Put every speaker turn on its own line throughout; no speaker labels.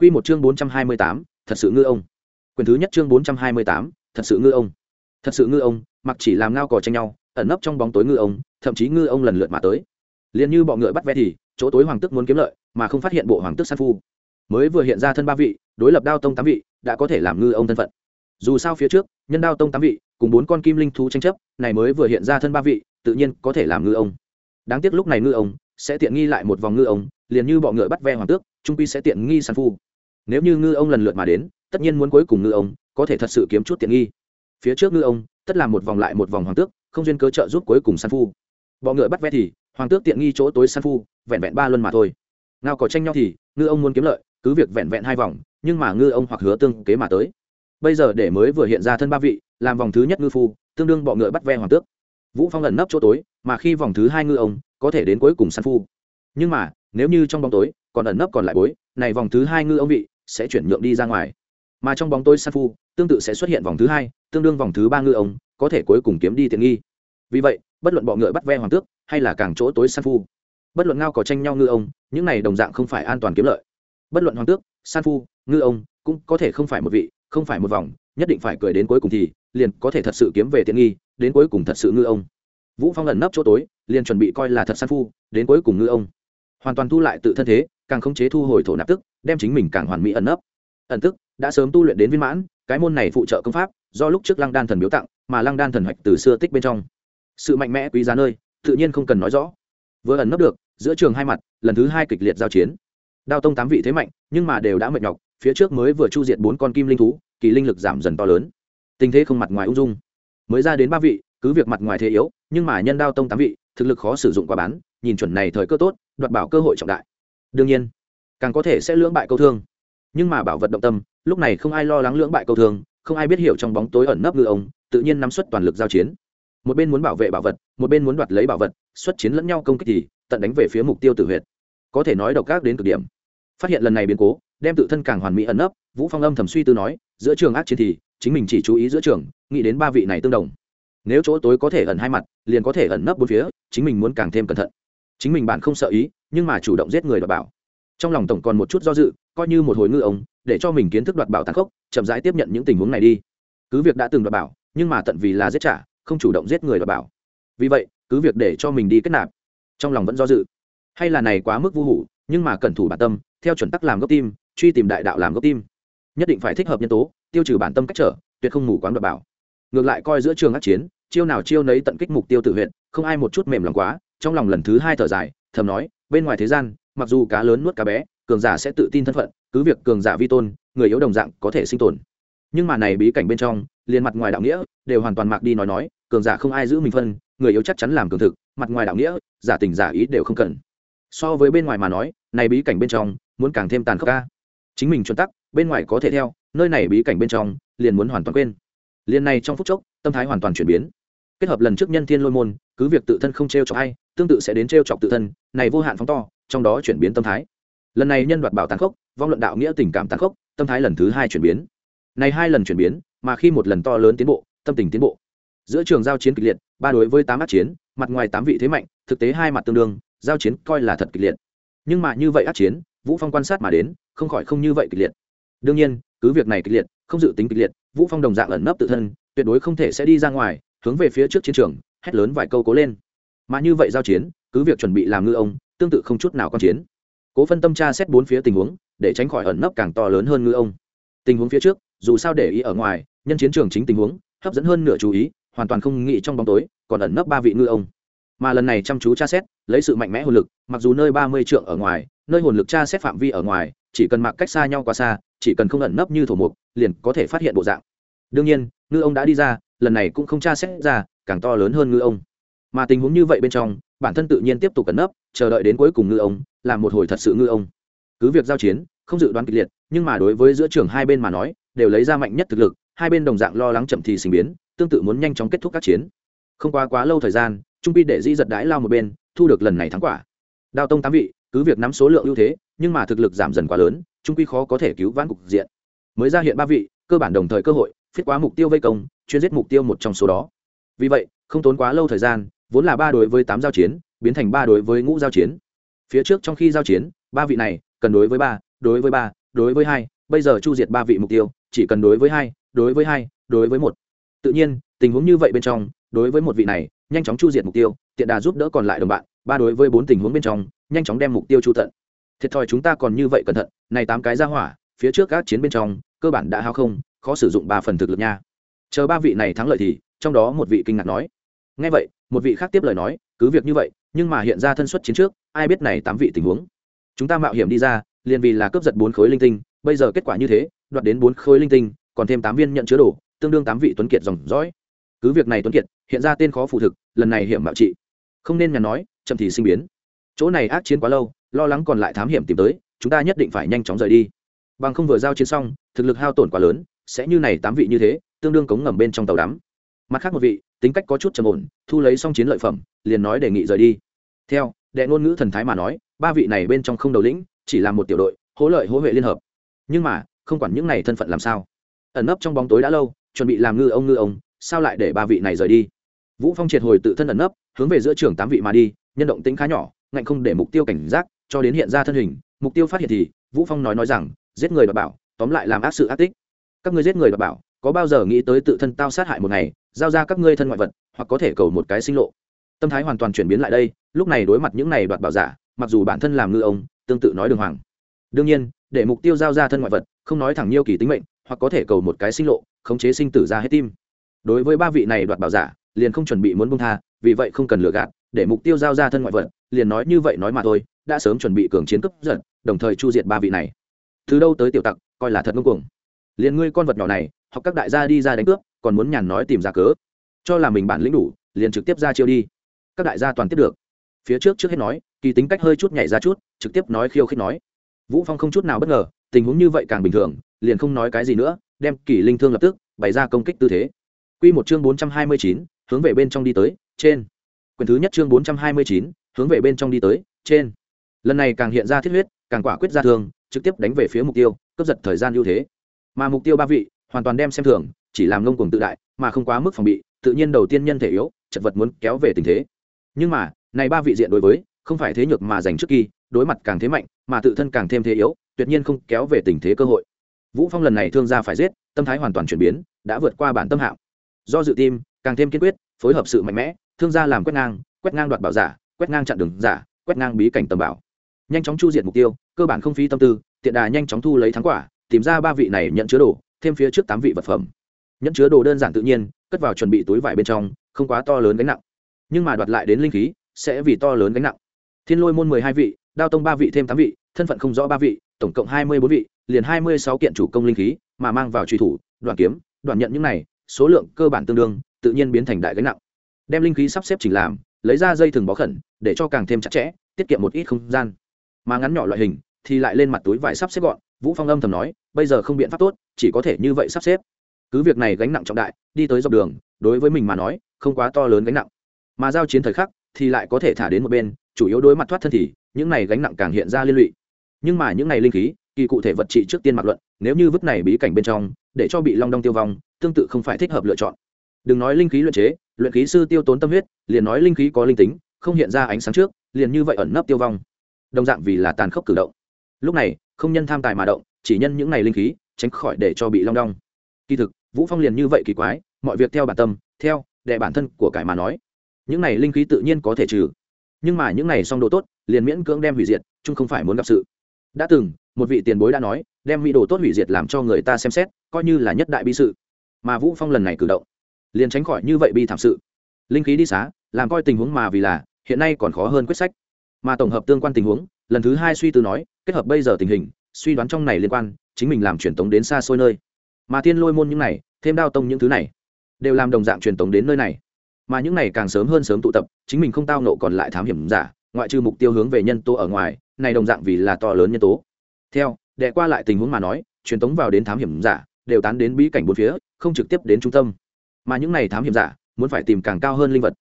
Quy một chương bốn trăm hai mươi tám, thật sự ngư ông. Quyền thứ nhất chương bốn trăm hai mươi tám, thật sự ngư ông. Thật sự ngư ông, mặc chỉ làm ngao cò tranh nhau, ẩn nấp trong bóng tối ngư ông, thậm chí ngư ông lần lượt mà tới. Liền như bọn ngựa bắt ve thì, chỗ tối hoàng tức muốn kiếm lợi, mà không phát hiện bộ hoàng tức san phu. Mới vừa hiện ra thân ba vị, đối lập đao tông tám vị, đã có thể làm ngư ông thân phận. Dù sao phía trước, nhân đao tông tám vị, cùng bốn con kim linh thú tranh chấp, này mới vừa hiện ra thân ba vị, tự nhiên có thể làm ngư ông. Đáng tiếc lúc này ngư ông sẽ tiện nghi lại một vòng ngư ông, liền như bọn ngựa bắt ve hoàng tước, trung quy sẽ tiện nghi san phu nếu như ngư ông lần lượt mà đến, tất nhiên muốn cuối cùng ngư ông có thể thật sự kiếm chút tiện nghi. Phía trước ngư ông, tất là một vòng lại một vòng hoàng tước, không duyên cơ trợ giúp cuối cùng san phu. Bọ ngựa bắt ve thì, hoàng tước tiện nghi chỗ tối san phu, vẹn vẹn ba luân mà thôi. Ngao có tranh nhau thì, ngư ông muốn kiếm lợi, cứ việc vẹn vẹn hai vòng, nhưng mà ngư ông hoặc hứa tương kế mà tới. Bây giờ để mới vừa hiện ra thân ba vị, làm vòng thứ nhất ngư phu, tương đương bọ ngựa bắt ve hoàng tước. Vũ phong ẩn nấp chỗ tối, mà khi vòng thứ hai ngư ông có thể đến cuối cùng san phu. Nhưng mà, nếu như trong bóng tối, còn ẩn nấp còn lại bối, này vòng thứ hai ngư ông vị sẽ chuyển nhượng đi ra ngoài. Mà trong bóng tối san phu, tương tự sẽ xuất hiện vòng thứ hai, tương đương vòng thứ ba ngư ông, có thể cuối cùng kiếm đi tiện nghi. Vì vậy, bất luận bọ ngựa bắt ve hoàng tước, hay là càng chỗ tối san phu, bất luận ngao có tranh nhau ngư ông, những này đồng dạng không phải an toàn kiếm lợi. Bất luận hoàng tước, san phu, ngư ông, cũng có thể không phải một vị, không phải một vòng, nhất định phải cười đến cuối cùng thì, liền có thể thật sự kiếm về tiện nghi, đến cuối cùng thật sự ngư ông. Vũ phong ẩn nấp chỗ tối, liền chuẩn bị coi là thật san phu, đến cuối cùng ngư ông. Hoàn toàn thu lại tự thân thế càng không chế thu hồi thổ nạp tức, đem chính mình càng hoàn mỹ ẩn nấp. Ẩn tức, đã sớm tu luyện đến viên mãn, cái môn này phụ trợ công pháp, do lúc trước lăng đan thần biếu tặng, mà lăng đan thần hoạch từ xưa tích bên trong. Sự mạnh mẽ quý giá nơi, tự nhiên không cần nói rõ. Vừa ẩn nấp được, giữa trường hai mặt, lần thứ hai kịch liệt giao chiến. Đao tông tám vị thế mạnh, nhưng mà đều đã mệt nhọc, phía trước mới vừa chu diệt bốn con kim linh thú, kỳ linh lực giảm dần to lớn. Tình thế không mặt ngoài ung dung. Mới ra đến ba vị, cứ việc mặt ngoài thế yếu, nhưng mà nhân đao tông tám vị, thực lực khó sử dụng qua bán, nhìn chuẩn này thời cơ tốt, đoạt bảo cơ hội trọng đại đương nhiên, càng có thể sẽ lưỡng bại câu thương. Nhưng mà bảo vật động tâm, lúc này không ai lo lắng lưỡng bại câu thương, không ai biết hiểu trong bóng tối ẩn nấp ngư ông, tự nhiên nắm suất toàn lực giao chiến. Một bên muốn bảo vệ bảo vật, một bên muốn đoạt lấy bảo vật, xuất chiến lẫn nhau công kích thì tận đánh về phía mục tiêu tử huyệt. Có thể nói độc ác đến cực điểm. Phát hiện lần này biến cố, đem tự thân càng hoàn mỹ ẩn nấp, vũ phong âm thầm suy tư nói, giữa trường ác chiến thì, chính mình chỉ chú ý giữa trường, nghĩ đến ba vị này tương đồng. Nếu chỗ tối có thể ẩn hai mặt, liền có thể ẩn nấp bốn phía, chính mình muốn càng thêm cẩn thận chính mình bạn không sợ ý, nhưng mà chủ động giết người đoạt bảo. Trong lòng tổng còn một chút do dự, coi như một hồi ngư ông, để cho mình kiến thức đoạt bảo tàn khốc, chậm rãi tiếp nhận những tình huống này đi. Cứ việc đã từng đoạt bảo, nhưng mà tận vì là giết trả, không chủ động giết người đoạt bảo. Vì vậy, cứ việc để cho mình đi kết nạp. Trong lòng vẫn do dự. Hay là này quá mức vô hủ, nhưng mà cẩn thủ bản tâm, theo chuẩn tắc làm gốc tim, truy tìm đại đạo làm gốc tim. Nhất định phải thích hợp nhân tố, tiêu trừ bản tâm cách trở, tuyệt không ngủ quán đoạt bảo. Ngược lại coi giữa trường ác chiến, chiêu nào chiêu nấy tận kích mục tiêu tự huyện không ai một chút mềm lòng quá trong lòng lần thứ hai thở dài, thầm nói, bên ngoài thế gian, mặc dù cá lớn nuốt cá bé, cường giả sẽ tự tin thân phận, cứ việc cường giả vi tôn, người yếu đồng dạng có thể sinh tồn. Nhưng mà này bí cảnh bên trong, liền mặt ngoài đạo nghĩa, đều hoàn toàn mạc đi nói nói, cường giả không ai giữ mình phân, người yếu chắc chắn làm cường thực, mặt ngoài đạo nghĩa, giả tình giả ý đều không cần. So với bên ngoài mà nói, này bí cảnh bên trong, muốn càng thêm tàn khốc ca chính mình chuẩn tắc, bên ngoài có thể theo, nơi này bí cảnh bên trong, liền muốn hoàn toàn quên. Liền này trong phút chốc, tâm thái hoàn toàn chuyển biến. Kết hợp lần trước nhân thiên lôi môn cứ việc tự thân không t r e o chọc hay, tương tự sẽ đến t r e o chọc tự thân, này vô hạn phóng to, trong đó chuyển biến tâm thái. Lần này nhân đoạt bảo tàn khốc, vong luận đạo nghĩa tình cảm tàn khốc, tâm thái lần thứ hai chuyển biến. Này hai lần chuyển biến, mà khi một lần to lớn tiến bộ, tâm tình tiến bộ. Giữa trường giao chiến kịch liệt, ba đối với tám át chiến, mặt ngoài tám vị thế mạnh, thực tế hai mặt tương đương, giao chiến coi là thật kịch liệt. Nhưng mà như vậy át chiến, vũ phong quan sát mà đến, không khỏi không như vậy kịch liệt. Đương nhiên, cứ việc này kịch liệt, không dự tính kịch liệt, vũ phong đồng dạng ẩn nấp tự thân, tuyệt đối không thể sẽ đi ra ngoài, hướng về phía trước chiến trường hét lớn vài câu cố lên. Mà như vậy giao chiến, cứ việc chuẩn bị làm ngư ông, tương tự không chút nào con chiến. Cố phân tâm tra xét bốn phía tình huống, để tránh khỏi ẩn nấp càng to lớn hơn ngư ông. Tình huống phía trước, dù sao để ý ở ngoài, nhân chiến trường chính tình huống, hấp dẫn hơn nửa chú ý, hoàn toàn không nghĩ trong bóng tối, còn ẩn nấp ba vị ngư ông. Mà lần này chăm chú tra xét, lấy sự mạnh mẽ hồn lực, mặc dù nơi ba mươi trượng ở ngoài, nơi hồn lực tra xét phạm vi ở ngoài, chỉ cần mặc cách xa nhau quá xa, chỉ cần không ẩn nấp như thổ mục, liền có thể phát hiện bộ dạng. Đương nhiên, ngư ông đã đi ra, lần này cũng không tra xét ra càng to lớn hơn ngư ông. Mà tình huống như vậy bên trong, bản thân tự nhiên tiếp tục cẩn nấp, chờ đợi đến cuối cùng ngư ông làm một hồi thật sự ngư ông. Cứ việc giao chiến, không dự đoán kịch liệt, nhưng mà đối với giữa trường hai bên mà nói, đều lấy ra mạnh nhất thực lực, hai bên đồng dạng lo lắng chậm thì sinh biến, tương tự muốn nhanh chóng kết thúc các chiến. Không qua quá lâu thời gian, trung pi để di giật đãi lao một bên, thu được lần này thắng quả. Đao tông tám vị, cứ việc nắm số lượng ưu thế, nhưng mà thực lực giảm dần quá lớn, trung quy khó có thể cứu vãn cục diện. Mới ra hiện ba vị, cơ bản đồng thời cơ hội phiết quá mục tiêu vây công, chuyên giết mục tiêu một trong số đó vì vậy không tốn quá lâu thời gian vốn là ba đối với tám giao chiến biến thành ba đối với ngũ giao chiến phía trước trong khi giao chiến ba vị này cần đối với ba đối với ba đối với hai bây giờ chu diệt ba vị mục tiêu chỉ cần đối với hai đối với hai đối với một tự nhiên tình huống như vậy bên trong đối với một vị này nhanh chóng chu diệt mục tiêu tiện đà giúp đỡ còn lại đồng bạn ba đối với bốn tình huống bên trong nhanh chóng đem mục tiêu chu tận thiệt thòi chúng ta còn như vậy cẩn thận này tám cái ra hỏa phía trước các chiến bên trong cơ bản đã hao không khó sử dụng ba phần thực lực nha chờ ba vị này thắng lợi thì trong đó một vị kinh ngạc nói ngay vậy, một vị khác tiếp lời nói, cứ việc như vậy, nhưng mà hiện ra thân xuất chiến trước, ai biết này tám vị tình huống. Chúng ta mạo hiểm đi ra, liền vì là cướp giật bốn khối linh tinh, bây giờ kết quả như thế, đoạt đến bốn khối linh tinh, còn thêm tám viên nhận chứa đồ, tương đương tám vị tuấn kiệt dòng dõi. Cứ việc này tuấn kiệt, hiện ra tên khó phụ thực, lần này hiểm mạo trị. Không nên nhà nói, chậm thì sinh biến. Chỗ này ác chiến quá lâu, lo lắng còn lại thám hiểm tìm tới, chúng ta nhất định phải nhanh chóng rời đi. Bằng không vừa giao chiến xong, thực lực hao tổn quá lớn, sẽ như này tám vị như thế, tương đương cống ngầm bên trong tàu đắm mặt khác một vị, tính cách có chút trầm ổn, thu lấy xong chiến lợi phẩm, liền nói đề nghị rời đi. Theo, đệ ngôn ngữ thần thái mà nói, ba vị này bên trong không đầu lĩnh, chỉ là một tiểu đội, hỗ lợi hỗ huệ liên hợp. Nhưng mà, không quản những này thân phận làm sao. Ẩn nấp trong bóng tối đã lâu, chuẩn bị làm ngư ông ngư ông, sao lại để ba vị này rời đi? Vũ phong triệt hồi tự thân ẩn nấp, hướng về giữa trường tám vị mà đi, nhân động tính khá nhỏ, ngạnh không để mục tiêu cảnh giác, cho đến hiện ra thân hình, mục tiêu phát hiện thì, vũ phong nói nói rằng, giết người đoạt bảo, tóm lại làm ác sự ác tích. Các ngươi giết người đoạt bảo có bao giờ nghĩ tới tự thân tao sát hại một ngày, giao ra các ngươi thân ngoại vật, hoặc có thể cầu một cái sinh lộ. Tâm thái hoàn toàn chuyển biến lại đây, lúc này đối mặt những này đoạt bảo giả, mặc dù bản thân làm ngư ông, tương tự nói đường hoàng. Đương nhiên, để mục tiêu giao ra thân ngoại vật, không nói thẳng nhiêu kỳ tính mệnh, hoặc có thể cầu một cái sinh lộ, khống chế sinh tử ra hết tim. Đối với ba vị này đoạt bảo giả, liền không chuẩn bị muốn bông tha, vì vậy không cần lừa gạt, để mục tiêu giao ra thân ngoại vật, liền nói như vậy nói mà thôi, đã sớm chuẩn bị cường chiến cấp giật đồng thời chu diệt ba vị này. Từ đâu tới tiểu tặc, coi là thật ngông cuồng. Liền ngươi con vật nhỏ này hoặc các đại gia đi ra đánh cướp còn muốn nhàn nói tìm ra cớ. Cho là mình bản lĩnh đủ liền trực tiếp ra chiêu đi. Các đại gia toàn tiếp được. Phía trước trước hết nói kỳ tính cách hơi chút nhảy ra chút trực tiếp nói khiêu khích nói. Vũ phong không chút nào bất ngờ tình huống như vậy càng bình thường liền không nói cái gì nữa đem kỳ linh thương lập tức bày ra công kích tư thế. Quy một chương 429, hướng về bên trong đi tới trên. Quyền thứ nhất chương 429, hướng về bên trong đi tới trên. Lần này càng hiện ra thiết huyết càng quả quyết ra thường trực tiếp đánh về phía mục tiêu cướp giật thời gian ưu thế. Mà mục tiêu ba vị hoàn toàn đem xem thường, chỉ làm ngông cuồng tự đại, mà không quá mức phòng bị, tự nhiên đầu tiên nhân thể yếu, chật vật muốn kéo về tình thế. Nhưng mà, này ba vị diện đối với, không phải thế nhược mà giành trước kỳ, đối mặt càng thế mạnh, mà tự thân càng thêm thế yếu, tuyệt nhiên không kéo về tình thế cơ hội. Vũ phong lần này thương gia phải giết, tâm thái hoàn toàn chuyển biến, đã vượt qua bản tâm hạo. do dự tim, càng thêm kiên quyết, phối hợp sự mạnh mẽ, thương gia làm quét ngang quét ngang đoạt bảo giả, quét ngang chặn đường giả, quét ngang bí cảnh tầm bảo. Nhanh chóng chu diệt mục tiêu, cơ bản không phí tâm tư, tiện đà nhanh chóng thu lấy thắng quả, tìm ra ba vị này nhận chứa đồ thêm phía trước tám vị vật phẩm. Nhẫn chứa đồ đơn giản tự nhiên, cất vào chuẩn bị túi vải bên trong, không quá to lớn gánh nặng. Nhưng mà đoạt lại đến linh khí, sẽ vì to lớn gánh nặng. Thiên lôi môn mười hai vị, đao tông ba vị thêm tám vị, thân phận không rõ ba vị, tổng cộng hai mươi bốn vị, liền hai mươi sáu kiện chủ công linh khí mà mang vào truy thủ đoàn kiếm đoàn nhận những này, số lượng cơ bản tương đương, tự nhiên biến thành đại gánh nặng. Đem linh khí sắp xếp chỉnh làm, lấy ra dây thừng bó khẩn, để cho càng thêm chặt chẽ, tiết kiệm một ít không gian. Mà ngắn nhỏ loại hình, thì lại lên mặt túi vải sắp xếp gọn vũ phong âm thầm nói, bây giờ không biện pháp tốt, chỉ có thể như vậy sắp xếp. Cứ việc này gánh nặng trọng đại, đi tới dọc đường, đối với mình mà nói, không quá to lớn gánh nặng. Mà giao chiến thời khắc, thì lại có thể thả đến một bên, chủ yếu đối mặt thoát thân thì, những này gánh nặng càng hiện ra liên lụy. Nhưng mà những này linh khí, kỳ cụ thể vật trị trước tiên mặc luận, nếu như vứt này bí cảnh bên trong, để cho bị long đong tiêu vong, tương tự không phải thích hợp lựa chọn. Đừng nói linh khí luyện chế, luyện khí sư tiêu tốn tâm huyết, liền nói linh khí có linh tính, không hiện ra ánh sáng trước, liền như vậy ẩn nấp tiêu vong. Đồng dạng vì là tàn khốc cử động. Lúc này không nhân tham tài mà động, chỉ nhân những này linh khí, tránh khỏi để cho bị long đong. Kỳ thực, vũ phong liền như vậy kỳ quái, mọi việc theo bản tâm, theo đệ bản thân của cải mà nói. Những này linh khí tự nhiên có thể trừ. Nhưng mà những này song đồ tốt, liền miễn cưỡng đem hủy diệt, chung không phải muốn gặp sự. Đã từng, một vị tiền bối đã nói, đem mỹ đồ tốt hủy diệt làm cho người ta xem xét, coi như là nhất đại bi sự. Mà vũ phong lần này cử động, liền tránh khỏi như vậy bi thảm sự. Linh khí đi xá, làm coi tình huống mà vì là, hiện nay còn khó hơn quyết sách. Mà tổng hợp tương quan tình huống lần thứ hai suy tư nói, kết hợp bây giờ tình hình, suy đoán trong này liên quan, chính mình làm truyền tống đến xa xôi nơi. Mà thiên lôi môn những này, thêm đao tông những thứ này, đều làm đồng dạng truyền tống đến nơi này. Mà những này càng sớm hơn sớm tụ tập, chính mình không tao nộ còn lại thám hiểm giả, ngoại trừ mục tiêu hướng về nhân tố ở ngoài, này đồng dạng vì là to lớn nhân tố. Theo, đệ qua lại tình huống mà nói, truyền tống vào đến thám hiểm giả, đều tán đến bí cảnh bốn phía, không trực tiếp đến trung tâm. Mà những này thám hiểm giả, muốn phải tìm càng cao hơn linh vật,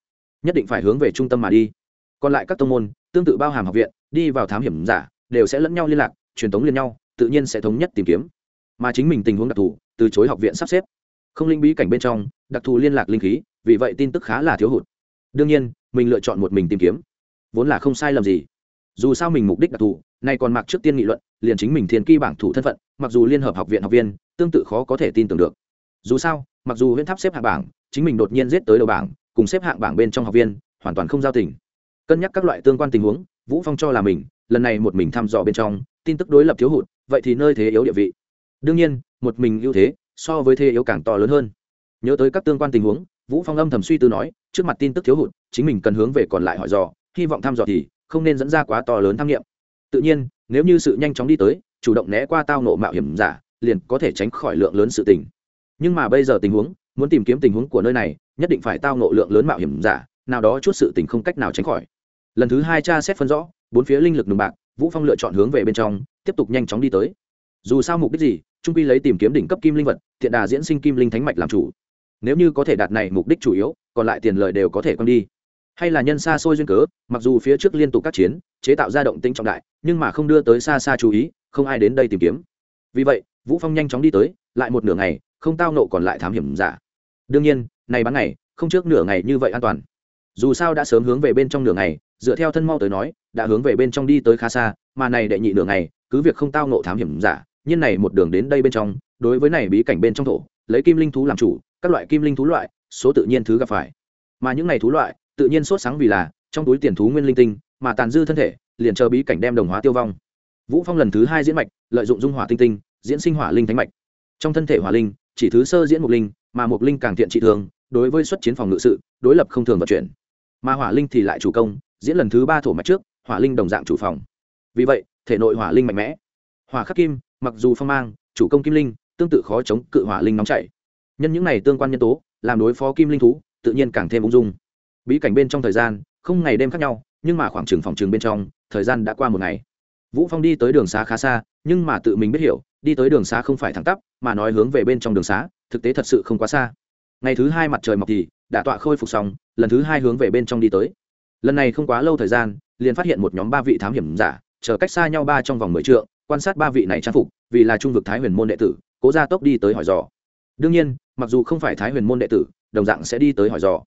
nhất định phải hướng về trung tâm mà đi. Còn lại các tông môn, tương tự bao hàm học viện đi vào thám hiểm giả, đều sẽ lẫn nhau liên lạc, truyền thống liên nhau, tự nhiên sẽ thống nhất tìm kiếm. Mà chính mình tình huống đặc thù, từ chối học viện sắp xếp. Không linh bí cảnh bên trong, đặc thù liên lạc linh khí, vì vậy tin tức khá là thiếu hụt. Đương nhiên, mình lựa chọn một mình tìm kiếm, vốn là không sai lầm gì. Dù sao mình mục đích đặc thù, nay còn mặc trước tiên nghị luận, liền chính mình thiên kỳ bảng thủ thân phận, mặc dù liên hợp học viện học viên, tương tự khó có thể tin tưởng được. Dù sao, mặc dù huyễn tháp xếp hạng bảng, chính mình đột nhiên giết tới đầu bảng, cùng xếp hạng bảng bên trong học viên, hoàn toàn không giao tình. Cân nhắc các loại tương quan tình huống vũ phong cho là mình, lần này một mình thăm dò bên trong, tin tức đối lập thiếu hụt, vậy thì nơi thế yếu địa vị. Đương nhiên, một mình ưu thế, so với thế yếu càng to lớn hơn. Nhớ tới các tương quan tình huống, vũ phong âm thầm suy tư nói, trước mặt tin tức thiếu hụt, chính mình cần hướng về còn lại hỏi dò, hy vọng thăm dò thì không nên dẫn ra quá to lớn tham nghiệm. Tự nhiên, nếu như sự nhanh chóng đi tới, chủ động né qua tao nộ mạo hiểm giả, liền có thể tránh khỏi lượng lớn sự tình. Nhưng mà bây giờ tình huống, muốn tìm kiếm tình huống của nơi này, nhất định phải tao nộ lượng lớn mạo hiểm giả, nào đó chút sự tình không cách nào tránh khỏi lần thứ hai cha xét phân rõ, bốn phía linh lực nồng bạc, vũ phong lựa chọn hướng về bên trong, tiếp tục nhanh chóng đi tới. Dù sao mục đích gì, trung quy lấy tìm kiếm đỉnh cấp kim linh vật, thiện đà diễn sinh kim linh thánh mạch làm chủ. Nếu như có thể đạt này mục đích chủ yếu, còn lại tiền lợi đều có thể quăng đi. Hay là nhân xa xôi duyên cớ, mặc dù phía trước liên tục các chiến, chế tạo ra động tĩnh trọng đại, nhưng mà không đưa tới xa xa chú ý, không ai đến đây tìm kiếm. Vì vậy, vũ phong nhanh chóng đi tới, lại một nửa ngày, không tao nộ còn lại thám hiểm giả. Đương nhiên, này bán ngày, không trước nửa ngày như vậy an toàn dù sao đã sớm hướng về bên trong nửa ngày, dựa theo thân mau tới nói, đã hướng về bên trong đi tới khá xa, mà này đệ nhị nửa ngày, cứ việc không tao nộ thám hiểm giả, nhưng này một đường đến đây bên trong, đối với này bí cảnh bên trong thổ, lấy kim linh thú làm chủ, các loại kim linh thú loại, số tự nhiên thứ gặp phải. Mà những này thú loại, tự nhiên sốt sáng vì là, trong túi tiền thú nguyên linh tinh, mà tàn dư thân thể, liền chờ bí cảnh đem đồng hóa tiêu vong. Vũ phong lần thứ hai diễn mạch, lợi dụng dung hỏa tinh tinh, diễn sinh hỏa linh thánh mạch. Trong thân thể hỏa linh, chỉ thứ sơ diễn mục linh, mà mục linh càng thiện trị thường, đối với xuất chiến phòng ngự sự, đối lập không thường vận chuyển mà hỏa linh thì lại chủ công, diễn lần thứ ba thổ mạch trước, hỏa linh đồng dạng chủ phòng. Vì vậy, thể nội hỏa linh mạnh mẽ. Hỏa khắc kim, mặc dù phong mang, chủ công kim linh, tương tự khó chống cự hỏa linh nóng chảy. Nhân những này tương quan nhân tố, làm đối phó kim linh thú, tự nhiên càng thêm ung dung. Bí cảnh bên trong thời gian, không ngày đêm khác nhau, nhưng mà khoảng trừng phòng trường bên trong, thời gian đã qua một ngày. Vũ phong đi tới đường xá khá xa, nhưng mà tự mình biết hiểu, đi tới đường xá không phải thẳng tắp, mà nói hướng về bên trong đường xá, thực tế thật sự không quá xa. Ngày thứ hai mặt trời mọc thì đã tọa khôi phục xong, lần thứ hai hướng về bên trong đi tới. Lần này không quá lâu thời gian, liền phát hiện một nhóm ba vị thám hiểm giả, chờ cách xa nhau ba trong vòng mười trượng, quan sát ba vị này trang phục, vì là trung vực thái huyền môn đệ tử, cố gia tốc đi tới hỏi dò. Đương nhiên, mặc dù không phải thái huyền môn đệ tử, đồng dạng sẽ đi tới hỏi dò.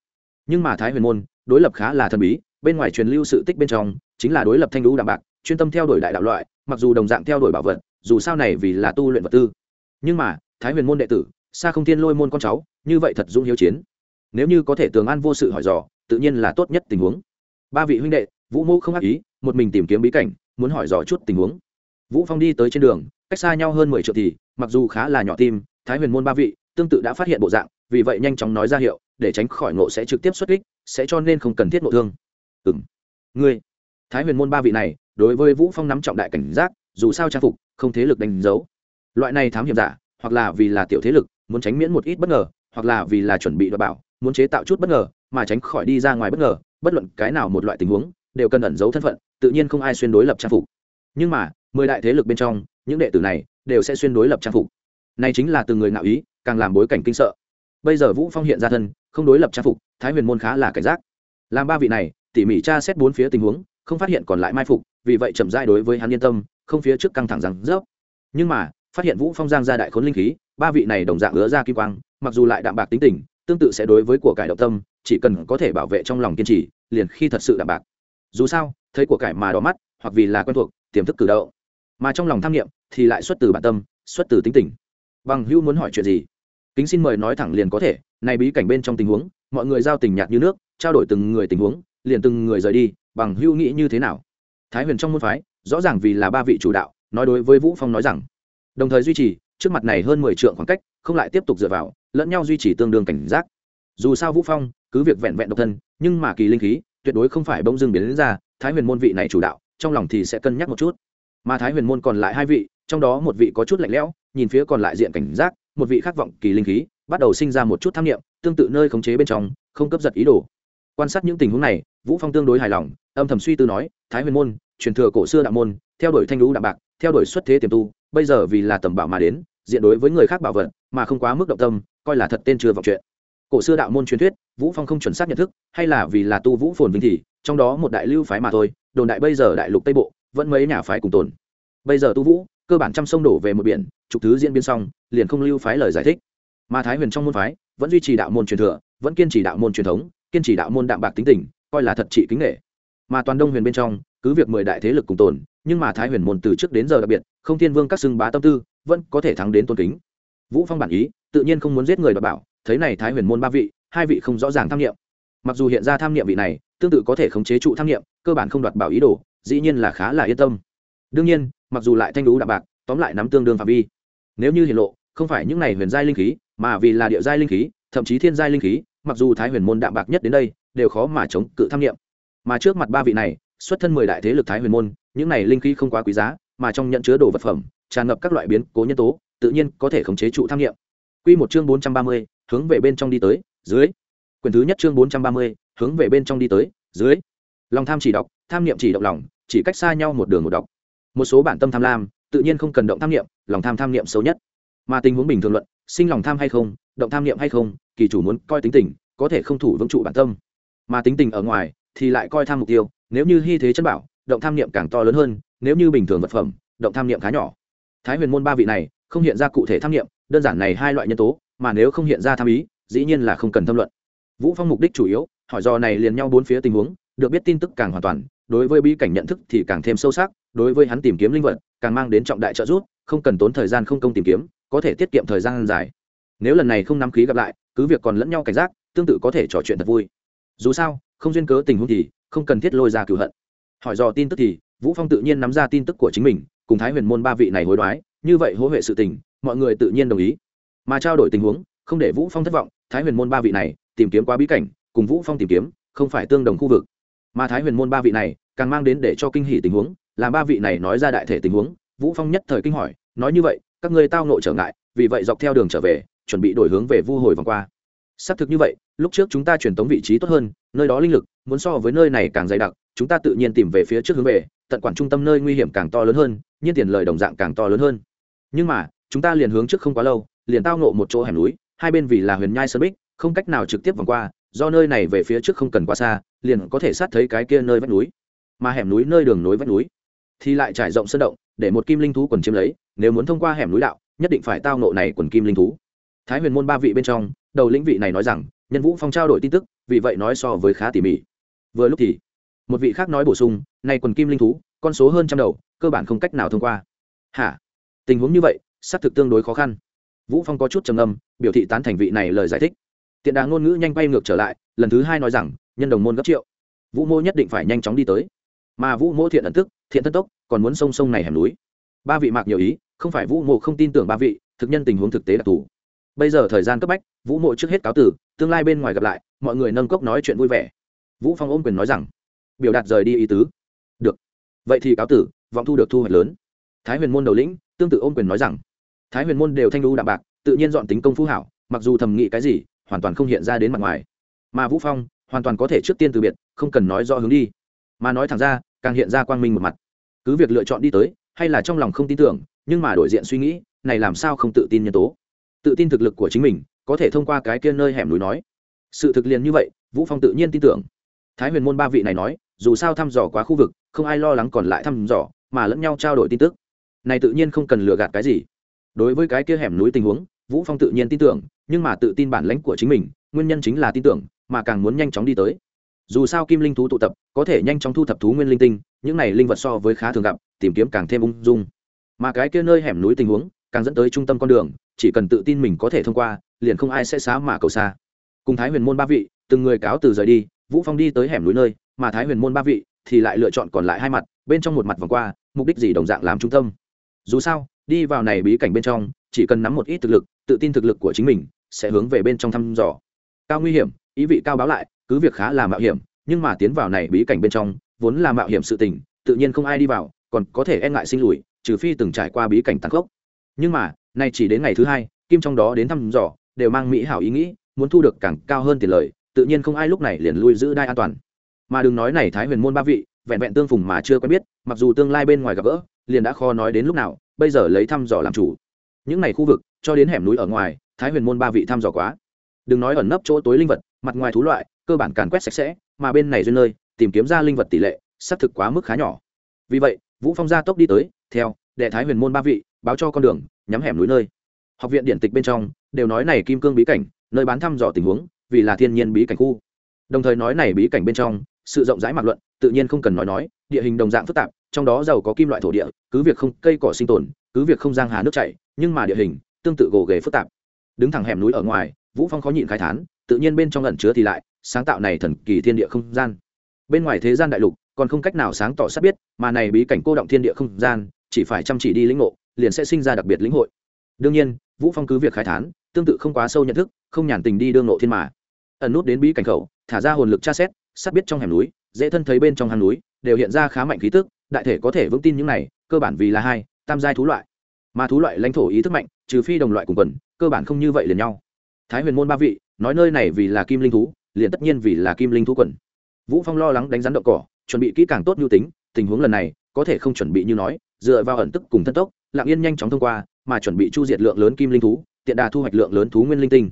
Nhưng mà thái huyền môn, đối lập khá là thần bí, bên ngoài truyền lưu sự tích bên trong, chính là đối lập thanh lũ đạm bạc, chuyên tâm theo đuổi đại đạo loại, mặc dù đồng dạng theo đuổi bảo vật, dù sao này vì là tu luyện vật tư. Nhưng mà, thái huyền môn đệ tử, xa không thiên lôi môn con cháu, như vậy thật dũng hiếu chiến nếu như có thể tường an vô sự hỏi dò, tự nhiên là tốt nhất tình huống. Ba vị huynh đệ, vũ mô không ác ý, một mình tìm kiếm bí cảnh, muốn hỏi dò chút tình huống. Vũ phong đi tới trên đường, cách xa nhau hơn mười triệu thì, mặc dù khá là nhỏ tim, thái huyền môn ba vị tương tự đã phát hiện bộ dạng, vì vậy nhanh chóng nói ra hiệu, để tránh khỏi ngộ sẽ trực tiếp xuất kích, sẽ cho nên không cần thiết ngộ thương. Ừ ngươi, thái huyền môn ba vị này, đối với vũ phong nắm trọng đại cảnh giác, dù sao trang phục, không thế lực đánh dấu. Loại này thám hiểm giả, hoặc là vì là tiểu thế lực, muốn tránh miễn một ít bất ngờ, hoặc là vì là chuẩn bị đảm bảo muốn chế tạo chút bất ngờ, mà tránh khỏi đi ra ngoài bất ngờ, bất luận cái nào một loại tình huống, đều cần ẩn giấu thân phận, tự nhiên không ai xuyên đối lập trang phục. Nhưng mà, mười đại thế lực bên trong, những đệ tử này đều sẽ xuyên đối lập trang phục. Này chính là từng người ngạo ý, càng làm bối cảnh kinh sợ. Bây giờ vũ phong hiện ra thân, không đối lập trang phục, thái huyền môn khá là cảnh giác. Làm ba vị này, tỉ mỉ tra xét bốn phía tình huống, không phát hiện còn lại mai phục, vì vậy chậm rãi đối với hắn yên tâm, không phía trước căng thẳng rằng rớp. Nhưng mà, phát hiện vũ phong giang ra đại khốn linh khí, ba vị này đồng dạng ứa ra kim quang, mặc dù lại đạm bạc tính tình tương tự sẽ đối với của cải động tâm, chỉ cần có thể bảo vệ trong lòng kiên trì, liền khi thật sự đạm bạc. Dù sao, thấy của cải mà đỏ mắt, hoặc vì là quen thuộc, tiềm thức cử động, mà trong lòng tham nghiệm, thì lại xuất từ bản tâm, xuất từ tính tình. Bằng hữu muốn hỏi chuyện gì? Kính xin mời nói thẳng liền có thể này bí cảnh bên trong tình huống, mọi người giao tình nhạt như nước, trao đổi từng người tình huống, liền từng người rời đi, bằng hữu nghĩ như thế nào? Thái huyền trong môn phái, rõ ràng vì là ba vị chủ đạo, nói đối với vũ phong nói rằng, đồng thời duy trì trước mặt này hơn mười trượng khoảng cách không lại tiếp tục dựa vào lẫn nhau duy trì tương đương cảnh giác. Dù sao vũ phong cứ việc vẹn vẹn độc thân nhưng mà kỳ linh khí tuyệt đối không phải bỗng dưng biến đến ra thái huyền môn vị này chủ đạo trong lòng thì sẽ cân nhắc một chút. Mà thái huyền môn còn lại hai vị trong đó một vị có chút lạnh lẽo nhìn phía còn lại diện cảnh giác một vị khát vọng kỳ linh khí bắt đầu sinh ra một chút tham niệm, tương tự nơi khống chế bên trong không cấp giật ý đồ. Quan sát những tình huống này vũ phong tương đối hài lòng âm thầm suy tư nói thái huyền môn truyền thừa cổ xưa đạo môn theo đuổi thanh lũ đạm bạc theo đuổi xuất thế tiềm tu bây giờ vì là tầm bảo mà đến diện đối với người khác bảo vật, mà không quá mức động tâm, coi là thật tên chưa vọng chuyện. Cổ xưa đạo môn truyền thuyết, vũ phong không chuẩn xác nhận thức, hay là vì là tu vũ phồn vinh thì, trong đó một đại lưu phái mà thôi, đồn đại bây giờ đại lục tây bộ, vẫn mấy nhà phái cùng tồn. Bây giờ tu vũ, cơ bản trăm sông đổ về một biển, trục thứ diễn biến xong, liền không lưu phái lời giải thích. Mà thái huyền trong môn phái, vẫn duy trì đạo môn truyền thừa, vẫn kiên trì đạo môn truyền thống, kiên trì đạo môn đạm bạc tính tình, coi là thật trị kính nghệ. Mà toàn đông huyền bên trong, cứ việc mười đại thế lực cùng tồn, nhưng mà thái huyền môn từ trước đến giờ đặc biệt, không thiên vương các xưng bá tâm tư vẫn có thể thắng đến tôn kính. Vũ phong bản ý, tự nhiên không muốn giết người đoạt bảo, thấy này thái huyền môn ba vị, hai vị không rõ ràng tham nghiệm mặc dù hiện ra tham nghiệm vị này, tương tự có thể khống chế trụ tham nghiệm cơ bản không đoạt bảo ý đồ, dĩ nhiên là khá là yên tâm. Đương nhiên, mặc dù lại thanh lũ đạm bạc, tóm lại nắm tương đương phạm vi. Nếu như hiện lộ, không phải những này huyền giai linh khí, mà vì là địa giai linh khí, thậm chí thiên giai linh khí, mặc dù thái huyền môn đạm bạc nhất đến đây, đều khó mà chống cự tham nghiệm mà trước mặt ba vị này, xuất thân mười đại thế lực thái huyền môn, những này linh khí không quá quý giá, mà trong nhận chứa đồ vật phẩm tràn ngập các loại biến cố nhân tố, tự nhiên có thể khống chế trụ tham nghiệm. Quy một chương bốn trăm ba mươi, hướng về bên trong đi tới, dưới. Quyển thứ nhất chương bốn trăm ba mươi, hướng về bên trong đi tới, dưới. Lòng tham chỉ đọc, tham niệm chỉ động lòng, chỉ cách xa nhau một đường một đọc. Một số bản tâm tham lam, tự nhiên không cần động tham niệm lòng tham tham niệm xấu nhất. Mà tình huống bình thường luận, sinh lòng tham hay không, động tham niệm hay không, kỳ chủ muốn coi tính tình, có thể không thủ vững trụ bản tâm. Mà tính tình ở ngoài, thì lại coi tham mục tiêu, nếu như hy thế chân bảo, động tham niệm càng to lớn hơn, nếu như bình thường vật phẩm, động tham niệm khá nhỏ thái huyền môn ba vị này không hiện ra cụ thể tham nghiệm, đơn giản này hai loại nhân tố mà nếu không hiện ra tham ý dĩ nhiên là không cần tham luận. Vũ phong mục đích chủ yếu hỏi do này liền nhau bốn phía tình huống được biết tin tức càng hoàn toàn đối với bí cảnh nhận thức thì càng thêm sâu sắc đối với hắn tìm kiếm linh vật càng mang đến trọng đại trợ giúp không cần tốn thời gian không công tìm kiếm có thể tiết kiệm thời gian dài. Nếu lần này không nắm khí gặp lại cứ việc còn lẫn nhau cảnh giác tương tự có thể trò chuyện thật vui. Dù sao không duyên cớ tình huống thì không cần thiết lôi ra cửu hận. Hỏi dò tin tức thì vũ phong tự nhiên nắm ra tin tức của chính mình cùng thái huyền môn ba vị này hối đoái, như vậy hối huệ sự tình, mọi người tự nhiên đồng ý. Mà trao đổi tình huống, không để vũ phong thất vọng, thái huyền môn ba vị này, tìm kiếm qua bí cảnh, cùng vũ phong tìm kiếm, không phải tương đồng khu vực. Mà thái huyền môn ba vị này, càng mang đến để cho kinh hỉ tình huống làm ba vị này nói ra đại thể tình huống, vũ phong nhất thời kinh hỏi, nói như vậy, các ngươi tao nội trở ngại, vì vậy dọc theo đường trở về, chuẩn bị đổi hướng về vu hồi vòng qua. Xác thực như vậy, lúc trước chúng ta truyền tống vị trí tốt hơn, nơi đó linh lực, muốn so với nơi này càng dày đặc, chúng ta tự nhiên tìm về phía trước hướng về, tận quản trung tâm nơi nguy hiểm càng to lớn hơn nhiên tiền lời đồng dạng càng to lớn hơn. Nhưng mà, chúng ta liền hướng trước không quá lâu, liền tao nộ một chỗ hẻm núi, hai bên vì là huyền nhai sơn bích, không cách nào trực tiếp vòng qua, do nơi này về phía trước không cần quá xa, liền có thể sát thấy cái kia nơi vách núi. Mà hẻm núi nơi đường nối vách núi, thì lại trải rộng sơn động, để một kim linh thú quần chiếm lấy, nếu muốn thông qua hẻm núi đạo, nhất định phải tao nộ này quần kim linh thú. Thái huyền môn ba vị bên trong, đầu lĩnh vị này nói rằng, nhân vũ phong trao đổi tin tức, vì vậy nói so với khá tỉ mỉ. Vừa lúc thì, một vị khác nói bổ sung, này quần kim linh thú con số hơn trăm đầu, cơ bản không cách nào thông qua. Hả? Tình huống như vậy, xác thực tương đối khó khăn. Vũ phong có chút trầm âm biểu thị tán thành vị này lời giải thích. Tiện đà ngôn ngữ nhanh bay ngược trở lại, lần thứ hai nói rằng, nhân đồng môn gấp triệu. Vũ mô nhất định phải nhanh chóng đi tới. Mà vũ mô thiện ẩn tức, thiện thân tốc, còn muốn sông sông này hẻm núi. Ba vị mạc nhiều ý, không phải vũ mộ không tin tưởng ba vị, thực nhân tình huống thực tế đặc thù. Bây giờ thời gian cấp bách, vũ mộ trước hết cáo tử, tương lai bên ngoài gặp lại, mọi người nâng cốc nói chuyện vui vẻ. Vũ phong ôm quyền nói rằng, biểu đạt rời đi ý tứ. Được vậy thì cáo tử, vọng thu được thu hoạch lớn. Thái huyền môn đầu lĩnh, tương tự ôm quyền nói rằng, thái huyền môn đều thanh lưu đạm bạc, tự nhiên dọn tính công phu hảo, mặc dù thầm nghĩ cái gì, hoàn toàn không hiện ra đến mặt ngoài. Mà vũ phong, hoàn toàn có thể trước tiên từ biệt, không cần nói rõ hướng đi. Mà nói thẳng ra, càng hiện ra quang minh một mặt. Cứ việc lựa chọn đi tới, hay là trong lòng không tin tưởng, nhưng mà đổi diện suy nghĩ, này làm sao không tự tin nhân tố? Tự tin thực lực của chính mình, có thể thông qua cái kia nơi hẻm núi nói. Sự thực liền như vậy, vũ phong tự nhiên tin tưởng. Thái huyền môn ba vị này nói, dù sao thăm dò quá khu vực không ai lo lắng còn lại thăm dò, mà lẫn nhau trao đổi tin tức. Này tự nhiên không cần lừa gạt cái gì. Đối với cái kia hẻm núi tình huống, vũ phong tự nhiên tin tưởng, nhưng mà tự tin bản lãnh của chính mình, nguyên nhân chính là tin tưởng, mà càng muốn nhanh chóng đi tới. Dù sao kim linh thú tụ tập, có thể nhanh chóng thu thập thú nguyên linh tinh, những này linh vật so với khá thường gặp, tìm kiếm càng thêm ung dung. Mà cái kia nơi hẻm núi tình huống, càng dẫn tới trung tâm con đường, chỉ cần tự tin mình có thể thông qua, liền không ai sẽ xá mà cầu xa. Cùng thái huyền môn ba vị, từng người cáo từ rời đi, vũ phong đi tới hẻm núi nơi, mà thái huyền môn ba vị thì lại lựa chọn còn lại hai mặt, bên trong một mặt vòng qua, mục đích gì đồng dạng làm trung tâm. Dù sao, đi vào này bí cảnh bên trong, chỉ cần nắm một ít thực lực, tự tin thực lực của chính mình sẽ hướng về bên trong thăm dò. Cao nguy hiểm, ý vị cao báo lại, cứ việc khá là mạo hiểm, nhưng mà tiến vào này bí cảnh bên trong, vốn là mạo hiểm sự tình, tự nhiên không ai đi vào, còn có thể e ngại sinh lùi, trừ phi từng trải qua bí cảnh tăng gốc nhưng mà, nay chỉ đến ngày thứ hai, kim trong đó đến thăm dò, đều mang mỹ hảo ý nghĩ, muốn thu được càng cao hơn tiền lời, tự nhiên không ai lúc này liền lui giữ đai an toàn mà đừng nói này thái huyền môn ba vị, vẹn vẹn tương phùng mà chưa quen biết, mặc dù tương lai bên ngoài gặp gỡ, liền đã khó nói đến lúc nào, bây giờ lấy thăm dò làm chủ. Những này khu vực, cho đến hẻm núi ở ngoài, thái huyền môn ba vị thăm dò quá. Đừng nói ẩn nấp chỗ tối linh vật, mặt ngoài thú loại, cơ bản càn quét sạch sẽ, mà bên này duyên nơi, tìm kiếm ra linh vật tỷ lệ, xác thực quá mức khá nhỏ. Vì vậy, vũ phong gia tốc đi tới, theo đệ thái huyền môn ba vị, báo cho con đường, nhắm hẻm núi nơi. Học viện điện tịch bên trong, đều nói này kim cương bí cảnh, nơi bán thăm dò tình huống, vì là thiên nhiên bí cảnh khu. Đồng thời nói này bí cảnh bên trong sự rộng rãi mặc luận, tự nhiên không cần nói nói, địa hình đồng dạng phức tạp, trong đó giàu có kim loại thổ địa, cứ việc không cây cỏ sinh tồn, cứ việc không giang hà nước chảy, nhưng mà địa hình tương tự gồ ghề phức tạp. Đứng thẳng hẻm núi ở ngoài, vũ phong khó nhịn khai thán, tự nhiên bên trong ẩn chứa thì lại, sáng tạo này thần kỳ thiên địa không gian. Bên ngoài thế gian đại lục, còn không cách nào sáng tỏ sắp biết, mà này bí cảnh cô động thiên địa không gian, chỉ phải chăm chỉ đi lĩnh ngộ, liền sẽ sinh ra đặc biệt lĩnh hội. Đương nhiên, vũ phong cứ việc khai thán, tương tự không quá sâu nhận thức, không nhàn tình đi đương nộ thiên mà. Ẩn nút đến bí cảnh khẩu, thả ra hồn lực tra xét Sát biết trong hẻm núi, dễ thân thấy bên trong hang núi, đều hiện ra khá mạnh khí tức, đại thể có thể vững tin những này, cơ bản vì là hai, tam giai thú loại. Mà thú loại lãnh thổ ý thức mạnh, trừ phi đồng loại cùng quần, cơ bản không như vậy liền nhau. Thái huyền môn ba vị, nói nơi này vì là kim linh thú, liền tất nhiên vì là kim linh thú quần. Vũ phong lo lắng đánh rắn động cỏ, chuẩn bị kỹ càng tốt nhu tính, tình huống lần này, có thể không chuẩn bị như nói, dựa vào ẩn tức cùng thân tốc, lặng yên nhanh chóng thông qua, mà chuẩn bị chu diệt lượng lớn kim linh thú, tiện đà thu hoạch lượng lớn thú nguyên linh tinh.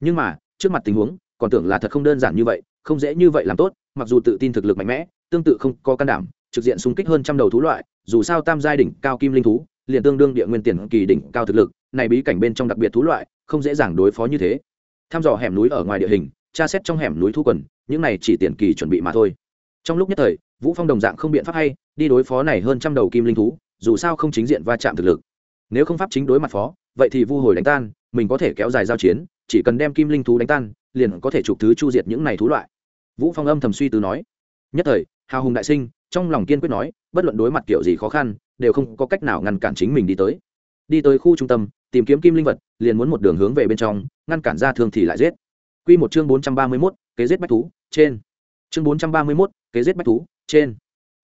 Nhưng mà, trước mặt tình huống, còn tưởng là thật không đơn giản như vậy không dễ như vậy làm tốt, mặc dù tự tin thực lực mạnh mẽ, tương tự không có can đảm, trực diện xung kích hơn trăm đầu thú loại, dù sao tam giai đỉnh cao kim linh thú, liền tương đương địa nguyên tiền kỳ đỉnh cao thực lực, này bí cảnh bên trong đặc biệt thú loại, không dễ dàng đối phó như thế. Tham dò hẻm núi ở ngoài địa hình, tra xét trong hẻm núi thu quần, những này chỉ tiền kỳ chuẩn bị mà thôi. Trong lúc nhất thời, vũ phong đồng dạng không biện pháp hay, đi đối phó này hơn trăm đầu kim linh thú, dù sao không chính diện va chạm thực lực. Nếu không pháp chính đối mặt phó, vậy thì vu hồi đánh tan, mình có thể kéo dài giao chiến, chỉ cần đem kim linh thú đánh tan, liền có thể chụp thứ chu diệt những này thú loại vũ phong âm thầm suy tư nói. Nhất thời hào hùng đại sinh trong lòng kiên quyết nói bất luận đối mặt kiểu gì khó khăn đều không có cách nào ngăn cản chính mình đi tới. Đi tới khu trung tâm tìm kiếm kim linh vật liền muốn một đường hướng về bên trong ngăn cản ra thương thì lại giết. Quy một chương 431, kế giết bách thú trên. Chương 431, kế giết bách thú trên.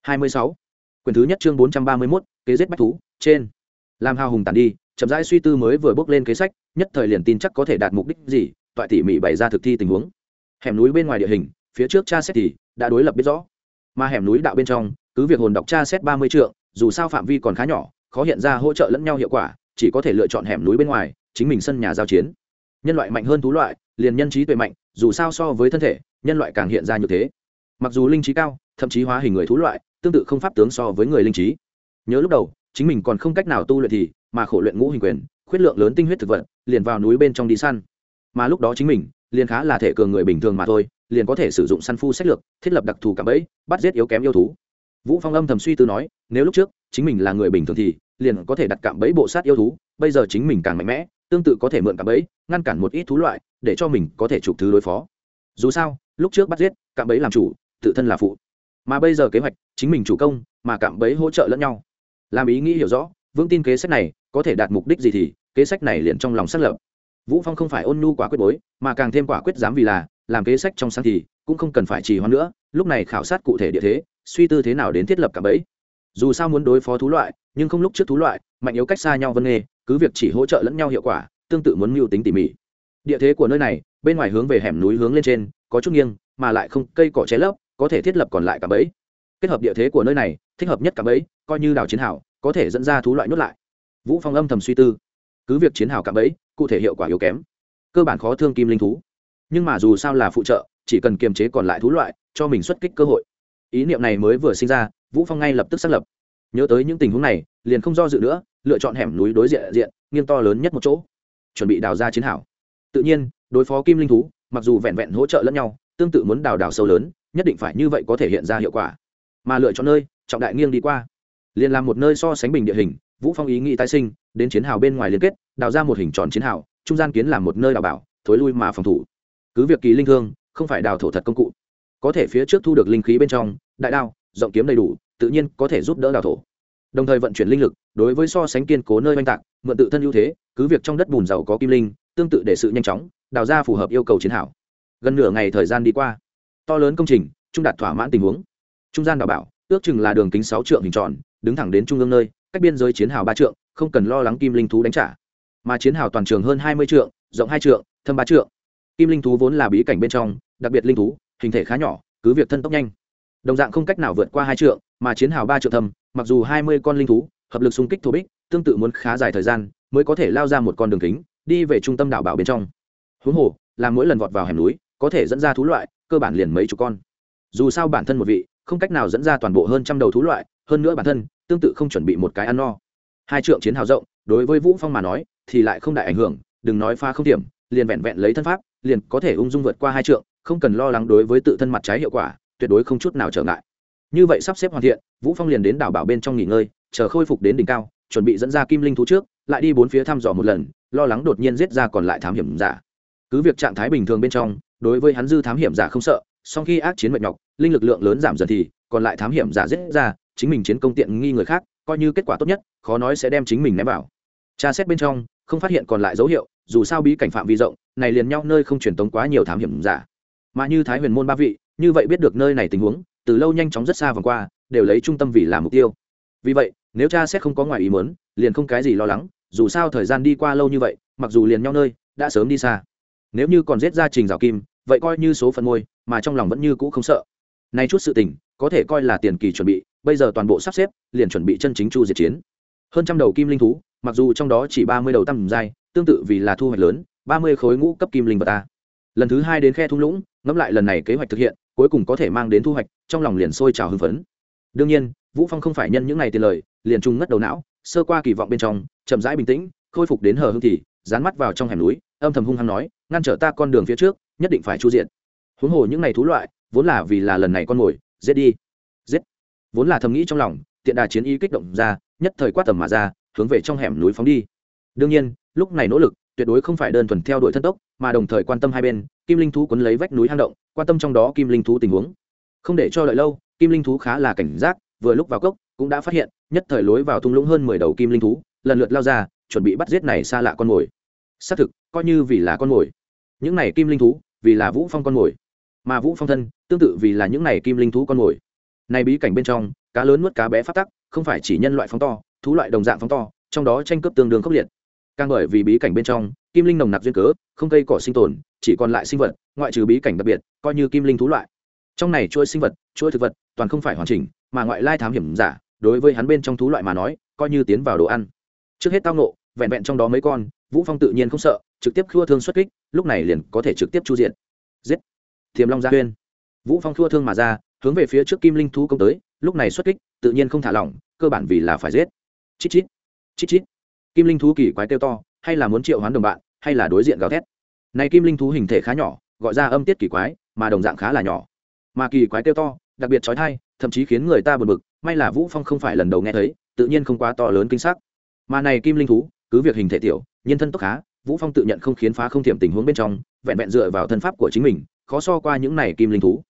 26. Quyển thứ nhất chương 431, kế giết bách thú trên. Làm hào hùng tản đi chậm rãi suy tư mới vừa bước lên kế sách nhất thời liền tin chắc có thể đạt mục đích gì toại tỉ mỉ bày ra thực thi tình huống. Hẻm núi bên ngoài địa hình phía trước cha xét thì đã đối lập biết rõ. Mà hẻm núi đạo bên trong, cứ việc hồn đọc cha xét ba mươi trượng, dù sao phạm vi còn khá nhỏ, khó hiện ra hỗ trợ lẫn nhau hiệu quả, chỉ có thể lựa chọn hẻm núi bên ngoài, chính mình sân nhà giao chiến. Nhân loại mạnh hơn thú loại, liền nhân trí tuệ mạnh, dù sao so với thân thể, nhân loại càng hiện ra như thế. Mặc dù linh trí cao, thậm chí hóa hình người thú loại, tương tự không pháp tướng so với người linh trí. Nhớ lúc đầu, chính mình còn không cách nào tu luyện thì, mà khổ luyện ngũ hình quyền, khuyết lượng lớn tinh huyết thực vật, liền vào núi bên trong đi săn. Mà lúc đó chính mình liền khá là thể cường người bình thường mà thôi, liền có thể sử dụng săn phu sách lược, thiết lập đặc thù cạm bẫy, bắt giết yếu kém yêu thú. Vũ phong âm thầm suy tư nói, nếu lúc trước, chính mình là người bình thường thì, liền có thể đặt cạm bẫy bộ sát yêu thú, bây giờ chính mình càng mạnh mẽ, tương tự có thể mượn cạm bẫy, ngăn cản một ít thú loại, để cho mình có thể chụp thứ đối phó. Dù sao, lúc trước bắt giết cạm bẫy làm chủ, tự thân là phụ. Mà bây giờ kế hoạch, chính mình chủ công, mà cạm bẫy hỗ trợ lẫn nhau. Làm ý nghĩ hiểu rõ, vững tin kế sách này có thể đạt mục đích gì thì, kế sách này liền trong lòng xác lập vũ phong không phải ôn nhu quả quyết bối, mà càng thêm quả quyết dám vì là, làm kế sách trong sáng thì cũng không cần phải trì hoãn nữa, lúc này khảo sát cụ thể địa thế, suy tư thế nào đến thiết lập cả bẫy. Dù sao muốn đối phó thú loại, nhưng không lúc trước thú loại, mạnh yếu cách xa nhau vân nghề cứ việc chỉ hỗ trợ lẫn nhau hiệu quả, tương tự muốn mưu tính tỉ mỉ. Địa thế của nơi này, bên ngoài hướng về hẻm núi hướng lên trên, có chút nghiêng, mà lại không, cây cỏ cháy lấp, có thể thiết lập còn lại cả bẫy. Kết hợp địa thế của nơi này, thích hợp nhất cả bẫy, coi như đảo chiến hào, có thể dẫn ra thú loại nhốt lại. Vũ phong âm thầm suy tư. Cứ việc chiến hào cả bẫy cụ thể hiệu quả yếu kém. Cơ bản khó thương kim linh thú. Nhưng mà dù sao là phụ trợ, chỉ cần kiềm chế còn lại thú loại, cho mình xuất kích cơ hội. Ý niệm này mới vừa sinh ra, vũ phong ngay lập tức xác lập. Nhớ tới những tình huống này, liền không do dự nữa, lựa chọn hẻm núi đối diện diện, nghiêng to lớn nhất một chỗ. Chuẩn bị đào ra chiến hảo tự nhiên, đối phó kim linh thú, mặc dù vẹn vẹn hỗ trợ lẫn nhau, tương tự muốn đào đào sâu lớn, nhất định phải như vậy có thể hiện ra hiệu quả. Mà lựa chọn nơi, trọng đại nghiêng đi qua. Liền làm một nơi so sánh bình địa hình, vũ phong ý nghĩ tái sinh đến chiến hào bên ngoài liên kết, đào ra một hình tròn chiến hào, trung gian kiến làm một nơi đào bảo, thối lui mà phòng thủ. Cứ việc kỳ linh thương, không phải đào thổ thật công cụ. Có thể phía trước thu được linh khí bên trong, đại đao, rộng kiếm đầy đủ, tự nhiên có thể giúp đỡ đào thổ. Đồng thời vận chuyển linh lực, đối với so sánh kiên cố nơi oanh tạc, mượn tự thân ưu thế, cứ việc trong đất bùn giàu có kim linh, tương tự để sự nhanh chóng, đào ra phù hợp yêu cầu chiến hảo gần nửa ngày thời gian đi qua, to lớn công trình, trung đạt thỏa mãn tình huống. Trung gian đào bảo, ước chừng là đường kính sáu trượng hình tròn, đứng thẳng đến trung ương nơi, cách biên giới chiến hào ba trượng không cần lo lắng kim linh thú đánh trả. Mà chiến hào toàn trường hơn hai mươi trượng, rộng hai trượng, thâm ba trượng. Kim linh thú vốn là bí cảnh bên trong, đặc biệt linh thú, hình thể khá nhỏ, cứ việc thân tốc nhanh. Đồng dạng không cách nào vượt qua hai trượng, mà chiến hào ba trượng thâm, mặc dù hai mươi con linh thú, hợp lực xung kích thổ bích, tương tự muốn khá dài thời gian, mới có thể lao ra một con đường kính, đi về trung tâm đảo bảo bên trong. Huống hồ, là mỗi lần vọt vào hẻm núi, có thể dẫn ra thú loại, cơ bản liền mấy chục con. Dù sao bản thân một vị, không cách nào dẫn ra toàn bộ hơn trăm đầu thú loại, hơn nữa bản thân, tương tự không chuẩn bị một cái ăn no hai trượng chiến hào rộng, đối với vũ phong mà nói, thì lại không đại ảnh hưởng, đừng nói pha không điểm, liền vẹn vẹn lấy thân pháp, liền có thể ung dung vượt qua hai trượng, không cần lo lắng đối với tự thân mặt trái hiệu quả, tuyệt đối không chút nào trở ngại. Như vậy sắp xếp hoàn thiện, vũ phong liền đến đảo bảo bên trong nghỉ ngơi, chờ khôi phục đến đỉnh cao, chuẩn bị dẫn ra kim linh thú trước, lại đi bốn phía thăm dò một lần, lo lắng đột nhiên giết ra còn lại thám hiểm giả. Cứ việc trạng thái bình thường bên trong, đối với hắn dư thám hiểm giả không sợ, song khi ác chiến mệt nhọc, linh lực lượng lớn giảm dần thì, còn lại thám hiểm giả giết ra, chính mình chiến công tiện nghi người khác coi như kết quả tốt nhất, khó nói sẽ đem chính mình ném vào. Tra xét bên trong, không phát hiện còn lại dấu hiệu, dù sao bí cảnh phạm vi rộng, này liền nhau nơi không truyền tống quá nhiều thám hiểm giả. Mà như thái huyền môn ba vị, như vậy biết được nơi này tình huống, từ lâu nhanh chóng rất xa vòng qua, đều lấy trung tâm vì làm mục tiêu. Vì vậy, nếu cha xét không có ngoài ý muốn, liền không cái gì lo lắng, dù sao thời gian đi qua lâu như vậy, mặc dù liền nhau nơi, đã sớm đi xa. Nếu như còn giết ra trình rào kim, vậy coi như số phận môi mà trong lòng vẫn như cũ không sợ. Nay chút sự tình có thể coi là tiền kỳ chuẩn bị, bây giờ toàn bộ sắp xếp, liền chuẩn bị chân chính chu diệt chiến. Hơn trăm đầu kim linh thú, mặc dù trong đó chỉ ba mươi đầu tăm dai tương tự vì là thu hoạch lớn, ba mươi khối ngũ cấp kim linh vật ta. Lần thứ hai đến khe thung lũng, ngẫm lại lần này kế hoạch thực hiện, cuối cùng có thể mang đến thu hoạch, trong lòng liền sôi trào hưng phấn. Đương nhiên, vũ phong không phải nhân những ngày tiền lời, liền trung ngất đầu não, sơ qua kỳ vọng bên trong, chậm rãi bình tĩnh, khôi phục đến hờ hưng thì, dán mắt vào trong hẻm núi, âm thầm hung hăng nói, ngăn trở ta con đường phía trước, nhất định phải chu diện huống hồ những ngày thú loại, vốn là vì là lần này con mồi giết đi. Giết. Vốn là thầm nghĩ trong lòng, tiện đà chiến ý kích động ra, nhất thời quát tầm mà ra, hướng về trong hẻm núi phóng đi. Đương nhiên, lúc này nỗ lực, tuyệt đối không phải đơn thuần theo đuổi thân tốc, mà đồng thời quan tâm hai bên, kim linh thú quấn lấy vách núi hang động, quan tâm trong đó kim linh thú tình huống. Không để cho đợi lâu, kim linh thú khá là cảnh giác, vừa lúc vào cốc, cũng đã phát hiện, nhất thời lối vào thung lũng hơn mười đầu kim linh thú, lần lượt lao ra, chuẩn bị bắt giết này xa lạ con mồi. Xác thực, coi như vì là con mồi. Những này kim linh thú, vì là vũ phong con mồi mà vũ phong thân tương tự vì là những này kim linh thú con mồi này bí cảnh bên trong cá lớn nuốt cá bé phát tắc không phải chỉ nhân loại phóng to thú loại đồng dạng phóng to trong đó tranh cướp tương đương khốc liệt càng bởi vì bí cảnh bên trong kim linh nồng nặc duyên cớ không cây cỏ sinh tồn chỉ còn lại sinh vật ngoại trừ bí cảnh đặc biệt coi như kim linh thú loại trong này chuỗi sinh vật chuỗi thực vật toàn không phải hoàn chỉnh mà ngoại lai thám hiểm giả đối với hắn bên trong thú loại mà nói coi như tiến vào đồ ăn trước hết tao nộ vẹn vẹn trong đó mấy con vũ phong tự nhiên không sợ trực tiếp khua thương xuất kích lúc này liền có thể trực tiếp chu diện giết thiềm long gia huyên. Vũ phong thua thương mà ra, hướng về phía trước kim linh thú công tới, lúc này xuất kích, tự nhiên không thả lỏng, cơ bản vì là phải giết. Chít chít chít chít. Kim linh thú kỳ quái kêu to, hay là muốn triệu hoán đồng bạn, hay là đối diện gào thét. Này kim linh thú hình thể khá nhỏ, gọi ra âm tiết kỳ quái, mà đồng dạng khá là nhỏ. Mà kỳ quái kêu to, đặc biệt trói thai thậm chí khiến người ta buồn bực, may là vũ phong không phải lần đầu nghe thấy, tự nhiên không quá to lớn kinh sắc. Mà này kim linh thú, cứ việc hình thể tiểu, nhân thân tốc khá, vũ phong tự nhận không khiến phá không thiểm tình huống bên trong, vẹn vẹn dựa vào thân pháp của chính mình khó so qua những này kim linh thú.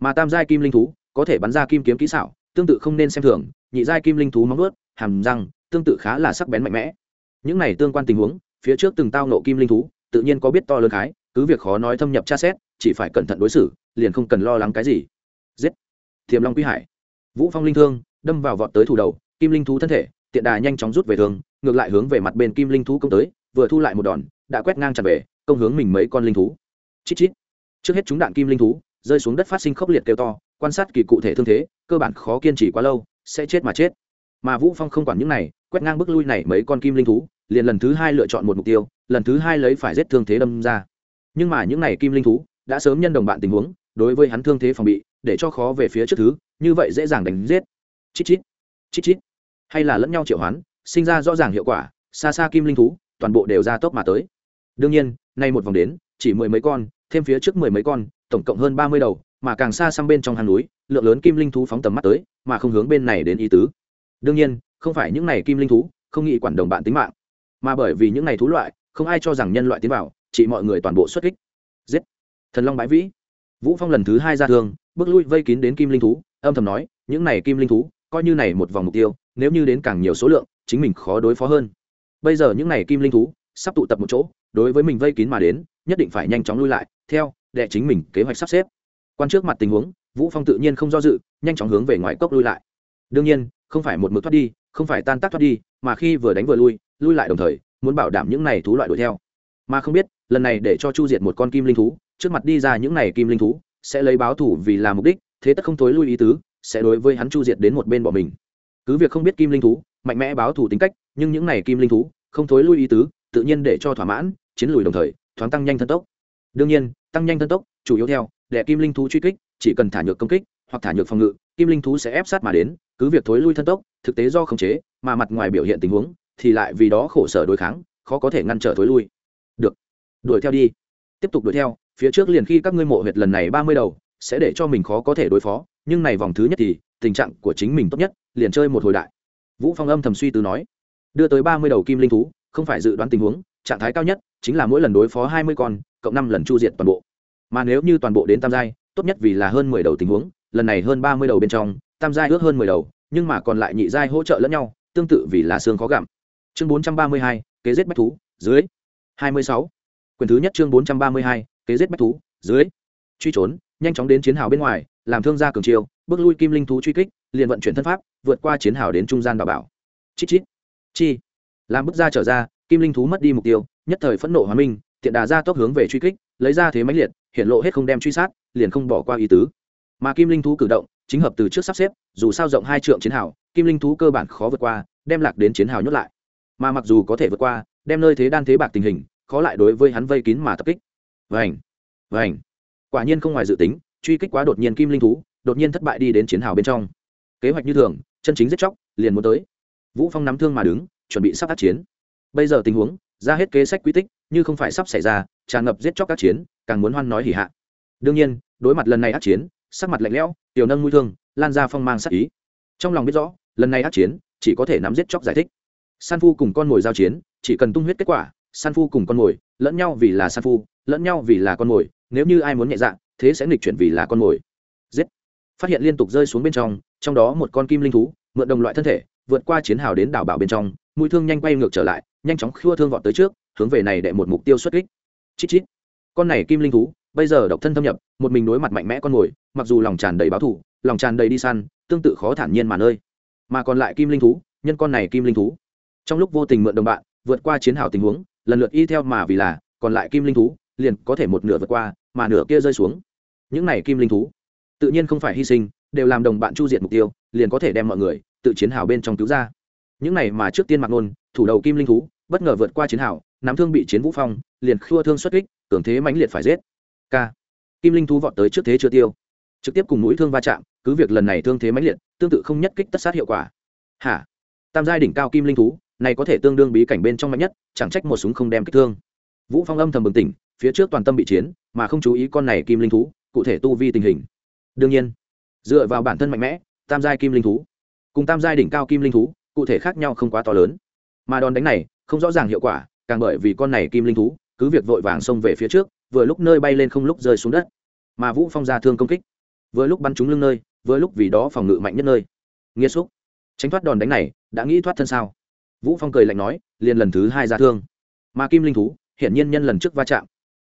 Mà tam giai kim linh thú có thể bắn ra kim kiếm kỹ xảo, tương tự không nên xem thường, nhị giai kim linh thú móng vuốt, hàm răng, tương tự khá là sắc bén mạnh mẽ. Những này tương quan tình huống, phía trước từng tao nộ kim linh thú, tự nhiên có biết to lớn khái, cứ việc khó nói thâm nhập tra xét, chỉ phải cẩn thận đối xử, liền không cần lo lắng cái gì. Giết! Thiềm long quý hải. Vũ phong linh thương đâm vào vọt tới thủ đầu, kim linh thú thân thể, tiện đà nhanh chóng rút về thường ngược lại hướng về mặt bên kim linh thú công tới, vừa thu lại một đòn, đã quét ngang chặt về, công hướng mình mấy con linh thú. Chít chít trước hết chúng đạn kim linh thú, rơi xuống đất phát sinh khốc liệt kêu to, quan sát kỳ cụ thể thương thế, cơ bản khó kiên trì quá lâu, sẽ chết mà chết. Mà vũ phong không quản những này, quét ngang bước lui này mấy con kim linh thú, liền lần thứ hai lựa chọn một mục tiêu, lần thứ hai lấy phải giết thương thế đâm ra. Nhưng mà những này kim linh thú, đã sớm nhân đồng bạn tình huống, đối với hắn thương thế phòng bị, để cho khó về phía trước thứ, như vậy dễ dàng đánh giết. Chít chít chít chít. Hay là lẫn nhau triệu hoán, sinh ra rõ ràng hiệu quả, xa xa kim linh thú, toàn bộ đều ra tốc mà tới. Đương nhiên, nay một vòng đến, chỉ mười mấy con thêm phía trước mười mấy con, tổng cộng hơn ba mươi đầu, mà càng xa sang bên trong hang núi, lượng lớn kim linh thú phóng tầm mắt tới, mà không hướng bên này đến ý tứ. Đương nhiên, không phải những này kim linh thú, không nghĩ quản đồng bạn tính mạng. Mà bởi vì những này thú loại, không ai cho rằng nhân loại tiến vào, chỉ mọi người toàn bộ xuất kích. Giết! Thần long bãi vĩ. Vũ phong lần thứ hai ra thương, bước lui vây kín đến kim linh thú, âm thầm nói, những này kim linh thú, coi như này một vòng mục tiêu, nếu như đến càng nhiều số lượng, chính mình khó đối phó hơn. Bây giờ những này kim linh thú, sắp tụ tập một chỗ, đối với mình vây kín mà đến nhất định phải nhanh chóng lui lại, theo đệ chính mình kế hoạch sắp xếp. Quan trước mặt tình huống, vũ phong tự nhiên không do dự, nhanh chóng hướng về ngoài cốc lui lại. Đương nhiên, không phải một mực thoát đi, không phải tan tác thoát đi, mà khi vừa đánh vừa lui lui lại đồng thời, muốn bảo đảm những này thú loại đuổi theo. Mà không biết, lần này để cho chu diệt một con kim linh thú, trước mặt đi ra những này kim linh thú, sẽ lấy báo thủ vì là mục đích, thế tất không thối lui ý tứ, sẽ đối với hắn chu diệt đến một bên bỏ mình. Cứ việc không biết kim linh thú, mạnh mẽ báo thủ tính cách, nhưng những này kim linh thú, không thối lui ý tứ, tự nhiên để cho thỏa mãn, chiến lùi đồng thời thoáng tăng nhanh thân tốc. Đương nhiên, tăng nhanh thân tốc chủ yếu theo để kim linh thú truy kích, chỉ cần thả nhược công kích hoặc thả nhược phòng ngự, kim linh thú sẽ ép sát mà đến, cứ việc thối lui thân tốc, thực tế do khống chế, mà mặt ngoài biểu hiện tình huống thì lại vì đó khổ sở đối kháng, khó có thể ngăn trở thối lui. Được. Đuổi theo đi. Tiếp tục đuổi theo, phía trước liền khi các ngươi mộ huyệt lần này ba mươi đầu, sẽ để cho mình khó có thể đối phó, nhưng này vòng thứ nhất thì tình trạng của chính mình tốt nhất, liền chơi một hồi đại. Vũ phong âm thầm suy tư nói, đưa tới ba mươi đầu kim linh thú, không phải dự đoán tình huống trạng thái cao nhất chính là mỗi lần đối phó hai mươi con, cộng năm lần chu diệt toàn bộ. Mà nếu như toàn bộ đến tam giai, tốt nhất vì là hơn mười đầu tình huống, lần này hơn ba mươi đầu bên trong, tam giai ước hơn mười đầu, nhưng mà còn lại nhị giai hỗ trợ lẫn nhau, tương tự vì là xương khó gặm. Chương bốn trăm ba mươi hai, kế giết bách thú, dưới. Hai mươi sáu. Quyền thứ nhất chương bốn trăm ba mươi hai, kế giết bách thú, dưới. Truy trốn, nhanh chóng đến chiến hào bên ngoài, làm thương gia cường chiêu, bước lui kim linh thú truy kích, liền vận chuyển thân pháp, vượt qua chiến hào đến trung gian bảo bảo. Chít chít. Chi. Làm bước ra trở ra kim linh thú mất đi mục tiêu, nhất thời phẫn nộ hòa minh tiện đà ra tốc hướng về truy kích, lấy ra thế máy liệt, hiện lộ hết không đem truy sát, liền không bỏ qua ý tứ. Mà kim linh thú cử động, chính hợp từ trước sắp xếp, dù sao rộng hai trượng chiến hào, kim linh thú cơ bản khó vượt qua, đem lạc đến chiến hào nhốt lại. Mà mặc dù có thể vượt qua, đem nơi thế đan thế bạc tình hình, khó lại đối với hắn vây kín mà tập kích. Vảnh vảnh quả nhiên không ngoài dự tính, truy kích quá đột nhiên kim linh thú, đột nhiên thất bại đi đến chiến hào bên trong. Kế hoạch như thường, chân chính giết chóc, liền muốn tới. Vũ phong nắm thương mà đứng, chuẩn bị sắp tác chiến bây giờ tình huống, ra hết kế sách quy tích, như không phải sắp xảy ra, tràn ngập giết chóc các chiến, càng muốn hoan nói hỉ hạ. Đương nhiên, đối mặt lần này ác chiến, sắc mặt lạnh lẽo, tiểu nâng mũi thương, lan ra phong mang sắc ý. Trong lòng biết rõ, lần này ác chiến, chỉ có thể nắm giết chóc giải thích. San phu cùng con mồi giao chiến, chỉ cần tung huyết kết quả, san phu cùng con mồi, lẫn nhau vì là san phu, lẫn nhau vì là con mồi, nếu như ai muốn nhẹ dạng thế sẽ nghịch chuyển vì là con mồi. Giết. Phát hiện liên tục rơi xuống bên trong trong đó một con kim linh thú, mượn đồng loại thân thể vượt qua chiến hào đến đảo bảo bên trong, mũi thương nhanh quay ngược trở lại, nhanh chóng khua thương vọt tới trước, hướng về này để một mục tiêu xuất kích. Chít chít. Con này kim linh thú, bây giờ độc thân thâm nhập, một mình đối mặt mạnh mẽ con mồi, mặc dù lòng tràn đầy báo thù, lòng tràn đầy đi săn, tương tự khó thản nhiên mà nơi. Mà còn lại kim linh thú, nhân con này kim linh thú. Trong lúc vô tình mượn đồng bạn, vượt qua chiến hào tình huống, lần lượt y theo mà vì là, còn lại kim linh thú, liền có thể một nửa vượt qua, mà nửa kia rơi xuống. Những này kim linh thú, tự nhiên không phải hy sinh, đều làm đồng bạn chu diệt mục tiêu, liền có thể đem mọi người tự chiến hào bên trong cứu ra. Những này mà trước tiên mạc nôn thủ đầu kim linh thú, bất ngờ vượt qua chiến hào, nắm thương bị chiến vũ phong, liền khua thương xuất kích tưởng thế mãnh liệt phải giết. K kim linh thú vọt tới trước thế chưa tiêu. Trực tiếp cùng mũi thương va chạm, cứ việc lần này thương thế mãnh liệt, tương tự không nhất kích tất sát hiệu quả. Hả? Tam giai đỉnh cao kim linh thú, này có thể tương đương bí cảnh bên trong mạnh nhất, chẳng trách một súng không đem kích thương. Vũ phong âm thầm bừng tỉnh, phía trước toàn tâm bị chiến, mà không chú ý con này kim linh thú, cụ thể tu vi tình hình. Đương nhiên, dựa vào bản thân mạnh mẽ, tam giai kim linh thú cùng tam giai đỉnh cao kim linh thú, cụ thể khác nhau không quá to lớn. Mà đòn đánh này, không rõ ràng hiệu quả, càng bởi vì con này kim linh thú, cứ việc vội vàng xông về phía trước, vừa lúc nơi bay lên không lúc rơi xuống đất. Mà vũ phong ra thương công kích. Vừa lúc bắn trúng lưng nơi, vừa lúc vì đó phòng ngự mạnh nhất nơi. Nghĩa xúc. Tránh thoát đòn đánh này, đã nghĩ thoát thân sao? Vũ phong cười lạnh nói, liền lần thứ hai ra thương. Mà kim linh thú, hiển nhiên nhân lần trước va chạm.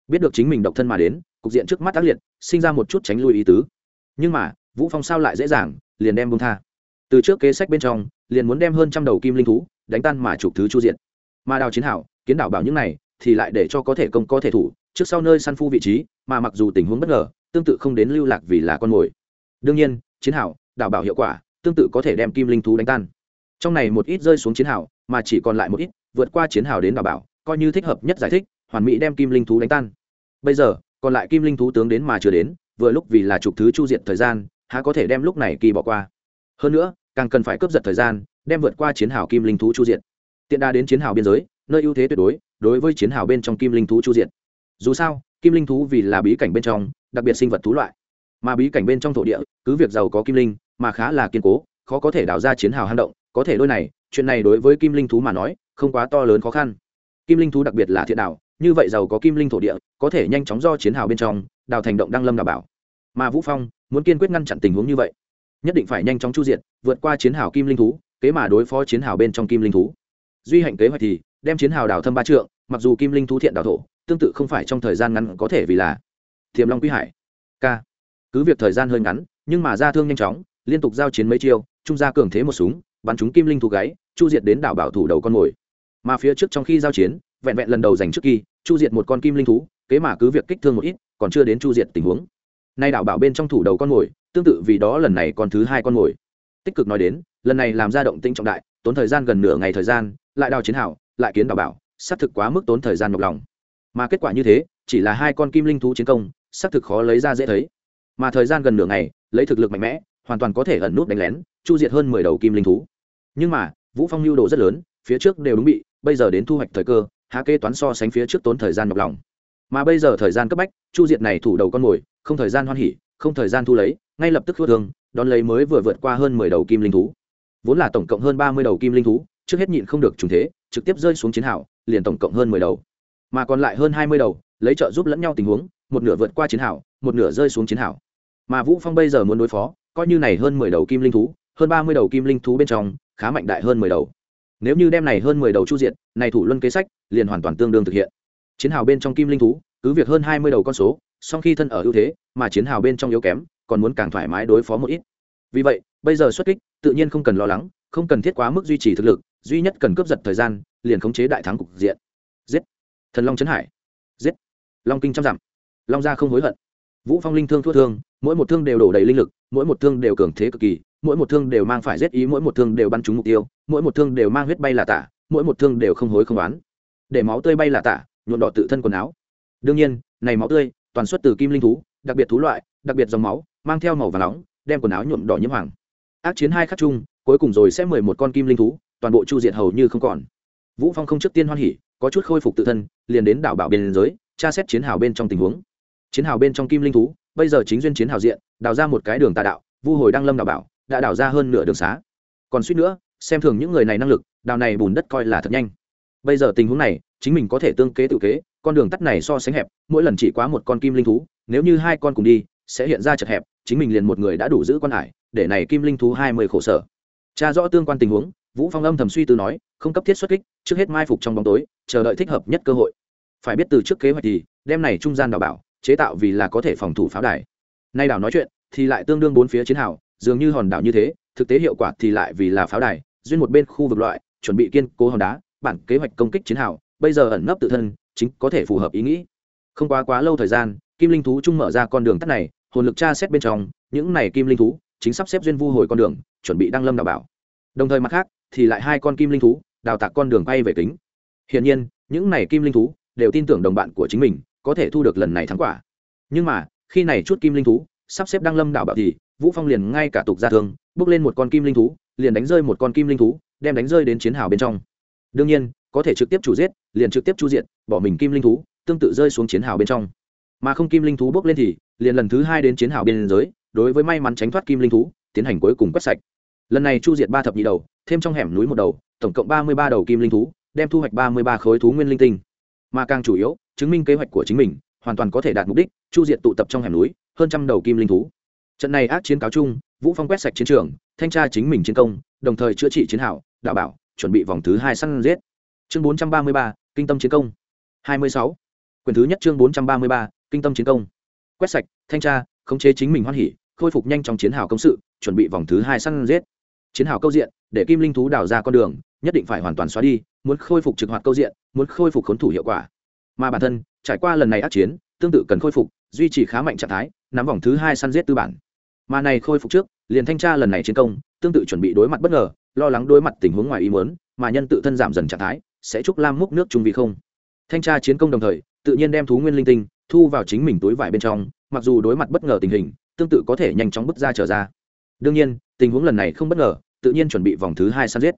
Biết được chính mình độc thân mà đến, cục diện trước mắt ác liệt, sinh ra một chút tránh lui ý tứ. Nhưng mà, vũ phong sao lại dễ dàng, liền đem bông tha từ trước kế sách bên trong, liền muốn đem hơn trăm đầu kim linh thú đánh tan mà chụp thứ chu diện. Mà đào chiến hảo, kiến đảo bảo những này, thì lại để cho có thể công, có thể thủ, trước sau nơi săn phu vị trí, mà mặc dù tình huống bất ngờ, tương tự không đến lưu lạc vì là con mồi. Đương nhiên, chiến hảo, đảo bảo hiệu quả, tương tự có thể đem kim linh thú đánh tan. Trong này một ít rơi xuống chiến hảo, mà chỉ còn lại một ít, vượt qua chiến hào đến đảo bảo, coi như thích hợp nhất giải thích, hoàn mỹ đem kim linh thú đánh tan. Bây giờ, còn lại kim linh thú tướng đến mà chưa đến, vừa lúc vì là chụp thứ chu diện thời gian, há có thể đem lúc này kỳ bỏ qua hơn nữa, càng cần phải cướp giật thời gian, đem vượt qua chiến hào kim linh thú chu diện tiện đa đến chiến hào biên giới, nơi ưu thế tuyệt đối đối với chiến hào bên trong kim linh thú chu diện dù sao, kim linh thú vì là bí cảnh bên trong, đặc biệt sinh vật thú loại. Mà bí cảnh bên trong thổ địa, cứ việc giàu có kim linh, mà khá là kiên cố, khó có thể đào ra chiến hào hang động, có thể đôi này, chuyện này đối với kim linh thú mà nói, không quá to lớn khó khăn. Kim linh thú đặc biệt là thiện đạo như vậy giàu có kim linh thổ địa, có thể nhanh chóng do chiến hào bên trong, đào thành động đăng lâm đảm bảo. Mà vũ phong, muốn kiên quyết ngăn chặn tình huống như vậy nhất định phải nhanh chóng chu diện vượt qua chiến hào kim linh thú, kế mà đối phó chiến hào bên trong kim linh thú. Duy hạnh kế hoạch thì, đem chiến hào đào thâm ba trượng, mặc dù kim linh thú thiện đào thổ, tương tự không phải trong thời gian ngắn có thể vì là thiềm long quy hải. K cứ việc thời gian hơi ngắn, nhưng mà ra thương nhanh chóng, liên tục giao chiến mấy chiêu, trung gia cường thế một súng, bắn chúng kim linh thú gáy, chu diệt đến đảo bảo thủ đầu con mồi. Mà phía trước trong khi giao chiến, vẹn vẹn lần đầu giành trước kỳ, chu diệt một con kim linh thú, kế mà cứ việc kích thương một ít, còn chưa đến chu diệt tình huống. Nay đảo bảo bên trong thủ đầu con mồi tương tự vì đó lần này còn thứ hai con ngồi. Tích cực nói đến, lần này làm ra động tinh trọng đại, tốn thời gian gần nửa ngày thời gian, lại đào chiến hảo lại kiến đào bảo, xác thực quá mức tốn thời gian nhọc lòng. Mà kết quả như thế, chỉ là hai con kim linh thú chiến công, xác thực khó lấy ra dễ thấy. Mà thời gian gần nửa ngày, lấy thực lực mạnh mẽ, hoàn toàn có thể ẩn nút đánh lén, chu diệt hơn mười đầu kim linh thú. Nhưng mà, vũ phong lưu đồ rất lớn, phía trước đều đúng bị, bây giờ đến thu hoạch thời cơ, há kê toán so sánh phía trước tốn thời gian nhọc lòng. Mà bây giờ thời gian cấp bách, chu diệt này thủ đầu con mồi, không thời gian hoan hỉ, không thời gian thu lấy ngay lập tức thua thương, đón lấy mới vừa vượt qua hơn mười đầu kim linh thú. Vốn là tổng cộng hơn ba mươi đầu kim linh thú, trước hết nhịn không được trùng thế, trực tiếp rơi xuống chiến hào, liền tổng cộng hơn mười đầu. Mà còn lại hơn hai mươi đầu, lấy trợ giúp lẫn nhau tình huống, một nửa vượt qua chiến hào, một nửa rơi xuống chiến hào. Mà vũ phong bây giờ muốn đối phó, coi như này hơn mười đầu kim linh thú, hơn ba mươi đầu kim linh thú bên trong, khá mạnh đại hơn mười đầu. Nếu như đem này hơn mười đầu chu diện này thủ luân kế sách, liền hoàn toàn tương đương thực hiện. Chiến hào bên trong kim linh thú, cứ việc hơn hai mươi đầu con số, song khi thân ở ưu thế, mà chiến hào bên trong yếu kém còn muốn càng thoải mái đối phó một ít. Vì vậy, bây giờ xuất kích, tự nhiên không cần lo lắng, không cần thiết quá mức duy trì thực lực, duy nhất cần cướp giật thời gian, liền khống chế đại thắng cục diện. Giết! Thần long trấn hải. Giết! Long kinh trăm dặm. Long gia không hối hận. Vũ phong linh thương thua thương, mỗi một thương đều đổ đầy linh lực, mỗi một thương đều cường thế cực kỳ, mỗi một thương đều mang phải giết ý, mỗi một thương đều bắn trúng mục tiêu, mỗi một thương đều mang huyết bay là tả, mỗi một thương đều không hối không oán. Để máu tươi bay là tả, nhuộm đỏ tự thân quần áo. Đương nhiên, này máu tươi, toàn xuất từ kim linh thú, đặc biệt thú loại, đặc biệt dòng máu mang theo màu và nóng, đem quần áo nhuộm đỏ nhiễm hoàng. Ác chiến hai khắc chung, cuối cùng rồi sẽ mười một con kim linh thú, toàn bộ chu diện hầu như không còn. Vũ phong không trước tiên hoan hỉ, có chút khôi phục tự thân, liền đến đảo bảo biên giới, tra xét chiến hào bên trong tình huống. Chiến hào bên trong kim linh thú, bây giờ chính duyên chiến hào diện, đào ra một cái đường tà đạo, vu hồi đăng lâm đảo bảo, đã đào ra hơn nửa đường xá. Còn suýt nữa, xem thường những người này năng lực, đào này bùn đất coi là thật nhanh. Bây giờ tình huống này, chính mình có thể tương kế tự kế, con đường tắt này so sánh hẹp, mỗi lần chỉ quá một con kim linh thú, nếu như hai con cùng đi, sẽ hiện ra chật hẹp chính mình liền một người đã đủ giữ Quan Hải, để này kim linh thú hai mươi khổ sở. Tra rõ tương quan tình huống vũ phong âm thầm suy tư nói không cấp thiết xuất kích trước hết mai phục trong bóng tối chờ đợi thích hợp nhất cơ hội. Phải biết từ trước kế hoạch thì đem này trung gian đào bảo chế tạo vì là có thể phòng thủ pháo đài. Nay đảo nói chuyện thì lại tương đương bốn phía chiến hào dường như hòn đảo như thế thực tế hiệu quả thì lại vì là pháo đài duyên một bên khu vực loại chuẩn bị kiên cố hòn đá bản kế hoạch công kích chiến hào bây giờ ẩn nấp tự thân chính có thể phù hợp ý nghĩ. Không quá quá lâu thời gian kim linh thú trung mở ra con đường tắt này hồn lực tra xét bên trong, những này kim linh thú chính sắp xếp duyên vu hồi con đường, chuẩn bị đăng lâm đào bảo. Đồng thời mặt khác, thì lại hai con kim linh thú đào tạc con đường bay về kính. Hiển nhiên, những này kim linh thú đều tin tưởng đồng bạn của chính mình có thể thu được lần này thắng quả. Nhưng mà, khi này chút kim linh thú sắp xếp đăng lâm đảo bảo thì, vũ phong liền ngay cả tục ra thương, bước lên một con kim linh thú, liền đánh rơi một con kim linh thú, đem đánh rơi đến chiến hào bên trong. Đương nhiên, có thể trực tiếp chủ giết, liền trực tiếp chu diện bỏ mình kim linh thú, tương tự rơi xuống chiến hào bên trong. Mà không kim linh thú bước lên thì liền lần thứ hai đến chiến hào biên giới đối với may mắn tránh thoát kim linh thú tiến hành cuối cùng quét sạch. Lần này chu diệt ba thập nhị đầu thêm trong hẻm núi một đầu tổng cộng ba mươi ba đầu kim linh thú đem thu hoạch ba mươi ba khối thú nguyên linh tinh. Mà càng chủ yếu chứng minh kế hoạch của chính mình hoàn toàn có thể đạt mục đích chu diệt tụ tập trong hẻm núi hơn trăm đầu kim linh thú. Trận này ác chiến cáo chung vũ phong quét sạch chiến trường thanh tra chính mình chiến công đồng thời chữa trị chiến hảo đạo bảo chuẩn bị vòng thứ hai săn giết. Chương 433, kinh tâm chiến công. 26. quyền thứ nhất chương 433, kinh tâm chiến công quét sạch, thanh tra, khống chế chính mình hoan hỉ, khôi phục nhanh trong chiến hào công sự, chuẩn bị vòng thứ hai săn giết. Chiến hào câu diện, để kim linh thú đào ra con đường, nhất định phải hoàn toàn xóa đi, muốn khôi phục trực hoạt câu diện, muốn khôi phục khốn thủ hiệu quả. Mà bản thân, trải qua lần này ác chiến, tương tự cần khôi phục, duy trì khá mạnh trạng thái, nắm vòng thứ hai săn giết tư bản. Mà này khôi phục trước, liền thanh tra lần này chiến công, tương tự chuẩn bị đối mặt bất ngờ, lo lắng đối mặt tình huống ngoài ý muốn, mà nhân tự thân giảm dần trạng thái, sẽ chúc lam múc nước trung vị không. Thanh tra chiến công đồng thời, tự nhiên đem thú nguyên linh tinh thu vào chính mình túi vải bên trong, mặc dù đối mặt bất ngờ tình hình, tương tự có thể nhanh chóng bước ra trở ra. Đương nhiên, tình huống lần này không bất ngờ, tự nhiên chuẩn bị vòng thứ hai săn giết.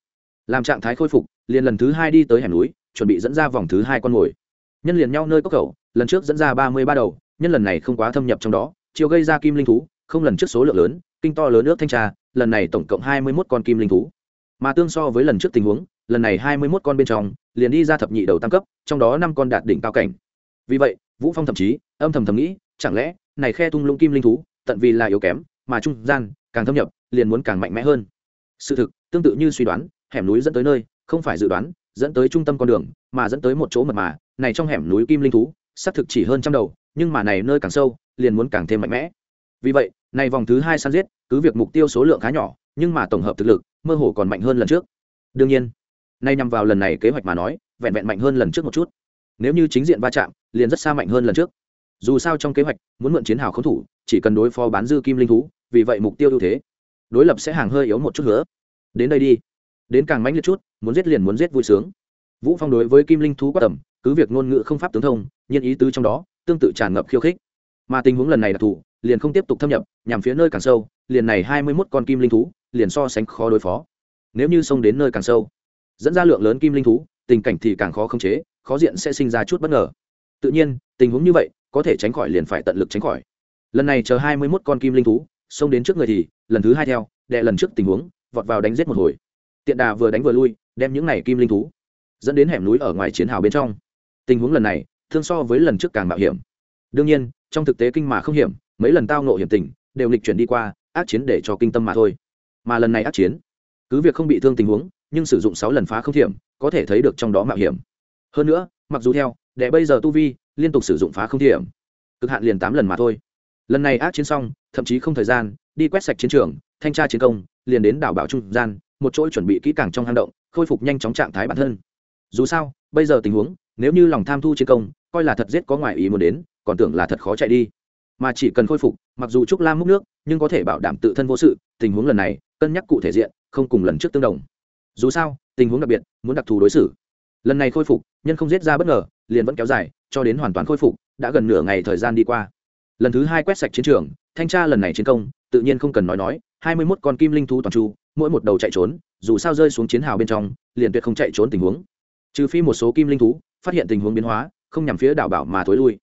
Làm trạng thái khôi phục, liền lần thứ hai đi tới hẻm núi, chuẩn bị dẫn ra vòng thứ hai con mồi. Nhân liền nhau nơi cốc khẩu lần trước dẫn ra ba mươi ba đầu, nhân lần này không quá thâm nhập trong đó, chiều gây ra kim linh thú, không lần trước số lượng lớn, kinh to lớn nước thanh tra, lần này tổng cộng hai mươi mốt con kim linh thú. Mà tương so với lần trước tình huống, lần này hai mươi mốt con bên trong, liền đi ra thập nhị đầu tam cấp, trong đó năm con đạt đỉnh cao cảnh. Vì vậy vũ phong thậm chí, âm thầm thầm nghĩ, chẳng lẽ, này khe tung lũng kim linh thú, tận vì là yếu kém, mà trung gian, càng thâm nhập, liền muốn càng mạnh mẽ hơn. Sự thực, tương tự như suy đoán, hẻm núi dẫn tới nơi, không phải dự đoán, dẫn tới trung tâm con đường, mà dẫn tới một chỗ mật mà. Này trong hẻm núi kim linh thú, xác thực chỉ hơn trăm đầu, nhưng mà này nơi càng sâu, liền muốn càng thêm mạnh mẽ. Vì vậy, này vòng thứ hai săn giết, cứ việc mục tiêu số lượng khá nhỏ, nhưng mà tổng hợp thực lực, mơ hồ còn mạnh hơn lần trước. Đương nhiên, nay nhằm vào lần này kế hoạch mà nói, vẹn vẹn mạnh hơn lần trước một chút. Nếu như chính diện va chạm liền rất xa mạnh hơn lần trước. Dù sao trong kế hoạch, muốn mượn chiến hào khống thủ, chỉ cần đối phó bán dư kim linh thú, vì vậy mục tiêu ưu thế. Đối lập sẽ hàng hơi yếu một chút nữa. Đến đây đi. Đến càng mãnh liệt chút, muốn giết liền muốn giết vui sướng. Vũ phong đối với kim linh thú quá tầm, cứ việc ngôn ngữ không pháp tướng thông nhân ý tứ trong đó, tương tự tràn ngập khiêu khích. Mà tình huống lần này đặc thù liền không tiếp tục thâm nhập, nhằm phía nơi càng sâu, liền này hai mươi 21 con kim linh thú, liền so sánh khó đối phó. Nếu như xông đến nơi càng sâu, dẫn ra lượng lớn kim linh thú, tình cảnh thì càng khó khống chế, khó diện sẽ sinh ra chút bất ngờ tự nhiên tình huống như vậy có thể tránh khỏi liền phải tận lực tránh khỏi. Lần này chờ hai mươi mốt con kim linh thú xông đến trước người thì lần thứ hai theo đệ lần trước tình huống vọt vào đánh giết một hồi. Tiện đà vừa đánh vừa lui đem những này kim linh thú dẫn đến hẻm núi ở ngoài chiến hào bên trong. Tình huống lần này thương so với lần trước càng mạo hiểm. Đương nhiên trong thực tế kinh mà không hiểm mấy lần tao nộ hiểm tình đều lịch chuyển đi qua ác chiến để cho kinh tâm mà thôi. Mà lần này ác chiến cứ việc không bị thương tình huống nhưng sử dụng sáu lần phá không hiểm, có thể thấy được trong đó mạo hiểm. Hơn nữa mặc dù theo để bây giờ tu vi, liên tục sử dụng phá không thiểm cực hạn liền tám lần mà thôi. Lần này ác chiến xong, thậm chí không thời gian, đi quét sạch chiến trường, thanh tra chiến công, liền đến đảo bảo trung gian, một chỗ chuẩn bị kỹ càng trong hang động, khôi phục nhanh chóng trạng thái bản thân. Dù sao, bây giờ tình huống, nếu như lòng tham thu chiến công, coi là thật giết có ngoài ý muốn đến, còn tưởng là thật khó chạy đi. Mà chỉ cần khôi phục, mặc dù trúc lam múc nước, nhưng có thể bảo đảm tự thân vô sự, tình huống lần này, cân nhắc cụ thể diện, không cùng lần trước tương đồng. Dù sao, tình huống đặc biệt, muốn đặc thù đối xử lần này khôi phục, nhân không giết ra bất ngờ, liền vẫn kéo dài, cho đến hoàn toàn khôi phục, đã gần nửa ngày thời gian đi qua. Lần thứ hai quét sạch chiến trường, thanh tra lần này chiến công, tự nhiên không cần nói nói, hai mươi mốt con kim linh thú toàn tru mỗi một đầu chạy trốn, dù sao rơi xuống chiến hào bên trong, liền tuyệt không chạy trốn tình huống. Trừ phi một số kim linh thú, phát hiện tình huống biến hóa, không nhằm phía đảo bảo mà thối lui.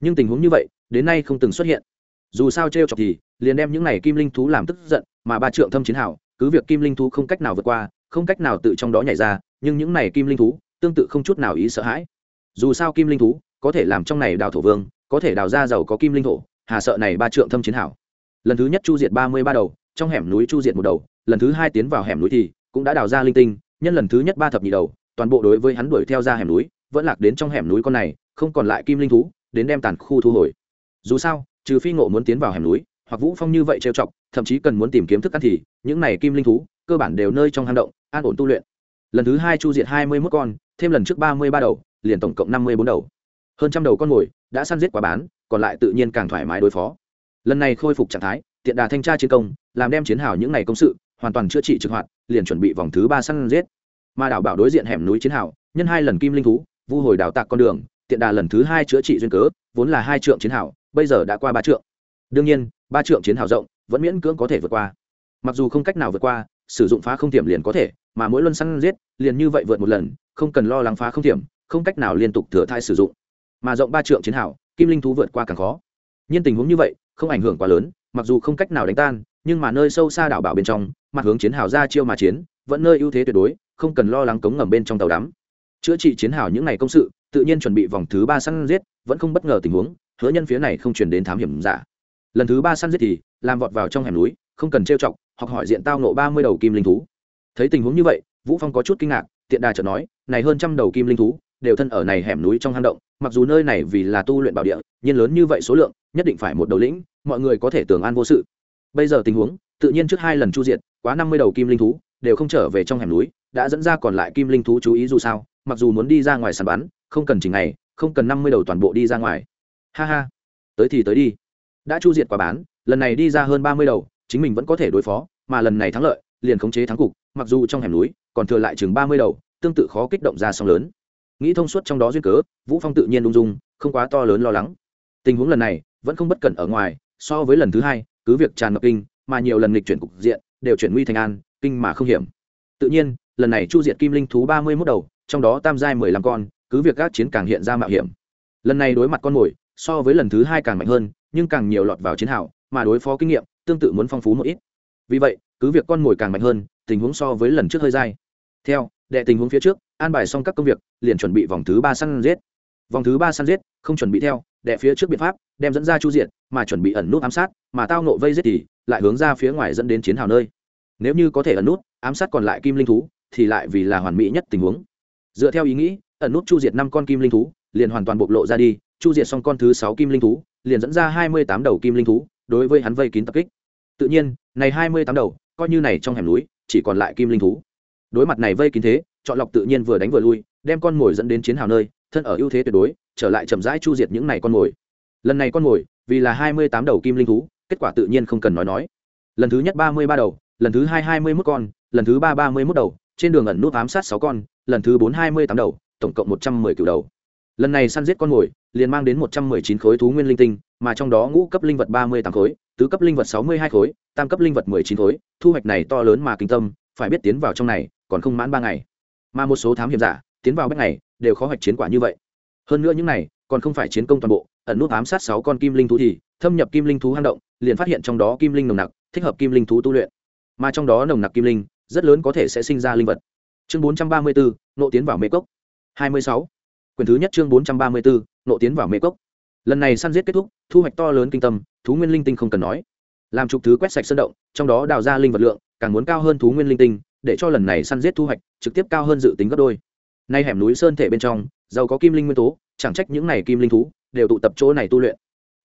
Nhưng tình huống như vậy, đến nay không từng xuất hiện. Dù sao t r e o chọc thì, liền đem những n à y kim linh thú làm tức giận, mà ba trượng thâm chiến hào, cứ việc kim linh thú không cách nào vượt qua, không cách nào tự trong đó nhảy ra, nhưng những n à y kim linh thú tương tự không chút nào ý sợ hãi. Dù sao kim linh thú có thể làm trong này đào thổ vương có thể đào ra giàu có kim linh thổ hà sợ này ba trượng thâm chiến hảo, lần thứ nhất chu diệt ba mươi ba đầu trong hẻm núi chu diệt một đầu lần thứ hai tiến vào hẻm núi thì cũng đã đào ra linh tinh nhân lần thứ nhất ba thập nhị đầu toàn bộ đối với hắn đuổi theo ra hẻm núi vẫn lạc đến trong hẻm núi con này không còn lại kim linh thú đến đem tàn khu thu hồi. Dù sao trừ phi ngộ muốn tiến vào hẻm núi hoặc vũ phong như vậy trêu chọc thậm chí cần muốn tìm kiếm thức ăn thì những này kim linh thú cơ bản đều nơi trong hang động an ổn tu luyện. Lần thứ hai chu diệt hai mươi 21 con thêm lần trước ba mươi ba đầu, liền tổng cộng năm mươi bốn đầu. Hơn trăm đầu con mồi đã săn giết quả bán, còn lại tự nhiên càng thoải mái đối phó. Lần này khôi phục trạng thái, tiện đà thanh tra chiến công, làm đem chiến hào những ngày công sự, hoàn toàn chữa trị trực hoạt, liền chuẩn bị vòng thứ ba săn giết. Mà đảo bảo đối diện hẻm núi chiến hào, nhân hai lần kim linh thú, vu hồi đào tạc con đường, tiện đà lần thứ hai chữa trị duyên cớ, vốn là hai trượng chiến hào, bây giờ đã qua ba trượng. Đương nhiên, ba trượng chiến hào rộng, vẫn miễn cưỡng có thể vượt qua. Mặc dù không cách nào vượt qua, sử dụng phá không tiềm liền có thể, mà mỗi luân săn giết, liền như vậy vượt một lần không cần lo lắng phá không tiềm không cách nào liên tục thừa thai sử dụng. Mà rộng ba trượng chiến hào, kim linh thú vượt qua càng khó. Nhưng tình huống như vậy, không ảnh hưởng quá lớn, mặc dù không cách nào đánh tan, nhưng mà nơi sâu xa đảo bảo bên trong, mặt hướng chiến hào ra chiêu mà chiến, vẫn nơi ưu thế tuyệt đối, không cần lo lắng cống ngầm bên trong tàu đắm. Chữa trị chiến hào những ngày công sự, tự nhiên chuẩn bị vòng thứ ba săn giết, vẫn không bất ngờ tình huống, hứa nhân phía này không chuyển đến thám hiểm giả. Lần thứ ba săn giết thì, làm vọt vào trong hẻm núi, không cần trêu chọc hoặc hỏi diện tao nộ ba mươi đầu kim linh thú. Thấy tình huống như vậy, vũ phong có chút kinh ngạc tiện đà chợt nói, này hơn trăm đầu kim linh thú, đều thân ở này hẻm núi trong hang động, mặc dù nơi này vì là tu luyện bảo địa nhiên lớn như vậy số lượng, nhất định phải một đầu lĩnh, mọi người có thể tưởng an vô sự. Bây giờ tình huống, tự nhiên trước hai lần chu diệt, quá năm mươi đầu kim linh thú, đều không trở về trong hẻm núi, đã dẫn ra còn lại kim linh thú chú ý dù sao, mặc dù muốn đi ra ngoài sàn bắn, không cần chỉnh ngày, không cần năm mươi đầu toàn bộ đi ra ngoài. Ha ha. Tới thì tới đi. Đã chu diệt quả bán, lần này đi ra hơn ba mươi đầu, chính mình vẫn có thể đối phó, mà lần này thắng lợi, liền khống chế thắng cục, mặc dù trong hẻm núi còn thừa lại chừng ba mươi đầu, tương tự khó kích động ra sóng lớn. Nghĩ thông suốt trong đó duyên cớ, vũ phong tự nhiên ung dung, không quá to lớn lo lắng. Tình huống lần này vẫn không bất cẩn ở ngoài, so với lần thứ hai, cứ việc tràn ngập kinh, mà nhiều lần lịch chuyển cục diện, đều chuyển nguy thành an, kinh mà không hiểm. Tự nhiên, lần này chu diệt kim linh thú ba mươi mốt đầu, trong đó tam giai mười lăm con, cứ việc các chiến càng hiện ra mạo hiểm. Lần này đối mặt con mồi, so với lần thứ hai càng mạnh hơn, nhưng càng nhiều lọt vào chiến hào, mà đối phó kinh nghiệm, tương tự muốn phong phú một ít. Vì vậy, cứ việc con mồi càng mạnh hơn tình huống so với lần trước hơi dai. Theo, đệ tình huống phía trước, an bài xong các công việc, liền chuẩn bị vòng thứ ba săn giết. Vòng thứ ba săn giết, không chuẩn bị theo, đệ phía trước biện pháp, đem dẫn ra chu diện mà chuẩn bị ẩn nút ám sát, mà tao nộ vây giết thì lại hướng ra phía ngoài dẫn đến chiến hào nơi. Nếu như có thể ẩn nút, ám sát còn lại kim linh thú, thì lại vì là hoàn mỹ nhất tình huống. Dựa theo ý nghĩ, ẩn nút chu diệt năm con kim linh thú, liền hoàn toàn bộc lộ ra đi, chu diệt xong con thứ sáu kim linh thú, liền dẫn ra hai mươi tám đầu kim linh thú, đối với hắn vây kín tập kích. Tự nhiên, này hai mươi tám đầu, coi như này trong hẻm núi chỉ còn lại kim linh thú. Đối mặt này vây kín thế, chọn lọc tự nhiên vừa đánh vừa lui, đem con mồi dẫn đến chiến hào nơi, thân ở ưu thế tuyệt đối, trở lại chậm rãi chu diệt những này con mồi. Lần này con mồi, vì là hai mươi tám đầu kim linh thú, kết quả tự nhiên không cần nói nói. Lần thứ nhất ba mươi ba đầu, lần thứ hai hai mươi mốt con, lần thứ ba ba mươi mốt đầu, trên đường ẩn nút ám sát sáu con, lần thứ bốn hai mươi tám đầu, tổng cộng một trăm mười cựu đầu. Lần này săn giết con mồi, liền mang đến một trăm mười chín khối thú nguyên linh tinh mà trong đó ngũ cấp linh vật ba mươi tám khối, tứ cấp linh vật sáu mươi hai khối, tam cấp linh vật mười chín khối, thu hoạch này to lớn mà kinh tâm, phải biết tiến vào trong này còn không mãn ba ngày. Mà một số thám hiểm giả tiến vào bên này đều khó hoạch chiến quả như vậy. Hơn nữa những này còn không phải chiến công toàn bộ, ẩn nút ám sát sáu con kim linh thú thì thâm nhập kim linh thú hang động, liền phát hiện trong đó kim linh nồng nặc, thích hợp kim linh thú tu luyện. Mà trong đó nồng nặc kim linh, rất lớn có thể sẽ sinh ra linh vật. Chương bốn trăm ba mươi bốn, nộ tiến vào mê cốc. hai mươi sáu. Quyển thứ nhất chương bốn trăm ba mươi bốn, nộ tiến vào mê cốc lần này săn giết kết thúc, thu hoạch to lớn kinh tâm, thú nguyên linh tinh không cần nói. Làm chục thứ quét sạch sơn động, trong đó đào ra linh vật lượng, càng muốn cao hơn thú nguyên linh tinh, để cho lần này săn giết thu hoạch trực tiếp cao hơn dự tính gấp đôi. Nay hẻm núi sơn thể bên trong, giàu có kim linh nguyên tố, chẳng trách những này kim linh thú đều tụ tập chỗ này tu luyện.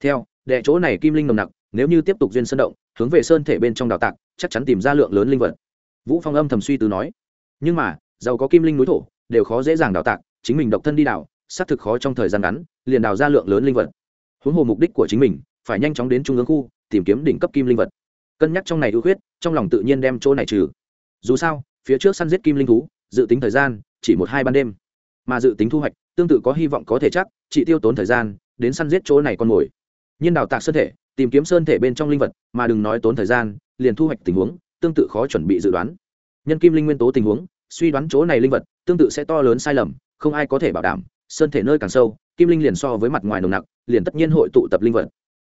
Theo đệ chỗ này kim linh nồng nặc, nếu như tiếp tục duyên sơn động, hướng về sơn thể bên trong đào tạc, chắc chắn tìm ra lượng lớn linh vật. Vũ phong âm thầm suy tư nói. Nhưng mà, giàu có kim linh núi thổ, đều khó dễ dàng đào tạc, chính mình độc thân đi đào xác thực khó trong thời gian ngắn, liền đào ra lượng lớn linh vật. Huống hồ mục đích của chính mình, phải nhanh chóng đến trung ương khu, tìm kiếm đỉnh cấp kim linh vật. Cân nhắc trong này ưu khuyết, trong lòng tự nhiên đem chỗ này trừ. Dù sao, phía trước săn giết kim linh thú, dự tính thời gian, chỉ một hai ban đêm. Mà dự tính thu hoạch, tương tự có hy vọng có thể chắc, chỉ tiêu tốn thời gian, đến săn giết chỗ này con mồi. Nhiên đào tạc sơn thể, tìm kiếm sơn thể bên trong linh vật, mà đừng nói tốn thời gian, liền thu hoạch tình huống, tương tự khó chuẩn bị dự đoán. Nhân kim linh nguyên tố tình huống, suy đoán chỗ này linh vật, tương tự sẽ to lớn sai lầm, không ai có thể bảo đảm sơn thể nơi càng sâu, kim linh liền so với mặt ngoài nồng nặc, liền tất nhiên hội tụ tập linh vật.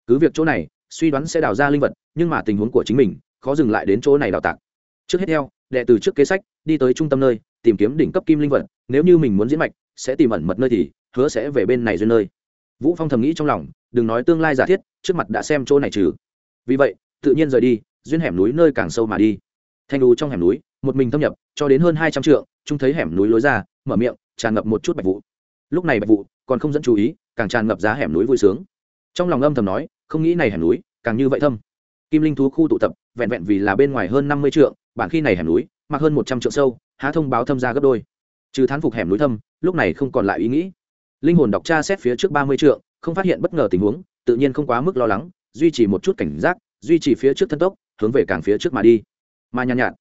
Cứ việc chỗ này, suy đoán sẽ đào ra linh vật, nhưng mà tình huống của chính mình, khó dừng lại đến chỗ này đào tạc. Trước hết theo, đệ từ trước kế sách, đi tới trung tâm nơi, tìm kiếm đỉnh cấp kim linh vật, nếu như mình muốn diễn mạch, sẽ tìm ẩn mật nơi thì hứa sẽ về bên này duyên nơi. Vũ phong thầm nghĩ trong lòng, đừng nói tương lai giả thiết, trước mặt đã xem chỗ này trừ. Vì vậy, tự nhiên rời đi, duyên hẻm núi nơi càng sâu mà đi. Thanh đu trong hẻm núi, một mình thâm nhập, cho đến hơn hai trăm trượng chúng thấy hẻm núi lối ra, mở miệng, tràn ngập một chút bạch vụ lúc này bạch vụ còn không dẫn chú ý, càng tràn ngập giá hẻm núi vui sướng. Trong lòng âm thầm nói, không nghĩ này hẻm núi, càng như vậy thâm. Kim linh thú khu tụ tập, vẹn vẹn vì là bên ngoài hơn năm mươi trượng, bản khi này hẻm núi, mặc hơn một trăm trượng sâu, há thông báo thâm ra gấp đôi. Trừ thán phục hẻm núi thâm, lúc này không còn lại ý nghĩ. Linh hồn đọc tra xét phía trước ba mươi trượng, không phát hiện bất ngờ tình huống, tự nhiên không quá mức lo lắng, duy trì một chút cảnh giác, duy trì phía trước thân tốc, hướng về càng phía trước mà đi. Mà nhàn nhạt,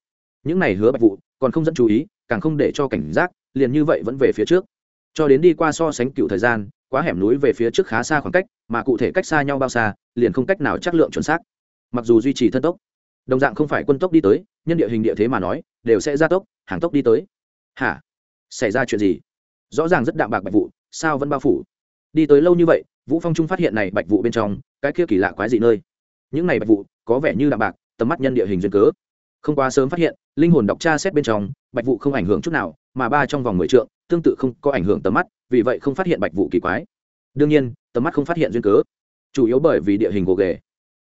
những này hứa bạch vụ còn không dẫn chú ý, càng không để cho cảnh giác, liền như vậy vẫn về phía trước cho đến đi qua so sánh cựu thời gian, quá hẻm núi về phía trước khá xa khoảng cách, mà cụ thể cách xa nhau bao xa, liền không cách nào chắc lượng chuẩn xác. Mặc dù duy trì thân tốc, đồng dạng không phải quân tốc đi tới, nhân địa hình địa thế mà nói, đều sẽ gia tốc, hàng tốc đi tới. Hả? Xảy ra chuyện gì? Rõ ràng rất đạm bạc bạch vụ sao vẫn bao phủ? Đi tới lâu như vậy, vũ phong trung phát hiện này bạch vụ bên trong, cái kia kỳ lạ quái dị nơi. Những này bạch vụ có vẻ như đạm bạc, tầm mắt nhân địa hình duyên cớ. Không quá sớm phát hiện, linh hồn đọc tra xét bên trong, bạch vụ không ảnh hưởng chút nào, mà ba trong vòng mười trượng tương tự không có ảnh hưởng tầm mắt, vì vậy không phát hiện bạch vụ kỳ quái. Đương nhiên, tầm mắt không phát hiện duyên cớ. Chủ yếu bởi vì địa hình gồ ghề.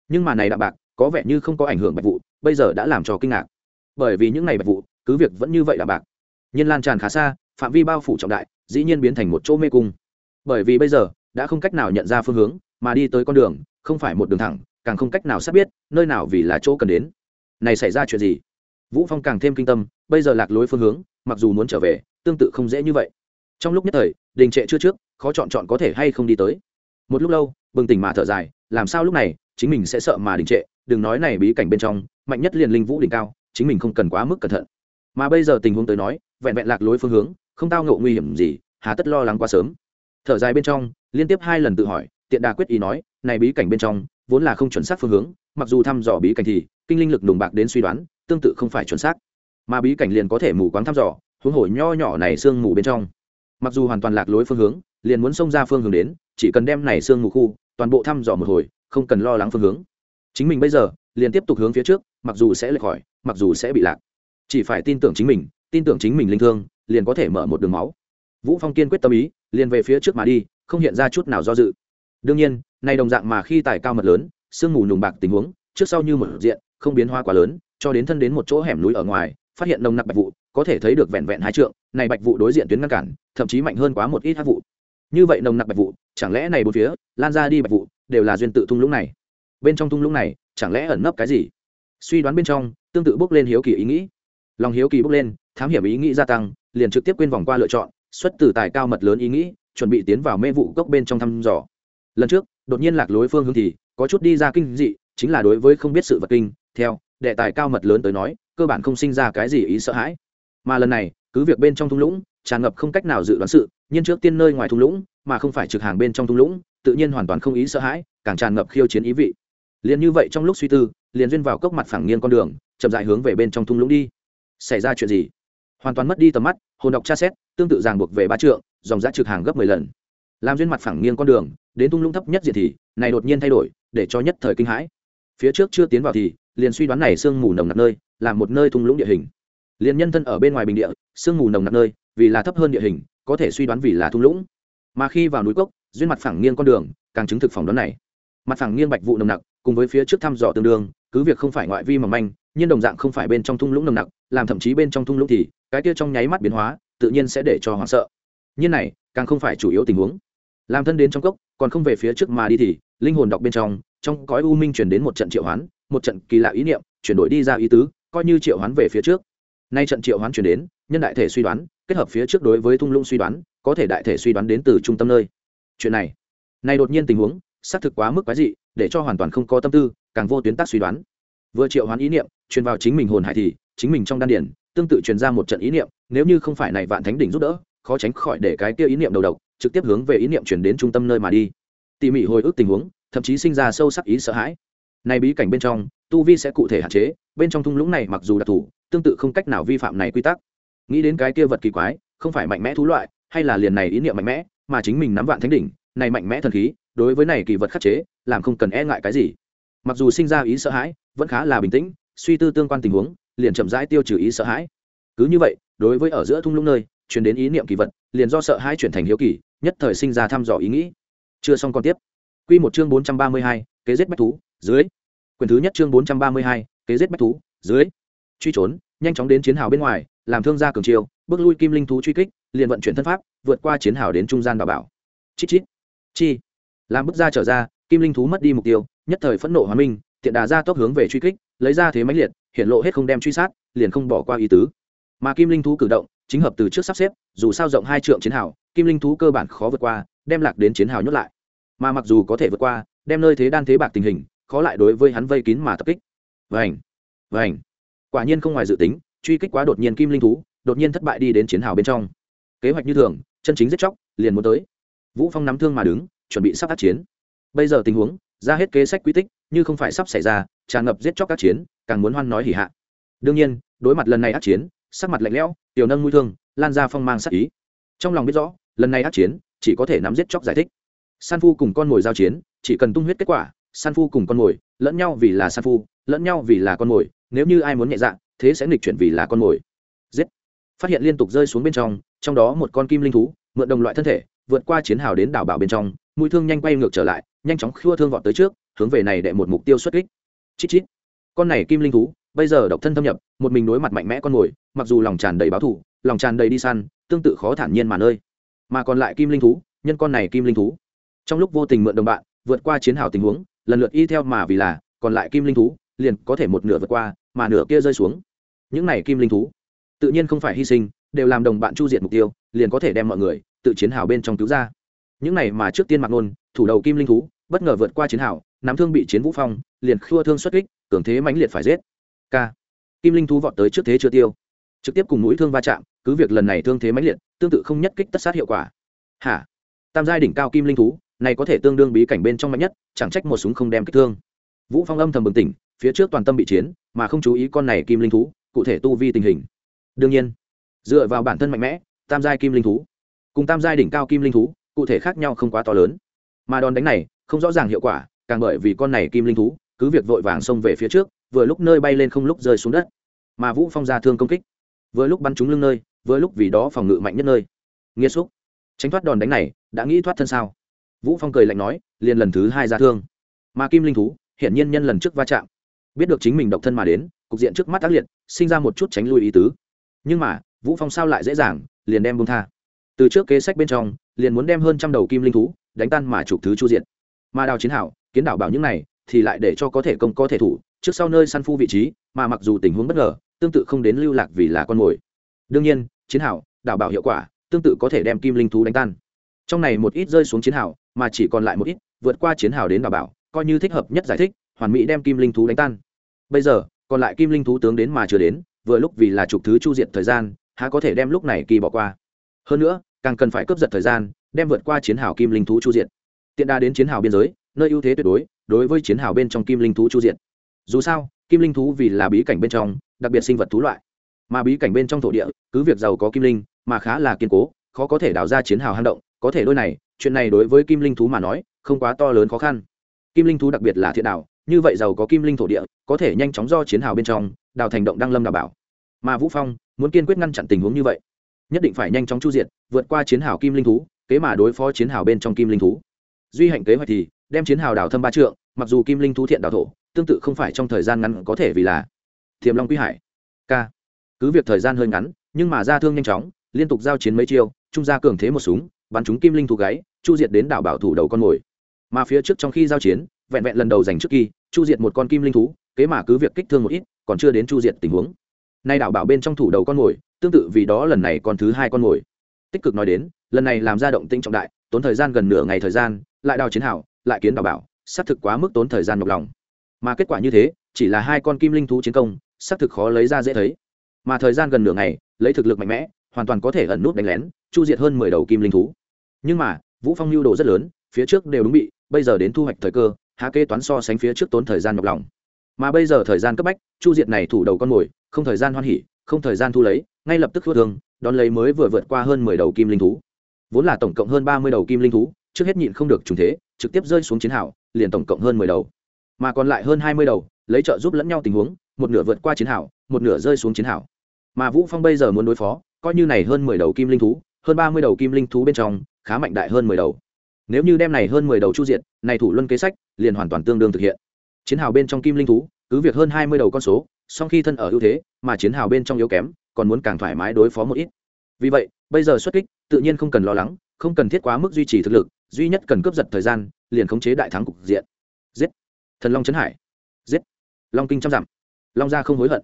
Nhưng mà này đạm bạc, có vẻ như không có ảnh hưởng bạch vụ bây giờ đã làm cho kinh ngạc. Bởi vì những ngày bạch vụ cứ việc vẫn như vậy đạm bạc. Nhân lan tràn khá xa, phạm vi bao phủ trọng đại, dĩ nhiên biến thành một chỗ mê cung. Bởi vì bây giờ, đã không cách nào nhận ra phương hướng, mà đi tới con đường, không phải một đường thẳng, càng không cách nào xác biết, nơi nào vì là chỗ cần đến. Này xảy ra chuyện gì? Vũ phong càng thêm kinh tâm, bây giờ lạc lối phương hướng, mặc dù muốn trở về tương tự không dễ như vậy. Trong lúc nhất thời, đình trệ chưa trước, khó chọn chọn có thể hay không đi tới. Một lúc lâu, bừng tỉnh mà thở dài, làm sao lúc này, chính mình sẽ sợ mà đình trệ, đừng nói này bí cảnh bên trong, mạnh nhất liền linh vũ đỉnh cao, chính mình không cần quá mức cẩn thận. Mà bây giờ tình huống tới nói, vẹn vẹn lạc lối phương hướng, không tao ngộ nguy hiểm gì, hà tất lo lắng quá sớm. Thở dài bên trong, liên tiếp hai lần tự hỏi, tiện đà quyết ý nói, này bí cảnh bên trong, vốn là không chuẩn xác phương hướng, mặc dù thăm dò bí cảnh thì, kinh linh lực đùng bạc đến suy đoán, tương tự không phải chuẩn xác. Mà bí cảnh liền có thể mù quáng thăm dò huống hồ nho nhỏ này sương mù bên trong. Mặc dù hoàn toàn lạc lối phương hướng, liền muốn xông ra phương hướng đến, chỉ cần đem này sương mù khu, toàn bộ thăm dò một hồi, không cần lo lắng phương hướng. Chính mình bây giờ, liền tiếp tục hướng phía trước, mặc dù sẽ lệch khỏi, mặc dù sẽ bị lạc. Chỉ phải tin tưởng chính mình, tin tưởng chính mình linh thương, liền có thể mở một đường máu. Vũ phong kiên quyết tâm ý, liền về phía trước mà đi, không hiện ra chút nào do dự. Đương nhiên, này đồng dạng mà khi tài cao mật lớn, sương mù nùng bạc tình huống, trước sau như một diện, không biến hoa quá lớn, cho đến thân đến một chỗ hẻm núi ở ngoài, phát hiện nồng nặc bạch vụ có thể thấy được vẹn vẹn hai trượng, này bạch vụ đối diện tuyến ngăn cản, thậm chí mạnh hơn quá một ít hát vụ. Như vậy nồng nặc bạch vụ chẳng lẽ này bốn phía, lan ra đi bạch vụ đều là duyên tự thung lũng này? Bên trong thung lũng này, chẳng lẽ ẩn nấp cái gì? Suy đoán bên trong, tương tự bước lên hiếu kỳ ý nghĩ. Lòng hiếu kỳ bước lên, thám hiểm ý nghĩ gia tăng, liền trực tiếp quên vòng qua lựa chọn, xuất từ tài cao mật lớn ý nghĩ, chuẩn bị tiến vào mê vụ gốc bên trong thăm dò. Lần trước, đột nhiên lạc lối phương hướng thì, có chút đi ra kinh dị, chính là đối với không biết sự vật kinh, theo, đệ tài cao mật lớn tới nói, cơ bản không sinh ra cái gì ý sợ hãi mà lần này, cứ việc bên trong thung lũng, tràn ngập không cách nào dự đoán sự, nhưng trước tiên nơi ngoài thung lũng, mà không phải trực hàng bên trong thung lũng, tự nhiên hoàn toàn không ý sợ hãi, càng tràn ngập khiêu chiến ý vị. Liền như vậy trong lúc suy tư, liền duyên vào cốc mặt phẳng nghiêng con đường, chậm dại hướng về bên trong thung lũng đi. Xảy ra chuyện gì? Hoàn toàn mất đi tầm mắt, hồn đọc tra xét, tương tự ràng buộc về ba trượng, dòng giá trực hàng gấp mười lần. Làm duyên mặt phẳng nghiêng con đường, đến thung lũng thấp nhất diện thì, này đột nhiên thay đổi, để cho nhất thời kinh hãi. Phía trước chưa tiến vào thì, liền suy đoán này sương mù nồng nặc nơi, là một nơi thung lũng địa hình liền nhân thân ở bên ngoài bình địa, sương mù nồng nặc nơi, vì là thấp hơn địa hình, có thể suy đoán vì là thung lũng. Mà khi vào núi cốc, duyên mặt phẳng nghiêng con đường, càng chứng thực phỏng đoán này. Mặt phẳng nghiêng bạch vụ nồng nặc, cùng với phía trước thăm dò tương đương, cứ việc không phải ngoại vi mà manh, nhưng đồng dạng không phải bên trong thung lũng nồng nặc, làm thậm chí bên trong thung lũng thì, cái kia trong nháy mắt biến hóa, tự nhiên sẽ để cho hoảng sợ. Nhiên này, càng không phải chủ yếu tình huống. Làm thân đến trong cốc, còn không về phía trước mà đi thì, linh hồn đọc bên trong trong cõi u minh chuyển đến một trận triệu hoán, một trận kỳ lạ ý niệm, chuyển đổi đi ra ý tứ, coi như triệu hoán về phía trước nay trận triệu hoán chuyển đến, nhân đại thể suy đoán, kết hợp phía trước đối với thung lũng suy đoán, có thể đại thể suy đoán đến từ trung tâm nơi. Chuyện này này đột nhiên tình huống, xác thực quá mức quái dị, để cho hoàn toàn không có tâm tư, càng vô tuyến tác suy đoán. Vừa triệu hoán ý niệm, truyền vào chính mình hồn hải thì, chính mình trong đan điển tương tự truyền ra một trận ý niệm, nếu như không phải này vạn thánh đỉnh giúp đỡ, khó tránh khỏi để cái kia ý niệm đầu độc, trực tiếp hướng về ý niệm chuyển đến trung tâm nơi mà đi. Tỉ mỉ hồi ức tình huống, thậm chí sinh ra sâu sắc ý sợ hãi. Này bí cảnh bên trong, tu vi sẽ cụ thể hạn chế, bên trong thung lũng này mặc dù đặc thù tương tự không cách nào vi phạm này quy tắc. Nghĩ đến cái kia vật kỳ quái, không phải mạnh mẽ thú loại, hay là liền này ý niệm mạnh mẽ, mà chính mình nắm vạn thánh đỉnh, này mạnh mẽ thần khí, đối với này kỳ vật khắc chế, làm không cần e ngại cái gì. Mặc dù sinh ra ý sợ hãi, vẫn khá là bình tĩnh, suy tư tương quan tình huống, liền chậm rãi tiêu trừ ý sợ hãi. Cứ như vậy, đối với ở giữa thung lũng nơi chuyển đến ý niệm kỳ vật, liền do sợ hãi chuyển thành hiếu kỳ, nhất thời sinh ra thăm dò ý nghĩ. Chưa xong còn tiếp. Quy một chương bốn trăm ba mươi hai, kế giết bách thú, dưới. Quyền thứ nhất chương bốn trăm ba mươi hai, kế giết bách thú, dưới truy trốn, nhanh chóng đến chiến hào bên ngoài, làm thương gia cường chiêu, bước lui kim linh thú truy kích, liền vận chuyển thân pháp, vượt qua chiến hào đến trung gian bảo bảo. Chít chít. Chi. Làm bước ra trở ra, kim linh thú mất đi mục tiêu, nhất thời phẫn nộ hóa minh, tiện đà ra tốc hướng về truy kích, lấy ra thế máy liệt hiện lộ hết không đem truy sát, liền không bỏ qua ý tứ. Mà kim linh thú cử động, chính hợp từ trước sắp xếp, dù sao rộng hai trượng chiến hào, kim linh thú cơ bản khó vượt qua, đem lạc đến chiến hào nhốt lại. Mà mặc dù có thể vượt qua, đem nơi thế đan thế bạc tình hình, khó lại đối với hắn vây kín mà tập kích. Vảnh vảnh quả nhiên không ngoài dự tính, truy kích quá đột nhiên kim linh thú, đột nhiên thất bại đi đến chiến hào bên trong. Kế hoạch như thường, chân chính giết chóc, liền muốn tới. Vũ phong nắm thương mà đứng, chuẩn bị sắp tác chiến. Bây giờ tình huống, ra hết kế sách quy tích, như không phải sắp xảy ra, tràn ngập giết chóc các chiến, càng muốn hoan nói hỉ hạ. Đương nhiên, đối mặt lần này ác chiến, sắc mặt lạnh lẽo, tiểu nâng mũi thương, lan ra phong mang sắc ý. Trong lòng biết rõ, lần này ác chiến, chỉ có thể nắm giết chóc giải thích. San phu cùng con mồi giao chiến, chỉ cần tung huyết kết quả, san phu cùng con mồi lẫn nhau vì là san phu, lẫn nhau vì là con mồi, nếu như ai muốn nhẹ dạ thế sẽ nghịch chuyển vì là con mồi. Giết. Phát hiện liên tục rơi xuống bên trong trong đó một con kim linh thú, mượn đồng loại thân thể, vượt qua chiến hào đến đảo bảo bên trong, mũi thương nhanh quay ngược trở lại, nhanh chóng khua thương vọt tới trước, hướng về này để một mục tiêu xuất kích. Chít chít. Con này kim linh thú, bây giờ độc thân thâm nhập, một mình đối mặt mạnh mẽ con mồi, mặc dù lòng tràn đầy báo thù, lòng tràn đầy đi săn, tương tự khó thản nhiên mà nơi. Mà còn lại kim linh thú, nhân con này kim linh thú. Trong lúc vô tình mượn đồng bạn, vượt qua chiến hào tình huống lần lượt y theo mà vì là, còn lại kim linh thú, liền có thể một nửa vượt qua, mà nửa kia rơi xuống. Những này kim linh thú, tự nhiên không phải hy sinh, đều làm đồng bạn chu diệt mục tiêu, liền có thể đem mọi người, tự chiến hào bên trong cứu ra. Những này mà trước tiên mặc nôn thủ đầu kim linh thú, bất ngờ vượt qua chiến hào, nắm thương bị chiến vũ phong, liền khua thương xuất kích, cường thế mãnh liệt phải giết. K kim linh thú vọt tới trước thế chưa tiêu. Trực tiếp cùng mũi thương va chạm, cứ việc lần này thương thế mãnh liệt, tương tự không nhất kích tất sát hiệu quả. Hả? Tam giai đỉnh cao kim linh thú này có thể tương đương bí cảnh bên trong mạnh nhất, chẳng trách một súng không đem kích thương. Vũ phong âm thầm bừng tỉnh, phía trước toàn tâm bị chiến, mà không chú ý con này kim linh thú, cụ thể tu vi tình hình. Đương nhiên, dựa vào bản thân mạnh mẽ, tam giai kim linh thú, cùng tam giai đỉnh cao kim linh thú, cụ thể khác nhau không quá to lớn. Mà đòn đánh này, không rõ ràng hiệu quả, càng bởi vì con này kim linh thú, cứ việc vội vàng xông về phía trước, vừa lúc nơi bay lên không lúc rơi xuống đất. Mà vũ phong ra thương công kích, vừa lúc bắn trúng lưng nơi, vừa lúc vì đó phòng ngự mạnh nhất nơi. Nghĩa xúc. Tránh thoát đòn đánh này, đã nghĩ thoát thân sao? Vũ phong cười lạnh nói liền lần thứ hai ra thương. Mà kim linh thú, hiển nhiên nhân lần trước va chạm. Biết được chính mình độc thân mà đến, cục diện trước mắt ác liệt, sinh ra một chút tránh lui ý tứ. Nhưng mà, vũ phong sao lại dễ dàng, liền đem bông tha. Từ trước kế sách bên trong, liền muốn đem hơn trăm đầu kim linh thú đánh tan mà chụp thứ chu diện. Mà đào chiến hảo, kiến đảo bảo những này, thì lại để cho có thể công, có thể thủ, trước sau nơi săn phu vị trí, mà mặc dù tình huống bất ngờ, tương tự không đến lưu lạc vì là con mồi. Đương nhiên, chiến hảo, đảo bảo hiệu quả, tương tự có thể đem kim linh thú đánh tan. Trong này một ít rơi xuống chiến hảo mà chỉ còn lại một ít, vượt qua chiến hào đến đảm bảo, coi như thích hợp nhất giải thích, hoàn mỹ đem kim linh thú đánh tan. Bây giờ, còn lại kim linh thú tướng đến mà chưa đến, vừa lúc vì là chục thứ chu diệt thời gian, há có thể đem lúc này kỳ bỏ qua. Hơn nữa, càng cần phải cướp giật thời gian, đem vượt qua chiến hào kim linh thú chu diệt. Tiện đa đến chiến hào biên giới, nơi ưu thế tuyệt đối đối với chiến hào bên trong kim linh thú chu diệt. Dù sao, kim linh thú vì là bí cảnh bên trong, đặc biệt sinh vật thú loại. Mà bí cảnh bên trong thổ địa, cứ việc giàu có kim linh, mà khá là kiên cố, khó có thể đào ra chiến hào hang động, có thể đôi này chuyện này đối với kim linh thú mà nói, không quá to lớn khó khăn. Kim linh thú đặc biệt là thiện đạo như vậy giàu có kim linh thổ địa, có thể nhanh chóng do chiến hào bên trong, đào thành động đăng lâm đảm bảo. Mà vũ phong, muốn kiên quyết ngăn chặn tình huống như vậy, nhất định phải nhanh chóng chu diệt, vượt qua chiến hào kim linh thú, kế mà đối phó chiến hào bên trong kim linh thú. Duy hạnh kế hoạch thì, đem chiến hào đào thâm ba trượng, mặc dù kim linh thú thiện đào thổ, tương tự không phải trong thời gian ngắn có thể vì là thiềm long quý hải k cứ việc thời gian hơi ngắn, nhưng mà ra thương nhanh chóng, liên tục giao chiến mấy chiêu, trung gia cường thế một súng, bắn chúng kim linh thú gáy chu diệt đến đảo bảo thủ đầu con mồi. Mà phía trước trong khi giao chiến, vẹn vẹn lần đầu giành trước kỳ chu diệt một con kim linh thú, kế mà cứ việc kích thương một ít, còn chưa đến chu diệt tình huống. Nay đảo bảo bên trong thủ đầu con mồi, tương tự vì đó lần này còn thứ hai con mồi. Tích cực nói đến, lần này làm ra động tinh trọng đại, tốn thời gian gần nửa ngày thời gian, lại đào chiến hảo lại kiến đảo bảo, xác thực quá mức tốn thời gian nhọc lòng. Mà kết quả như thế, chỉ là hai con kim linh thú chiến công, xác thực khó lấy ra dễ thấy. Mà thời gian gần nửa ngày, lấy thực lực mạnh mẽ, hoàn toàn có thể ẩn nút đánh lén, chu diệt hơn mười đầu kim linh thú. Nhưng mà vũ phong lưu đồ rất lớn, phía trước đều đúng bị, bây giờ đến thu hoạch thời cơ, há kê toán so sánh phía trước tốn thời gian nhọc lòng. Mà bây giờ thời gian cấp bách, chu diệt này thủ đầu con mồi, không thời gian hoan hỉ, không thời gian thu lấy, ngay lập tức thua thương đón lấy mới vừa vượt qua hơn mười đầu kim linh thú. Vốn là tổng cộng hơn ba mươi đầu kim linh thú, trước hết nhịn không được trùng thế, trực tiếp rơi xuống chiến hào, liền tổng cộng hơn mười đầu. Mà còn lại hơn hai mươi đầu, lấy trợ giúp lẫn nhau tình huống, một nửa vượt qua chiến hào, một nửa rơi xuống chiến hào. Mà vũ phong bây giờ muốn đối phó, coi như này hơn mười đầu kim linh thú, hơn ba mươi đầu kim linh thú bên trong khá mạnh đại hơn mười đầu. Nếu như đem này hơn mười đầu chu diện này thủ luân kế sách liền hoàn toàn tương đương thực hiện. Chiến hào bên trong kim linh thú, cứ việc hơn hai mươi đầu con số, song khi thân ở ưu thế, mà chiến hào bên trong yếu kém, còn muốn càng thoải mái đối phó một ít. Vì vậy, bây giờ xuất kích, tự nhiên không cần lo lắng, không cần thiết quá mức duy trì thực lực, duy nhất cần cướp giật thời gian, liền khống chế đại thắng cục diện. Giết! Thần long trấn hải. Giết! Long kinh trăm dặm. Long gia không hối hận.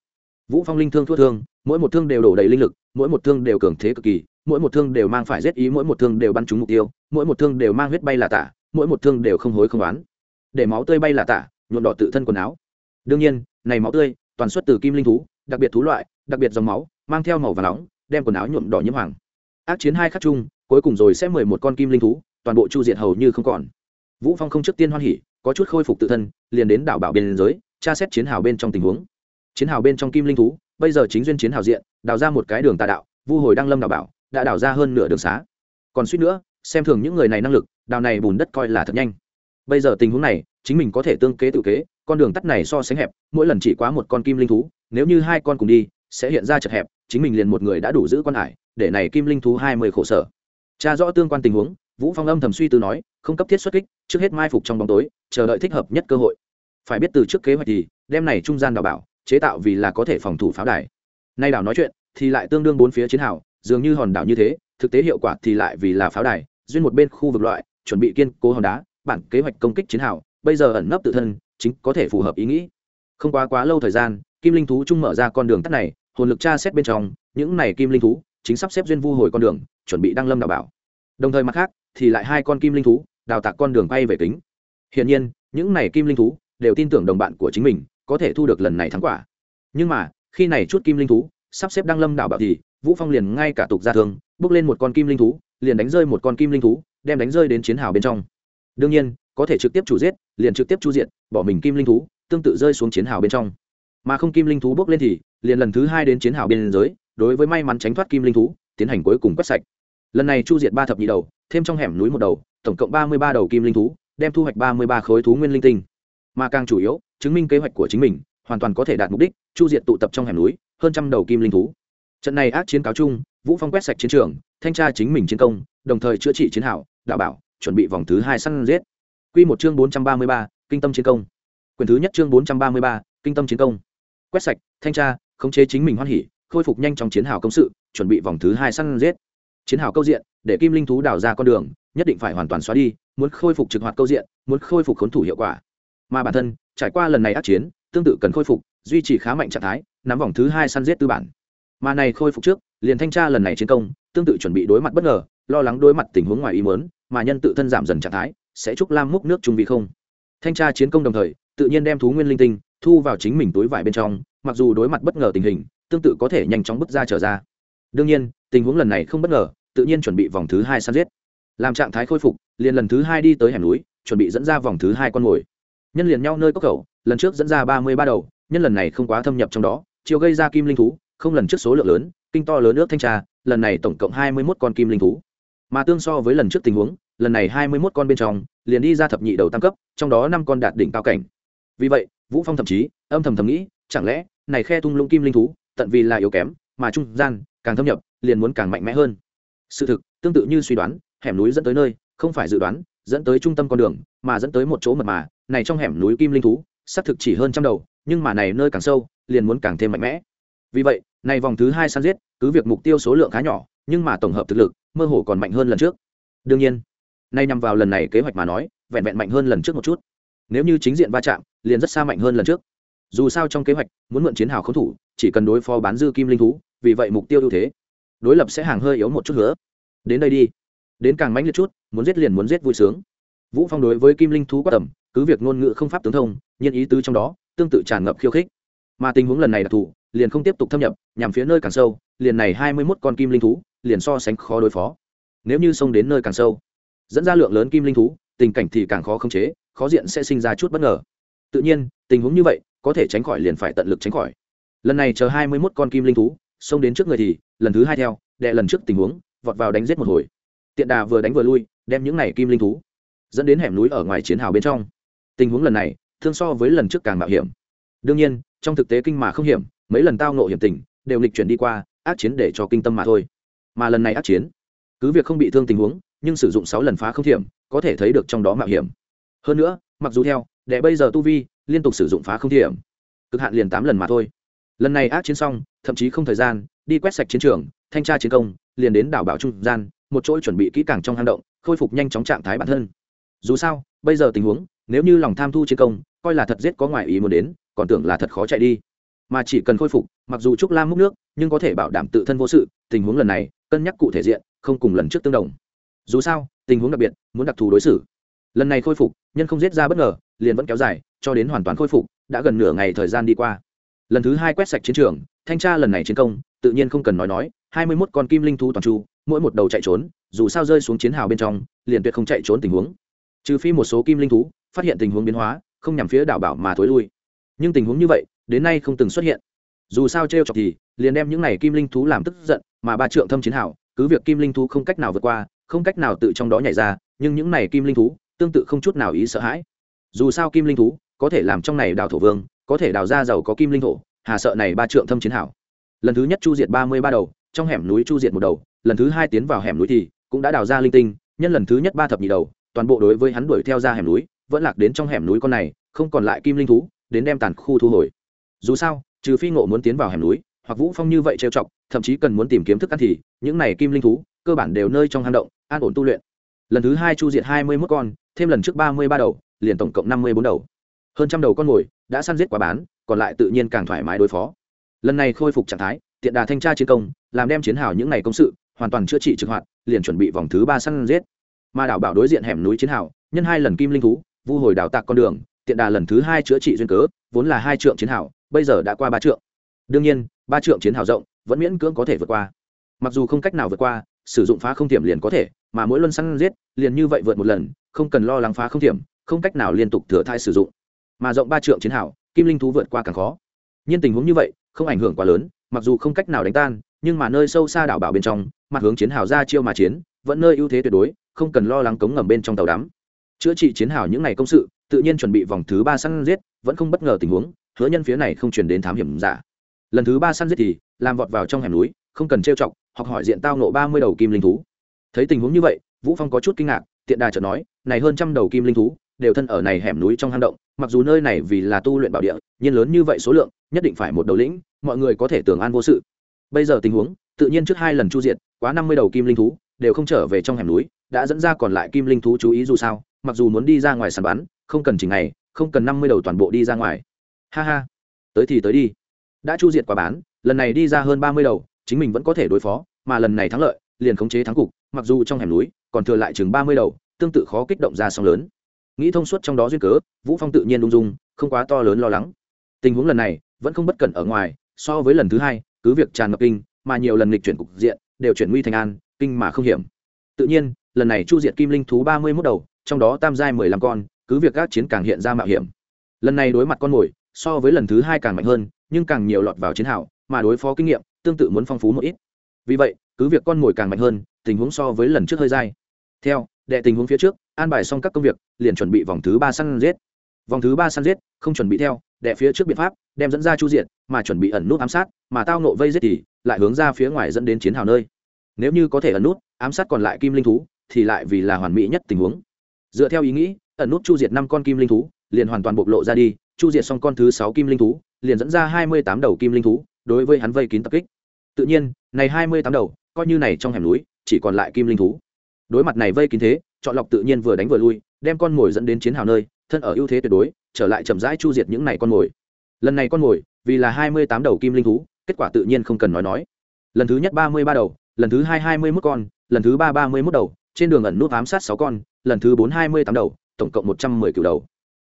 Vũ phong linh thương thua thương, mỗi một thương đều đổ đầy linh lực, mỗi một thương đều cường thế cực kỳ mỗi một thương đều mang phải giết ý, mỗi một thương đều bắn trúng mục tiêu, mỗi một thương đều mang huyết bay là tả, mỗi một thương đều không hối không oán. Để máu tươi bay là tả, nhuộm đỏ tự thân quần áo. Đương nhiên, này máu tươi, toàn xuất từ kim linh thú, đặc biệt thú loại, đặc biệt dòng máu, mang theo màu và nóng, đem quần áo nhuộm đỏ nhiễm hoàng. Ác chiến hai khắc chung, cuối cùng rồi sẽ mười một con kim linh thú, toàn bộ chu diện hầu như không còn. Vũ phong không trước tiên hoan hỉ, có chút khôi phục tự thân, liền đến đảo bảo biên giới, tra xét chiến hào bên trong tình huống. Chiến hào bên trong kim linh thú, bây giờ chính duyên chiến hào diện, đào ra một cái đường tà đạo, vu hồi đăng lâm đảo bảo đã đào ra hơn nửa đường xá. Còn suýt nữa, xem thường những người này năng lực, đào này bùn đất coi là thật nhanh. Bây giờ tình huống này, chính mình có thể tương kế tự kế, con đường tắt này so sánh hẹp, mỗi lần chỉ quá một con kim linh thú, nếu như hai con cùng đi, sẽ hiện ra chật hẹp, chính mình liền một người đã đủ giữ con ải để này kim linh thú hai mươi khổ sở. Tra rõ tương quan tình huống, vũ phong âm thầm suy tư nói, không cấp thiết xuất kích, trước hết mai phục trong bóng tối, chờ đợi thích hợp nhất cơ hội. Phải biết từ trước kế hoạch thì, đem này trung gian đào bảo, chế tạo vì là có thể phòng thủ pháo đài. Nay đảo nói chuyện, thì lại tương đương bốn phía chiến hào dường như hòn đảo như thế, thực tế hiệu quả thì lại vì là pháo đài, duyên một bên khu vực loại, chuẩn bị kiên cố hòn đá, bản kế hoạch công kích chiến hào, bây giờ ẩn nấp tự thân, chính có thể phù hợp ý nghĩ. Không quá quá lâu thời gian, kim linh thú trung mở ra con đường tắt này, hồn lực tra xét bên trong, những này kim linh thú chính sắp xếp duyên vu hồi con đường, chuẩn bị đăng lâm đào bảo. Đồng thời mặt khác, thì lại hai con kim linh thú đào tạc con đường bay về kính. Hiển nhiên, những này kim linh thú đều tin tưởng đồng bạn của chính mình có thể thu được lần này thắng quả. Nhưng mà, khi này chút kim linh thú sắp xếp đăng lâm đảo bảo thì vũ phong liền ngay cả tục ra thường, bước lên một con kim linh thú liền đánh rơi một con kim linh thú đem đánh rơi đến chiến hào bên trong. Đương nhiên có thể trực tiếp chủ giết liền trực tiếp chu diện bỏ mình kim linh thú tương tự rơi xuống chiến hào bên trong. Mà không kim linh thú bước lên thì liền lần thứ hai đến chiến hào biên giới đối với may mắn tránh thoát kim linh thú tiến hành cuối cùng quét sạch. Lần này chu diệt ba thập nhị đầu thêm trong hẻm núi một đầu tổng cộng ba mươi ba đầu kim linh thú đem thu hoạch ba mươi ba khối thú nguyên linh tinh. Mà càng chủ yếu chứng minh kế hoạch của chính mình hoàn toàn có thể đạt mục đích chu diệt tụ tập trong hẻm núi hơn trăm đầu kim linh thú trận này ác chiến cáo chung vũ phong quét sạch chiến trường thanh tra chính mình chiến công đồng thời chữa trị chiến hảo đạo bảo chuẩn bị vòng thứ hai săn giết. Quy một chương bốn trăm ba mươi ba, kinh tâm chiến công. Quyền thứ nhất chương bốn trăm ba mươi ba, kinh tâm chiến công. Quét sạch thanh tra khống chế chính mình hoan hỉ khôi phục nhanh trong chiến hào công sự chuẩn bị vòng thứ hai săn giết. Chiến hào câu diện để kim linh thú đào ra con đường nhất định phải hoàn toàn xóa đi muốn khôi phục trực hoạt câu diện muốn khôi phục khốn thủ hiệu quả. Mà bản thân trải qua lần này ác chiến tương tự cần khôi phục duy trì khá mạnh trạng thái nắm vòng thứ hai săn giết tư bản mà này khôi phục trước, liền thanh tra lần này chiến công, tương tự chuẩn bị đối mặt bất ngờ, lo lắng đối mặt tình huống ngoài ý muốn, mà nhân tự thân giảm dần trạng thái, sẽ chúc lam múc nước trung vị không. Thanh tra chiến công đồng thời, tự nhiên đem thú nguyên linh tinh, thu vào chính mình túi vải bên trong, mặc dù đối mặt bất ngờ tình hình, tương tự có thể nhanh chóng bước ra trở ra. Đương nhiên, tình huống lần này không bất ngờ, tự nhiên chuẩn bị vòng thứ hai săn giết. Làm trạng thái khôi phục, liền lần thứ hai đi tới hẻm núi, chuẩn bị dẫn ra vòng thứ hai con mồi. Nhân liền nhau nơi cốc khẩu lần trước dẫn ra ba mươi ba đầu, nhân lần này không quá thâm nhập trong đó, chiều gây ra kim linh thú không lần trước số lượng lớn, kinh to lớn nước thanh tra, lần này tổng cộng hai mươi mốt con kim linh thú. Mà tương so với lần trước tình huống, lần này hai mươi mốt con bên trong, liền đi ra thập nhị đầu tam cấp, trong đó năm con đạt đỉnh cao cảnh. Vì vậy, vũ phong thậm chí, âm thầm thầm nghĩ, chẳng lẽ, này khe tung lũng kim linh thú, tận vì là yếu kém, mà trung gian, càng thâm nhập, liền muốn càng mạnh mẽ hơn. Sự thực, tương tự như suy đoán, hẻm núi dẫn tới nơi, không phải dự đoán, dẫn tới trung tâm con đường, mà dẫn tới một chỗ mật mà. Này trong hẻm núi kim linh thú, xác thực chỉ hơn trăm đầu, nhưng mà này nơi càng sâu, liền muốn càng thêm mạnh mẽ. Vì vậy này vòng thứ hai săn giết, cứ việc mục tiêu số lượng khá nhỏ, nhưng mà tổng hợp thực lực, mơ hồ còn mạnh hơn lần trước. Đương nhiên, nay nhằm vào lần này kế hoạch mà nói, vẹn vẹn mạnh hơn lần trước một chút. Nếu như chính diện va chạm, liền rất xa mạnh hơn lần trước. Dù sao trong kế hoạch, muốn mượn chiến hào khống thủ, chỉ cần đối phó bán dư kim linh thú, vì vậy mục tiêu ưu thế, đối lập sẽ hàng hơi yếu một chút nữa. Đến đây đi. Đến càng mãnh liệt chút, muốn giết liền muốn giết vui sướng. Vũ phong đối với kim linh thú quá tầm, cứ việc ngôn ngữ không pháp tướng thông nhân ý tứ trong đó, tương tự tràn ngập khiêu khích. Mà tình huống lần này đặc thù liền không tiếp tục thâm nhập, nhằm phía nơi càng sâu, liền này hai mươi mốt con kim linh thú, liền so sánh khó đối phó. Nếu như xông đến nơi càng sâu, dẫn ra lượng lớn kim linh thú, tình cảnh thì càng khó khống chế, khó diện sẽ sinh ra chút bất ngờ. Tự nhiên, tình huống như vậy, có thể tránh khỏi liền phải tận lực tránh khỏi. Lần này chờ hai mươi mốt con kim linh thú, xông đến trước người thì, lần thứ hai theo, đệ lần trước tình huống, vọt vào đánh giết một hồi. Tiện đà vừa đánh vừa lui, đem những này kim linh thú dẫn đến hẻm núi ở ngoài chiến hào bên trong. Tình huống lần này, thương so với lần trước càng mạo hiểm. Đương nhiên, trong thực tế kinh mà không hiểm mấy lần tao nộ hiểm tình, đều lịch chuyển đi qua, ác chiến để cho kinh tâm mà thôi. Mà lần này ác chiến, cứ việc không bị thương tình huống, nhưng sử dụng sáu lần phá không thiểm, có thể thấy được trong đó mạo hiểm. Hơn nữa, mặc dù theo đệ bây giờ tu vi, liên tục sử dụng phá không thiểm, cực hạn liền tám lần mà thôi. Lần này ác chiến xong, thậm chí không thời gian, đi quét sạch chiến trường, thanh tra chiến công, liền đến đảo bảo trung gian, một chỗ chuẩn bị kỹ càng trong hang động, khôi phục nhanh chóng trạng thái bản thân. Dù sao, bây giờ tình huống, nếu như lòng tham thu chiến công, coi là thật giết có ngoài ý muốn đến, còn tưởng là thật khó chạy đi mà chỉ cần khôi phục, mặc dù trúc lam múc nước, nhưng có thể bảo đảm tự thân vô sự, tình huống lần này, cân nhắc cụ thể diện, không cùng lần trước tương đồng. Dù sao, tình huống đặc biệt, muốn đặc thù đối xử. Lần này khôi phục, nhân không giết ra bất ngờ, liền vẫn kéo dài, cho đến hoàn toàn khôi phục, đã gần nửa ngày thời gian đi qua. Lần thứ hai quét sạch chiến trường, thanh tra lần này chiến công, tự nhiên không cần nói nói, hai mươi mốt con kim linh thú toàn tru mỗi một đầu chạy trốn, dù sao rơi xuống chiến hào bên trong, liền tuyệt không chạy trốn tình huống. Trừ phi một số kim linh thú, phát hiện tình huống biến hóa, không nhằm phía đảo bảo mà thối lui. Nhưng tình huống như vậy đến nay không từng xuất hiện. Dù sao t r e o chọc thì, liền đem những n à y kim linh thú làm tức giận, mà ba trượng thâm chiến hào cứ việc kim linh thú không cách nào vượt qua, không cách nào tự trong đó nhảy ra, nhưng những này kim linh thú, tương tự không chút nào ý sợ hãi. Dù sao kim linh thú, có thể làm trong này đào thổ vương, có thể đào ra giàu có kim linh thổ, hà sợ này ba trượng thâm chiến hảo. Lần thứ nhất chu diệt ba mươi ba đầu, trong hẻm núi chu diệt một đầu, lần thứ hai tiến vào hẻm núi thì, cũng đã đào ra linh tinh, nhân lần thứ nhất ba thập nhị đầu, toàn bộ đối với hắn đuổi theo ra hẻm núi, vẫn lạc đến trong hẻm núi con này, không còn lại kim linh thú, đến đem tàn khu thu hồi dù sao, trừ phi ngộ muốn tiến vào hẻm núi, hoặc vũ phong như vậy trêu chọc, thậm chí cần muốn tìm kiếm thức ăn thì, những này kim linh thú, cơ bản đều nơi trong hang động, an ổn tu luyện. Lần thứ hai chu diệt hai mươi mốt con, thêm lần trước ba mươi ba đầu, liền tổng cộng năm mươi bốn đầu. Hơn trăm đầu con mồi đã săn giết quả bán, còn lại tự nhiên càng thoải mái đối phó. Lần này khôi phục trạng thái, tiện đà thanh tra chiến công, làm đem chiến hào những ngày công sự, hoàn toàn chữa trị trực hoạt, liền chuẩn bị vòng thứ ba săn giết. Mà đảo bảo đối diện hẻm núi chiến hào, nhân hai lần kim linh thú, vu hồi đào tạc con đường, tiện đà lần thứ hai chữa trị duyên cớ, vốn là hai trượng chiến hào bây giờ đã qua ba trượng. Đương nhiên ba trượng chiến hào rộng vẫn miễn cưỡng có thể vượt qua. Mặc dù không cách nào vượt qua sử dụng phá không tiềm liền có thể mà mỗi luân săn giết liền như vậy vượt một lần không cần lo lắng phá không tiềm không cách nào liên tục thừa thai sử dụng. Mà rộng ba trượng chiến hào, kim linh thú vượt qua càng khó. Nhưng tình huống như vậy không ảnh hưởng quá lớn mặc dù không cách nào đánh tan nhưng mà nơi sâu xa đảo bảo bên trong mặt hướng chiến hào ra chiêu mà chiến vẫn nơi ưu thế tuyệt đối không cần lo lắng cống ngầm bên trong tàu đắm. Chữa trị chiến hào những ngày công sự tự nhiên chuẩn bị vòng thứ ba săn giết vẫn không bất ngờ tình huống hứa nhân phía này không chuyển đến thám hiểm giả. Lần thứ ba săn giết thì, làm vọt vào trong hẻm núi, không cần trêu chọc hoặc hỏi diện tao nộ ba mươi đầu kim linh thú. Thấy tình huống như vậy, vũ phong có chút kinh ngạc, tiện đà chợt nói, này hơn trăm đầu kim linh thú, đều thân ở này hẻm núi trong hang động, mặc dù nơi này vì là tu luyện bảo địa nhiên lớn như vậy số lượng, nhất định phải một đầu lĩnh, mọi người có thể tưởng an vô sự. Bây giờ tình huống, tự nhiên trước hai lần chu diệt, quá năm mươi đầu kim linh thú, đều không trở về trong hẻm núi, đã dẫn ra còn lại kim linh thú chú ý dù sao, mặc dù muốn đi ra ngoài sàn bắn, không cần chỉnh ngày, không cần năm mươi đầu toàn bộ đi ra ngoài ha ha. Tới thì tới đi. Đã chu diệt quả bán, lần này đi ra hơn ba mươi đầu, chính mình vẫn có thể đối phó, mà lần này thắng lợi, liền khống chế thắng cục, mặc dù trong hẻm núi, còn thừa lại chừng ba mươi đầu, tương tự khó kích động ra song lớn. Nghĩ thông suốt trong đó duyên cớ, vũ phong tự nhiên ung dung, không quá to lớn lo lắng. Tình huống lần này, vẫn không bất cẩn ở ngoài, so với lần thứ hai, cứ việc tràn ngập kinh, mà nhiều lần lịch chuyển cục diện, đều chuyển nguy thành an, kinh mà không hiểm. Tự nhiên, lần này chu diệt kim linh thú ba mươi 31 đầu, trong đó tam giai mười lăm con, cứ việc các chiến càng hiện ra mạo hiểm. Lần này đối mặt con mồi so với lần thứ hai càng mạnh hơn, nhưng càng nhiều lọt vào chiến hào, mà đối phó kinh nghiệm tương tự muốn phong phú một ít. Vì vậy, cứ việc con mồi càng mạnh hơn, tình huống so với lần trước hơi dai. Theo, đệ tình huống phía trước, an bài xong các công việc, liền chuẩn bị vòng thứ ba săn giết. Vòng thứ ba săn giết, không chuẩn bị theo, đệ phía trước biện pháp, đem dẫn ra chu diện mà chuẩn bị ẩn nút ám sát, mà tao nộ vây giết thì lại hướng ra phía ngoài dẫn đến chiến hào nơi. Nếu như có thể ẩn nút, ám sát còn lại kim linh thú, thì lại vì là hoàn mỹ nhất tình huống. Dựa theo ý nghĩ, ẩn nút chu diệt năm con kim linh thú, liền hoàn toàn bộc lộ ra đi chu diệt xong con thứ sáu kim linh thú, liền dẫn ra hai mươi tám đầu kim linh thú, đối với hắn vây kín tập kích. Tự nhiên, này hai mươi tám đầu, coi như này trong hẻm núi, chỉ còn lại kim linh thú. Đối mặt này vây kín thế, chọn lọc tự nhiên vừa đánh vừa lui, đem con mồi dẫn đến chiến hào nơi, thân ở ưu thế tuyệt đối, trở lại chậm rãi chu diệt những này con mồi. Lần này con mồi, vì là hai mươi tám đầu kim linh thú, kết quả tự nhiên không cần nói nói. Lần thứ nhất ba mươi ba đầu, lần thứ hai hai mươi mốt con, lần thứ ba ba mươi mốt đầu, trên đường ẩn nút ám sát sáu con, lần thứ bốn hai mươi tám đầu, tổng cộng một trăm mười cựu đầu.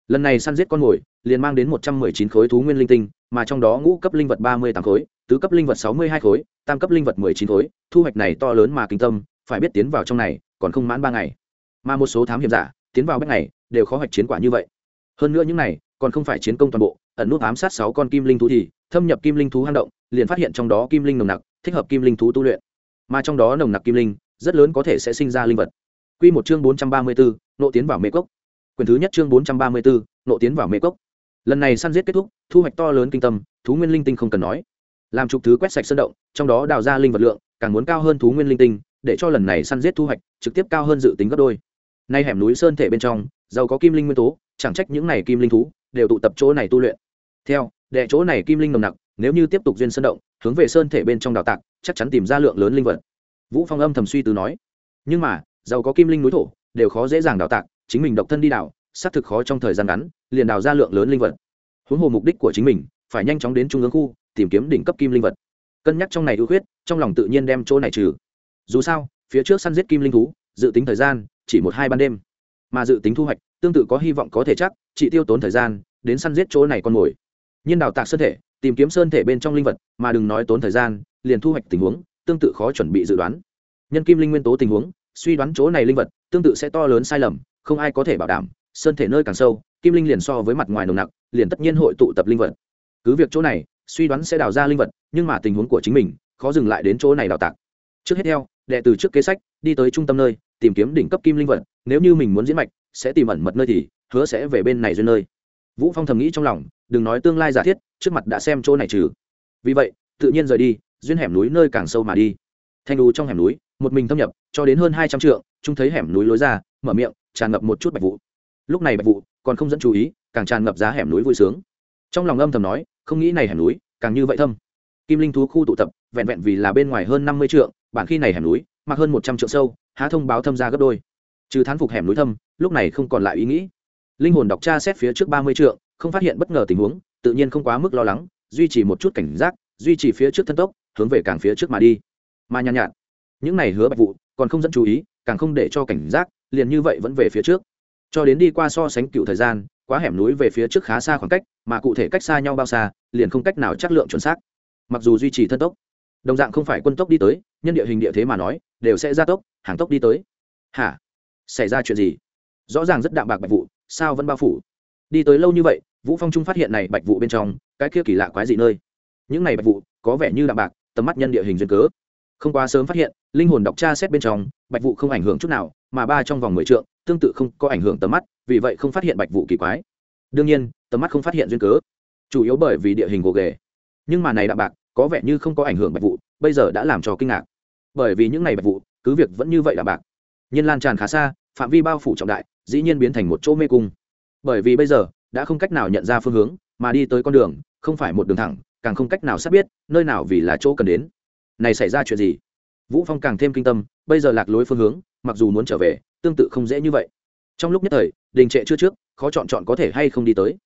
Lần này săn giết con mồi liền mang đến một trăm mười chín khối thú nguyên linh tinh mà trong đó ngũ cấp linh vật ba mươi tám khối tứ cấp linh vật sáu mươi hai khối tam cấp linh vật mười chín khối. Thu hoạch này to lớn mà kinh tâm phải biết tiến vào trong này còn không mãn ba ngày. Mà một số thám hiểm giả tiến vào bách này đều khó hoạch chiến quả như vậy. Hơn nữa những này còn không phải chiến công toàn bộ ẩn nút ám sát sáu con kim linh thú thì thâm nhập kim linh thú hang động liền phát hiện trong đó kim linh nồng nặc thích hợp kim linh thú tu luyện. Mà trong đó nồng nặc kim linh rất lớn có thể sẽ sinh ra linh vật. Quy một chương bốn trăm ba mươi 434, nộ tiến vào mê cốc. Quyền thứ nhất chương bốn trăm ba mươi 434, nộ tiến vào mê cốc. Lần này săn giết kết thúc, thu hoạch to lớn kinh tâm, thú nguyên linh tinh không cần nói. Làm chục thứ quét sạch sơn động, trong đó đào ra linh vật lượng, càng muốn cao hơn thú nguyên linh tinh, để cho lần này săn giết thu hoạch trực tiếp cao hơn dự tính gấp đôi. Nay hẻm núi sơn thể bên trong, giàu có kim linh nguyên tố, chẳng trách những này kim linh thú đều tụ tập chỗ này tu luyện. Theo, đệ chỗ này kim linh nồng nặc, nếu như tiếp tục duyên sơn động, hướng về sơn thể bên trong đào tạc, chắc chắn tìm ra lượng lớn linh vật. Vũ Phong âm thầm suy tư nói. Nhưng mà, giàu có kim linh núi thổ, đều khó dễ dàng đào tạc, chính mình độc thân đi đào, xác thực khó trong thời gian ngắn, liền đào ra lượng lớn linh vật. Huống hồ mục đích của chính mình, phải nhanh chóng đến trung ương khu, tìm kiếm đỉnh cấp kim linh vật. Cân nhắc trong này ưu khuyết, trong lòng tự nhiên đem chỗ này trừ. Dù sao, phía trước săn giết kim linh thú, dự tính thời gian chỉ một hai ban đêm, mà dự tính thu hoạch tương tự có hy vọng có thể chắc, chỉ tiêu tốn thời gian, đến săn giết chỗ này con mồi. Nhiên đào tạc sơn thể, tìm kiếm sơn thể bên trong linh vật, mà đừng nói tốn thời gian, liền thu hoạch tình huống, tương tự khó chuẩn bị dự đoán. Nhân kim linh nguyên tố tình huống, suy đoán chỗ này linh vật, tương tự sẽ to lớn sai lầm, không ai có thể bảo đảm. Sơn thể nơi càng sâu, kim linh liền so với mặt ngoài nồng nặc, liền tất nhiên hội tụ tập linh vật. Cứ việc chỗ này, suy đoán sẽ đào ra linh vật, nhưng mà tình huống của chính mình, khó dừng lại đến chỗ này đào tạc. Trước hết theo, đệ từ trước kế sách, đi tới trung tâm nơi, tìm kiếm đỉnh cấp kim linh vật, nếu như mình muốn diễn mạch, sẽ tìm ẩn mật nơi thì hứa sẽ về bên này duyên nơi. Vũ Phong thầm nghĩ trong lòng, đừng nói tương lai giả thiết, trước mặt đã xem chỗ này trừ. Vì vậy, tự nhiên rời đi, duyên hẻm núi nơi càng sâu mà đi. Thanh đu trong hẻm núi, một mình thâm nhập, cho đến hơn hai trăm trượng, chúng thấy hẻm núi lối ra, mở miệng, tràn ngập một chút bạch vụ. Lúc này bạch vụ còn không dẫn chú ý, càng tràn ngập giá hẻm núi vui sướng. Trong lòng âm thầm nói, không nghĩ này hẻm núi, càng như vậy thâm. Kim linh thú khu tụ tập, vẹn vẹn vì là bên ngoài hơn năm mươi trượng, bản khi này hẻm núi, mặc hơn một trăm trượng sâu, há thông báo thâm ra gấp đôi. Trừ thán phục hẻm núi thâm, lúc này không còn lại ý nghĩ. Linh hồn đọc tra xét phía trước ba mươi trượng, không phát hiện bất ngờ tình huống, tự nhiên không quá mức lo lắng, duy trì một chút cảnh giác, duy trì phía trước thân tốc, hướng về càng phía trước mà đi. Mà nhàn nhạt, nhạt, những này hứa bạch vụ, còn không dẫn chú ý, càng không để cho cảnh giác, liền như vậy vẫn về phía trước. Cho đến đi qua so sánh cựu thời gian, quá hẻm núi về phía trước khá xa khoảng cách, mà cụ thể cách xa nhau bao xa, liền không cách nào chắc lượng chuẩn xác. Mặc dù duy trì thân tốc, đồng dạng không phải quân tốc đi tới, nhân địa hình địa thế mà nói, đều sẽ gia tốc, hàng tốc đi tới. Hả? Xảy ra chuyện gì? Rõ ràng rất đạm bạc bạch vụ, sao vẫn bao phủ? Đi tới lâu như vậy, Vũ Phong Trung phát hiện này bạch vụ bên trong, cái kia kỳ lạ quái dị nơi. Những này bạch vụ, có vẻ như đạm bạc, tầm mắt nhân địa hình duyên cớ. Không quá sớm phát hiện, linh hồn đọc tra xét bên trong, bạch vụ không ảnh hưởng chút nào, mà ba trong vòng mười trượng, tương tự không có ảnh hưởng tầm mắt, vì vậy không phát hiện bạch vụ kỳ quái. Đương nhiên, tầm mắt không phát hiện duyên cớ, chủ yếu bởi vì địa hình gồ ghề. Nhưng mà này đạm bạc, có vẻ như không có ảnh hưởng bạch vụ, bây giờ đã làm cho kinh ngạc. Bởi vì những này bạch vụ, cứ việc vẫn như vậy đạm bạc, nhân lan tràn khá xa, phạm vi bao phủ trọng đại, dĩ nhiên biến thành một chỗ mê cung. Bởi vì bây giờ, đã không cách nào nhận ra phương hướng, mà đi tới con đường, không phải một đường thẳng, càng không cách nào xác biết nơi nào vì là chỗ cần đến. Này xảy ra chuyện gì? Vũ Phong càng thêm kinh tâm, bây giờ lạc lối phương hướng, mặc dù muốn trở về, tương tự không dễ như vậy. Trong lúc nhất thời, đình trệ chưa trước, khó chọn chọn có thể hay không đi tới.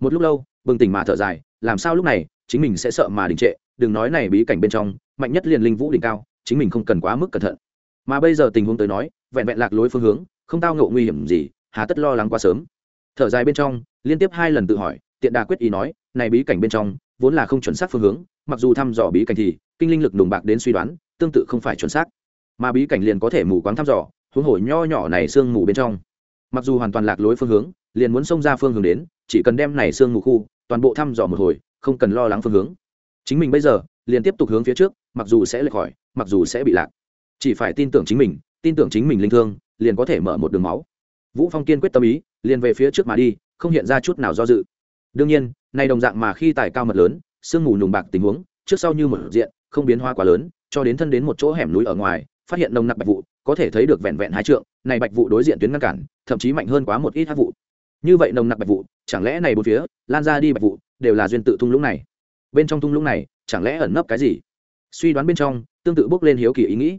Một lúc lâu, bừng tỉnh mà thở dài, làm sao lúc này, chính mình sẽ sợ mà đình trệ, đừng nói này bí cảnh bên trong, mạnh nhất liền linh vũ đỉnh cao, chính mình không cần quá mức cẩn thận. Mà bây giờ tình huống tới nói, vẹn vẹn lạc lối phương hướng, không tao ngộ nguy hiểm gì, hà tất lo lắng quá sớm. Thở dài bên trong, liên tiếp hai lần tự hỏi, tiện đà quyết ý nói, này bí cảnh bên trong, vốn là không chuẩn xác phương hướng, mặc dù thăm dò bí cảnh thì kinh linh lực đùng bạc đến suy đoán, tương tự không phải chuẩn xác. Mà bí cảnh liền có thể mù quáng thăm dò, huống hồ nho nhỏ này xương mù bên trong. Mặc dù hoàn toàn lạc lối phương hướng, liền muốn xông ra phương hướng đến, chỉ cần đem này xương mù khu, toàn bộ thăm dò một hồi, không cần lo lắng phương hướng. Chính mình bây giờ, liền tiếp tục hướng phía trước, mặc dù sẽ lệch khỏi, mặc dù sẽ bị lạc, chỉ phải tin tưởng chính mình, tin tưởng chính mình linh thương liền có thể mở một đường máu vũ phong kiên quyết tâm ý liền về phía trước mà đi không hiện ra chút nào do dự đương nhiên này đồng dạng mà khi tài cao mật lớn sương mù nùng bạc tình huống trước sau như một diện không biến hoa quá lớn cho đến thân đến một chỗ hẻm núi ở ngoài phát hiện nồng nặc bạch vụ có thể thấy được vẹn vẹn hai trượng, này bạch vụ đối diện tuyến ngăn cản, thậm chí mạnh hơn quá một ít hát vụ. Như vậy nồng nặc bạch vụ, chẳng lẽ này bốn phía, lan ra đi bạch vụ, đều là duyên tự thung lũng này? Bên trong thung lũng này, chẳng lẽ ẩn nấp cái gì? Suy đoán bên trong, tương tự bước lên hiếu kỳ ý nghĩ.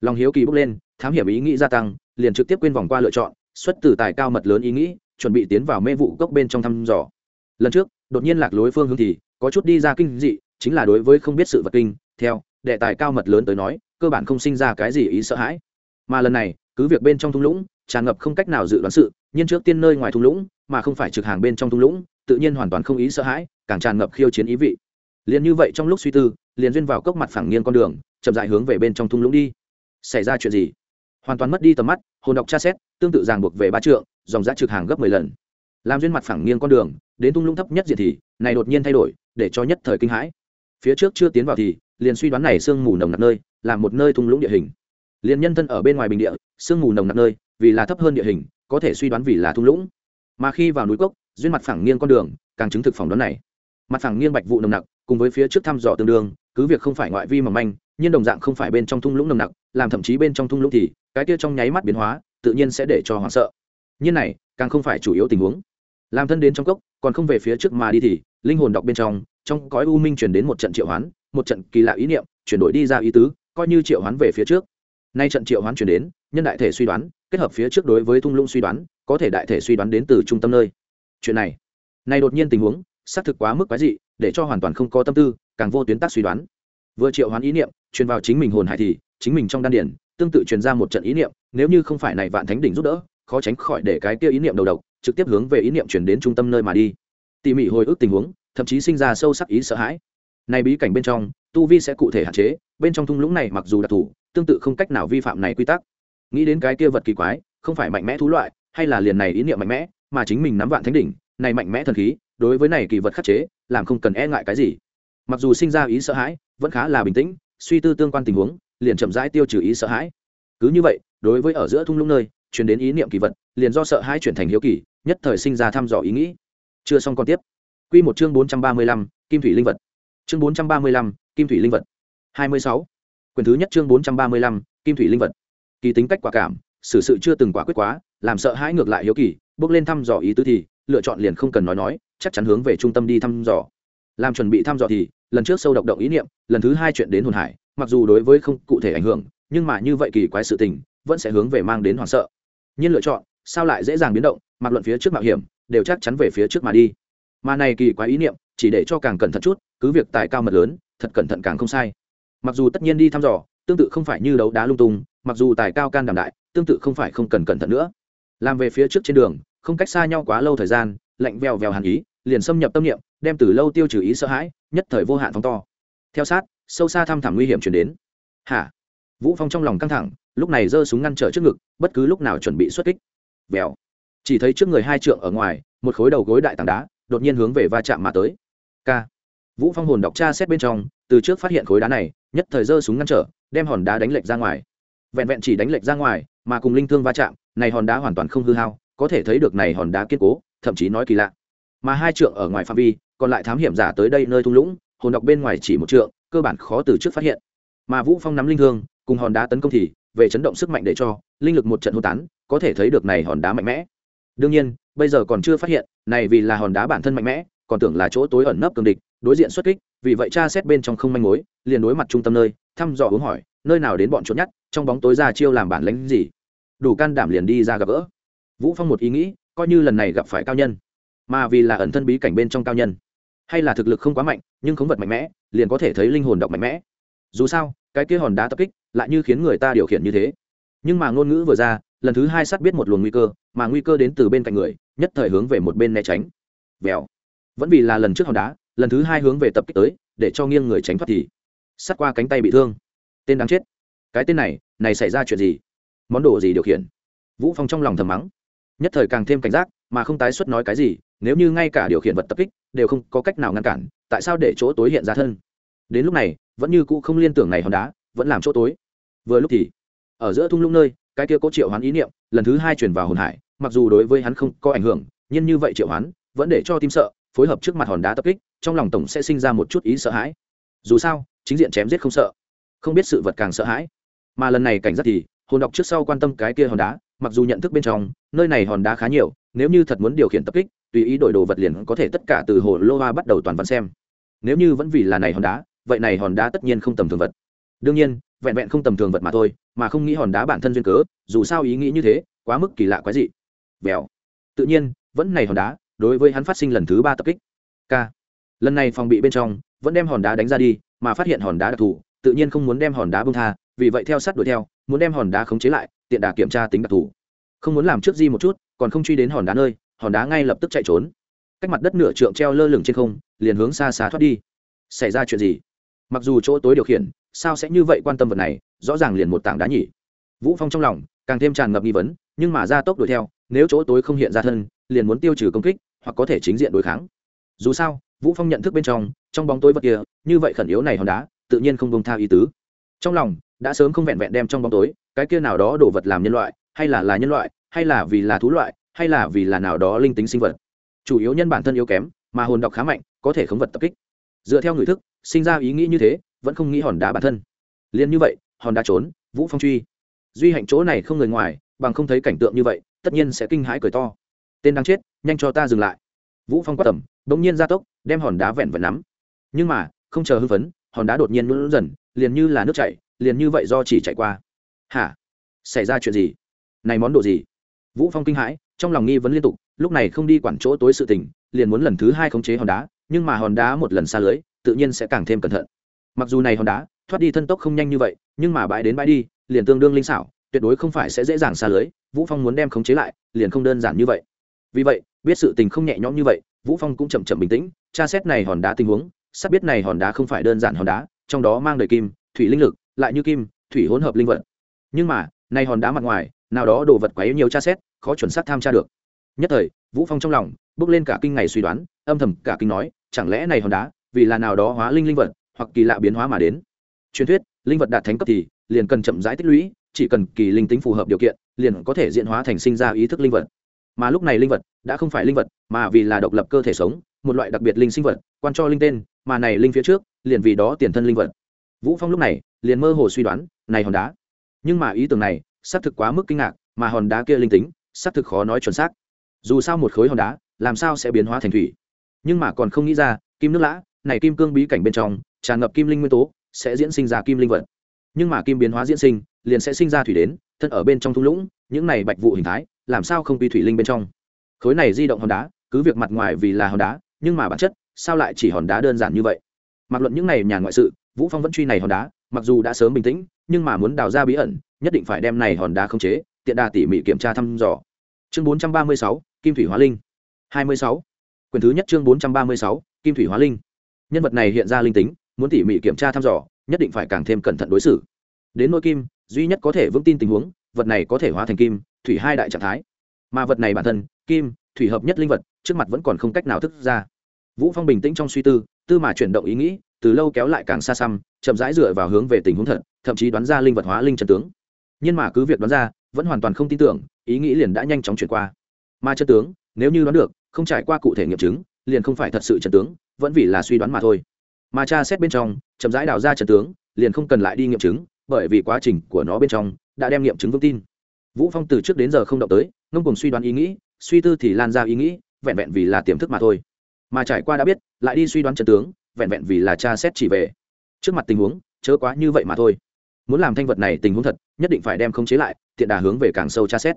Lòng hiếu kỳ bước lên, thám hiểm ý nghĩ gia tăng, liền trực tiếp quên vòng qua lựa chọn, xuất từ tài cao mật lớn ý nghĩ, chuẩn bị tiến vào mê vụ gốc bên trong thăm dò. Lần trước, đột nhiên lạc lối phương hướng thì, có chút đi ra kinh dị, chính là đối với không biết sự vật kinh, theo, đệ tài cao mật lớn tới nói, cơ bản không sinh ra cái gì ý sợ hãi mà lần này, cứ việc bên trong thung lũng, tràn ngập không cách nào dự đoán sự, nhưng trước tiên nơi ngoài thung lũng, mà không phải trực hàng bên trong thung lũng, tự nhiên hoàn toàn không ý sợ hãi, càng tràn ngập khiêu chiến ý vị. Liền như vậy trong lúc suy tư, liền duyên vào cốc mặt phẳng nghiêng con đường, chậm dại hướng về bên trong thung lũng đi. Xảy ra chuyện gì? Hoàn toàn mất đi tầm mắt, hồn đọc tra xét, tương tự ràng buộc về ba trượng, dòng giá trực hàng gấp mười lần. Làm duyên mặt phẳng nghiêng con đường, đến thung lũng thấp nhất diện thì, này đột nhiên thay đổi, để cho nhất thời kinh hãi. Phía trước chưa tiến vào thì, liền suy đoán này sương mù nồng nặc nơi, là một nơi thung lũng địa hình liền nhân thân ở bên ngoài bình địa, sương mù nồng nặc nơi, vì là thấp hơn địa hình, có thể suy đoán vì là thung lũng. Mà khi vào núi cốc, duyên mặt phẳng nghiêng con đường, càng chứng thực phỏng đoán này. Mặt phẳng nghiêng bạch vụ nồng nặc, cùng với phía trước thăm dò tương đương, cứ việc không phải ngoại vi mà manh, nhưng đồng dạng không phải bên trong thung lũng nồng nặc, làm thậm chí bên trong thung lũng thì, cái kia trong nháy mắt biến hóa, tự nhiên sẽ để cho hoảng sợ. Nhiên này, càng không phải chủ yếu tình huống. Làm thân đến trong cốc, còn không về phía trước mà đi thì, linh hồn đọc bên trong trong cõi u minh chuyển đến một trận triệu hoán, một trận kỳ lạ ý niệm, chuyển đổi đi ra ý tứ, coi như triệu hoán về phía trước nay trận triệu hoán chuyển đến, nhân đại thể suy đoán, kết hợp phía trước đối với thung lũng suy đoán, có thể đại thể suy đoán đến từ trung tâm nơi. Chuyện này này đột nhiên tình huống, xác thực quá mức quái dị, để cho hoàn toàn không có tâm tư, càng vô tuyến tác suy đoán. Vừa triệu hoán ý niệm, truyền vào chính mình hồn hải thì, chính mình trong đan điển tương tự truyền ra một trận ý niệm, nếu như không phải này vạn thánh đỉnh giúp đỡ, khó tránh khỏi để cái kia ý niệm đầu độc, trực tiếp hướng về ý niệm chuyển đến trung tâm nơi mà đi. Tỉ mỉ hồi ức tình huống, thậm chí sinh ra sâu sắc ý sợ hãi. Này bí cảnh bên trong, tu vi sẽ cụ thể hạn chế bên trong thung lũng này mặc dù đặc thù, tương tự không cách nào vi phạm này quy tắc. Nghĩ đến cái kia vật kỳ quái, không phải mạnh mẽ thú loại, hay là liền này ý niệm mạnh mẽ, mà chính mình nắm vạn thánh đỉnh, này mạnh mẽ thần khí, đối với này kỳ vật khắc chế, làm không cần e ngại cái gì. Mặc dù sinh ra ý sợ hãi, vẫn khá là bình tĩnh, suy tư tương quan tình huống, liền chậm rãi tiêu trừ ý sợ hãi. Cứ như vậy, đối với ở giữa thung lũng nơi chuyển đến ý niệm kỳ vật, liền do sợ hãi chuyển thành hiếu kỳ, nhất thời sinh ra thăm dò ý nghĩ. Chưa xong còn tiếp. Quy một chương bốn trăm ba mươi lăm, kim thủy linh vật. Chương bốn trăm ba mươi lăm, kim thủy linh vật hai mươi sáu. Quyền thứ nhất chương bốn trăm ba mươi lăm, kim thủy linh vật. Kỳ tính cách quả cảm, xử sự chưa từng quả quyết quá, làm sợ hãi ngược lại hiếu kỳ, bước lên thăm dò ý tứ thì, lựa chọn liền không cần nói nói, chắc chắn hướng về trung tâm đi thăm dò. Làm chuẩn bị thăm dò thì, lần trước sâu độc động ý niệm, lần thứ hai chuyện đến hồn hải, mặc dù đối với không cụ thể ảnh hưởng, nhưng mà như vậy kỳ quái sự tình, vẫn sẽ hướng về mang đến hoảng sợ. Nhiên lựa chọn, sao lại dễ dàng biến động, mặc luận phía trước mạo hiểm, đều chắc chắn về phía trước mà đi. Mà này kỳ quái ý niệm, chỉ để cho càng cẩn thận chút, cứ việc tài cao mật lớn, thật cẩn thận càng không sai mặc dù tất nhiên đi thăm dò, tương tự không phải như đấu đá lung tung, mặc dù tài cao can đảm đại, tương tự không phải không cần cẩn thận nữa. Làm về phía trước trên đường, không cách xa nhau quá lâu thời gian, lạnh vèo vèo hàn ý, liền xâm nhập tâm niệm, đem từ lâu tiêu trừ ý sợ hãi, nhất thời vô hạn phóng to. Theo sát, sâu xa thăm thẳm nguy hiểm chuyển đến. Hả? Vũ phong trong lòng căng thẳng, lúc này giơ súng ngăn trở trước ngực, bất cứ lúc nào chuẩn bị xuất kích. Vèo. Chỉ thấy trước người hai trượng ở ngoài, một khối đầu gối đại tảng đá, đột nhiên hướng về va chạm mà tới. K vũ phong hồn đọc tra xét bên trong, từ trước phát hiện khối đá này, nhất thời giơ súng ngăn trở, đem hòn đá đánh lệch ra ngoài. Vẹn vẹn chỉ đánh lệch ra ngoài, mà cùng linh thương va chạm, này hòn đá hoàn toàn không hư hao, có thể thấy được này hòn đá kiên cố, thậm chí nói kỳ lạ. Mà hai trượng ở ngoài phạm vi, còn lại thám hiểm giả tới đây nơi thung lũng, hồn đọc bên ngoài chỉ một trượng, cơ bản khó từ trước phát hiện. Mà vũ phong nắm linh thương, cùng hòn đá tấn công thì, về chấn động sức mạnh để cho, linh lực một trận hô tán, có thể thấy được này hòn đá mạnh mẽ. Đương nhiên, bây giờ còn chưa phát hiện, này vì là hòn đá bản thân mạnh mẽ còn tưởng là chỗ tối ẩn nấp cường địch, đối diện xuất kích, vì vậy cha xét bên trong không manh mối, liền đối mặt trung tâm nơi, thăm dò hướng hỏi, nơi nào đến bọn trốn nhát trong bóng tối ra chiêu làm bản lánh gì. Đủ can đảm liền đi ra gặp gỡ. Vũ phong một ý nghĩ, coi như lần này gặp phải cao nhân. Mà vì là ẩn thân bí cảnh bên trong cao nhân, hay là thực lực không quá mạnh, nhưng khống vật mạnh mẽ, liền có thể thấy linh hồn đọc mạnh mẽ. Dù sao, cái kia hòn đá tập kích, lại như khiến người ta điều khiển như thế. Nhưng mà ngôn ngữ vừa ra, lần thứ hai sát biết một luồng nguy cơ, mà nguy cơ đến từ bên cạnh người, nhất thời hướng về một bên né tránh. Vèo vẫn vì là lần trước hòn đá, lần thứ hai hướng về tập kích tới, để cho nghiêng người tránh thoát thì sát qua cánh tay bị thương. Tên đáng chết. Cái tên này này xảy ra chuyện gì? Món đồ gì điều khiển? Vũ phong trong lòng thầm mắng. Nhất thời càng thêm cảnh giác, mà không tái xuất nói cái gì, nếu như ngay cả điều khiển vật tập kích, đều không có cách nào ngăn cản, tại sao để chỗ tối hiện ra thân? Đến lúc này, vẫn như cũ không liên tưởng này hòn đá, vẫn làm chỗ tối. Vừa lúc thì, ở giữa thung lũng nơi, cái kia có triệu hoán ý niệm, lần thứ hai chuyển vào hồn hải, mặc dù đối với hắn không có ảnh hưởng, nhưng như vậy triệu hoán, vẫn để cho tim sợ phối hợp trước mặt hòn đá tập kích, trong lòng tổng sẽ sinh ra một chút ý sợ hãi. Dù sao, chính diện chém giết không sợ, không biết sự vật càng sợ hãi. Mà lần này cảnh giác thì, hồn đọc trước sau quan tâm cái kia hòn đá, mặc dù nhận thức bên trong, nơi này hòn đá khá nhiều, nếu như thật muốn điều khiển tập kích, tùy ý đổi đồ vật liền có thể tất cả từ hồ lô hoa bắt đầu toàn văn xem. Nếu như vẫn vì là này hòn đá, vậy này hòn đá tất nhiên không tầm thường vật. Đương nhiên, vẹn vẹn không tầm thường vật mà thôi, mà không nghĩ hòn đá bản thân duyên cớ, dù sao ý nghĩ như thế, quá mức kỳ lạ quái dị. Vèo. Tự nhiên, vẫn này hòn đá đối với hắn phát sinh lần thứ ba tập kích. K. Lần này phòng bị bên trong, vẫn đem hòn đá đánh ra đi, mà phát hiện hòn đá đặc thù, tự nhiên không muốn đem hòn đá bông tha, vì vậy theo sát đuổi theo, muốn đem hòn đá khống chế lại, tiện đà kiểm tra tính đặc thù. Không muốn làm trước di một chút, còn không truy đến hòn đá nơi, hòn đá ngay lập tức chạy trốn. Cách mặt đất nửa trượng treo lơ lửng trên không, liền hướng xa xa thoát đi. Xảy ra chuyện gì? Mặc dù chỗ tối điều khiển, sao sẽ như vậy quan tâm vật này, rõ ràng liền một tảng đá nhỉ. Vũ phong trong lòng, càng thêm tràn ngập nghi vấn, nhưng mà ra tốc đuổi theo, nếu chỗ tối không hiện ra thân, liền muốn tiêu trừ công kích hoặc có thể chính diện đối kháng. Dù sao, vũ phong nhận thức bên trong trong bóng tối vật kia, như vậy khẩn yếu này hòn đá, tự nhiên không bông tha ý tứ. Trong lòng, đã sớm không vẹn vẹn đem trong bóng tối, cái kia nào đó đổ vật làm nhân loại, hay là là nhân loại, hay là vì là thú loại, hay là vì là nào đó linh tính sinh vật. Chủ yếu nhân bản thân yếu kém, mà hồn đọc khá mạnh, có thể khống vật tập kích. Dựa theo người thức, sinh ra ý nghĩ như thế, vẫn không nghĩ hòn đá bản thân. Liền như vậy, hòn đá trốn, vũ phong truy. Duy hạnh chỗ này không người ngoài, bằng không thấy cảnh tượng như vậy, tất nhiên sẽ kinh hãi cười to tên đang chết, nhanh cho ta dừng lại. Vũ phong quát tầm bỗng nhiên ra tốc, đem hòn đá vẹn vẹn nắm. Nhưng mà, không chờ hưng phấn, hòn đá đột nhiên lún dần, liền như là nước chảy, liền như vậy do chỉ chạy qua. Hả? Xảy ra chuyện gì? Này món đồ gì? Vũ phong kinh hãi, trong lòng nghi vấn liên tục, lúc này không đi quản chỗ tối sự tình, liền muốn lần thứ hai khống chế hòn đá, nhưng mà hòn đá một lần xa lưới, tự nhiên sẽ càng thêm cẩn thận. Mặc dù này hòn đá, thoát đi thân tốc không nhanh như vậy, nhưng mà bãi đến bãi đi, liền tương đương linh xảo, tuyệt đối không phải sẽ dễ dàng xa lưới. Vũ phong muốn đem khống chế lại, liền không đơn giản như vậy vì vậy, biết sự tình không nhẹ nhõm như vậy, vũ phong cũng chậm chậm bình tĩnh, tra xét này hòn đá tình huống, sắp biết này hòn đá không phải đơn giản hòn đá, trong đó mang đầy kim, thủy linh lực, lại như kim, thủy hỗn hợp linh vật. Nhưng mà, này hòn đá mặt ngoài, nào đó đồ vật quá nhiều tra xét, khó chuẩn xác tham tra được. Nhất thời, vũ phong trong lòng, bước lên cả kinh ngày suy đoán, âm thầm cả kinh nói, chẳng lẽ này hòn đá, vì là nào đó hóa linh linh vật, hoặc kỳ lạ biến hóa mà đến? Truyền thuyết, linh vật đạt thánh cấp thì, liền cần chậm rãi tích lũy, chỉ cần kỳ linh tính phù hợp điều kiện, liền có thể diễn hóa thành sinh ra ý thức linh vật mà lúc này linh vật đã không phải linh vật, mà vì là độc lập cơ thể sống, một loại đặc biệt linh sinh vật, quan cho linh tên, mà này linh phía trước, liền vì đó tiền thân linh vật. Vũ phong lúc này liền mơ hồ suy đoán, này hòn đá. Nhưng mà ý tưởng này, xác thực quá mức kinh ngạc, mà hòn đá kia linh tính, xác thực khó nói chuẩn xác. Dù sao một khối hòn đá, làm sao sẽ biến hóa thành thủy? Nhưng mà còn không nghĩ ra, kim nước lã, này kim cương bí cảnh bên trong, tràn ngập kim linh nguyên tố, sẽ diễn sinh ra kim linh vật. Nhưng mà kim biến hóa diễn sinh, liền sẽ sinh ra thủy đến, thân ở bên trong thung lũng, những này bạch vụ hình thái làm sao không quy thủy linh bên trong? Khối này di động hòn đá cứ việc mặt ngoài vì là hòn đá nhưng mà bản chất sao lại chỉ hòn đá đơn giản như vậy? Mặc luận những này nhà ngoại sự vũ phong vẫn truy này hòn đá mặc dù đã sớm bình tĩnh nhưng mà muốn đào ra bí ẩn nhất định phải đem này hòn đá không chế tiện đà tỉ mỉ kiểm tra thăm dò. Chương 436, kim thủy hóa linh. 26. quyển thứ nhất chương 436, kim thủy hóa linh. Nhân vật này hiện ra linh tính muốn tỉ mỉ kiểm tra thăm dò nhất định phải càng thêm cẩn thận đối xử. Đến nỗi kim duy nhất có thể vững tin tình huống vật này có thể hóa thành kim, thủy hai đại trạng thái. Mà vật này bản thân, kim, thủy hợp nhất linh vật, trước mặt vẫn còn không cách nào thức ra. Vũ phong bình tĩnh trong suy tư tư mà chuyển động ý nghĩ, từ lâu kéo lại càng xa xăm, chậm rãi dựa vào hướng về tình huống thật, thậm chí đoán ra linh vật hóa linh chân tướng. Nhưng mà cứ việc đoán ra, vẫn hoàn toàn không tin tưởng, ý nghĩ liền đã nhanh chóng chuyển qua. Mà chân tướng, nếu như đoán được, không trải qua cụ thể nghiệm chứng, liền không phải thật sự chân tướng, vẫn vì là suy đoán mà thôi. Mà tra xét bên trong, chậm rãi đào ra chân tướng, liền không cần lại đi nghiệm chứng, bởi vì quá trình của nó bên trong đã đem nghiệm chứng vững tin. Vũ phong từ trước đến giờ không động tới, ngông cùng suy đoán ý nghĩ, suy tư thì lan ra ý nghĩ, vẹn vẹn vì là tiềm thức mà thôi. Mà trải qua đã biết, lại đi suy đoán trận tướng, vẹn vẹn vì là tra xét chỉ về. Trước mặt tình huống, chớ quá như vậy mà thôi. Muốn làm thanh vật này tình huống thật, nhất định phải đem khống chế lại tiện đà hướng về càng sâu tra xét.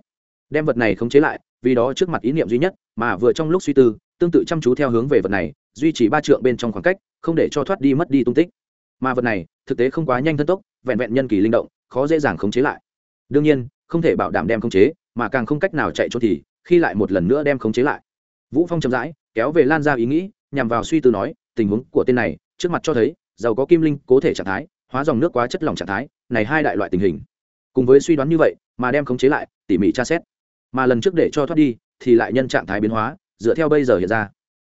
Đem vật này khống chế lại, vì đó trước mặt ý niệm duy nhất, mà vừa trong lúc suy tư, tương tự chăm chú theo hướng về vật này, duy trì ba trượng bên trong khoảng cách, không để cho thoát đi mất đi tung tích. Mà vật này, thực tế không quá nhanh thân tốc, vẹn vẹn nhân kỳ linh động, khó dễ dàng khống chế lại đương nhiên, không thể bảo đảm đem khống chế, mà càng không cách nào chạy trốn thì, khi lại một lần nữa đem khống chế lại. Vũ phong chậm rãi, kéo về lan ra ý nghĩ, nhằm vào suy tư nói, tình huống của tên này, trước mặt cho thấy, giàu có kim linh, cố thể trạng thái, hóa dòng nước quá chất lỏng trạng thái, này hai đại loại tình hình. Cùng với suy đoán như vậy, mà đem khống chế lại, tỉ mỉ tra xét. Mà lần trước để cho thoát đi, thì lại nhân trạng thái biến hóa, dựa theo bây giờ hiện ra.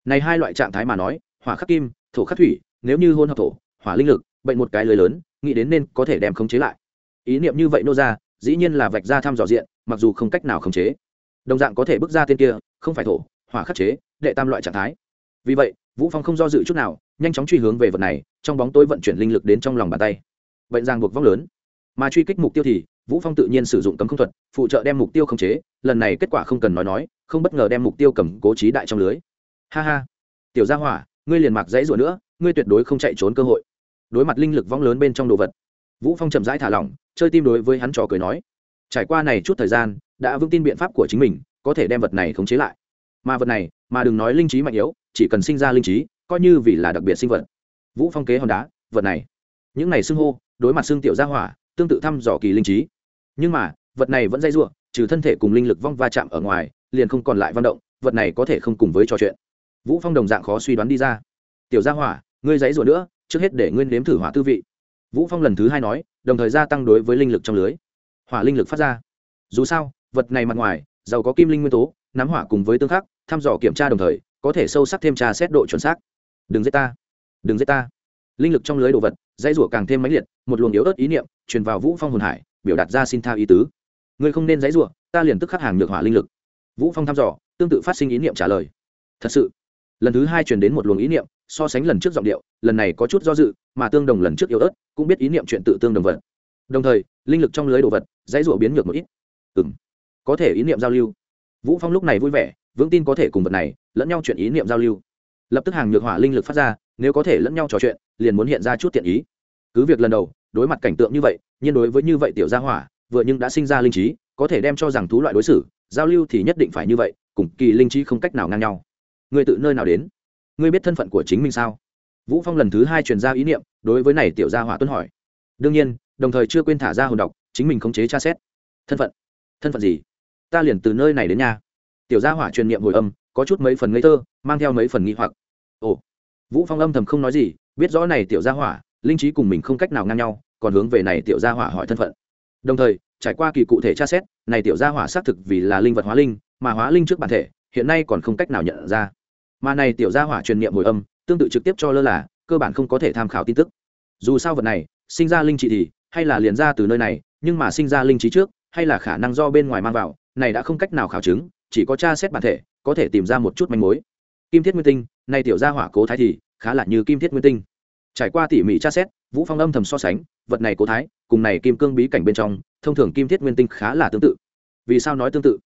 Này hai loại trạng thái mà nói, hỏa khắc kim, thổ khắc thủy, nếu như hôn hợp thổ, hỏa linh lực, bệnh một cái lưới lớn, nghĩ đến nên có thể đem khống chế lại. Ý niệm như vậy nô ra dĩ nhiên là vạch ra thăm dò diện, mặc dù không cách nào khống chế. Đồng dạng có thể bước ra tên kia, không phải thổ, hỏa khắc chế, đệ tam loại trạng thái. Vì vậy, vũ phong không do dự chút nào, nhanh chóng truy hướng về vật này, trong bóng tối vận chuyển linh lực đến trong lòng bàn tay. Bệnh giang buộc vong lớn. Mà truy kích mục tiêu thì, vũ phong tự nhiên sử dụng cấm không thuật, phụ trợ đem mục tiêu khống chế, lần này kết quả không cần nói nói, không bất ngờ đem mục tiêu cầm cố trí đại trong lưới. Ha ha. Tiểu gia hỏa, ngươi liền mặc dãy rủa nữa, ngươi tuyệt đối không chạy trốn cơ hội. Đối mặt linh lực vong lớn bên trong đồ vật, vũ phong chậm rãi thả lỏng chơi tim đối với hắn trò cười nói, trải qua này chút thời gian, đã vững tin biện pháp của chính mình, có thể đem vật này khống chế lại. Mà vật này, mà đừng nói linh trí mạnh yếu, chỉ cần sinh ra linh trí, coi như vì là đặc biệt sinh vật. Vũ phong kế hòn đá, vật này. Những này xưng hô, đối mặt xương tiểu gia hỏa, tương tự thăm dò kỳ linh trí. Nhưng mà, vật này vẫn dây dưa trừ thân thể cùng linh lực vong va chạm ở ngoài, liền không còn lại văn động, vật này có thể không cùng với trò chuyện. Vũ phong đồng dạng khó suy đoán đi ra. Tiểu gia hỏa, ngươi giấy rủa nữa, trước hết để nguyên nếm thử hỏa tư vị. Vũ phong lần thứ hai nói đồng thời gia tăng đối với linh lực trong lưới. Hỏa linh lực phát ra. Dù sao, vật này mặt ngoài, giàu có kim linh nguyên tố, nắm hỏa cùng với tương khắc, thăm dò kiểm tra đồng thời, có thể sâu sắc thêm trà xét độ chuẩn xác. Đừng giết ta. Đừng giết ta. Linh lực trong lưới đồ vật, dãy rủa càng thêm mãnh liệt, một luồng yếu ớt ý niệm truyền vào vũ phong hồn hải, biểu đạt ra xin tha ý tứ. Ngươi không nên dãy rủa, ta liền tức khắc hàng nhược hỏa linh lực. Vũ phong thăm dò, tương tự phát sinh ý niệm trả lời. Thật sự lần thứ hai truyền đến một luồng ý niệm, so sánh lần trước giọng điệu, lần này có chút do dự, mà tương đồng lần trước yếu ớt, cũng biết ý niệm chuyện tự tương đồng vật. Đồng thời, linh lực trong lưới đồ vật, dãy rủa biến ngược một ít. Ừng có thể ý niệm giao lưu. Vũ phong lúc này vui vẻ, vững tin có thể cùng vật này, lẫn nhau chuyện ý niệm giao lưu. Lập tức hàng nhược hỏa linh lực phát ra, nếu có thể lẫn nhau trò chuyện, liền muốn hiện ra chút tiện ý. Cứ việc lần đầu, đối mặt cảnh tượng như vậy, nhưng đối với như vậy tiểu gia hỏa, vừa nhưng đã sinh ra linh trí, có thể đem cho rằng thú loại đối xử, giao lưu thì nhất định phải như vậy, cùng kỳ linh trí không cách nào ngang nhau. Ngươi tự nơi nào đến? Ngươi biết thân phận của chính mình sao? Vũ phong lần thứ hai truyền ra ý niệm, đối với này tiểu gia hỏa tuân hỏi. Đương nhiên, đồng thời chưa quên thả ra hồn độc, chính mình khống chế tra xét. Thân phận? Thân phận gì? Ta liền từ nơi này đến nhà. Tiểu gia hỏa truyền niệm hồi âm, có chút mấy phần ngây thơ, mang theo mấy phần nghi hoặc. Ồ. Vũ phong âm thầm không nói gì, biết rõ này tiểu gia hỏa, linh trí cùng mình không cách nào ngang nhau, còn hướng về này tiểu gia hỏa hỏi thân phận. Đồng thời, trải qua kỳ cụ thể tra xét, này tiểu gia hỏa xác thực vì là linh vật hóa linh, mà hóa linh trước bản thể, hiện nay còn không cách nào nhận ra mà này tiểu gia hỏa truyền niệm hồi âm, tương tự trực tiếp cho lơ là, cơ bản không có thể tham khảo tin tức. Dù sao vật này, sinh ra linh trị thì, hay là liền ra từ nơi này, nhưng mà sinh ra linh trí trước, hay là khả năng do bên ngoài mang vào, này đã không cách nào khảo chứng, chỉ có tra xét bản thể, có thể tìm ra một chút manh mối. Kim thiết nguyên tinh, này tiểu gia hỏa cố thái thì, khá là như kim thiết nguyên tinh. Trải qua tỉ mỉ tra xét, vũ phong âm thầm so sánh, vật này cố thái, cùng này kim cương bí cảnh bên trong, thông thường kim thiết nguyên tinh khá là tương tự. Vì sao nói tương tự?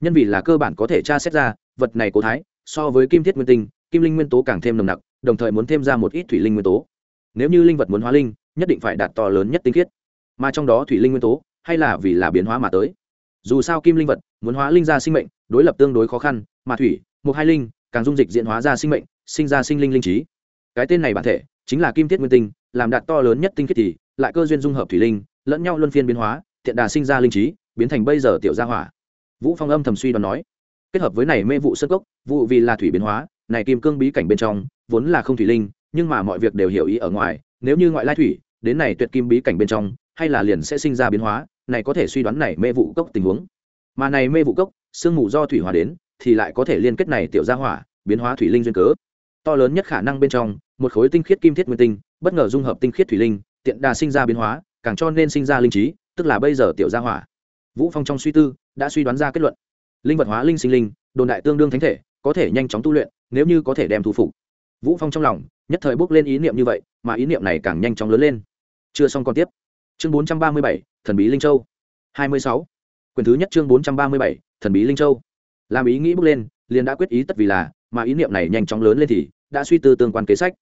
Nhân vì là cơ bản có thể tra xét ra, vật này cố thái so với kim thiết nguyên tinh, kim linh nguyên tố càng thêm nồng nặc, đồng thời muốn thêm ra một ít thủy linh nguyên tố. Nếu như linh vật muốn hóa linh, nhất định phải đạt to lớn nhất tinh khiết. Mà trong đó thủy linh nguyên tố, hay là vì là biến hóa mà tới. Dù sao kim linh vật muốn hóa linh ra sinh mệnh, đối lập tương đối khó khăn, mà thủy một hai linh, càng dung dịch diễn hóa ra sinh mệnh, sinh ra sinh linh linh trí. Cái tên này bản thể chính là kim thiết nguyên tinh, làm đạt to lớn nhất tinh khiết thì lại cơ duyên dung hợp thủy linh, lẫn nhau luân phiên biến hóa, tiện đà sinh ra linh trí, biến thành bây giờ tiểu gia hỏa. Vũ phong âm thầm suy đoán nói kết hợp với này mê vụ sơn gốc vụ vì là thủy biến hóa, này kim cương bí cảnh bên trong, vốn là không thủy linh, nhưng mà mọi việc đều hiểu ý ở ngoài, nếu như ngoại lai thủy, đến này tuyệt kim bí cảnh bên trong, hay là liền sẽ sinh ra biến hóa, này có thể suy đoán này mê vụ cốc tình huống. Mà này mê vụ cốc, sương mù do thủy hóa đến, thì lại có thể liên kết này tiểu gia hỏa, biến hóa thủy linh duyên cớ. To lớn nhất khả năng bên trong, một khối tinh khiết kim thiết nguyên tinh, bất ngờ dung hợp tinh khiết thủy linh, tiện đà sinh ra biến hóa, càng cho nên sinh ra linh trí, tức là bây giờ tiểu gia hỏa. Vũ phong trong suy tư, đã suy đoán ra kết luận linh vật hóa linh sinh linh đồn đại tương đương thánh thể có thể nhanh chóng tu luyện nếu như có thể đem thu phục. Vũ phong trong lòng nhất thời bước lên ý niệm như vậy mà ý niệm này càng nhanh chóng lớn lên. Chưa xong còn tiếp. Chương 437, thần bí linh châu. 26. quyền thứ nhất chương 437, thần bí linh châu. Làm ý nghĩ bước lên liền đã quyết ý tất vì là mà ý niệm này nhanh chóng lớn lên thì đã suy tư tương quan kế sách.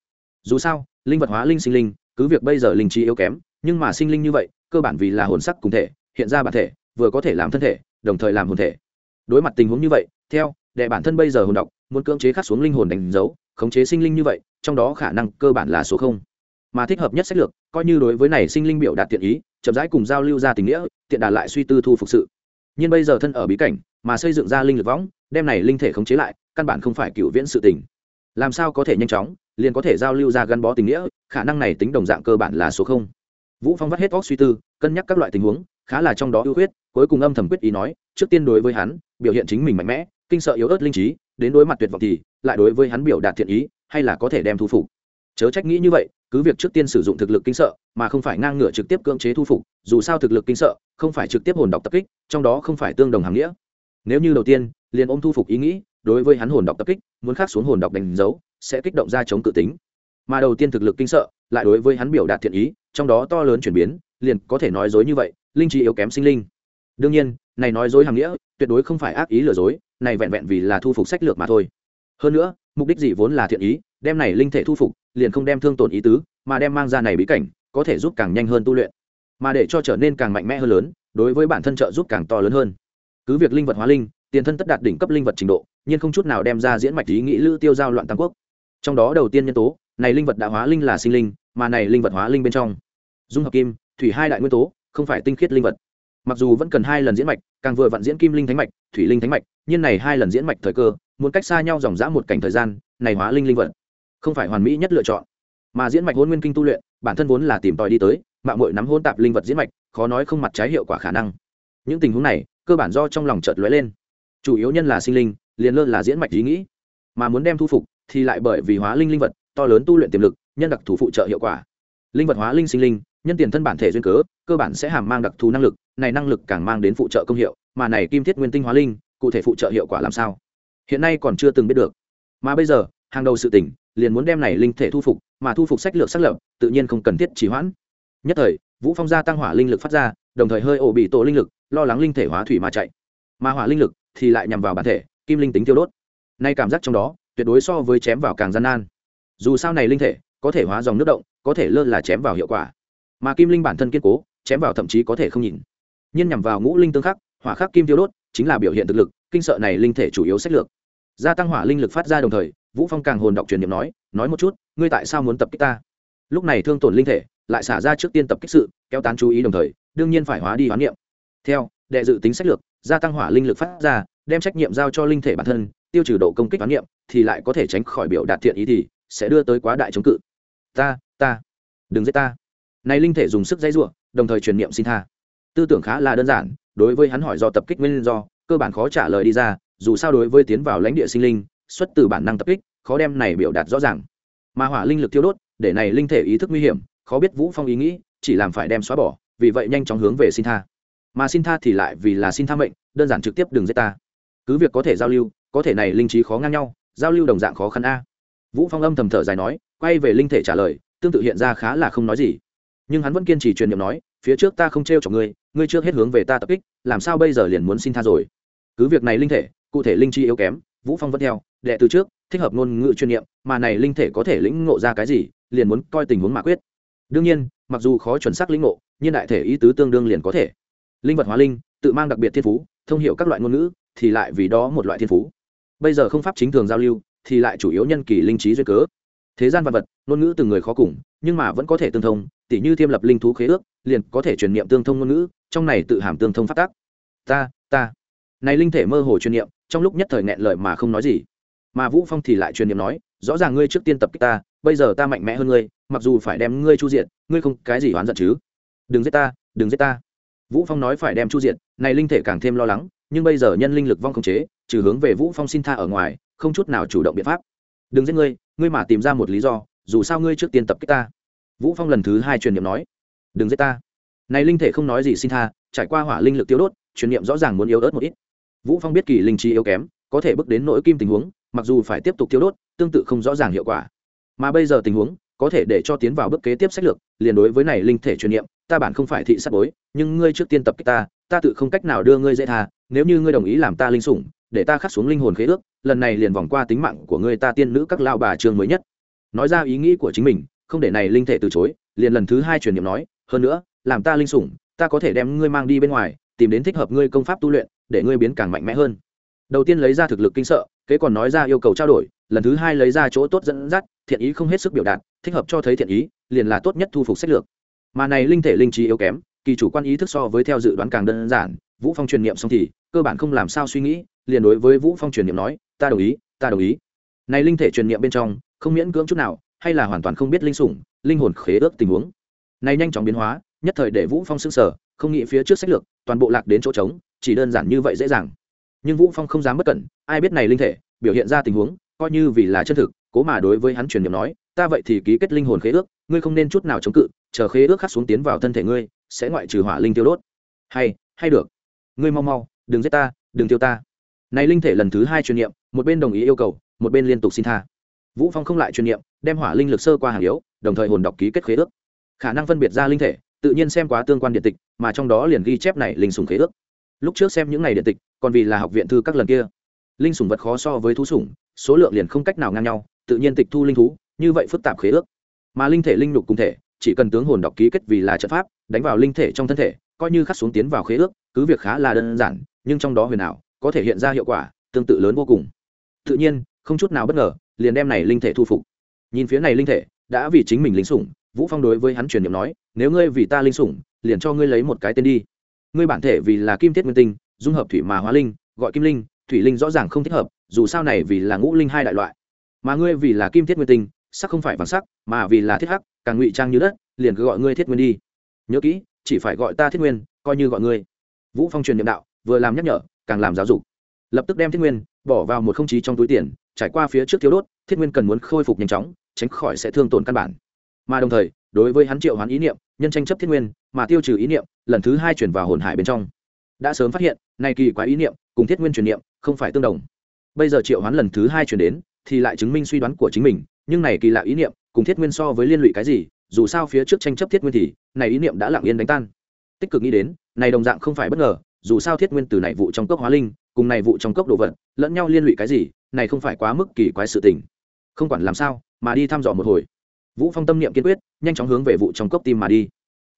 Dù sao linh vật hóa linh sinh linh cứ việc bây giờ linh trí yếu kém nhưng mà sinh linh như vậy cơ bản vì là hồn sắc cùng thể hiện ra bản thể vừa có thể làm thân thể đồng thời làm hồn thể đối mặt tình huống như vậy, theo đệ bản thân bây giờ hồn đọc muốn cưỡng chế khắc xuống linh hồn đánh dấu, khống chế sinh linh như vậy, trong đó khả năng cơ bản là số không. Mà thích hợp nhất sách lược, coi như đối với này sinh linh biểu đạt tiện ý, chậm rãi cùng giao lưu ra tình nghĩa, tiện đà lại suy tư thu phục sự. Nhưng bây giờ thân ở bí cảnh, mà xây dựng ra linh lực võng, đem này linh thể khống chế lại, căn bản không phải cựu viễn sự tình. Làm sao có thể nhanh chóng, liền có thể giao lưu ra gắn bó tình nghĩa, khả năng này tính đồng dạng cơ bản là số không. Vũ phong vắt hết óc suy tư, cân nhắc các loại tình huống khá là trong đó ưu khuyết, cuối cùng âm thầm quyết ý nói, trước tiên đối với hắn, biểu hiện chính mình mạnh mẽ, kinh sợ yếu ớt linh trí, đến đối mặt tuyệt vọng thì, lại đối với hắn biểu đạt thiện ý, hay là có thể đem thu phục. Chớ trách nghĩ như vậy, cứ việc trước tiên sử dụng thực lực kinh sợ, mà không phải ngang ngửa trực tiếp cưỡng chế thu phục, dù sao thực lực kinh sợ, không phải trực tiếp hồn đọc tập kích, trong đó không phải tương đồng hàng nghĩa. Nếu như đầu tiên, liền ôm thu phục ý nghĩ, đối với hắn hồn đọc tập kích, muốn khắc xuống hồn đọc đánh dấu, sẽ kích động ra chống cự tính. Mà đầu tiên thực lực kinh sợ, lại đối với hắn biểu đạt thiện ý, trong đó to lớn chuyển biến, liền có thể nói dối như vậy linh trí yếu kém sinh linh. Đương nhiên, này nói dối hàng nghĩa, tuyệt đối không phải ác ý lừa dối, này vẹn vẹn vì là thu phục sách lược mà thôi. Hơn nữa, mục đích gì vốn là thiện ý, đem này linh thể thu phục, liền không đem thương tổn ý tứ, mà đem mang ra này bí cảnh, có thể giúp càng nhanh hơn tu luyện. Mà để cho trở nên càng mạnh mẽ hơn lớn, đối với bản thân trợ giúp càng to lớn hơn. Cứ việc linh vật hóa linh, tiền thân tất đạt đỉnh cấp linh vật trình độ, nhưng không chút nào đem ra diễn mạch ý nghĩ lữ tiêu giao loạn tam quốc. Trong đó đầu tiên nhân tố, này linh vật đã hóa linh là sinh linh, mà này linh vật hóa linh bên trong. Dung hợp kim, thủy hai đại nguyên tố không phải tinh khiết linh vật. Mặc dù vẫn cần hai lần diễn mạch, càng vừa vặn diễn kim linh thánh mạch, thủy linh thánh mạch, nhưng này hai lần diễn mạch thời cơ, muốn cách xa nhau dòng dã một cảnh thời gian, này hóa linh linh vật, không phải hoàn mỹ nhất lựa chọn. Mà diễn mạch hôn nguyên kinh tu luyện, bản thân vốn là tìm tòi đi tới, mạng mội nắm hôn tạp linh vật diễn mạch, khó nói không mặt trái hiệu quả khả năng. Những tình huống này, cơ bản do trong lòng chợt lóe lên. Chủ yếu nhân là sinh linh, liền lơ là diễn mạch ý nghĩ. Mà muốn đem thu phục, thì lại bởi vì hóa linh linh vật, to lớn tu luyện tiềm lực, nhân đặc thủ phụ trợ hiệu quả. Linh vật hóa linh sinh linh nhân tiền thân bản thể duyên cớ, cơ bản sẽ hàm mang đặc thù năng lực, này năng lực càng mang đến phụ trợ công hiệu, mà này kim thiết nguyên tinh hóa linh, cụ thể phụ trợ hiệu quả làm sao? Hiện nay còn chưa từng biết được. Mà bây giờ, hàng đầu sự tỉnh liền muốn đem này linh thể thu phục, mà thu phục sách lược xác lập, tự nhiên không cần thiết trì hoãn. Nhất thời, vũ phong gia tăng hỏa linh lực phát ra, đồng thời hơi ổ bị tổ linh lực, lo lắng linh thể hóa thủy mà chạy. Mà hỏa linh lực thì lại nhằm vào bản thể, kim linh tính tiêu đốt. Nay cảm giác trong đó, tuyệt đối so với chém vào càng gian nan. Dù sao này linh thể có thể hóa dòng nước động, có thể lơ là chém vào hiệu quả mà kim linh bản thân kiên cố, chém vào thậm chí có thể không nhìn. Nhiên nhằm vào ngũ linh tương khắc, hỏa khắc kim tiêu đốt, chính là biểu hiện thực lực, kinh sợ này linh thể chủ yếu sách lược. Gia tăng hỏa linh lực phát ra đồng thời, vũ phong càng hồn đọc truyền niệm nói nói một chút, ngươi tại sao muốn tập kích ta? Lúc này thương tổn linh thể lại xả ra trước tiên tập kích sự, kéo tán chú ý đồng thời, đương nhiên phải hóa đi hoán niệm. Theo, đệ dự tính sách lược, gia tăng hỏa linh lực phát ra, đem trách nhiệm giao cho linh thể bản thân, tiêu trừ độ công kích hoán niệm, thì lại có thể tránh khỏi biểu đạt thiện ý thì sẽ đưa tới quá đại chống cự. Ta ta, đừng giết ta này linh thể dùng sức dây rủa, đồng thời truyền niệm xin tha. Tư tưởng khá là đơn giản, đối với hắn hỏi do tập kích nguyên do, cơ bản khó trả lời đi ra, dù sao đối với tiến vào lãnh địa sinh linh, xuất từ bản năng tập kích, khó đem này biểu đạt rõ ràng. Mà hỏa linh lực tiêu đốt, để này linh thể ý thức nguy hiểm, khó biết vũ phong ý nghĩ, chỉ làm phải đem xóa bỏ, vì vậy nhanh chóng hướng về xin tha. Mà xin tha thì lại vì là xin tha mệnh, đơn giản trực tiếp đừng giết ta. Cứ việc có thể giao lưu, có thể này linh trí khó ngang nhau, giao lưu đồng dạng khó khăn a. Vũ phong âm thầm thở dài nói, quay về linh thể trả lời, tương tự hiện ra khá là không nói gì nhưng hắn vẫn kiên trì truyền niệm nói, phía trước ta không trêu cho ngươi ngươi trước hết hướng về ta tập kích, làm sao bây giờ liền muốn xin tha rồi? Cứ việc này linh thể, cụ thể linh chi yếu kém, vũ phong vẫn theo, đệ từ trước, thích hợp ngôn ngữ chuyên niệm, mà này linh thể có thể lĩnh ngộ ra cái gì, liền muốn coi tình huống mà quyết. Đương nhiên, mặc dù khó chuẩn xác lĩnh ngộ, nhưng đại thể ý tứ tương đương liền có thể. Linh vật hóa linh, tự mang đặc biệt thiên phú, thông hiểu các loại ngôn ngữ, thì lại vì đó một loại thiên phú. Bây giờ không pháp chính thường giao lưu, thì lại chủ yếu nhân kỳ linh trí duyên cớ thế gian vật vật, ngôn ngữ từng người khó cùng, nhưng mà vẫn có thể tương thông, tỉ như thiêm lập linh thú khế ước, liền có thể truyền niệm tương thông ngôn ngữ, trong này tự hàm tương thông phát tác. Ta ta. Này linh thể mơ hồ truyền niệm, trong lúc nhất thời nghẹn lời mà không nói gì. Mà vũ phong thì lại truyền niệm nói, rõ ràng ngươi trước tiên tập kích ta, bây giờ ta mạnh mẽ hơn ngươi, mặc dù phải đem ngươi chu diện ngươi không cái gì oán giận chứ. Đừng giết ta, đừng giết ta. Vũ phong nói phải đem chu diện này linh thể càng thêm lo lắng, nhưng bây giờ nhân linh lực vong không chế, trừ hướng về vũ phong xin tha ở ngoài, không chút nào chủ động biện pháp đừng giết ngươi ngươi mà tìm ra một lý do, dù sao ngươi trước tiên tập kích ta. Vũ phong lần thứ hai truyền niệm nói, đừng giết ta. Này linh thể không nói gì xin tha, trải qua hỏa linh lực tiêu đốt, truyền niệm rõ ràng muốn yếu ớt một ít. Vũ phong biết kỳ linh trí yếu kém, có thể bước đến nỗi kim tình huống, mặc dù phải tiếp tục tiêu đốt, tương tự không rõ ràng hiệu quả. Mà bây giờ tình huống, có thể để cho tiến vào bước kế tiếp sách lược, liền đối với này linh thể truyền niệm, ta bản không phải thị sát bối, nhưng ngươi trước tiên tập kích ta ta tự không cách nào đưa ngươi dễ tha, nếu như ngươi đồng ý làm ta linh sủng, để ta khắc xuống linh hồn khế ước lần này liền vòng qua tính mạng của ngươi ta tiên nữ các lao bà trường mới nhất. Nói ra ý nghĩ của chính mình, không để này linh thể từ chối, liền lần thứ hai truyền niệm nói, hơn nữa, làm ta linh sủng, ta có thể đem ngươi mang đi bên ngoài, tìm đến thích hợp ngươi công pháp tu luyện, để ngươi biến càng mạnh mẽ hơn. Đầu tiên lấy ra thực lực kinh sợ, kế còn nói ra yêu cầu trao đổi, lần thứ hai lấy ra chỗ tốt dẫn dắt, thiện ý không hết sức biểu đạt, thích hợp cho thấy thiện ý, liền là tốt nhất thu phục sách lược. Mà này linh thể linh trí yếu kém, kỳ chủ quan ý thức so với theo dự đoán càng đơn giản, vũ phong truyền niệm xong thì, cơ bản không làm sao suy nghĩ liền đối với vũ phong truyền niệm nói, ta đồng ý, ta đồng ý. Này linh thể truyền niệm bên trong, không miễn cưỡng chút nào, hay là hoàn toàn không biết linh sủng, linh hồn khế ước tình huống. Này nhanh chóng biến hóa, nhất thời để vũ phong sững sờ, không nghĩ phía trước sách lược, toàn bộ lạc đến chỗ trống, chỉ đơn giản như vậy dễ dàng. Nhưng vũ phong không dám bất cẩn, ai biết này linh thể, biểu hiện ra tình huống, coi như vì là chân thực, cố mà đối với hắn truyền niệm nói, ta vậy thì ký kết linh hồn khế ước, ngươi không nên chút nào chống cự, chờ khế ước khắc xuống tiến vào thân thể ngươi, sẽ ngoại trừ hỏa linh tiêu đốt. Hay hay được. Ngươi mau mau, đừng giết ta, đừng tiêu ta này linh thể lần thứ hai truyền niệm, một bên đồng ý yêu cầu, một bên liên tục xin tha. Vũ phong không lại truyền niệm, đem hỏa linh lực sơ qua hàng yếu, đồng thời hồn đọc ký kết khế ước. Khả năng phân biệt ra linh thể, tự nhiên xem quá tương quan điện tịch, mà trong đó liền ghi chép này linh sủng khế ước. Lúc trước xem những này điện tịch, còn vì là học viện thư các lần kia. Linh sủng vật khó so với thú sủng, số lượng liền không cách nào ngang nhau, tự nhiên tịch thu linh thú, như vậy phức tạp khế ước. Mà linh thể linh nhục cùng thể, chỉ cần tướng hồn đọc ký kết vì là trận pháp, đánh vào linh thể trong thân thể, coi như khắc xuống tiến vào khế ước, cứ việc khá là đơn giản, nhưng trong đó huyền ảo có thể hiện ra hiệu quả, tương tự lớn vô cùng. Tự nhiên, không chút nào bất ngờ, liền đem này linh thể thu phục. Nhìn phía này linh thể, đã vì chính mình linh sủng, vũ phong đối với hắn truyền niệm nói, nếu ngươi vì ta linh sủng, liền cho ngươi lấy một cái tên đi. Ngươi bản thể vì là kim thiết nguyên tinh, dung hợp thủy mà hóa linh, gọi kim linh, thủy linh rõ ràng không thích hợp, dù sao này vì là ngũ linh hai đại loại. Mà ngươi vì là kim thiết nguyên tinh, sắc không phải vàng sắc, mà vì là thiết hắc, càng ngụy trang như đất, liền cứ gọi ngươi thiết nguyên đi. Nhớ kỹ, chỉ phải gọi ta thiết nguyên, coi như gọi ngươi. Vũ phong truyền niệm đạo, vừa làm nhắc nhở càng làm giáo dục. Lập tức đem thiết nguyên bỏ vào một không chí trong túi tiền, trải qua phía trước thiếu đốt, thiết nguyên cần muốn khôi phục nhanh chóng, tránh khỏi sẽ thương tổn căn bản. Mà đồng thời, đối với hắn triệu hoán ý niệm, nhân tranh chấp thiết nguyên, mà tiêu trừ ý niệm, lần thứ hai chuyển vào hồn hải bên trong. Đã sớm phát hiện, này kỳ quái ý niệm cùng thiết nguyên truyền niệm không phải tương đồng. Bây giờ triệu hoán lần thứ hai chuyển đến, thì lại chứng minh suy đoán của chính mình, nhưng này kỳ lạ ý niệm cùng thiết nguyên so với liên lụy cái gì, dù sao phía trước tranh chấp thiết nguyên thì, này ý niệm đã lặng yên đánh tan. Tích cực nghĩ đến, này đồng dạng không phải bất ngờ dù sao thiết nguyên từ này vụ trong cốc hóa linh, cùng này vụ trong cốc đồ vật, lẫn nhau liên lụy cái gì, này không phải quá mức kỳ quái sự tình. Không quản làm sao, mà đi thăm dò một hồi. Vũ phong tâm niệm kiên quyết, nhanh chóng hướng về vụ trong cốc tim mà đi.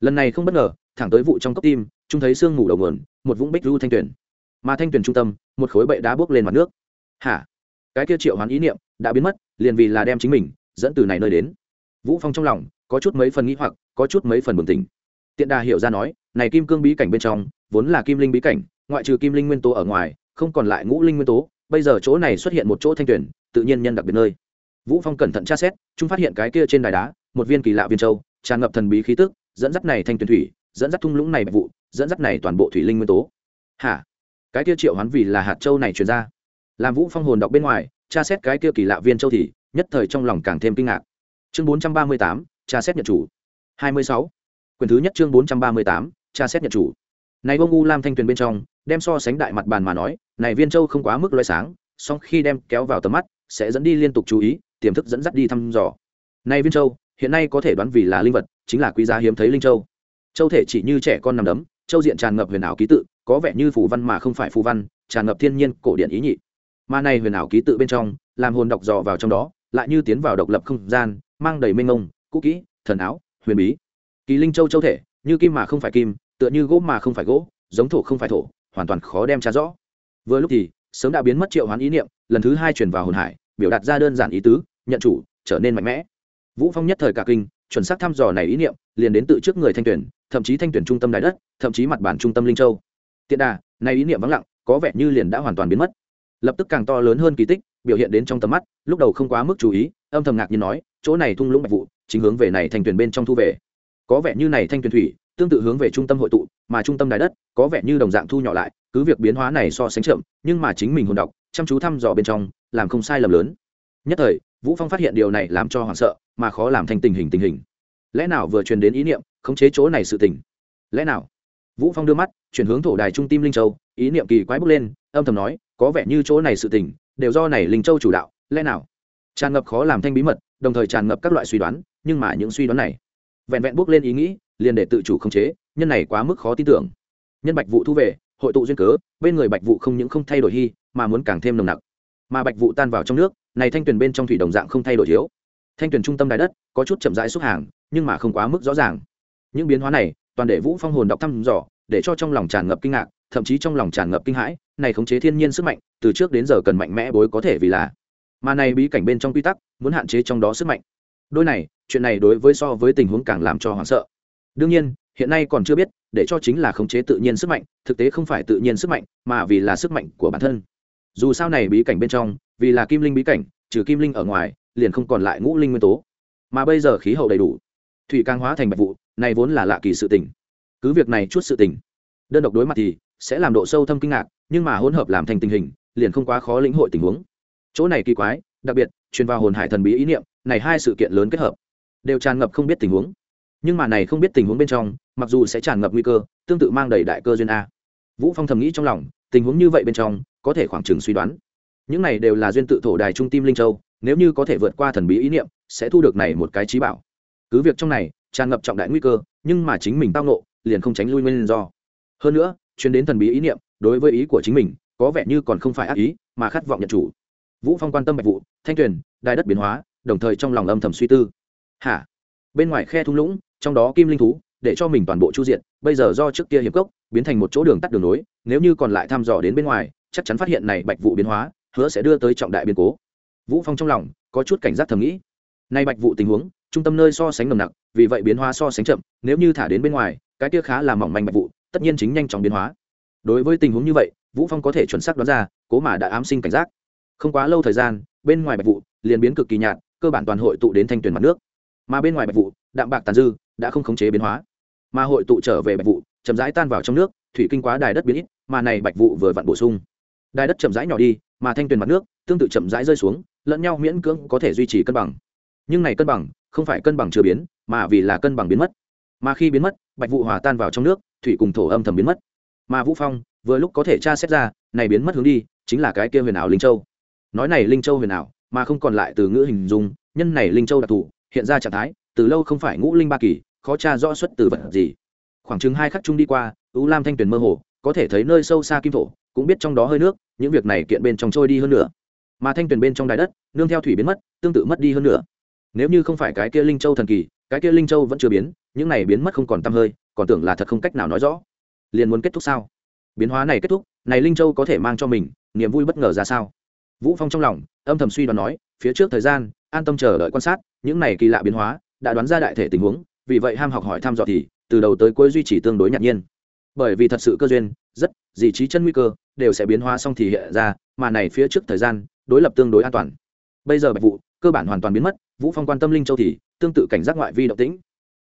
Lần này không bất ngờ, thẳng tới vụ trong cốc tim chúng thấy sương mù đầu nguồn, một vũng bích lưu thanh tuyển mà thanh tuyển trung tâm, một khối bệ đá bước lên mặt nước. Hả? Cái kia triệu hoán ý niệm đã biến mất, liền vì là đem chính mình dẫn từ này nơi đến. Vũ phong trong lòng có chút mấy phần nghĩ hoặc, có chút mấy phần bừng tỉnh. Tiện đà hiểu ra nói, này kim cương bí cảnh bên trong vốn là kim linh bí cảnh ngoại trừ kim linh nguyên tố ở ngoài không còn lại ngũ linh nguyên tố bây giờ chỗ này xuất hiện một chỗ thanh tuyển tự nhiên nhân đặc biệt nơi. Vũ phong cẩn thận tra xét chúng phát hiện cái kia trên đài đá một viên kỳ lạ viên châu tràn ngập thần bí khí tức dẫn dắt này thanh tuyển thủy dẫn dắt thung lũng này bạch vụ dẫn dắt này toàn bộ thủy linh nguyên tố. Hả? Cái kia triệu hoán vì là hạt châu này truyền ra. Làm vũ phong hồn đọc bên ngoài tra xét cái kia kỳ lạ viên châu thì nhất thời trong lòng càng thêm kinh ngạc. Chương 438, tra xét nhận chủ. 26. quyền thứ nhất chương 438, tra xét nhận chủ này bông u lam thanh tuyền bên trong, đem so sánh đại mặt bàn mà nói, này viên châu không quá mức loay sáng, song khi đem kéo vào tầm mắt, sẽ dẫn đi liên tục chú ý, tiềm thức dẫn dắt đi thăm dò. Này viên châu, hiện nay có thể đoán vì là linh vật, chính là quý giá hiếm thấy linh châu. Châu thể chỉ như trẻ con nằm đấm, châu diện tràn ngập huyền ảo ký tự, có vẻ như phù văn mà không phải phù văn, tràn ngập thiên nhiên, cổ điển ý nhị. Mà này huyền ảo ký tự bên trong, làm hồn đọc dò vào trong đó, lại như tiến vào độc lập không gian, mang đầy mênh mông, cũ kỹ, thần áo, huyền bí. Kỳ linh châu châu thể, như kim mà không phải kim tựa như gỗ mà không phải gỗ, giống thổ không phải thổ, hoàn toàn khó đem tra rõ. Vừa lúc thì, sớm đã biến mất triệu hoán ý niệm, lần thứ hai chuyển vào hồn hải, biểu đạt ra đơn giản ý tứ, nhận chủ, trở nên mạnh mẽ. Vũ phong nhất thời cả kinh, chuẩn xác thăm dò này ý niệm, liền đến tự trước người thanh tuyển, thậm chí thanh tuyển trung tâm đại đất, thậm chí mặt bản trung tâm linh châu. Tiện đà, này ý niệm vắng lặng, có vẻ như liền đã hoàn toàn biến mất. Lập tức càng to lớn hơn kỳ tích, biểu hiện đến trong tầm mắt, lúc đầu không quá mức chú ý, âm thầm ngạc nhiên nói, chỗ này thung lũng bạch vụ, chính hướng về này thanh tuyển bên trong thu về. Có vẻ như này thanh tuyển thủy tương tự hướng về trung tâm hội tụ, mà trung tâm đài đất có vẻ như đồng dạng thu nhỏ lại, cứ việc biến hóa này so sánh chậm, nhưng mà chính mình hồn đọc, chăm chú thăm dò bên trong, làm không sai lầm lớn. Nhất thời, vũ phong phát hiện điều này làm cho hoảng sợ, mà khó làm thành tình hình tình hình. Lẽ nào vừa truyền đến ý niệm, khống chế chỗ này sự tình? Lẽ nào? Vũ phong đưa mắt, chuyển hướng thổ đài trung tim linh châu, ý niệm kỳ quái bước lên, âm thầm nói, có vẻ như chỗ này sự tình, đều do này linh châu chủ đạo, lẽ nào? Tràn ngập khó làm thanh bí mật, đồng thời tràn ngập các loại suy đoán, nhưng mà những suy đoán này vẹn vẹn bước lên ý nghĩ liền để tự chủ khống chế, nhân này quá mức khó tin tưởng. Nhân bạch vụ thu về, hội tụ duyên cớ, bên người bạch vụ không những không thay đổi hy, mà muốn càng thêm nồng nặc. Mà bạch vụ tan vào trong nước, này thanh tuyền bên trong thủy đồng dạng không thay đổi thiếu. Thanh tuyền trung tâm đài đất, có chút chậm rãi xúc hàng, nhưng mà không quá mức rõ ràng. Những biến hóa này, toàn để vũ phong hồn đọc thăm dò, để cho trong lòng tràn ngập kinh ngạc, thậm chí trong lòng tràn ngập kinh hãi, này khống chế thiên nhiên sức mạnh, từ trước đến giờ cần mạnh mẽ bối có thể vì là. Mà này bí cảnh bên trong quy tắc, muốn hạn chế trong đó sức mạnh. Đôi này, chuyện này đối với so với tình huống càng làm cho hoảng sợ đương nhiên, hiện nay còn chưa biết, để cho chính là khống chế tự nhiên sức mạnh, thực tế không phải tự nhiên sức mạnh, mà vì là sức mạnh của bản thân. Dù sao này bí cảnh bên trong, vì là kim linh bí cảnh, trừ kim linh ở ngoài, liền không còn lại ngũ linh nguyên tố. Mà bây giờ khí hậu đầy đủ, thủy càng hóa thành bạch vụ, này vốn là lạ kỳ sự tình. Cứ việc này chút sự tình, đơn độc đối mặt thì sẽ làm độ sâu thâm kinh ngạc, nhưng mà hỗn hợp làm thành tình hình, liền không quá khó lĩnh hội tình huống. Chỗ này kỳ quái, đặc biệt, truyền vào hồn hải thần bí ý niệm, này hai sự kiện lớn kết hợp, đều tràn ngập không biết tình huống nhưng mà này không biết tình huống bên trong, mặc dù sẽ tràn ngập nguy cơ, tương tự mang đầy đại cơ duyên a. Vũ phong thầm nghĩ trong lòng, tình huống như vậy bên trong, có thể khoảng chừng suy đoán. Những này đều là duyên tự thổ đài trung tim linh châu, nếu như có thể vượt qua thần bí ý niệm, sẽ thu được này một cái trí bảo. Cứ việc trong này, tràn ngập trọng đại nguy cơ, nhưng mà chính mình tao nộ liền không tránh lui nguyên do. Hơn nữa, chuyến đến thần bí ý niệm, đối với ý của chính mình, có vẻ như còn không phải ác ý, mà khát vọng nhận chủ. Vũ phong quan tâm bạch vụ thanh tuyền đai đất biến hóa, đồng thời trong lòng âm thầm suy tư. Hả? Bên ngoài khe thung lũng trong đó kim linh thú, để cho mình toàn bộ chu diện bây giờ do trước kia hiệp cốc, biến thành một chỗ đường tắt đường nối, nếu như còn lại thăm dò đến bên ngoài, chắc chắn phát hiện này bạch vụ biến hóa, hứa sẽ đưa tới trọng đại biến cố. Vũ phong trong lòng có chút cảnh giác thầm nghĩ. Nay bạch vụ tình huống, trung tâm nơi so sánh nồng nặc, vì vậy biến hóa so sánh chậm, nếu như thả đến bên ngoài, cái kia khá là mỏng manh bạch vụ, tất nhiên chính nhanh chóng biến hóa. Đối với tình huống như vậy, vũ phong có thể chuẩn xác đoán ra, cố mà đã ám sinh cảnh giác. Không quá lâu thời gian, bên ngoài bạch vụ liền biến cực kỳ nhạt, cơ bản toàn hội tụ đến thanh tuyển mặt nước mà bên ngoài bạch vụ, đạm bạc tàn dư, đã không khống chế biến hóa. Mà hội tụ trở về bạch vụ, chậm rãi tan vào trong nước, thủy kinh quá đài đất biến ít, mà này bạch vụ vừa vặn bổ sung. Đài đất chậm rãi nhỏ đi, mà thanh tuyền mặt nước, tương tự chậm rãi rơi xuống, lẫn nhau miễn cưỡng có thể duy trì cân bằng. Nhưng này cân bằng, không phải cân bằng chưa biến, mà vì là cân bằng biến mất. Mà khi biến mất, bạch vụ hòa tan vào trong nước, thủy cùng thổ âm thầm biến mất. Mà vũ phong, vừa lúc có thể tra xét ra, này biến mất hướng đi, chính là cái kia huyền ảo linh châu. Nói này linh châu huyền ảo, mà không còn lại từ ngữ hình dung, nhân này linh châu đặc thù hiện ra trạng thái, từ lâu không phải ngũ linh ba kỳ, khó tra rõ xuất từ vật gì. Khoảng chừng hai khắc chung đi qua, u lam thanh tuyền mơ hồ, có thể thấy nơi sâu xa kim thổ, cũng biết trong đó hơi nước, những việc này kiện bên trong trôi đi hơn nữa mà thanh tuyền bên trong đài đất, nương theo thủy biến mất, tương tự mất đi hơn nữa nếu như không phải cái kia linh châu thần kỳ, cái kia linh châu vẫn chưa biến, những này biến mất không còn t hơi, còn tưởng là thật không cách nào nói rõ. Liền muốn kết thúc sao? Biến hóa này kết thúc, này linh châu có thể mang cho mình niềm vui bất ngờ ra sao? Vũ phong trong lòng, âm thầm suy đoán nói, phía trước thời gian an tâm chờ đợi quan sát, những này kỳ lạ biến hóa đã đoán ra đại thể tình huống, vì vậy ham học hỏi thăm dò thì từ đầu tới cuối duy trì tương đối ngạc nhiên. Bởi vì thật sự cơ duyên, rất, dị trí chân nguy cơ, đều sẽ biến hóa xong thì hiện ra, mà này phía trước thời gian, đối lập tương đối an toàn. Bây giờ bạch vụ cơ bản hoàn toàn biến mất, vũ phong quan tâm linh châu thì tương tự cảnh giác ngoại vi động tĩnh.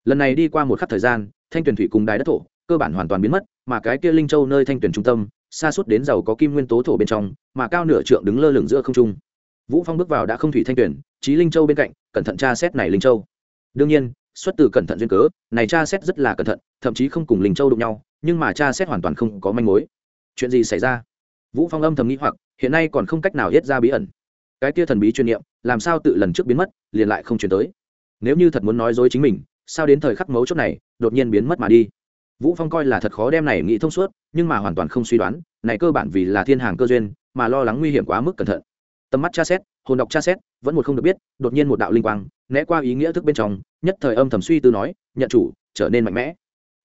Lần này đi qua một khắc thời gian, thanh tuyển thủy cùng đài đất thổ cơ bản hoàn toàn biến mất, mà cái kia linh châu nơi thanh tuyển trung tâm, xa suốt đến giàu có kim nguyên tố thổ bên trong, mà cao nửa trượng đứng lơ lửng giữa không trung vũ phong bước vào đã không thủy thanh tuyển trí linh châu bên cạnh, cẩn thận tra xét này linh châu. Đương nhiên, xuất từ cẩn thận duyên cớ, này tra xét rất là cẩn thận, thậm chí không cùng linh châu đụng nhau, nhưng mà tra xét hoàn toàn không có manh mối. Chuyện gì xảy ra? Vũ phong âm thầm nghĩ hoặc, hiện nay còn không cách nào hết ra bí ẩn. Cái kia thần bí chuyên niệm, làm sao tự lần trước biến mất, liền lại không chuyển tới? Nếu như thật muốn nói dối chính mình, sao đến thời khắc mấu chốt này, đột nhiên biến mất mà đi? Vũ phong coi là thật khó đem này nghĩ thông suốt, nhưng mà hoàn toàn không suy đoán, này cơ bản vì là thiên hàng cơ duyên, mà lo lắng nguy hiểm quá mức cẩn thận tầm mắt tra xét, hồn đọc tra xét, vẫn một không được biết, đột nhiên một đạo linh quang né qua ý nghĩa thức bên trong, nhất thời âm thầm suy tư nói, nhận chủ, trở nên mạnh mẽ.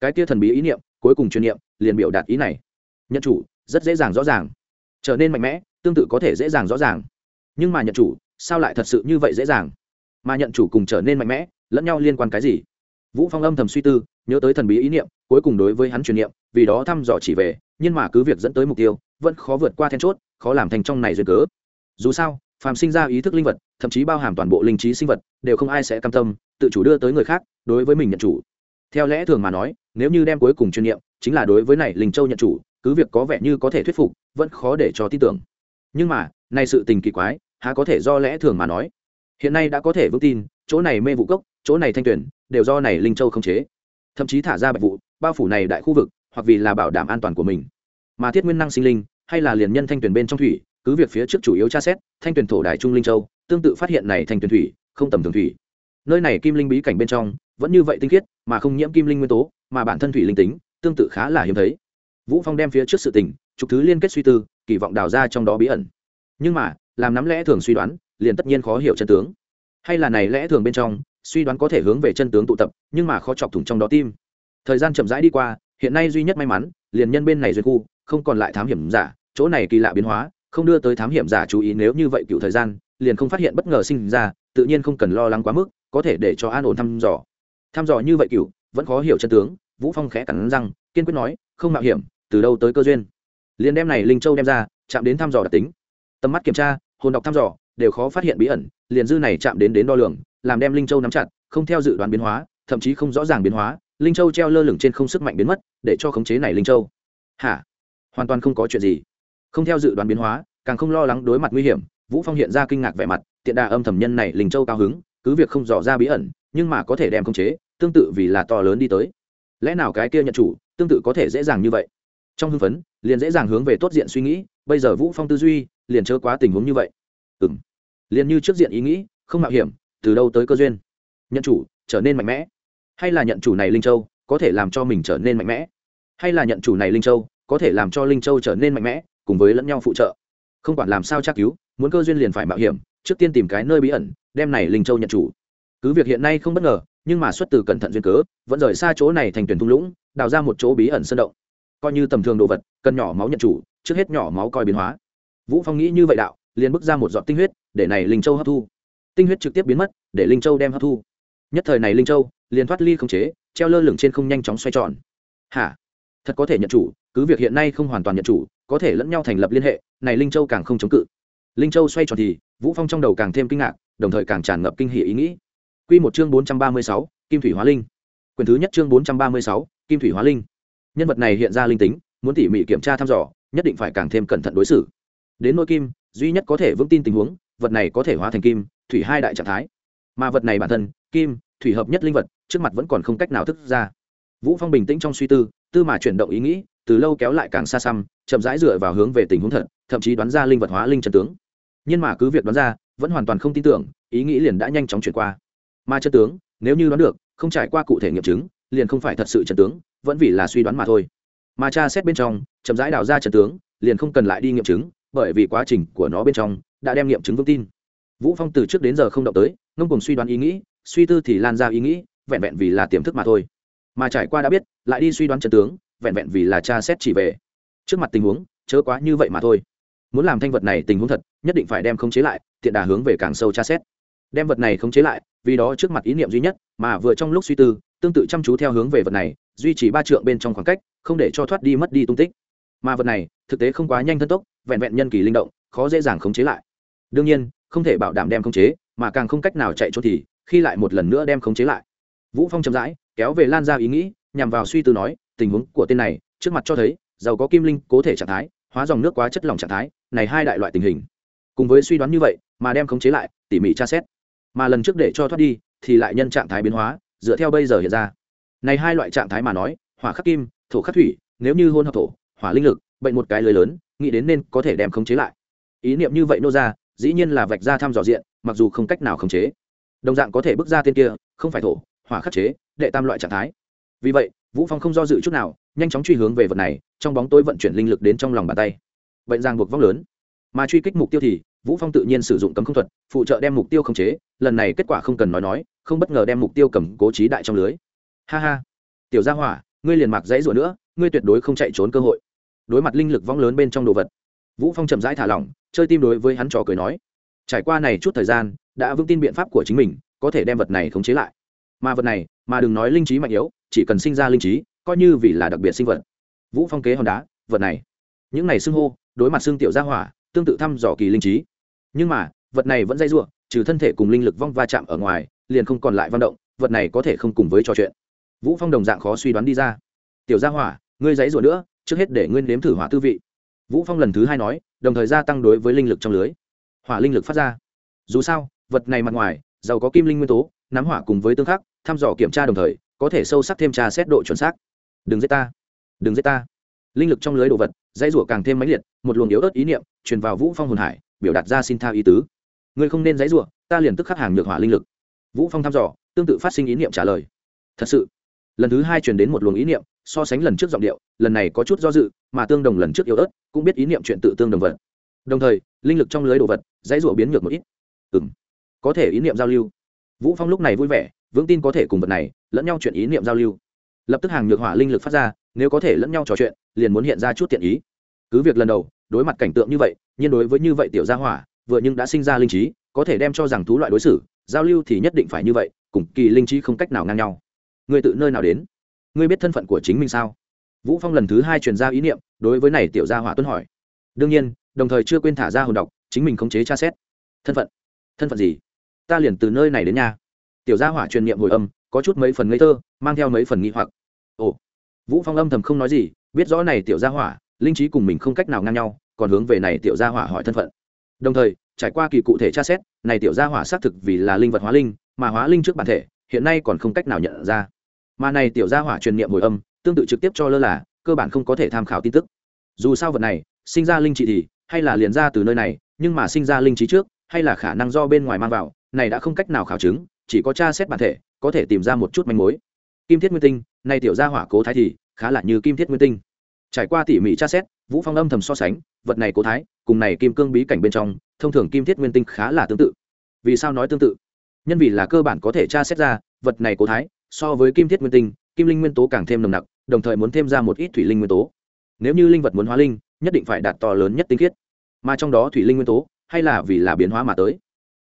Cái kia thần bí ý niệm, cuối cùng truyền niệm, liền biểu đạt ý này. Nhận chủ, rất dễ dàng rõ ràng. Trở nên mạnh mẽ, tương tự có thể dễ dàng rõ ràng. Nhưng mà nhận chủ, sao lại thật sự như vậy dễ dàng? Mà nhận chủ cùng trở nên mạnh mẽ, lẫn nhau liên quan cái gì? Vũ phong âm thầm suy tư, nhớ tới thần bí ý niệm, cuối cùng đối với hắn truyền niệm, vì đó thăm dò chỉ về, nhưng mà cứ việc dẫn tới mục tiêu, vẫn khó vượt qua then chốt, khó làm thành trong này duyên cớ dù sao, phàm sinh ra ý thức linh vật, thậm chí bao hàm toàn bộ linh trí sinh vật, đều không ai sẽ cam tâm, tự chủ đưa tới người khác, đối với mình nhận chủ. Theo lẽ thường mà nói, nếu như đem cuối cùng chuyên niệm chính là đối với này linh châu nhận chủ, cứ việc có vẻ như có thể thuyết phục, vẫn khó để cho tin tưởng. Nhưng mà nay sự tình kỳ quái, há có thể do lẽ thường mà nói? Hiện nay đã có thể vững tin, chỗ này mê vụ cốc, chỗ này thanh tuyển, đều do này linh châu không chế. Thậm chí thả ra bạch vụ, bao phủ này đại khu vực, hoặc vì là bảo đảm an toàn của mình. Mà thiết nguyên năng sinh linh, hay là liền nhân thanh tuyển bên trong thủy cứ việc phía trước chủ yếu tra xét, thanh tuyển thổ đài trung linh châu tương tự phát hiện này thanh tuyển thủy, không tầm thường thủy. Nơi này kim linh bí cảnh bên trong vẫn như vậy tinh khiết, mà không nhiễm kim linh nguyên tố, mà bản thân thủy linh tính tương tự khá là hiếm thấy. Vũ phong đem phía trước sự tình trục thứ liên kết suy tư, kỳ vọng đào ra trong đó bí ẩn. Nhưng mà, làm nắm lẽ thường suy đoán, liền tất nhiên khó hiểu chân tướng. Hay là này lẽ thường bên trong, suy đoán có thể hướng về chân tướng tụ tập, nhưng mà khó chọc thủng trong đó tim. Thời gian chậm rãi đi qua, hiện nay duy nhất may mắn, liền nhân bên này duyên khu không còn lại thám hiểm giả, chỗ này kỳ lạ biến hóa không đưa tới thám hiểm giả chú ý nếu như vậy cựu thời gian, liền không phát hiện bất ngờ sinh ra, tự nhiên không cần lo lắng quá mức, có thể để cho an ổn thăm dò. Thăm dò như vậy cựu, vẫn khó hiểu chân tướng, vũ phong khẽ cắn răng, kiên quyết nói, không mạo hiểm, từ đâu tới cơ duyên. Liền đem này linh châu đem ra, chạm đến thăm dò đặc tính. Tầm mắt kiểm tra, hồn đọc thăm dò, đều khó phát hiện bí ẩn, liền dư này chạm đến đến đo lường, làm đem linh châu nắm chặt, không theo dự đoán biến hóa, thậm chí không rõ ràng biến hóa, linh châu treo lơ lửng trên không sức mạnh biến mất, để cho khống chế này linh châu. Hả? Hoàn toàn không có chuyện gì không theo dự đoán biến hóa càng không lo lắng đối mặt nguy hiểm vũ phong hiện ra kinh ngạc vẻ mặt tiện đà âm thầm nhân này linh châu cao hứng cứ việc không dò ra bí ẩn nhưng mà có thể đem khống chế tương tự vì là to lớn đi tới. Lẽ nào cái kia nhận chủ tương tự có thể dễ dàng như vậy? Trong hưng phấn liền dễ dàng hướng về tốt diện suy nghĩ bây giờ vũ phong tư duy liền chớ quá tình huống như vậy. Ừm, liền như trước diện ý nghĩ không mạo hiểm từ đâu tới cơ duyên? Nhận chủ trở nên mạnh mẽ. Hay là nhận chủ này linh châu có thể làm cho mình trở nên mạnh mẽ? Hay là nhận chủ này linh châu có thể làm cho linh châu trở nên mạnh mẽ? Cùng với lẫn nhau phụ trợ. Không quản làm sao tra cứu, muốn cơ duyên liền phải mạo hiểm, trước tiên tìm cái nơi bí ẩn, đem này linh châu nhận chủ. Cứ việc hiện nay không bất ngờ, nhưng mà xuất từ cẩn thận duyên cớ, vẫn rời xa chỗ này thành tuyển thung lũng, đào ra một chỗ bí ẩn sơn động. Coi như tầm thường đồ vật, cần nhỏ máu nhận chủ, trước hết nhỏ máu coi biến hóa. Vũ phong nghĩ như vậy đạo, liền bước ra một giọt tinh huyết, để này linh châu hấp thu. Tinh huyết trực tiếp biến mất, để linh châu đem hấp thu. Nhất thời này linh châu, liền thoát ly không chế, treo lơ lửng trên không nhanh chóng xoay tròn. Hả? Thật có thể nhận chủ, cứ việc hiện nay không hoàn toàn nhận chủ có thể lẫn nhau thành lập liên hệ này linh châu càng không chống cự. Linh châu xoay tròn thì vũ phong trong đầu càng thêm kinh ngạc đồng thời càng tràn ngập kinh hỉ ý nghĩ. Quy một chương 436, kim thủy hóa linh. Quyển thứ nhất chương 436, kim thủy hóa linh. Nhân vật này hiện ra linh tính muốn tỉ mỉ kiểm tra thăm dò nhất định phải càng thêm cẩn thận đối xử. Đến nỗi kim duy nhất có thể vững tin tình huống vật này có thể hóa thành kim thủy hai đại trạng thái. Mà vật này bản thân kim thủy hợp nhất linh vật trước mặt vẫn còn không cách nào thức ra. Vũ phong bình tĩnh trong suy tư tư mà chuyển động ý nghĩ, từ lâu kéo lại càng xa xăm, chậm rãi dựa vào hướng về tình huống thật, thậm chí đoán ra linh vật hóa linh chân tướng. Nhưng mà cứ việc đoán ra, vẫn hoàn toàn không tin tưởng, ý nghĩ liền đã nhanh chóng chuyển qua. Mà chân tướng, nếu như đoán được, không trải qua cụ thể nghiệm chứng, liền không phải thật sự chân tướng, vẫn vì là suy đoán mà thôi. Mà cha xét bên trong, chậm rãi đào ra chân tướng, liền không cần lại đi nghiệm chứng, bởi vì quá trình của nó bên trong đã đem nghiệm chứng vững tin. Vũ phong từ trước đến giờ không động tới, ngông cùng suy đoán ý nghĩ, suy tư thì lan ra ý nghĩ, vẹn vẹn vì là tiềm thức mà thôi mà trải qua đã biết, lại đi suy đoán chân tướng, vẹn vẹn vì là cha xét chỉ về. Trước mặt tình huống, chớ quá như vậy mà thôi. Muốn làm thanh vật này tình huống thật, nhất định phải đem khống chế lại, tiện đà hướng về càng sâu tra xét. Đem vật này khống chế lại, vì đó trước mặt ý niệm duy nhất, mà vừa trong lúc suy tư, tương tự chăm chú theo hướng về vật này, duy trì ba trượng bên trong khoảng cách, không để cho thoát đi mất đi tung tích. Mà vật này, thực tế không quá nhanh thân tốc, vẹn vẹn nhân kỳ linh động, khó dễ dàng khống chế lại. Đương nhiên, không thể bảo đảm đem khống chế, mà càng không cách nào chạy trốn thì, khi lại một lần nữa đem khống chế lại. Vũ phong chậm rãi kéo về lan ra ý nghĩ, nhằm vào suy tư nói, tình huống của tên này, trước mặt cho thấy, giàu có kim linh, cố thể trạng thái, hóa dòng nước quá chất lỏng trạng thái, này hai đại loại tình hình. Cùng với suy đoán như vậy, mà đem khống chế lại, tỉ mỉ tra xét. Mà lần trước để cho thoát đi, thì lại nhân trạng thái biến hóa, dựa theo bây giờ hiện ra. Này hai loại trạng thái mà nói, hỏa khắc kim, thổ khắc thủy, nếu như hôn hợp thổ, hỏa linh lực, bệnh một cái lưới lớn, nghĩ đến nên có thể đem khống chế lại. Ý niệm như vậy nô ra, dĩ nhiên là vạch ra thăm dò diện, mặc dù không cách nào khống chế. Đồng dạng có thể bước ra tên kia, không phải thổ hỏa khắc chế, đệ tam loại trạng thái. Vì vậy, vũ phong không do dự chút nào, nhanh chóng truy hướng về vật này, trong bóng tối vận chuyển linh lực đến trong lòng bàn tay. Bệnh giang buộc vong lớn. Mà truy kích mục tiêu thì, vũ phong tự nhiên sử dụng cấm không thuật, phụ trợ đem mục tiêu khống chế, lần này kết quả không cần nói nói, không bất ngờ đem mục tiêu cầm cố trí đại trong lưới. Ha ha. Tiểu gia hỏa, ngươi liền mặc dãy rủa nữa, ngươi tuyệt đối không chạy trốn cơ hội. Đối mặt linh lực vong lớn bên trong đồ vật, vũ phong chậm rãi thả lỏng, chơi tim đối với hắn trò cười nói. Trải qua này chút thời gian, đã vững tin biện pháp của chính mình, có thể đem vật này khống chế lại mà vật này, mà đừng nói linh trí mạnh yếu, chỉ cần sinh ra linh trí, coi như vì là đặc biệt sinh vật. Vũ phong kế hòn đá, vật này. Những này xưng hô, đối mặt xương tiểu gia hỏa, tương tự thăm dò kỳ linh trí. Nhưng mà, vật này vẫn dây ruộng trừ thân thể cùng linh lực vong va chạm ở ngoài, liền không còn lại văn động, vật này có thể không cùng với trò chuyện. Vũ phong đồng dạng khó suy đoán đi ra. Tiểu gia hỏa, ngươi dãy ruộng nữa, trước hết để ngươi nếm thử hỏa tư vị. Vũ phong lần thứ hai nói, đồng thời gia tăng đối với linh lực trong lưới. Hỏa linh lực phát ra. Dù sao, vật này mặt ngoài, giàu có kim linh nguyên tố, nắm hỏa cùng với tương khắc thăm dò kiểm tra đồng thời, có thể sâu sắc thêm tra xét độ chuẩn xác. Đừng giết ta. Đừng giết ta. Linh lực trong lưới đồ vật, dãy rủa càng thêm mãnh liệt, một luồng yếu ớt ý niệm truyền vào vũ phong hồn hải, biểu đạt ra xin tha ý tứ. Ngươi không nên dãy rủa, ta liền tức khắc hàng nhược hỏa linh lực. Vũ phong thăm dò, tương tự phát sinh ý niệm trả lời. Thật sự, lần thứ hai truyền đến một luồng ý niệm, so sánh lần trước giọng điệu, lần này có chút do dự, mà tương đồng lần trước yếu ớt, cũng biết ý niệm chuyện tự tương đồng vật. Đồng thời, linh lực trong lưới đồ vật, dãy rủa biến nhược một ít. Ừm, có thể ý niệm giao lưu. Vũ phong lúc này vui vẻ vững tin có thể cùng vật này, lẫn nhau chuyện ý niệm giao lưu. Lập tức hàng nhược hỏa linh lực phát ra, nếu có thể lẫn nhau trò chuyện, liền muốn hiện ra chút tiện ý. Cứ việc lần đầu, đối mặt cảnh tượng như vậy, nhưng đối với như vậy tiểu gia hỏa, vừa nhưng đã sinh ra linh trí, có thể đem cho rằng thú loại đối xử, giao lưu thì nhất định phải như vậy, cùng kỳ linh trí không cách nào ngang nhau. Người tự nơi nào đến? Người biết thân phận của chính mình sao? Vũ phong lần thứ hai truyền ra ý niệm, đối với này tiểu gia hỏa tuân hỏi. Đương nhiên, đồng thời chưa quên thả ra hồn độc, chính mình khống chế tra xét. Thân phận? Thân phận gì? Ta liền từ nơi này đến nhà tiểu gia hỏa truyền niệm hồi âm, có chút mấy phần ngây thơ, mang theo mấy phần nghi hoặc. Ồ, vũ phong âm thầm không nói gì, biết rõ này tiểu gia hỏa, linh trí cùng mình không cách nào ngang nhau, còn hướng về này tiểu gia hỏa hỏi thân phận. Đồng thời, trải qua kỳ cụ thể tra xét, này tiểu gia hỏa xác thực vì là linh vật hóa linh, mà hóa linh trước bản thể, hiện nay còn không cách nào nhận ra. Mà này tiểu gia hỏa truyền niệm hồi âm, tương tự trực tiếp cho lơ là, cơ bản không có thể tham khảo tin tức. Dù sao vật này, sinh ra linh trị thì, hay là liền ra từ nơi này, nhưng mà sinh ra linh trí trước, hay là khả năng do bên ngoài mang vào, này đã không cách nào khảo chứng chỉ có tra xét bản thể, có thể tìm ra một chút manh mối. Kim thiết nguyên tinh, nay tiểu gia hỏa cố thái thì khá là như kim thiết nguyên tinh. Trải qua tỉ mỉ tra xét, vũ phong âm thầm so sánh, vật này cố thái, cùng này kim cương bí cảnh bên trong, thông thường kim thiết nguyên tinh khá là tương tự. Vì sao nói tương tự? Nhân vì là cơ bản có thể tra xét ra, vật này cố thái, so với kim thiết nguyên tinh, kim linh nguyên tố càng thêm nồng nặc, đồng thời muốn thêm ra một ít thủy linh nguyên tố. Nếu như linh vật muốn hóa linh, nhất định phải đạt to lớn nhất tinh khiết. Mà trong đó thủy linh nguyên tố, hay là vì là biến hóa mà tới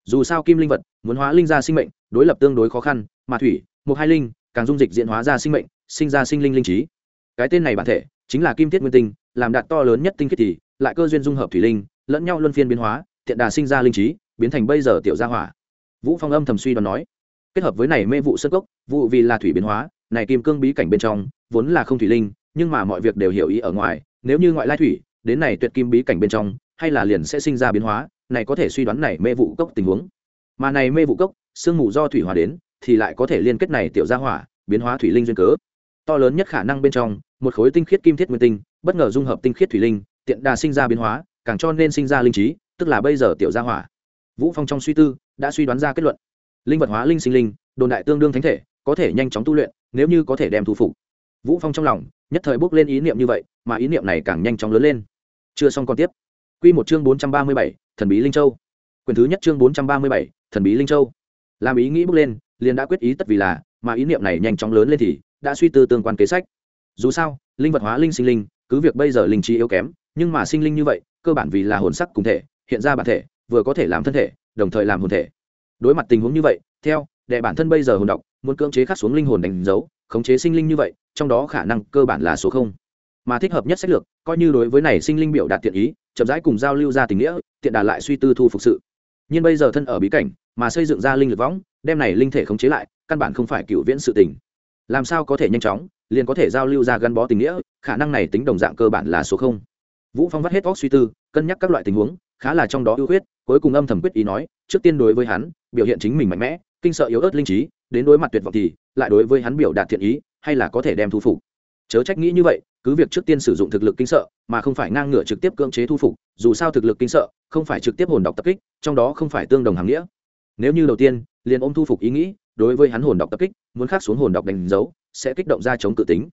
dù sao kim linh vật muốn hóa linh ra sinh mệnh, đối lập tương đối khó khăn, mà thủy một hai linh, càng dung dịch diễn hóa ra sinh mệnh, sinh ra sinh linh linh trí. Cái tên này bản thể chính là kim tiết nguyên tinh, làm đạt to lớn nhất tinh khiết thì lại cơ duyên dung hợp thủy linh, lẫn nhau luân phiên biến hóa thiện đà sinh ra linh trí, biến thành bây giờ tiểu gia hỏa. Vũ phong âm thầm suy đoán nói, kết hợp với này mê vụ sân cốc, vụ vì là thủy biến hóa, này kim cương bí cảnh bên trong, vốn là không thủy linh, nhưng mà mọi việc đều hiểu ý ở ngoài, nếu như ngoại lai thủy, đến này tuyệt kim bí cảnh bên trong, hay là liền sẽ sinh ra biến hóa này có thể suy đoán này mê vụ cốc tình huống. Mà này mê vụ cốc, sương mù do thủy hòa đến, thì lại có thể liên kết này tiểu gia hỏa, biến hóa thủy linh duyên cớ. To lớn nhất khả năng bên trong, một khối tinh khiết kim thiết nguyên tinh, bất ngờ dung hợp tinh khiết thủy linh, tiện đà sinh ra biến hóa, càng cho nên sinh ra linh trí, tức là bây giờ tiểu gia hỏa. Vũ phong trong suy tư, đã suy đoán ra kết luận. Linh vật hóa linh sinh linh, đồn đại tương đương thánh thể, có thể nhanh chóng tu luyện, nếu như có thể đem thu phục. Vũ phong trong lòng, nhất thời bước lên ý niệm như vậy, mà ý niệm này càng nhanh chóng lớn lên. Chưa xong còn tiếp quy một chương 437, thần bí linh châu. Quyền thứ nhất chương 437, thần bí linh châu. Làm ý nghĩ bước lên liền đã quyết ý tất vì là mà ý niệm này nhanh chóng lớn lên thì đã suy tư tương quan kế sách. Dù sao linh vật hóa linh sinh linh cứ việc bây giờ linh trí yếu kém nhưng mà sinh linh như vậy cơ bản vì là hồn sắc cùng thể hiện ra bản thể vừa có thể làm thân thể đồng thời làm hồn thể. Đối mặt tình huống như vậy theo đệ bản thân bây giờ hồn độc muốn cưỡng chế khắc xuống linh hồn đánh dấu khống chế sinh linh như vậy trong đó khả năng cơ bản là số không mà thích hợp nhất sách lược, coi như đối với này sinh linh biểu đạt tiện ý, chậm rãi cùng giao lưu ra tình nghĩa, tiện đà lại suy tư thu phục sự. Nhưng bây giờ thân ở bí cảnh, mà xây dựng ra linh lực võng, đem này linh thể khống chế lại, căn bản không phải cựu viễn sự tình. Làm sao có thể nhanh chóng, liền có thể giao lưu ra gắn bó tình nghĩa, khả năng này tính đồng dạng cơ bản là số không. Vũ phong vắt hết óc suy tư, cân nhắc các loại tình huống, khá là trong đó ưu khuyết, cuối cùng âm thầm quyết ý nói, trước tiên đối với hắn, biểu hiện chính mình mạnh mẽ, kinh sợ yếu ớt linh trí, đến đối mặt tuyệt vọng thì, lại đối với hắn biểu đạt thiện ý, hay là có thể đem thu phục chớ trách nghĩ như vậy, cứ việc trước tiên sử dụng thực lực kinh sợ, mà không phải ngang ngửa trực tiếp cưỡng chế thu phục, dù sao thực lực kinh sợ, không phải trực tiếp hồn đọc tập kích, trong đó không phải tương đồng hàng nghĩa. Nếu như đầu tiên, liền ôm thu phục ý nghĩ, đối với hắn hồn đọc tập kích, muốn khắc xuống hồn đọc đánh dấu, sẽ kích động ra chống tự tính.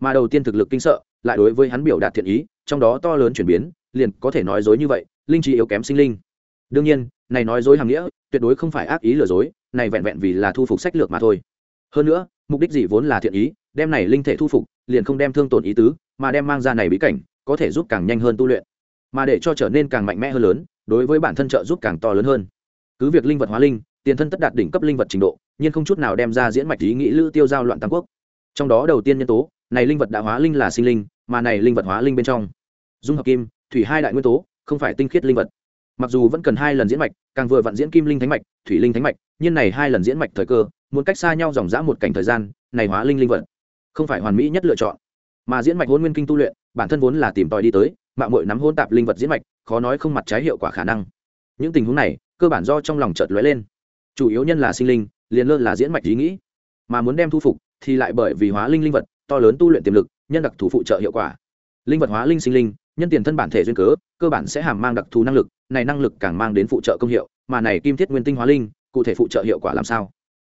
Mà đầu tiên thực lực kinh sợ, lại đối với hắn biểu đạt thiện ý, trong đó to lớn chuyển biến, liền có thể nói dối như vậy, linh trí yếu kém sinh linh. Đương nhiên, này nói dối hàng nghĩa, tuyệt đối không phải ác ý lừa dối, này vẹn vẹn vì là thu phục sách lược mà thôi. Hơn nữa, mục đích gì vốn là thiện ý đem này linh thể thu phục, liền không đem thương tổn ý tứ, mà đem mang ra này bí cảnh, có thể giúp càng nhanh hơn tu luyện. Mà để cho trở nên càng mạnh mẽ hơn lớn, đối với bản thân trợ giúp càng to lớn hơn. Cứ việc linh vật hóa linh, tiền thân tất đạt đỉnh cấp linh vật trình độ, nhưng không chút nào đem ra diễn mạch ý nghĩ lữ tiêu giao loạn tam quốc. Trong đó đầu tiên nhân tố, này linh vật đã hóa linh là sinh linh, mà này linh vật hóa linh bên trong. Dung hợp kim, thủy hai đại nguyên tố, không phải tinh khiết linh vật. Mặc dù vẫn cần hai lần diễn mạch, càng vừa vặn diễn kim linh thánh mạch, thủy linh thánh mạch, nhưng này hai lần diễn mạch thời cơ, muốn cách xa nhau dòng dã một cảnh thời gian, này hóa linh linh vật không phải hoàn mỹ nhất lựa chọn, mà diễn mạch hôn nguyên kinh tu luyện, bản thân vốn là tìm tòi đi tới mạng mội nắm hôn tạp linh vật diễn mạch, khó nói không mặt trái hiệu quả khả năng. Những tình huống này, cơ bản do trong lòng chợt lóe lên. Chủ yếu nhân là sinh linh, liền lơ là diễn mạch ý nghĩ. Mà muốn đem thu phục, thì lại bởi vì hóa linh linh vật, to lớn tu luyện tiềm lực, nhân đặc thù phụ trợ hiệu quả. Linh vật hóa linh sinh linh, nhân tiền thân bản thể duyên cớ, cơ bản sẽ hàm mang đặc thù năng lực, này năng lực càng mang đến phụ trợ công hiệu, mà này kim thiết nguyên tinh hóa linh, cụ thể phụ trợ hiệu quả làm sao?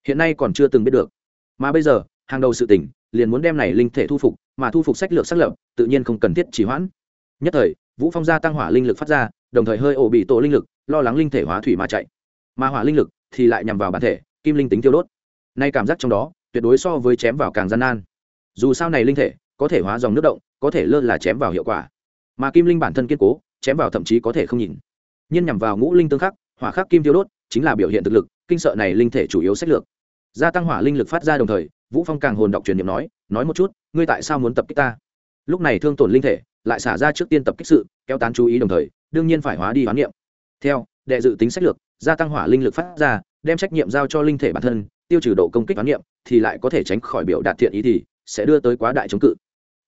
Hiện nay còn chưa từng biết được. Mà bây giờ, hàng đầu sự tỉnh liền muốn đem này linh thể thu phục, mà thu phục sách lược xác lập, tự nhiên không cần thiết chỉ hoãn. Nhất thời, vũ phong gia tăng hỏa linh lực phát ra, đồng thời hơi ổ bị tổ linh lực, lo lắng linh thể hóa thủy mà chạy. Mà hỏa linh lực thì lại nhằm vào bản thể, kim linh tính tiêu đốt. Nay cảm giác trong đó, tuyệt đối so với chém vào càng gian nan. Dù sao này linh thể, có thể hóa dòng nước động, có thể lơ là chém vào hiệu quả. Mà kim linh bản thân kiên cố, chém vào thậm chí có thể không nhìn. Nhưng nhằm vào ngũ linh tương khắc, hỏa khắc kim tiêu đốt, chính là biểu hiện thực lực, kinh sợ này linh thể chủ yếu sách lược. Gia tăng hỏa linh lực phát ra đồng thời vũ phong càng hồn đọc truyền niệm nói nói một chút, ngươi tại sao muốn tập kích ta? Lúc này thương tổn linh thể lại xả ra trước tiên tập kích sự, kéo tán chú ý đồng thời, đương nhiên phải hóa đi hoán niệm. Theo, đệ dự tính sách lược, gia tăng hỏa linh lực phát ra, đem trách nhiệm giao cho linh thể bản thân, tiêu trừ độ công kích hoán niệm, thì lại có thể tránh khỏi biểu đạt thiện ý thì sẽ đưa tới quá đại chống cự.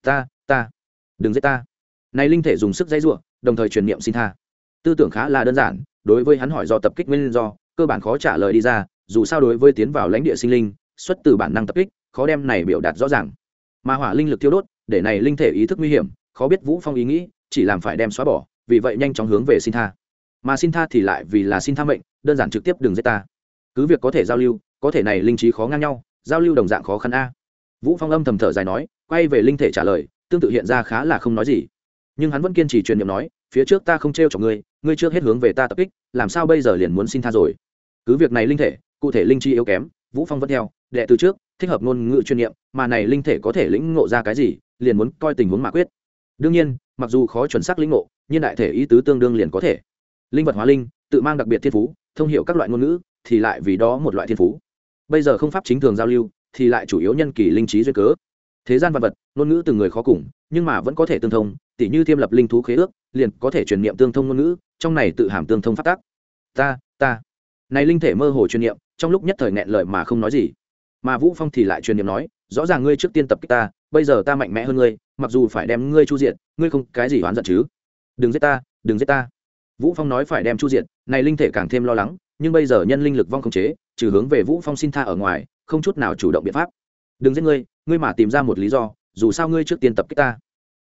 Ta ta, đừng giết ta. Này linh thể dùng sức dây giụa, đồng thời truyền niệm xin tha. Tư tưởng khá là đơn giản, đối với hắn hỏi do tập kích nguyên do, cơ bản khó trả lời đi ra, dù sao đối với tiến vào lãnh địa sinh linh xuất từ bản năng tập kích, khó đem này biểu đạt rõ ràng. Mà hỏa linh lực tiêu đốt, để này linh thể ý thức nguy hiểm, khó biết vũ phong ý nghĩ, chỉ làm phải đem xóa bỏ, vì vậy nhanh chóng hướng về xin tha mà xin tha thì lại vì là xin tha mệnh, đơn giản trực tiếp đừng giết ta. Cứ việc có thể giao lưu, có thể này linh trí khó ngang nhau, giao lưu đồng dạng khó khăn a. Vũ phong âm thầm thở dài nói, quay về linh thể trả lời, tương tự hiện ra khá là không nói gì. Nhưng hắn vẫn kiên trì truyền niệm nói, phía trước ta không trêu cho ngươi ngươi trước hết hướng về ta tập kích, làm sao bây giờ liền muốn xin tha rồi? Cứ việc này linh thể, cụ thể linh chi yếu kém, vũ phong vẫn theo đệ từ trước, thích hợp ngôn ngữ chuyên niệm mà này linh thể có thể lĩnh ngộ ra cái gì, liền muốn coi tình huống mà quyết. Đương nhiên, mặc dù khó chuẩn xác lĩnh ngộ, nhưng đại thể ý tứ tương đương liền có thể. Linh vật hóa linh, tự mang đặc biệt thiên phú, thông hiểu các loại ngôn ngữ, thì lại vì đó một loại thiên phú. Bây giờ không pháp chính thường giao lưu, thì lại chủ yếu nhân kỳ linh trí duyên cớ. Thế gian vật vật, ngôn ngữ từng người khó cùng, nhưng mà vẫn có thể tương thông, tỉ như thiêm lập linh thú khế ước, liền có thể truyền niệm tương thông ngôn ngữ, trong này tự hàm tương thông phát tác ta ta. Này linh thể mơ hồ truyền niệm, trong lúc nhất thời nghẹn lời mà không nói gì mà vũ phong thì lại truyền niệm nói, rõ ràng ngươi trước tiên tập kích ta, bây giờ ta mạnh mẽ hơn ngươi, mặc dù phải đem ngươi chu diện ngươi không cái gì oán giận chứ? Đừng giết ta, đừng giết ta. Vũ phong nói phải đem chu diện này linh thể càng thêm lo lắng, nhưng bây giờ nhân linh lực vong không chế, trừ hướng về vũ phong xin tha ở ngoài, không chút nào chủ động biện pháp. Đừng giết ngươi ngươi mà tìm ra một lý do, dù sao ngươi trước tiên tập kích ta.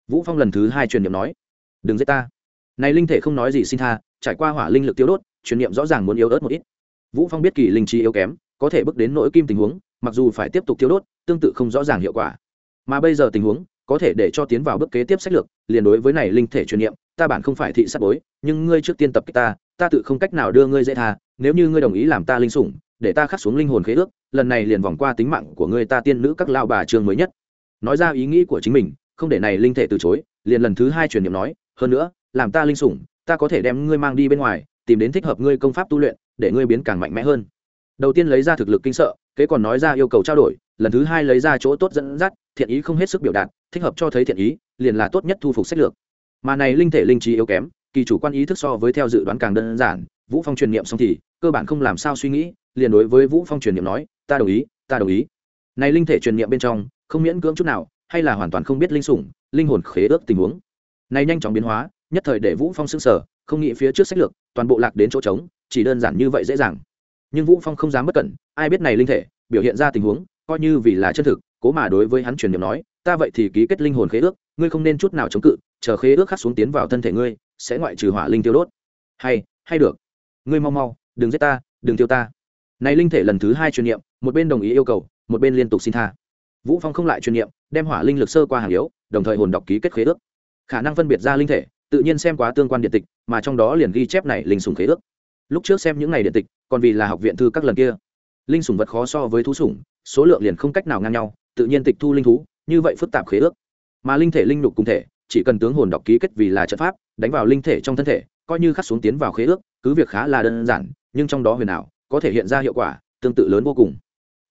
Vũ phong lần thứ hai truyền niệm nói, đừng giết ta. Này linh thể không nói gì xin tha, trải qua hỏa linh lực tiêu đốt, truyền niệm rõ ràng muốn yếu ớt một ít. Vũ phong biết kỳ linh trí yếu kém, có thể bước đến nỗi kim tình huống mặc dù phải tiếp tục thiếu đốt, tương tự không rõ ràng hiệu quả. Mà bây giờ tình huống, có thể để cho tiến vào bước kế tiếp sách lược, liền đối với này linh thể truyền niệm, ta bản không phải thị sát bối, nhưng ngươi trước tiên tập kích ta ta tự không cách nào đưa ngươi dễ tha, nếu như ngươi đồng ý làm ta linh sủng, để ta khắc xuống linh hồn khế ước, lần này liền vòng qua tính mạng của ngươi ta tiên nữ các lao bà trường mới nhất. Nói ra ý nghĩ của chính mình, không để này linh thể từ chối, liền lần thứ hai truyền niệm nói, hơn nữa, làm ta linh sủng, ta có thể đem ngươi mang đi bên ngoài, tìm đến thích hợp ngươi công pháp tu luyện, để ngươi biến càng mạnh mẽ hơn. Đầu tiên lấy ra thực lực kinh sợ kế còn nói ra yêu cầu trao đổi, lần thứ hai lấy ra chỗ tốt dẫn dắt, thiện ý không hết sức biểu đạt, thích hợp cho thấy thiện ý, liền là tốt nhất thu phục sách lược. Mà này linh thể linh trí yếu kém, kỳ chủ quan ý thức so với theo dự đoán càng đơn giản, vũ phong truyền niệm xong thì, cơ bản không làm sao suy nghĩ, liền đối với vũ phong truyền niệm nói, ta đồng ý, ta đồng ý. Này linh thể truyền niệm bên trong, không miễn cưỡng chút nào, hay là hoàn toàn không biết linh sủng, linh hồn khế ước tình huống. Này nhanh chóng biến hóa, nhất thời để vũ phong sững sờ, không nghĩ phía trước sách lược, toàn bộ lạc đến chỗ trống, chỉ đơn giản như vậy dễ dàng nhưng vũ phong không dám bất cẩn, ai biết này linh thể, biểu hiện ra tình huống, coi như vì là chân thực, cố mà đối với hắn truyền niệm nói, ta vậy thì ký kết linh hồn khế ước, ngươi không nên chút nào chống cự, chờ khế ước khắc xuống tiến vào thân thể ngươi, sẽ ngoại trừ hỏa linh tiêu đốt. Hay hay được. Ngươi mau mau, đừng giết ta, đừng tiêu ta. Này linh thể lần thứ hai truyền niệm, một bên đồng ý yêu cầu, một bên liên tục xin tha. Vũ phong không lại truyền niệm, đem hỏa linh lực sơ qua hàng yếu, đồng thời hồn đọc ký kết khế ước. Khả năng phân biệt ra linh thể, tự nhiên xem quá tương quan điện tịch, mà trong đó liền ghi chép này linh sùng khế ước lúc trước xem những ngày điện tịch, còn vì là học viện thư các lần kia. Linh sủng vật khó so với thú sủng, số lượng liền không cách nào ngang nhau, tự nhiên tịch thu linh thú, như vậy phức tạp khế ước. Mà linh thể linh lục cùng thể, chỉ cần tướng hồn đọc ký kết vì là trận pháp, đánh vào linh thể trong thân thể, coi như khắc xuống tiến vào khế ước, cứ việc khá là đơn giản, nhưng trong đó huyền ảo, có thể hiện ra hiệu quả, tương tự lớn vô cùng.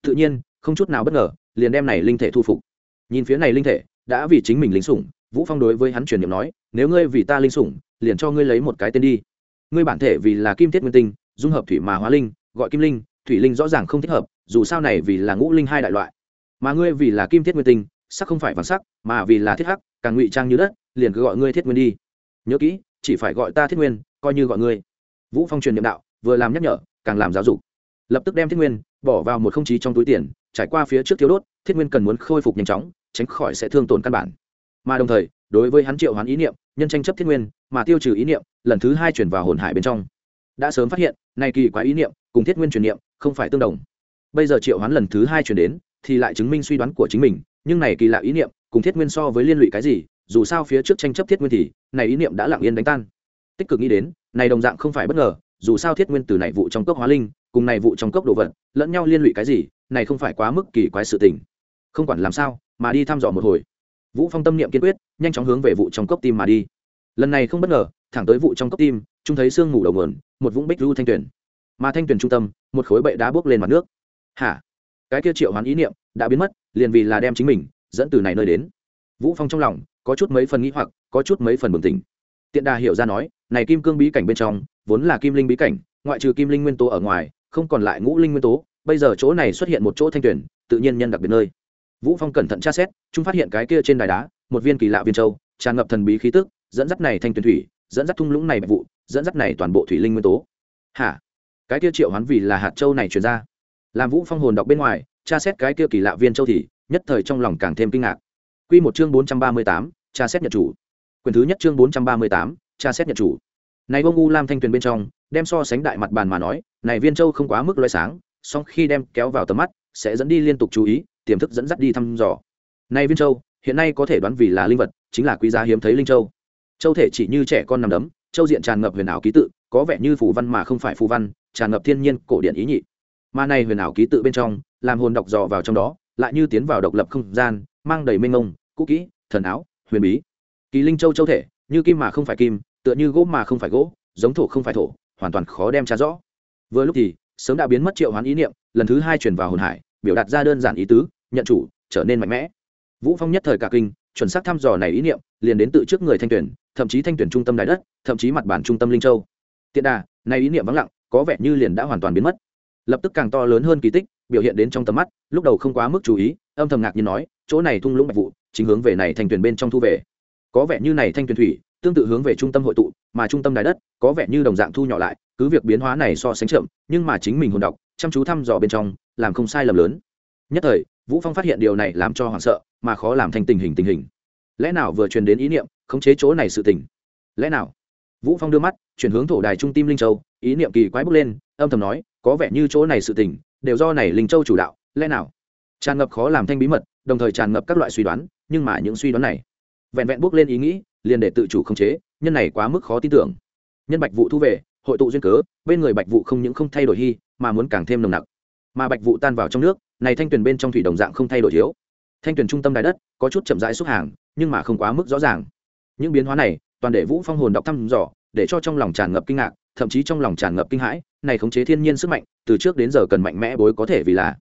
Tự nhiên, không chút nào bất ngờ, liền đem này linh thể thu phục. Nhìn phía này linh thể, đã vì chính mình linh sủng, vũ phong đối với hắn truyền niệm nói, nếu ngươi vì ta linh sủng, liền cho ngươi lấy một cái tên đi ngươi bản thể vì là kim thiết nguyên tinh, dung hợp thủy mà hóa linh, gọi kim linh, thủy linh rõ ràng không thích hợp, dù sao này vì là ngũ linh hai đại loại. Mà ngươi vì là kim thiết nguyên tinh, sắc không phải vàng sắc, mà vì là thiết hắc, càng ngụy trang như đất, liền cứ gọi ngươi thiết nguyên đi. Nhớ kỹ, chỉ phải gọi ta thiết nguyên, coi như gọi ngươi. Vũ phong truyền niệm đạo, vừa làm nhắc nhở, càng làm giáo dục. Lập tức đem thiết nguyên, bỏ vào một không chí trong túi tiền, trải qua phía trước thiếu đốt, thiết nguyên cần muốn khôi phục nhanh chóng, tránh khỏi sẽ thương tổn căn bản. Mà đồng thời, đối với hắn triệu hoán ý niệm nhân tranh chấp thiết nguyên, mà tiêu trừ ý niệm, lần thứ hai chuyển vào hồn hải bên trong. Đã sớm phát hiện, này kỳ quá ý niệm cùng thiết nguyên truyền niệm không phải tương đồng. Bây giờ triệu hoán lần thứ hai chuyển đến, thì lại chứng minh suy đoán của chính mình, nhưng này kỳ lạ ý niệm cùng thiết nguyên so với liên lụy cái gì, dù sao phía trước tranh chấp thiết nguyên thì, này ý niệm đã lặng yên đánh tan. Tích cực nghĩ đến, này đồng dạng không phải bất ngờ, dù sao thiết nguyên từ này vụ trong cốc hóa linh, cùng này vụ trong cốc đồ vật, lẫn nhau liên lụy cái gì, này không phải quá mức kỳ quái sự tình. Không quản làm sao, mà đi thăm dò một hồi vũ phong tâm niệm kiên quyết, nhanh chóng hướng về vụ trong cốc tim mà đi. Lần này không bất ngờ, thẳng tới vụ trong cốc tim chúng thấy sương mù đầu nguồn, một vũng bích lưu thanh tuyển mà thanh tuyển trung tâm, một khối bệ đá bước lên mặt nước. Hả? Cái kia triệu hoán ý niệm đã biến mất, liền vì là đem chính mình dẫn từ này nơi đến. Vũ phong trong lòng có chút mấy phần nghĩ hoặc, có chút mấy phần bừng tỉnh. Tiện đà hiểu ra nói, này kim cương bí cảnh bên trong, vốn là kim linh bí cảnh, ngoại trừ kim linh nguyên tố ở ngoài, không còn lại ngũ linh nguyên tố, bây giờ chỗ này xuất hiện một chỗ thanh tuyển tự nhiên nhân đặc biệt nơi vũ phong cẩn thận tra xét chúng phát hiện cái kia trên đài đá một viên kỳ lạ viên châu tràn ngập thần bí khí tức dẫn dắt này thanh tuyển thủy dẫn dắt thung lũng này bạch vụ dẫn dắt này toàn bộ thủy linh nguyên tố. Hả? Cái kia triệu hoán vì là hạt châu này truyền ra. Làm vũ phong hồn đọc bên ngoài tra xét cái kia kỳ lạ viên châu thì nhất thời trong lòng càng thêm kinh ngạc. Quy một chương bốn trăm ba mươi tám, tra xét nhật chủ. Quyền thứ nhất chương bốn trăm ba mươi tám, tra xét nhật chủ. Này bông u lam thanh tuyền bên trong đem so sánh đại mặt bàn mà nói này viên châu không quá mức loé sáng song khi đem kéo vào tầm mắt sẽ dẫn đi liên tục chú ý, tiềm thức dẫn dắt đi thăm dò. Nay viên châu, hiện nay có thể đoán vì là linh vật, chính là quý giá hiếm thấy linh châu. Châu thể chỉ như trẻ con nằm đấm, châu diện tràn ngập huyền ảo ký tự, có vẻ như phù văn mà không phải phù văn, tràn ngập thiên nhiên cổ điển ý nhị. Mà này huyền ảo ký tự bên trong, làm hồn đọc dò vào trong đó, lại như tiến vào độc lập không gian, mang đầy mênh ngông cũ kỹ, thần áo, huyền bí. Kỳ linh châu châu thể, như kim mà không phải kim, tựa như gỗ mà không phải gỗ, giống thổ không phải thổ, hoàn toàn khó đem tra rõ. Vừa lúc thì, sớm đã biến mất triệu hoán ý niệm, lần thứ hai chuyển vào hồn hải biểu đạt ra đơn giản ý tứ, nhận chủ, trở nên mạnh mẽ. Vũ phong nhất thời cả kinh, chuẩn xác thăm dò này ý niệm, liền đến tự trước người thanh tuyển, thậm chí thanh tuyển trung tâm đại đất, thậm chí mặt bản trung tâm linh châu. Tiện đà, này ý niệm vắng lặng, có vẻ như liền đã hoàn toàn biến mất. Lập tức càng to lớn hơn kỳ tích, biểu hiện đến trong tầm mắt, lúc đầu không quá mức chú ý, âm thầm ngạc nhiên nói, chỗ này thung lũng bạch vụ, chính hướng về này thanh tuyển bên trong thu về. Có vẻ như này thanh tuyển thủy, tương tự hướng về trung tâm hội tụ, mà trung tâm đài đất, có vẻ như đồng dạng thu nhỏ lại, cứ việc biến hóa này so sánh chậm, nhưng mà chính mình hồn đọc chăm chú thăm dò bên trong, làm không sai lầm lớn. Nhất thời, vũ phong phát hiện điều này làm cho hoảng sợ, mà khó làm thành tình hình tình hình. Lẽ nào vừa truyền đến ý niệm, khống chế chỗ này sự tình? Lẽ nào? Vũ phong đưa mắt, chuyển hướng thổ đài trung tim linh châu, ý niệm kỳ quái bốc lên, âm thầm nói, có vẻ như chỗ này sự tình, đều do này linh châu chủ đạo, lẽ nào? Tràn ngập khó làm thanh bí mật, đồng thời tràn ngập các loại suy đoán, nhưng mà những suy đoán này, vẹn vẹn bước lên ý nghĩ, liền để tự chủ khống chế, nhân này quá mức khó tin tưởng. Nhân bạch vụ thu về, hội tụ duyên cớ, bên người bạch vụ không những không thay đổi hy mà muốn càng thêm nồng nặc. Mà bạch vụ tan vào trong nước, này thanh tuyền bên trong thủy đồng dạng không thay đổi thiếu. Thanh tuyền trung tâm đài đất, có chút chậm rãi xúc hàng, nhưng mà không quá mức rõ ràng. Những biến hóa này, toàn để vũ phong hồn đọc thăm dò, để cho trong lòng tràn ngập kinh ngạc, thậm chí trong lòng tràn ngập kinh hãi, này khống chế thiên nhiên sức mạnh, từ trước đến giờ cần mạnh mẽ bối có thể vì là.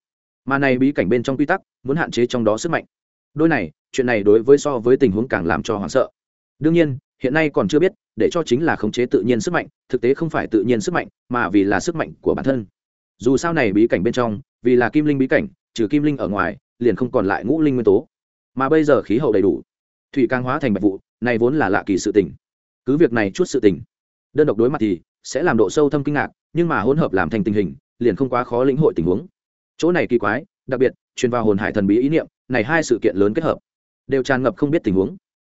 Mà này bí cảnh bên trong quy tắc, muốn hạn chế trong đó sức mạnh. Đôi này, chuyện này đối với so với tình huống càng làm cho hoảng sợ. Đương nhiên, hiện nay còn chưa biết, để cho chính là khống chế tự nhiên sức mạnh, thực tế không phải tự nhiên sức mạnh, mà vì là sức mạnh của bản thân dù sao này bí cảnh bên trong, vì là kim linh bí cảnh, trừ kim linh ở ngoài, liền không còn lại ngũ linh nguyên tố. Mà bây giờ khí hậu đầy đủ, thủy càng hóa thành bạch vụ, này vốn là lạ kỳ sự tình. Cứ việc này chút sự tình, đơn độc đối mặt thì sẽ làm độ sâu thâm kinh ngạc, nhưng mà hỗn hợp làm thành tình hình, liền không quá khó lĩnh hội tình huống. Chỗ này kỳ quái, đặc biệt, truyền vào hồn hải thần bí ý niệm, này hai sự kiện lớn kết hợp, đều tràn ngập không biết tình huống.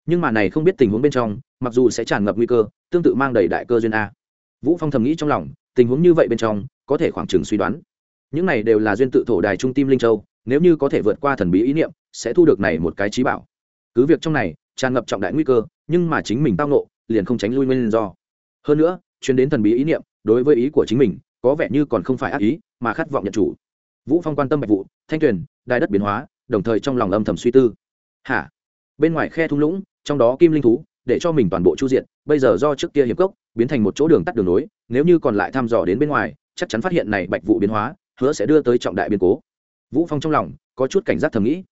Nhưng mà này không biết tình huống bên trong, mặc dù sẽ tràn ngập nguy cơ, tương tự mang đầy đại cơ duyên a. Vũ phong thầm nghĩ trong lòng tình huống như vậy bên trong, có thể khoảng chừng suy đoán. Những này đều là duyên tự thổ đài trung tim linh châu, nếu như có thể vượt qua thần bí ý niệm, sẽ thu được này một cái trí bảo. Cứ việc trong này, tràn ngập trọng đại nguy cơ, nhưng mà chính mình tao nộ liền không tránh lui nguyên do. Hơn nữa, chuyến đến thần bí ý niệm, đối với ý của chính mình, có vẻ như còn không phải ác ý, mà khát vọng nhận chủ. Vũ phong quan tâm bạch vụ thanh tuyền, đài đất biến hóa, đồng thời trong lòng âm thầm suy tư. Hả? Bên ngoài khe thung lũng, trong đó kim linh thú, để cho mình toàn bộ chu diện, bây giờ do trước kia hiệp cốc biến thành một chỗ đường tắt đường nối, nếu như còn lại thăm dò đến bên ngoài, chắc chắn phát hiện này bạch vụ biến hóa, hứa sẽ đưa tới trọng đại biến cố. Vũ phong trong lòng có chút cảnh giác thầm nghĩ.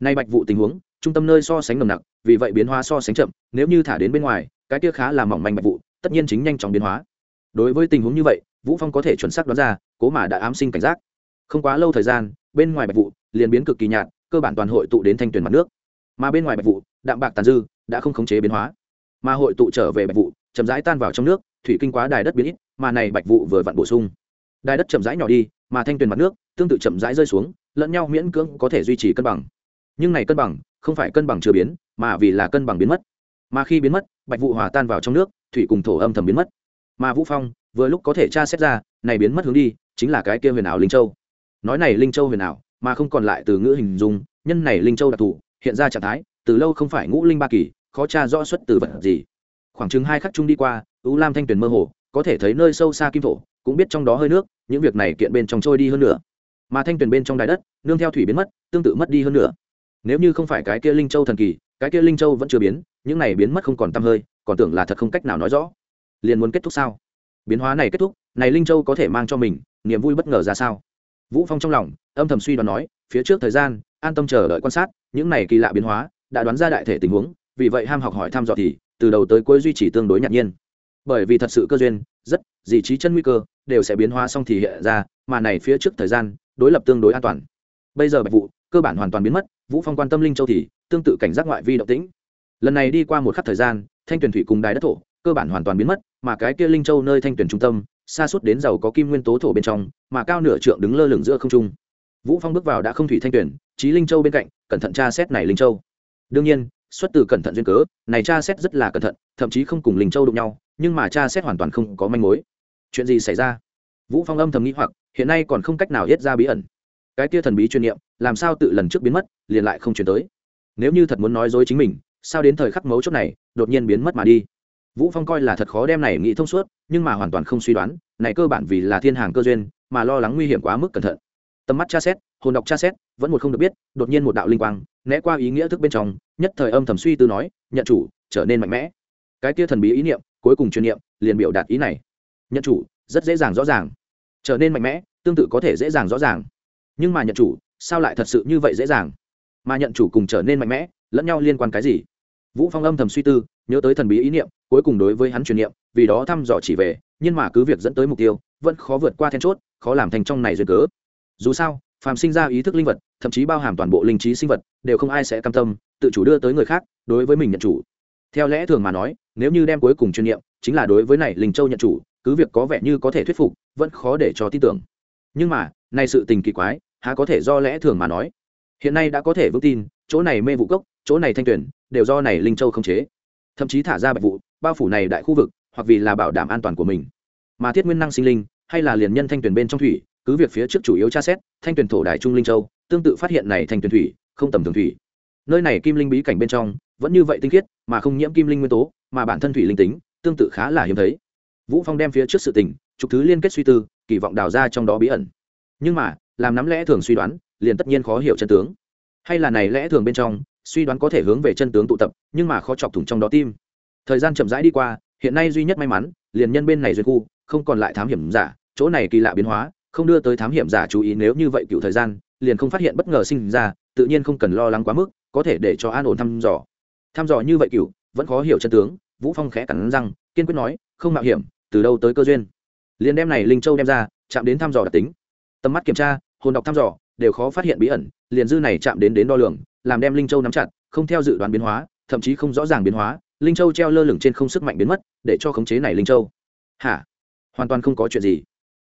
Nay bạch vụ tình huống, trung tâm nơi so sánh nồng nặc, vì vậy biến hóa so sánh chậm, nếu như thả đến bên ngoài, cái kia khá là mỏng manh bạch vụ tất nhiên chính nhanh chóng biến hóa. Đối với tình huống như vậy, vũ phong có thể chuẩn xác đoán ra, cố mà đã ám sinh cảnh giác. Không quá lâu thời gian, bên ngoài bạch vụ liền biến cực kỳ nhạt, cơ bản toàn hội tụ đến thanh tuyển mặt nước. Mà bên ngoài bạch vụ đạm bạc tàn dư, đã không khống chế biến hóa mà hội tụ trở về bạch vụ, chậm rãi tan vào trong nước, thủy kinh quá đài đất biến ít, mà này bạch vụ vừa vặn bổ sung. Đài đất chậm rãi nhỏ đi, mà thanh tuyền mặt nước, tương tự chậm rãi rơi xuống, lẫn nhau miễn cưỡng có thể duy trì cân bằng. Nhưng này cân bằng, không phải cân bằng chưa biến, mà vì là cân bằng biến mất. Mà khi biến mất, bạch vụ hòa tan vào trong nước, thủy cùng thổ âm thầm biến mất. Mà vũ phong, vừa lúc có thể tra xét ra, này biến mất hướng đi, chính là cái kia huyền ảo linh châu. Nói này linh châu huyền ảo, mà không còn lại từ ngữ hình dung, nhân này linh châu đặc thù, hiện ra trạng thái, từ lâu không phải ngũ linh ba kỳ khó tra rõ xuất từ vật gì. Khoảng chừng hai khắc chung đi qua, u lam thanh tuyền mơ hồ, có thể thấy nơi sâu xa kim thổ, cũng biết trong đó hơi nước, những việc này kiện bên trong trôi đi hơn nữa mà thanh tuyền bên trong đài đất, nương theo thủy biến mất, tương tự mất đi hơn nữa nếu như không phải cái kia linh châu thần kỳ, cái kia linh châu vẫn chưa biến, những này biến mất không còn tâm hơi, còn tưởng là thật không cách nào nói rõ. Liền muốn kết thúc sao? Biến hóa này kết thúc, này linh châu có thể mang cho mình niềm vui bất ngờ ra sao? Vũ phong trong lòng, âm thầm suy đoán nói, phía trước thời gian, an tâm chờ đợi quan sát, những này kỳ lạ biến hóa, đã đoán ra đại thể tình huống vì vậy ham học hỏi thăm dò thì từ đầu tới cuối duy trì tương đối nhạt nhiên. Bởi vì thật sự cơ duyên, rất dị trí chân nguy cơ, đều sẽ biến hóa xong thì hiện ra, mà này phía trước thời gian, đối lập tương đối an toàn. Bây giờ bạch vụ, cơ bản hoàn toàn biến mất, vũ phong quan tâm linh châu thì tương tự cảnh giác ngoại vi động tĩnh. Lần này đi qua một khắc thời gian, thanh tuyển thủy cùng đài đất thổ, cơ bản hoàn toàn biến mất, mà cái kia linh châu nơi thanh tuyển trung tâm, xa suốt đến giàu có kim nguyên tố thổ bên trong, mà cao nửa trượng đứng lơ lửng giữa không trung. Vũ phong bước vào đã không thủy thanh tuyển trí linh châu bên cạnh, cẩn thận tra xét này linh châu. Đương nhiên xuất từ cẩn thận duyên cớ, này tra xét rất là cẩn thận, thậm chí không cùng linh châu đụng nhau, nhưng mà tra xét hoàn toàn không có manh mối. Chuyện gì xảy ra? Vũ phong âm thầm nghĩ hoặc, hiện nay còn không cách nào hết ra bí ẩn. Cái kia thần bí chuyên niệm, làm sao tự lần trước biến mất, liền lại không chuyển tới? Nếu như thật muốn nói dối chính mình, sao đến thời khắc mấu chốt này, đột nhiên biến mất mà đi? Vũ phong coi là thật khó đem này nghĩ thông suốt, nhưng mà hoàn toàn không suy đoán, này cơ bản vì là thiên hàng cơ duyên, mà lo lắng nguy hiểm quá mức cẩn thận. Tầm mắt tra xét, hồn đọc tra xét, vẫn một không được biết, đột nhiên một đạo linh quang né qua ý nghĩa thức bên trong, nhất thời âm thầm suy tư nói, nhận chủ, trở nên mạnh mẽ. Cái kia thần bí ý niệm, cuối cùng truyền niệm, liền biểu đạt ý này. Nhận chủ, rất dễ dàng rõ ràng. Trở nên mạnh mẽ, tương tự có thể dễ dàng rõ ràng. Nhưng mà nhận chủ, sao lại thật sự như vậy dễ dàng? Mà nhận chủ cùng trở nên mạnh mẽ, lẫn nhau liên quan cái gì? Vũ phong âm thầm suy tư, nhớ tới thần bí ý niệm, cuối cùng đối với hắn truyền niệm, vì đó thăm dò chỉ về, nhưng mà cứ việc dẫn tới mục tiêu, vẫn khó vượt qua then chốt, khó làm thành trong này duyên cớ. Dù sao phàm sinh ra ý thức linh vật, thậm chí bao hàm toàn bộ linh trí sinh vật, đều không ai sẽ cam tâm, tự chủ đưa tới người khác, đối với mình nhận chủ. Theo lẽ thường mà nói, nếu như đem cuối cùng chuyên niệm chính là đối với này linh châu nhận chủ, cứ việc có vẻ như có thể thuyết phục, vẫn khó để cho tin tưởng. Nhưng mà, nay sự tình kỳ quái, há có thể do lẽ thường mà nói? Hiện nay đã có thể vững tin, chỗ này mê vụ cốc, chỗ này thanh tuyển, đều do này linh châu không chế. Thậm chí thả ra bạch vụ, bao phủ này đại khu vực, hoặc vì là bảo đảm an toàn của mình. Mà thiết nguyên năng sinh linh, hay là liền nhân thanh tuyển bên trong thủy cứ việc phía trước chủ yếu tra xét, thanh tuyển thổ đài trung linh châu, tương tự phát hiện này thanh tuyển thủy, không tầm thường thủy. Nơi này kim linh bí cảnh bên trong, vẫn như vậy tinh khiết, mà không nhiễm kim linh nguyên tố, mà bản thân thủy linh tính, tương tự khá là hiếm thấy. Vũ phong đem phía trước sự tình trục thứ liên kết suy tư, kỳ vọng đào ra trong đó bí ẩn. Nhưng mà, làm nắm lẽ thường suy đoán, liền tất nhiên khó hiểu chân tướng. Hay là này lẽ thường bên trong, suy đoán có thể hướng về chân tướng tụ tập, nhưng mà khó chọc thủng trong đó tim. Thời gian chậm rãi đi qua, hiện nay duy nhất may mắn, liền nhân bên này duyên khu, không còn lại thám hiểm giả, chỗ này kỳ lạ biến hóa không đưa tới thám hiểm giả chú ý nếu như vậy cựu thời gian, liền không phát hiện bất ngờ sinh ra, tự nhiên không cần lo lắng quá mức, có thể để cho an ổn thăm dò. Thăm dò như vậy cựu, vẫn khó hiểu chân tướng, vũ phong khẽ cắn răng, kiên quyết nói, không mạo hiểm, từ đâu tới cơ duyên. Liền đem này linh châu đem ra, chạm đến thăm dò đặc tính. Tầm mắt kiểm tra, hồn đọc thăm dò, đều khó phát hiện bí ẩn, liền dư này chạm đến đến đo lường, làm đem linh châu nắm chặt, không theo dự đoán biến hóa, thậm chí không rõ ràng biến hóa, linh châu treo lơ lửng trên không sức mạnh biến mất, để cho khống chế này linh châu. Hả? Hoàn toàn không có chuyện gì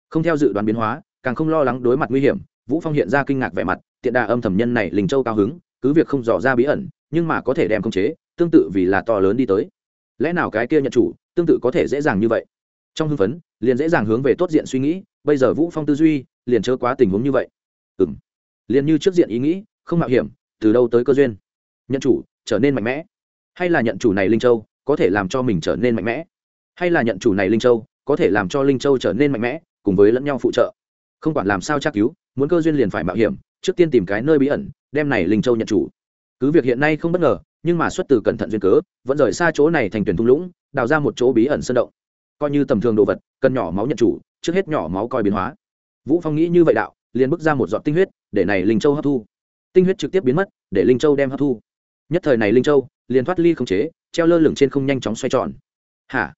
không theo dự đoán biến hóa, càng không lo lắng đối mặt nguy hiểm, vũ phong hiện ra kinh ngạc vẻ mặt, tiện đà âm thầm nhân này linh châu cao hứng, cứ việc không dò ra bí ẩn, nhưng mà có thể đem khống chế, tương tự vì là to lớn đi tới. Lẽ nào cái kia nhận chủ, tương tự có thể dễ dàng như vậy? Trong hưng phấn, liền dễ dàng hướng về tốt diện suy nghĩ, bây giờ vũ phong tư duy, liền chớ quá tình huống như vậy. Ừm. Liền như trước diện ý nghĩ, không mạo hiểm, từ đâu tới cơ duyên? Nhận chủ, trở nên mạnh mẽ. Hay là nhận chủ này linh châu, có thể làm cho mình trở nên mạnh mẽ? Hay là nhận chủ này linh châu, có thể làm cho linh châu trở nên mạnh mẽ? Cùng với lẫn nhau phụ trợ. Không quản làm sao tra cứu, muốn cơ duyên liền phải mạo hiểm, trước tiên tìm cái nơi bí ẩn, đem này linh châu nhận chủ. Cứ việc hiện nay không bất ngờ, nhưng mà xuất từ cẩn thận duyên cớ, vẫn rời xa chỗ này thành tuyển thung lũng, đào ra một chỗ bí ẩn sơn động. Coi như tầm thường đồ vật, cần nhỏ máu nhận chủ, trước hết nhỏ máu coi biến hóa. Vũ phong nghĩ như vậy đạo, liền bước ra một giọt tinh huyết, để này linh châu hấp thu. Tinh huyết trực tiếp biến mất, để linh châu đem hấp thu. Nhất thời này linh châu, liền thoát ly không chế, treo lơ lửng trên không nhanh chóng xoay tròn. Hả?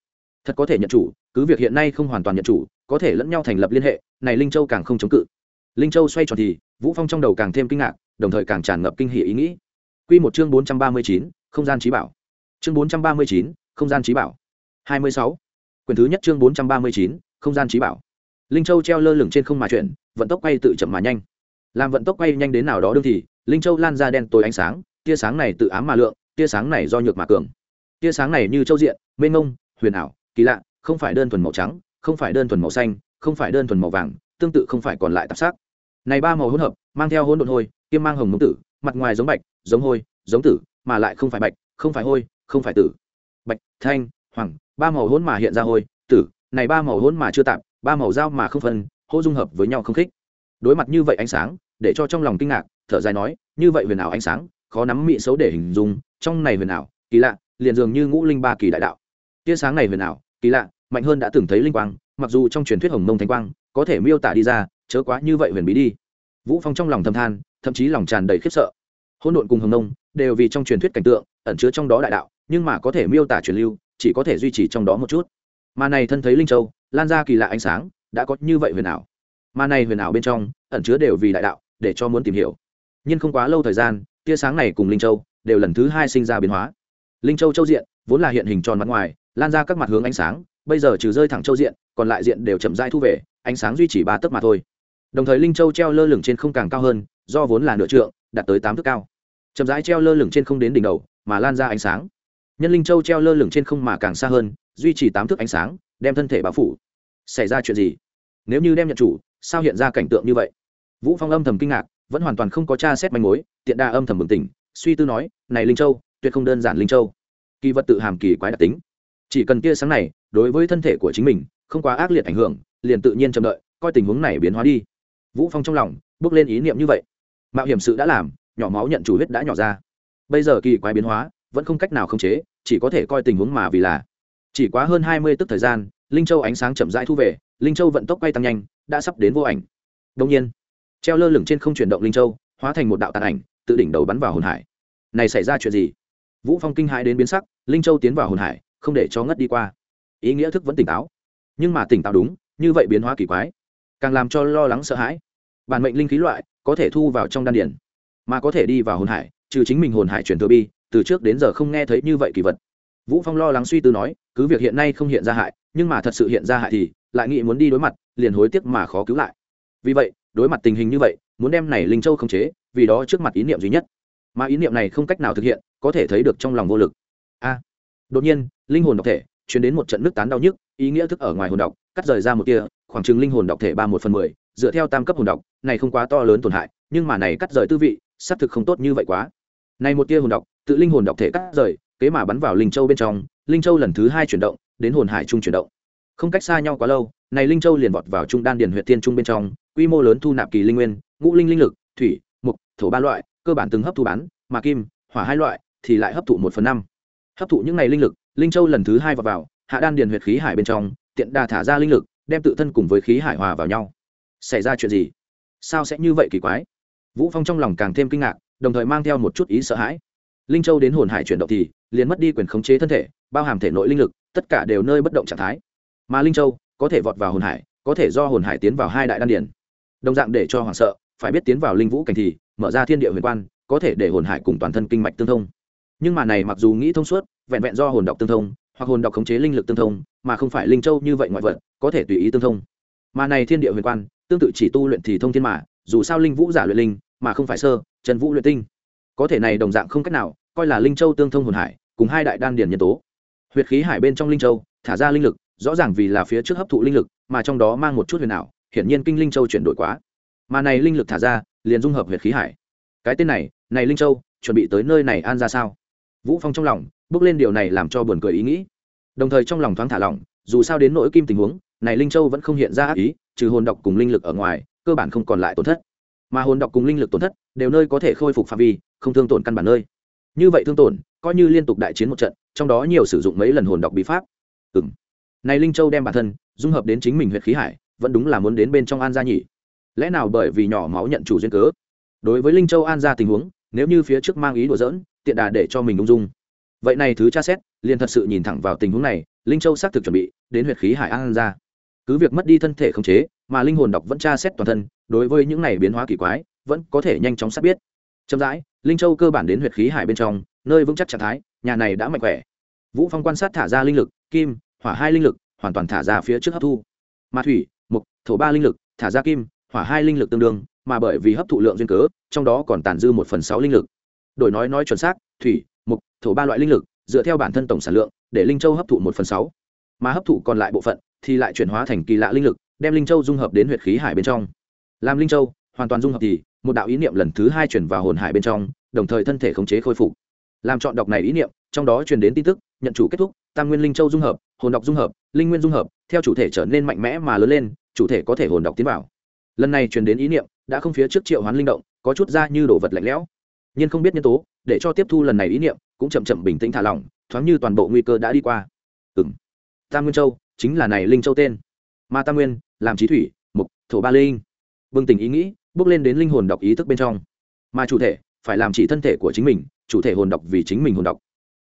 Thật có thể nhận chủ cứ việc hiện nay không hoàn toàn nhận chủ có thể lẫn nhau thành lập liên hệ này linh châu càng không chống cự. Linh châu xoay tròn thì vũ phong trong đầu càng thêm kinh ngạc đồng thời càng tràn ngập kinh hỉ ý nghĩ. Quy một chương 439, không gian trí bảo. Chương 439, không gian trí bảo. 26. quyển thứ nhất chương 439, không gian trí bảo. Linh châu treo lơ lửng trên không mà chuyển vận tốc quay tự chậm mà nhanh. Làm vận tốc quay nhanh đến nào đó đương thì linh châu lan ra đen tối ánh sáng tia sáng này tự ám mà lượng tia sáng này do nhược mà cường. Tia sáng này như châu diện mênh mông huyền ảo kỳ lạ không phải đơn thuần màu trắng, không phải đơn thuần màu xanh, không phải đơn thuần màu vàng, tương tự không phải còn lại tạp sắc. Này ba màu hỗn hợp, mang theo hỗn độn hôi, kiêm mang hồng mông tử, mặt ngoài giống bạch, giống hôi, giống tử, mà lại không phải bạch, không phải hôi, không phải tử. Bạch, thanh, hoàng, ba màu hỗn mà hiện ra hôi, tử. Này ba màu hỗn mà chưa tạm ba màu dao mà không phân, hô dung hợp với nhau không khích. Đối mặt như vậy ánh sáng, để cho trong lòng kinh ngạc, thở dài nói, như vậy huyền ảo ánh sáng, khó nắm mị xấu để hình dung, trong này huyền ảo, kỳ lạ, liền dường như ngũ linh ba kỳ đại đạo. Tia sáng này huyền ảo kỳ lạ, mạnh hơn đã từng thấy linh quang, mặc dù trong truyền thuyết hồng mông thánh quang, có thể miêu tả đi ra, chớ quá như vậy huyền bí đi. Vũ phong trong lòng thầm than, thậm chí lòng tràn đầy khiếp sợ. Hỗn độn cùng hồng mông, đều vì trong truyền thuyết cảnh tượng, ẩn chứa trong đó đại đạo, nhưng mà có thể miêu tả truyền lưu, chỉ có thể duy trì trong đó một chút. Mà này thân thấy linh châu, lan ra kỳ lạ ánh sáng, đã có như vậy huyền ảo. Mà này huyền ảo bên trong, ẩn chứa đều vì đại đạo, để cho muốn tìm hiểu. Nhưng không quá lâu thời gian, tia sáng này cùng linh châu, đều lần thứ hai sinh ra biến hóa. Linh châu châu diện vốn là hiện hình tròn mặt ngoài, lan ra các mặt hướng ánh sáng, bây giờ trừ rơi thẳng châu diện, còn lại diện đều chậm rãi thu về, ánh sáng duy trì ba tấc mà thôi. Đồng thời linh châu treo lơ lửng trên không càng cao hơn, do vốn là nửa trượng, đạt tới tám thước cao. Chậm rãi treo lơ lửng trên không đến đỉnh đầu, mà lan ra ánh sáng. Nhân linh châu treo lơ lửng trên không mà càng xa hơn, duy trì tám thước ánh sáng, đem thân thể bao phủ. Xảy ra chuyện gì? Nếu như đem nhận chủ, sao hiện ra cảnh tượng như vậy? Vũ phong âm thầm kinh ngạc, vẫn hoàn toàn không có tra xét manh mối, tiện đa âm thầm bừng tỉnh, suy tư nói, này linh châu, tuyệt không đơn giản linh châu kỳ vật tự hàm kỳ quái đặc tính. Chỉ cần tia sáng này đối với thân thể của chính mình không quá ác liệt ảnh hưởng, liền tự nhiên chậm đợi, coi tình huống này biến hóa đi. Vũ phong trong lòng bước lên ý niệm như vậy. Mạo hiểm sự đã làm, nhỏ máu nhận chủ huyết đã nhỏ ra. Bây giờ kỳ quái biến hóa vẫn không cách nào khống chế, chỉ có thể coi tình huống mà vì là. Chỉ quá hơn hai mươi tức thời gian, linh châu ánh sáng chậm rãi thu về, linh châu vận tốc quay tăng nhanh, đã sắp đến vô ảnh. Đông nhiên, treo lơ lửng trên không chuyển động linh châu, hóa thành một đạo tàn ảnh, tự đỉnh đầu bắn vào hồn hải. Này xảy ra chuyện gì? Vũ phong kinh hãi đến biến sắc linh châu tiến vào hồn hải, không để cho ngất đi qua. Ý nghĩa thức vẫn tỉnh táo. Nhưng mà tỉnh táo đúng, như vậy biến hóa kỳ quái, càng làm cho lo lắng sợ hãi. Bản mệnh linh khí loại có thể thu vào trong đan điển mà có thể đi vào hồn hải, trừ chính mình hồn hải chuyển thừa bi, từ trước đến giờ không nghe thấy như vậy kỳ vật. Vũ phong lo lắng suy tư nói, cứ việc hiện nay không hiện ra hại, nhưng mà thật sự hiện ra hại thì, lại nghĩ muốn đi đối mặt, liền hối tiếc mà khó cứu lại. Vì vậy, đối mặt tình hình như vậy, muốn đem này linh châu khống chế, vì đó trước mặt ý niệm duy nhất. Mà ý niệm này không cách nào thực hiện, có thể thấy được trong lòng vô lực a. Đột nhiên, linh hồn độc thể chuyển đến một trận nước tán đau nhức, ý nghĩa thức ở ngoài hồn độc, cắt rời ra một tia, khoảng chừng linh hồn độc thể ba một phần mười, dựa theo tam cấp hồn độc, này không quá to lớn tổn hại, nhưng mà này cắt rời tư vị, xác thực không tốt như vậy quá. Này một tia hồn độc, tự linh hồn độc thể cắt rời, kế mà bắn vào linh châu bên trong, linh châu lần thứ hai chuyển động, đến hồn hải trung chuyển động. Không cách xa nhau quá lâu, này linh châu liền vọt vào trung đan điền huyện thiên trung bên trong, quy mô lớn thu nạp kỳ linh nguyên, ngũ linh linh lực, thủy, mục, thổ ba loại, cơ bản từng hấp thu bán, mà kim, hỏa hai loại, thì lại hấp thụ một phần năm hấp thụ những này linh lực, linh châu lần thứ hai vào vào, hạ đan điền huyệt khí hải bên trong, tiện đà thả ra linh lực, đem tự thân cùng với khí hải hòa vào nhau. Xảy ra chuyện gì? Sao sẽ như vậy kỳ quái? Vũ phong trong lòng càng thêm kinh ngạc, đồng thời mang theo một chút ý sợ hãi. Linh châu đến hồn hải chuyển động thì, liền mất đi quyền khống chế thân thể, bao hàm thể nội linh lực, tất cả đều nơi bất động trạng thái. Mà linh châu, có thể vọt vào hồn hải, có thể do hồn hải tiến vào hai đại đan điển đồng dạng để cho hoàng sợ, phải biết tiến vào linh vũ cảnh thì, mở ra thiên địa huyền quan, có thể để hồn hải cùng toàn thân kinh mạch tương thông nhưng mà này mặc dù nghĩ thông suốt, vẹn vẹn do hồn đọc tương thông, hoặc hồn đọc khống chế linh lực tương thông, mà không phải linh châu như vậy ngoại vật, có thể tùy ý tương thông. Mà này thiên địa huyền quan, tương tự chỉ tu luyện thì thông thiên mà, dù sao linh vũ giả luyện linh, mà không phải sơ, trần vũ luyện tinh. Có thể này đồng dạng không cách nào, coi là linh châu tương thông hồn hải, cùng hai đại đan điển nhân tố. Huyệt khí hải bên trong linh châu, thả ra linh lực, rõ ràng vì là phía trước hấp thụ linh lực, mà trong đó mang một chút huyền ảo, hiển nhiên kinh linh châu chuyển đổi quá. Mà này linh lực thả ra, liền dung hợp huyệt khí hải. Cái tên này này linh châu, chuẩn bị tới nơi này an ra sao? Vũ phong trong lòng, bước lên điều này làm cho buồn cười ý nghĩ. Đồng thời trong lòng thoáng thả lỏng, dù sao đến nỗi kim tình huống, này linh châu vẫn không hiện ra ác ý, trừ hồn độc cùng linh lực ở ngoài, cơ bản không còn lại tổn thất. Mà hồn độc cùng linh lực tổn thất đều nơi có thể khôi phục phạm vi, không thương tổn căn bản nơi. Như vậy thương tổn, coi như liên tục đại chiến một trận, trong đó nhiều sử dụng mấy lần hồn độc bí pháp. Ừng này linh châu đem bản thân, dung hợp đến chính mình huyệt khí hải, vẫn đúng là muốn đến bên trong an gia nhỉ. Lẽ nào bởi vì nhỏ máu nhận chủ duyên cớ? Đối với linh châu an gia tình huống, nếu như phía trước mang ý đùa dỡn tiện đà để cho mình ung dung. Vậy này thứ tra xét, liền thật sự nhìn thẳng vào tình huống này, linh châu xác thực chuẩn bị đến huyệt khí hải an ra. cứ việc mất đi thân thể khống chế, mà linh hồn đọc vẫn tra xét toàn thân, đối với những này biến hóa kỳ quái, vẫn có thể nhanh chóng xác biết. Chậm rãi, linh châu cơ bản đến huyệt khí hải bên trong, nơi vững chắc trạng thái, nhà này đã mạnh khỏe. Vũ phong quan sát thả ra linh lực, kim, hỏa hai linh lực, hoàn toàn thả ra phía trước hấp thu. Mà thủy, mục, thổ ba linh lực, thả ra kim, hỏa hai linh lực tương đương, mà bởi vì hấp thụ lượng duyên cớ, trong đó còn tàn dư một phần sáu linh lực đổi nói nói chuẩn xác, thủy, mục, thổ ba loại linh lực, dựa theo bản thân tổng sản lượng, để linh châu hấp thụ một phần sáu. Mà hấp thụ còn lại bộ phận thì lại chuyển hóa thành kỳ lạ linh lực, đem linh châu dung hợp đến huyệt khí hải bên trong. Làm linh châu, hoàn toàn dung hợp thì, một đạo ý niệm lần thứ hai chuyển vào hồn hải bên trong, đồng thời thân thể khống chế khôi phục. Làm chọn đọc này ý niệm, trong đó truyền đến tin tức, nhận chủ kết thúc, tam nguyên linh châu dung hợp, hồn đọc dung hợp, linh nguyên dung hợp, theo chủ thể trở nên mạnh mẽ mà lớn lên, chủ thể có thể hồn đọc tiến vào. Lần này truyền đến ý niệm, đã không phía trước triệu hoán linh động, có chút ra như đổ vật lạnh lẽo nhưng không biết nhân tố, để cho tiếp thu lần này ý niệm, cũng chậm chậm bình tĩnh thả lỏng, thoáng như toàn bộ nguy cơ đã đi qua. Ừ m tam nguyên châu, chính là này linh châu tên. Mà tam nguyên, làm trí thủy, mục, thổ ba linh. Bừng tỉnh ý nghĩ, bước lên đến linh hồn đọc ý thức bên trong. Mà chủ thể, phải làm chỉ thân thể của chính mình, chủ thể hồn đọc vì chính mình hồn đọc.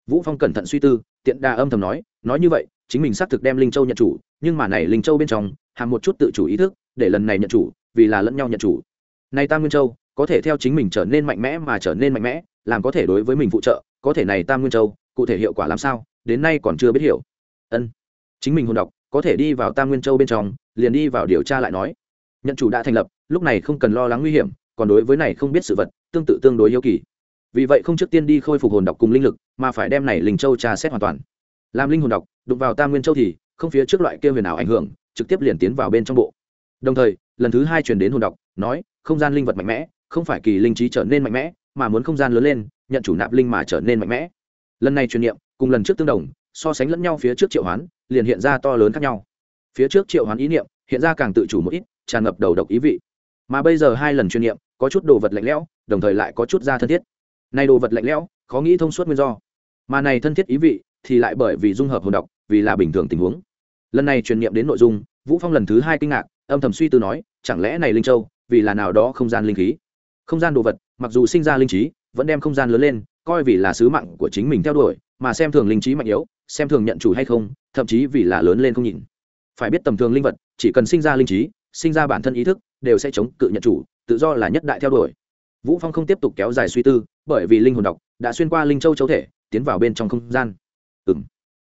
Vũ phong cẩn thận suy tư, tiện đa âm thầm nói nói như vậy, chính mình xác thực đem linh châu nhận chủ, nhưng mà này linh châu bên trong, hàm một chút tự chủ ý thức, để lần này nhận chủ, vì là lẫn nhau nhận chủ. Này tam nguyên châu có thể theo chính mình trở nên mạnh mẽ mà trở nên mạnh mẽ, làm có thể đối với mình phụ trợ, có thể này tam nguyên châu, cụ thể hiệu quả làm sao, đến nay còn chưa biết hiểu. Ân. Chính mình hồn đọc, có thể đi vào tam nguyên châu bên trong, liền đi vào điều tra lại nói. Nhận chủ đã thành lập, lúc này không cần lo lắng nguy hiểm, còn đối với này không biết sự vật, tương tự tương đối yêu kỳ. Vì vậy không trước tiên đi khôi phục hồn đọc cùng linh lực, mà phải đem này linh châu tra xét hoàn toàn. Làm linh hồn đọc, đụng vào tam nguyên châu thì, không phía trước loại kia huyền ảo ảnh hưởng, trực tiếp liền tiến vào bên trong bộ. Đồng thời, lần thứ hai truyền đến hồn đọc, nói, không gian linh vật mạnh mẽ không phải kỳ linh trí trở nên mạnh mẽ mà muốn không gian lớn lên nhận chủ nạp linh mà trở nên mạnh mẽ. Lần này truyền niệm cùng lần trước tương đồng so sánh lẫn nhau phía trước triệu hoán liền hiện ra to lớn khác nhau. Phía trước triệu hoán ý niệm hiện ra càng tự chủ một ít tràn ngập đầu độc ý vị. Mà bây giờ hai lần truyền niệm có chút đồ vật lạnh lẽo đồng thời lại có chút da thân thiết. Này đồ vật lạnh lẽo khó nghĩ thông suốt nguyên do. Mà này thân thiết ý vị thì lại bởi vì dung hợp hồn độc, vì là bình thường tình huống. Lần này truyền niệm đến nội dung vũ phong lần thứ hai kinh ngạc âm thầm suy tư nói chẳng lẽ này linh châu vì là nào đó không gian linh khí? Không gian đồ vật, mặc dù sinh ra linh trí, vẫn đem không gian lớn lên, coi vì là sứ mạng của chính mình theo đuổi, mà xem thường linh trí mạnh yếu, xem thường nhận chủ hay không, thậm chí vì là lớn lên không nhìn phải biết tầm thường linh vật, chỉ cần sinh ra linh trí, sinh ra bản thân ý thức, đều sẽ chống cự nhận chủ, tự do là nhất đại theo đuổi. Vũ phong không tiếp tục kéo dài suy tư, bởi vì linh hồn độc đã xuyên qua linh châu châu thể, tiến vào bên trong không gian. Ừ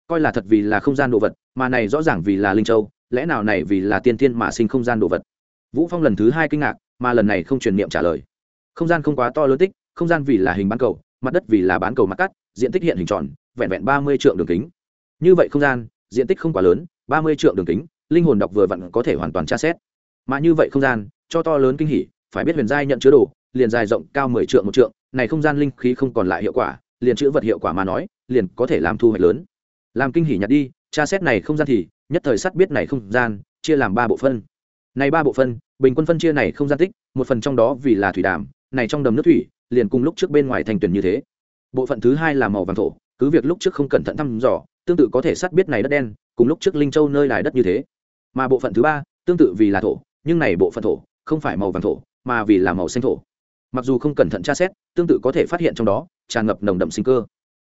coi là thật vì là không gian đồ vật, mà này rõ ràng vì là linh châu, lẽ nào này vì là tiên tiên mà sinh không gian đồ vật? Vũ phong lần thứ hai kinh ngạc, mà lần này không truyền niệm trả lời không gian không quá to lớn tích, không gian vì là hình bán cầu, mặt đất vì là bán cầu mặt cắt, diện tích hiện hình tròn, vẹn vẹn ba mươi triệu đường kính. Như vậy không gian, diện tích không quá lớn, ba mươi triệu đường kính, linh hồn đọc vừa vặn có thể hoàn toàn tra xét. Mà như vậy không gian, cho to lớn kinh hỉ, phải biết huyền giai nhận chứa đồ, liền dài rộng cao mười triệu một trượng, này không gian linh khí không còn lại hiệu quả, liền chữ vật hiệu quả mà nói, liền có thể làm thu hoạch lớn. Làm kinh hỉ nhặt đi, tra xét này không gian thì, nhất thời sắt biết này không gian, chia làm ba bộ phân. Này ba bộ phân, bình quân phân chia này không gian tích, một phần trong đó vì là thủy đàm này trong đầm nước thủy, liền cùng lúc trước bên ngoài thành tuyển như thế. Bộ phận thứ hai là màu vàng thổ, cứ việc lúc trước không cẩn thận thăm dò, tương tự có thể xác biết này đất đen, cùng lúc trước linh châu nơi đài đất như thế. Mà bộ phận thứ ba, tương tự vì là thổ, nhưng này bộ phận thổ, không phải màu vàng thổ, mà vì là màu xanh thổ. Mặc dù không cẩn thận tra xét, tương tự có thể phát hiện trong đó, tràn ngập nồng đậm sinh cơ.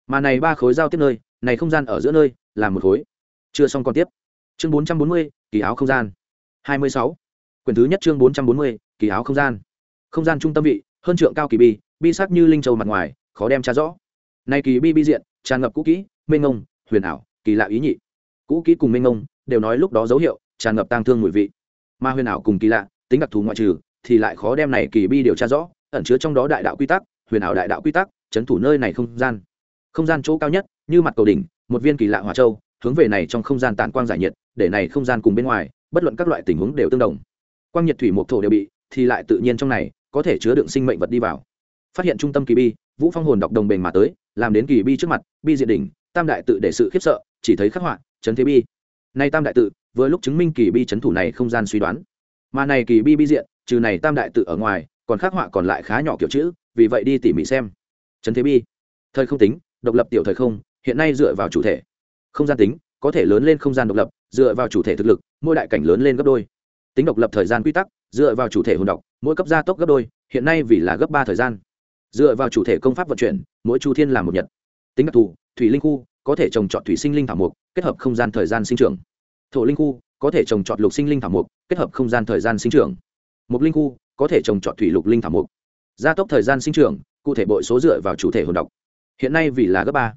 Mà này ba khối giao tiếp nơi, này không gian ở giữa nơi, là một khối. Chưa xong còn tiếp. Chương bốn trăm bốn mươi, kỳ áo không gian. hai mươi sáu. Quyển thứ nhất chương bốn trăm bốn mươi, kỳ áo không gian. Không gian trung tâm vị hơn trượng cao kỳ bi bi sắc như linh châu mặt ngoài, khó đem tra rõ. Nay kỳ bi bi diện, tràn ngập cũ kỹ, mênh ngông huyền ảo, kỳ lạ ý nhị. Cũ kỹ cùng mênh ngông đều nói lúc đó dấu hiệu, tràn ngập tang thương mùi vị. Mà huyền ảo cùng kỳ lạ, tính đặc thù ngoại trừ, thì lại khó đem này kỳ bi điều tra rõ, ẩn chứa trong đó đại đạo quy tắc, huyền ảo đại đạo quy tắc, chấn thủ nơi này không gian. Không gian chỗ cao nhất, như mặt cầu đỉnh, một viên kỳ lạ hỏa châu, hướng về này trong không gian tản quang giải nhiệt, để này không gian cùng bên ngoài, bất luận các loại tình huống đều tương đồng. Quang nhiệt thủy mộc thổ đều bị, thì lại tự nhiên trong này có thể chứa đựng sinh mệnh vật đi vào. Phát hiện trung tâm kỳ bi, vũ phong hồn đọc đồng bền mà tới, làm đến kỳ bi trước mặt, bi diện đỉnh, tam đại tự để sự khiếp sợ, chỉ thấy khắc họa, chấn thế bi. Nay tam đại tự, vừa lúc chứng minh kỳ bi chấn thủ này không gian suy đoán. Mà này kỳ bi bi diện, trừ này tam đại tự ở ngoài, còn khắc họa còn lại khá nhỏ kiểu chữ, vì vậy đi tỉ mỉ xem. Chấn thế bi. Thời không tính, độc lập tiểu thời không, hiện nay dựa vào chủ thể. Không gian tính, có thể lớn lên không gian độc lập, dựa vào chủ thể thực lực, mỗi đại cảnh lớn lên gấp đôi. Tính độc lập thời gian quy tắc dựa vào chủ thể hồn độc, mỗi cấp gia tốc gấp đôi, hiện nay vì là gấp ba thời gian. Dựa vào chủ thể công pháp vận chuyển, mỗi chu thiên là một nhật. Tính đặc thù, thủy linh khu, có thể trồng trọt thủy sinh linh thảo mục kết hợp không gian thời gian sinh trưởng. Thổ linh khu, có thể trồng trọt lục sinh linh thảo mục kết hợp không gian thời gian sinh trưởng. Mục linh khu, có thể trồng trọt thủy lục linh thảo mục gia tốc thời gian sinh trưởng, cụ thể bội số dựa vào chủ thể hồn độc. Hiện nay vì là gấp ba.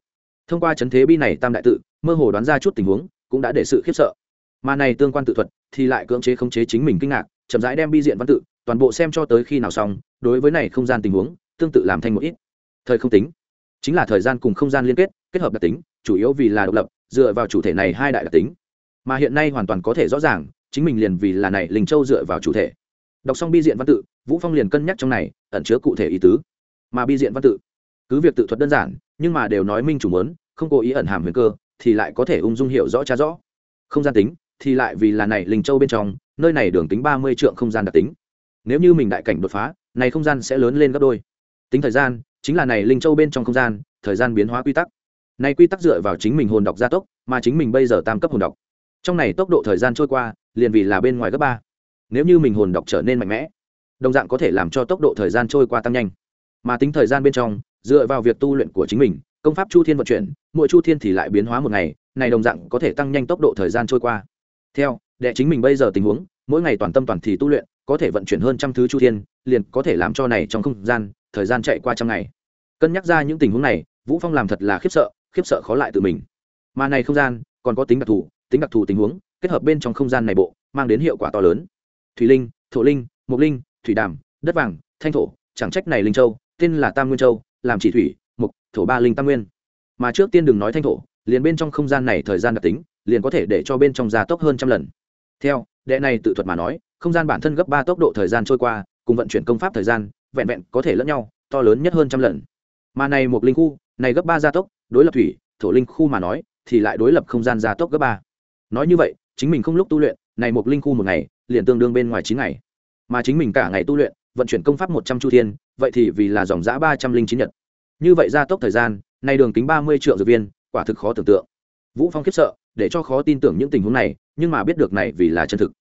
Thông qua chấn thế bi này tam đại tự, mơ hồ đoán ra chút tình huống, cũng đã để sự khiếp sợ. Mà này tương quan tự thuật thì lại cưỡng chế khống chế chính mình kinh ngạc chậm rãi đem bi diện văn tự, toàn bộ xem cho tới khi nào xong, đối với này không gian tình huống, tương tự làm thành một ít. Thời không tính. Chính là thời gian cùng không gian liên kết kết hợp đặc tính, chủ yếu vì là độc lập, dựa vào chủ thể này hai đại đặc tính. Mà hiện nay hoàn toàn có thể rõ ràng, chính mình liền vì là này linh châu dựa vào chủ thể. Đọc xong bi diện văn tự, vũ phong liền cân nhắc trong này, ẩn chứa cụ thể ý tứ. Mà bi diện văn tự, cứ việc tự thuật đơn giản, nhưng mà đều nói minh chủ muốn, không cố ý ẩn hàm huyền cơ, thì lại có thể ung dung hiểu rõ cha rõ. Không gian tính, thì lại vì là này linh châu bên trong nơi này đường tính ba mươi trượng không gian đặc tính. Nếu như mình đại cảnh đột phá, này không gian sẽ lớn lên gấp đôi. Tính thời gian, chính là này linh châu bên trong không gian, thời gian biến hóa quy tắc. Này quy tắc dựa vào chính mình hồn đọc gia tốc, mà chính mình bây giờ tam cấp hồn đọc. Trong này tốc độ thời gian trôi qua, liền vì là bên ngoài gấp ba. Nếu như mình hồn đọc trở nên mạnh mẽ, đồng dạng có thể làm cho tốc độ thời gian trôi qua tăng nhanh. Mà tính thời gian bên trong, dựa vào việc tu luyện của chính mình, công pháp chu thiên vận chuyển, mỗi chu thiên thì lại biến hóa một ngày, này đồng dạng có thể tăng nhanh tốc độ thời gian trôi qua. Theo đệ chính mình bây giờ tình huống, mỗi ngày toàn tâm toàn thì tu luyện, có thể vận chuyển hơn trăm thứ chu thiên, liền có thể làm cho này trong không gian, thời gian chạy qua trăm ngày. Cân nhắc ra những tình huống này, vũ phong làm thật là khiếp sợ khiếp sợ khó lại tự mình. Mà này không gian, còn có tính đặc thù, tính đặc thù tình huống, kết hợp bên trong không gian này bộ, mang đến hiệu quả to lớn. Thủy linh, thổ linh, mộc linh, thủy đàm, đất vàng, thanh thổ, chẳng trách này linh châu, tên là tam nguyên châu, làm chỉ thủy, mộc, thổ ba linh tam nguyên. Mà trước tiên đừng nói thanh thổ, liền bên trong không gian này thời gian đặc tính, liền có thể để cho bên trong gia tốc hơn trăm lần theo, đệ này tự thuật mà nói, không gian bản thân gấp ba tốc độ thời gian trôi qua, cùng vận chuyển công pháp thời gian, vẹn vẹn có thể lẫn nhau, to lớn nhất hơn trăm lần. Mà này một linh khu, này gấp ba gia tốc, đối lập thủy, thổ linh khu mà nói, thì lại đối lập không gian gia tốc gấp ba. Nói như vậy, chính mình không lúc tu luyện, này một linh khu một ngày, liền tương đương bên ngoài chín ngày. Mà chính mình cả ngày tu luyện, vận chuyển công pháp một trăm chu thiên, vậy thì vì là dòng giã ba trăm linh chín nhật. Như vậy gia tốc thời gian, này đường kính ba mươi triệu dược viên, quả thực khó tưởng tượng. Vũ phong khiếp sợ, để cho khó tin tưởng những tình huống này nhưng mà biết được này vì là chân thực.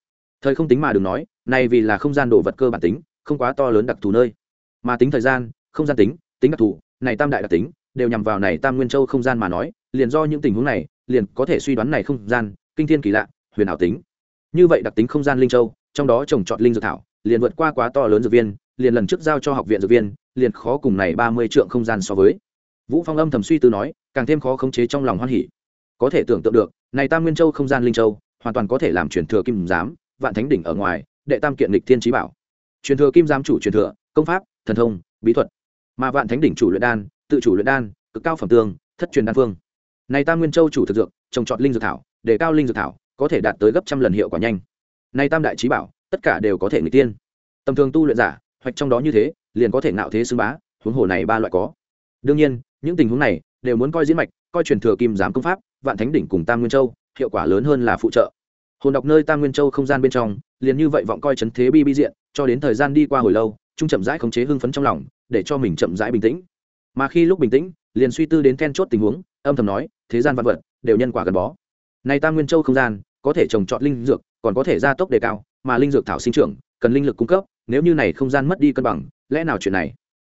Thời không tính mà đừng nói, này vì là không gian đồ vật cơ bản tính, không quá to lớn đặc thù nơi. Mà tính thời gian, không gian tính tính đặc thù, này tam đại đặc tính, đều nhằm vào này tam nguyên châu không gian mà nói, liền do những tình huống này, liền có thể suy đoán này không gian, kinh thiên kỳ lạ, huyền ảo tính. Như vậy đặc tính không gian linh châu, trong đó trồng trọt linh dược thảo, liền vượt qua quá to lớn dược viên, liền lần trước giao cho học viện dược viên, liền khó cùng này ba mươi trượng không gian so với. Vũ phong âm thầm suy tư nói, càng thêm khó khống chế trong lòng hoan hỉ. Có thể tưởng tượng được, này tam nguyên châu không gian linh châu hoàn toàn có thể làm truyền thừa kim giám, vạn thánh đỉnh ở ngoài, đệ tam kiện lịch thiên trí bảo. Truyền thừa kim giám chủ truyền thừa, công pháp, thần thông, bí thuật. Mà vạn thánh đỉnh chủ luyện đan, tự chủ luyện đan, cực cao phẩm tương, thất truyền đan phương. Này tam nguyên châu chủ thực dược, trồng trọt linh dược thảo để cao linh dược thảo, có thể đạt tới gấp trăm lần hiệu quả nhanh. Này tam đại trí bảo, tất cả đều có thể người tiên tầm thường tu luyện giả, hoạch trong đó như thế, liền có thể nạo thế xưng bá, huống hồ này ba loại có. Đương nhiên, những tình huống này, đều muốn coi diễn mạch, coi truyền thừa kim giám công pháp, vạn thánh đỉnh cùng tam nguyên châu hiệu quả lớn hơn là phụ trợ. Hồn đọc nơi tam nguyên châu không gian bên trong, liền như vậy vọng coi chấn thế bi bi diện, cho đến thời gian đi qua hồi lâu trung chậm rãi khống chế hưng phấn trong lòng, để cho mình chậm rãi bình tĩnh. Mà khi lúc bình tĩnh, liền suy tư đến then chốt tình huống, âm thầm nói, thế gian vật vật, đều nhân quả gần bó. Nay tam nguyên châu không gian, có thể trồng trọt linh dược, còn có thể gia tốc đề cao, mà linh dược thảo sinh trưởng, cần linh lực cung cấp, nếu như này không gian mất đi cân bằng, lẽ nào chuyện này?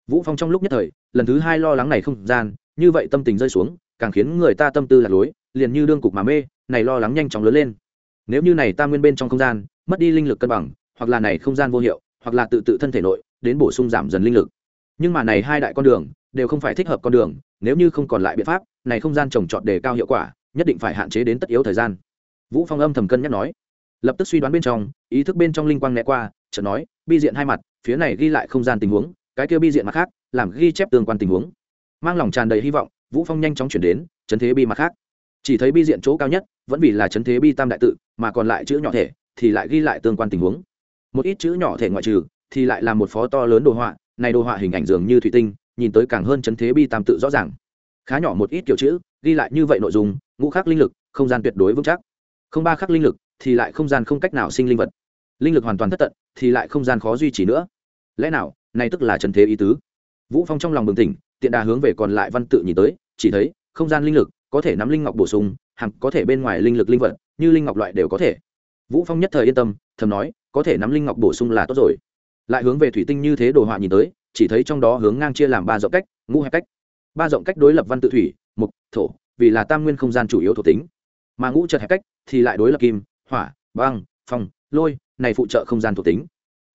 Vũ phong trong lúc nhất thời, lần thứ hai lo lắng này không gian, như vậy tâm tình rơi xuống, càng khiến người ta tâm tư lạc lối, liền như đương cục mà mê này lo lắng nhanh chóng lớn lên. Nếu như này ta nguyên bên trong không gian, mất đi linh lực cân bằng, hoặc là này không gian vô hiệu, hoặc là tự tự thân thể nội, đến bổ sung giảm dần linh lực. Nhưng mà này hai đại con đường, đều không phải thích hợp con đường, nếu như không còn lại biện pháp, này không gian trồng trọt đề cao hiệu quả, nhất định phải hạn chế đến tất yếu thời gian. Vũ phong âm thầm cân nhắc nói. Lập tức suy đoán bên trong, ý thức bên trong linh quang né qua, chợt nói, bi diện hai mặt, phía này ghi lại không gian tình huống, cái kia bi diện mặt khác, làm ghi chép tương quan tình huống. Mang lòng tràn đầy hy vọng, vũ phong nhanh chóng chuyển đến, chấn thế bi mặt khác chỉ thấy bi diện chỗ cao nhất, vẫn vì là chấn thế bi tam đại tự, mà còn lại chữ nhỏ thể, thì lại ghi lại tương quan tình huống. Một ít chữ nhỏ thể ngoại trừ, thì lại là một phó to lớn đồ họa, này đồ họa hình ảnh dường như thủy tinh, nhìn tới càng hơn chấn thế bi tam tự rõ ràng. Khá nhỏ một ít kiểu chữ, ghi lại như vậy nội dung, ngũ khắc linh lực, không gian tuyệt đối vững chắc. Không ba khắc linh lực, thì lại không gian không cách nào sinh linh vật. Linh lực hoàn toàn thất tận, thì lại không gian khó duy trì nữa. Lẽ nào, này tức là trần thế ý tứ? Vũ phong trong lòng bừng tỉnh, tiện đà hướng về còn lại văn tự nhìn tới, chỉ thấy, không gian linh lực có thể nắm linh ngọc bổ sung hằng có thể bên ngoài linh lực linh vật, như linh ngọc loại đều có thể. Vũ phong nhất thời yên tâm, thầm nói, có thể nắm linh ngọc bổ sung là tốt rồi. Lại hướng về thủy tinh như thế đồ họa nhìn tới, chỉ thấy trong đó hướng ngang chia làm ba rộng cách, ngũ hẹp cách. Ba rộng cách đối lập văn tự thủy mục thổ, vì là tam nguyên không gian chủ yếu thuộc tính. Mà ngũ chật hẹp cách thì lại đối lập kim, hỏa, băng, phong, lôi, này phụ trợ không gian thuộc tính.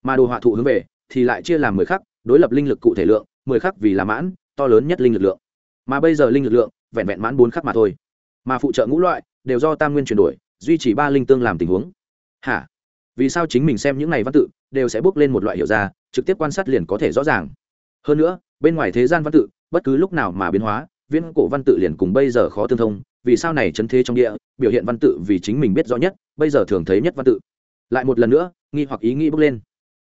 Mà đồ họa thụ hướng về thì lại chia làm mười khắc, đối lập linh lực cụ thể lượng, mười khắc vì là mãn, to lớn nhất linh lực lượng. Mà bây giờ linh lực lượng vẹn vẹn mãn bốn khắc mà thôi. Mà phụ trợ ngũ loại đều do tam nguyên chuyển đổi, duy trì ba linh tương làm tình huống. Hả? Vì sao chính mình xem những này văn tự đều sẽ bước lên một loại hiểu ra, trực tiếp quan sát liền có thể rõ ràng? Hơn nữa, bên ngoài thế gian văn tự, bất cứ lúc nào mà biến hóa, viễn cổ văn tự liền cùng bây giờ khó tương thông, vì sao này chấn thế trong địa, biểu hiện văn tự vì chính mình biết rõ nhất, bây giờ thường thấy nhất văn tự. Lại một lần nữa, nghi hoặc ý nghĩ bước lên.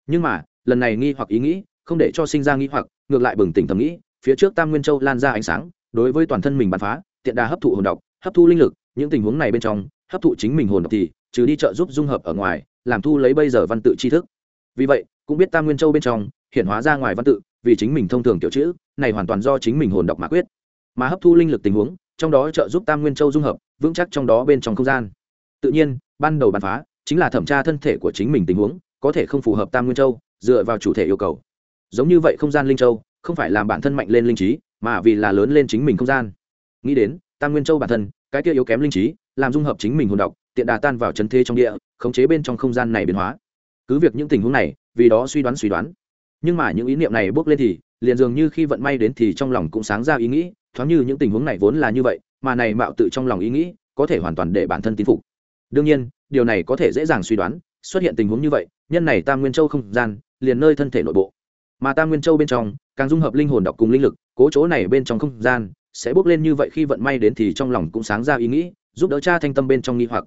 Nhưng mà, lần này nghi hoặc ý nghĩ, không để cho sinh ra nghi hoặc, ngược lại bừng tỉnh thầm nghĩ, phía trước tam nguyên châu lan ra ánh sáng đối với toàn thân mình bắn phá, tiện đà hấp thụ hồn độc, hấp thu linh lực, những tình huống này bên trong, hấp thụ chính mình hồn độc thì, trừ đi trợ giúp dung hợp ở ngoài, làm thu lấy bây giờ văn tự tri thức. Vì vậy, cũng biết tam nguyên châu bên trong, hiện hóa ra ngoài văn tự, vì chính mình thông thường tiểu chữ, này hoàn toàn do chính mình hồn độc mà quyết. Mà hấp thu linh lực tình huống, trong đó trợ giúp tam nguyên châu dung hợp, vững chắc trong đó bên trong không gian. Tự nhiên, ban đầu bắn phá, chính là thẩm tra thân thể của chính mình tình huống, có thể không phù hợp tam nguyên châu, dựa vào chủ thể yêu cầu. Giống như vậy không gian linh châu, không phải làm bản thân mạnh lên linh trí mà vì là lớn lên chính mình không gian. Nghĩ đến, tam nguyên châu bản thân, cái kia yếu kém linh trí, làm dung hợp chính mình hồn độc, tiện đà tan vào chấn thế trong địa, khống chế bên trong không gian này biến hóa. Cứ việc những tình huống này, vì đó suy đoán suy đoán. Nhưng mà những ý niệm này bước lên thì, liền dường như khi vận may đến thì trong lòng cũng sáng ra ý nghĩ, thoáng như những tình huống này vốn là như vậy, mà này mạo tự trong lòng ý nghĩ, có thể hoàn toàn để bản thân tín phục. Đương nhiên, điều này có thể dễ dàng suy đoán, xuất hiện tình huống như vậy, nhân này tam nguyên châu không gian, liền nơi thân thể nội bộ mà tam nguyên châu bên trong, càng dung hợp linh hồn đọc cùng linh lực, cố chỗ này bên trong không gian, sẽ bước lên như vậy khi vận may đến thì trong lòng cũng sáng ra ý nghĩ, giúp đỡ cha thanh tâm bên trong nghi hoặc.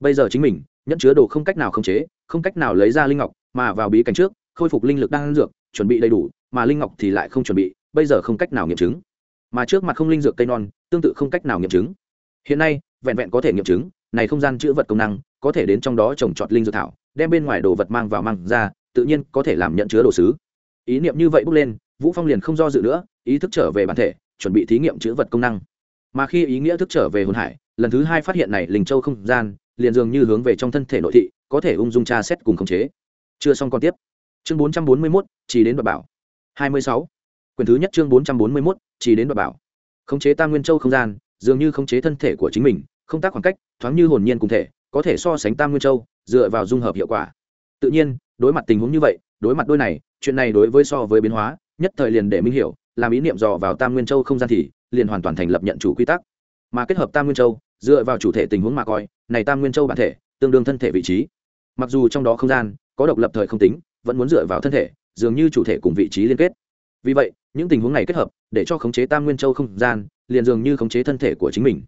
Bây giờ chính mình, nhẫn chứa đồ không cách nào khống chế, không cách nào lấy ra linh ngọc, mà vào bí cảnh trước, khôi phục linh lực đang dược, chuẩn bị đầy đủ, mà linh ngọc thì lại không chuẩn bị, bây giờ không cách nào nghiệm chứng. Mà trước mặt không linh dược cây non, tương tự không cách nào nghiệm chứng. Hiện nay, vẹn vẹn có thể nghiệm chứng, này không gian chữ vật công năng, có thể đến trong đó trồng trọt linh dược thảo, đem bên ngoài đồ vật mang vào mang ra, tự nhiên có thể làm nhận chứa đồ sứ ý niệm như vậy bước lên vũ phong liền không do dự nữa ý thức trở về bản thể chuẩn bị thí nghiệm chữ vật công năng. Mà khi ý nghĩa thức trở về hồn hải lần thứ hai phát hiện này linh châu không gian liền dường như hướng về trong thân thể nội thị có thể ung dung tra xét cùng khống chế. Chưa xong còn tiếp. Chương 441, chỉ đến đoạt bảo. 26. quyền thứ nhất chương 441, chỉ đến đoạt bảo. Khống chế tam nguyên châu không gian dường như khống chế thân thể của chính mình không tác khoảng cách thoáng như hồn nhiên cùng thể có thể so sánh tam nguyên châu dựa vào dung hợp hiệu quả. Tự nhiên đối mặt tình huống như vậy đối mặt đôi này chuyện này đối với so với biến hóa, nhất thời liền để minh hiểu làm ý niệm dò vào tam nguyên châu không gian thì liền hoàn toàn thành lập nhận chủ quy tắc. Mà kết hợp tam nguyên châu, dựa vào chủ thể tình huống mà coi, này tam nguyên châu bản thể, tương đương thân thể vị trí. Mặc dù trong đó không gian, có độc lập thời không tính, vẫn muốn dựa vào thân thể, dường như chủ thể cùng vị trí liên kết. Vì vậy, những tình huống này kết hợp, để cho khống chế tam nguyên châu không gian, liền dường như khống chế thân thể của chính mình.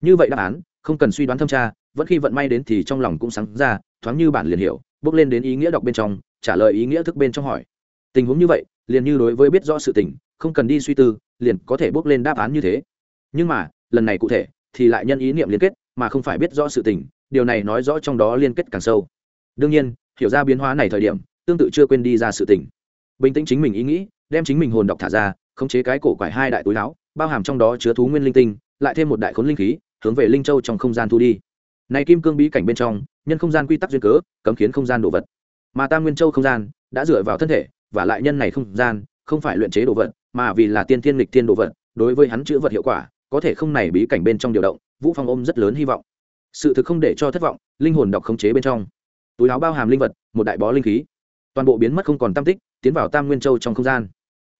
Như vậy đáp án, không cần suy đoán thâm tra, vẫn khi vận may đến thì trong lòng cũng sáng ra, thoáng như bản liền hiểu, bước lên đến ý nghĩa đọc bên trong, trả lời ý nghĩa thức bên trong hỏi tình huống như vậy, liền như đối với biết rõ sự tình, không cần đi suy tư, liền có thể bước lên đáp án như thế. Nhưng mà, lần này cụ thể, thì lại nhân ý niệm liên kết, mà không phải biết rõ sự tình, điều này nói rõ trong đó liên kết càng sâu. Đương nhiên, hiểu ra biến hóa này thời điểm, tương tự chưa quên đi ra sự tình. Bình tĩnh chính mình ý nghĩ, đem chính mình hồn đọc thả ra, khống chế cái cổ quải hai đại túi láo bao hàm trong đó chứa thú nguyên linh tinh, lại thêm một đại khốn linh khí, hướng về linh châu trong không gian thu đi. Này kim cương bí cảnh bên trong, nhân không gian quy tắc duyên cớ, cấm khiến không gian đồ vật. Mà ta nguyên châu không gian, đã dựa vào thân thể và lại nhân này không gian, không phải luyện chế đồ vật, mà vì là tiên thiên lịch thiên đồ vật, đối với hắn chữa vật hiệu quả, có thể không này bí cảnh bên trong điều động, vũ phong ôm rất lớn hy vọng. Sự thực không để cho thất vọng, linh hồn đọc khống chế bên trong. Túi áo bao hàm linh vật, một đại bó linh khí. Toàn bộ biến mất không còn tam tích, tiến vào tam nguyên châu trong không gian.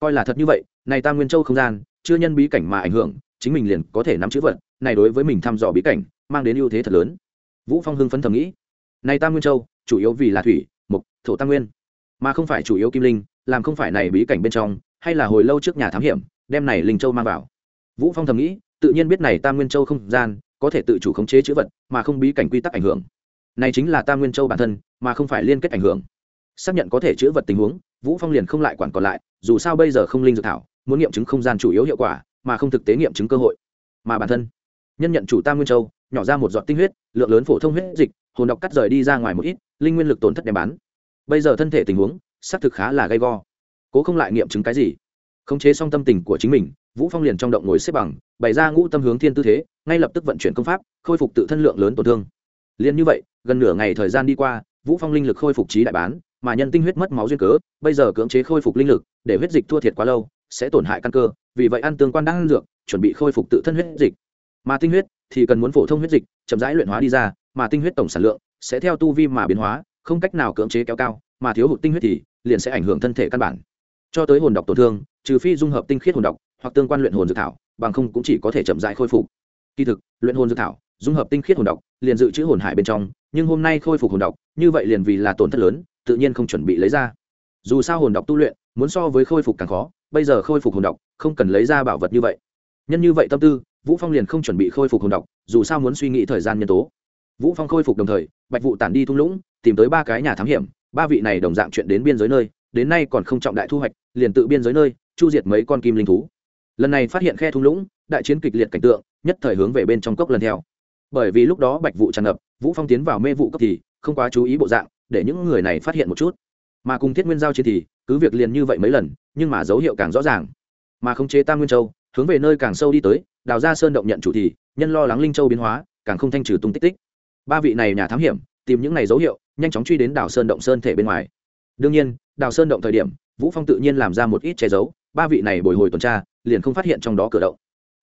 Coi là thật như vậy, này tam nguyên châu không gian, chưa nhân bí cảnh mà ảnh hưởng, chính mình liền có thể nắm chữ vật, này đối với mình thăm dò bí cảnh, mang đến ưu thế thật lớn. Vũ phong hưng phấn thầm nghĩ, này tam nguyên châu, chủ yếu vì là thủy mục thổ tam nguyên mà không phải chủ yếu kim linh, làm không phải này bí cảnh bên trong, hay là hồi lâu trước nhà thám hiểm, đem này linh châu mang vào. Vũ phong thầm nghĩ, tự nhiên biết này tam nguyên châu không gian, có thể tự chủ khống chế chữ vật, mà không bí cảnh quy tắc ảnh hưởng. Này chính là tam nguyên châu bản thân, mà không phải liên kết ảnh hưởng. Xác nhận có thể chữ vật tình huống, vũ phong liền không lại quản còn lại, dù sao bây giờ không linh dược thảo, muốn nghiệm chứng không gian chủ yếu hiệu quả, mà không thực tế nghiệm chứng cơ hội. Mà bản thân, nhân nhận chủ tam nguyên châu, nhỏ ra một giọt tinh huyết, lượng lớn phổ thông huyết dịch, hồn độc cắt rời đi ra ngoài một ít, linh nguyên lực tổn thất đem bán bây giờ thân thể tình huống, xác thực khá là gay go. Cố không lại nghiệm chứng cái gì? Khống chế xong tâm tình của chính mình, vũ phong liền trong động ngồi xếp bằng, bày ra ngũ tâm hướng thiên tư thế, ngay lập tức vận chuyển công pháp, khôi phục tự thân lượng lớn tổn thương. Liền như vậy, gần nửa ngày thời gian đi qua, vũ phong linh lực khôi phục trí đại bán, mà nhân tinh huyết mất máu duyên cớ, bây giờ cưỡng chế khôi phục linh lực, để huyết dịch thua thiệt quá lâu, sẽ tổn hại căn cơ, vì vậy ăn tương quan đang ăn dược, chuẩn bị khôi phục tự thân huyết dịch. Mà tinh huyết thì cần muốn phổ thông huyết dịch, chậm rãi luyện hóa đi ra, mà tinh huyết tổng sản lượng sẽ theo tu vi mà biến hóa không cách nào cưỡng chế kéo cao, mà thiếu hụt tinh huyết thì liền sẽ ảnh hưởng thân thể căn bản. Cho tới hồn độc tổn thương, trừ phi dung hợp tinh khiết hồn độc, hoặc tương quan luyện hồn dược thảo, bằng không cũng chỉ có thể chậm rãi khôi phục. Kỳ thực, luyện hồn dược thảo, dung hợp tinh khiết hồn độc, liền dự trữ hồn hải bên trong, nhưng hôm nay khôi phục hồn độc, như vậy liền vì là tổn thất lớn, tự nhiên không chuẩn bị lấy ra. Dù sao hồn độc tu luyện, muốn so với khôi phục càng khó, bây giờ khôi phục hồn độc, không cần lấy ra bảo vật như vậy. Nhân như vậy tâm tư, vũ phong liền không chuẩn bị khôi phục hồn độc, dù sao muốn suy nghĩ thời gian nhân tố. Vũ phong khôi phục đồng thời, bạch vụ tản đi thung lũng tìm tới ba cái nhà thám hiểm, ba vị này đồng dạng chuyện đến biên giới nơi, đến nay còn không trọng đại thu hoạch, liền tự biên giới nơi, chu diệt mấy con kim linh thú. Lần này phát hiện khe thung lũng, đại chiến kịch liệt cảnh tượng, nhất thời hướng về bên trong cốc lần theo. Bởi vì lúc đó bạch vụ tràn ngập, vũ phong tiến vào mê vụ cấp thì không quá chú ý bộ dạng, để những người này phát hiện một chút. Mà cùng thiết nguyên giao chiến thì cứ việc liền như vậy mấy lần, nhưng mà dấu hiệu càng rõ ràng. Mà không chế tam nguyên châu, hướng về nơi càng sâu đi tới, đào ra sơn động nhận chủ thì, nhân lo lắng linh châu biến hóa, càng không thanh trừ tung tích tích. Ba vị này nhà thám hiểm, tìm những này dấu hiệu nhanh chóng truy đến đào sơn động sơn thể bên ngoài. Đương nhiên đào sơn động thời điểm, vũ phong tự nhiên làm ra một ít che giấu, ba vị này bồi hồi tuần tra, liền không phát hiện trong đó cửa động.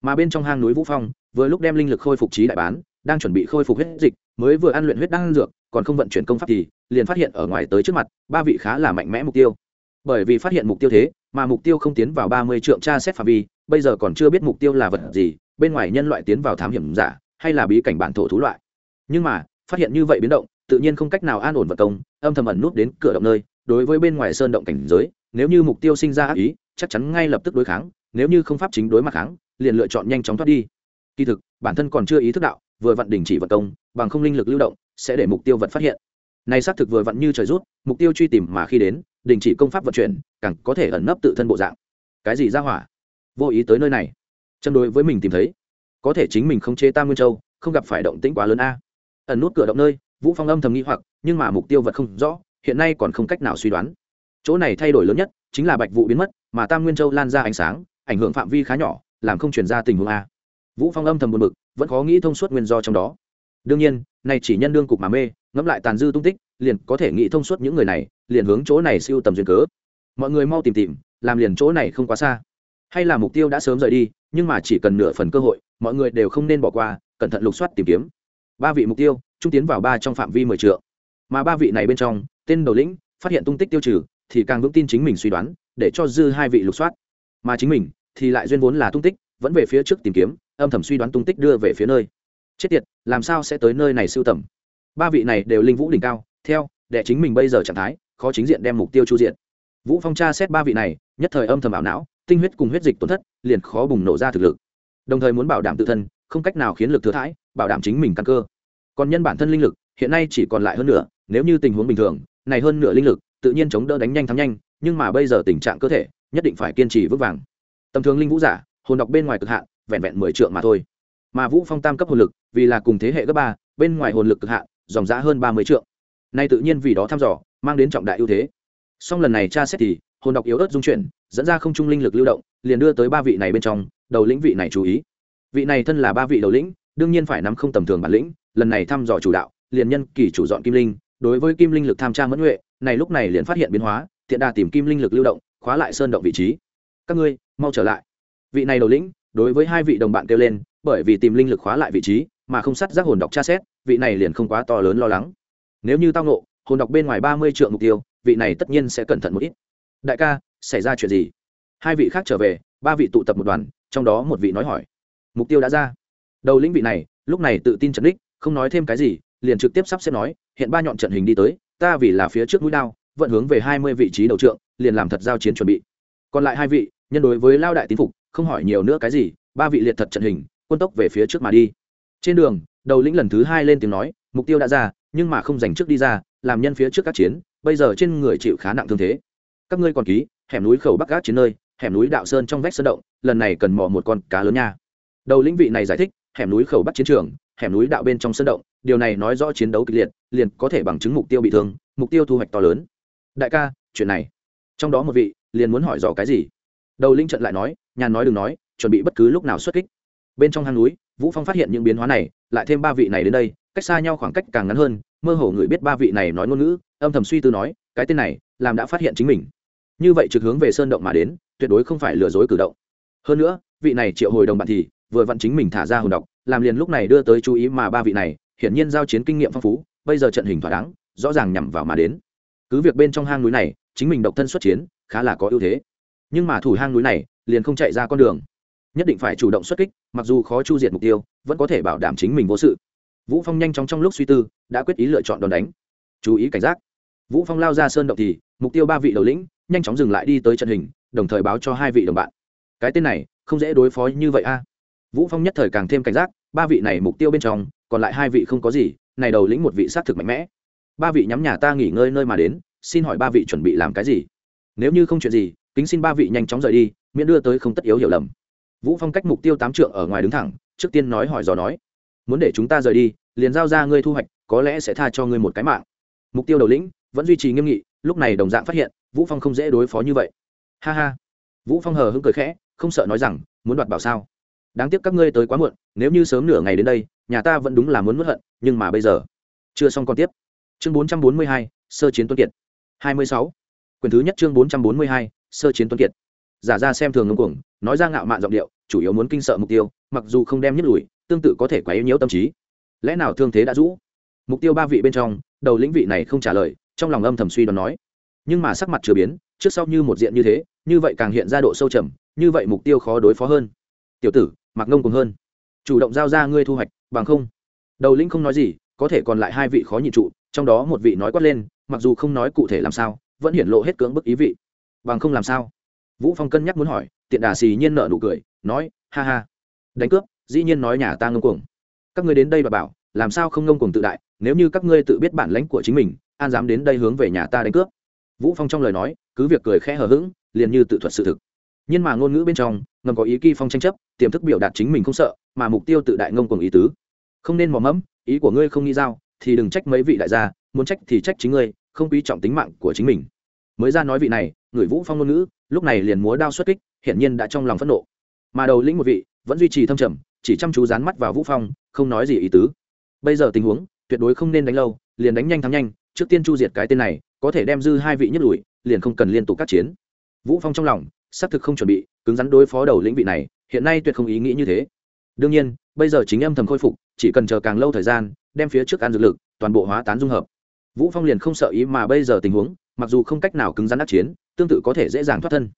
Mà bên trong hang núi vũ phong, vừa lúc đem linh lực khôi phục trí đại bán, đang chuẩn bị khôi phục huyết dịch, mới vừa ăn luyện huyết đang dược, còn không vận chuyển công pháp thì, liền phát hiện ở ngoài tới trước mặt, ba vị khá là mạnh mẽ mục tiêu. Bởi vì phát hiện mục tiêu thế, mà mục tiêu không tiến vào ba mươi trượng tra xét phạm vi, bây giờ còn chưa biết mục tiêu là vật gì, bên ngoài nhân loại tiến vào thám hiểm giả, hay là bí cảnh bản thổ thú loại. Nhưng mà, phát hiện như vậy biến động tự nhiên không cách nào an ổn vật công, âm thầm ẩn nút đến cửa động nơi, đối với bên ngoài sơn động cảnh giới, nếu như mục tiêu sinh ra ác ý, chắc chắn ngay lập tức đối kháng, nếu như không pháp chính đối mặt kháng, liền lựa chọn nhanh chóng thoát đi. Kỳ thực, bản thân còn chưa ý thức đạo, vừa vặn đình chỉ vật công, bằng không linh lực lưu động, sẽ để mục tiêu vật phát hiện. Này xác thực vừa vặn như trời rút, mục tiêu truy tìm mà khi đến, đình chỉ công pháp vận chuyển, càng có thể ẩn nấp tự thân bộ dạng. Cái gì ra hỏa? Vô ý tới nơi này. Chân đối với mình tìm thấy, có thể chính mình không chế tam nguyên châu, không gặp phải động tĩnh quá lớn a. Ẩn nút cửa động nơi vũ phong âm thầm nghi hoặc, nhưng mà mục tiêu vật không rõ, hiện nay còn không cách nào suy đoán. Chỗ này thay đổi lớn nhất chính là bạch vụ biến mất, mà tam nguyên châu lan ra ánh sáng, ảnh hưởng phạm vi khá nhỏ, làm không chuyển ra tình huống a. Vũ phong âm thầm buồn bực, vẫn khó nghĩ thông suốt nguyên do trong đó. Đương nhiên, này chỉ nhân đương cục mà mê, ngẫm lại tàn dư tung tích, liền có thể nghĩ thông suốt những người này, liền hướng chỗ này siêu tầm duyên cớ. Mọi người mau tìm tìm, làm liền chỗ này không quá xa. Hay là mục tiêu đã sớm rời đi, nhưng mà chỉ cần nửa phần cơ hội, mọi người đều không nên bỏ qua, cẩn thận lục soát tìm kiếm. Ba vị mục tiêu trung tiến vào ba trong phạm vi mười triệu mà ba vị này bên trong, tên đầu lĩnh, phát hiện tung tích tiêu trừ, thì càng vững tin chính mình suy đoán, để cho dư hai vị lục soát. Mà chính mình, thì lại duyên vốn là tung tích, vẫn về phía trước tìm kiếm, âm thầm suy đoán tung tích đưa về phía nơi. Chết tiệt, làm sao sẽ tới nơi này sưu tầm? Ba vị này đều linh vũ đỉnh cao, theo, để chính mình bây giờ trạng thái, khó chính diện đem mục tiêu chu diện. Vũ phong tra xét ba vị này, nhất thời âm thầm ảo não, tinh huyết cùng huyết dịch tổn thất, liền khó bùng nổ ra thực lực. Đồng thời muốn bảo đảm tự thân, không cách nào khiến lực thừa thãi, bảo đảm chính mình căn cơ còn nhân bản thân linh lực, hiện nay chỉ còn lại hơn nửa, nếu như tình huống bình thường, này hơn nửa linh lực, tự nhiên chống đỡ đánh nhanh thắng nhanh, nhưng mà bây giờ tình trạng cơ thể, nhất định phải kiên trì vững vàng. Tầm thường linh vũ giả, hồn đọc bên ngoài cực hạn, vẹn vẹn mười trượng mà thôi. Mà vũ phong tam cấp hồn lực, vì là cùng thế hệ cấp ba, bên ngoài hồn lực cực hạn, dòng giá hơn ba mươi trượng. Nay tự nhiên vì đó thăm dò, mang đến trọng đại ưu thế. Song lần này tra xét thì, hồn đọc yếu ớt dung chuyển, dẫn ra không trung linh lực lưu động, liền đưa tới ba vị này bên trong, đầu lĩnh vị này chú ý. Vị này thân là ba vị đầu lĩnh, đương nhiên phải nắm không tầm thường bản lĩnh lần này thăm dò chủ đạo, liền nhân kỳ chủ dọn kim linh, đối với kim linh lực tham tra mẫn huệ này lúc này liền phát hiện biến hóa, tiện đà tìm kim linh lực lưu động, khóa lại sơn động vị trí. Các ngươi, mau trở lại. Vị này đầu lĩnh, đối với hai vị đồng bạn kêu lên, bởi vì tìm linh lực khóa lại vị trí, mà không sắt giác hồn đọc tra xét, vị này liền không quá to lớn lo lắng. Nếu như tao nộ hồn đọc bên ngoài ba mươi triệu mục tiêu, vị này tất nhiên sẽ cẩn thận một ít. Đại ca, xảy ra chuyện gì? Hai vị khác trở về, ba vị tụ tập một đoàn, trong đó một vị nói hỏi. Mục tiêu đã ra. Đầu lĩnh vị này, lúc này tự tin chấn đích không nói thêm cái gì, liền trực tiếp sắp xếp nói, hiện ba nhọn trận hình đi tới, ta vì là phía trước mũi đao, vận hướng về hai mươi vị trí đầu trượng, liền làm thật giao chiến chuẩn bị. Còn lại hai vị, nhân đối với lao đại tín phục, không hỏi nhiều nữa cái gì, ba vị liệt thật trận hình, quân tốc về phía trước mà đi. Trên đường, đầu lĩnh lần thứ hai lên tiếng nói, mục tiêu đã ra, nhưng mà không dành trước đi ra, làm nhân phía trước các chiến, bây giờ trên người chịu khá nặng thương thế. Các ngươi còn ký, hẻm núi khẩu bắc gác chiến nơi, hẻm núi đạo sơn trong vách sơn động, lần này cần mò một con cá lớn nha. Đầu lĩnh vị này giải thích hẻm núi khẩu bắc chiến trường, hẻm núi đạo bên trong sơn động, điều này nói rõ chiến đấu kịch liệt, liền có thể bằng chứng mục tiêu bị thương, mục tiêu thu hoạch to lớn. Đại ca, chuyện này. Trong đó một vị liền muốn hỏi rõ cái gì? Đầu linh trận lại nói, nhàn nói đừng nói, chuẩn bị bất cứ lúc nào xuất kích. Bên trong hang núi, vũ phong phát hiện những biến hóa này, lại thêm ba vị này đến đây, cách xa nhau khoảng cách càng ngắn hơn, mơ hồ người biết ba vị này nói ngôn ngữ, âm thầm suy tư nói, cái tên này, làm đã phát hiện chính mình. Như vậy trực hướng về sơn động mà đến, tuyệt đối không phải lừa dối cử động. Hơn nữa, vị này triệu hồi đồng bạn thì vừa vặn chính mình thả ra hồn độc, làm liền lúc này đưa tới chú ý mà ba vị này, hiển nhiên giao chiến kinh nghiệm phong phú, bây giờ trận hình thỏa đáng, rõ ràng nhằm vào mà đến. Cứ việc bên trong hang núi này, chính mình độc thân xuất chiến, khá là có ưu thế. Nhưng mà thủ hang núi này, liền không chạy ra con đường. Nhất định phải chủ động xuất kích, mặc dù khó chu diệt mục tiêu, vẫn có thể bảo đảm chính mình vô sự. Vũ phong nhanh chóng trong lúc suy tư, đã quyết ý lựa chọn đòn đánh. Chú ý cảnh giác. Vũ phong lao ra sơn động thì, mục tiêu ba vị đầu lĩnh, nhanh chóng dừng lại đi tới trận hình, đồng thời báo cho hai vị đồng bạn. Cái tên này, không dễ đối phó như vậy a vũ phong nhất thời càng thêm cảnh giác, ba vị này mục tiêu bên trong, còn lại hai vị không có gì, này đầu lĩnh một vị sát thực mạnh mẽ. Ba vị nhắm nhà ta nghỉ ngơi nơi mà đến, xin hỏi ba vị chuẩn bị làm cái gì? Nếu như không chuyện gì, kính xin ba vị nhanh chóng rời đi, miễn đưa tới không tất yếu hiểu lầm. Vũ phong cách mục tiêu tám trượng ở ngoài đứng thẳng, trước tiên nói hỏi dò nói. Muốn để chúng ta rời đi, liền giao ra ngươi thu hoạch, có lẽ sẽ tha cho ngươi một cái mạng. Mục tiêu đầu lĩnh, vẫn duy trì nghiêm nghị, lúc này đồng dạng phát hiện, vũ phong không dễ đối phó như vậy. Ha ha. Vũ phong hờ hững cười khẽ, không sợ nói rằng, muốn đoạt bảo sao? Đáng tiếc các ngươi tới quá muộn nếu như sớm nửa ngày đến đây nhà ta vẫn đúng là muốn nuốt hận nhưng mà bây giờ chưa xong còn tiếp. Chương 442, sơ chiến tuân kiệt. 26. quyền thứ nhất chương 442, sơ chiến tuân kiệt. Giả ra xem thường ngưng cuồng nói ra ngạo mạn giọng điệu chủ yếu muốn kinh sợ mục tiêu mặc dù không đem nhức lùi tương tự có thể quá yếu nhiễu tâm trí. Lẽ nào thương thế đã rũ? Mục tiêu ba vị bên trong đầu lĩnh vị này không trả lời trong lòng âm thầm suy đoán nói. Nhưng mà sắc mặt chưa biến trước sau như một diện như thế như vậy càng hiện ra độ sâu trầm như vậy mục tiêu khó đối phó hơn. Tiểu tử mặc ngông cùng hơn. Chủ động giao ra ngươi thu hoạch, bằng không. Đầu lĩnh không nói gì, có thể còn lại hai vị khó nhịn trụ, trong đó một vị nói quát lên, mặc dù không nói cụ thể làm sao, vẫn hiển lộ hết cưỡng bức ý vị. Bằng không làm sao? Vũ phong cân nhắc muốn hỏi, tiện đà xì nhiên nợ nụ cười, nói, ha ha. Đánh cướp, dĩ nhiên nói nhà ta ngông cuồng. Các ngươi đến đây và bảo, làm sao không ngông cuồng tự đại, nếu như các ngươi tự biết bản lãnh của chính mình, an dám đến đây hướng về nhà ta đánh cướp. Vũ phong trong lời nói, cứ việc cười khẽ hờ hững, liền như tự thuật sự thực nhưng mà ngôn ngữ bên trong, ngầm có ý kỳ phong tranh chấp, tiềm thức biểu đạt chính mình không sợ, mà mục tiêu tự đại ngông cuồng ý tứ. Không nên mò mẫm, ý của ngươi không nghĩ giao, thì đừng trách mấy vị đại gia, muốn trách thì trách chính ngươi, không quý trọng tính mạng của chính mình. Mới ra nói vị này, người vũ phong ngôn ngữ, lúc này liền múa đao xuất kích, hiển nhiên đã trong lòng phẫn nộ. Mà đầu lĩnh một vị, vẫn duy trì thâm trầm, chỉ chăm chú dán mắt vào vũ phong, không nói gì ý tứ. Bây giờ tình huống, tuyệt đối không nên đánh lâu, liền đánh nhanh thắng nhanh, trước tiên chu diệt cái tên này, có thể đem dư hai vị nhất lùi, liền không cần liên tục các chiến. Vũ phong trong lòng xác thực không chuẩn bị, cứng rắn đối phó đầu lĩnh vị này, hiện nay tuyệt không ý nghĩ như thế. Đương nhiên, bây giờ chính âm thầm khôi phục, chỉ cần chờ càng lâu thời gian, đem phía trước ăn dược lực, toàn bộ hóa tán dung hợp. Vũ phong liền không sợ ý mà bây giờ tình huống, mặc dù không cách nào cứng rắn đắc chiến, tương tự có thể dễ dàng thoát thân.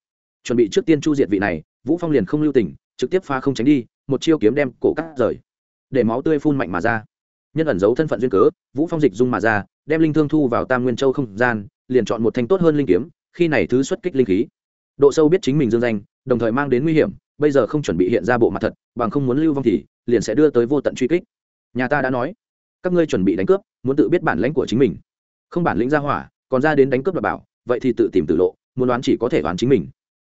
Chuẩn bị trước tiên chu diệt vị này, vũ phong liền không lưu tình, trực tiếp pha không tránh đi, một chiêu kiếm đem cổ cắt rời. Để máu tươi phun mạnh mà ra. Nhân ẩn giấu thân phận duyên cớ, vũ phong dịch dung mà ra, đem linh thương thu vào tam nguyên châu không gian, liền chọn một thanh tốt hơn linh kiếm, khi này thứ xuất kích linh khí độ sâu biết chính mình dương danh, đồng thời mang đến nguy hiểm, bây giờ không chuẩn bị hiện ra bộ mặt thật, bằng không muốn lưu vong thì liền sẽ đưa tới vô tận truy kích. Nhà ta đã nói, các ngươi chuẩn bị đánh cướp, muốn tự biết bản lãnh của chính mình. Không bản lĩnh ra hỏa, còn ra đến đánh cướp đảm bảo, vậy thì tự tìm tự lộ, muốn đoán chỉ có thể đoán chính mình.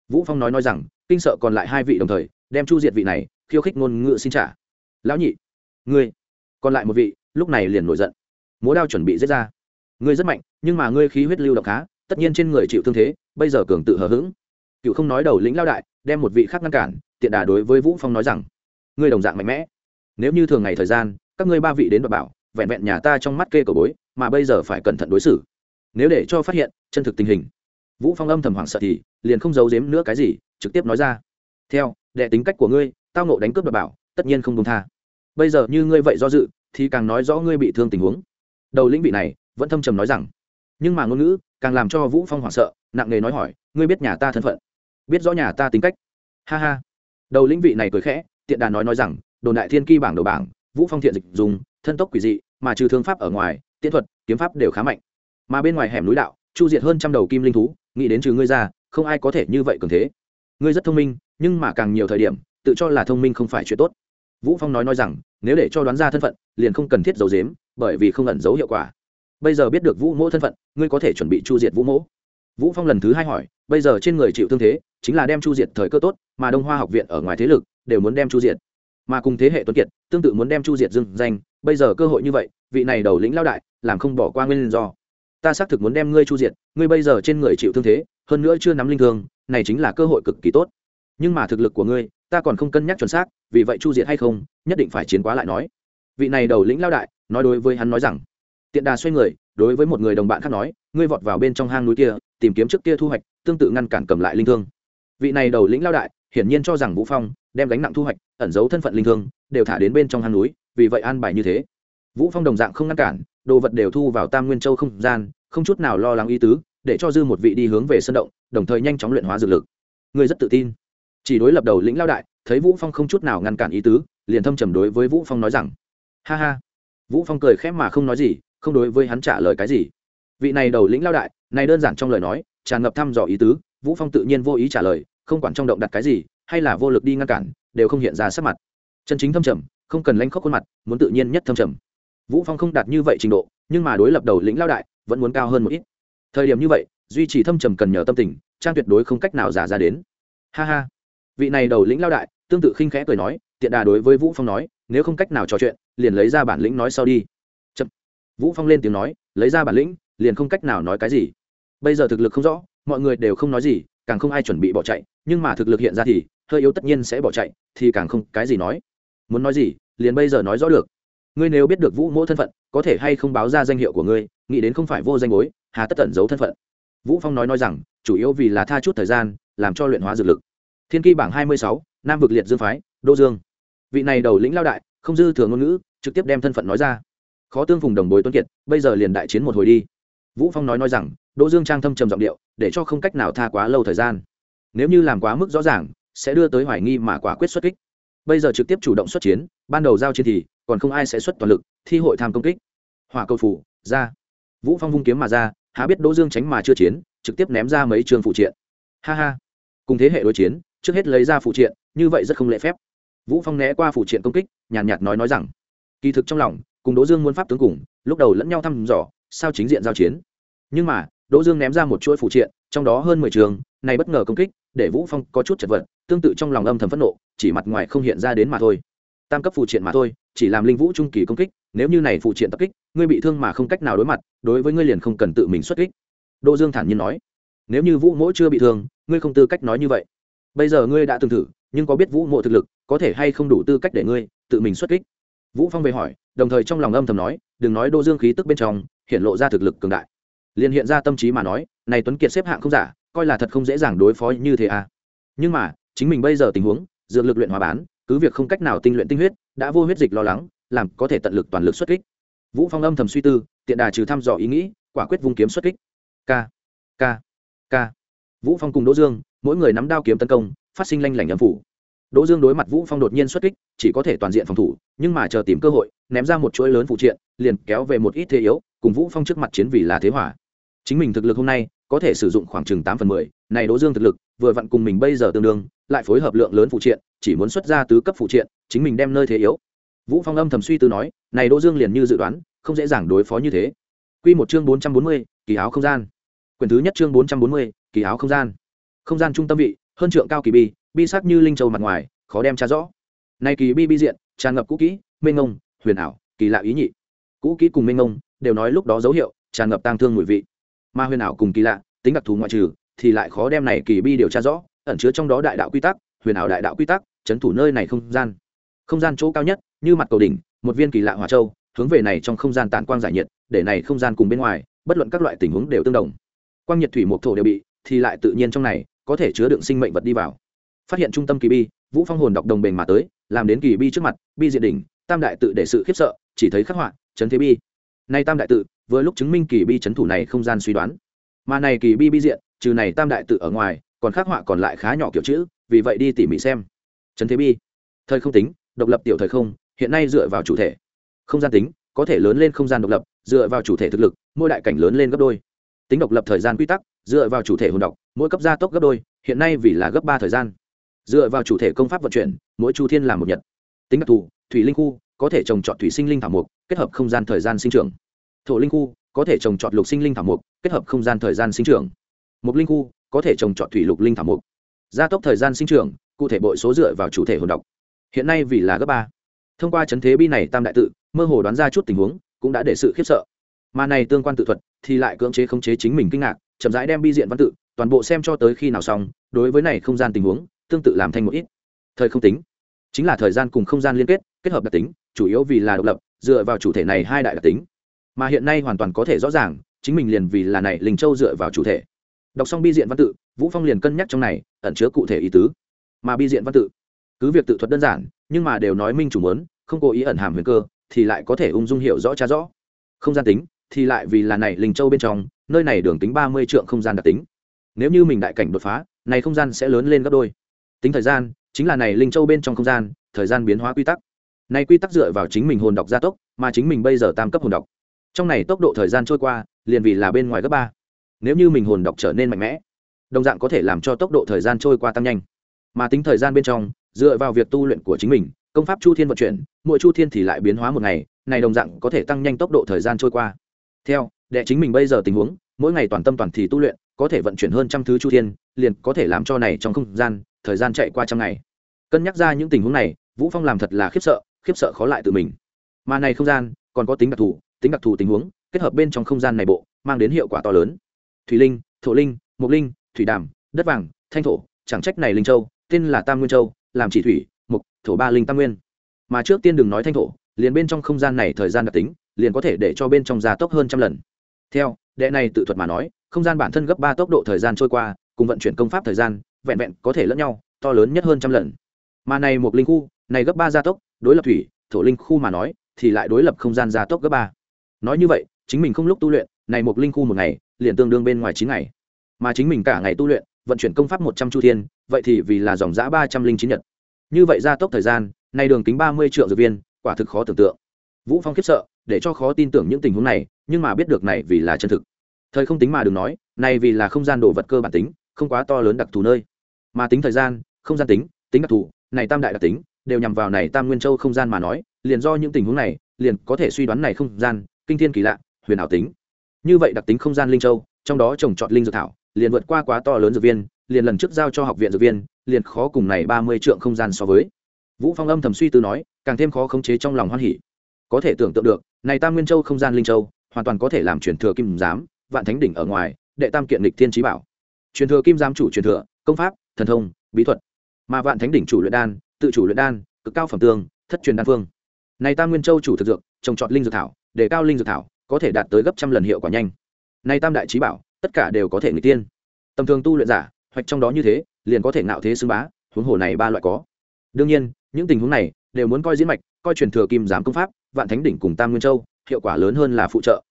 Vũ phong nói nói rằng, kinh sợ còn lại hai vị đồng thời, đem chu diệt vị này, khiêu khích ngôn ngữ xin trả. Lão nhị, ngươi, còn lại một vị, lúc này liền nổi giận. Múa đao chuẩn bị giết ra. Ngươi rất mạnh, nhưng mà ngươi khí huyết lưu động khá, tất nhiên trên người chịu thương thế, bây giờ cường tự hờ hững cựu không nói đầu lĩnh lao đại, đem một vị khác ngăn cản, tiện đà đối với vũ phong nói rằng, ngươi đồng dạng mạnh mẽ. Nếu như thường ngày thời gian, các ngươi ba vị đến và bảo, vẹn vẹn nhà ta trong mắt kê cầu bối, mà bây giờ phải cẩn thận đối xử. Nếu để cho phát hiện, chân thực tình hình. Vũ phong âm thầm hoảng sợ thì, liền không giấu giếm nữa cái gì, trực tiếp nói ra, theo, đệ tính cách của ngươi, tao nộ đánh cướp đ bảo, tất nhiên không đúng tha. Bây giờ như ngươi vậy do dự, thì càng nói rõ ngươi bị thương tình huống. Đầu lĩnh vị này, vẫn thâm trầm nói rằng, nhưng mà ngôn ngữ, càng làm cho vũ phong hoảng sợ nặng nề nói hỏi, ngươi biết nhà ta thân phận? Biết rõ nhà ta tính cách? Ha ha. Đầu lĩnh vị này cười khẽ, tiện đà nói nói rằng, đồn đại thiên kỳ bảng đầu bảng, vũ phong thiện dịch dùng, thân tốc quỷ dị, mà trừ thương pháp ở ngoài, tiễn thuật, kiếm pháp đều khá mạnh. Mà bên ngoài hẻm núi đạo, chu diệt hơn trăm đầu kim linh thú, nghĩ đến trừ ngươi ra, không ai có thể như vậy cường thế. Ngươi rất thông minh, nhưng mà càng nhiều thời điểm, tự cho là thông minh không phải chuyện tốt. Vũ phong nói nói rằng, nếu để cho đoán ra thân phận, liền không cần thiết giấu giếm, bởi vì không ẩn giấu hiệu quả. Bây giờ biết được vũ mỗ thân phận, ngươi có thể chuẩn bị chu diệt vũ mỗ vũ phong lần thứ hai hỏi, bây giờ trên người chịu thương thế, chính là đem chu diệt thời cơ tốt, mà đông hoa học viện ở ngoài thế lực, đều muốn đem chu diệt. Mà cùng thế hệ tuấn kiệt, tương tự muốn đem chu diệt dưng danh, bây giờ cơ hội như vậy, vị này đầu lĩnh lao đại, làm không bỏ qua nguyên do. Ta xác thực muốn đem ngươi chu diệt, ngươi bây giờ trên người chịu thương thế, hơn nữa chưa nắm linh thương, này chính là cơ hội cực kỳ tốt. Nhưng mà thực lực của ngươi, ta còn không cân nhắc chuẩn xác, vì vậy chu diệt hay không, nhất định phải chiến quá lại nói. Vị này đầu lĩnh lao đại, nói đối với hắn nói rằng, tiện đà xoay người, đối với một người đồng bạn khác nói, ngươi vọt vào bên trong hang núi kia tìm kiếm trước kia thu hoạch, tương tự ngăn cản cầm lại linh thương. Vị này đầu lĩnh lao đại, hiển nhiên cho rằng vũ phong đem gánh nặng thu hoạch, ẩn giấu thân phận linh thương, đều thả đến bên trong hang núi, vì vậy an bài như thế. Vũ phong đồng dạng không ngăn cản, đồ vật đều thu vào tam nguyên châu không gian, không chút nào lo lắng ý tứ, để cho dư một vị đi hướng về sân động, đồng thời nhanh chóng luyện hóa dược lực. Người rất tự tin. Chỉ đối lập đầu lĩnh lao đại, thấy vũ phong không chút nào ngăn cản ý tứ, liền thâm trầm đối với vũ phong nói rằng, ha ha. Vũ phong cười khép mà không nói gì, không đối với hắn trả lời cái gì vị này đầu lĩnh lao đại, này đơn giản trong lời nói, tràn ngập thăm dò ý tứ, vũ phong tự nhiên vô ý trả lời, không quản trong động đặt cái gì, hay là vô lực đi ngăn cản, đều không hiện ra sắc mặt. Chân chính thâm trầm, không cần lanh khóc khuôn mặt, muốn tự nhiên nhất thâm trầm. Vũ phong không đạt như vậy trình độ, nhưng mà đối lập đầu lĩnh lao đại, vẫn muốn cao hơn một ít. Thời điểm như vậy, duy trì thâm trầm cần nhờ tâm tình, trang tuyệt đối không cách nào giả ra đến. Ha ha. Vị này đầu lĩnh lao đại, tương tự khinh khẽ cười nói, tiện đà đối với vũ phong nói, nếu không cách nào trò chuyện, liền lấy ra bản lĩnh nói sau đi. Chậm. vũ phong lên tiếng nói, lấy ra bản lĩnh liền không cách nào nói cái gì. Bây giờ thực lực không rõ mọi người đều không nói gì càng không ai chuẩn bị bỏ chạy nhưng mà thực lực hiện ra thì hơi yếu tất nhiên sẽ bỏ chạy thì càng không cái gì nói. Muốn nói gì liền bây giờ nói rõ được. Ngươi nếu biết được vũ mỗ thân phận có thể hay không báo ra danh hiệu của ngươi nghĩ đến không phải vô danh bối hà tất tẩn giấu thân phận. Vũ phong nói nói rằng chủ yếu vì là tha chút thời gian làm cho luyện hóa dược lực. Thiên kỳ bảng hai mươi sáu, nam vực liệt dương phái đô dương. Vị này đầu lĩnh lao đại không dư thừa ngôn ngữ trực tiếp đem thân phận nói ra. Khó tương phùng đồng bối tuấn kiệt bây giờ liền đại chiến một hồi đi vũ phong nói nói rằng đỗ dương trang thâm trầm giọng điệu để cho không cách nào tha quá lâu thời gian. Nếu như làm quá mức rõ ràng sẽ đưa tới hoài nghi mà quả quyết xuất kích. Bây giờ trực tiếp chủ động xuất chiến ban đầu giao chiến thì còn không ai sẽ xuất toàn lực thi hội tham công kích. Hỏa cầu phủ ra. Vũ phong vung kiếm mà ra há biết đỗ dương tránh mà chưa chiến trực tiếp ném ra mấy trường phụ triện. Ha ha. Cùng thế hệ đối chiến trước hết lấy ra phụ triện như vậy rất không lễ phép. Vũ phong né qua phụ triện công kích nhàn nhạt, nhạt nói nói rằng kỳ thực trong lòng cùng đỗ dương muốn pháp tướng cùng lúc đầu lẫn nhau thăm dò sao chính diện giao chiến? Nhưng mà, đỗ dương ném ra một chuỗi phụ triện, trong đó hơn mười trường, này bất ngờ công kích, để vũ phong có chút chật vật, tương tự trong lòng âm thầm phẫn nộ, chỉ mặt ngoài không hiện ra đến mà thôi. Tam cấp phụ triện mà thôi, chỉ làm linh vũ trung kỳ công kích, nếu như này phụ triện tập kích, ngươi bị thương mà không cách nào đối mặt, đối với ngươi liền không cần tự mình xuất kích. Đỗ dương thản nhiên nói, nếu như vũ mỗ chưa bị thương, ngươi không tư cách nói như vậy. Bây giờ ngươi đã từng thử, nhưng có biết vũ mộ thực lực, có thể hay không đủ tư cách để ngươi tự mình xuất kích? Vũ phong về hỏi, đồng thời trong lòng âm thầm nói, đừng nói đô dương khí tức bên trong, hiện lộ ra thực lực cường đại liền hiện ra tâm trí mà nói, này tuấn kiệt xếp hạng không giả, coi là thật không dễ dàng đối phó như thế à. Nhưng mà, chính mình bây giờ tình huống, dược lực luyện hóa bán, cứ việc không cách nào tinh luyện tinh huyết, đã vô huyết dịch lo lắng, làm có thể tận lực toàn lực xuất kích. Vũ phong âm thầm suy tư, tiện đà trừ thăm dò ý nghĩ, quả quyết vung kiếm xuất kích. K k k vũ phong cùng đỗ dương, mỗi người nắm đao kiếm tấn công, phát sinh lanh lảnh âm phủ. Đỗ dương đối mặt vũ phong đột nhiên xuất kích, chỉ có thể toàn diện phòng thủ, nhưng mà chờ tìm cơ hội, ném ra một chuỗi lớn phụ triện, liền kéo về một ít thế yếu, cùng vũ phong trước mặt chiến vì là thế hỏa chính mình thực lực hôm nay có thể sử dụng khoảng chừng tám phần mười này đỗ dương thực lực vừa vặn cùng mình bây giờ tương đương lại phối hợp lượng lớn phụ triện chỉ muốn xuất ra tứ cấp phụ triện chính mình đem nơi thế yếu. Vũ phong âm thầm suy tư nói này đỗ dương liền như dự đoán không dễ dàng đối phó như thế. Quy một chương bốn trăm bốn mươi, kỳ áo không gian. Quyển thứ nhất chương bốn trăm bốn mươi, kỳ áo không gian. Không gian trung tâm vị hơn trượng cao kỳ bi bi sắc như linh châu mặt ngoài khó đem tra rõ. Nay kỳ bi bi diện tràn ngập cũ kỹ mênh ngông huyền ảo kỳ lạ ý nhị. Cũ kỹ cùng mênh ngông đều nói lúc đó dấu hiệu tràn ngập tang thương mùi vị mà huyền ảo cùng kỳ lạ, tính đặc thù ngoại trừ, thì lại khó đem này kỳ bi điều tra rõ, ẩn chứa trong đó đại đạo quy tắc, huyền ảo đại đạo quy tắc, chấn thủ nơi này không gian. Không gian chỗ cao nhất, như mặt cầu đỉnh, một viên kỳ lạ hỏa châu, hướng về này trong không gian tản quang giải nhiệt, để này không gian cùng bên ngoài, bất luận các loại tình huống đều tương đồng. Quang nhiệt thủy mộc thổ đều bị, thì lại tự nhiên trong này, có thể chứa đựng sinh mệnh vật đi vào. Phát hiện trung tâm kỳ bi, vũ phong hồn đọc đồng bền mà tới, làm đến kỳ bi trước mặt, bi diện đỉnh, tam đại tự để sự khiếp sợ, chỉ thấy khắc họa, chấn thế bi nay tam đại tự, vừa lúc chứng minh kỳ bi chấn thủ này không gian suy đoán. Mà này kỳ bi bi diện, trừ này tam đại tự ở ngoài, còn khắc họa còn lại khá nhỏ kiểu chữ, vì vậy đi tỉ mỉ xem. Chấn thế bi, thời không tính, độc lập tiểu thời không, hiện nay dựa vào chủ thể. Không gian tính, có thể lớn lên không gian độc lập, dựa vào chủ thể thực lực, mỗi đại cảnh lớn lên gấp đôi. Tính độc lập thời gian quy tắc, dựa vào chủ thể hồn độc, mỗi cấp gia tốc gấp đôi, hiện nay vì là gấp ba thời gian. Dựa vào chủ thể công pháp vận chuyển, mỗi chu thiên làm một nhật. Tính đặc thù, thủy linh khu có thể trồng trọt thủy sinh linh thảo mục kết hợp không gian thời gian sinh trưởng. Thổ linh khu, có thể trồng trọt lục sinh linh thảo mục kết hợp không gian thời gian sinh trưởng. Mục linh khu, có thể trồng trọt thủy lục linh thảo mục gia tốc thời gian sinh trưởng, cụ thể bội số dựa vào chủ thể hồn độc. Hiện nay vì là gấp ba. Thông qua chấn thế bi này tam đại tự, mơ hồ đoán ra chút tình huống, cũng đã để sự khiếp sợ. Mà này tương quan tự thuật, thì lại cưỡng chế khống chế chính mình kinh ngạc, chậm rãi đem bi diện văn tự, toàn bộ xem cho tới khi nào xong, đối với này không gian tình huống, tương tự làm thành một ít. Thời không tính, chính là thời gian cùng không gian liên kết kết hợp đặc tính chủ yếu vì là độc lập, dựa vào chủ thể này hai đại đặc tính. Mà hiện nay hoàn toàn có thể rõ ràng, chính mình liền vì là này linh châu dựa vào chủ thể. Đọc xong bi diện văn tự, vũ phong liền cân nhắc trong này, ẩn chứa cụ thể ý tứ. Mà bi diện văn tự, cứ việc tự thuật đơn giản, nhưng mà đều nói minh chủ muốn, không cố ý ẩn hàm huyền cơ, thì lại có thể ung dung hiểu rõ tra rõ. Không gian tính, thì lại vì là này linh châu bên trong, nơi này đường tính ba mươi trượng không gian đặc tính. Nếu như mình đại cảnh đột phá, này không gian sẽ lớn lên gấp đôi. Tính thời gian, chính là này linh châu bên trong không gian, thời gian biến hóa quy tắc này quy tắc dựa vào chính mình hồn đọc gia tốc, mà chính mình bây giờ tam cấp hồn đọc. Trong này tốc độ thời gian trôi qua, liền vì là bên ngoài gấp ba. Nếu như mình hồn đọc trở nên mạnh mẽ, đồng dạng có thể làm cho tốc độ thời gian trôi qua tăng nhanh. Mà tính thời gian bên trong, dựa vào việc tu luyện của chính mình, công pháp chu thiên vận chuyển, mỗi chu thiên thì lại biến hóa một ngày, này đồng dạng có thể tăng nhanh tốc độ thời gian trôi qua. Theo đệ chính mình bây giờ tình huống, mỗi ngày toàn tâm toàn thì tu luyện, có thể vận chuyển hơn trăm thứ chu thiên, liền có thể làm cho này trong không gian, thời gian chạy qua trăm ngày. Cân nhắc ra những tình huống này, vũ phong làm thật là khiếp sợ khiếp sợ khó lại tự mình. Mà này không gian, còn có tính đặc thù, tính đặc thù tình huống, kết hợp bên trong không gian này bộ, mang đến hiệu quả to lớn. Thủy linh, thổ linh, mộc linh, thủy đàm, đất vàng, thanh thổ, chẳng trách này linh châu, tên là tam nguyên châu, làm chỉ thủy mục thổ ba linh tam nguyên. Mà trước tiên đừng nói thanh thổ, liền bên trong không gian này thời gian đặc tính, liền có thể để cho bên trong gia tốc hơn trăm lần. Theo, đệ này tự thuật mà nói, không gian bản thân gấp ba tốc độ thời gian trôi qua, cùng vận chuyển công pháp thời gian, vẹn vẹn có thể lẫn nhau, to lớn nhất hơn trăm lần. Mà này một linh khu, này gấp ba gia tốc đối lập thủy, thổ linh khu mà nói, thì lại đối lập không gian gia tốc gấp ba. Nói như vậy, chính mình không lúc tu luyện, này một linh khu một ngày, liền tương đương bên ngoài chín ngày. Mà chính mình cả ngày tu luyện, vận chuyển công pháp một trăm chu thiên, vậy thì vì là dòng giã ba trăm linh chín nhật. Như vậy gia tốc thời gian này đường kính ba mươi triệu dược viên, quả thực khó tưởng tượng. Vũ phong khiếp sợ, để cho khó tin tưởng những tình huống này, nhưng mà biết được này vì là chân thực. Thời không tính mà đừng nói, này vì là không gian đồ vật cơ bản tính, không quá to lớn đặc thù nơi. Mà tính thời gian, không gian tính tính đặc thù, này tam đại đặc tính đều nhằm vào này tam nguyên châu không gian mà nói, liền do những tình huống này, liền có thể suy đoán này không gian, kinh thiên kỳ lạ, huyền ảo tính. Như vậy đặc tính không gian linh châu, trong đó trồng trọt linh dược thảo, liền vượt qua quá to lớn dược viên, liền lần trước giao cho học viện dược viên, liền khó cùng này ba mươi trượng không gian so với. Vũ phong âm thầm suy tư nói, càng thêm khó khống chế trong lòng hoan hỉ. Có thể tưởng tượng được, này tam nguyên châu không gian linh châu, hoàn toàn có thể làm truyền thừa kim giám, vạn thánh đỉnh ở ngoài, đệ tam kiện lịch thiên trí bảo. Truyền thừa kim giám chủ truyền thừa, công pháp, thần thông, bí thuật. Mà vạn thánh đỉnh chủ luyện đan tự chủ luyện đan, cực cao phẩm tương thất truyền đan phương. Này tam nguyên châu chủ thực dược, trồng trọt linh dược thảo, để cao linh dược thảo, có thể đạt tới gấp trăm lần hiệu quả nhanh. Này tam đại trí bảo, tất cả đều có thể người tiên. Tầm thường tu luyện giả, hoạch trong đó như thế, liền có thể nạo thế xưng bá, huống hồ này ba loại có. Đương nhiên, những tình huống này đều muốn coi diễn mạch, coi truyền thừa kim giám công pháp, vạn thánh đỉnh cùng tam nguyên châu, hiệu quả lớn hơn là phụ trợ.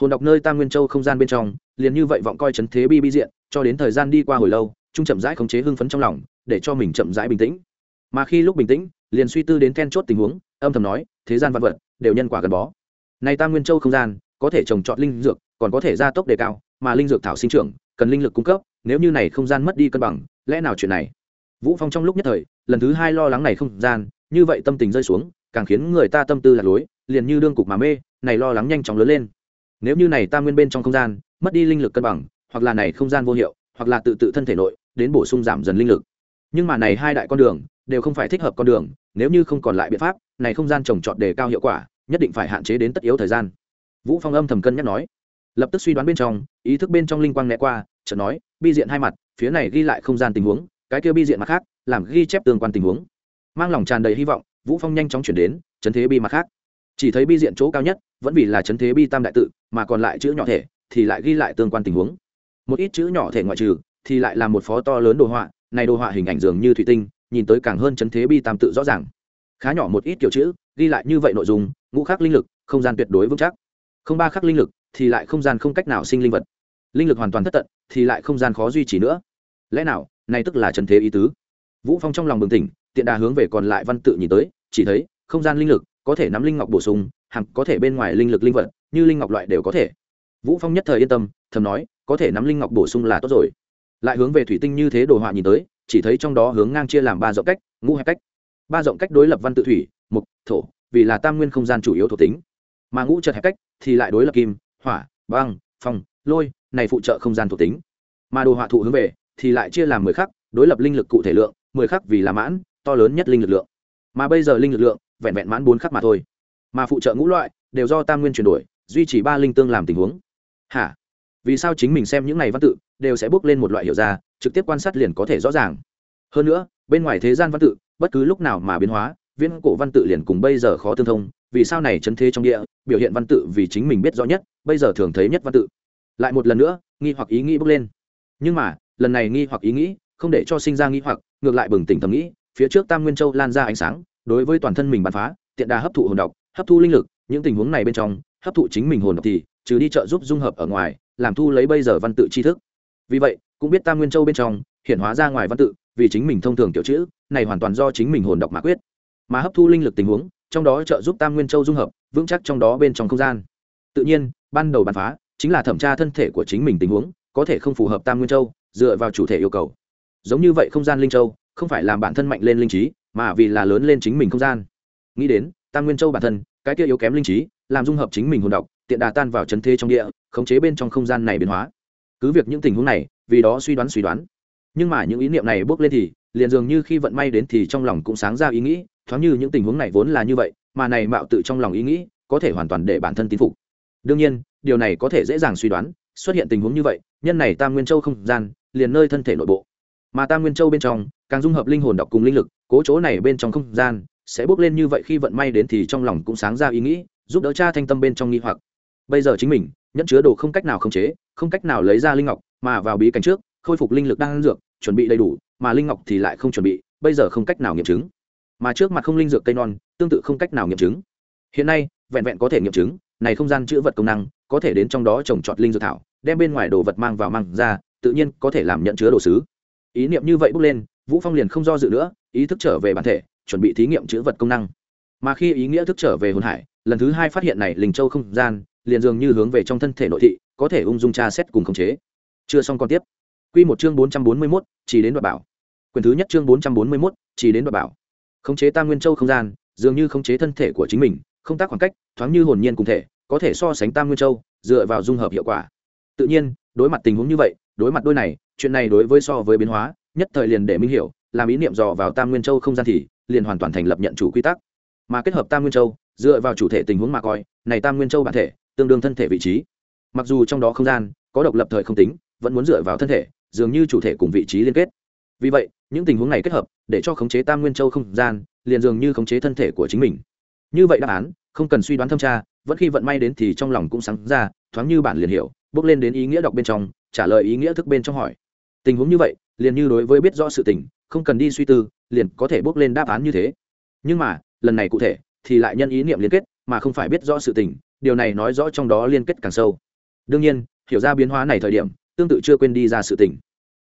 Hồn đọc nơi tam nguyên châu không gian bên trong, liền như vậy vọng coi chấn thế bi bi diện, cho đến thời gian đi qua hồi lâu trung chậm rãi khống chế hưng phấn trong lòng, để cho mình chậm rãi bình tĩnh mà khi lúc bình tĩnh, liền suy tư đến then chốt tình huống, âm thầm nói, thế gian vật vật, đều nhân quả gần bó. Nay tam nguyên châu không gian, có thể trồng trọt linh dược, còn có thể gia tốc đề cao, mà linh dược thảo sinh trưởng, cần linh lực cung cấp, nếu như này không gian mất đi cân bằng, lẽ nào chuyện này? Vũ phong trong lúc nhất thời, lần thứ hai lo lắng này không gian, như vậy tâm tình rơi xuống, càng khiến người ta tâm tư lạc lối, liền như đương cục mà mê, này lo lắng nhanh chóng lớn lên. Nếu như này ta nguyên bên trong không gian, mất đi linh lực cân bằng, hoặc là này không gian vô hiệu, hoặc là tự tự thân thể nội, đến bổ sung giảm dần linh lực. Nhưng mà này hai đại con đường đều không phải thích hợp con đường, nếu như không còn lại biện pháp, này không gian trồng trọt đề cao hiệu quả, nhất định phải hạn chế đến tất yếu thời gian. Vũ phong âm thầm cân nhắc nói. Lập tức suy đoán bên trong, ý thức bên trong linh quang né qua, chợt nói, bi diện hai mặt, phía này ghi lại không gian tình huống, cái kia bi diện mặt khác, làm ghi chép tương quan tình huống. Mang lòng tràn đầy hy vọng, vũ phong nhanh chóng chuyển đến, chấn thế bi mặt khác. Chỉ thấy bi diện chỗ cao nhất, vẫn vì là chấn thế bi tam đại tự, mà còn lại chữ nhỏ thể, thì lại ghi lại tương quan tình huống. Một ít chữ nhỏ thể ngoại trừ, thì lại là một phó to lớn đồ họa, này đồ họa hình ảnh dường như thủy tinh nhìn tới càng hơn chấn thế bi tam tự rõ ràng. Khá nhỏ một ít kiểu chữ, ghi lại như vậy nội dung, ngũ khắc linh lực, không gian tuyệt đối vững chắc. Không ba khắc linh lực thì lại không gian không cách nào sinh linh vật. Linh lực hoàn toàn thất tận thì lại không gian khó duy trì nữa. Lẽ nào, này tức là trần thế ý tứ? Vũ phong trong lòng bừng tỉnh, tiện đà hướng về còn lại văn tự nhìn tới, chỉ thấy không gian linh lực có thể nắm linh ngọc bổ sung, hẳn có thể bên ngoài linh lực linh vật, như linh ngọc loại đều có thể. Vũ phong nhất thời yên tâm, thầm nói, có thể nắm linh ngọc bổ sung là tốt rồi. Lại hướng về thủy tinh như thế đồ họa nhìn tới chỉ thấy trong đó hướng ngang chia làm ba rộng cách, ngũ hẹp cách. Ba rộng cách đối lập văn tự thủy mục thổ, vì là tam nguyên không gian chủ yếu thuộc tính. Mà ngũ chật hẹp cách thì lại đối lập kim, hỏa, băng, phong, lôi, này phụ trợ không gian thuộc tính. Mà đồ họa thụ hướng về thì lại chia làm mười khắc, đối lập linh lực cụ thể lượng, mười khắc vì là mãn, to lớn nhất linh lực lượng. Mà bây giờ linh lực lượng vẹn vẹn mãn bốn khắc mà thôi. Mà phụ trợ ngũ loại đều do tam nguyên chuyển đổi, duy trì ba linh tương làm tình huống. Hả? Vì sao chính mình xem những này văn tự đều sẽ bước lên một loại hiểu ra trực tiếp quan sát liền có thể rõ ràng. Hơn nữa, bên ngoài thế gian văn tự, bất cứ lúc nào mà biến hóa, viễn cổ văn tự liền cùng bây giờ khó tương thông, vì sao này chấn thế trong địa, biểu hiện văn tự vì chính mình biết rõ nhất, bây giờ thường thấy nhất văn tự. Lại một lần nữa, nghi hoặc ý nghĩ bước lên. Nhưng mà, lần này nghi hoặc ý nghĩ, không để cho sinh ra nghi hoặc, ngược lại bừng tỉnh thầm nghĩ, phía trước tam nguyên châu lan ra ánh sáng, đối với toàn thân mình bắn phá, tiện đà hấp thụ hồn độc, hấp thu linh lực, những tình huống này bên trong, hấp thụ chính mình hồn độc thì, trừ đi trợ giúp dung hợp ở ngoài, làm thu lấy bây giờ văn tự tri thức. Vì vậy cũng biết tam nguyên châu bên trong, hiện hóa ra ngoài văn tự, vì chính mình thông thường tiểu chữ, này hoàn toàn do chính mình hồn độc mà quyết. Mà hấp thu linh lực tình huống, trong đó trợ giúp tam nguyên châu dung hợp, vững chắc trong đó bên trong không gian. Tự nhiên, ban đầu bắn phá, chính là thẩm tra thân thể của chính mình tình huống, có thể không phù hợp tam nguyên châu, dựa vào chủ thể yêu cầu. Giống như vậy không gian linh châu, không phải làm bản thân mạnh lên linh trí, mà vì là lớn lên chính mình không gian. Nghĩ đến, tam nguyên châu bản thân, cái kia yếu kém linh trí, làm dung hợp chính mình hồn độc tiện đà tan vào chấn thế trong địa, khống chế bên trong không gian này biến hóa. Cứ việc những tình huống này vì đó suy đoán suy đoán. Nhưng mà những ý niệm này bước lên thì, liền dường như khi vận may đến thì trong lòng cũng sáng ra ý nghĩ, thoáng như những tình huống này vốn là như vậy, mà này mạo tự trong lòng ý nghĩ, có thể hoàn toàn để bản thân tin phục. Đương nhiên, điều này có thể dễ dàng suy đoán, xuất hiện tình huống như vậy, nhân này tam nguyên châu không gian, liền nơi thân thể nội bộ. Mà tam nguyên châu bên trong, càng dung hợp linh hồn đọc cùng linh lực, cố chỗ này bên trong không gian, sẽ bước lên như vậy khi vận may đến thì trong lòng cũng sáng ra ý nghĩ, giúp đỡ cha thanh tâm bên trong nghi hoặc. Bây giờ chính mình nhẫn chứa đồ không cách nào khống chế, không cách nào lấy ra linh ngọc, mà vào bí cảnh trước, khôi phục linh lực đang dược, chuẩn bị đầy đủ, mà linh ngọc thì lại không chuẩn bị, bây giờ không cách nào nghiệm chứng. Mà trước mặt không linh dược cây non, tương tự không cách nào nghiệm chứng. Hiện nay, vẹn vẹn có thể nghiệm chứng, này không gian chữ vật công năng, có thể đến trong đó trồng trọt linh dược thảo, đem bên ngoài đồ vật mang vào mang ra, tự nhiên có thể làm nhận chứa đồ sứ. Ý niệm như vậy bước lên, vũ phong liền không do dự nữa, ý thức trở về bản thể, chuẩn bị thí nghiệm chữ vật công năng. Mà khi ý nghĩa thức trở về hồn hải, lần thứ hai phát hiện này linh châu không gian liền dường như hướng về trong thân thể nội thị có thể ung dung tra xét cùng khống chế. Chưa xong còn tiếp. Quy một chương bốn trăm bốn mươi 441, chỉ đến đoạt bảo. Quyền thứ nhất chương bốn trăm bốn mươi 441, chỉ đến đoạt bảo. Khống chế tam nguyên châu không gian dường như khống chế thân thể của chính mình không tác khoảng cách thoáng như hồn nhiên cùng thể có thể so sánh tam nguyên châu dựa vào dung hợp hiệu quả. Tự nhiên đối mặt tình huống như vậy đối mặt đôi này chuyện này đối với so với biến hóa nhất thời liền để minh hiểu làm ý niệm dò vào tam nguyên châu không gian thì liền hoàn toàn thành lập nhận chủ quy tắc. Mà kết hợp tam nguyên châu dựa vào chủ thể tình huống mà coi này tam nguyên châu bản thể tương đương thân thể vị trí. Mặc dù trong đó không gian có độc lập thời không tính, vẫn muốn dựa vào thân thể, dường như chủ thể cùng vị trí liên kết. Vì vậy, những tình huống này kết hợp, để cho khống chế tam nguyên châu không gian, liền dường như khống chế thân thể của chính mình. Như vậy đáp án, không cần suy đoán thâm tra, vẫn khi vận may đến thì trong lòng cũng sáng ra, thoáng như bản liền hiểu, bước lên đến ý nghĩa đọc bên trong, trả lời ý nghĩa thức bên trong hỏi. Tình huống như vậy, liền như đối với biết rõ sự tình, không cần đi suy tư, liền có thể bước lên đáp án như thế. Nhưng mà, lần này cụ thể, thì lại nhân ý niệm liên kết, mà không phải biết rõ sự tình điều này nói rõ trong đó liên kết càng sâu. Đương nhiên hiểu ra biến hóa này thời điểm tương tự chưa quên đi ra sự tỉnh,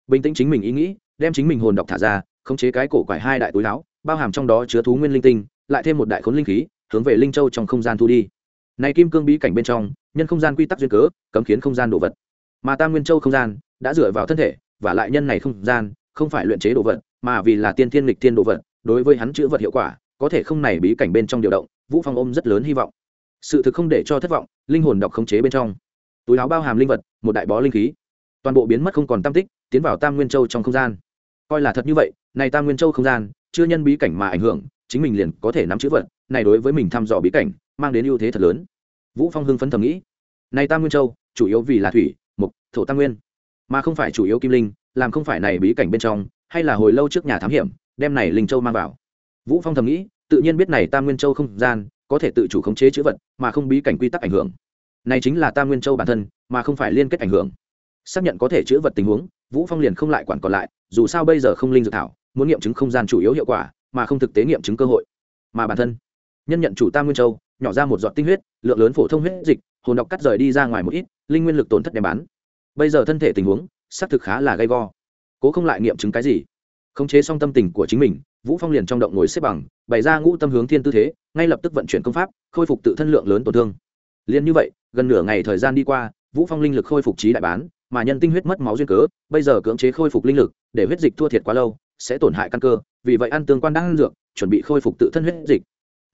bình tĩnh chính mình ý nghĩ đem chính mình hồn đọc thả ra khống chế cái cổ quải hai đại túi áo bao hàm trong đó chứa thú nguyên linh tinh lại thêm một đại khốn linh khí hướng về linh châu trong không gian thu đi. Này kim cương bí cảnh bên trong nhân không gian quy tắc duyên cớ cấm khiến không gian đồ vật. Mà tam nguyên châu không gian đã dựa vào thân thể và lại nhân này không gian không phải luyện chế đồ vật mà vì là tiên thiên lịch thiên đồ vật đối với hắn chữ vật hiệu quả có thể không này bí cảnh bên trong điều động vũ phong ôm rất lớn hy vọng sự thực không để cho thất vọng, linh hồn đọc khống chế bên trong. Túi áo bao hàm linh vật, một đại bó linh khí. Toàn bộ biến mất không còn tam tích, tiến vào tam nguyên châu trong không gian. Coi là thật như vậy, này tam nguyên châu không gian, chưa nhân bí cảnh mà ảnh hưởng, chính mình liền có thể nắm chữ vật, này đối với mình thăm dò bí cảnh, mang đến ưu thế thật lớn. Vũ phong hưng phấn thầm nghĩ. Này tam nguyên châu, chủ yếu vì là thủy mục thổ tam nguyên. Mà không phải chủ yếu kim linh, làm không phải này bí cảnh bên trong, hay là hồi lâu trước nhà thám hiểm, đem này linh châu mang vào. Vũ phong thầm nghĩ, tự nhiên biết này tam nguyên châu không gian có thể tự chủ khống chế chữ vật, mà không bí cảnh quy tắc ảnh hưởng. Này chính là tam nguyên châu bản thân, mà không phải liên kết ảnh hưởng. Xác nhận có thể chữ vật tình huống, vũ phong liền không lại quản còn lại, dù sao bây giờ không linh dược thảo, muốn nghiệm chứng không gian chủ yếu hiệu quả, mà không thực tế nghiệm chứng cơ hội. Mà bản thân, nhân nhận chủ tam nguyên châu, nhỏ ra một giọt tinh huyết, lượng lớn phổ thông huyết dịch, hồn độc cắt rời đi ra ngoài một ít, linh nguyên lực tổn thất đem bán. Bây giờ thân thể tình huống, xác thực khá là gay go. Cố không lại nghiệm chứng cái gì? Khống chế song tâm tình của chính mình vũ phong liền trong động ngồi xếp bằng, bày ra ngũ tâm hướng thiên tư thế, ngay lập tức vận chuyển công pháp, khôi phục tự thân lượng lớn tổn thương. Liền như vậy, gần nửa ngày thời gian đi qua, vũ phong linh lực khôi phục trí đại bán, mà nhân tinh huyết mất máu duyên cớ, bây giờ cưỡng chế khôi phục linh lực, để huyết dịch thua thiệt quá lâu, sẽ tổn hại căn cơ, vì vậy ăn tương quan đang ăn dược, chuẩn bị khôi phục tự thân huyết dịch.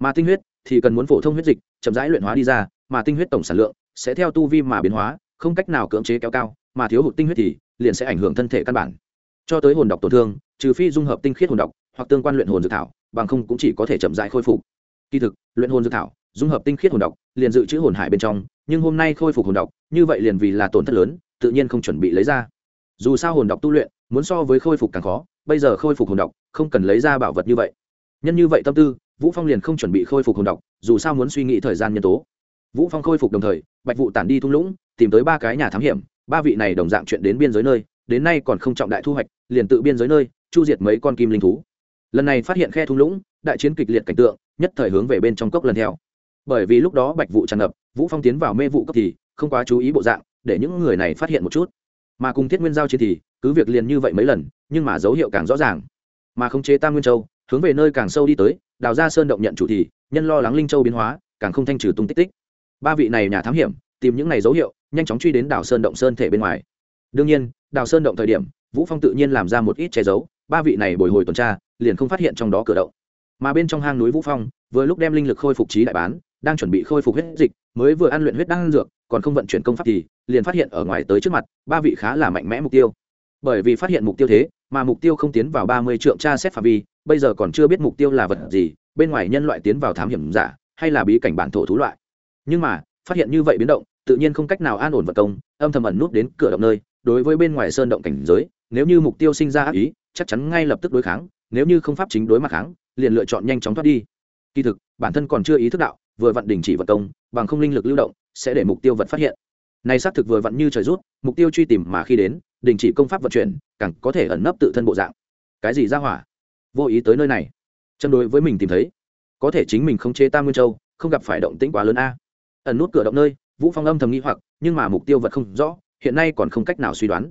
Mà tinh huyết thì cần muốn phổ thông huyết dịch, chậm rãi luyện hóa đi ra, mà tinh huyết tổng sản lượng sẽ theo tu vi mà biến hóa, không cách nào cưỡng chế kéo cao, mà thiếu hụt tinh huyết thì liền sẽ ảnh hưởng thân thể căn bản. Cho tới hồn độc tổn thương, trừ phi dung hợp tinh khiết hồn độc hoặc tương quan luyện hồn dược thảo, bằng không cũng chỉ có thể chậm rãi khôi phục. Kỳ thực, luyện hồn dược thảo, dung hợp tinh khiết hồn độc, liền dự trữ hồn hải bên trong, nhưng hôm nay khôi phục hồn độc, như vậy liền vì là tổn thất lớn, tự nhiên không chuẩn bị lấy ra. Dù sao hồn độc tu luyện, muốn so với khôi phục càng khó, bây giờ khôi phục hồn độc, không cần lấy ra bảo vật như vậy. Nhân như vậy tâm tư, vũ phong liền không chuẩn bị khôi phục hồn độc, dù sao muốn suy nghĩ thời gian nhân tố. Vũ phong khôi phục đồng thời, bạch vụ tản đi thung lũng, tìm tới ba cái nhà thám hiểm, ba vị này đồng dạng chuyện đến biên giới nơi, đến nay còn không trọng đại thu hoạch, liền tự biên giới nơi, chu diệt mấy con kim linh thú lần này phát hiện khe thung lũng, đại chiến kịch liệt cảnh tượng, nhất thời hướng về bên trong cốc lần theo. Bởi vì lúc đó bạch vụ tràn ngập, vũ phong tiến vào mê vụ cốc thì không quá chú ý bộ dạng, để những người này phát hiện một chút. Mà cùng thiết nguyên giao chiến thì cứ việc liền như vậy mấy lần, nhưng mà dấu hiệu càng rõ ràng. Mà không chế tam nguyên châu, hướng về nơi càng sâu đi tới, đào ra sơn động nhận chủ thì nhân lo lắng linh châu biến hóa, càng không thanh trừ tung tích tích. Ba vị này nhà thám hiểm, tìm những này dấu hiệu, nhanh chóng truy đến đào sơn động sơn thể bên ngoài. Đương nhiên, đào sơn động thời điểm, vũ phong tự nhiên làm ra một ít che giấu, ba vị này bồi hồi tuần tra liền không phát hiện trong đó cửa động. Mà bên trong hang núi vũ phong, vừa lúc đem linh lực khôi phục trí đại bán, đang chuẩn bị khôi phục huyết dịch, mới vừa ăn luyện huyết đang dược, còn không vận chuyển công pháp thì, liền phát hiện ở ngoài tới trước mặt, ba vị khá là mạnh mẽ mục tiêu. Bởi vì phát hiện mục tiêu thế, mà mục tiêu không tiến vào ba mươi trượng tra xét phạm vi, bây giờ còn chưa biết mục tiêu là vật gì, bên ngoài nhân loại tiến vào thám hiểm giả, hay là bí cảnh bản thổ thú loại. Nhưng mà, phát hiện như vậy biến động, tự nhiên không cách nào an ổn vật công, âm thầm ẩn nút đến cửa động nơi, đối với bên ngoài sơn động cảnh giới, nếu như mục tiêu sinh ra ác ý, chắc chắn ngay lập tức đối kháng nếu như không pháp chính đối mặt kháng, liền lựa chọn nhanh chóng thoát đi. Kỳ thực, bản thân còn chưa ý thức đạo, vừa vặn đình chỉ vật công, bằng không linh lực lưu động, sẽ để mục tiêu vật phát hiện. Này xác thực vừa vặn như trời rút, mục tiêu truy tìm mà khi đến, đình chỉ công pháp vận chuyển, càng có thể ẩn nấp tự thân bộ dạng. Cái gì ra hỏa? Vô ý tới nơi này. Chân đối với mình tìm thấy. Có thể chính mình không chế tam nguyên châu, không gặp phải động tĩnh quá lớn a. Ẩn nút cửa động nơi, vũ phong âm thầm nghi hoặc, nhưng mà mục tiêu vật không rõ, hiện nay còn không cách nào suy đoán.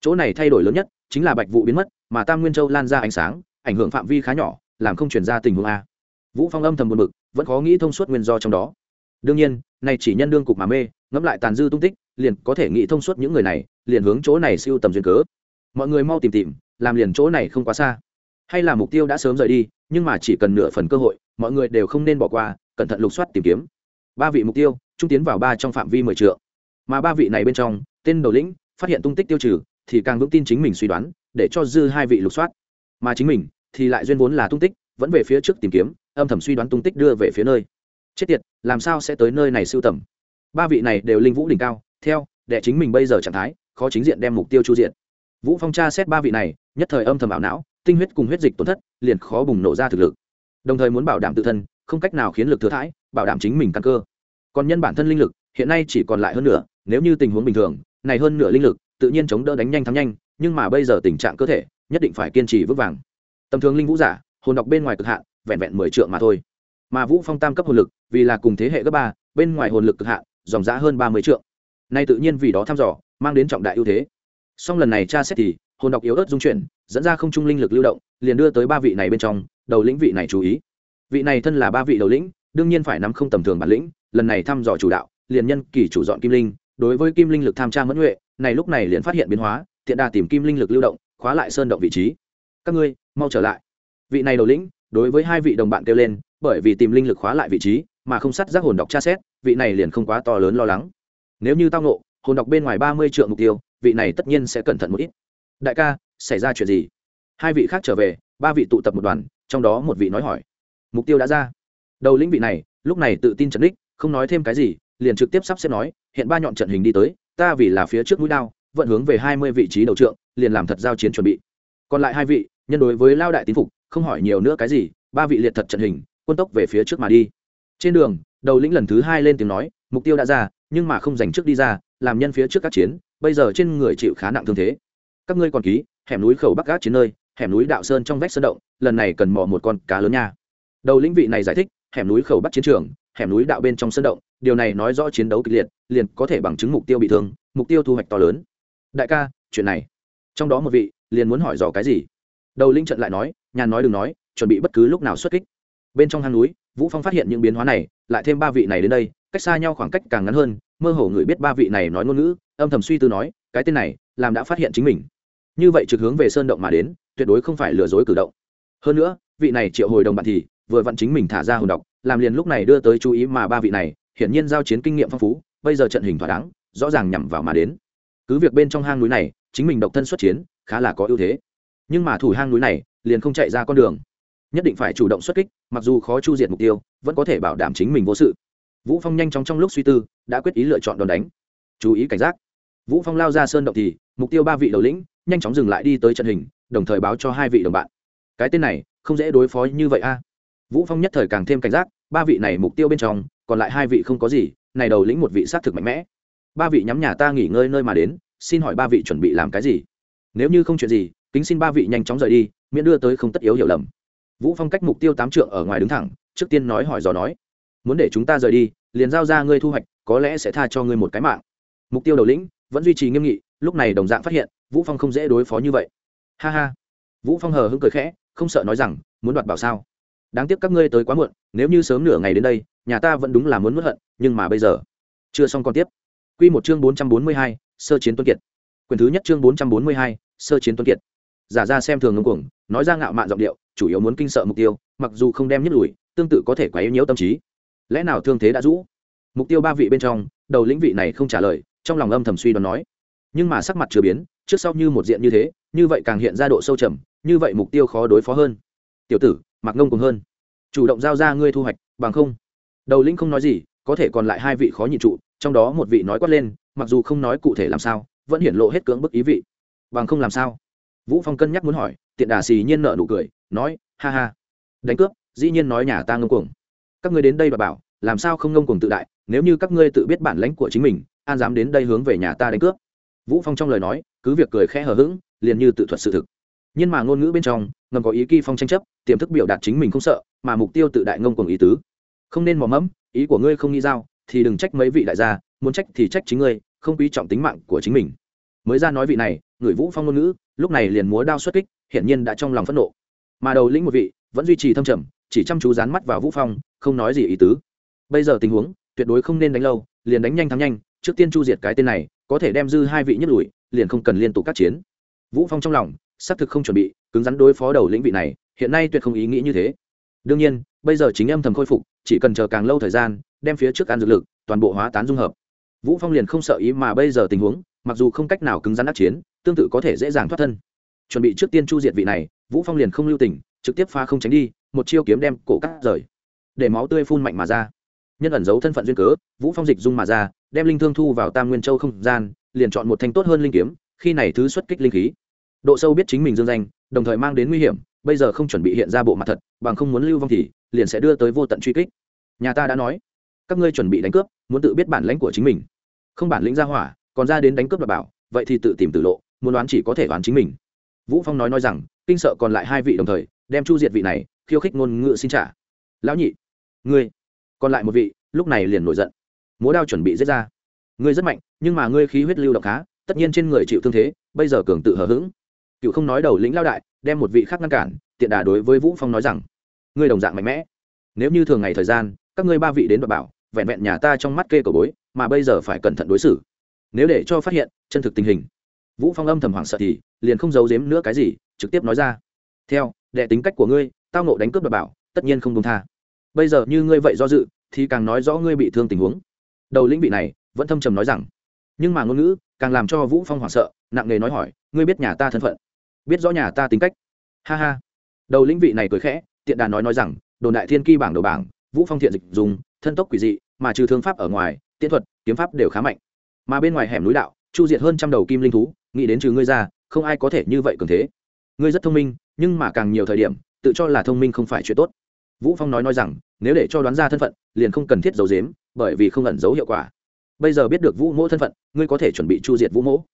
Chỗ này thay đổi lớn nhất chính là bạch vụ biến mất, mà tam nguyên châu lan ra ánh sáng ảnh hưởng phạm vi khá nhỏ, làm không chuyển ra tình huống a. Vũ phong âm thầm buồn bực, vẫn khó nghĩ thông suốt nguyên do trong đó. Đương nhiên, này chỉ nhân đương cục mà mê, ngẫm lại tàn dư tung tích, liền có thể nghĩ thông suốt những người này, liền hướng chỗ này siêu tầm duyên cớ. Mọi người mau tìm tìm, làm liền chỗ này không quá xa. Hay là mục tiêu đã sớm rời đi, nhưng mà chỉ cần nửa phần cơ hội, mọi người đều không nên bỏ qua, cẩn thận lục soát tìm kiếm. Ba vị mục tiêu, trung tiến vào ba trong phạm vi mười triệu mà ba vị này bên trong, tên đầu lĩnh, phát hiện tung tích tiêu trừ, thì càng vững tin chính mình suy đoán, để cho dư hai vị lục soát. Mà chính mình thì lại duyên vốn là tung tích, vẫn về phía trước tìm kiếm, âm thầm suy đoán tung tích đưa về phía nơi. Chết tiệt, làm sao sẽ tới nơi này sưu tầm? Ba vị này đều linh vũ đỉnh cao, theo để chính mình bây giờ trạng thái, khó chính diện đem mục tiêu chu diện vũ phong tra xét ba vị này, nhất thời âm thầm ảo não, tinh huyết cùng huyết dịch tổn thất, liền khó bùng nổ ra thực lực. Đồng thời muốn bảo đảm tự thân, không cách nào khiến lực thừa thãi, bảo đảm chính mình căn cơ. Còn nhân bản thân linh lực, hiện nay chỉ còn lại hơn nửa, nếu như tình huống bình thường, này hơn nửa linh lực, tự nhiên chống đỡ đánh nhanh thắng nhanh, nhưng mà bây giờ tình trạng cơ thể, nhất định phải kiên trì vững vàng tầm thường linh vũ giả, hồn đọc bên ngoài cực hạn, vẹn vẹn mười trượng mà thôi. Mà vũ phong tam cấp hồn lực, vì là cùng thế hệ cấp ba, bên ngoài hồn lực cực hạn, dòng giá hơn ba mươi trượng. Nay tự nhiên vì đó thăm dò, mang đến trọng đại ưu thế. Song lần này tra xét thì, hồn đọc yếu ớt dung chuyển, dẫn ra không trung linh lực lưu động, liền đưa tới ba vị này bên trong, đầu lĩnh vị này chú ý. Vị này thân là ba vị đầu lĩnh, đương nhiên phải nắm không tầm thường bản lĩnh, lần này thăm dò chủ đạo, liền nhân kỳ chủ dọn kim linh, đối với kim linh lực tham tra mẫn huệ, này lúc này liền phát hiện biến hóa, tiện đà tìm kim linh lực lưu động, khóa lại sơn động vị trí. Các ngươi mau trở lại. Vị này đầu lĩnh, đối với hai vị đồng bạn kêu lên, bởi vì tìm linh lực khóa lại vị trí, mà không sát giác hồn đọc tra xét, vị này liền không quá to lớn lo lắng. Nếu như tao nộ hồn đọc bên ngoài ba mươi triệu mục tiêu, vị này tất nhiên sẽ cẩn thận một ít. Đại ca, xảy ra chuyện gì? Hai vị khác trở về, ba vị tụ tập một đoàn, trong đó một vị nói hỏi. Mục tiêu đã ra. Đầu lĩnh vị này, lúc này tự tin trấn đích, không nói thêm cái gì, liền trực tiếp sắp xếp nói, hiện ba nhọn trận hình đi tới, ta vì là phía trước mũi đao, vận hướng về hai mươi vị trí đầu trượng, liền làm thật giao chiến chuẩn bị. Còn lại hai vị nhân đối với lao đại tín phục, không hỏi nhiều nữa cái gì, ba vị liệt thật trận hình, quân tốc về phía trước mà đi. Trên đường, đầu lĩnh lần thứ hai lên tiếng nói, mục tiêu đã ra, nhưng mà không dành trước đi ra, làm nhân phía trước các chiến, bây giờ trên người chịu khá nặng thương thế. Các ngươi còn ký, hẻm núi khẩu bắc gác chiến nơi, hẻm núi đạo sơn trong vách sơn động, lần này cần mò một con cá lớn nha. Đầu lĩnh vị này giải thích, hẻm núi khẩu bắc chiến trường, hẻm núi đạo bên trong sơn động, điều này nói rõ chiến đấu kịch liệt, liền có thể bằng chứng mục tiêu bị thương, mục tiêu thu hoạch to lớn. Đại ca, chuyện này. Trong đó một vị liền muốn hỏi dò cái gì? Đầu linh trận lại nói, nhàn nói đừng nói, chuẩn bị bất cứ lúc nào xuất kích. Bên trong hang núi, vũ phong phát hiện những biến hóa này, lại thêm ba vị này đến đây, cách xa nhau khoảng cách càng ngắn hơn, mơ hồ người biết ba vị này nói ngôn ngữ, âm thầm suy tư nói, cái tên này, làm đã phát hiện chính mình. Như vậy trực hướng về sơn động mà đến, tuyệt đối không phải lừa dối cử động. Hơn nữa, vị này triệu hồi đồng bạn thì vừa vặn chính mình thả ra hồn độc, làm liền lúc này đưa tới chú ý mà ba vị này, hiển nhiên giao chiến kinh nghiệm phong phú, bây giờ trận hình thỏa đáng, rõ ràng nhằm vào mà đến. Cứ việc bên trong hang núi này, chính mình độc thân xuất chiến, khá là có ưu thế nhưng mà thủ hang núi này liền không chạy ra con đường. Nhất định phải chủ động xuất kích, mặc dù khó chu diệt mục tiêu, vẫn có thể bảo đảm chính mình vô sự. Vũ phong nhanh chóng trong lúc suy tư, đã quyết ý lựa chọn đòn đánh. Chú ý cảnh giác. Vũ phong lao ra sơn động thì, mục tiêu ba vị đầu lĩnh nhanh chóng dừng lại đi tới trận hình, đồng thời báo cho hai vị đồng bạn. Cái tên này, không dễ đối phó như vậy a. Vũ phong nhất thời càng thêm cảnh giác, ba vị này mục tiêu bên trong, còn lại hai vị không có gì, này đầu lĩnh một vị sát thực mạnh mẽ. Ba vị nhắm nhà ta nghỉ ngơi nơi mà đến, xin hỏi ba vị chuẩn bị làm cái gì? Nếu như không chuyện gì kính xin ba vị nhanh chóng rời đi miễn đưa tới không tất yếu hiểu lầm. Vũ phong cách mục tiêu tám trượng ở ngoài đứng thẳng trước tiên nói hỏi dò nói muốn để chúng ta rời đi liền giao ra ngươi thu hoạch có lẽ sẽ tha cho ngươi một cái mạng. Mục tiêu đầu lĩnh vẫn duy trì nghiêm nghị lúc này đồng dạng phát hiện vũ phong không dễ đối phó như vậy. Ha ha. Vũ phong hờ hững cười khẽ không sợ nói rằng muốn đoạt bảo sao? Đáng tiếc các ngươi tới quá muộn nếu như sớm nửa ngày đến đây nhà ta vẫn đúng là muốn mất hận nhưng mà bây giờ chưa xong còn tiếp. Quy một chương 442, sơ chiến tuân kiệt. Quyền thứ nhất chương 442, sơ chiến tuân kiệt giả ra xem thường ngông cuồng, nói ra ngạo mạn giọng điệu, chủ yếu muốn kinh sợ mục tiêu, mặc dù không đem nhức lùi, tương tự có thể quá yếu nhiễu tâm trí. Lẽ nào thương thế đã rũ? Mục tiêu ba vị bên trong, đầu lĩnh vị này không trả lời, trong lòng âm thầm suy đoán nói. Nhưng mà sắc mặt chưa biến, trước sau như một diện như thế, như vậy càng hiện ra độ sâu trầm, như vậy mục tiêu khó đối phó hơn. Tiểu tử, mặc ngông cùng hơn. Chủ động giao ra ngươi thu hoạch, bằng không. Đầu lĩnh không nói gì, có thể còn lại hai vị khó nhịn trụ, trong đó một vị nói quát lên, mặc dù không nói cụ thể làm sao, vẫn hiển lộ hết cưỡng bức ý vị. Bằng không làm sao? Vũ phong cân nhắc muốn hỏi, tiện đà xì nhiên nợ nụ cười, nói, ha ha, đánh cướp, dĩ nhiên nói nhà ta ngông cuồng. Các ngươi đến đây và bảo, làm sao không ngông cuồng tự đại, nếu như các ngươi tự biết bản lãnh của chính mình, an dám đến đây hướng về nhà ta đánh cướp. Vũ phong trong lời nói, cứ việc cười khẽ hờ hững, liền như tự thuật sự thực. Nhưng mà ngôn ngữ bên trong, ngầm có ý kỳ phong tranh chấp, tiềm thức biểu đạt chính mình không sợ, mà mục tiêu tự đại ngông cuồng ý tứ. Không nên mò mẫm, ý của ngươi không nghĩ giao, thì đừng trách mấy vị đại gia, muốn trách thì trách chính ngươi, không quý trọng tính mạng của chính mình. Mới ra nói vị này, người vũ phong ngôn ngữ lúc này liền múa đao xuất kích, hiển nhiên đã trong lòng phẫn nộ. Mà đầu lĩnh một vị vẫn duy trì thâm trầm, chỉ chăm chú dán mắt vào vũ phong, không nói gì ý tứ. Bây giờ tình huống, tuyệt đối không nên đánh lâu, liền đánh nhanh thắng nhanh, trước tiên chu diệt cái tên này, có thể đem dư hai vị nhất lùi liền không cần liên tục các chiến. Vũ phong trong lòng xác thực không chuẩn bị, cứng rắn đối phó đầu lĩnh vị này, hiện nay tuyệt không ý nghĩ như thế. Đương nhiên, bây giờ chính âm thầm khôi phục, chỉ cần chờ càng lâu thời gian, đem phía trước ăn dược lực, toàn bộ hóa tán dung hợp. Vũ phong liền không sợ ý mà bây giờ tình huống mặc dù không cách nào cứng rắn đắc chiến, tương tự có thể dễ dàng thoát thân. Chuẩn bị trước tiên chu diệt vị này, vũ phong liền không lưu tình, trực tiếp pha không tránh đi, một chiêu kiếm đem cổ cắt rời. Để máu tươi phun mạnh mà ra. Nhân ẩn giấu thân phận duyên cớ, vũ phong dịch dung mà ra, đem linh thương thu vào tam nguyên châu không gian, liền chọn một thanh tốt hơn linh kiếm, khi này thứ xuất kích linh khí. Độ sâu biết chính mình dương danh, đồng thời mang đến nguy hiểm, bây giờ không chuẩn bị hiện ra bộ mặt thật, bằng không muốn lưu vong thì, liền sẽ đưa tới vô tận truy kích. Nhà ta đã nói, các ngươi chuẩn bị đánh cướp, muốn tự biết bản lãnh của chính mình. Không bản lĩnh ra hỏa còn ra đến đánh cướp đảm bảo, vậy thì tự tìm tử lộ, muốn đoán chỉ có thể đoán chính mình. Vũ phong nói nói rằng, kinh sợ còn lại hai vị đồng thời, đem chu diệt vị này, khiêu khích ngôn ngữ xin trả. Lão nhị, ngươi, còn lại một vị, lúc này liền nổi giận. Múa đao chuẩn bị giết ra. Ngươi rất mạnh, nhưng mà ngươi khí huyết lưu động khá, tất nhiên trên người chịu thương thế, bây giờ cường tự hờ hững. Cựu không nói đầu lĩnh lao đại, đem một vị khác ngăn cản, tiện đà đối với vũ phong nói rằng, ngươi đồng dạng mạnh mẽ. Nếu như thường ngày thời gian, các ngươi ba vị đến đoạt bảo, vẹn vẹn nhà ta trong mắt kê cầu bối, mà bây giờ phải cẩn thận đối xử nếu để cho phát hiện, chân thực tình hình. Vũ phong âm thầm hoảng sợ thì, liền không giấu giếm nữa cái gì, trực tiếp nói ra. Theo, đệ tính cách của ngươi, tao nộ đánh cướp đoạt bảo, tất nhiên không công tha. Bây giờ như ngươi vậy do dự, thì càng nói rõ ngươi bị thương tình huống. Đầu lĩnh vị này, vẫn thâm trầm nói rằng. Nhưng mà ngôn ngữ, càng làm cho vũ phong hoảng sợ, nặng nề nói hỏi, ngươi biết nhà ta thân phận? Biết rõ nhà ta tính cách? Ha ha. Đầu lĩnh vị này cười khẽ, tiện đà nói nói rằng, đồn đại thiên kỳ bảng đầu bảng, vũ phong thiện dịch dùng, thân tốc quỷ dị, mà trừ thương pháp ở ngoài, tiễn thuật, kiếm pháp đều khá mạnh mà bên ngoài hẻm núi đạo, chu diệt hơn trăm đầu kim linh thú, nghĩ đến trừ ngươi ra, không ai có thể như vậy cường thế. Ngươi rất thông minh, nhưng mà càng nhiều thời điểm, tự cho là thông minh không phải chuyện tốt. Vũ phong nói nói rằng, nếu để cho đoán ra thân phận, liền không cần thiết giấu giếm, bởi vì không ẩn giấu hiệu quả. Bây giờ biết được vũ mỗ thân phận, ngươi có thể chuẩn bị chu diệt vũ mỗ.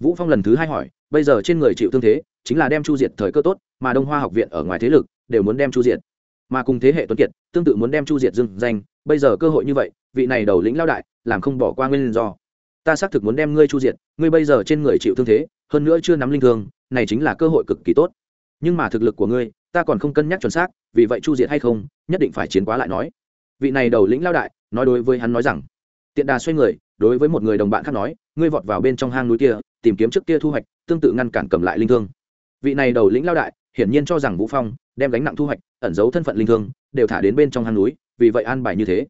Vũ phong lần thứ hai hỏi, bây giờ trên người chịu thương thế, chính là đem chu diệt thời cơ tốt, mà đông hoa học viện ở ngoài thế lực, đều muốn đem chu diệt. Mà cùng thế hệ tuấn kiệt, tương tự muốn đem chu diệt dưng danh, bây giờ cơ hội như vậy, vị này đầu lĩnh lao đại, làm không bỏ qua nguyên do ta xác thực muốn đem ngươi chu diệt, ngươi bây giờ trên người chịu thương thế, hơn nữa chưa nắm linh thương, này chính là cơ hội cực kỳ tốt. Nhưng mà thực lực của ngươi, ta còn không cân nhắc chuẩn xác, vì vậy chu diệt hay không, nhất định phải chiến quá lại nói. Vị này đầu lĩnh lao đại, nói đối với hắn nói rằng, tiện đà xoay người, đối với một người đồng bạn khác nói, ngươi vọt vào bên trong hang núi kia, tìm kiếm trước kia thu hoạch, tương tự ngăn cản cầm lại linh thương. Vị này đầu lĩnh lao đại, hiển nhiên cho rằng vũ phong, đem gánh nặng thu hoạch, ẩn giấu thân phận linh thương, đều thả đến bên trong hang núi, vì vậy an bài như thế.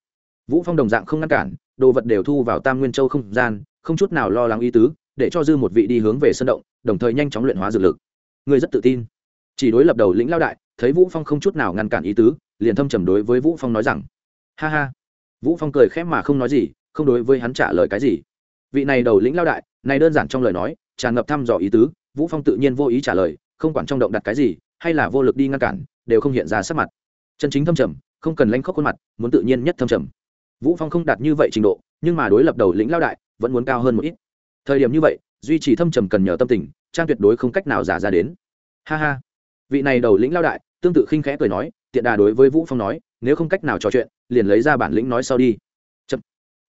Vũ phong đồng dạng không ngăn cản đồ vật đều thu vào tam nguyên châu không gian, không chút nào lo lắng ý tứ, để cho dư một vị đi hướng về sân động, đồng thời nhanh chóng luyện hóa dược lực. Người rất tự tin. Chỉ đối lập đầu lĩnh lao đại, thấy vũ phong không chút nào ngăn cản ý tứ, liền thâm trầm đối với vũ phong nói rằng, ha ha. Vũ phong cười khép mà không nói gì, không đối với hắn trả lời cái gì. Vị này đầu lĩnh lao đại, này đơn giản trong lời nói, tràn ngập thăm dò ý tứ, vũ phong tự nhiên vô ý trả lời, không quản trong động đặt cái gì, hay là vô lực đi ngăn cản, đều không hiện ra sắc mặt. Chân chính thâm trầm, không cần lanh khóc khuôn mặt, muốn tự nhiên nhất thâm trầm vũ phong không đạt như vậy trình độ, nhưng mà đối lập đầu lĩnh lao đại vẫn muốn cao hơn một ít. Thời điểm như vậy, duy trì thâm trầm cần nhờ tâm tình, trang tuyệt đối không cách nào giả ra đến. Ha ha. Vị này đầu lĩnh lao đại, tương tự khinh khẽ cười nói, tiện đà đối với vũ phong nói, nếu không cách nào trò chuyện, liền lấy ra bản lĩnh nói sau đi. Chậm.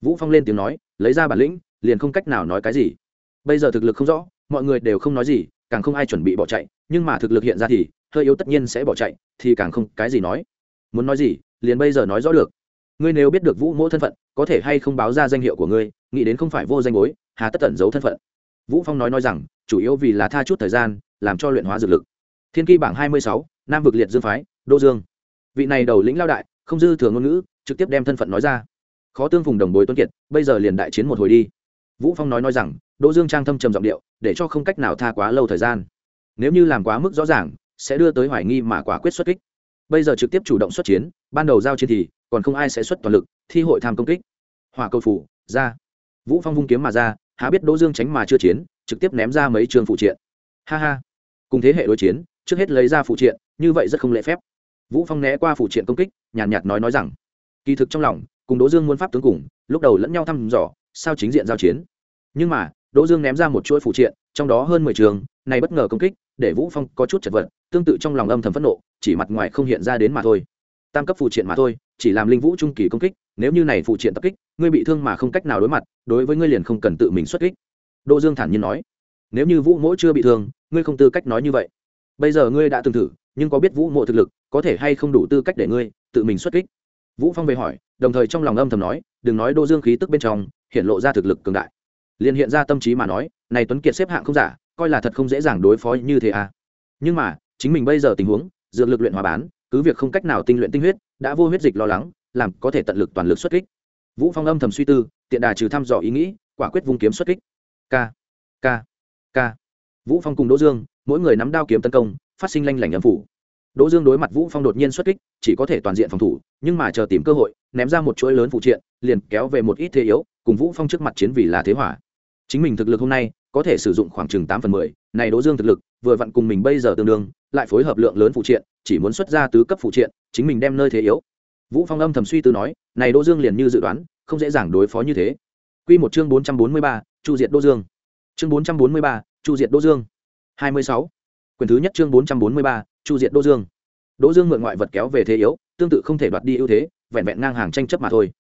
vũ phong lên tiếng nói, lấy ra bản lĩnh, liền không cách nào nói cái gì. Bây giờ thực lực không rõ, mọi người đều không nói gì, càng không ai chuẩn bị bỏ chạy, nhưng mà thực lực hiện ra thì, hơi yếu tất nhiên sẽ bỏ chạy, thì càng không cái gì nói. Muốn nói gì, liền bây giờ nói rõ được ngươi nếu biết được vũ mỗ thân phận có thể hay không báo ra danh hiệu của ngươi nghĩ đến không phải vô danh bối hà tất tẩn giấu thân phận. Vũ phong nói nói rằng chủ yếu vì là tha chút thời gian làm cho luyện hóa dược lực. Thiên kỳ bảng hai mươi sáu, nam vực liệt dương phái đô dương. Vị này đầu lĩnh lao đại không dư thừa ngôn ngữ trực tiếp đem thân phận nói ra. Khó tương phùng đồng bối tuấn kiệt bây giờ liền đại chiến một hồi đi. Vũ phong nói nói rằng đỗ dương trang thâm trầm giọng điệu để cho không cách nào tha quá lâu thời gian. Nếu như làm quá mức rõ ràng sẽ đưa tới hoài nghi mà quả quyết xuất kích. Bây giờ trực tiếp chủ động xuất chiến ban đầu giao chiến thì còn không ai sẽ xuất toàn lực thi hội tham công kích. Hỏa cầu phủ ra. Vũ phong vung kiếm mà ra há biết đỗ dương tránh mà chưa chiến trực tiếp ném ra mấy trường phụ triện. Ha ha. Cùng thế hệ đối chiến trước hết lấy ra phụ triện như vậy rất không lễ phép. Vũ phong né qua phụ triện công kích nhàn nhạt, nhạt nói nói rằng kỳ thực trong lòng cùng đỗ dương muốn pháp tướng cùng lúc đầu lẫn nhau thăm dò sao chính diện giao chiến. Nhưng mà đỗ dương ném ra một chuỗi phụ triện trong đó hơn mười trường này bất ngờ công kích để vũ phong có chút chật vật tương tự trong lòng âm thầm phẫn nộ chỉ mặt ngoài không hiện ra đến mà thôi tam cấp phụ triện mà thôi, chỉ làm linh vũ trung kỳ công kích, nếu như này phụ triện tập kích, ngươi bị thương mà không cách nào đối mặt, đối với ngươi liền không cần tự mình xuất kích. Đỗ dương thản nhiên nói. Nếu như vũ mỗ chưa bị thương, ngươi không tư cách nói như vậy. Bây giờ ngươi đã từng thử, nhưng có biết vũ mộ thực lực, có thể hay không đủ tư cách để ngươi tự mình xuất kích? Vũ phong về hỏi, đồng thời trong lòng âm thầm nói, đừng nói đô dương khí tức bên trong, hiện lộ ra thực lực cường đại. Liền hiện ra tâm trí mà nói, này tuấn kiệt xếp hạng không giả, coi là thật không dễ dàng đối phó như thế à. Nhưng mà, chính mình bây giờ tình huống, dược lực luyện hóa bán cứ việc không cách nào tinh luyện tinh huyết, đã vô huyết dịch lo lắng, làm có thể tận lực toàn lực xuất kích. Vũ phong âm thầm suy tư, tiện đà trừ thăm dò ý nghĩ, quả quyết vung kiếm xuất kích. K k k vũ phong cùng đỗ dương, mỗi người nắm đao kiếm tấn công, phát sinh lanh lảnh âm phủ. Đỗ dương đối mặt vũ phong đột nhiên xuất kích, chỉ có thể toàn diện phòng thủ, nhưng mà chờ tìm cơ hội, ném ra một chuỗi lớn phụ triện, liền kéo về một ít thế yếu, cùng vũ phong trước mặt chiến vì là thế hỏa. Chính mình thực lực hôm nay, có thể sử dụng khoảng chừng tám phần mười, này đỗ dương thực lực vừa vặn cùng mình bây giờ tương đương, lại phối hợp lượng lớn phụ triện, chỉ muốn xuất ra tứ cấp phụ triện, chính mình đem nơi thế yếu. Vũ phong âm thầm suy tư nói, này đỗ dương liền như dự đoán, không dễ dàng đối phó như thế. Quy một chương bốn trăm bốn mươi ba, chu diệt đỗ dương. Chương bốn trăm bốn mươi ba, chu diệt đỗ dương. hai mươi sáu. Quyền thứ nhất chương bốn trăm bốn mươi ba, chu diệt đỗ dương. Đỗ dương mượn ngoại vật kéo về thế yếu, tương tự không thể đoạt đi ưu thế, vẹn vẹn ngang hàng tranh chấp mà thôi.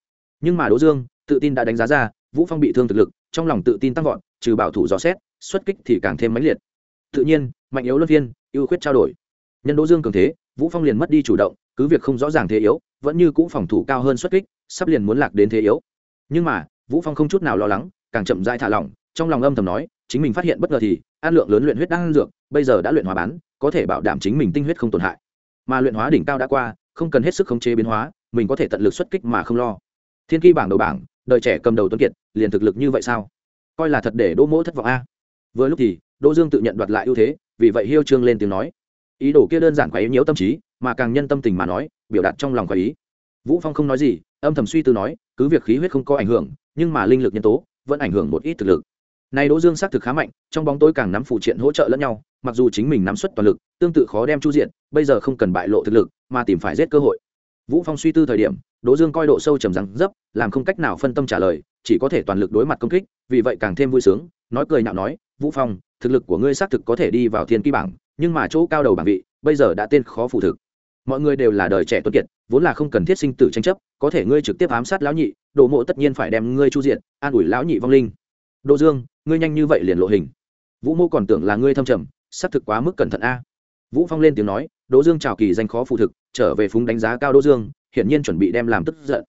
Nhưng mà đỗ dương, tự tin đã đánh giá ra, vũ phong bị thương thực lực, trong lòng tự tin tăng vọt, trừ bảo thủ dò xét, xuất kích thì càng thêm mãnh liệt tự nhiên, mạnh yếu luân phiên, ưu khuyết trao đổi. Nhân đỗ dương cường thế, vũ phong liền mất đi chủ động, cứ việc không rõ ràng thế yếu, vẫn như cũ phòng thủ cao hơn xuất kích, sắp liền muốn lạc đến thế yếu. Nhưng mà, vũ phong không chút nào lo lắng, càng chậm rãi thả lỏng, trong lòng âm thầm nói, chính mình phát hiện bất ngờ thì, an lượng lớn luyện huyết đang dược, bây giờ đã luyện hóa bán, có thể bảo đảm chính mình tinh huyết không tổn hại. Mà luyện hóa đỉnh cao đã qua, không cần hết sức khống chế biến hóa, mình có thể tận lực xuất kích mà không lo. Thiên kỳ bảng đầu bảng, đời trẻ cầm đầu tuấn kiệt, liền thực lực như vậy sao? Coi là thật để đỗ mỗ thất vọng a. Vừa lúc thì đỗ dương tự nhận đoạt lại ưu thế, vì vậy hiêu trương lên tiếng nói. Ý đồ kia đơn giản quá yếu nhiễu tâm trí, mà càng nhân tâm tình mà nói, biểu đạt trong lòng quá ý. Vũ phong không nói gì, âm thầm suy tư nói, cứ việc khí huyết không có ảnh hưởng, nhưng mà linh lực nhân tố vẫn ảnh hưởng một ít thực lực. Này đỗ dương xác thực khá mạnh, trong bóng tối càng nắm phụ triện hỗ trợ lẫn nhau, mặc dù chính mình nắm suất toàn lực, tương tự khó đem chu diện, bây giờ không cần bại lộ thực lực, mà tìm phải giết cơ hội. Vũ phong suy tư thời điểm, đỗ dương coi độ sâu trầm răng dấp, làm không cách nào phân tâm trả lời, chỉ có thể toàn lực đối mặt công kích, vì vậy càng thêm vui sướng, nói cười nhạo nói, vũ phong thực lực của ngươi xác thực có thể đi vào thiên kỳ bảng, nhưng mà chỗ cao đầu bảng vị, bây giờ đã tên khó phụ thực. Mọi người đều là đời trẻ tuấn kiệt, vốn là không cần thiết sinh tử tranh chấp, có thể ngươi trực tiếp ám sát lão nhị, đồ mộ tất nhiên phải đem ngươi chu diện an ủi lão nhị vong linh. Đỗ dương, ngươi nhanh như vậy liền lộ hình. Vũ mô còn tưởng là ngươi thâm trầm, xác thực quá mức cẩn thận a. Vũ phong lên tiếng nói, đỗ dương chào kỳ danh khó phụ thực, trở về phúng đánh giá cao đỗ dương, hiển nhiên chuẩn bị đem làm tức giận.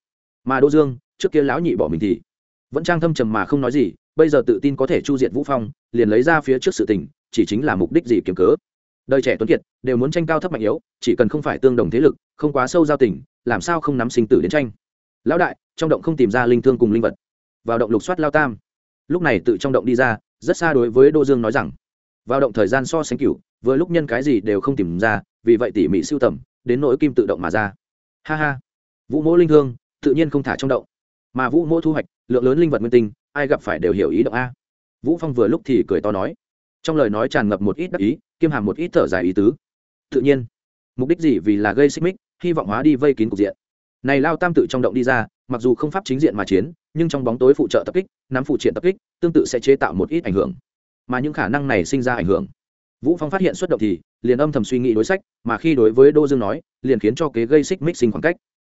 Mà đỗ dương, trước kia lão nhị bỏ mình thì vẫn trang thâm trầm mà không nói gì bây giờ tự tin có thể chu diệt vũ phong, liền lấy ra phía trước sự tình, chỉ chính là mục đích gì kiếm cớ. Đời trẻ tuấn kiệt, đều muốn tranh cao thấp mạnh yếu, chỉ cần không phải tương đồng thế lực, không quá sâu giao tình, làm sao không nắm sinh tử đến tranh? Lão đại, trong động không tìm ra linh thương cùng linh vật. Vào động lục soát lao tam. Lúc này tự trong động đi ra, rất xa đối với đô dương nói rằng, vào động thời gian so sánh cửu, vừa lúc nhân cái gì đều không tìm ra, vì vậy tỉ mỉ siêu tầm, đến nỗi kim tự động mà ra. Ha ha. Vũ mỗ linh thương, tự nhiên không thả trong động. Mà vũ mỗ thu hoạch, lượng lớn linh vật nguyên tinh ai gặp phải đều hiểu ý động a. Vũ phong vừa lúc thì cười to nói. Trong lời nói tràn ngập một ít đắc ý, kiêm hàm một ít thở dài ý tứ. Tự nhiên, mục đích gì vì là gây xích mích, hy vọng hóa đi vây kín cục diện. Này lao tam tự trong động đi ra, mặc dù không pháp chính diện mà chiến, nhưng trong bóng tối phụ trợ tập kích, nắm phụ triện tập kích, tương tự sẽ chế tạo một ít ảnh hưởng. Mà những khả năng này sinh ra ảnh hưởng. Vũ phong phát hiện xuất động thì, liền âm thầm suy nghĩ đối sách, mà khi đối với đô dương nói, liền khiến cho kế gây xích mích sinh khoảng cách.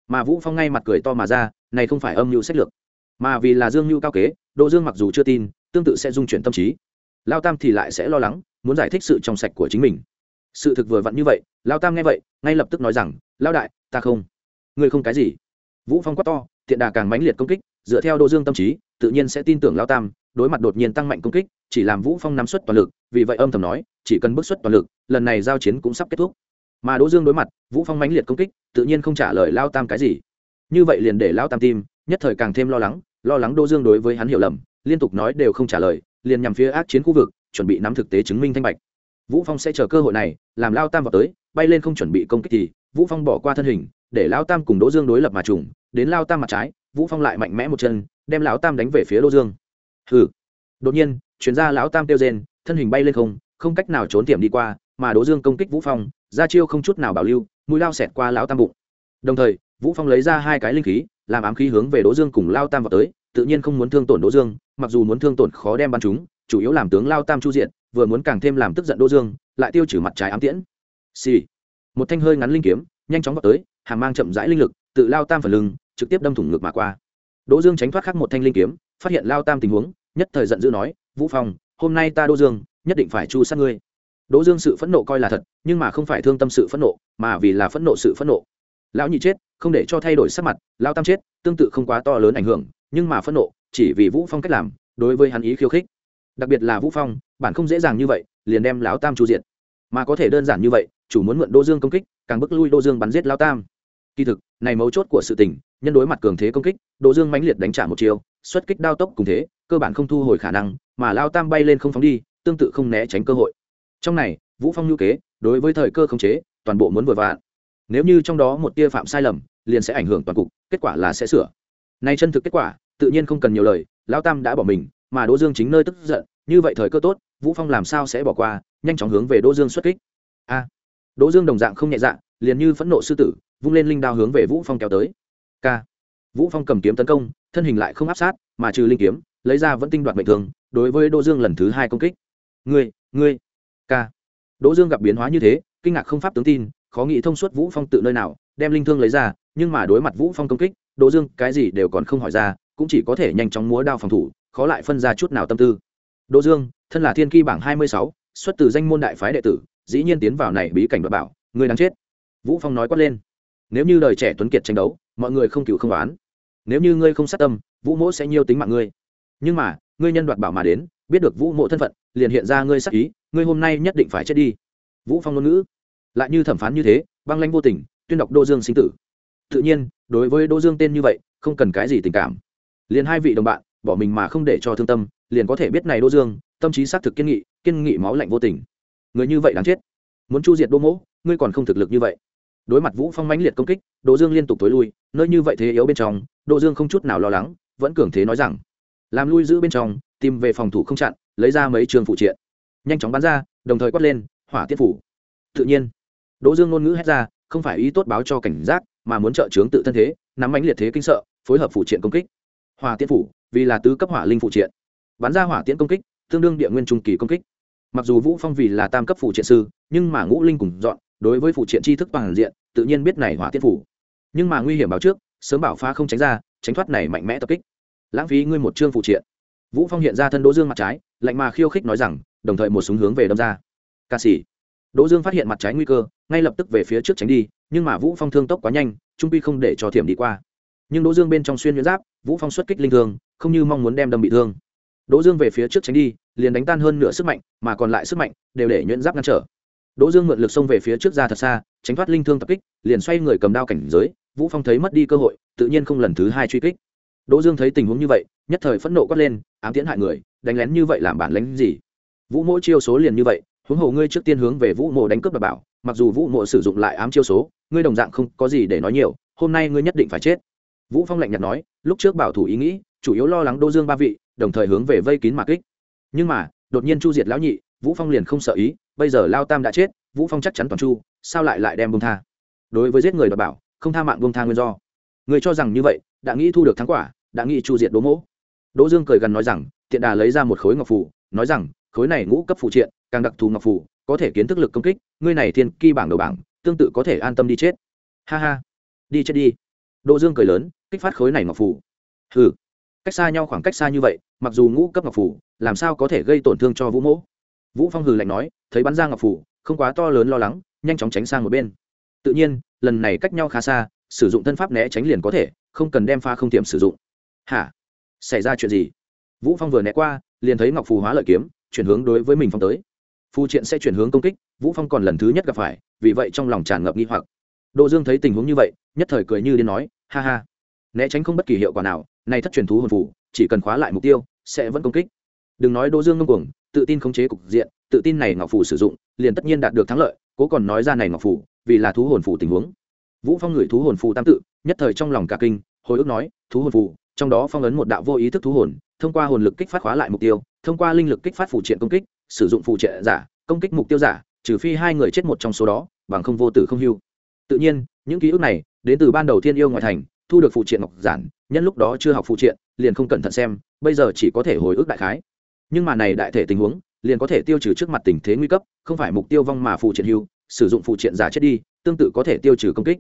Mà vũ phong ngay mặt cười to mà ra, này không phải âm mưu sách lược mà vì là dương mưu cao kế đô dương mặc dù chưa tin, tương tự sẽ dung chuyển tâm trí. Lao tam thì lại sẽ lo lắng, muốn giải thích sự trong sạch của chính mình. Sự thực vừa vặn như vậy, lao tam nghe vậy, ngay lập tức nói rằng, lao đại, ta không. Ngươi không cái gì. Vũ phong quát to, thiện đà càng mãnh liệt công kích, dựa theo đô dương tâm trí, tự nhiên sẽ tin tưởng lao tam, đối mặt đột nhiên tăng mạnh công kích, chỉ làm vũ phong nắm suất toàn lực, vì vậy âm thầm nói, chỉ cần bước xuất toàn lực, lần này giao chiến cũng sắp kết thúc. Mà đỗ dương đối mặt, vũ phong mãnh liệt công kích, tự nhiên không trả lời lao tam cái gì. Như vậy liền để lao tam tim nhất thời càng thêm lo lắng lo lắng đỗ dương đối với hắn hiểu lầm, liên tục nói đều không trả lời, liền nhằm phía ác chiến khu vực, chuẩn bị nắm thực tế chứng minh thanh bạch. Vũ phong sẽ chờ cơ hội này, làm lao tam vào tới, bay lên không chuẩn bị công kích thì, vũ phong bỏ qua thân hình, để lao tam cùng đỗ dương đối lập mà trùng, đến lao tam mặt trái, vũ phong lại mạnh mẽ một chân, đem lão tam đánh về phía đỗ dương. Hừ. Đột nhiên, chuyển ra lão tam tiêu rên, thân hình bay lên không không cách nào trốn tiệm đi qua, mà đỗ dương công kích vũ phong, ra chiêu không chút nào bảo lưu, mũi lao xẹt qua lão tam bụng. Đồng thời vũ phong lấy ra hai cái linh khí, làm ám khí hướng về đỗ dương cùng lao tam vào tới, tự nhiên không muốn thương tổn đỗ dương, mặc dù muốn thương tổn khó đem bắn chúng, chủ yếu làm tướng lao tam chu diện, vừa muốn càng thêm làm tức giận đỗ dương, lại tiêu trừ mặt trái ám tiễn. Xì、sì. một thanh hơi ngắn linh kiếm, nhanh chóng vào tới hàng mang chậm rãi linh lực, tự lao tam phần lưng, trực tiếp đâm thủng ngực mà qua. Đỗ dương tránh thoát khắc một thanh linh kiếm, phát hiện lao tam tình huống, nhất thời giận dữ nói, vũ phong, hôm nay ta đỗ dương, nhất định phải chu sát ngươi. Đỗ dương sự phẫn nộ coi là thật, nhưng mà không phải thương tâm sự phẫn nộ, mà vì là phẫn nộ sự phẫn nộ. Lão nhị chết không để cho thay đổi sắc mặt, lao tam chết, tương tự không quá to lớn ảnh hưởng, nhưng mà phẫn nộ, chỉ vì vũ phong cách làm, đối với hắn ý khiêu khích. Đặc biệt là vũ phong, bản không dễ dàng như vậy, liền đem lão tam chu diệt. Mà có thể đơn giản như vậy, chủ muốn mượn đô dương công kích, càng bức lui đô dương bắn giết lão tam. Kỳ thực, này mấu chốt của sự tình, nhân đối mặt cường thế công kích, đô dương mãnh liệt đánh trả một chiều xuất kích đao tốc cùng thế, cơ bản không thu hồi khả năng, mà lao tam bay lên không phóng đi, tương tự không né tránh cơ hội. Trong này, vũ phong nhu kế, đối với thời cơ khống chế, toàn bộ muốn vừa vạn nếu như trong đó một tia phạm sai lầm, liền sẽ ảnh hưởng toàn cục, kết quả là sẽ sửa. Nay chân thực kết quả, tự nhiên không cần nhiều lời lao tam đã bỏ mình, mà đỗ dương chính nơi tức giận, như vậy thời cơ tốt, vũ phong làm sao sẽ bỏ qua, nhanh chóng hướng về đỗ dương xuất kích. A! Đỗ dương đồng dạng không nhẹ dạng liền như phẫn nộ sư tử, vung lên linh đao hướng về vũ phong kéo tới. K vũ phong cầm kiếm tấn công, thân hình lại không áp sát, mà trừ linh kiếm, lấy ra vẫn tinh đoạt mệnh thường đối với đỗ dương lần thứ hai công kích. Ngươi ngươi! K đỗ dương gặp biến hóa như thế, kinh ngạc không pháp tướng tin khó nghĩ thông suốt vũ phong tự nơi nào đem linh thương lấy ra nhưng mà đối mặt vũ phong công kích đỗ dương cái gì đều còn không hỏi ra cũng chỉ có thể nhanh chóng múa đao phòng thủ khó lại phân ra chút nào tâm tư. Đỗ dương thân là thiên ki bảng hai mươi sáu, xuất từ danh môn đại phái đệ tử dĩ nhiên tiến vào này bí cảnh đoạt bảo ngươi đáng chết. Vũ phong nói quát lên. Nếu như đời trẻ tuấn kiệt tranh đấu mọi người không cựu không đoán nếu như ngươi không sát tâm vũ mỗ sẽ nhiêu tính mạng ngươi. Nhưng mà ngươi nhân đoạt bảo mà đến biết được vũ mộ thân phận liền hiện ra ngươi sát ý ngươi hôm nay nhất định phải chết đi. Vũ phong ngôn ngữ lại như thẩm phán như thế, băng lanh vô tình, tuyên đọc đô dương sinh tử. Tự nhiên, đối với đô dương tên như vậy, không cần cái gì tình cảm. Liền hai vị đồng bạn, bỏ mình mà không để cho thương tâm, liền có thể biết này đô dương, tâm trí xác thực kiên nghị kiên nghị máu lạnh vô tình. Người như vậy đáng chết. Muốn chu diệt đô mỗ, ngươi còn không thực lực như vậy. Đối mặt vũ phong mãnh liệt công kích, đỗ dương liên tục tối lui, nơi như vậy thế yếu bên trong, đỗ dương không chút nào lo lắng, vẫn cường thế nói rằng, làm lui giữ bên trong, tìm về phòng thủ không chặn, lấy ra mấy trường phụ triện. Nhanh chóng bắn ra, đồng thời quát lên, hỏa tiết phủ. Tự nhiên đỗ dương ngôn ngữ hét ra, không phải ý tốt báo cho cảnh giác, mà muốn trợ chướng tự thân thế, nắm ánh liệt thế kinh sợ, phối hợp phụ triện công kích. Hỏa Tiễn phủ, vì là tứ cấp hỏa linh phụ triện. Bắn ra hỏa tiễn công kích, tương đương địa nguyên trung kỳ công kích. Mặc dù vũ phong vì là tam cấp phụ triện sư, nhưng mà ngũ linh cùng dọn, đối với phụ triện tri thức toàn diện, tự nhiên biết này hỏa tiễn phủ. Nhưng mà nguy hiểm báo trước, sớm bảo phá không tránh ra, tránh thoát này mạnh mẽ tập kích. Lãng phí ngươi một chương phụ triện. Vũ phong hiện ra thân đỗ dương mặt trái, lạnh mà khiêu khích nói rằng, đồng thời một súng hướng về đâm ra. Ca sĩ đỗ dương phát hiện mặt trái nguy cơ, ngay lập tức về phía trước tránh đi, nhưng mà vũ phong thương tốc quá nhanh, trung quy không để cho thiểm đi qua. Nhưng đỗ dương bên trong xuyên nhuyễn giáp, vũ phong xuất kích linh thương không như mong muốn đem đâm bị thương. Đỗ dương về phía trước tránh đi, liền đánh tan hơn nửa sức mạnh, mà còn lại sức mạnh đều để nhuyễn giáp ngăn trở. Đỗ dương mượn lực xông về phía trước ra thật xa, tránh thoát linh thương tập kích, liền xoay người cầm đao cảnh giới, vũ phong thấy mất đi cơ hội, tự nhiên không lần thứ hai truy kích. Đỗ dương thấy tình huống như vậy, nhất thời phẫn nộ quát lên, ám tiễn hại người, đánh lén như vậy làm bản lĩnh gì? Vũ mỗi chiêu số liền như vậy huống hồ ngươi trước tiên hướng về vũ mộ đánh cướp và bảo, mặc dù vũ mộ sử dụng lại ám chiêu số, ngươi đồng dạng không có gì để nói nhiều, hôm nay ngươi nhất định phải chết. Vũ phong lạnh nhạt nói, lúc trước bảo thủ ý nghĩ, chủ yếu lo lắng đô dương ba vị, đồng thời hướng về vây kín mạc kích. Nhưng mà, đột nhiên chu diệt lão nhị, vũ phong liền không sợ ý, bây giờ lao tam đã chết, vũ phong chắc chắn toàn chu, sao lại lại đem bông tha? Đối với giết người đọc bảo, không tha mạng bông tha nguyên do. Người cho rằng như vậy, đã nghĩ thu được thắng quả, đã nghĩ chu diệt đố mỗ đỗ dương cười gần nói rằng, tiện đà lấy ra một khối ngọc phủ nói rằng, khối này ngũ cấp phụ triện càng đặc thù ngọc phủ, có thể kiến thức lực công kích, ngươi này thiên kỳ bảng đầu bảng, tương tự có thể an tâm đi chết. Ha ha. Đi chết đi. Đỗ dương cười lớn, kích phát khối này ngọc phủ. Hừ. Cách xa nhau khoảng cách xa như vậy, mặc dù ngũ cấp ngọc phủ, làm sao có thể gây tổn thương cho vũ mỗ? Vũ phong hừ lạnh nói, thấy bắn ra ngọc phủ, không quá to lớn lo lắng, nhanh chóng tránh sang một bên. Tự nhiên, lần này cách nhau khá xa, sử dụng thân pháp né tránh liền có thể, không cần đem pha không tiệm sử dụng. Hả? Xảy ra chuyện gì? Vũ phong vừa né qua, liền thấy ngọc phù hóa lợi kiếm, chuyển hướng đối với mình phong tới phù triện sẽ chuyển hướng công kích, vũ phong còn lần thứ nhất gặp phải, vì vậy trong lòng tràn ngập nghi hoặc. Đỗ dương thấy tình huống như vậy, nhất thời cười như điên nói, ha ha, né tránh không bất kỳ hiệu quả nào, này thất truyền thú hồn phù, chỉ cần khóa lại mục tiêu, sẽ vẫn công kích. Đừng nói đỗ dương ngông cuồng, tự tin khống chế cục diện, tự tin này ngọc phù sử dụng, liền tất nhiên đạt được thắng lợi, cố còn nói ra này ngọc phù, vì là thú hồn phù tình huống. Vũ phong ngửi thú hồn phù tam tự, nhất thời trong lòng cả kinh, hồi ức nói, thú hồn phù, trong đó phong ấn một đạo vô ý thức thú hồn, thông qua hồn lực kích phát khóa lại mục tiêu, thông qua linh lực kích phát phụ triện công kích sử dụng phụ trợ giả, công kích mục tiêu giả, trừ phi hai người chết một trong số đó, bằng không vô tử không hưu. Tự nhiên, những ký ức này, đến từ ban đầu thiên yêu ngoại thành, thu được phụ triện ngọc giản, nhân lúc đó chưa học phụ triện liền không cẩn thận xem, bây giờ chỉ có thể hồi ức đại khái. Nhưng mà này đại thể tình huống, liền có thể tiêu trừ trước mặt tình thế nguy cấp, không phải mục tiêu vong mà phụ triện hưu, sử dụng phụ triện giả chết đi, tương tự có thể tiêu trừ công kích.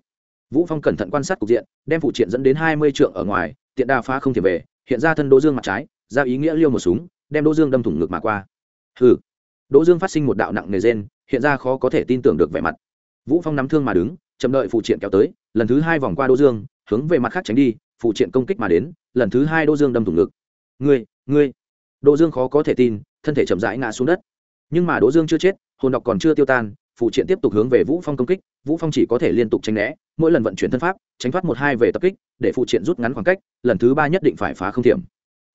Vũ phong cẩn thận quan sát cục diện, đem phụ triện dẫn đến hai mươi trượng ở ngoài, tiện đa phá không thể về, hiện ra thân đỗ dương mặt trái, ra ý nghĩa liêu một súng, đem đỗ dương đâm thủng ngược mà qua hừ. Đỗ dương phát sinh một đạo nặng nề rên hiện ra khó có thể tin tưởng được vẻ mặt. Vũ phong nắm thương mà đứng, chậm đợi phụ triện kéo tới, lần thứ hai vòng qua đỗ dương, hướng về mặt khác tránh đi, phụ triện công kích mà đến, lần thứ hai đỗ dương đâm thủng ngực. Ngươi ngươi. Đỗ dương khó có thể tin, thân thể chậm rãi ngã xuống đất. Nhưng mà đỗ dương chưa chết, hồn độc còn chưa tiêu tan, phụ triện tiếp tục hướng về vũ phong công kích, vũ phong chỉ có thể liên tục tránh né, mỗi lần vận chuyển thân pháp, tránh thoát một hai về tập kích, để phụ triện rút ngắn khoảng cách, lần thứ ba nhất định phải phá không thiểm.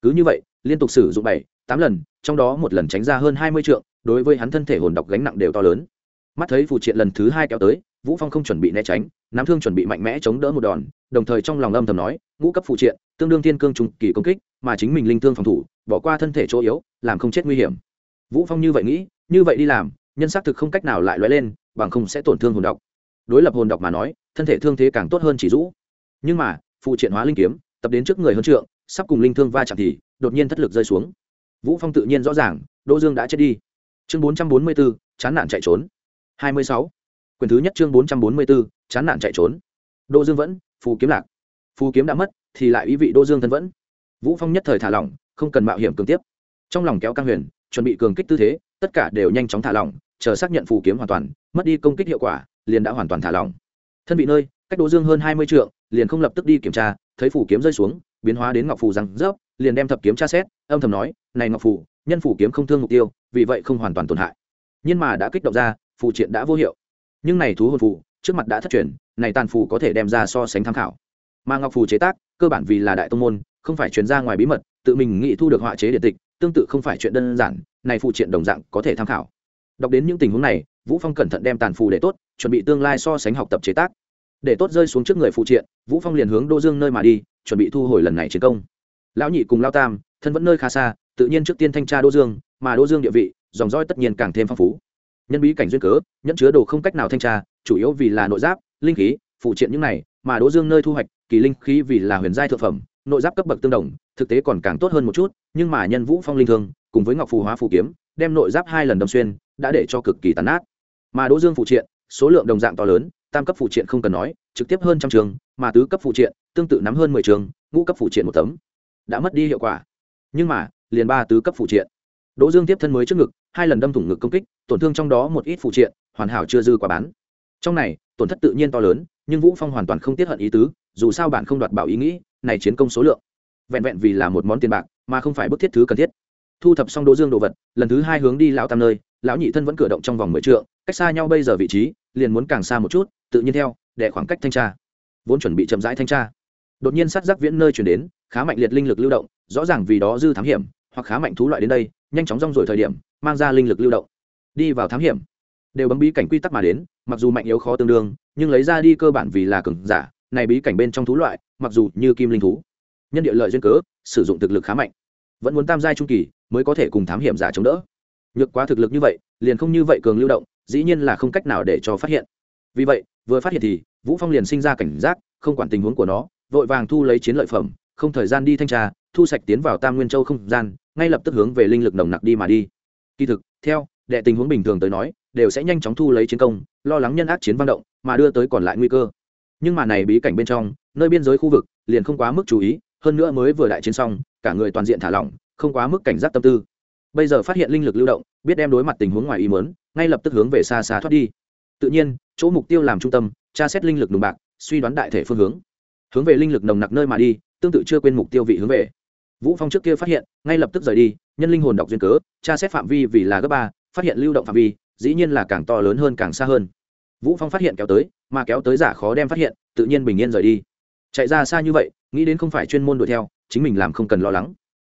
Cứ như vậy, liên tục sử dụng bảy tám lần, trong đó một lần tránh ra hơn hai mươi trượng, đối với hắn thân thể hồn độc gánh nặng đều to lớn. Mắt thấy phụ triện lần thứ hai kéo tới, vũ phong không chuẩn bị né tránh, nắm thương chuẩn bị mạnh mẽ chống đỡ một đòn, đồng thời trong lòng âm thầm nói, ngũ cấp phụ triện, tương đương thiên cương trùng kỳ công kích, mà chính mình linh thương phòng thủ, bỏ qua thân thể chỗ yếu, làm không chết nguy hiểm. Vũ phong như vậy nghĩ, như vậy đi làm, nhân xác thực không cách nào lại lóe lên, bằng không sẽ tổn thương hồn độc. Đối lập hồn độc mà nói, thân thể thương thế càng tốt hơn chỉ rũ. Nhưng mà phụ triện hóa linh kiếm, tập đến trước người hơn trượng, sắp cùng linh thương va chạm thì, đột nhiên thất lực rơi xuống vũ phong tự nhiên rõ ràng đỗ dương đã chết đi. Chương 444, chán nản chạy trốn. 26. quyền thứ nhất chương 444, chán nản chạy trốn. Đỗ dương vẫn phù kiếm lạc. Phù kiếm đã mất thì lại ý vị đỗ dương thân vẫn. Vũ phong nhất thời thả lỏng không cần mạo hiểm cường tiếp. Trong lòng kéo căng huyền chuẩn bị cường kích tư thế tất cả đều nhanh chóng thả lỏng chờ xác nhận phù kiếm hoàn toàn mất đi công kích hiệu quả liền đã hoàn toàn thả lỏng. Thân vị nơi cách đỗ dương hơn hai mươi trượng liền không lập tức đi kiểm tra thấy phù kiếm rơi xuống biến hóa đến ngọc phù răng rớp liền đem thập kiếm tra xét, âm thầm nói, này ngọc phù nhân phù kiếm không thương mục tiêu, vì vậy không hoàn toàn tổn hại. Nhưng mà đã kích động ra, phù triện đã vô hiệu. Nhưng này thú hồn phù trước mặt đã thất truyền, này tàn phù có thể đem ra so sánh tham khảo. Mà ngọc phù chế tác, cơ bản vì là đại tông môn, không phải truyền ra ngoài bí mật, tự mình nghĩ thu được họa chế điện tịch, tương tự không phải chuyện đơn giản, này phụ triện đồng dạng có thể tham khảo. Đọc đến những tình huống này, vũ phong cẩn thận đem tàn phù để tốt, chuẩn bị tương lai so sánh học tập chế tác. Để tốt rơi xuống trước người phụ triện, vũ phong liền hướng đô dương nơi mà đi, chuẩn bị thu hồi lần này chiến công lão nhị cùng lao tam, thân vẫn nơi khá xa, tự nhiên trước tiên thanh tra đô dương, mà đô dương địa vị, dòng roi tất nhiên càng thêm phong phú. Nhân bí cảnh duyên cớ, nhẫn chứa đồ không cách nào thanh tra, chủ yếu vì là nội giáp, linh khí, phụ triện những này, mà đỗ dương nơi thu hoạch, kỳ linh khí vì là huyền giai thượng phẩm, nội giáp cấp bậc tương đồng, thực tế còn càng tốt hơn một chút, nhưng mà nhân vũ phong linh thương, cùng với ngọc phù hóa phù kiếm, đem nội giáp hai lần đâm xuyên, đã để cho cực kỳ tàn nát. Mà đỗ dương phụ triện, số lượng đồng dạng to lớn, tam cấp phụ triện không cần nói, trực tiếp hơn trăm trường, mà tứ cấp phụ triện, tương tự nắm hơn mười trường, ngũ cấp phụ triện một tấm đã mất đi hiệu quả. Nhưng mà, liền ba tứ cấp phụ triện. Đỗ dương tiếp thân mới trước ngực, hai lần đâm thủng ngực công kích, tổn thương trong đó một ít phụ triện, hoàn hảo chưa dư quả bán. Trong này, tổn thất tự nhiên to lớn, nhưng vũ phong hoàn toàn không tiết hận ý tứ, dù sao bạn không đoạt bảo ý nghĩ, này chiến công số lượng. Vẹn vẹn vì là một món tiền bạc, mà không phải bức thiết thứ cần thiết. Thu thập xong đỗ dương đồ vật, lần thứ hai hướng đi lão tam nơi, lão nhị thân vẫn cử động trong vòng mười trượng, cách xa nhau bây giờ vị trí, liền muốn càng xa một chút, tự nhiên theo để khoảng cách thanh tra. Vốn chuẩn bị chậm rãi thanh tra đột nhiên sát giác viễn nơi chuyển đến, khá mạnh liệt linh lực lưu động, rõ ràng vì đó dư thám hiểm, hoặc khá mạnh thú loại đến đây, nhanh chóng rong rồi thời điểm, mang ra linh lực lưu động. Đi vào thám hiểm. Đều bấm bí cảnh quy tắc mà đến, mặc dù mạnh yếu khó tương đương, nhưng lấy ra đi cơ bản vì là cường giả, này bí cảnh bên trong thú loại, mặc dù như kim linh thú, nhân địa lợi duyên cớ, sử dụng thực lực khá mạnh. Vẫn muốn tam giai trung kỳ, mới có thể cùng thám hiểm giả chống đỡ. Nhược quá thực lực như vậy, liền không như vậy cường lưu động, dĩ nhiên là không cách nào để cho phát hiện. Vì vậy, vừa phát hiện thì, vũ phong liền sinh ra cảnh giác, không quản tình huống của nó vội vàng thu lấy chiến lợi phẩm, không thời gian đi thanh tra, thu sạch tiến vào tam nguyên châu không gian, ngay lập tức hướng về linh lực nồng nặc đi mà đi. Kỳ thực, theo đệ tình huống bình thường tới nói, đều sẽ nhanh chóng thu lấy chiến công, lo lắng nhân ác chiến văn động, mà đưa tới còn lại nguy cơ. Nhưng mà này bí cảnh bên trong, nơi biên giới khu vực, liền không quá mức chú ý, hơn nữa mới vừa đại chiến xong, cả người toàn diện thả lỏng, không quá mức cảnh giác tâm tư. Bây giờ phát hiện linh lực lưu động, biết đem đối mặt tình huống ngoài ý mớn ngay lập tức hướng về xa xa thoát đi. Tự nhiên, chỗ mục tiêu làm trung tâm, tra xét linh lực nồng bạc, suy đoán đại thể phương hướng hướng về linh lực nồng nặc nơi mà đi, tương tự chưa quên mục tiêu vị hướng về. Vũ phong trước kia phát hiện, ngay lập tức rời đi, nhân linh hồn đọc duyên cớ, tra xét phạm vi vì là gấp ba, phát hiện lưu động phạm vi, dĩ nhiên là càng to lớn hơn càng xa hơn. Vũ phong phát hiện kéo tới, mà kéo tới giả khó đem phát hiện, tự nhiên bình yên rời đi. Chạy ra xa như vậy, nghĩ đến không phải chuyên môn đuổi theo, chính mình làm không cần lo lắng.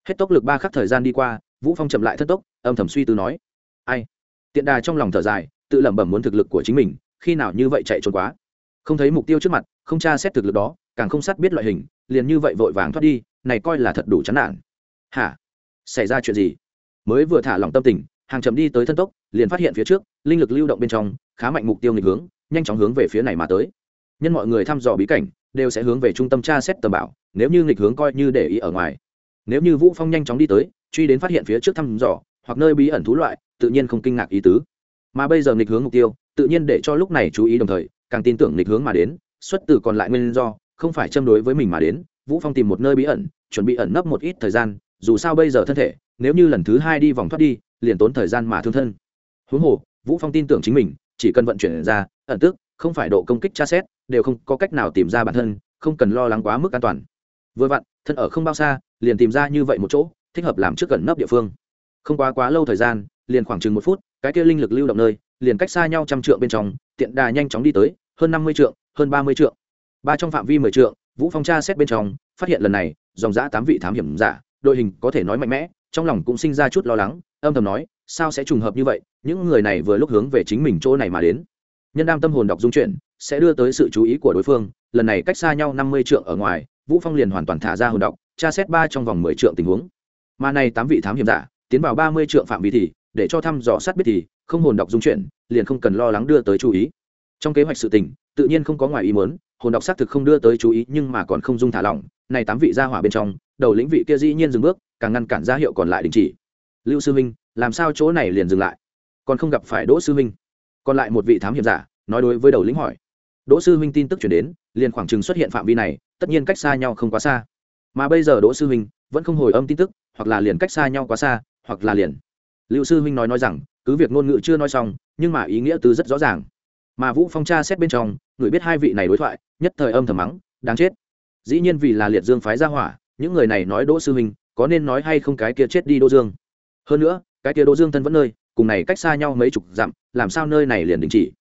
Hết tốc lực ba khắc thời gian đi qua, vũ phong chậm lại thất tốc, âm thầm suy tư nói, ai? Tiện đà trong lòng thở dài, tự lẩm bẩm muốn thực lực của chính mình, khi nào như vậy chạy trốn quá. Không thấy mục tiêu trước mặt không tra xét thực lực đó, càng không sát biết loại hình, liền như vậy vội vàng thoát đi, này coi là thật đủ chán nản. Hả? Xảy ra chuyện gì? Mới vừa thả lòng tâm tình, hàng chậm đi tới thân tốc, liền phát hiện phía trước, linh lực lưu động bên trong, khá mạnh mục tiêu nghịch hướng, nhanh chóng hướng về phía này mà tới. Nhân mọi người thăm dò bí cảnh, đều sẽ hướng về trung tâm tra xét tầm bảo, nếu như nghịch hướng coi như để ý ở ngoài. Nếu như vũ phong nhanh chóng đi tới, truy đến phát hiện phía trước thăm dò, hoặc nơi bí ẩn thú loại, tự nhiên không kinh ngạc ý tứ. Mà bây giờ nghịch hướng mục tiêu, tự nhiên để cho lúc này chú ý đồng thời, càng tin tưởng nghịch hướng mà đến xuất từ còn lại nguyên do, không phải châm đối với mình mà đến, vũ phong tìm một nơi bí ẩn, chuẩn bị ẩn nấp một ít thời gian, dù sao bây giờ thân thể, nếu như lần thứ hai đi vòng thoát đi, liền tốn thời gian mà thương thân. Huống hồ, vũ phong tin tưởng chính mình, chỉ cần vận chuyển ra, ẩn tức, không phải độ công kích tra xét, đều không có cách nào tìm ra bản thân, không cần lo lắng quá mức an toàn. Vừa vặn, thân ở không bao xa, liền tìm ra như vậy một chỗ, thích hợp làm trước gần nấp địa phương. Không quá quá lâu thời gian, liền khoảng chừng một phút, cái kia linh lực lưu động nơi, liền cách xa nhau trăm trượng bên trong, tiện đà nhanh chóng đi tới, hơn năm mươi trượng hơn ba mươi trượng. Ba trong phạm vi mười trượng, vũ phong tra xét bên trong, phát hiện lần này, dòng giã tám vị thám hiểm giả, đội hình có thể nói mạnh mẽ, trong lòng cũng sinh ra chút lo lắng, âm thầm nói, sao sẽ trùng hợp như vậy, những người này vừa lúc hướng về chính mình chỗ này mà đến. Nhân đam tâm hồn đọc dung chuyển sẽ đưa tới sự chú ý của đối phương, lần này cách xa nhau năm mươi trượng ở ngoài, vũ phong liền hoàn toàn thả ra hồn đọc, tra xét ba trong vòng mười trượng tình huống. Mà này tám vị thám hiểm giả, tiến vào ba mươi trượng phạm vi thì, để cho thăm dò sát biết thì, không hồn đọc dung chuyển liền không cần lo lắng đưa tới chú ý. Trong kế hoạch sự tình tự nhiên không có ngoài ý muốn, hồn đọc xác thực không đưa tới chú ý, nhưng mà còn không dung thả lỏng. Này tám vị ra hỏa bên trong, đầu lĩnh vị kia dĩ nhiên dừng bước, càng ngăn cản ra hiệu còn lại đình chỉ. Lưu sư minh, làm sao chỗ này liền dừng lại? Còn không gặp phải đỗ sư minh. Còn lại một vị thám hiểm giả, nói đối với đầu lĩnh hỏi. Đỗ sư minh tin tức chuyển đến, liền khoảng chừng xuất hiện phạm vi này, tất nhiên cách xa nhau không quá xa. Mà bây giờ đỗ sư minh vẫn không hồi âm tin tức, hoặc là liền cách xa nhau quá xa, hoặc là liền. Lưu sư huynh nói nói rằng, cứ việc ngôn ngữ chưa nói xong, nhưng mà ý nghĩa từ rất rõ ràng. Mà vũ phong tra xét bên trong người biết hai vị này đối thoại, nhất thời âm thầm mắng, đáng chết. Dĩ nhiên vì là liệt dương phái ra hỏa, những người này nói đỗ sư huynh có nên nói hay không cái kia chết đi đỗ dương. Hơn nữa, cái kia đỗ dương thân vẫn nơi, cùng này cách xa nhau mấy chục dặm, làm sao nơi này liền đình chỉ?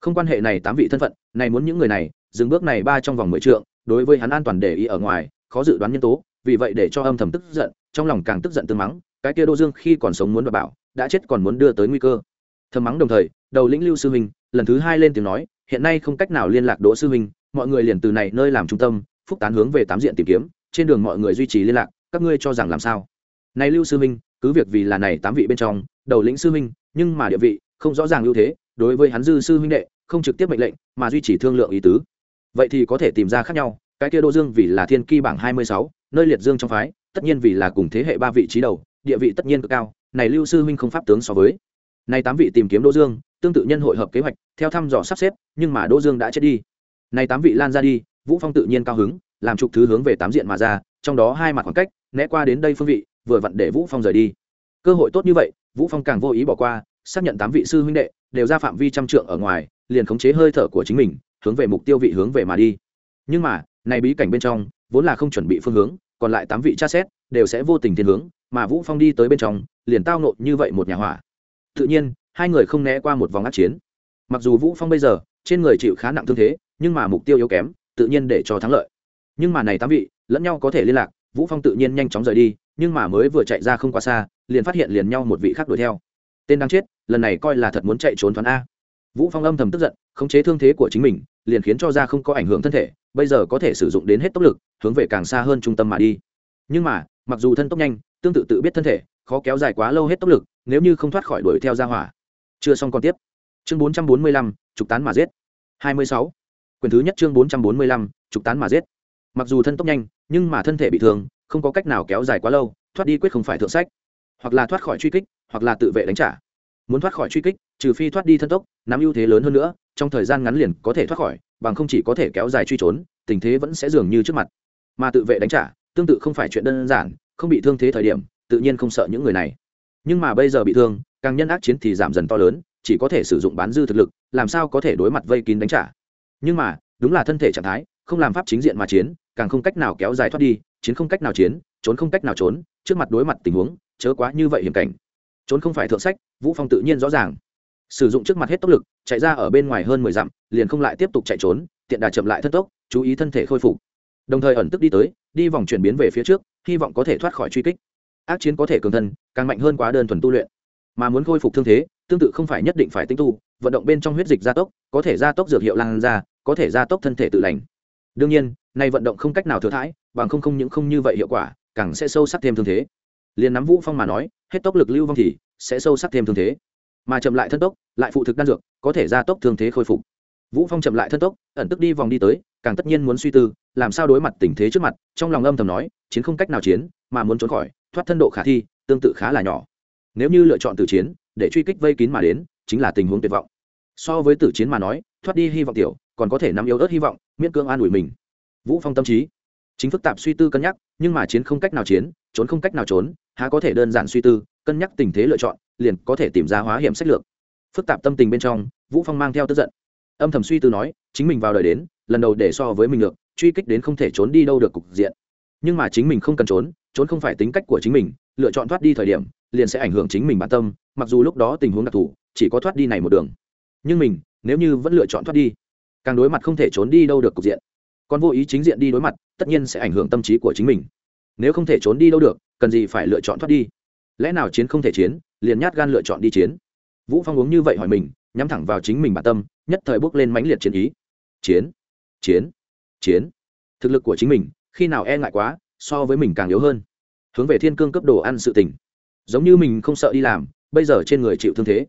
Không quan hệ này tám vị thân phận, này muốn những người này, dừng bước này ba trong vòng mười trượng, đối với hắn an toàn để ý ở ngoài, khó dự đoán nhân tố, vì vậy để cho âm thầm tức giận, trong lòng càng tức giận tương mắng, cái kia đỗ dương khi còn sống muốn đ bảo, đã chết còn muốn đưa tới nguy cơ. Thầm mắng đồng thời, đầu lĩnh lưu sư huynh lần thứ hai lên tiếng nói hiện nay không cách nào liên lạc đỗ sư huynh mọi người liền từ này nơi làm trung tâm, phúc tán hướng về tám diện tìm kiếm, trên đường mọi người duy trì liên lạc, các ngươi cho rằng làm sao? Này lưu sư huynh cứ việc vì là này tám vị bên trong, đầu lĩnh sư huynh nhưng mà địa vị, không rõ ràng ưu thế, đối với hắn dư sư huynh đệ, không trực tiếp mệnh lệnh, mà duy trì thương lượng ý tứ. Vậy thì có thể tìm ra khác nhau, cái kia đỗ dương vì là thiên ki bảng hai mươi sáu, nơi liệt dương trong phái, tất nhiên vì là cùng thế hệ ba vị trí đầu, địa vị tất nhiên cực cao, này lưu sư huynh không pháp tướng so với. Này tám vị tìm kiếm đỗ dương tương tự nhân hội hợp kế hoạch, theo thăm dò sắp xếp, nhưng mà đỗ dương đã chết đi. Nay tám vị lan ra đi, vũ phong tự nhiên cao hứng, làm trục thứ hướng về tám diện mà ra, trong đó hai mặt khoảng cách, né qua đến đây phương vị, vừa vặn để vũ phong rời đi. Cơ hội tốt như vậy, vũ phong càng vô ý bỏ qua, xác nhận tám vị sư huynh đệ đều ra phạm vi trăm trượng ở ngoài, liền khống chế hơi thở của chính mình, hướng về mục tiêu vị hướng về mà đi. Nhưng mà, này bí cảnh bên trong, vốn là không chuẩn bị phương hướng, còn lại tám vị tra xét, đều sẽ vô tình thiên hướng, mà vũ phong đi tới bên trong, liền tao nộ như vậy một nhà hỏa. Tự nhiên hai người không né qua một vòng át chiến. Mặc dù vũ phong bây giờ, trên người chịu khá nặng thương thế, nhưng mà mục tiêu yếu kém, tự nhiên để cho thắng lợi. Nhưng mà này tám vị, lẫn nhau có thể liên lạc, vũ phong tự nhiên nhanh chóng rời đi, nhưng mà mới vừa chạy ra không quá xa, liền phát hiện liền nhau một vị khác đuổi theo. Tên đang chết, lần này coi là thật muốn chạy trốn thoáng a. Vũ phong âm thầm tức giận, khống chế thương thế của chính mình, liền khiến cho ra không có ảnh hưởng thân thể, bây giờ có thể sử dụng đến hết tốc lực, hướng về càng xa hơn trung tâm mà đi. Nhưng mà, mặc dù thân tốc nhanh, tương tự tự biết thân thể, khó kéo dài quá lâu hết tốc lực, nếu như không thoát khỏi đuổi theo ra hỏa chưa xong còn tiếp. Chương 445, trục tán mà giết. 26. quyển thứ nhất chương 445, trục tán mà giết. Mặc dù thân tốc nhanh nhưng mà thân thể bị thương không có cách nào kéo dài quá lâu thoát đi quyết không phải thượng sách. Hoặc là thoát khỏi truy kích hoặc là tự vệ đánh trả. Muốn thoát khỏi truy kích trừ phi thoát đi thân tốc nắm ưu thế lớn hơn nữa trong thời gian ngắn liền có thể thoát khỏi bằng không chỉ có thể kéo dài truy trốn tình thế vẫn sẽ dường như trước mặt. Mà tự vệ đánh trả tương tự không phải chuyện đơn giản không bị thương thế thời điểm tự nhiên không sợ những người này. Nhưng mà bây giờ bị thương càng nhân ác chiến thì giảm dần to lớn, chỉ có thể sử dụng bán dư thực lực, làm sao có thể đối mặt vây kín đánh trả. Nhưng mà, đúng là thân thể trạng thái, không làm pháp chính diện mà chiến, càng không cách nào kéo dài thoát đi, chiến không cách nào chiến, trốn không cách nào trốn, trước mặt đối mặt tình huống, chớ quá như vậy hiểm cảnh. Trốn không phải thượng sách, vũ phong tự nhiên rõ ràng. Sử dụng trước mặt hết tốc lực, chạy ra ở bên ngoài hơn mười dặm, liền không lại tiếp tục chạy trốn, tiện đà chậm lại thân tốc, chú ý thân thể khôi phục. Đồng thời ẩn tức đi tới, đi vòng chuyển biến về phía trước, hy vọng có thể thoát khỏi truy kích. Ác chiến có thể cường thân, càng mạnh hơn quá đơn thuần tu luyện mà muốn khôi phục thương thế, tương tự không phải nhất định phải tinh tu, vận động bên trong huyết dịch gia tốc, có thể gia tốc dược hiệu lan ra, có thể gia tốc thân thể tự lành. Đương nhiên, nay vận động không cách nào thừa thãi, bằng không không những không như vậy hiệu quả, càng sẽ sâu sắc thêm thương thế. Liền nắm vũ phong mà nói, hết tốc lực lưu vong thì sẽ sâu sắc thêm thương thế. Mà chậm lại thân tốc, lại phụ thực đan dược, có thể gia tốc thương thế khôi phục. Vũ phong chậm lại thân tốc, ẩn tức đi vòng đi tới, càng tất nhiên muốn suy tư, làm sao đối mặt tình thế trước mặt, trong lòng âm thầm nói, chiến không cách nào chiến, mà muốn trốn khỏi, thoát thân độ khả thi, tương tự khá là nhỏ nếu như lựa chọn tử chiến, để truy kích vây kín mà đến, chính là tình huống tuyệt vọng. So với tử chiến mà nói, thoát đi hy vọng tiểu, còn có thể nắm yếu ớt hy vọng, miễn cưỡng an ủi mình. Vũ phong tâm trí. Chính phức tạp suy tư cân nhắc, nhưng mà chiến không cách nào chiến, trốn không cách nào trốn, há có thể đơn giản suy tư, cân nhắc tình thế lựa chọn, liền có thể tìm ra hóa hiểm sách lược. Phức tạp tâm tình bên trong, vũ phong mang theo tức giận. Âm thầm suy tư nói, chính mình vào đời đến, lần đầu để so với mình được, truy kích đến không thể trốn đi đâu được cục diện. Nhưng mà chính mình không cần trốn trốn không phải tính cách của chính mình, lựa chọn thoát đi thời điểm liền sẽ ảnh hưởng chính mình bản tâm, mặc dù lúc đó tình huống đặc thù, chỉ có thoát đi này một đường. Nhưng mình, nếu như vẫn lựa chọn thoát đi, càng đối mặt không thể trốn đi đâu được cục diện. Còn vô ý chính diện đi đối mặt, tất nhiên sẽ ảnh hưởng tâm trí của chính mình. Nếu không thể trốn đi đâu được, cần gì phải lựa chọn thoát đi? Lẽ nào chiến không thể chiến, liền nhát gan lựa chọn đi chiến? Vũ phong uống như vậy hỏi mình, nhắm thẳng vào chính mình bản tâm, nhất thời bước lên mãnh liệt chiến ý. Chiến chiến chiến. Thực lực của chính mình, khi nào e ngại quá, so với mình càng yếu hơn. Hướng về thiên cương cấp đồ ăn sự tình giống như mình không sợ đi làm, bây giờ trên người chịu thương thế.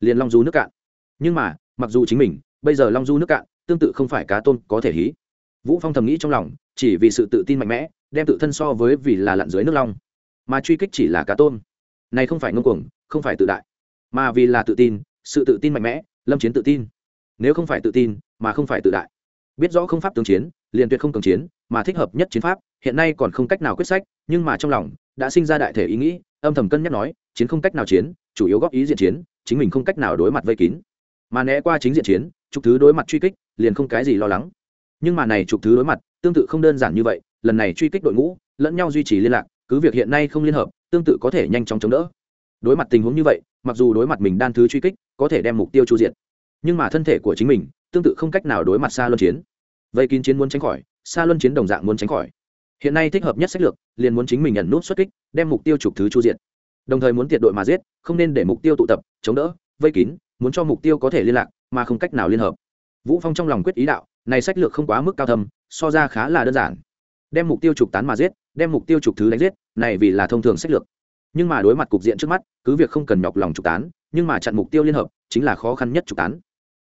Liền long du nước cạn. Nhưng mà, mặc dù chính mình, bây giờ long du nước cạn, tương tự không phải cá tôn có thể hí. Vũ phong thầm nghĩ trong lòng, chỉ vì sự tự tin mạnh mẽ, đem tự thân so với vì là lặn dưới nước long. Mà truy kích chỉ là cá tôn này không phải ngông cuồng, không phải tự đại. Mà vì là tự tin, sự tự tin mạnh mẽ, lâm chiến tự tin. Nếu không phải tự tin, mà không phải tự đại. Biết rõ không pháp tướng chiến, liền tuyệt không cường chiến, mà thích hợp nhất chiến pháp, hiện nay còn không cách nào quyết sách, nhưng mà trong lòng, đã sinh ra đại thể ý nghĩ âm thầm cân nhắc nói, chiến không cách nào chiến, chủ yếu góp ý diện chiến, chính mình không cách nào đối mặt vây kín. Mà né qua chính diện chiến chục thứ đối mặt truy kích, liền không cái gì lo lắng. Nhưng mà này chục thứ đối mặt, tương tự không đơn giản như vậy, lần này truy kích đội ngũ, lẫn nhau duy trì liên lạc, cứ việc hiện nay không liên hợp, tương tự có thể nhanh chóng chống đỡ. Đối mặt tình huống như vậy, mặc dù đối mặt mình đan thứ truy kích, có thể đem mục tiêu chu diện nhưng mà thân thể của chính mình, tương tự không cách nào đối mặt xa luân chiến. Vây kín chiến muốn tránh khỏi xa luân chiến đồng dạng muốn tránh khỏi hiện nay thích hợp nhất sách lược, liền muốn chính mình nhận nút xuất kích, đem mục tiêu trục thứ chu diện đồng thời muốn tiệt đội mà giết, không nên để mục tiêu tụ tập, chống đỡ, vây kín, muốn cho mục tiêu có thể liên lạc, mà không cách nào liên hợp. Vũ phong trong lòng quyết ý đạo, này sách lược không quá mức cao thâm, so ra khá là đơn giản. Đem mục tiêu trục tán mà giết, đem mục tiêu trục thứ đánh giết, này vì là thông thường sách lược. Nhưng mà đối mặt cục diện trước mắt, cứ việc không cần nhọc lòng trục tán, nhưng mà chặn mục tiêu liên hợp, chính là khó khăn nhất trục tán.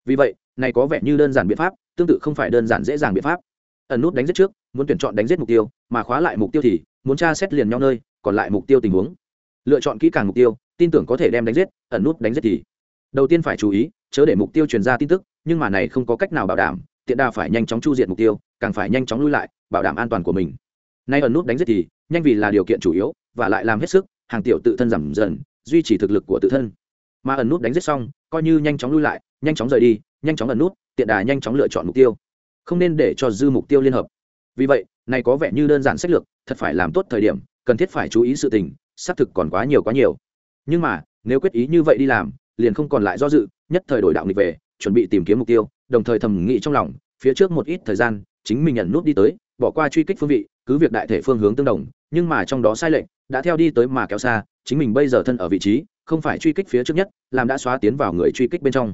Vì vậy, này có vẻ như đơn giản biện pháp, tương tự không phải đơn giản dễ dàng biện pháp. Ẩn nút đánh giết trước muốn tuyển chọn đánh giết mục tiêu, mà khóa lại mục tiêu thì muốn tra xét liền nhau nơi, còn lại mục tiêu tình huống. Lựa chọn kỹ càng mục tiêu, tin tưởng có thể đem đánh giết, ẩn nút đánh giết thì đầu tiên phải chú ý, chớ để mục tiêu truyền ra tin tức, nhưng mà này không có cách nào bảo đảm, tiện đa phải nhanh chóng chu diệt mục tiêu, càng phải nhanh chóng lui lại, bảo đảm an toàn của mình. Nay ẩn nút đánh giết thì nhanh vì là điều kiện chủ yếu, và lại làm hết sức, hàng tiểu tự thân giảm dần, duy trì thực lực của tự thân. Mà ẩn nút đánh giết xong, coi như nhanh chóng lui lại, nhanh chóng rời đi, nhanh chóng ẩn nút, tiện đà nhanh chóng lựa chọn mục tiêu. Không nên để cho dư mục tiêu liên hợp vì vậy, này có vẻ như đơn giản sách lược, thật phải làm tốt thời điểm, cần thiết phải chú ý sự tình, xác thực còn quá nhiều quá nhiều. Nhưng mà, nếu quyết ý như vậy đi làm, liền không còn lại do dự, nhất thời đổi đạo nghịch về, chuẩn bị tìm kiếm mục tiêu, đồng thời thầm nghĩ trong lòng, phía trước một ít thời gian, chính mình nhận nút đi tới, bỏ qua truy kích phương vị, cứ việc đại thể phương hướng tương đồng, nhưng mà trong đó sai lệch, đã theo đi tới mà kéo xa, chính mình bây giờ thân ở vị trí, không phải truy kích phía trước nhất, làm đã xóa tiến vào người truy kích bên trong.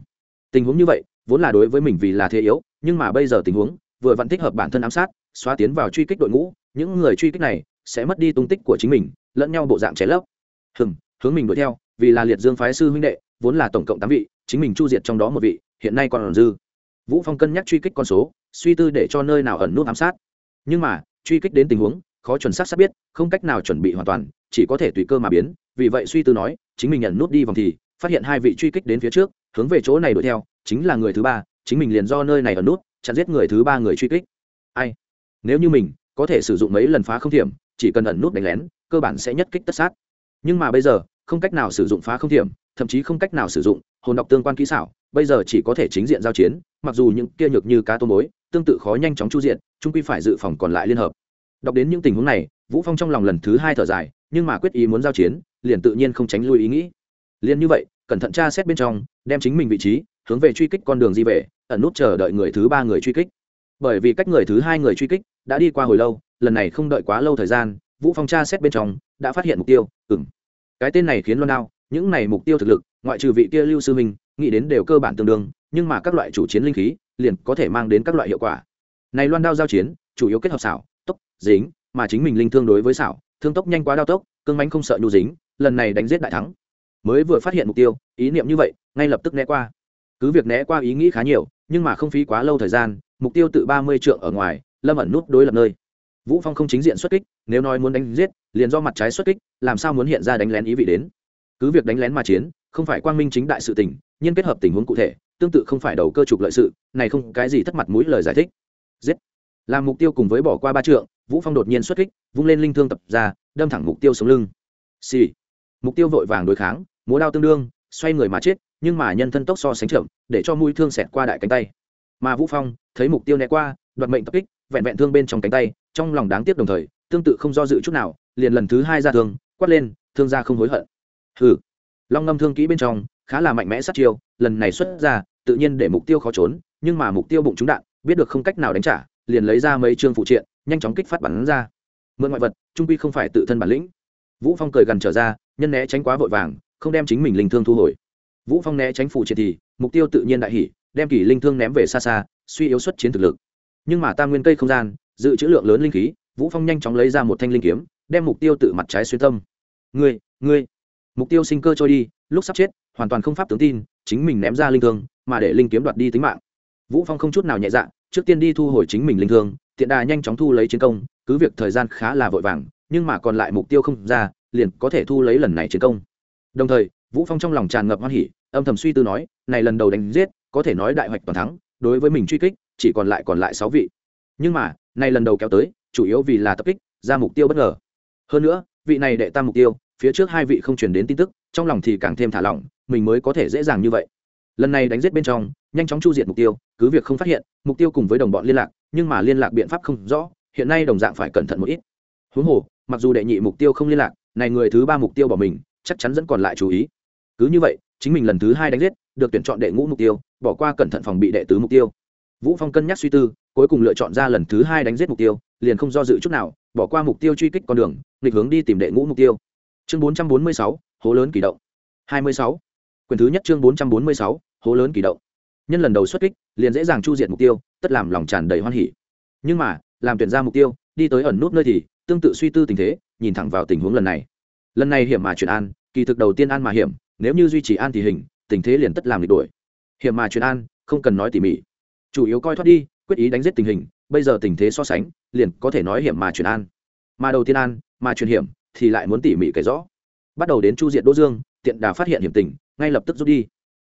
Tình huống như vậy, vốn là đối với mình vì là thế yếu, nhưng mà bây giờ tình huống vừa vặn thích hợp bản thân ám sát, xóa tiến vào truy kích đội ngũ, những người truy kích này sẽ mất đi tung tích của chính mình, lẫn nhau bộ dạng cháy lấp. Hừm, hướng mình đuổi theo, vì là liệt dương phái sư huynh đệ, vốn là tổng cộng tám vị, chính mình chu diệt trong đó một vị, hiện nay còn dư. Vũ phong cân nhắc truy kích con số, suy tư để cho nơi nào ẩn nút ám sát. Nhưng mà, truy kích đến tình huống, khó chuẩn xác xác biết, không cách nào chuẩn bị hoàn toàn, chỉ có thể tùy cơ mà biến, vì vậy suy tư nói, chính mình nhận nút đi vòng thì, phát hiện hai vị truy kích đến phía trước, hướng về chỗ này đuổi theo, chính là người thứ ba, chính mình liền do nơi này ẩn nút chặn giết người thứ ba người truy kích. Ai? Nếu như mình có thể sử dụng mấy lần phá không thiểm, chỉ cần ẩn nút đánh lén, cơ bản sẽ nhất kích tất sát. Nhưng mà bây giờ, không cách nào sử dụng phá không thiểm, thậm chí không cách nào sử dụng hồn đọc tương quan kỹ xảo, bây giờ chỉ có thể chính diện giao chiến, mặc dù những kia nhược như cá tôm mối tương tự khó nhanh chóng chu diện trung quy phải dự phòng còn lại liên hợp. Đọc đến những tình huống này, vũ phong trong lòng lần thứ hai thở dài, nhưng mà quyết ý muốn giao chiến, liền tự nhiên không tránh lui ý nghĩ. Liền như vậy, cẩn thận tra xét bên trong, đem chính mình vị trí hướng về truy kích con đường di về, ẩn nút chờ đợi người thứ ba người truy kích. Bởi vì cách người thứ hai người truy kích đã đi qua hồi lâu, lần này không đợi quá lâu thời gian, vũ phong tra xét bên trong đã phát hiện mục tiêu ừng cái tên này khiến loan đao, những này mục tiêu thực lực, ngoại trừ vị kia lưu sư minh, nghĩ đến đều cơ bản tương đương, nhưng mà các loại chủ chiến linh khí liền có thể mang đến các loại hiệu quả. Này loan đao giao chiến, chủ yếu kết hợp xảo, tốc, dính, mà chính mình linh thương đối với xảo, thương tốc nhanh quá đao tốc, cương mánh không sợ nhu dính, lần này đánh giết đại thắng. Mới vừa phát hiện mục tiêu, ý niệm như vậy, ngay lập tức né qua cứ việc né qua ý nghĩ khá nhiều, nhưng mà không phí quá lâu thời gian, mục tiêu tự ba mươi trượng ở ngoài, lâm ẩn nút đối lập nơi. Vũ phong không chính diện xuất kích, nếu nói muốn đánh giết, liền do mặt trái xuất kích, làm sao muốn hiện ra đánh lén ý vị đến? Cứ việc đánh lén mà chiến, không phải quang minh chính đại sự tình, nhưng kết hợp tình huống cụ thể, tương tự không phải đầu cơ trục lợi sự, này không cái gì thất mặt mũi lời giải thích. Giết! Làm mục tiêu cùng với bỏ qua ba trượng, vũ phong đột nhiên xuất kích, vung lên linh thương tập ra, đâm thẳng mục tiêu sống lưng. Xì! Mục tiêu vội vàng đối kháng, múa đao tương đương, xoay người mà chết nhưng mà nhân thân tốc so sánh chậm, để cho mũi thương xẹt qua đại cánh tay. Mà vũ phong, thấy mục tiêu né qua, đoạt mệnh tập kích, vẹn vẹn thương bên trong cánh tay, trong lòng đáng tiếc đồng thời, tương tự không do dự chút nào, liền lần thứ hai ra thương, quát lên, thương ra không hối hận. Hừ. Long ngâm thương kỹ bên trong, khá là mạnh mẽ sát chiêu, lần này xuất ra, tự nhiên để mục tiêu khó trốn, nhưng mà mục tiêu bụng trúng đạn, biết được không cách nào đánh trả, liền lấy ra mấy chương phụ triện, nhanh chóng kích phát bắn ra. Mượn ngoại vật, trung quy không phải tự thân bản lĩnh. Vũ phong cười gần trở ra, nhân né tránh quá vội vàng, không đem chính mình linh thương thu hồi vũ phong né tránh phụ triệt thì, mục tiêu tự nhiên đại hỉ, đem kỳ linh thương ném về xa xa, suy yếu xuất chiến thực lực. Nhưng mà tam nguyên cây không gian, dự trữ lượng lớn linh khí, vũ phong nhanh chóng lấy ra một thanh linh kiếm, đem mục tiêu tự mặt trái xuyên tâm. Ngươi ngươi. Mục tiêu sinh cơ trôi đi, lúc sắp chết, hoàn toàn không pháp tướng tin, chính mình ném ra linh thương, mà để linh kiếm đoạt đi tính mạng. Vũ phong không chút nào nhẹ dạ trước tiên đi thu hồi chính mình linh thương, tiện đà nhanh chóng thu lấy chiến công, cứ việc thời gian khá là vội vàng, nhưng mà còn lại mục tiêu không ra, liền có thể thu lấy lần này chiến công. Đồng thời vũ phong trong lòng tràn ngập hoan hỉ, âm thầm suy tư nói, này lần đầu đánh giết, có thể nói đại hoạch toàn thắng, đối với mình truy kích, chỉ còn lại còn lại sáu vị. Nhưng mà, này lần đầu kéo tới, chủ yếu vì là tập kích, ra mục tiêu bất ngờ. Hơn nữa, vị này đệ tam mục tiêu, phía trước hai vị không truyền đến tin tức, trong lòng thì càng thêm thả lỏng, mình mới có thể dễ dàng như vậy. Lần này đánh giết bên trong, nhanh chóng chu diệt mục tiêu, cứ việc không phát hiện, mục tiêu cùng với đồng bọn liên lạc, nhưng mà liên lạc biện pháp không rõ, hiện nay đồng dạng phải cẩn thận một ít. Huống hồ, mặc dù đệ nhị mục tiêu không liên lạc, này người thứ ba mục tiêu bỏ mình, chắc chắn vẫn còn lại chú ý cứ như vậy chính mình lần thứ hai đánh giết được tuyển chọn đệ ngũ mục tiêu bỏ qua cẩn thận phòng bị đệ tứ mục tiêu. Vũ phong cân nhắc suy tư cuối cùng lựa chọn ra lần thứ hai đánh giết mục tiêu liền không do dự chút nào bỏ qua mục tiêu truy kích con đường nghịch hướng đi tìm đệ ngũ mục tiêu. Chương 446, hố lớn kỳ động. 26. quyền thứ nhất chương 446, hố lớn kỳ động. Nhân lần đầu xuất kích liền dễ dàng chu diệt mục tiêu tất làm lòng tràn đầy hoan hỉ. Nhưng mà làm tuyển ra mục tiêu đi tới ẩn nút nơi thì tương tự suy tư tình thế nhìn thẳng vào tình huống lần này. Lần này hiểm mà chuyển an kỳ thực đầu tiên an mà hiểm nếu như duy trì an thì hình, tình thế liền tất làm địch đổi hiểm mà truyền an, không cần nói tỉ mỉ. Chủ yếu coi thoát đi, quyết ý đánh giết tình hình, bây giờ tình thế so sánh, liền có thể nói hiểm mà truyền an. Mà đầu tiên an, mà truyền hiểm, thì lại muốn tỉ mỉ kể rõ. Bắt đầu đến chu diện đỗ dương, tiện đà phát hiện hiểm tình, ngay lập tức rút đi.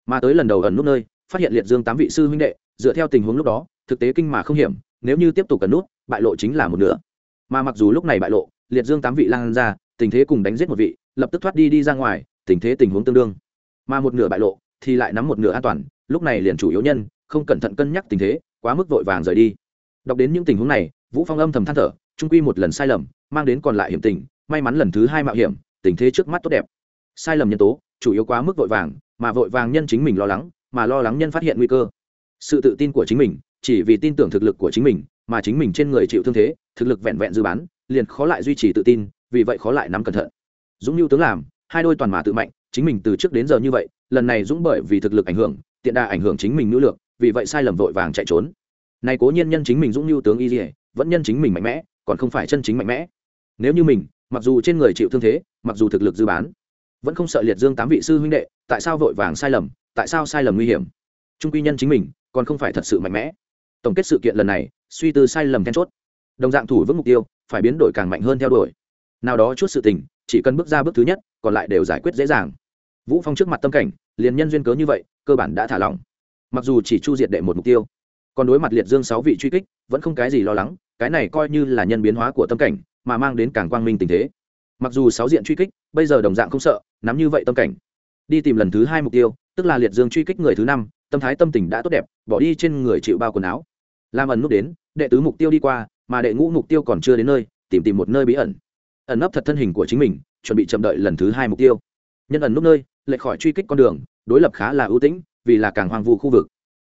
Mà tới lần đầu ẩn nút nơi, phát hiện liệt dương tám vị sư huynh đệ, dựa theo tình huống lúc đó, thực tế kinh mà không hiểm, nếu như tiếp tục cần nút, bại lộ chính là một nửa. Mà mặc dù lúc này bại lộ, liệt dương tám vị lan ra, tình thế cùng đánh giết một vị, lập tức thoát đi đi ra ngoài tình thế tình huống tương đương. Mà một nửa bại lộ thì lại nắm một nửa an toàn, lúc này liền chủ yếu nhân không cẩn thận cân nhắc tình thế, quá mức vội vàng rời đi. Đọc đến những tình huống này, vũ phong âm thầm than thở trung quy một lần sai lầm, mang đến còn lại hiểm tình, may mắn lần thứ hai mạo hiểm, tình thế trước mắt tốt đẹp. Sai lầm nhân tố, chủ yếu quá mức vội vàng, mà vội vàng nhân chính mình lo lắng, mà lo lắng nhân phát hiện nguy cơ. Sự tự tin của chính mình, chỉ vì tin tưởng thực lực của chính mình, mà chính mình trên người chịu thương thế, thực lực vẹn vẹn dư bán, liền khó lại duy trì tự tin, vì vậy khó lại nắm cẩn thận. Dũng lưu tướng làm hai đôi toàn mà tự mạnh, chính mình từ trước đến giờ như vậy, lần này dũng bởi vì thực lực ảnh hưởng, tiện đà ảnh hưởng chính mình nữ lược, vì vậy sai lầm vội vàng chạy trốn. Này cố nhiên nhân chính mình dũng lưu tướng y dỉa vẫn nhân chính mình mạnh mẽ, còn không phải chân chính mạnh mẽ. Nếu như mình, mặc dù trên người chịu thương thế, mặc dù thực lực dư bán, vẫn không sợ liệt dương tám vị sư huynh đệ, tại sao vội vàng sai lầm, tại sao sai lầm nguy hiểm? Trung quy nhân chính mình, còn không phải thật sự mạnh mẽ. Tổng kết sự kiện lần này, suy tư sai lầm then chốt. Đồng dạng thủ vững mục tiêu, phải biến đổi càng mạnh hơn theo đuổi. Nào đó chút sự tình chỉ cần bước ra bước thứ nhất, còn lại đều giải quyết dễ dàng. Vũ phong trước mặt tâm cảnh, liền nhân duyên cớ như vậy, cơ bản đã thả lỏng. Mặc dù chỉ chu diệt đệ một mục tiêu, còn đối mặt liệt dương sáu vị truy kích, vẫn không cái gì lo lắng, cái này coi như là nhân biến hóa của tâm cảnh, mà mang đến càng quang minh tình thế. Mặc dù sáu diện truy kích, bây giờ đồng dạng không sợ, nắm như vậy tâm cảnh, đi tìm lần thứ hai mục tiêu, tức là liệt dương truy kích người thứ năm, tâm thái tâm tình đã tốt đẹp, bỏ đi trên người chịu bao quần áo. Làm ẩn nút đến, đệ tứ mục tiêu đi qua, mà đệ ngũ mục tiêu còn chưa đến nơi, tìm tìm một nơi bí ẩn ẩn nấp thật thân hình của chính mình, chuẩn bị chậm đợi lần thứ hai mục tiêu. Nhân ẩn nút nơi, lệch khỏi truy kích con đường, đối lập khá là ưu tĩnh, vì là càng hoang vu khu vực.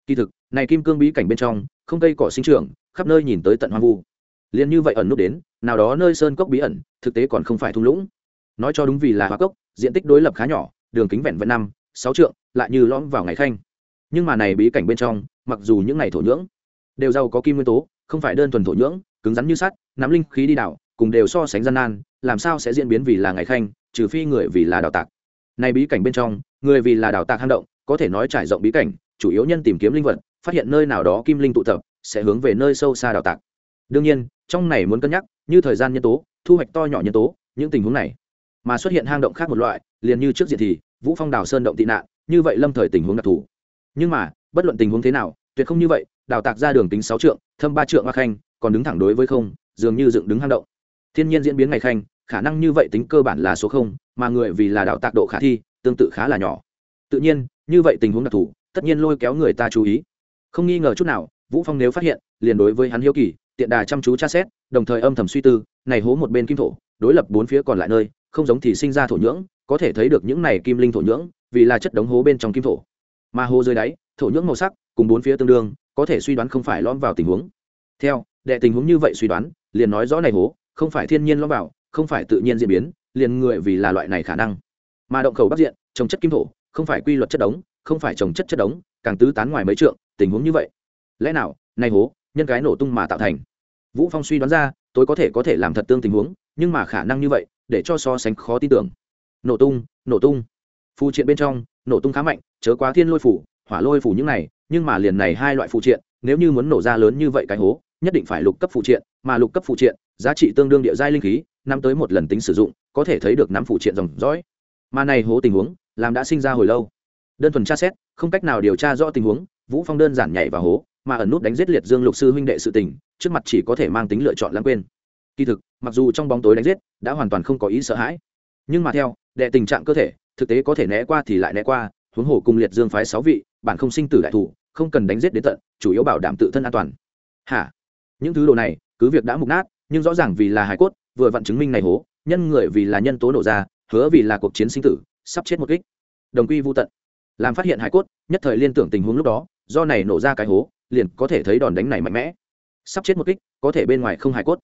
Kỳ thực, này kim cương bí cảnh bên trong, không cây cỏ sinh trưởng, khắp nơi nhìn tới tận hoang vu. Liền như vậy ẩn nút đến, nào đó nơi sơn cốc bí ẩn, thực tế còn không phải thung lũng. Nói cho đúng vì là hoa cốc, diện tích đối lập khá nhỏ, đường kính vẹn vẹn năm, sáu trượng, lại như lõm vào ngày khanh. Nhưng mà này bí cảnh bên trong, mặc dù những ngày thổ nhưỡng đều giàu có kim nguyên tố, không phải đơn thuần thổ nhưỡng, cứng rắn như sắt, nắm linh khí đi đảo cùng đều so sánh gian nan, làm sao sẽ diễn biến vì là ngày khanh, trừ phi người vì là đào tạc. Này bí cảnh bên trong, người vì là đào tạc hang động, có thể nói trải rộng bí cảnh, chủ yếu nhân tìm kiếm linh vật, phát hiện nơi nào đó kim linh tụ tập, sẽ hướng về nơi sâu xa đào tạc. Đương nhiên, trong này muốn cân nhắc, như thời gian nhân tố, thu hoạch to nhỏ nhân tố, những tình huống này. Mà xuất hiện hang động khác một loại, liền như trước diện thì, vũ phong đào sơn động tị nạn, như vậy lâm thời tình huống đặc thù. Nhưng mà, bất luận tình huống thế nào, tuyệt không như vậy, đào tạc ra đường tính sáu trượng, thâm ba trượng hoa khanh, còn đứng thẳng đối với không, dường như dựng đứng hang động thiên nhiên diễn biến ngày khanh, khả năng như vậy tính cơ bản là số không, mà người vì là đào tạc độ khả thi, tương tự khá là nhỏ. Tự nhiên, như vậy tình huống đặc thù, tất nhiên lôi kéo người ta chú ý. Không nghi ngờ chút nào, vũ phong nếu phát hiện, liền đối với hắn hiếu kỳ, tiện đà chăm chú tra xét, đồng thời âm thầm suy tư, này hố một bên kim thổ, đối lập bốn phía còn lại nơi, không giống thì sinh ra thổ nhưỡng, có thể thấy được những này kim linh thổ nhưỡng, vì là chất đống hố bên trong kim thổ. Mà hố dưới đáy, thổ nhưỡng màu sắc, cùng bốn phía tương đương, có thể suy đoán không phải lõm vào tình huống. Theo, đệ tình huống như vậy suy đoán, liền nói rõ này hố không phải thiên nhiên lõm vào, không phải tự nhiên diễn biến, liền người vì là loại này khả năng. Mà động khẩu bắc diện, trồng chất kim thổ, không phải quy luật chất đống, không phải trồng chất chất đống, càng tứ tán ngoài mấy trượng, tình huống như vậy. Lẽ nào nay hố, nhân cái nổ tung mà tạo thành? Vũ phong suy đoán ra tôi có thể có thể làm thật tương tình huống, nhưng mà khả năng như vậy, để cho so sánh khó tin tưởng. Nổ tung nổ tung. Phụ triện bên trong, nổ tung khá mạnh, chớ quá thiên lôi phủ, hỏa lôi phủ những này, nhưng mà liền này hai loại phụ triện, nếu như muốn nổ ra lớn như vậy cái hố, nhất định phải lục cấp phụ triện, mà lục cấp phụ triện giá trị tương đương địa giai linh khí năm tới một lần tính sử dụng, có thể thấy được năm phụ triện dòng dõi. Mà này hố tình huống, làm đã sinh ra hồi lâu. Đơn thuần tra xét, không cách nào điều tra rõ tình huống, vũ phong đơn giản nhảy vào hố, mà ẩn nút đánh giết liệt dương lục sư huynh đệ sự tình, trước mặt chỉ có thể mang tính lựa chọn lãng quên. Kỳ thực, mặc dù trong bóng tối đánh giết, đã hoàn toàn không có ý sợ hãi. Nhưng mà theo, đệ tình trạng cơ thể, thực tế có thể né qua thì lại né qua, huống hồ cùng liệt dương phái sáu vị, bản không sinh tử đại thủ, không cần đánh giết đến tận, chủ yếu bảo đảm tự thân an toàn. Hả? Những thứ đồ này, cứ việc đã mục nát nhưng rõ ràng vì là hải cốt, vừa vặn chứng minh này hố, nhân người vì là nhân tố nổ ra, hứa vì là cuộc chiến sinh tử, sắp chết một kích. Đồng quy vô tận. Làm phát hiện hải cốt, nhất thời liên tưởng tình huống lúc đó, do này nổ ra cái hố, liền có thể thấy đòn đánh này mạnh mẽ. Sắp chết một kích, có thể bên ngoài không hải cốt.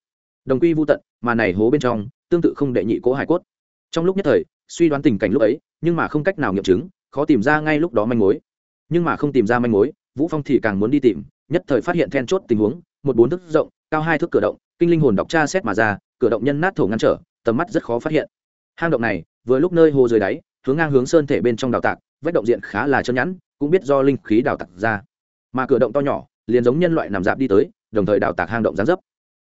Đồng quy vô tận, mà này hố bên trong, tương tự không đệ nhị cố hải cốt. Trong lúc nhất thời, suy đoán tình cảnh lúc ấy, nhưng mà không cách nào nghiệm chứng, khó tìm ra ngay lúc đó manh mối. Nhưng mà không tìm ra manh mối, vũ phong thì càng muốn đi tìm, nhất thời phát hiện then chốt tình huống, một bốn thước rộng, cao hai thước cửa động kinh linh hồn đọc tra xét mà ra, cửa động nhân nát thổ ngăn trở, tầm mắt rất khó phát hiện. Hang động này, vừa lúc nơi hồ dưới đáy, hướng ngang hướng sơn thể bên trong đào tạc, vách động diện khá là chân nhẵn, cũng biết do linh khí đào tạc ra. Mà cửa động to nhỏ, liền giống nhân loại nằm dạp đi tới, đồng thời đào tạc hang động gián dấp.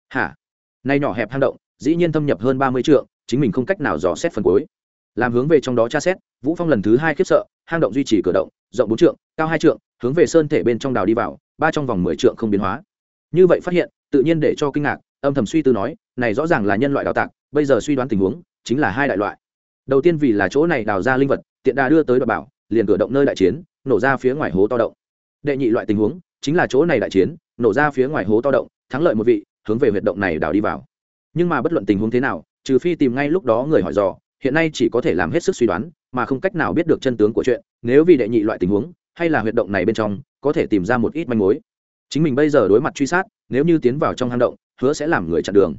Hả? Nay nhỏ hẹp hang động, dĩ nhiên thâm nhập hơn ba mươi trượng, chính mình không cách nào dò xét phần cuối. Làm hướng về trong đó tra xét, vũ phong lần thứ hai khiếp sợ, hang động duy trì cửa động, rộng bốn trượng, cao hai trượng, hướng về sơn thể bên trong đào đi vào, ba trong vòng mười trượng không biến hóa. Như vậy phát hiện, tự nhiên để cho kinh ngạc âm thầm suy tư nói, này rõ ràng là nhân loại đào tạc, bây giờ suy đoán tình huống, chính là hai đại loại. Đầu tiên vì là chỗ này đào ra linh vật, tiện đà đưa tới đoạt bảo, liền cử động nơi đại chiến, nổ ra phía ngoài hố to động. Đệ nhị loại tình huống, chính là chỗ này đại chiến, nổ ra phía ngoài hố to động, thắng lợi một vị, hướng về huyệt động này đào đi vào. Nhưng mà bất luận tình huống thế nào, trừ phi tìm ngay lúc đó người hỏi dò, hiện nay chỉ có thể làm hết sức suy đoán, mà không cách nào biết được chân tướng của chuyện, nếu vì đệ nhị loại tình huống, hay là huyệt động này bên trong, có thể tìm ra một ít manh mối. Chính mình bây giờ đối mặt truy sát, nếu như tiến vào trong hang động hứa sẽ làm người chặn đường.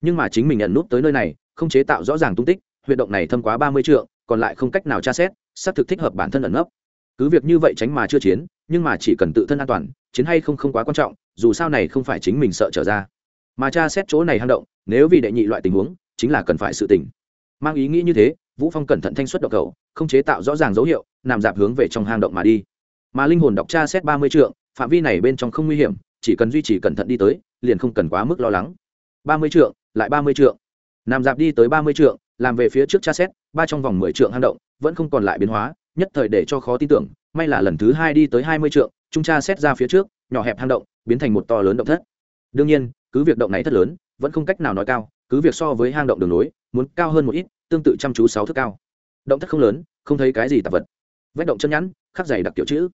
Nhưng mà chính mình nhận nút tới nơi này, không chế tạo rõ ràng tung tích, huyệt động này thâm quá ba mươi trượng, còn lại không cách nào tra xét, xác thực thích hợp bản thân ẩn nấp. Cứ việc như vậy tránh mà chưa chiến, nhưng mà chỉ cần tự thân an toàn, chiến hay không không quá quan trọng, dù sao này không phải chính mình sợ trở ra. Mà tra xét chỗ này hang động, nếu vì đệ nhị loại tình huống, chính là cần phải sự tỉnh mang ý nghĩ như thế, vũ phong cẩn thận thanh xuất động cầu, không chế tạo rõ ràng dấu hiệu, nằm dạp hướng về trong hang động mà đi. Mà linh hồn đọc tra xét ba mươi trượng, phạm vi này bên trong không nguy hiểm chỉ cần duy trì cẩn thận đi tới, liền không cần quá mức lo lắng. Ba mươi trượng, lại ba mươi trượng. Nằm dạp đi tới ba mươi trượng, làm về phía trước tra xét, ba trong vòng mười trượng hang động, vẫn không còn lại biến hóa, nhất thời để cho khó tin tưởng, may là lần thứ hai đi tới hai mươi trượng trung tra xét ra phía trước, nhỏ hẹp hang động, biến thành một to lớn động thất. Đương nhiên, cứ việc động này thất lớn, vẫn không cách nào nói cao, cứ việc so với hang động đường nối, muốn cao hơn một ít, tương tự chăm chú sáu thước cao. Động thất không lớn, không thấy cái gì tạp vật. Vách động chân nhẵn, khắc dày đặc kiểu chữ.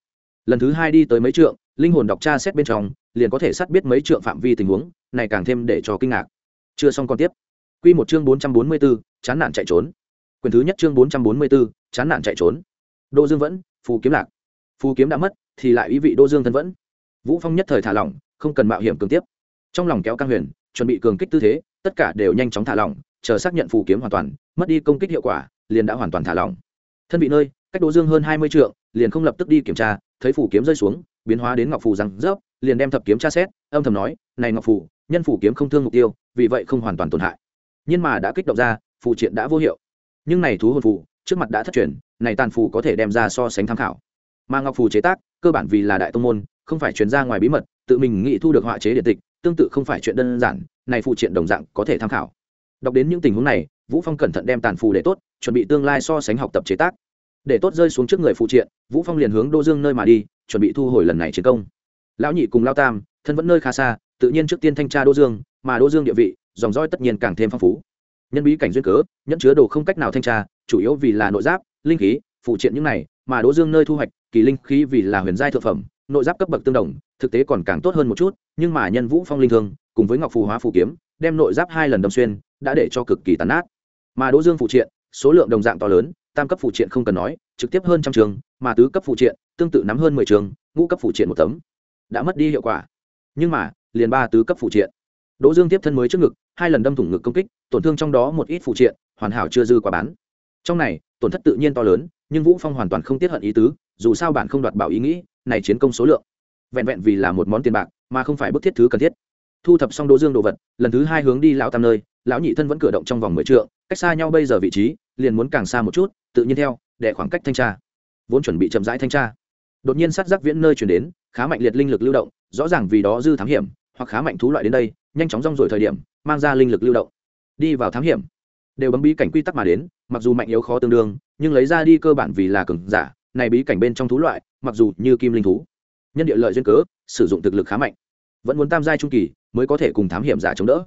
Lần thứ hai đi tới mấy trượng, linh hồn đọc tra xét bên trong liền có thể sát biết mấy trượng phạm vi tình huống này càng thêm để cho kinh ngạc. Chưa xong còn tiếp. Quy một chương bốn trăm bốn mươi 444, chán nản chạy trốn. Quyền thứ nhất chương bốn trăm bốn mươi 444, chán nản chạy trốn. Đô dương vẫn phù kiếm lạc. Phù kiếm đã mất thì lại ý vị đô dương thân vẫn. Vũ phong nhất thời thả lỏng không cần mạo hiểm cường tiếp. Trong lòng kéo căng huyền chuẩn bị cường kích tư thế tất cả đều nhanh chóng thả lỏng chờ xác nhận phù kiếm hoàn toàn mất đi công kích hiệu quả liền đã hoàn toàn thả lỏng. Thân bị nơi cách đỗ dương hơn hai mươi trượng liền không lập tức đi kiểm tra thấy phù kiếm rơi xuống biến hóa đến ngọc phù răng rớp liền đem thập kiếm tra xét, âm thầm nói, này ngọc phù nhân phù kiếm không thương mục tiêu, vì vậy không hoàn toàn tổn hại. Nhưng mà đã kích động ra, phù triện đã vô hiệu. Nhưng này thú hồn phù, trước mặt đã thất truyền, này tàn phù có thể đem ra so sánh tham khảo. Mà ngọc phù chế tác, cơ bản vì là đại tông môn, không phải truyền ra ngoài bí mật, tự mình nghĩ thu được họa chế điện tịch, tương tự không phải chuyện đơn giản, này phụ triện đồng dạng có thể tham khảo. Đọc đến những tình huống này, vũ phong cẩn thận đem tàn phù để tốt, chuẩn bị tương lai so sánh học tập chế tác. Để tốt rơi xuống trước người phụ triện, vũ phong liền hướng đô dương nơi mà đi, chuẩn bị thu hồi lần này chiến công lão nhị cùng lao tam, thân vẫn nơi khá xa, tự nhiên trước tiên thanh tra đô dương, mà đô dương địa vị, dòng roi tất nhiên càng thêm phong phú. Nhân bí cảnh duyên cớ, nhẫn chứa đồ không cách nào thanh tra, chủ yếu vì là nội giáp, linh khí, phụ triện những này, mà đỗ dương nơi thu hoạch, kỳ linh khí vì là huyền giai thượng phẩm, nội giáp cấp bậc tương đồng, thực tế còn càng tốt hơn một chút, nhưng mà nhân vũ phong linh thương, cùng với ngọc phù hóa phù kiếm, đem nội giáp hai lần đâm xuyên, đã để cho cực kỳ tàn nát. Mà đỗ dương phụ triện, số lượng đồng dạng to lớn, tam cấp phụ triện không cần nói, trực tiếp hơn trăm trường, mà tứ cấp phụ triện, tương tự nắm hơn mười trường, ngũ cấp phụ triện một tấm đã mất đi hiệu quả. Nhưng mà, liền ba tứ cấp phụ triện. Đỗ dương tiếp thân mới trước ngực, hai lần đâm thủng ngực công kích, tổn thương trong đó một ít phụ triện, hoàn hảo chưa dư quả bán. Trong này, tổn thất tự nhiên to lớn, nhưng vũ phong hoàn toàn không tiết hận ý tứ, dù sao bạn không đoạt bảo ý nghĩ, này chiến công số lượng, vẹn vẹn vì là một món tiền bạc, mà không phải bức thiết thứ cần thiết. Thu thập xong đỗ dương đồ vật, lần thứ hai hướng đi lão tam nơi, lão nhị thân vẫn cử động trong vòng mười trượng, cách xa nhau bây giờ vị trí, liền muốn càng xa một chút, tự nhiên theo, để khoảng cách thanh tra. Vốn chuẩn bị chậm rãi thanh tra đột nhiên sát giác viễn nơi chuyển đến, khá mạnh liệt linh lực lưu động, rõ ràng vì đó dư thám hiểm, hoặc khá mạnh thú loại đến đây, nhanh chóng rong rổi thời điểm, mang ra linh lực lưu động. Đi vào thám hiểm. Đều bấm bí cảnh quy tắc mà đến, mặc dù mạnh yếu khó tương đương, nhưng lấy ra đi cơ bản vì là cường giả, này bí cảnh bên trong thú loại, mặc dù như kim linh thú. Nhân địa lợi duyên cớ, sử dụng thực lực khá mạnh. Vẫn muốn tam giai trung kỳ, mới có thể cùng thám hiểm giả chống đỡ.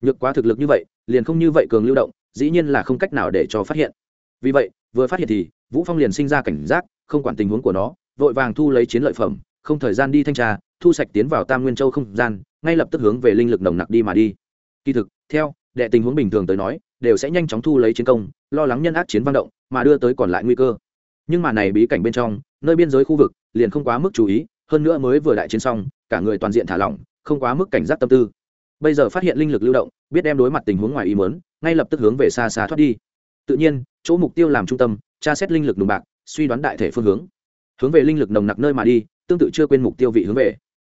Nhược quá thực lực như vậy, liền không như vậy cường lưu động, dĩ nhiên là không cách nào để cho phát hiện. Vì vậy, vừa phát hiện thì, vũ phong liền sinh ra cảnh giác, không quản tình huống của nó vội vàng thu lấy chiến lợi phẩm, không thời gian đi thanh tra, thu sạch tiến vào tam nguyên châu không gian, ngay lập tức hướng về linh lực nồng nặc đi mà đi. Kỳ thực, theo đệ tình huống bình thường tới nói, đều sẽ nhanh chóng thu lấy chiến công, lo lắng nhân ác chiến vang động, mà đưa tới còn lại nguy cơ. Nhưng mà này bí cảnh bên trong, nơi biên giới khu vực, liền không quá mức chú ý, hơn nữa mới vừa đại chiến xong, cả người toàn diện thả lỏng, không quá mức cảnh giác tâm tư. Bây giờ phát hiện linh lực lưu động, biết đem đối mặt tình huống ngoài ý mớn ngay lập tức hướng về xa xa thoát đi. Tự nhiên, chỗ mục tiêu làm trung tâm, tra xét linh lực đùm bạc, suy đoán đại thể phương hướng hướng về linh lực nồng nặc nơi mà đi, tương tự chưa quên mục tiêu vị hướng về.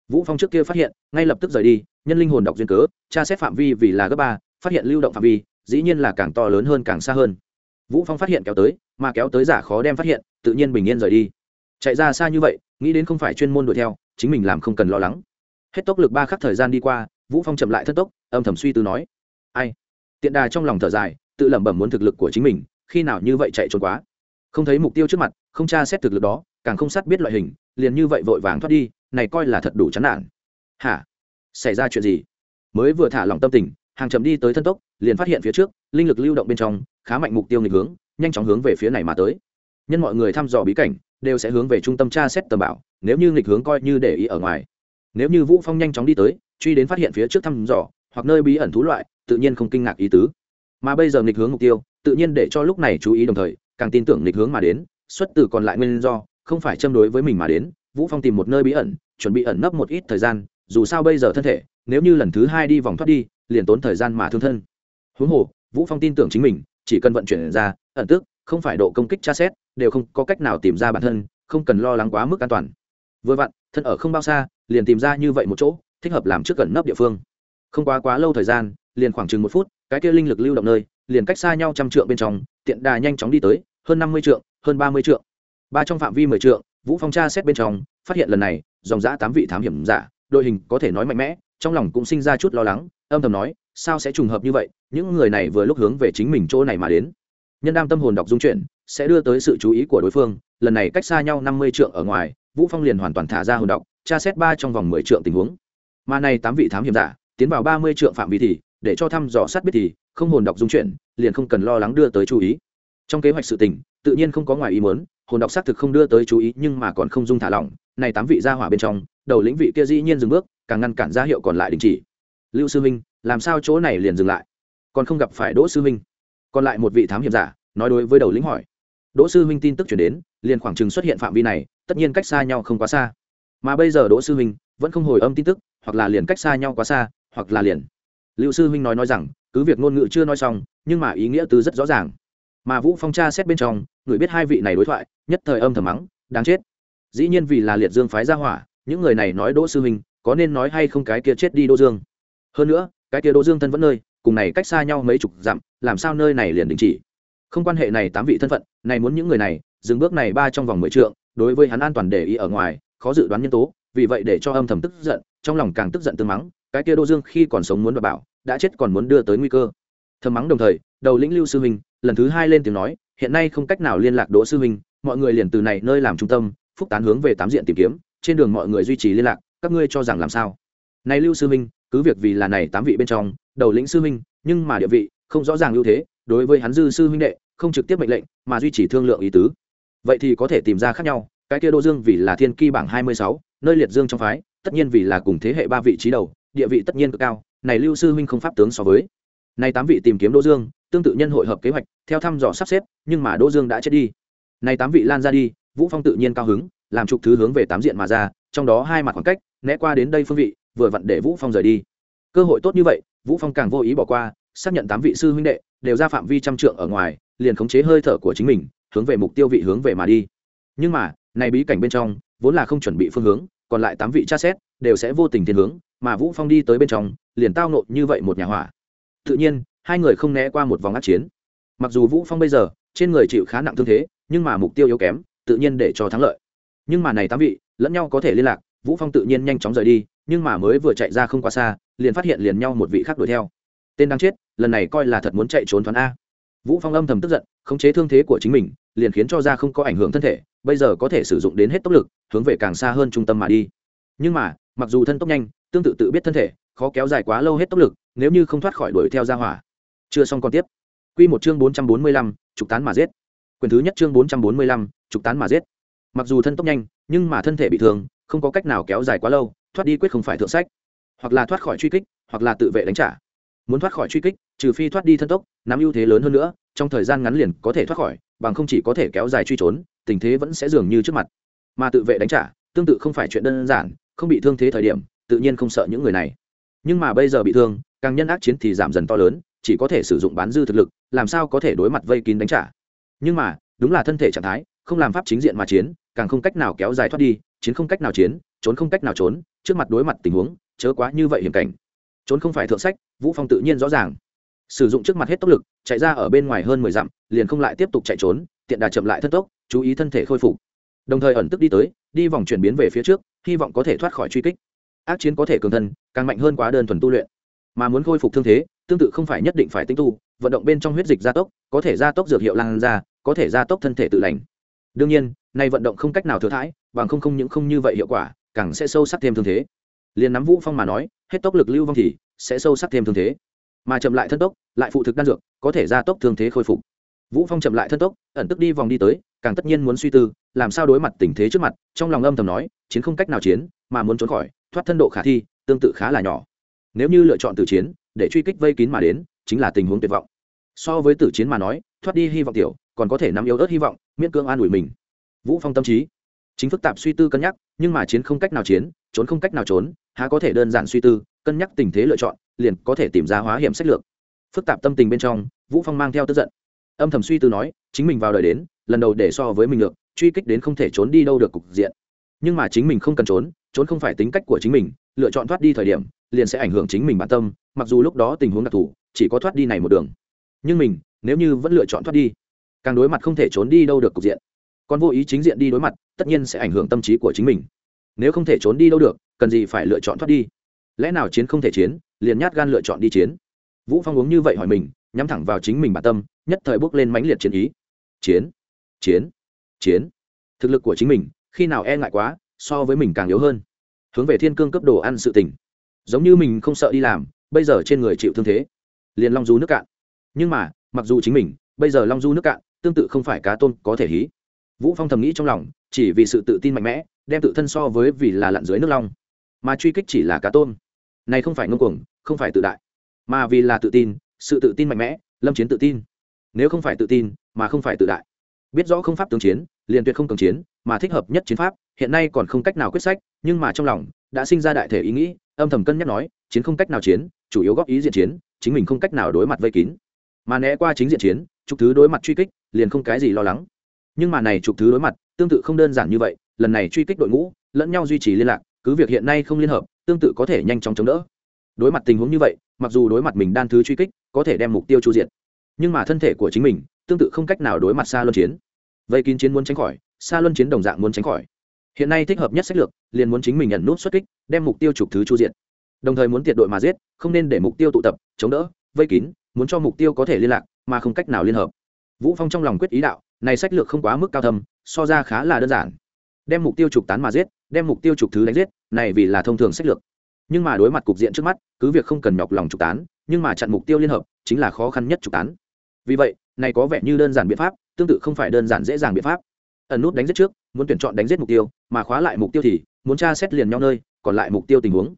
Vũ phong trước kia phát hiện, ngay lập tức rời đi, nhân linh hồn đọc duyên cớ, tra xét phạm vi vì là gấp ba, phát hiện lưu động phạm vi, dĩ nhiên là càng to lớn hơn càng xa hơn. Vũ phong phát hiện kéo tới, mà kéo tới giả khó đem phát hiện, tự nhiên bình yên rời đi. Chạy ra xa như vậy, nghĩ đến không phải chuyên môn đuổi theo, chính mình làm không cần lo lắng. Hết tốc lực ba khắc thời gian đi qua, vũ phong chậm lại thân tốc, âm thầm suy tư nói, ai? Tiện đà trong lòng thở dài, tự lẩm bẩm muốn thực lực của chính mình, khi nào như vậy chạy trốn quá. Không thấy mục tiêu trước mặt, không tra xét thực lực đó càng không sát biết loại hình, liền như vậy vội vàng thoát đi, này coi là thật đủ chán nản. Hả? Xảy ra chuyện gì? Mới vừa thả lòng tâm tình, hàng chậm đi tới thân tốc, liền phát hiện phía trước, linh lực lưu động bên trong, khá mạnh mục tiêu nghịch hướng, nhanh chóng hướng về phía này mà tới. Nhân mọi người thăm dò bí cảnh, đều sẽ hướng về trung tâm tra xét tầm bảo, nếu như nghịch hướng coi như để ý ở ngoài. Nếu như vũ phong nhanh chóng đi tới, truy đến phát hiện phía trước thăm dò, hoặc nơi bí ẩn thú loại, tự nhiên không kinh ngạc ý tứ. Mà bây giờ nghịch hướng mục tiêu, tự nhiên để cho lúc này chú ý đồng thời, càng tin tưởng nghịch hướng mà đến, xuất từ còn lại nguyên do không phải châm đối với mình mà đến, vũ phong tìm một nơi bí ẩn, chuẩn bị ẩn nấp một ít thời gian, dù sao bây giờ thân thể, nếu như lần thứ hai đi vòng thoát đi, liền tốn thời gian mà thương thân. Huống hồ, vũ phong tin tưởng chính mình, chỉ cần vận chuyển ra, ẩn tức, không phải độ công kích tra xét, đều không có cách nào tìm ra bản thân, không cần lo lắng quá mức an toàn. Vừa vặn, thân ở không bao xa, liền tìm ra như vậy một chỗ, thích hợp làm trước gần nấp địa phương. Không quá quá lâu thời gian, liền khoảng chừng một phút, cái kia linh lực lưu động nơi, liền cách xa nhau trăm trượng bên trong, tiện đà nhanh chóng đi tới, hơn năm mươi trượng, hơn ba mươi trượng ba trong phạm vi mười trượng, vũ phong tra xét bên trong, phát hiện lần này, dòng giã tám vị thám hiểm giả, đội hình có thể nói mạnh mẽ, trong lòng cũng sinh ra chút lo lắng, âm thầm nói, sao sẽ trùng hợp như vậy, những người này vừa lúc hướng về chính mình chỗ này mà đến. Nhân đam tâm hồn đọc dung chuyển sẽ đưa tới sự chú ý của đối phương, lần này cách xa nhau năm mươi trượng ở ngoài, vũ phong liền hoàn toàn thả ra hồn đọc, tra xét ba trong vòng mười trượng tình huống. Mà này tám vị thám hiểm giả, tiến vào ba mươi trượng phạm vi thì, để cho thăm dò sát biết thì, không hồn đọc dung chuyển liền không cần lo lắng đưa tới chú ý. Trong kế hoạch sự tình, tự nhiên không có ngoài ý muốn hồn đọc xác thực không đưa tới chú ý, nhưng mà còn không dung thả lỏng. Này tám vị ra hỏa bên trong, đầu lĩnh vị kia dĩ nhiên dừng bước, càng ngăn cản ra hiệu còn lại đình chỉ. Lưu sư minh, làm sao chỗ này liền dừng lại? Còn không gặp phải đỗ sư minh. Còn lại một vị thám hiểm giả, nói đối với đầu lĩnh hỏi. Đỗ sư minh tin tức chuyển đến, liền khoảng chừng xuất hiện phạm vi này, tất nhiên cách xa nhau không quá xa. Mà bây giờ đỗ sư minh vẫn không hồi âm tin tức, hoặc là liền cách xa nhau quá xa, hoặc là liền. Lưu sư minh nói nói rằng, cứ việc ngôn ngữ chưa nói xong, nhưng mà ý nghĩa từ rất rõ ràng mà vũ phong Cha xét bên trong người biết hai vị này đối thoại nhất thời âm thầm mắng đáng chết dĩ nhiên vì là liệt dương phái ra hỏa những người này nói đỗ sư huynh có nên nói hay không cái kia chết đi đỗ dương hơn nữa cái kia đỗ dương thân vẫn nơi cùng này cách xa nhau mấy chục dặm làm sao nơi này liền đình chỉ không quan hệ này tám vị thân phận này muốn những người này dừng bước này ba trong vòng mười trượng đối với hắn an toàn để ý ở ngoài khó dự đoán nhân tố vì vậy để cho âm thầm tức giận trong lòng càng tức giận tương mắng cái kia đỗ dương khi còn sống muốn bảo đã chết còn muốn đưa tới nguy cơ thầm mắng đồng thời đầu lĩnh lưu sư huynh lần thứ hai lên tiếng nói, hiện nay không cách nào liên lạc đỗ sư huynh mọi người liền từ này nơi làm trung tâm, phúc tán hướng về tám diện tìm kiếm, trên đường mọi người duy trì liên lạc, các ngươi cho rằng làm sao? Này lưu sư huynh cứ việc vì là này tám vị bên trong, đầu lĩnh sư huynh nhưng mà địa vị, không rõ ràng ưu thế, đối với hắn dư sư huynh đệ, không trực tiếp mệnh lệnh, mà duy trì thương lượng ý tứ. Vậy thì có thể tìm ra khác nhau, cái kia đô dương vì là thiên ki bảng hai mươi sáu, nơi liệt dương trong phái, tất nhiên vì là cùng thế hệ ba vị trí đầu, địa vị tất nhiên cực cao, này lưu sư huynh không pháp tướng so với. Này tám vị tìm kiếm đỗ dương tương tự nhân hội hợp kế hoạch, theo thăm dò sắp xếp, nhưng mà đỗ dương đã chết đi. Này tám vị lan ra đi, vũ phong tự nhiên cao hứng, làm trục thứ hướng về tám diện mà ra, trong đó hai mặt khoảng cách, né qua đến đây phương vị, vừa vặn để vũ phong rời đi. Cơ hội tốt như vậy, vũ phong càng vô ý bỏ qua, xác nhận tám vị sư huynh đệ đều ra phạm vi trăm trượng ở ngoài, liền khống chế hơi thở của chính mình, hướng về mục tiêu vị hướng về mà đi. Nhưng mà, này bí cảnh bên trong, vốn là không chuẩn bị phương hướng, còn lại tám vị tra xét, đều sẽ vô tình thiên hướng, mà vũ phong đi tới bên trong, liền tao nộ như vậy một nhà hỏa. Tự nhiên hai người không né qua một vòng át chiến. Mặc dù vũ phong bây giờ, trên người chịu khá nặng thương thế, nhưng mà mục tiêu yếu kém, tự nhiên để cho thắng lợi. Nhưng mà này tám vị, lẫn nhau có thể liên lạc, vũ phong tự nhiên nhanh chóng rời đi, nhưng mà mới vừa chạy ra không quá xa, liền phát hiện liền nhau một vị khác đuổi theo. Tên đang chết, lần này coi là thật muốn chạy trốn thoáng a. Vũ phong âm thầm tức giận, khống chế thương thế của chính mình, liền khiến cho ra không có ảnh hưởng thân thể, bây giờ có thể sử dụng đến hết tốc lực, hướng về càng xa hơn trung tâm mà đi. Nhưng mà, mặc dù thân tốc nhanh, tương tự tự biết thân thể, khó kéo dài quá lâu hết tốc lực, nếu như không thoát khỏi đuổi theo ra hỏa chưa xong còn tiếp. Quy một chương 445, trục tán mà giết. Quyền thứ nhất chương 445, trục tán mà giết. Mặc dù thân tốc nhanh nhưng mà thân thể bị thương không có cách nào kéo dài quá lâu thoát đi quyết không phải thượng sách. Hoặc là thoát khỏi truy kích hoặc là tự vệ đánh trả. Muốn thoát khỏi truy kích trừ phi thoát đi thân tốc nắm ưu thế lớn hơn nữa trong thời gian ngắn liền có thể thoát khỏi bằng không chỉ có thể kéo dài truy trốn tình thế vẫn sẽ dường như trước mặt. Mà tự vệ đánh trả tương tự không phải chuyện đơn giản không bị thương thế thời điểm tự nhiên không sợ những người này. Nhưng mà bây giờ bị thương càng nhân ác chiến thì giảm dần to lớn chỉ có thể sử dụng bán dư thực lực, làm sao có thể đối mặt vây kín đánh trả. Nhưng mà, đúng là thân thể trạng thái, không làm pháp chính diện mà chiến, càng không cách nào kéo dài thoát đi, chiến không cách nào chiến, trốn không cách nào trốn, trước mặt đối mặt tình huống, chớ quá như vậy hiểm cảnh. Trốn không phải thượng sách, vũ phong tự nhiên rõ ràng. Sử dụng trước mặt hết tốc lực, chạy ra ở bên ngoài hơn mười dặm, liền không lại tiếp tục chạy trốn, tiện đà chậm lại thân tốc, chú ý thân thể khôi phục. Đồng thời ẩn tức đi tới, đi vòng chuyển biến về phía trước, hy vọng có thể thoát khỏi truy kích. Ác chiến có thể cường thân, càng mạnh hơn quá đơn thuần tu luyện. Mà muốn khôi phục thương thế tương tự không phải nhất định phải tinh tu, vận động bên trong huyết dịch gia tốc, có thể gia tốc dược hiệu lan ra, có thể gia tốc thân thể tự lành. Đương nhiên, nay vận động không cách nào thừa thãi, bằng không không những không như vậy hiệu quả, càng sẽ sâu sắc thêm thương thế. Liền nắm vũ phong mà nói, hết tốc lực lưu vong thì sẽ sâu sắc thêm thương thế. Mà chậm lại thân tốc, lại phụ thực đan dược, có thể gia tốc thương thế khôi phục. Vũ phong chậm lại thân tốc, ẩn tức đi vòng đi tới, càng tất nhiên muốn suy tư, làm sao đối mặt tình thế trước mặt, trong lòng âm thầm nói, chiến không cách nào chiến, mà muốn trốn khỏi, thoát thân độ khả thi, tương tự khá là nhỏ. Nếu như lựa chọn từ chiến để truy kích vây kín mà đến, chính là tình huống tuyệt vọng. So với tử chiến mà nói, thoát đi hy vọng tiểu, còn có thể nắm yếu ớt hy vọng, miễn cưỡng an ủi mình. Vũ phong tâm trí. Chính phức tạp suy tư cân nhắc, nhưng mà chiến không cách nào chiến, trốn không cách nào trốn, há có thể đơn giản suy tư, cân nhắc tình thế lựa chọn, liền có thể tìm ra hóa hiểm sách lược. Phức tạp tâm tình bên trong, vũ phong mang theo tức giận. Âm thầm suy tư nói, chính mình vào đời đến, lần đầu để so với mình được, truy kích đến không thể trốn đi đâu được cục diện. Nhưng mà chính mình không cần trốn trốn không phải tính cách của chính mình, lựa chọn thoát đi thời điểm, liền sẽ ảnh hưởng chính mình bản tâm mặc dù lúc đó tình huống đặc thù, chỉ có thoát đi này một đường. Nhưng mình, nếu như vẫn lựa chọn thoát đi, càng đối mặt không thể trốn đi đâu được cục diện. Còn vô ý chính diện đi đối mặt, tất nhiên sẽ ảnh hưởng tâm trí của chính mình. Nếu không thể trốn đi đâu được, cần gì phải lựa chọn thoát đi? Lẽ nào chiến không thể chiến, liền nhát gan lựa chọn đi chiến? Vũ phong uống như vậy hỏi mình, nhắm thẳng vào chính mình bản tâm, nhất thời bước lên mãnh liệt chiến ý. Chiến chiến chiến. Thực lực của chính mình, khi nào e ngại quá, so với mình càng yếu hơn. Hướng về thiên cương cấp đồ ăn sự tình. Giống như mình không sợ đi làm bây giờ trên người chịu thương thế, liền long du nước cạn. Nhưng mà, mặc dù chính mình, bây giờ long du nước cạn, tương tự không phải cá tôm có thể hí. Vũ phong thầm nghĩ trong lòng, chỉ vì sự tự tin mạnh mẽ, đem tự thân so với vì là lặn dưới nước long. Mà truy kích chỉ là cá tôm. Này không phải ngông cuồng, không phải tự đại. Mà vì là tự tin, sự tự tin mạnh mẽ, lâm chiến tự tin. Nếu không phải tự tin, mà không phải tự đại. Biết rõ không pháp tướng chiến, liền tuyệt không cường chiến, mà thích hợp nhất chiến pháp, hiện nay còn không cách nào quyết sách, nhưng mà trong lòng, đã sinh ra đại thể ý nghĩ, âm thầm cân nhắc nói chiến không cách nào chiến, chủ yếu góp ý diện chiến, chính mình không cách nào đối mặt vây kín. Mà né qua chính diện chiến, trục thứ đối mặt truy kích, liền không cái gì lo lắng. Nhưng mà này trục thứ đối mặt, tương tự không đơn giản như vậy, lần này truy kích đội ngũ, lẫn nhau duy trì liên lạc, cứ việc hiện nay không liên hợp, tương tự có thể nhanh chóng chống đỡ. Đối mặt tình huống như vậy, mặc dù đối mặt mình đan thứ truy kích, có thể đem mục tiêu chu diện nhưng mà thân thể của chính mình, tương tự không cách nào đối mặt xa luân chiến. Vây kín chiến muốn tránh khỏi xa luân chiến đồng dạng muốn tránh khỏi. Hiện nay thích hợp nhất sách lược, liền muốn chính mình nhận nút xuất kích, đem mục tiêu trục thứ chu diện đồng thời muốn tiệt đội mà giết, không nên để mục tiêu tụ tập, chống đỡ, vây kín, muốn cho mục tiêu có thể liên lạc, mà không cách nào liên hợp. Vũ phong trong lòng quyết ý đạo, này sách lược không quá mức cao thâm, so ra khá là đơn giản. Đem mục tiêu trục tán mà giết, đem mục tiêu trục thứ đánh giết, này vì là thông thường sách lược. Nhưng mà đối mặt cục diện trước mắt, cứ việc không cần nhọc lòng trục tán, nhưng mà chặn mục tiêu liên hợp, chính là khó khăn nhất trục tán. Vì vậy, này có vẻ như đơn giản biện pháp, tương tự không phải đơn giản dễ dàng biện pháp. Ẩn nút đánh giết trước, muốn tuyển chọn đánh giết mục tiêu, mà khóa lại mục tiêu thì, muốn tra xét liền nhau nơi, còn lại mục tiêu tình huống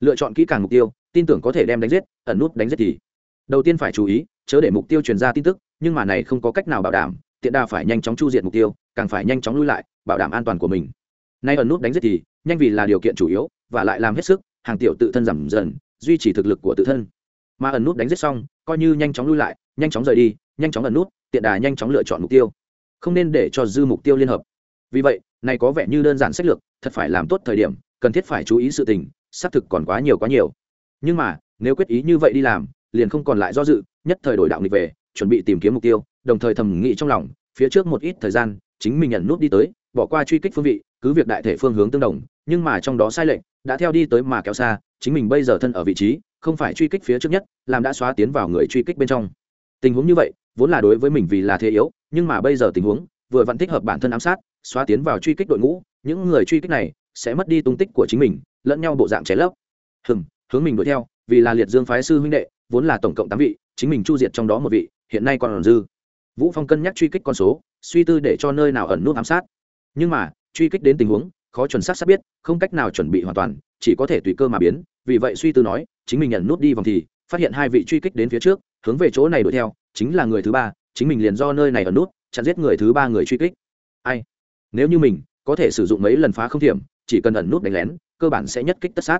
lựa chọn kỹ càng mục tiêu, tin tưởng có thể đem đánh giết, ẩn nút đánh giết thì. Đầu tiên phải chú ý, chớ để mục tiêu truyền ra tin tức, nhưng mà này không có cách nào bảo đảm, tiện đà phải nhanh chóng chu diện mục tiêu, càng phải nhanh chóng lui lại, bảo đảm an toàn của mình. Nay ẩn nút đánh giết thì, nhanh vì là điều kiện chủ yếu, và lại làm hết sức, hàng tiểu tự thân giảm dần, duy trì thực lực của tự thân. Mà ẩn nút đánh giết xong, coi như nhanh chóng lui lại, nhanh chóng rời đi, nhanh chóng ẩn nút, tiện đà nhanh chóng lựa chọn mục tiêu. Không nên để cho dư mục tiêu liên hợp. Vì vậy, này có vẻ như đơn giản sách lược, thật phải làm tốt thời điểm, cần thiết phải chú ý sự tình xác thực còn quá nhiều quá nhiều. Nhưng mà, nếu quyết ý như vậy đi làm, liền không còn lại do dự, nhất thời đổi đạo nghịch về, chuẩn bị tìm kiếm mục tiêu, đồng thời thầm nghĩ trong lòng, phía trước một ít thời gian, chính mình nhận nút đi tới, bỏ qua truy kích phương vị, cứ việc đại thể phương hướng tương đồng, nhưng mà trong đó sai lệch, đã theo đi tới mà kéo xa, chính mình bây giờ thân ở vị trí, không phải truy kích phía trước nhất, làm đã xóa tiến vào người truy kích bên trong. Tình huống như vậy, vốn là đối với mình vì là thế yếu, nhưng mà bây giờ tình huống, vừa vẫn thích hợp bản thân ám sát, xóa tiến vào truy kích đội ngũ, những người truy kích này sẽ mất đi tung tích của chính mình lẫn nhau bộ dạng cháy lấp. Hừng hướng mình đuổi theo, vì là liệt dương phái sư huynh đệ, vốn là tổng cộng tám vị, chính mình chu diệt trong đó một vị, hiện nay còn dư. Vũ phong cân nhắc truy kích con số, suy tư để cho nơi nào ẩn nút ám sát. Nhưng mà, truy kích đến tình huống, khó chuẩn xác xác biết, không cách nào chuẩn bị hoàn toàn, chỉ có thể tùy cơ mà biến, vì vậy suy tư nói, chính mình nhận nút đi vòng thì, phát hiện hai vị truy kích đến phía trước, hướng về chỗ này đuổi theo, chính là người thứ ba, chính mình liền do nơi này ẩn nút, chặn giết người thứ ba người truy kích. Ai? Nếu như mình, có thể sử dụng mấy lần phá không thiểm, chỉ cần ẩn nút đánh lén cơ bản sẽ nhất kích tất sát.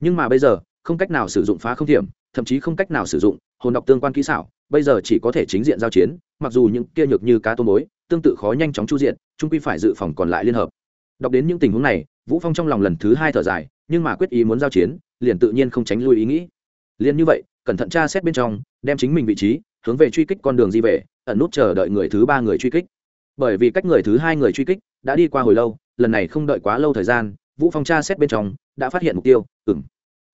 Nhưng mà bây giờ, không cách nào sử dụng phá không thiểm, thậm chí không cách nào sử dụng hồn đọc tương quan kỹ xảo, bây giờ chỉ có thể chính diện giao chiến, mặc dù những kia nhược như cá tôm mối tương tự khó nhanh chóng chu diện trung quy phải dự phòng còn lại liên hợp. Đọc đến những tình huống này, vũ phong trong lòng lần thứ hai thở dài, nhưng mà quyết ý muốn giao chiến, liền tự nhiên không tránh lui ý nghĩ. Liền như vậy, cẩn thận tra xét bên trong, đem chính mình vị trí, hướng về truy kích con đường di về, ẩn nút chờ đợi người thứ ba người truy kích. Bởi vì cách người thứ hai người truy kích đã đi qua hồi lâu, lần này không đợi quá lâu thời gian vũ phong tra xét bên trong, đã phát hiện mục tiêu ừng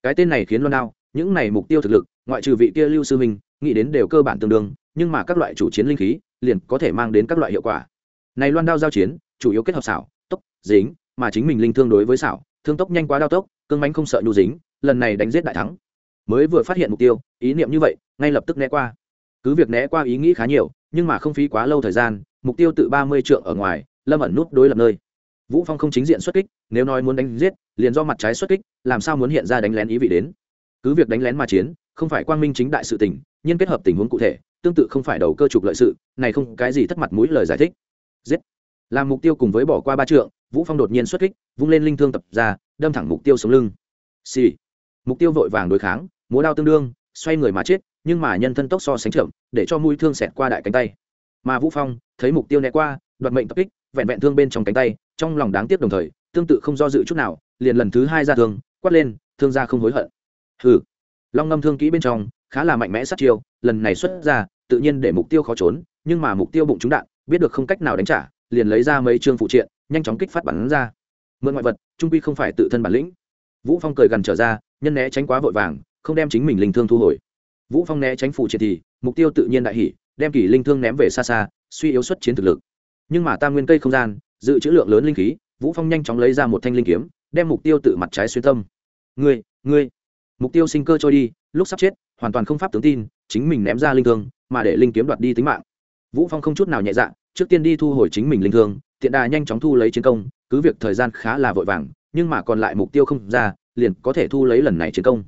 cái tên này khiến loan đao, những này mục tiêu thực lực, ngoại trừ vị kia lưu sư minh, nghĩ đến đều cơ bản tương đương, nhưng mà các loại chủ chiến linh khí, liền có thể mang đến các loại hiệu quả. Này loan đao giao chiến, chủ yếu kết hợp xảo, tốc, dính, mà chính mình linh thương đối với xảo, thương tốc nhanh quá đao tốc, cương mánh không sợ nhu dính, lần này đánh giết đại thắng. Mới vừa phát hiện mục tiêu, ý niệm như vậy, ngay lập tức né qua. Cứ việc né qua ý nghĩ khá nhiều, nhưng mà không phí quá lâu thời gian, mục tiêu tự ba mươi trượng ở ngoài, lâm ẩn nút đối lập nơi vũ phong không chính diện xuất kích, nếu nói muốn đánh giết, liền do mặt trái xuất kích, làm sao muốn hiện ra đánh lén ý vị đến? Cứ việc đánh lén mà chiến, không phải quang minh chính đại sự tình, nhưng kết hợp tình huống cụ thể, tương tự không phải đầu cơ trục lợi sự, này không cái gì thất mặt mũi lời giải thích. Giết! Làm mục tiêu cùng với bỏ qua ba trượng, vũ phong đột nhiên xuất kích, vung lên linh thương tập ra, đâm thẳng mục tiêu sống lưng. Xì! Mục tiêu vội vàng đối kháng, múa đao tương đương, xoay người mà chết, nhưng mà nhân thân tốc so sánh chậm, để cho mũi thương xẹt qua đại cánh tay. Mà vũ phong, thấy mục tiêu né qua đoạt mệnh tập kích, vẹn vẹn thương bên trong cánh tay, trong lòng đáng tiếc đồng thời, tương tự không do dự chút nào, liền lần thứ hai ra thương, quát lên, thương ra không hối hận. Hừ. Long ngâm thương kỹ bên trong, khá là mạnh mẽ sát chiêu, lần này xuất ra, tự nhiên để mục tiêu khó trốn, nhưng mà mục tiêu bụng trúng đạn, biết được không cách nào đánh trả, liền lấy ra mấy chương phụ triện, nhanh chóng kích phát bắn ra. Mượn ngoại vật, trung quy không phải tự thân bản lĩnh. Vũ phong cười gần trở ra, nhân né tránh quá vội vàng, không đem chính mình linh thương thu hồi. Vũ phong né tránh phụ triện thì, mục tiêu tự nhiên đại hỉ, đem kỷ linh thương ném về xa xa, suy yếu xuất chiến thực lực nhưng mà tam nguyên cây không gian, dự trữ lượng lớn linh khí, vũ phong nhanh chóng lấy ra một thanh linh kiếm, đem mục tiêu tự mặt trái xuyên tâm. Ngươi ngươi. Mục tiêu sinh cơ trôi đi, lúc sắp chết, hoàn toàn không pháp tướng tin, chính mình ném ra linh thương, mà để linh kiếm đoạt đi tính mạng. Vũ phong không chút nào nhẹ dạ trước tiên đi thu hồi chính mình linh thương, tiện đà nhanh chóng thu lấy chiến công, cứ việc thời gian khá là vội vàng, nhưng mà còn lại mục tiêu không ra, liền có thể thu lấy lần này chiến công.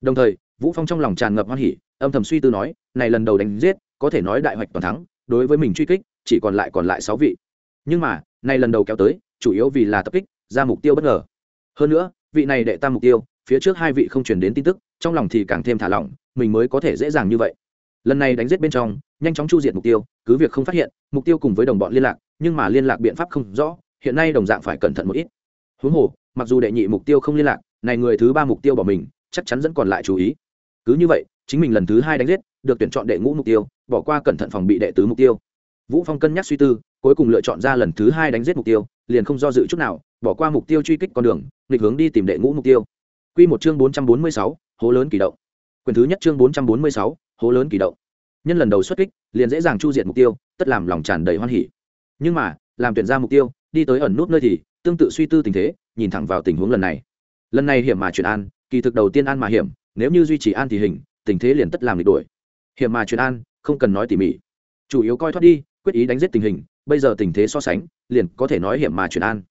Đồng thời, vũ phong trong lòng tràn ngập hoan hỉ, âm thầm suy tư nói, này lần đầu đánh giết, có thể nói đại hoạch toàn thắng đối với mình truy kích, chỉ còn lại còn lại sáu vị. Nhưng mà, nay lần đầu kéo tới, chủ yếu vì là tập kích, ra mục tiêu bất ngờ. Hơn nữa, vị này đệ tam mục tiêu, phía trước hai vị không truyền đến tin tức, trong lòng thì càng thêm thả lỏng, mình mới có thể dễ dàng như vậy. Lần này đánh giết bên trong, nhanh chóng chu diệt mục tiêu, cứ việc không phát hiện, mục tiêu cùng với đồng bọn liên lạc, nhưng mà liên lạc biện pháp không rõ, hiện nay đồng dạng phải cẩn thận một ít. Huống hồ, mặc dù đệ nhị mục tiêu không liên lạc, này người thứ ba mục tiêu bỏ mình, chắc chắn vẫn còn lại chú ý. Cứ như vậy, chính mình lần thứ hai đánh giết được tuyển chọn đệ ngũ mục tiêu bỏ qua cẩn thận phòng bị đệ tứ mục tiêu vũ phong cân nhắc suy tư cuối cùng lựa chọn ra lần thứ hai đánh giết mục tiêu liền không do dự chút nào bỏ qua mục tiêu truy kích con đường nghịch hướng đi tìm đệ ngũ mục tiêu Quy một chương 446, hố lớn kỳ động. Quyền thứ nhất chương 446, hố lớn kỳ động. Nhân lần đầu xuất kích, liền dễ dàng chu diệt mục tiêu, tất làm lòng tràn đầy hoan hỉ. Nhưng mà, làm tuyển ra mục tiêu, đi tới ẩn nút nơi thì, tương tự suy tư tình thế, nhìn thẳng vào tình huống lần này. Lần này hiểm mà chuyển an, kỳ thực đầu tiên an mà hiểm, nếu như duy trì an thì hình, tình thế liền tất làm bị đuổi Hiểm mà truyền an, không cần nói tỉ mỉ. Chủ yếu coi thoát đi, quyết ý đánh giết tình hình, bây giờ tình thế so sánh, liền có thể nói hiểm mà truyền an.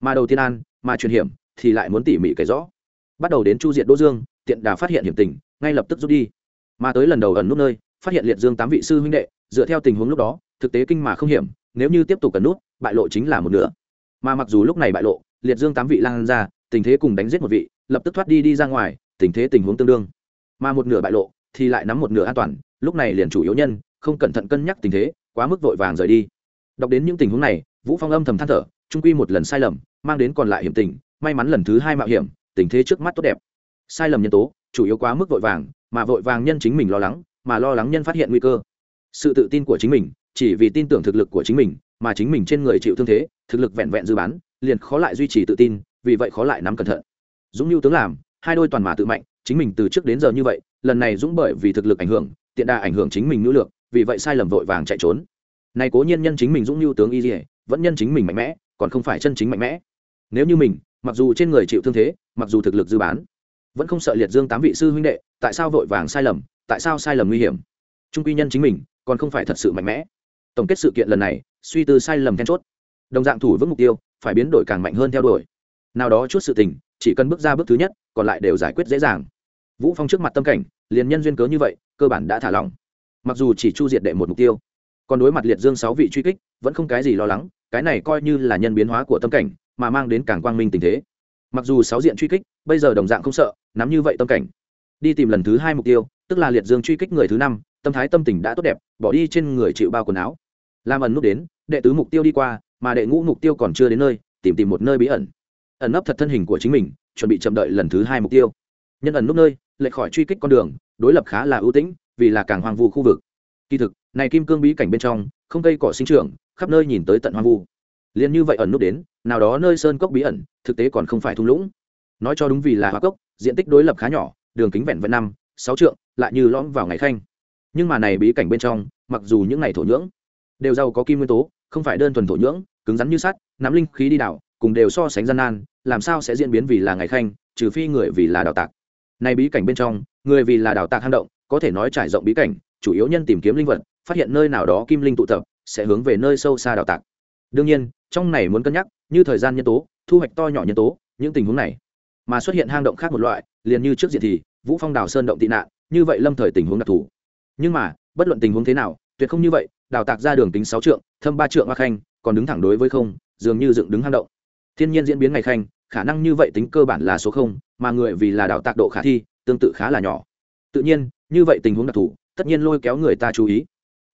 Mà đầu tiên an, mà truyền hiểm, thì lại muốn tỉ mỉ kể rõ bắt đầu đến chu diện đỗ dương tiện đà phát hiện hiểm tình ngay lập tức rút đi mà tới lần đầu ẩn nút nơi phát hiện liệt dương tám vị sư huynh đệ dựa theo tình huống lúc đó thực tế kinh mà không hiểm nếu như tiếp tục cần nút bại lộ chính là một nửa mà mặc dù lúc này bại lộ liệt dương tám vị lan ra tình thế cùng đánh giết một vị lập tức thoát đi đi ra ngoài tình thế tình huống tương đương mà một nửa bại lộ thì lại nắm một nửa an toàn lúc này liền chủ yếu nhân, không cẩn thận cân nhắc tình thế, quá mức vội vàng rời đi. Đọc đến những tình huống này, vũ phong âm thầm than thở trung quy một lần sai lầm, mang đến còn lại hiểm tình, may mắn lần thứ hai mạo hiểm, tình thế trước mắt tốt đẹp. Sai lầm nhân tố, chủ yếu quá mức vội vàng, mà vội vàng nhân chính mình lo lắng, mà lo lắng nhân phát hiện nguy cơ. Sự tự tin của chính mình, chỉ vì tin tưởng thực lực của chính mình, mà chính mình trên người chịu thương thế, thực lực vẹn vẹn dư bán, liền khó lại duy trì tự tin, vì vậy khó lại nắm cẩn thận. Dũng như tướng làm, hai đôi toàn mà tự mạnh, chính mình từ trước đến giờ như vậy, lần này dũng bởi vì thực lực ảnh hưởng tiện đà ảnh hưởng chính mình nữ lược vì vậy sai lầm vội vàng chạy trốn. Này cố nhiên nhân chính mình dũng như tướng y dỉa vẫn nhân chính mình mạnh mẽ, còn không phải chân chính mạnh mẽ. Nếu như mình, mặc dù trên người chịu thương thế, mặc dù thực lực dư bán, vẫn không sợ liệt dương tám vị sư huynh đệ, tại sao vội vàng sai lầm, tại sao sai lầm nguy hiểm? Trung quy nhân chính mình, còn không phải thật sự mạnh mẽ. Tổng kết sự kiện lần này, suy tư sai lầm then chốt. Đồng dạng thủ vững mục tiêu, phải biến đổi càng mạnh hơn theo đuổi. Nào đó chút sự tình, chỉ cần bước ra bước thứ nhất, còn lại đều giải quyết dễ dàng. Vũ phong trước mặt tâm cảnh, liền nhân duyên cớ như vậy cơ bản đã thả lỏng. Mặc dù chỉ chu diệt đệ một mục tiêu, còn đối mặt liệt dương sáu vị truy kích, vẫn không cái gì lo lắng, cái này coi như là nhân biến hóa của tâm cảnh, mà mang đến càng quang minh tình thế. Mặc dù sáu diện truy kích, bây giờ đồng dạng không sợ, nắm như vậy tâm cảnh. Đi tìm lần thứ hai mục tiêu, tức là liệt dương truy kích người thứ năm, tâm thái tâm tình đã tốt đẹp, bỏ đi trên người chịu bao quần áo. Làm ẩn nút đến, đệ tứ mục tiêu đi qua, mà đệ ngũ mục tiêu còn chưa đến nơi, tìm tìm một nơi bí ẩn. Ẩn nấp thật thân hình của chính mình, chuẩn bị chậm đợi lần thứ hai mục tiêu. Nhân ẩn nút nơi, lệch khỏi truy kích con đường đối lập khá là ưu tĩnh, vì là càng hoang vu khu vực. Kỳ thực, này kim cương bí cảnh bên trong, không cây cỏ sinh trưởng, khắp nơi nhìn tới tận hoang vu. Liền như vậy ẩn nút đến, nào đó nơi sơn cốc bí ẩn, thực tế còn không phải thung lũng. Nói cho đúng vì là hoa cốc, diện tích đối lập khá nhỏ, đường kính vẹn vẹn năm, sáu trượng, lại như lõm vào ngày khanh. Nhưng mà này bí cảnh bên trong, mặc dù những ngày thổ nhưỡng đều giàu có kim nguyên tố, không phải đơn thuần thổ nhưỡng, cứng rắn như sắt, nắm linh khí đi đảo, cùng đều so sánh gian nan, làm sao sẽ diễn biến vì là ngày khanh, trừ phi người vì là đào tạc này bí cảnh bên trong, người vì là đào tạc hang động, có thể nói trải rộng bí cảnh, chủ yếu nhân tìm kiếm linh vật, phát hiện nơi nào đó kim linh tụ tập, sẽ hướng về nơi sâu xa đào tạc. Đương nhiên, trong này muốn cân nhắc, như thời gian nhân tố, thu hoạch to nhỏ nhân tố, những tình huống này. Mà xuất hiện hang động khác một loại, liền như trước diện thì, vũ phong đào sơn động tị nạn, như vậy lâm thời tình huống đặc thù. Nhưng mà, bất luận tình huống thế nào, tuyệt không như vậy đào tạc ra đường tính sáu trượng, thâm ba trượng hoa khanh, còn đứng thẳng đối với không, dường như dựng đứng hang động. Thiên nhiên diễn biến ngày khanh khả năng như vậy tính cơ bản là số không, mà người vì là đào tạc độ khả thi, tương tự khá là nhỏ. Tự nhiên, như vậy tình huống đặc thù, tất nhiên lôi kéo người ta chú ý.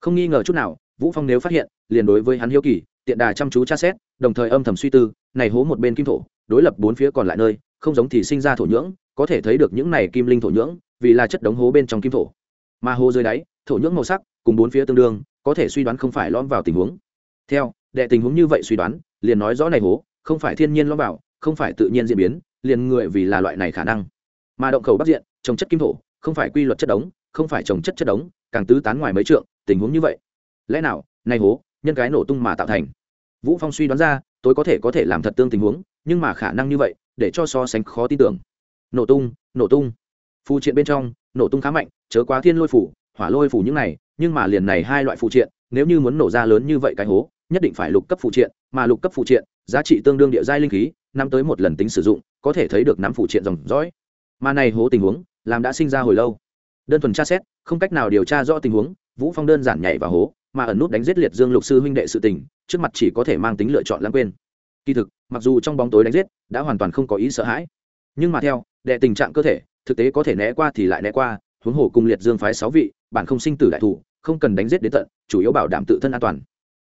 Không nghi ngờ chút nào, vũ phong nếu phát hiện, liền đối với hắn hiếu kỳ, tiện đà chăm chú tra xét, đồng thời âm thầm suy tư, này hố một bên kim thổ, đối lập bốn phía còn lại nơi, không giống thì sinh ra thổ nhưỡng, có thể thấy được những này kim linh thổ nhưỡng, vì là chất đống hố bên trong kim thổ. Mà hố dưới đáy, thổ nhưỡng màu sắc, cùng bốn phía tương đương, có thể suy đoán không phải lõm vào tình huống. Theo, đệ tình huống như vậy suy đoán, liền nói rõ này hố, không phải thiên nhiên lõm vào không phải tự nhiên diễn biến, liền người vì là loại này khả năng. Mà động khẩu bắc diện, trồng chất kim thổ, không phải quy luật chất đống, không phải trồng chất chất đống, càng tứ tán ngoài mấy trượng, tình huống như vậy. Lẽ nào này hố, nhân cái nổ tung mà tạo thành? Vũ phong suy đoán ra tôi có thể có thể làm thật tương tình huống, nhưng mà khả năng như vậy, để cho so sánh khó tin tưởng. Nổ tung nổ tung. Phụ triện bên trong, nổ tung khá mạnh, chớ quá thiên lôi phủ, hỏa lôi phủ những này, nhưng mà liền này hai loại phụ triện, nếu như muốn nổ ra lớn như vậy cái hố, nhất định phải lục cấp phụ triện, mà lục cấp phụ triện, giá trị tương đương địa giai linh khí năm tới một lần tính sử dụng, có thể thấy được nắm phụ triện dòng dõi. Mà này hố tình huống, làm đã sinh ra hồi lâu. Đơn thuần tra xét, không cách nào điều tra rõ tình huống, vũ phong đơn giản nhảy vào hố, mà ẩn nút đánh giết liệt dương lục sư huynh đệ sự tình, trước mặt chỉ có thể mang tính lựa chọn lãng quên. Kỳ thực, mặc dù trong bóng tối đánh giết, đã hoàn toàn không có ý sợ hãi. Nhưng mà theo, đệ tình trạng cơ thể, thực tế có thể né qua thì lại né qua, huống hồ cùng liệt dương phái sáu vị, bản không sinh tử đại thủ, không cần đánh giết đến tận, chủ yếu bảo đảm tự thân an toàn.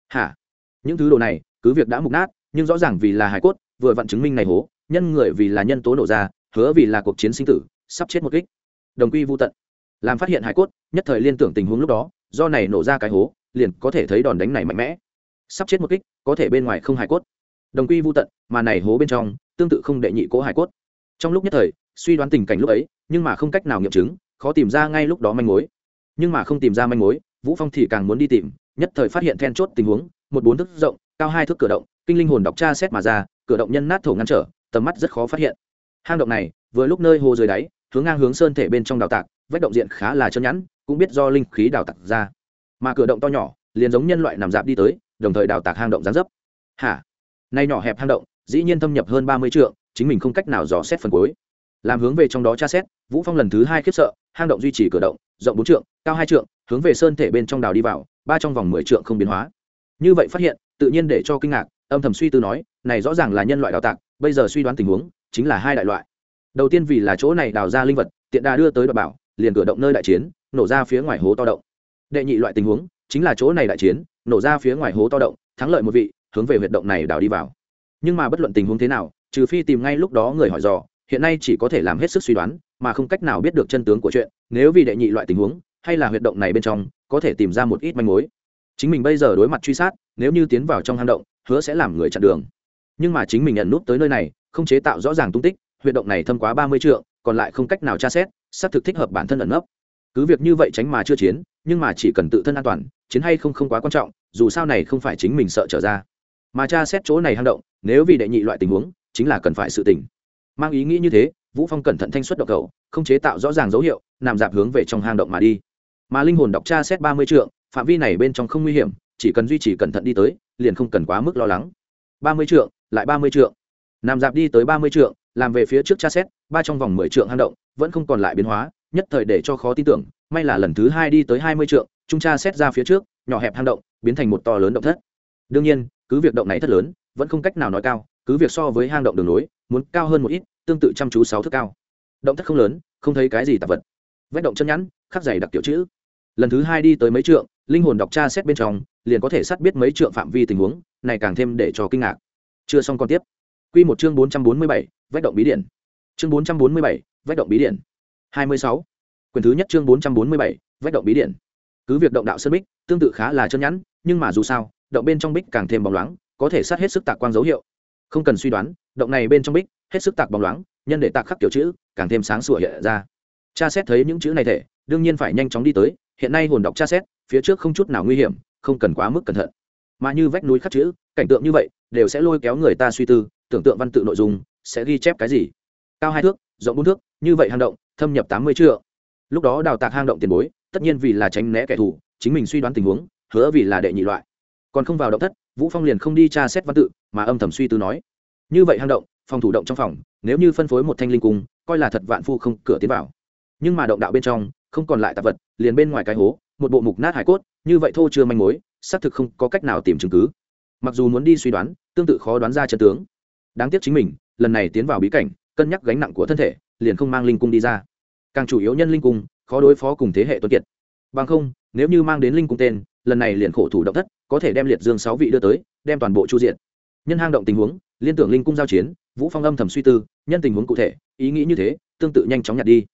Hả? Những thứ đồ này, cứ việc đã mục nát, nhưng rõ ràng vì là hải cốt vừa vặn chứng minh này hố, nhân người vì là nhân tố nổ ra, hứa vì là cuộc chiến sinh tử, sắp chết một kích. Đồng quy vô tận. Làm phát hiện hải cốt, nhất thời liên tưởng tình huống lúc đó, do này nổ ra cái hố, liền có thể thấy đòn đánh này mạnh mẽ. Sắp chết một kích, có thể bên ngoài không hải cốt. Đồng quy vô tận, mà này hố bên trong, tương tự không đệ nhị cố hải cốt. Trong lúc nhất thời, suy đoán tình cảnh lúc ấy, nhưng mà không cách nào nghiệm chứng, khó tìm ra ngay lúc đó manh mối. Nhưng mà không tìm ra manh mối, vũ phong thì càng muốn đi tìm, nhất thời phát hiện then chốt tình huống, một bốn thước rộng, cao hai thước cửa động, kinh linh hồn đọc tra xét mà ra cửa động nhân nát thổ ngăn trở, tầm mắt rất khó phát hiện. Hang động này, vừa lúc nơi hồ dưới đáy, hướng ngang hướng sơn thể bên trong đào tạc, vách động diện khá là chân nhẵn, cũng biết do linh khí đào tạc ra. Mà cửa động to nhỏ, liền giống nhân loại nằm dạp đi tới, đồng thời đào tạc hang động gián dấp. Hả? Nay nhỏ hẹp hang động, dĩ nhiên thâm nhập hơn ba mươi trượng, chính mình không cách nào dò xét phần cuối. Làm hướng về trong đó tra xét, vũ phong lần thứ hai khiếp sợ, hang động duy trì cửa động, rộng bốn trượng, cao hai trượng, hướng về sơn thể bên trong đào đi vào, ba trong vòng mười trượng không biến hóa. Như vậy phát hiện, tự nhiên để cho kinh ngạc âm thầm suy tư nói, này rõ ràng là nhân loại đào tạc, bây giờ suy đoán tình huống, chính là hai đại loại. Đầu tiên vì là chỗ này đào ra linh vật, tiện đà đưa tới đoạt bảo, liền cử động nơi đại chiến, nổ ra phía ngoài hố to động. Đệ nhị loại tình huống, chính là chỗ này đại chiến, nổ ra phía ngoài hố to động, thắng lợi một vị, hướng về huyệt động này đào đi vào. Nhưng mà bất luận tình huống thế nào, trừ phi tìm ngay lúc đó người hỏi dò, hiện nay chỉ có thể làm hết sức suy đoán, mà không cách nào biết được chân tướng của chuyện, nếu vì đệ nhị loại tình huống, hay là huyệt động này bên trong, có thể tìm ra một ít manh mối. Chính mình bây giờ đối mặt truy sát, nếu như tiến vào trong hang động hứa sẽ làm người chặn đường. Nhưng mà chính mình nhận nút tới nơi này, không chế tạo rõ ràng tung tích, huyệt động này thâm quá ba mươi trượng, còn lại không cách nào tra xét, xác thực thích hợp bản thân ẩn nấp. Cứ việc như vậy tránh mà chưa chiến, nhưng mà chỉ cần tự thân an toàn, chiến hay không không quá quan trọng, dù sao này không phải chính mình sợ trở ra. Mà tra xét chỗ này hang động, nếu vì đệ nhị loại tình huống, chính là cần phải sự tỉnh mang ý nghĩ như thế, vũ phong cẩn thận thanh xuất độc cầu, không chế tạo rõ ràng dấu hiệu, nằm dạp hướng về trong hang động mà đi. Mà linh hồn đọc tra xét ba mươi trượng, phạm vi này bên trong không nguy hiểm chỉ cần duy trì cẩn thận đi tới, liền không cần quá mức lo lắng. Ba mươi trượng, lại ba mươi trượng. Nằm dạp đi tới ba mươi trượng, làm về phía trước tra xét, ba trong vòng mười trượng hang động, vẫn không còn lại biến hóa, nhất thời để cho khó tin tưởng, may là lần thứ hai đi tới hai mươi trượng, trung tra xét ra phía trước, nhỏ hẹp hang động, biến thành một to lớn động thất. Đương nhiên, cứ việc động này thất lớn, vẫn không cách nào nói cao, cứ việc so với hang động đường nối, muốn cao hơn một ít, tương tự chăm chú sáu thước cao. Động thất không lớn, không thấy cái gì tạp vật. Vết động chân nhẵn, khắc dày đặc tiểu chữ. Lần thứ hai đi tới mấy trượng, linh hồn đọc tra xét bên trong liền có thể sát biết mấy trượng phạm vi tình huống, này càng thêm để cho kinh ngạc. Chưa xong còn tiếp. Q một chương bốn trăm bốn mươi bảy, vách động bí điện. Chương bốn trăm bốn mươi bảy, vách động bí điện. hai mươi sáu. Quyền thứ nhất chương bốn trăm bốn mươi bảy, vách động bí điện. Cứ việc động đạo sơn bích, tương tự khá là chân nhẵn, nhưng mà dù sao, động bên trong bích càng thêm bóng loáng, có thể sát hết sức tạc quang dấu hiệu. Không cần suy đoán, động này bên trong bích, hết sức tạc bóng loáng, nhân để tạc khắc kiểu chữ, càng thêm sáng sủa hiện ra. Cha xét thấy những chữ này thể, đương nhiên phải nhanh chóng đi tới, hiện nay hồn đọc cha xét, phía trước không chút nào nguy hiểm không cần quá mức cẩn thận. Mà như vách núi khắc chữ, cảnh tượng như vậy, đều sẽ lôi kéo người ta suy tư, tưởng tượng văn tự nội dung, sẽ ghi chép cái gì. Cao hai thước, rộng bốn thước, như vậy hang động, thâm nhập tám mươi trượng. Lúc đó đào tạc hang động tiền bối, tất nhiên vì là tránh né kẻ thù, chính mình suy đoán tình huống, hứa vì là đệ nhị loại. Còn không vào động thất, vũ phong liền không đi tra xét văn tự, mà âm thầm suy tư nói, như vậy hang động, phòng thủ động trong phòng, nếu như phân phối một thanh linh cung, coi là thật vạn phu không cửa tiến vào. Nhưng mà động đạo bên trong, không còn lại tạp vật, liền bên ngoài cái hố, một bộ mục nát hải cốt như vậy thô chưa manh mối, xác thực không có cách nào tìm chứng cứ. Mặc dù muốn đi suy đoán, tương tự khó đoán ra chân tướng. Đáng tiếc chính mình, lần này tiến vào bí cảnh, cân nhắc gánh nặng của thân thể, liền không mang linh cung đi ra. Càng chủ yếu nhân linh cung, khó đối phó cùng thế hệ tuấn kiệt. Bằng không, nếu như mang đến linh cung tên, lần này liền khổ thủ động thất, có thể đem liệt dương sáu vị đưa tới, đem toàn bộ chu diện nhân hang động tình huống, liên tưởng linh cung giao chiến, vũ phong âm thầm suy tư, nhân tình huống cụ thể, ý nghĩ như thế, tương tự nhanh chóng nhặt đi.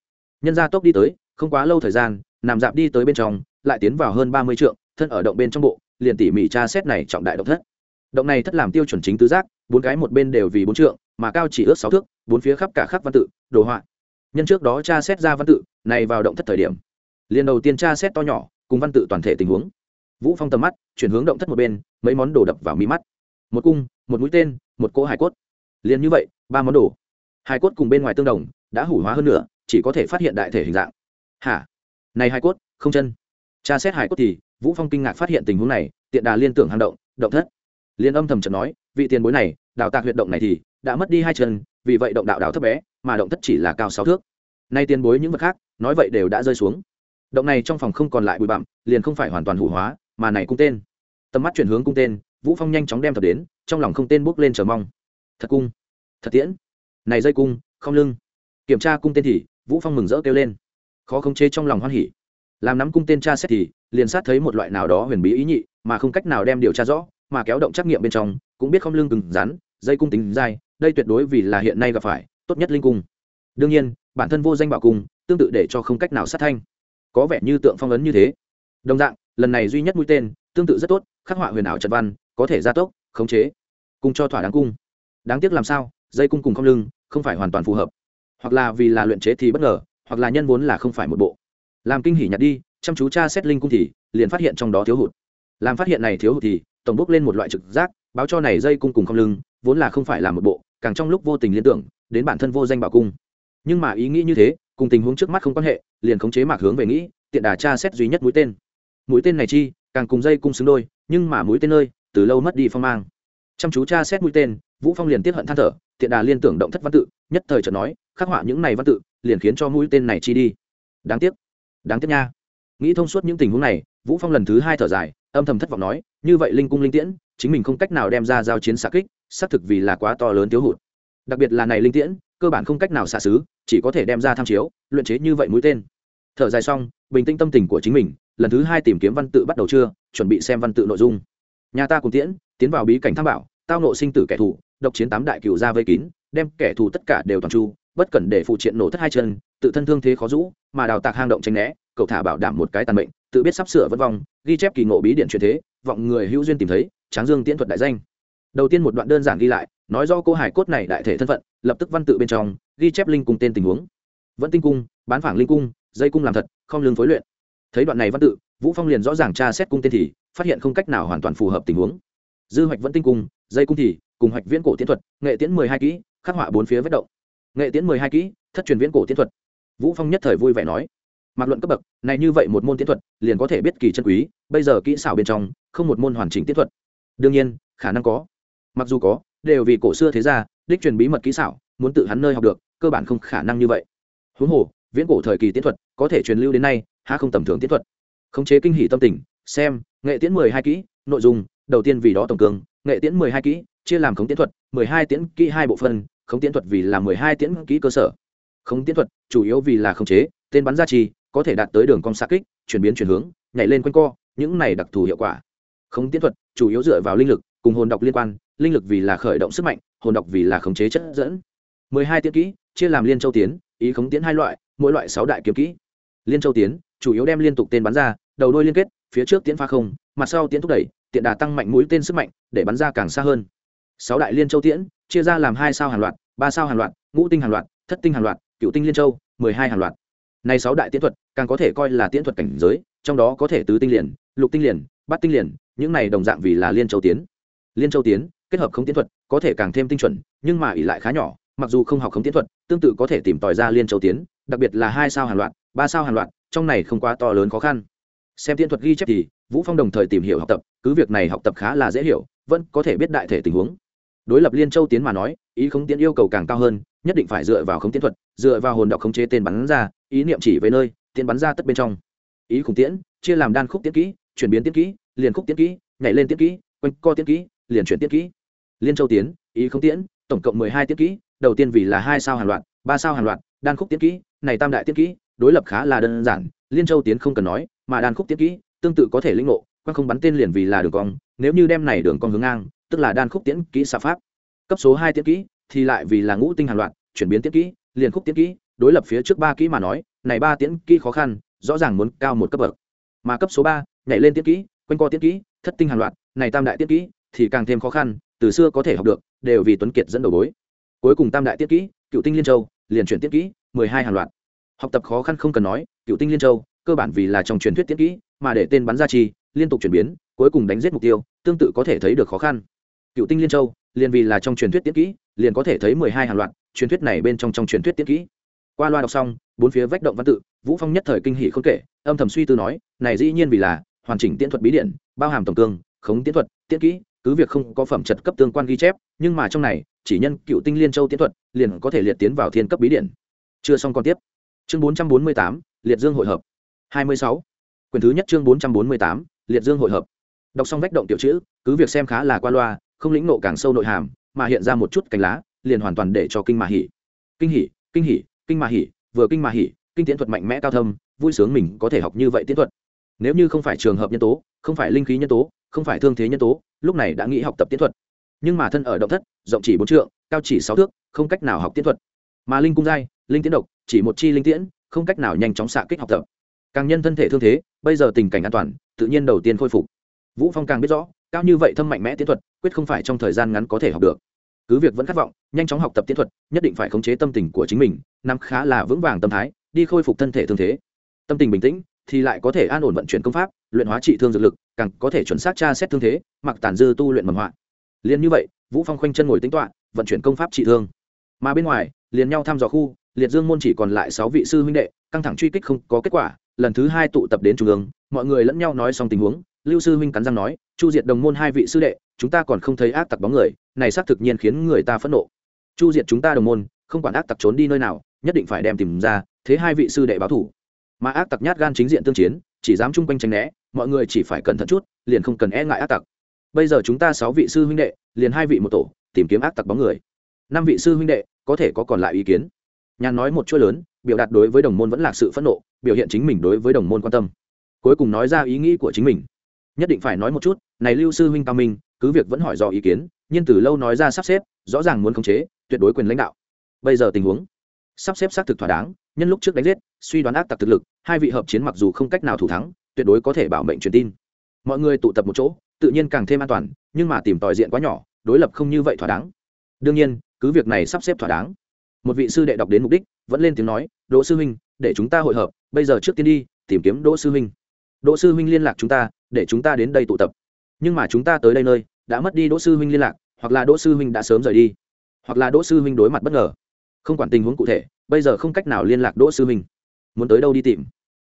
Nhân gia tốc đi tới, không quá lâu thời gian nằm dạp đi tới bên trong, lại tiến vào hơn ba mươi trượng, thân ở động bên trong bộ, liền tỉ mỉ tra xét này trọng đại động thất. Động này thất làm tiêu chuẩn chính tứ giác, bốn cái một bên đều vì bốn trượng, mà cao chỉ ước sáu thước, bốn phía khắp cả khắc văn tự, đồ họa. Nhân trước đó tra xét ra văn tự, này vào động thất thời điểm. Liền đầu tiên tra xét to nhỏ, cùng văn tự toàn thể tình huống. Vũ phong tầm mắt, chuyển hướng động thất một bên, mấy món đồ đập vào mí mắt. Một cung, một mũi tên, một cỗ hải cốt. Liền như vậy, ba món đồ. Hải cốt cùng bên ngoài tương đồng, đã hủ hóa hơn nữa chỉ có thể phát hiện đại thể hình dạng. Hả? Này hải cốt, không chân. Tra xét hải cốt thì, vũ phong kinh ngạc phát hiện tình huống này, tiện đà liên tưởng hang động động thất. Liên âm thầm chợt nói, vị tiền bối này, đào tạc huyệt động này thì, đã mất đi hai chân, vì vậy động đạo đào thấp bé, mà động thất chỉ là cao sáu thước. Nay tiền bối những vật khác, nói vậy đều đã rơi xuống. Động này trong phòng không còn lại bụi bặm, liền không phải hoàn toàn hủ hóa, mà này cung tên. Tầm mắt chuyển hướng cung tên, vũ phong nhanh chóng đem thật đến, trong lòng không tên bước lên chờ mong. Thật cung. Thật tiễn. Này dây cung, không lưng. Kiểm tra cung tên thì, vũ phong mừng rỡ kêu lên khó khống chế trong lòng hoan hỉ. Làm nắm cung tên tra xét thì, liền sát thấy một loại nào đó huyền bí ý nhị, mà không cách nào đem điều tra rõ, mà kéo động trắc nghiệm bên trong, cũng biết không lương cứng rắn, dây cung tính dai, đây tuyệt đối vì là hiện nay gặp phải, tốt nhất linh cung. Đương nhiên, bản thân vô danh bảo cung, tương tự để cho không cách nào sát thanh. Có vẻ như tượng phong ấn như thế. Đồng dạng, lần này duy nhất mũi tên, tương tự rất tốt, khắc họa huyền ảo trật văn, có thể gia tốc, khống chế cung cho thỏa đáng cung. Đáng tiếc làm sao, dây cung cùng không lưng, không phải hoàn toàn phù hợp. Hoặc là vì là luyện chế thì bất ngờ hoặc là nhân vốn là không phải một bộ. Làm kinh hỉ nhặt đi, chăm chú cha xét linh cung thì, liền phát hiện trong đó thiếu hụt. Làm phát hiện này thiếu hụt thì, tổng bốc lên một loại trực giác, báo cho này dây cung cùng không lưng, vốn là không phải là một bộ, càng trong lúc vô tình liên tưởng, đến bản thân vô danh bảo cung. Nhưng mà ý nghĩ như thế, cùng tình huống trước mắt không quan hệ, liền khống chế mạc hướng về nghĩ, tiện đà tra xét duy nhất mũi tên. Mũi tên này chi, càng cùng dây cung xứng đôi, nhưng mà mũi tên nơi, từ lâu mất đi phong mang. Chăm chú tra xét mũi tên, vũ phong liền tiếp hận than thở, tiện đà liên tưởng động thất văn tự, nhất thời chợt nói khắc họa những này văn tự, liền khiến cho mũi tên này chi đi. Đáng tiếc. Đáng tiếc nha. Nghĩ thông suốt những tình huống này, vũ phong lần thứ hai thở dài, âm thầm thất vọng nói, như vậy linh cung linh tiễn, chính mình không cách nào đem ra giao chiến xạ kích, xác thực vì là quá to lớn thiếu hụt. Đặc biệt là này linh tiễn, cơ bản không cách nào xạ xứ, chỉ có thể đem ra tham chiếu, luyện chế như vậy mũi tên. Thở dài xong, bình tĩnh tâm tình của chính mình, lần thứ hai tìm kiếm văn tự bắt đầu chưa, chuẩn bị xem văn tự nội dung. Nhà ta cùng tiễn, tiến vào bí cảnh tham bảo, tao nộ sinh tử kẻ thù, độc chiến tám đại cựu ra vây kín, đem kẻ thù tất cả đều toàn chu bất cẩn để phụ triện nổ thất hai chân, tự thân thương thế khó rũ, mà đào tạc hang động tranh né, cậu thả bảo đảm một cái tàn bệnh tự biết sắp sửa vất vong, ghi chép kỳ ngộ bí điện truyền thế, vọng người hữu duyên tìm thấy, tráng dương tiễn thuật đại danh. Đầu tiên một đoạn đơn giản ghi lại, nói do cô hải cốt này đại thể thân phận, lập tức văn tự bên trong, ghi chép linh cung tên tình huống. Vẫn tinh cung, bán phảng linh cung, dây cung làm thật, không lương phối luyện. Thấy đoạn này văn tự, vũ phong liền rõ ràng tra xét cung tên thì, phát hiện không cách nào hoàn toàn phù hợp tình huống. Dư hoạch vẫn tinh cung, dây cung thì, cùng hoạch viễn cổ tiến thuật, nghệ tiễn mười hai kỹ, khắc họa bốn phía vết động nghệ tiễn mười hai kỹ, thất truyền viễn cổ tiến thuật. Vũ phong nhất thời vui vẻ nói mặc luận cấp bậc, này như vậy một môn tiến thuật, liền có thể biết kỳ chân quý, bây giờ kỹ xảo bên trong, không một môn hoàn chỉnh tiến thuật. Đương nhiên, khả năng có. Mặc dù có, đều vì cổ xưa thế ra đích truyền bí mật kỹ xảo, muốn tự hắn nơi học được, cơ bản không khả năng như vậy. Huống hồ, viễn cổ thời kỳ tiến thuật, có thể truyền lưu đến nay, há không tầm thường tiến thuật. Khống chế kinh hỷ tâm tình, xem, nghệ tiễn mười hai kỹ, nội dung, đầu tiên vì đó tổng cường, nghệ tiễn mười hai kỹ, chia làm khống Tiễn thuật, mười hai tiễn kỹ hai bộ phân khống tiễn thuật vì là mười hai tiễn kỹ cơ sở. Khống tiễn thuật, chủ yếu vì là khống chế, tên bắn ra trì có thể đạt tới đường cong xa kích, chuyển biến chuyển hướng, nhảy lên quanh co, những này đặc thù hiệu quả. Khống tiễn thuật, chủ yếu dựa vào linh lực, cùng hồn độc liên quan, linh lực vì là khởi động sức mạnh, hồn độc vì là khống chế chất dẫn. Mười hai tiễn kỹ, chia làm liên châu tiến, ý khống tiến hai loại, mỗi loại sáu đại kiếm kỹ. Liên châu tiến, chủ yếu đem liên tục tên bắn ra, đầu đôi liên kết, phía trước tiến pha không, mặt sau tiến thúc đẩy, tiện đà tăng mạnh mũi tên sức mạnh, để bắn ra càng xa hơn sáu đại liên châu tiễn, chia ra làm hai sao hàng loạt, ba sao hàng loạt, ngũ tinh hàng loạt, thất tinh hàng loạt, cựu tinh liên châu, mười hai hàng loạt. Này sáu đại tiễn thuật, càng có thể coi là tiễn thuật cảnh giới, trong đó có thể tứ tinh liền, lục tinh liền, bát tinh liền, những này đồng dạng vì là liên châu tiến. Liên châu tiến, kết hợp không tiễn thuật, có thể càng thêm tinh chuẩn, nhưng mà ỉ lại khá nhỏ, mặc dù không học không tiễn thuật, tương tự có thể tìm tòi ra liên châu tiến, đặc biệt là hai sao hàng loạt, ba sao hàng loạt, trong này không quá to lớn khó khăn. Xem tiễn thuật ghi chép thì, vũ phong đồng thời tìm hiểu học tập, cứ việc này học tập khá là dễ hiểu, vẫn có thể biết đại thể tình huống đối lập liên châu tiến mà nói, ý không tiến yêu cầu càng cao hơn, nhất định phải dựa vào không tiến thuật, dựa vào hồn đọc khống chế tên bắn ra, ý niệm chỉ về nơi tiến bắn ra tất bên trong. Ý khủng tiễn, chia làm đan khúc tiễn kỹ, chuyển biến tiễn kỹ, liền khúc tiễn kỹ, nhảy lên tiễn kỹ, quanh co tiễn kỹ, liền chuyển tiễn kỹ. Liên châu tiến, ý không tiễn, tổng cộng mười hai tiễn kỹ, đầu tiên vì là hai sao hàng loạt, ba sao hàng loạt, đan khúc tiễn kỹ, này tam đại tiễn kỹ, đối lập khá là đơn giản, liên châu tiến không cần nói, mà đan khúc tiễn kỹ, tương tự có thể lĩnh ngộ quan không bắn tên liền vì là đường cong, nếu như đem này đường cong hướng ngang tức là đan khúc tiễn kỹ xạ pháp. Cấp số hai tiễn kỹ thì lại vì là ngũ tinh hàng loạt, chuyển biến tiễn kỹ, liền khúc tiễn kỹ, đối lập phía trước ba kỹ mà nói, này ba tiễn kỹ khó khăn, rõ ràng muốn cao một cấp bậc. Mà cấp số ba, nhảy lên tiễn kỹ, quanh co tiễn kỹ, thất tinh hàng loạt, này tam đại tiễn kỹ thì càng thêm khó khăn, từ xưa có thể học được, đều vì tuấn kiệt dẫn đầu bối. Cuối cùng tam đại tiễn kỹ, cựu tinh liên châu, liền chuyển tiễn kỹ, mười hai hàng loạt. Học tập khó khăn không cần nói, cựu tinh liên châu, cơ bản vì là trong truyền thuyết tiễn kỹ, mà để tên bắn ra chi, liên tục chuyển biến, cuối cùng đánh giết mục tiêu, tương tự có thể thấy được khó khăn cựu tinh liên châu, liền vì là trong truyền thuyết tiết kỹ, liền có thể thấy mười hai hàng loạt truyền thuyết này bên trong trong truyền thuyết tiết kỹ. Qua loa đọc xong, bốn phía vách động văn tự, vũ phong nhất thời kinh hỷ không kể, âm thầm suy tư nói, này dĩ nhiên vì là hoàn chỉnh tiễn thuật bí điện bao hàm tổng cương, khống tiễn thuật, tiễn kỹ, cứ việc không có phẩm chất cấp tương quan ghi chép, nhưng mà trong này, chỉ nhân cựu tinh liên châu tiễn thuật, liền có thể liệt tiến vào thiên cấp bí điện chưa xong còn tiếp. Chương bốn trăm bốn mươi tám, liệt dương hội hợp. hai mươi sáu. Quyển thứ nhất chương bốn trăm bốn mươi tám, liệt dương hội hợp. Đọc xong vách động tiểu chữ, cứ việc xem khá là qua loa không lĩnh nộ càng sâu nội hàm, mà hiện ra một chút cành lá, liền hoàn toàn để cho kinh mà hỉ. Kinh hỉ kinh hỉ, kinh mà hỉ, vừa kinh mà hỉ, kinh tiễn thuật mạnh mẽ cao thâm, vui sướng mình có thể học như vậy tiến thuật. Nếu như không phải trường hợp nhân tố, không phải linh khí nhân tố, không phải thương thế nhân tố, lúc này đã nghĩ học tập tiến thuật. Nhưng mà thân ở động thất, rộng chỉ bốn trượng, cao chỉ sáu thước, không cách nào học tiến thuật. Mà linh cung giai, linh tiễn độc, chỉ một chi linh tiễn, không cách nào nhanh chóng xạ kích học tập. Càng nhân thân thể thương thế, bây giờ tình cảnh an toàn, tự nhiên đầu tiên khôi phục. Vũ phong càng biết rõ cao như vậy thâm mạnh mẽ tiến thuật, quyết không phải trong thời gian ngắn có thể học được. Cứ việc vẫn khát vọng, nhanh chóng học tập tiến thuật, nhất định phải khống chế tâm tình của chính mình, nắm khá là vững vàng tâm thái, đi khôi phục thân thể thương thế. Tâm tình bình tĩnh thì lại có thể an ổn vận chuyển công pháp, luyện hóa trị thương dược lực, càng có thể chuẩn xác tra xét thương thế, mặc tàn dư tu luyện mầm họa. Liền như vậy, vũ phong khoanh chân ngồi tính toạ vận chuyển công pháp trị thương. Mà bên ngoài, liền nhau thăm dò khu, liệt dương môn chỉ còn lại sáu vị sư huynh đệ, căng thẳng truy kích không có kết quả, lần thứ hai tụ tập đến trung ương, mọi người lẫn nhau nói xong tình huống lưu sư huynh cắn răng nói, chu diệt đồng môn hai vị sư đệ, chúng ta còn không thấy ác tặc bóng người, này xác thực nhiên khiến người ta phẫn nộ. Chu diệt chúng ta đồng môn, không quản ác tặc trốn đi nơi nào, nhất định phải đem tìm ra, thế hai vị sư đệ báo thủ. Mà ác tặc nhát gan chính diện tương chiến, chỉ dám chung quanh tránh né, mọi người chỉ phải cẩn thận chút, liền không cần e ngại ác tặc. Bây giờ chúng ta sáu vị sư huynh đệ, liền hai vị một tổ, tìm kiếm ác tặc bóng người. Năm vị sư huynh đệ, có thể có còn lại ý kiến? Nhàn nói một chuỗi lớn, biểu đạt đối với đồng môn vẫn là sự phẫn nộ, biểu hiện chính mình đối với đồng môn quan tâm. Cuối cùng nói ra ý nghĩ của chính mình nhất định phải nói một chút, này lưu sư huynh cao minh, cứ việc vẫn hỏi dò ý kiến, nhưng từ lâu nói ra sắp xếp, rõ ràng muốn khống chế, tuyệt đối quyền lãnh đạo. Bây giờ tình huống, sắp xếp xác thực thỏa đáng, nhân lúc trước đánh giết, suy đoán ác tặc thực lực, hai vị hợp chiến mặc dù không cách nào thủ thắng, tuyệt đối có thể bảo mệnh truyền tin. Mọi người tụ tập một chỗ, tự nhiên càng thêm an toàn, nhưng mà tìm tòi diện quá nhỏ, đối lập không như vậy thỏa đáng. Đương nhiên, cứ việc này sắp xếp thỏa đáng. Một vị sư đệ đọc đến mục đích, vẫn lên tiếng nói, đỗ sư huynh, để chúng ta hội hợp, bây giờ trước tiên đi, tìm kiếm đỗ sư huynh đỗ sư huynh liên lạc chúng ta, để chúng ta đến đây tụ tập. Nhưng mà chúng ta tới đây nơi, đã mất đi đỗ sư huynh liên lạc, hoặc là đỗ sư huynh đã sớm rời đi, hoặc là đỗ sư huynh đối mặt bất ngờ. Không quản tình huống cụ thể, bây giờ không cách nào liên lạc đỗ sư huynh. Muốn tới đâu đi tìm?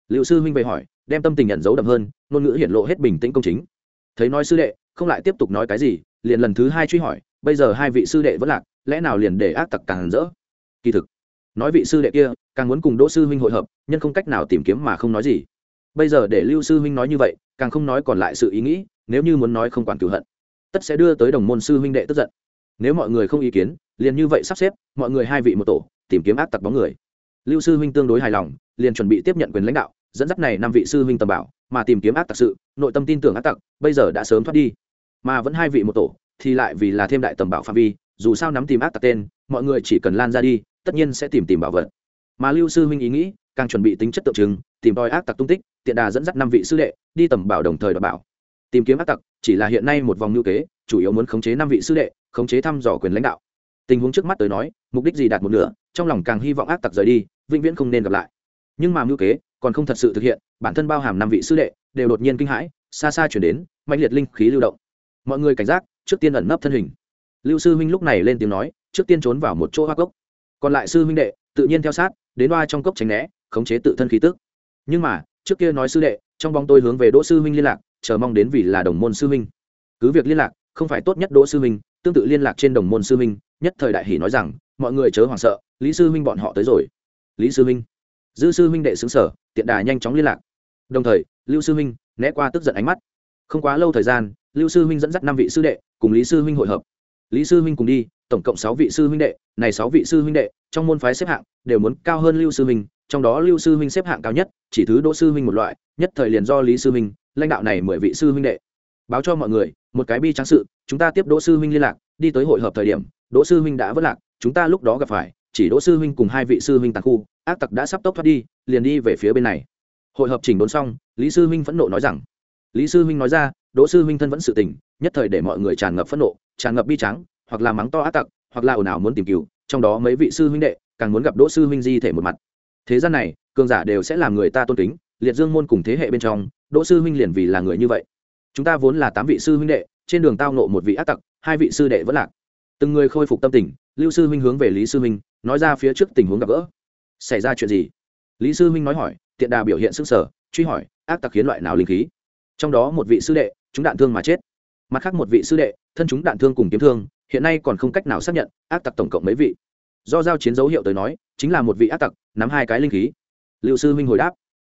Liệu sư huynh về hỏi, đem tâm tình nhận dấu đậm hơn, ngôn ngữ hiện lộ hết bình tĩnh công chính. Thấy nói sư đệ, không lại tiếp tục nói cái gì, liền lần thứ hai truy hỏi, bây giờ hai vị sư đệ vẫn lạc, lẽ nào liền để ác tặc càng rỡ? Kỳ thực, nói vị sư đệ kia, càng muốn cùng đỗ sư huynh hội hợp, nhân không cách nào tìm kiếm mà không nói gì bây giờ để lưu sư huynh nói như vậy, càng không nói còn lại sự ý nghĩ, nếu như muốn nói không quản cửu hận, tất sẽ đưa tới đồng môn sư huynh đệ tức giận. Nếu mọi người không ý kiến, liền như vậy sắp xếp, mọi người hai vị một tổ, tìm kiếm ác tặc bóng người. Lưu sư huynh tương đối hài lòng, liền chuẩn bị tiếp nhận quyền lãnh đạo, dẫn dắt này năm vị sư huynh tầm bảo, mà tìm kiếm ác tặc sự, nội tâm tin tưởng ác tặc, bây giờ đã sớm thoát đi. Mà vẫn hai vị một tổ, thì lại vì là thêm đại tầm bảo phạm vi, dù sao nắm tìm ác tặc tên, mọi người chỉ cần lan ra đi, tất nhiên sẽ tìm tìm bảo vật. Mà lưu sư huynh ý nghĩ, càng chuẩn bị tính chất tượng trưng tìm tòi ác tặc tung tích, tiện đà dẫn dắt năm vị sư đệ, đi tầm bảo đồng thời đảm bảo. Tìm kiếm ác tặc, chỉ là hiện nay một vòng ngữ kế, chủ yếu muốn khống chế năm vị sư đệ, khống chế thăm dò quyền lãnh đạo. Tình huống trước mắt tới nói, mục đích gì đạt một nửa, trong lòng càng hy vọng ác tặc rời đi, vĩnh viễn không nên gặp lại. Nhưng mà ngữ kế còn không thật sự thực hiện, bản thân bao hàm năm vị sư đệ, đều đột nhiên kinh hãi, xa xa chuyển đến mạnh liệt linh khí lưu động. Mọi người cảnh giác, trước tiên ẩn nấp thân hình. Lưu sư huynh lúc này lên tiếng nói, trước tiên trốn vào một chỗ hoa cốc còn lại sư huynh đệ, tự nhiên theo sát, đến oa trong cốc tránh né, khống chế tự thân khí tức nhưng mà, trước kia nói sư đệ, trong bóng tôi hướng về đỗ sư huynh liên lạc, chờ mong đến vì là đồng môn sư huynh. Cứ việc liên lạc, không phải tốt nhất đỗ sư huynh, tương tự liên lạc trên đồng môn sư huynh, nhất thời đại hỷ nói rằng, mọi người chớ hoảng sợ, lý sư huynh bọn họ tới rồi. Lý sư huynh. Dư sư huynh đệ xứng sở, tiện đà nhanh chóng liên lạc. Đồng thời, lưu sư huynh né qua tức giận ánh mắt. Không quá lâu thời gian, lưu sư huynh dẫn dắt năm vị sư đệ, cùng lý sư huynh hội hợp. Lý sư huynh cùng đi, tổng cộng sáu vị sư huynh đệ, này sáu vị sư huynh đệ, trong môn phái xếp hạng, đều muốn cao hơn lưu sư huynh trong đó lưu sư huynh xếp hạng cao nhất, chỉ thứ đỗ sư huynh một loại, nhất thời liền do lý sư huynh, lãnh đạo này mười vị sư huynh đệ. Báo cho mọi người, một cái bi trắng sự, chúng ta tiếp đỗ sư huynh liên lạc, đi tới hội hợp thời điểm, đỗ sư huynh đã vất lạc, chúng ta lúc đó gặp phải, chỉ đỗ sư huynh cùng hai vị sư huynh tàn khu, ác tặc đã sắp tốc thoát đi, liền đi về phía bên này. Hội hợp chỉnh đốn xong, lý sư huynh phẫn nộ nói rằng, lý sư huynh nói ra, đỗ sư huynh thân vẫn sự tình, nhất thời để mọi người tràn ngập phẫn nộ, tràn ngập bi trắng hoặc là mắng to ác tặc, hoặc là ồn ào muốn tìm cứu trong đó mấy vị sư huynh đệ, càng muốn gặp đỗ sư huynh di thể một mặt thế gian này, cường giả đều sẽ làm người ta tôn kính, liệt dương môn cùng thế hệ bên trong, đỗ sư huynh liền vì là người như vậy. Chúng ta vốn là tám vị sư huynh đệ, trên đường tao nộ một vị ác tặc, hai vị sư đệ vẫn lạc. Từng người khôi phục tâm tình, lưu sư huynh hướng về lý sư huynh, nói ra phía trước tình huống gặp gỡ. Xảy ra chuyện gì? Lý sư huynh nói hỏi, tiện đà biểu hiện sức sở, truy hỏi, ác tặc khiến loại nào linh khí? Trong đó một vị sư đệ, chúng đạn thương mà chết. Mặt khác một vị sư đệ, thân chúng đạn thương cùng kiếm thương, hiện nay còn không cách nào xác nhận, ác tặc tổng cộng mấy vị do giao chiến dấu hiệu tới nói, chính là một vị ác tặc, nắm hai cái linh khí. Lưu sư huynh hồi đáp,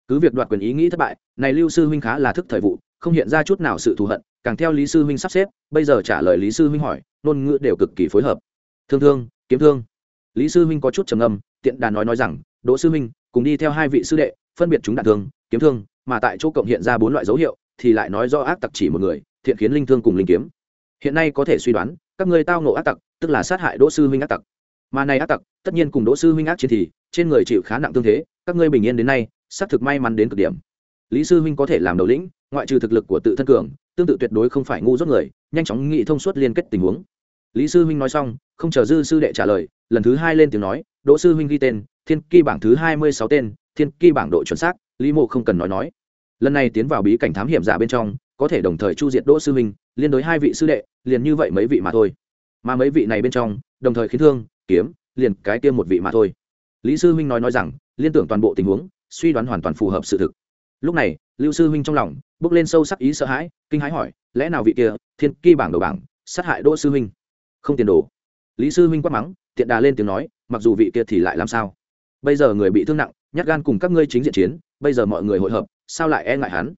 cứ việc đoạt quyền ý nghĩ thất bại, này lưu sư huynh khá là thức thời vụ, không hiện ra chút nào sự thù hận, càng theo lý sư huynh sắp xếp, bây giờ trả lời lý sư huynh hỏi, ngôn ngữ đều cực kỳ phối hợp. Thương thương, kiếm thương. Lý sư huynh có chút trầm âm tiện đàn nói nói rằng, đỗ sư huynh, cùng đi theo hai vị sư đệ, phân biệt chúng đạn thương, kiếm thương, mà tại chỗ cộng hiện ra bốn loại dấu hiệu, thì lại nói do ác tặc chỉ một người, thiện khiến linh thương cùng linh kiếm. Hiện nay có thể suy đoán, các ngươi tao nộ ác tặc, tức là sát hại đỗ sư huynh ác tặc mà này ác tặc, tất nhiên cùng đỗ sư huynh ác chiến thì, trên người chịu khá nặng tương thế, các ngươi bình yên đến nay, xác thực may mắn đến cực điểm. Lý sư huynh có thể làm đầu lĩnh, ngoại trừ thực lực của tự thân cường, tương tự tuyệt đối không phải ngu dốt người, nhanh chóng nghĩ thông suốt liên kết tình huống. Lý sư huynh nói xong, không chờ dư sư đệ trả lời, lần thứ hai lên tiếng nói, đỗ sư huynh ghi tên, thiên kỳ bảng thứ hai mươi sáu tên, thiên kỳ bảng độ chuẩn xác, lý mộ không cần nói nói. Lần này tiến vào bí cảnh thám hiểm giả bên trong, có thể đồng thời chu diệt đỗ sư huynh, liên đối hai vị sư đệ, liền như vậy mấy vị mà thôi. Mà mấy vị này bên trong, đồng thời khiến thương kiếm, liền cái kia một vị mà thôi. Lý sư huynh nói nói rằng, liên tưởng toàn bộ tình huống, suy đoán hoàn toàn phù hợp sự thực. Lúc này, lưu sư huynh trong lòng, bước lên sâu sắc ý sợ hãi, kinh hãi hỏi, lẽ nào vị kia, thiên kỳ bảng đầu bảng, sát hại đỗ sư huynh? Không tiền đồ. Lý sư huynh quát mắng, tiện đà lên tiếng nói, mặc dù vị kia thì lại làm sao? Bây giờ người bị thương nặng, nhát gan cùng các ngươi chính diện chiến, bây giờ mọi người hội hợp, sao lại e ngại hắn?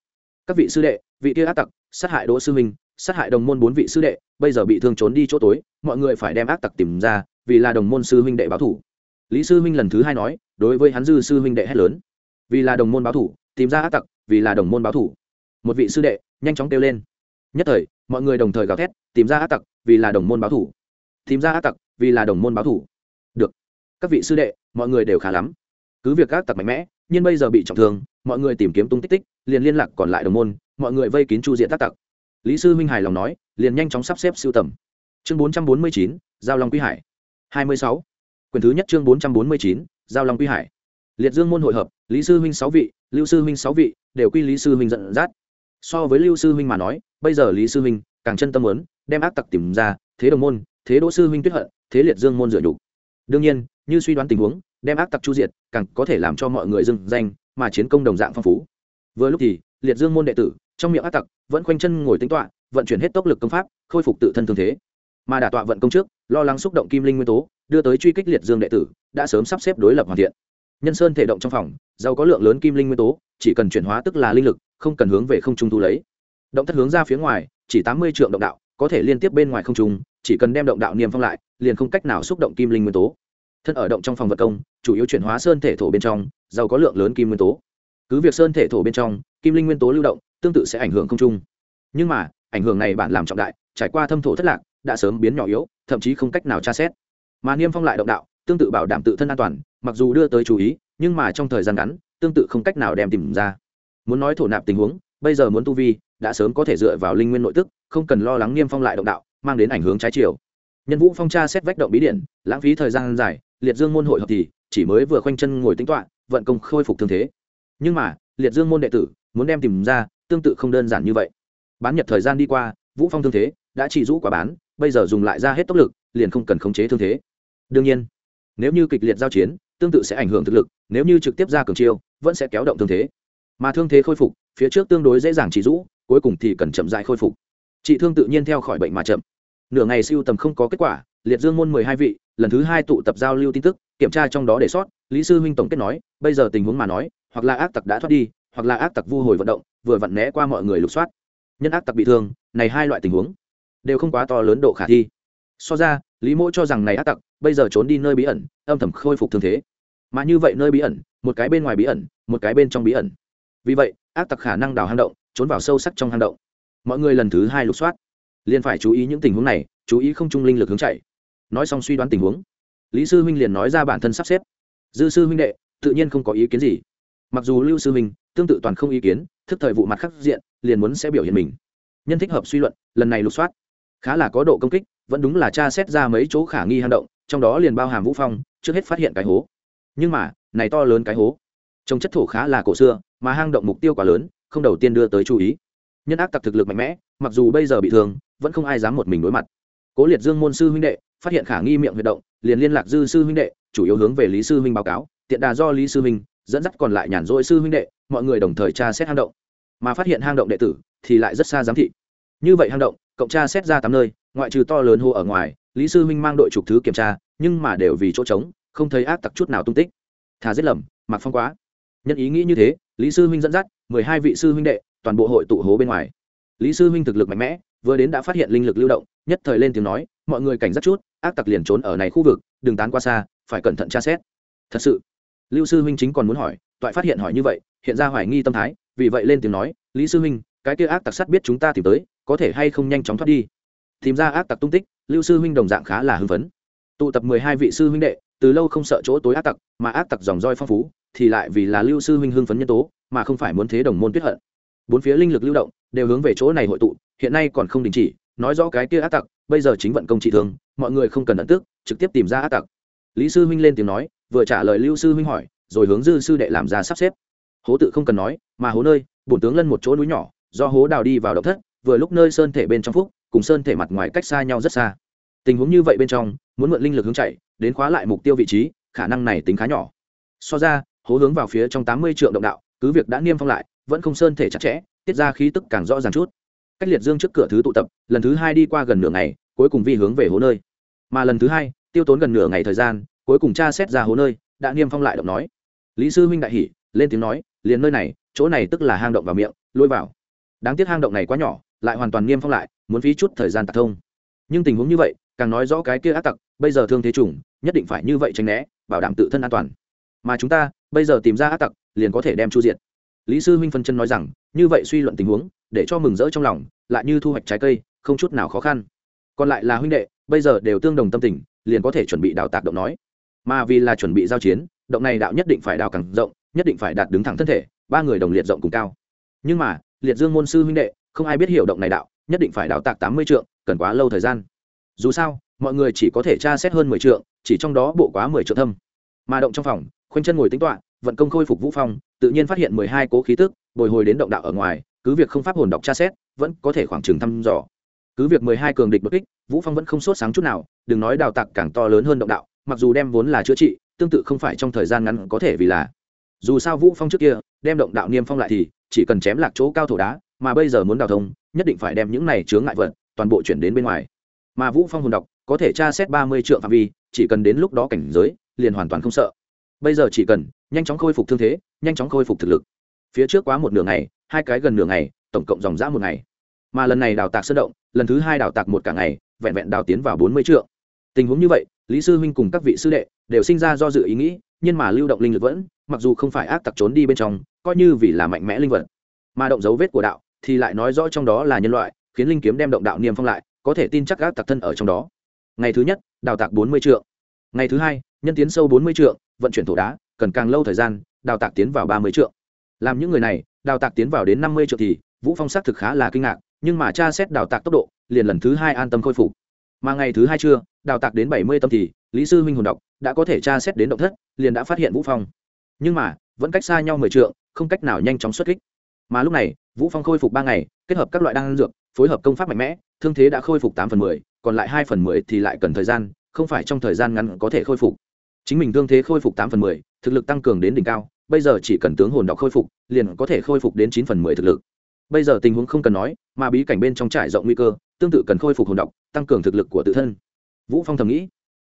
Các vị sư đệ, vị kia ác tặc, sát hại đỗ sư minh sát hại đồng môn bốn vị sư đệ, bây giờ bị thương trốn đi chỗ tối, mọi người phải đem ác tặc tìm ra, vì là đồng môn sư huynh đệ báo thủ. Lý sư huynh lần thứ hai nói, đối với hắn dư sư huynh đệ hét lớn. Vì là đồng môn báo thủ, tìm ra ác tặc, vì là đồng môn báo thủ. Một vị sư đệ nhanh chóng kêu lên. Nhất thời, mọi người đồng thời gào thét, tìm ra ác tặc, vì là đồng môn báo thủ. Tìm ra ác tặc, vì là đồng môn báo thủ. Được. Các vị sư đệ, mọi người đều khá lắm. Cứ việc ác tặc mạnh mẽ, nhưng bây giờ bị trọng thương, mọi người tìm kiếm tung tích tích, liền liên lạc còn lại đồng môn, mọi người vây kín chu diện tác tặc lý sư Minh hài lòng nói, liền nhanh chóng sắp xếp siêu tầm. Chương bốn trăm bốn mươi chín, giao long quy hải. hai mươi sáu. Quyền thứ nhất chương bốn trăm bốn mươi chín, giao long quy hải. Liệt dương môn hội hợp, lý sư huynh sáu vị, lưu sư huynh sáu vị, đều quy lý sư huynh dẫn dắt. So với lưu sư huynh mà nói, bây giờ lý sư huynh càng chân tâm lớn đem ác tặc tìm ra, thế đồng môn, thế đỗ sư huynh tuyết hận, thế liệt dương môn dựa nhục. Đương nhiên, như suy đoán tình huống, đem ác tặc chu diệt, càng có thể làm cho mọi người dưng danh, mà chiến công đồng dạng phong phú. Vừa lúc thì, liệt dương môn đệ tử, trong miệng ác tặc vẫn khoanh chân ngồi tính tọa, vận chuyển hết tốc lực công pháp, khôi phục tự thân thương thế. Mà đả tọa vận công trước, lo lắng xúc động kim linh nguyên tố, đưa tới truy kích liệt dương đệ tử, đã sớm sắp xếp đối lập hoàn thiện. Nhân sơn thể động trong phòng, giàu có lượng lớn kim linh nguyên tố, chỉ cần chuyển hóa tức là linh lực, không cần hướng về không trung thu lấy. Động thất hướng ra phía ngoài, chỉ tám mươi triệu động đạo, có thể liên tiếp bên ngoài không trung, chỉ cần đem động đạo niêm phong lại, liền không cách nào xúc động kim linh nguyên tố. Thân ở động trong phòng vật công, chủ yếu chuyển hóa sơn thể thổ bên trong, giàu có lượng lớn kim nguyên tố. Cứ việc sơn thể thổ bên trong, kim linh nguyên tố lưu động tương tự sẽ ảnh hưởng không chung, nhưng mà ảnh hưởng này bản làm trọng đại trải qua thâm thổ thất lạc đã sớm biến nhỏ yếu thậm chí không cách nào tra xét. Mà niêm phong lại động đạo tương tự bảo đảm tự thân an toàn mặc dù đưa tới chú ý nhưng mà trong thời gian ngắn tương tự không cách nào đem tìm ra. Muốn nói thổ nạp tình huống bây giờ muốn tu vi đã sớm có thể dựa vào linh nguyên nội tức không cần lo lắng niêm phong lại động đạo mang đến ảnh hưởng trái chiều. Nhân vũ phong tra xét vách động bí điện lãng phí thời gian dài liệt dương môn hội hợp thì chỉ mới vừa khoanh chân ngồi tính toạ vận công khôi phục thương thế. Nhưng mà liệt dương môn đệ tử muốn đem tìm ra tương tự không đơn giản như vậy. Bán nhật thời gian đi qua, vũ phong thương thế đã chỉ rũ quả bán, bây giờ dùng lại ra hết tốc lực, liền không cần khống chế thương thế. Đương nhiên, nếu như kịch liệt giao chiến, tương tự sẽ ảnh hưởng thực lực, nếu như trực tiếp ra cường chiêu, vẫn sẽ kéo động thương thế. Mà thương thế khôi phục, phía trước tương đối dễ dàng chỉ rũ, cuối cùng thì cần chậm dại khôi phục. Trị thương tự nhiên theo khỏi bệnh mà chậm. Nửa ngày siêu tầm không có kết quả, liệt dương môn mười hai vị, lần thứ hai tụ tập giao lưu tin tức, kiểm tra trong đó để sót, lý sư huynh tổng kết nói, bây giờ tình huống mà nói, hoặc là ác tặc đã thoát đi hoặc là ác tặc vu hồi vận động, vừa vặn né qua mọi người lục soát. Nhân ác tặc bị thương, này hai loại tình huống, đều không quá to lớn độ khả thi. So ra, lý mỗ cho rằng này ác tặc, bây giờ trốn đi nơi bí ẩn, âm thầm khôi phục thương thế. Mà như vậy nơi bí ẩn, một cái bên ngoài bí ẩn, một cái bên trong bí ẩn. Vì vậy, ác tặc khả năng đào hang động, trốn vào sâu sắc trong hang động. Mọi người lần thứ hai lục soát. Liền phải chú ý những tình huống này, chú ý không trung linh lực hướng chạy. Nói xong suy đoán tình huống, lý sư huynh liền nói ra bản thân sắp xếp. Dư sư huynh đệ, tự nhiên không có ý kiến gì. Mặc dù lưu sư huynh tương tự toàn không ý kiến, thức thời vụ mặt khắc diện, liền muốn sẽ biểu hiện mình. Nhân thích hợp suy luận, lần này lục soát. Khá là có độ công kích, vẫn đúng là tra xét ra mấy chỗ khả nghi hang động, trong đó liền bao hàm vũ phong, trước hết phát hiện cái hố. Nhưng mà, này to lớn cái hố. Trông chất thổ khá là cổ xưa, mà hang động mục tiêu quá lớn, không đầu tiên đưa tới chú ý. Nhân ác tặc thực lực mạnh mẽ, mặc dù bây giờ bị thương, vẫn không ai dám một mình đối mặt. Cố liệt dương môn sư huynh đệ, phát hiện khả nghi miệng huyệt động, liền liên lạc dư sư huynh đệ, chủ yếu hướng về lý sư huynh báo cáo. Tiện đà do lý sư huynh dẫn dắt còn lại nhàn rỗi sư huynh đệ, mọi người đồng thời tra xét hang động. Mà phát hiện hang động đệ tử thì lại rất xa giám thị. Như vậy hang động, cộng tra xét ra tám nơi, ngoại trừ to lớn hô ở ngoài, lý sư huynh mang đội trục thứ kiểm tra, nhưng mà đều vì chỗ trống, không thấy ác tặc chút nào tung tích. Thà giết lầm, mặc phong quá. Nhân ý nghĩ như thế, lý sư huynh dẫn dắt mười hai vị sư huynh đệ, toàn bộ hội tụ hố bên ngoài. Lý sư huynh thực lực mạnh mẽ, vừa đến đã phát hiện linh lực lưu động, nhất thời lên tiếng nói, mọi người cảnh giác chút, ác tặc liền trốn ở này khu vực, đừng tán qua xa, phải cẩn thận tra xét. Thật sự lưu sư huynh chính còn muốn hỏi, toại phát hiện hỏi như vậy, hiện ra hoài nghi tâm thái, vì vậy lên tiếng nói, lý sư huynh, cái kia ác tặc sắt biết chúng ta tìm tới, có thể hay không nhanh chóng thoát đi? Tìm ra ác tặc tung tích, lưu sư huynh đồng dạng khá là hưng phấn. Tụ tập mười hai vị sư huynh đệ, từ lâu không sợ chỗ tối ác tặc, mà ác tặc dòng roi phong phú, thì lại vì là lưu sư huynh hưng phấn nhân tố, mà không phải muốn thế đồng môn tuyết hận. Bốn phía linh lực lưu động, đều hướng về chỗ này hội tụ, hiện nay còn không đình chỉ, nói rõ cái kia ác tặc, bây giờ chính vận công trị thương, mọi người không cần ẩn tức, trực tiếp tìm ra ác tặc. Lý sư huynh lên tiếng nói vừa trả lời lưu sư huynh hỏi, rồi hướng dư sư đệ làm ra sắp xếp. Hố tự không cần nói, mà hố nơi, bổn tướng lân một chỗ núi nhỏ, do hố đào đi vào động thất, vừa lúc nơi sơn thể bên trong phúc, cùng sơn thể mặt ngoài cách xa nhau rất xa. Tình huống như vậy bên trong, muốn mượn linh lực hướng chạy, đến khóa lại mục tiêu vị trí, khả năng này tính khá nhỏ. So ra, hố hướng vào phía trong tám mươi triệu động đạo, cứ việc đã niêm phong lại, vẫn không sơn thể chặt chẽ, tiết ra khí tức càng rõ ràng chút. Cách liệt dương trước cửa thứ tụ tập, lần thứ hai đi qua gần nửa ngày, cuối cùng vi hướng về hố nơi. Mà lần thứ hai, tiêu tốn gần nửa ngày thời gian cuối cùng cha xét ra hố nơi, đã niêm phong lại động nói. Lý sư huynh đại hỉ, lên tiếng nói, liền nơi này, chỗ này tức là hang động vào miệng, lôi vào. Đáng tiếc hang động này quá nhỏ, lại hoàn toàn niêm phong lại, muốn phí chút thời gian tạc thông. Nhưng tình huống như vậy, càng nói rõ cái kia ác tặc, bây giờ thương thế chủng nhất định phải như vậy tránh né, bảo đảm tự thân an toàn. Mà chúng ta, bây giờ tìm ra ác tặc, liền có thể đem chu diệt. Lý sư huynh phân chân nói rằng, như vậy suy luận tình huống, để cho mừng rỡ trong lòng, lại như thu hoạch trái cây, không chút nào khó khăn. Còn lại là huynh đệ, bây giờ đều tương đồng tâm tình, liền có thể chuẩn bị đào tạc động nói mà vì là chuẩn bị giao chiến, động này đạo nhất định phải đào càng rộng, nhất định phải đạt đứng thẳng thân thể, ba người đồng liệt rộng cùng cao. Nhưng mà, liệt dương môn sư huynh đệ, không ai biết hiểu động này đạo, nhất định phải đào tạc tám mươi trượng, cần quá lâu thời gian. Dù sao, mọi người chỉ có thể tra xét hơn mười trượng, chỉ trong đó bộ quá mười trượng thâm. Mà động trong phòng, khoanh chân ngồi tính toạ vận công khôi phục vũ phong, tự nhiên phát hiện mười hai cố khí tức, bồi hồi đến động đạo ở ngoài, cứ việc không pháp hồn đọc tra xét, vẫn có thể khoảng chừng thăm dò. Cứ việc mười hai cường địch bất kích, vũ phong vẫn không sốt sáng chút nào, đừng nói đào tạc càng to lớn hơn động đạo mặc dù đem vốn là chữa trị, tương tự không phải trong thời gian ngắn có thể vì là. Dù sao vũ phong trước kia, đem động đạo niêm phong lại thì chỉ cần chém lạc chỗ cao thổ đá, mà bây giờ muốn đào thông, nhất định phải đem những này chướng ngại vật toàn bộ chuyển đến bên ngoài. Mà vũ phong hồn đọc có thể tra xét ba mươi triệu phạm vi, chỉ cần đến lúc đó cảnh giới, liền hoàn toàn không sợ. Bây giờ chỉ cần nhanh chóng khôi phục thương thế, nhanh chóng khôi phục thực lực. Phía trước quá một nửa ngày, hai cái gần nửa ngày, tổng cộng dòng dã một ngày. Mà lần này đào tạc sơn động, lần thứ hai đào tạc một cả ngày, vẹn vẹn đào tiến vào bốn mươi triệu tình huống như vậy lý sư huynh cùng các vị sư đệ đều sinh ra do dự ý nghĩ, nhưng mà lưu động linh lực vẫn, mặc dù không phải ác tặc trốn đi bên trong, coi như vì là mạnh mẽ linh vật. Mà động dấu vết của đạo thì lại nói rõ trong đó là nhân loại, khiến linh kiếm đem động đạo niêm phong lại, có thể tin chắc ác tặc thân ở trong đó. Ngày thứ nhất, đào tạc bốn mươi triệu ngày thứ hai, nhân tiến sâu bốn mươi triệu vận chuyển thổ đá, cần càng lâu thời gian, đào tạc tiến vào ba mươi triệu làm những người này, đào tạc tiến vào đến năm mươi triệu thì vũ phong xác thực khá là kinh ngạc, nhưng mà tra xét đào tạc tốc độ, liền lần thứ hai an tâm khôi phục mà ngày thứ hai trưa, đào tạc đến bảy mươi tâm thì, lý sư huynh hồn đọc đã có thể tra xét đến động thất, liền đã phát hiện vũ phong. Nhưng mà, vẫn cách xa nhau mười trượng, không cách nào nhanh chóng xuất kích. Mà lúc này, vũ phong khôi phục ba ngày, kết hợp các loại đan dược, phối hợp công pháp mạnh mẽ, thương thế đã khôi phục tám phần mười, còn lại hai phần mười thì lại cần thời gian, không phải trong thời gian ngắn có thể khôi phục. Chính mình thương thế khôi phục tám phần mười, thực lực tăng cường đến đỉnh cao, bây giờ chỉ cần tướng hồn đọc khôi phục, liền có thể khôi phục đến chín phần mười thực lực. Bây giờ tình huống không cần nói, mà bí cảnh bên trong trải rộng nguy cơ, tương tự cần khôi phục hồn đọc tăng cường thực lực của tự thân. Vũ phong thầm nghĩ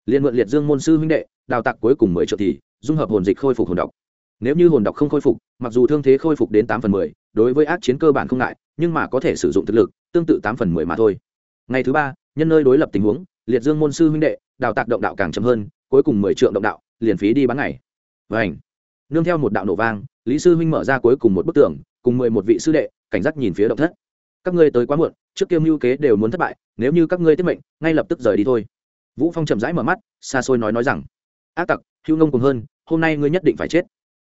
liền mượn liệt dương môn sư huynh đệ, đào tạc cuối cùng mười triệu thì, dung hợp hồn dịch khôi phục hồn độc. Nếu như hồn độc không khôi phục, mặc dù thương thế khôi phục đến tám phần mười, đối với ác chiến cơ bản không ngại, nhưng mà có thể sử dụng thực lực, tương tự tám phần mười mà thôi. Ngày thứ ba, nhân nơi đối lập tình huống, liệt dương môn sư huynh đệ, đào tạc động đạo càng chậm hơn, cuối cùng mười triệu động đạo, liền phí đi bán ngày. Vảnh nương theo một đạo nổ vang, lý sư huynh mở ra cuối cùng một bức tường, cùng mười một vị sư đệ, cảnh giác nhìn phía động thất các ngươi tới quá muộn, trước kia mưu kế đều muốn thất bại, nếu như các ngươi tiết mệnh, ngay lập tức rời đi thôi. Vũ phong chậm rãi mở mắt, xa xôi nói nói rằng, ác tặc, hưu ngông cùng hơn, hôm nay ngươi nhất định phải chết.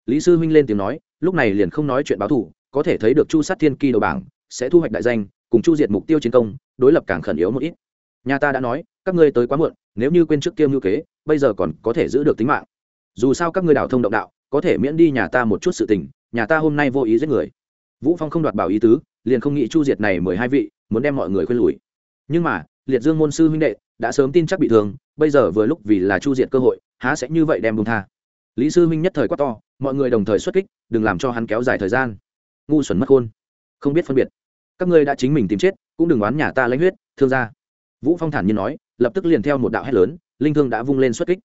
Lý sư huynh lên tiếng nói, lúc này liền không nói chuyện báo thù, có thể thấy được chu sát thiên kỳ đầu bảng sẽ thu hoạch đại danh, cùng chu diệt mục tiêu chiến công, đối lập càng khẩn yếu một ít. Nhà ta đã nói, các ngươi tới quá muộn, nếu như quên trước kia mưu kế, bây giờ còn có thể giữ được tính mạng. Dù sao các ngươi đảo thông động đạo, có thể miễn đi nhà ta một chút sự tình, nhà ta hôm nay vô ý giết người. Vũ phong không đoạt bảo ý tứ liền không nghĩ chu diệt này mười hai vị, muốn đem mọi người khuyên lùi. Nhưng mà, liệt dương môn sư huynh đệ đã sớm tin chắc bị thương, bây giờ vừa lúc vì là chu diệt cơ hội, há sẽ như vậy đem bông tha. Lý sư huynh nhất thời quá to, mọi người đồng thời xuất kích, đừng làm cho hắn kéo dài thời gian. Ngu xuẩn mất khôn. Không biết phân biệt. Các ngươi đã chính mình tìm chết, cũng đừng oán nhà ta lãnh huyết, thương gia. Vũ phong thản nhiên nói, lập tức liền theo một đạo hét lớn, linh thương đã vung lên xuất kích.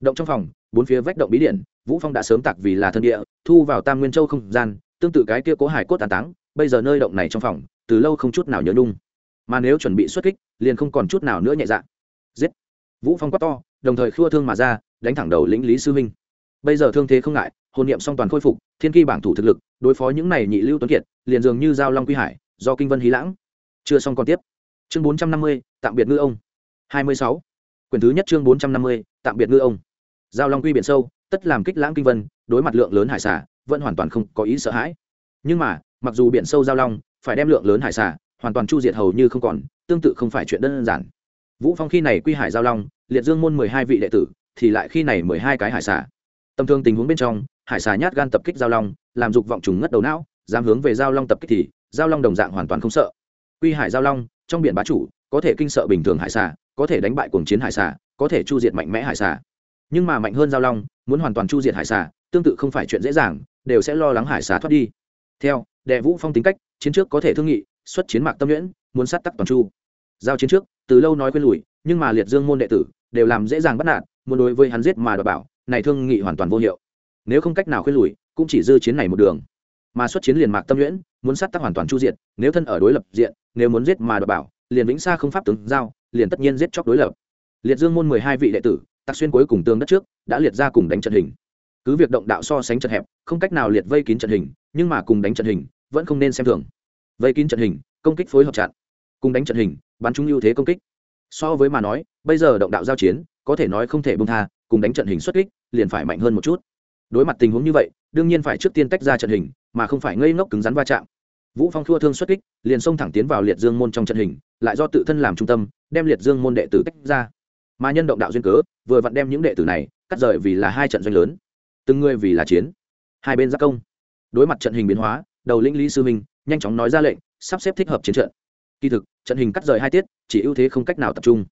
Động trong phòng, bốn phía vách động bí điện, vũ phong đã sớm tạc vì là thân địa, thu vào tam nguyên châu không gian, tương tự cái kia cố hải cốt tàn táng bây giờ nơi động này trong phòng từ lâu không chút nào nhớ nung mà nếu chuẩn bị xuất kích liền không còn chút nào nữa nhẹ dạ. Giết! Vũ phong quát to đồng thời khua thương mà ra đánh thẳng đầu lĩnh lý sư huynh bây giờ thương thế không ngại hồn niệm song toàn khôi phục thiên kỳ bảng thủ thực lực đối phó những này nhị lưu tuấn kiệt liền dường như giao long quy hải do kinh vân hí lãng. Chưa xong còn tiếp. Chương 450, tạm biệt ngư ông. 26. quyển thứ nhất chương 450, tạm biệt ngư ông. Giao long quy biển sâu tất làm kích lãng kinh vân đối mặt lượng lớn hải xà vẫn hoàn toàn không có ý sợ hãi. Nhưng mà mặc dù biển sâu giao long, phải đem lượng lớn hải xả hoàn toàn chu diệt hầu như không còn, tương tự không phải chuyện đơn giản. Vũ phong khi này quy hải giao long, liệt dương môn mười hai vị đệ tử, thì lại khi này mười hai cái hải xả tầm thường tình huống bên trong, hải xà nhát gan tập kích giao long, làm dục vọng trùng ngất đầu não, dám hướng về giao long tập kích thì, giao long đồng dạng hoàn toàn không sợ. Quy hải giao long, trong biển bá chủ, có thể kinh sợ bình thường hải xà, có thể đánh bại cuồng chiến hải xà, có thể chu diệt mạnh mẽ hải xà. Nhưng mà mạnh hơn giao long, muốn hoàn toàn chu diệt hải xà, tương tự không phải chuyện dễ dàng, đều sẽ lo lắng hải xà thoát đi. Theo đệ vũ phong tính cách, chiến trước có thể thương nghị, xuất chiến mạc tâm nhuyễn muốn sát tắc toàn chu. Giao chiến trước, từ lâu nói quên lùi, nhưng mà liệt dương môn đệ tử đều làm dễ dàng bắt nạt, muốn đối với hắn giết mà đòi bảo, này thương nghị hoàn toàn vô hiệu. Nếu không cách nào khuyên lùi, cũng chỉ dư chiến này một đường. Mà xuất chiến liền mạc tâm nhuyễn muốn sát tác hoàn toàn chu diện nếu thân ở đối lập diện, nếu muốn giết mà đòi bảo, liền vĩnh xa không pháp tướng giao, liền tất nhiên giết chóc đối lập. Liệt dương môn mười hai vị đệ tử, tạc xuyên cuối cùng tương đất trước, đã liệt ra cùng đánh trận hình cứ việc động đạo so sánh trận hẹp, không cách nào liệt vây kín trận hình, nhưng mà cùng đánh trận hình, vẫn không nên xem thường. Vây kín trận hình, công kích phối hợp chặn. Cùng đánh trận hình, bắn chúng ưu thế công kích. So với mà nói, bây giờ động đạo giao chiến, có thể nói không thể bông tha, cùng đánh trận hình xuất kích, liền phải mạnh hơn một chút. Đối mặt tình huống như vậy, đương nhiên phải trước tiên tách ra trận hình, mà không phải ngây ngốc cứng rắn va chạm. Vũ phong thua thương xuất kích, liền xông thẳng tiến vào liệt dương môn trong trận hình, lại do tự thân làm trung tâm, đem liệt dương môn đệ tử tách ra. Mà nhân động đạo duyên cớ, vừa vặn đem những đệ tử này, cắt rời vì là hai trận doanh lớn từng người vì là chiến. Hai bên giác công. Đối mặt trận hình biến hóa, đầu lĩnh lý sư minh nhanh chóng nói ra lệnh, sắp xếp thích hợp chiến trận. Kỳ thực, trận hình cắt rời hai tiết, chỉ ưu thế không cách nào tập trung.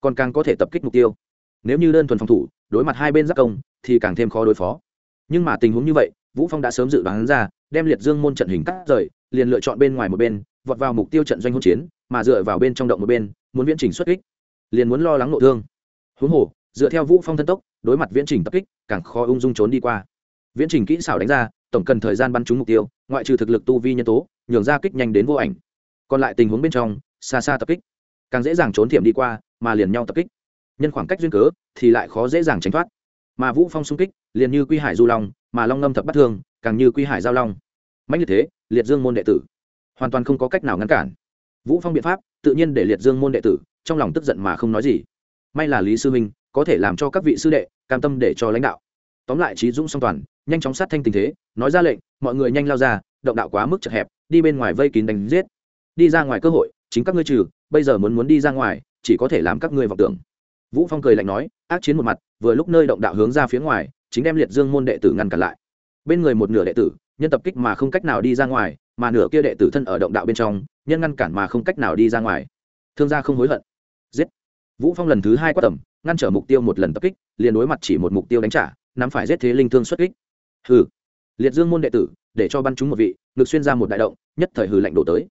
Còn càng có thể tập kích mục tiêu. Nếu như đơn thuần phòng thủ, đối mặt hai bên giác công, thì càng thêm khó đối phó. Nhưng mà tình huống như vậy, vũ phong đã sớm dự đoán ra, đem liệt dương môn trận hình cắt rời, liền lựa chọn bên ngoài một bên, vọt vào mục tiêu trận doanh hỗn chiến, mà dựa vào bên trong động một bên, muốn viễn trình xuất kích. Liền muốn lo lắng nội thương. Huống hồ, dựa theo vũ phong thân tốc đối mặt viễn trình tập kích, càng khó ung dung trốn đi qua. Viễn trình kỹ xảo đánh ra, tổng cần thời gian bắn trúng mục tiêu, ngoại trừ thực lực tu vi nhân tố, nhường ra kích nhanh đến vô ảnh. Còn lại tình huống bên trong, xa xa tập kích. Càng dễ dàng trốn thiểm đi qua, mà liền nhau tập kích. Nhân khoảng cách duyên cớ, thì lại khó dễ dàng tránh thoát. Mà vũ phong xung kích, liền như quy hải du long, mà long ngâm thập bắt thương, càng như quy hải giao long. Mạnh như thế, liệt dương môn đệ tử, hoàn toàn không có cách nào ngăn cản. Vũ phong biện pháp, tự nhiên để liệt dương môn đệ tử, trong lòng tức giận mà không nói gì. May là lý sư minh có thể làm cho các vị sư đệ cam tâm để cho lãnh đạo. Tóm lại trí dũng song toàn, nhanh chóng sát thanh tình thế, nói ra lệnh, mọi người nhanh lao ra, động đạo quá mức chật hẹp, đi bên ngoài vây kín đánh giết. Đi ra ngoài cơ hội, chính các ngươi trừ, bây giờ muốn muốn đi ra ngoài, chỉ có thể làm các ngươi vọng tưởng. Vũ phong cười lạnh nói, ác chiến một mặt, vừa lúc nơi động đạo hướng ra phía ngoài, chính đem liệt dương môn đệ tử ngăn cản lại. Bên người một nửa đệ tử, nhân tập kích mà không cách nào đi ra ngoài, mà nửa kia đệ tử thân ở động đạo bên trong, nhân ngăn cản mà không cách nào đi ra ngoài. Thương gia không hối hận. Giết. Vũ phong lần thứ hai quát tầm ngăn trở mục tiêu một lần tập kích, liền đối mặt chỉ một mục tiêu đánh trả, nắm phải giết thế linh thương xuất kích. Hừ. Liệt dương môn đệ tử, để cho bắn chúng một vị ngực xuyên ra một đại động, nhất thời hừ lạnh đổ tới.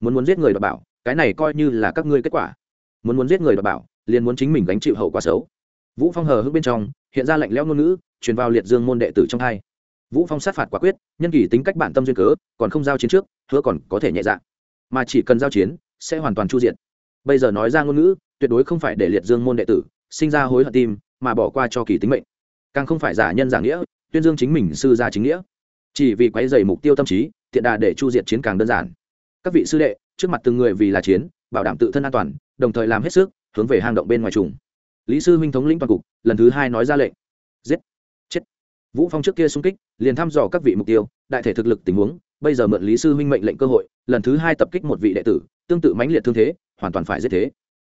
Muốn muốn giết người đọc bảo, cái này coi như là các ngươi kết quả. Muốn muốn giết người đọc bảo, liền muốn chính mình gánh chịu hậu quả xấu. Vũ phong hờ hững bên trong, hiện ra lạnh lẽo ngôn ngữ, truyền vào liệt dương môn đệ tử trong hai. Vũ phong sát phạt quả quyết, nhân kỳ tính cách bản tâm duyên cớ, còn không giao chiến trước, hứa còn có thể nhẹ dạ. Mà chỉ cần giao chiến, sẽ hoàn toàn chu diện bây giờ nói ra ngôn ngữ, tuyệt đối không phải để liệt dương môn đệ tử sinh ra hối hận tim, mà bỏ qua cho kỳ tính mệnh. Càng không phải giả nhân giả nghĩa, tuyên dương chính mình sư gia chính nghĩa. Chỉ vì quấy dày mục tiêu tâm trí, thiện đà để chu diệt chiến càng đơn giản. Các vị sư đệ, trước mặt từng người vì là chiến, bảo đảm tự thân an toàn, đồng thời làm hết sức, hướng về hang động bên ngoài trùng. Lý sư minh thống lĩnh toàn cục, lần thứ hai nói ra lệnh. Giết. Chết. Vũ phong trước kia xung kích, liền thăm dò các vị mục tiêu, đại thể thực lực tình huống, bây giờ mượn lý sư minh mệnh lệnh cơ hội, lần thứ hai tập kích một vị đệ tử, tương tự mãnh liệt thương thế, hoàn toàn phải giết thế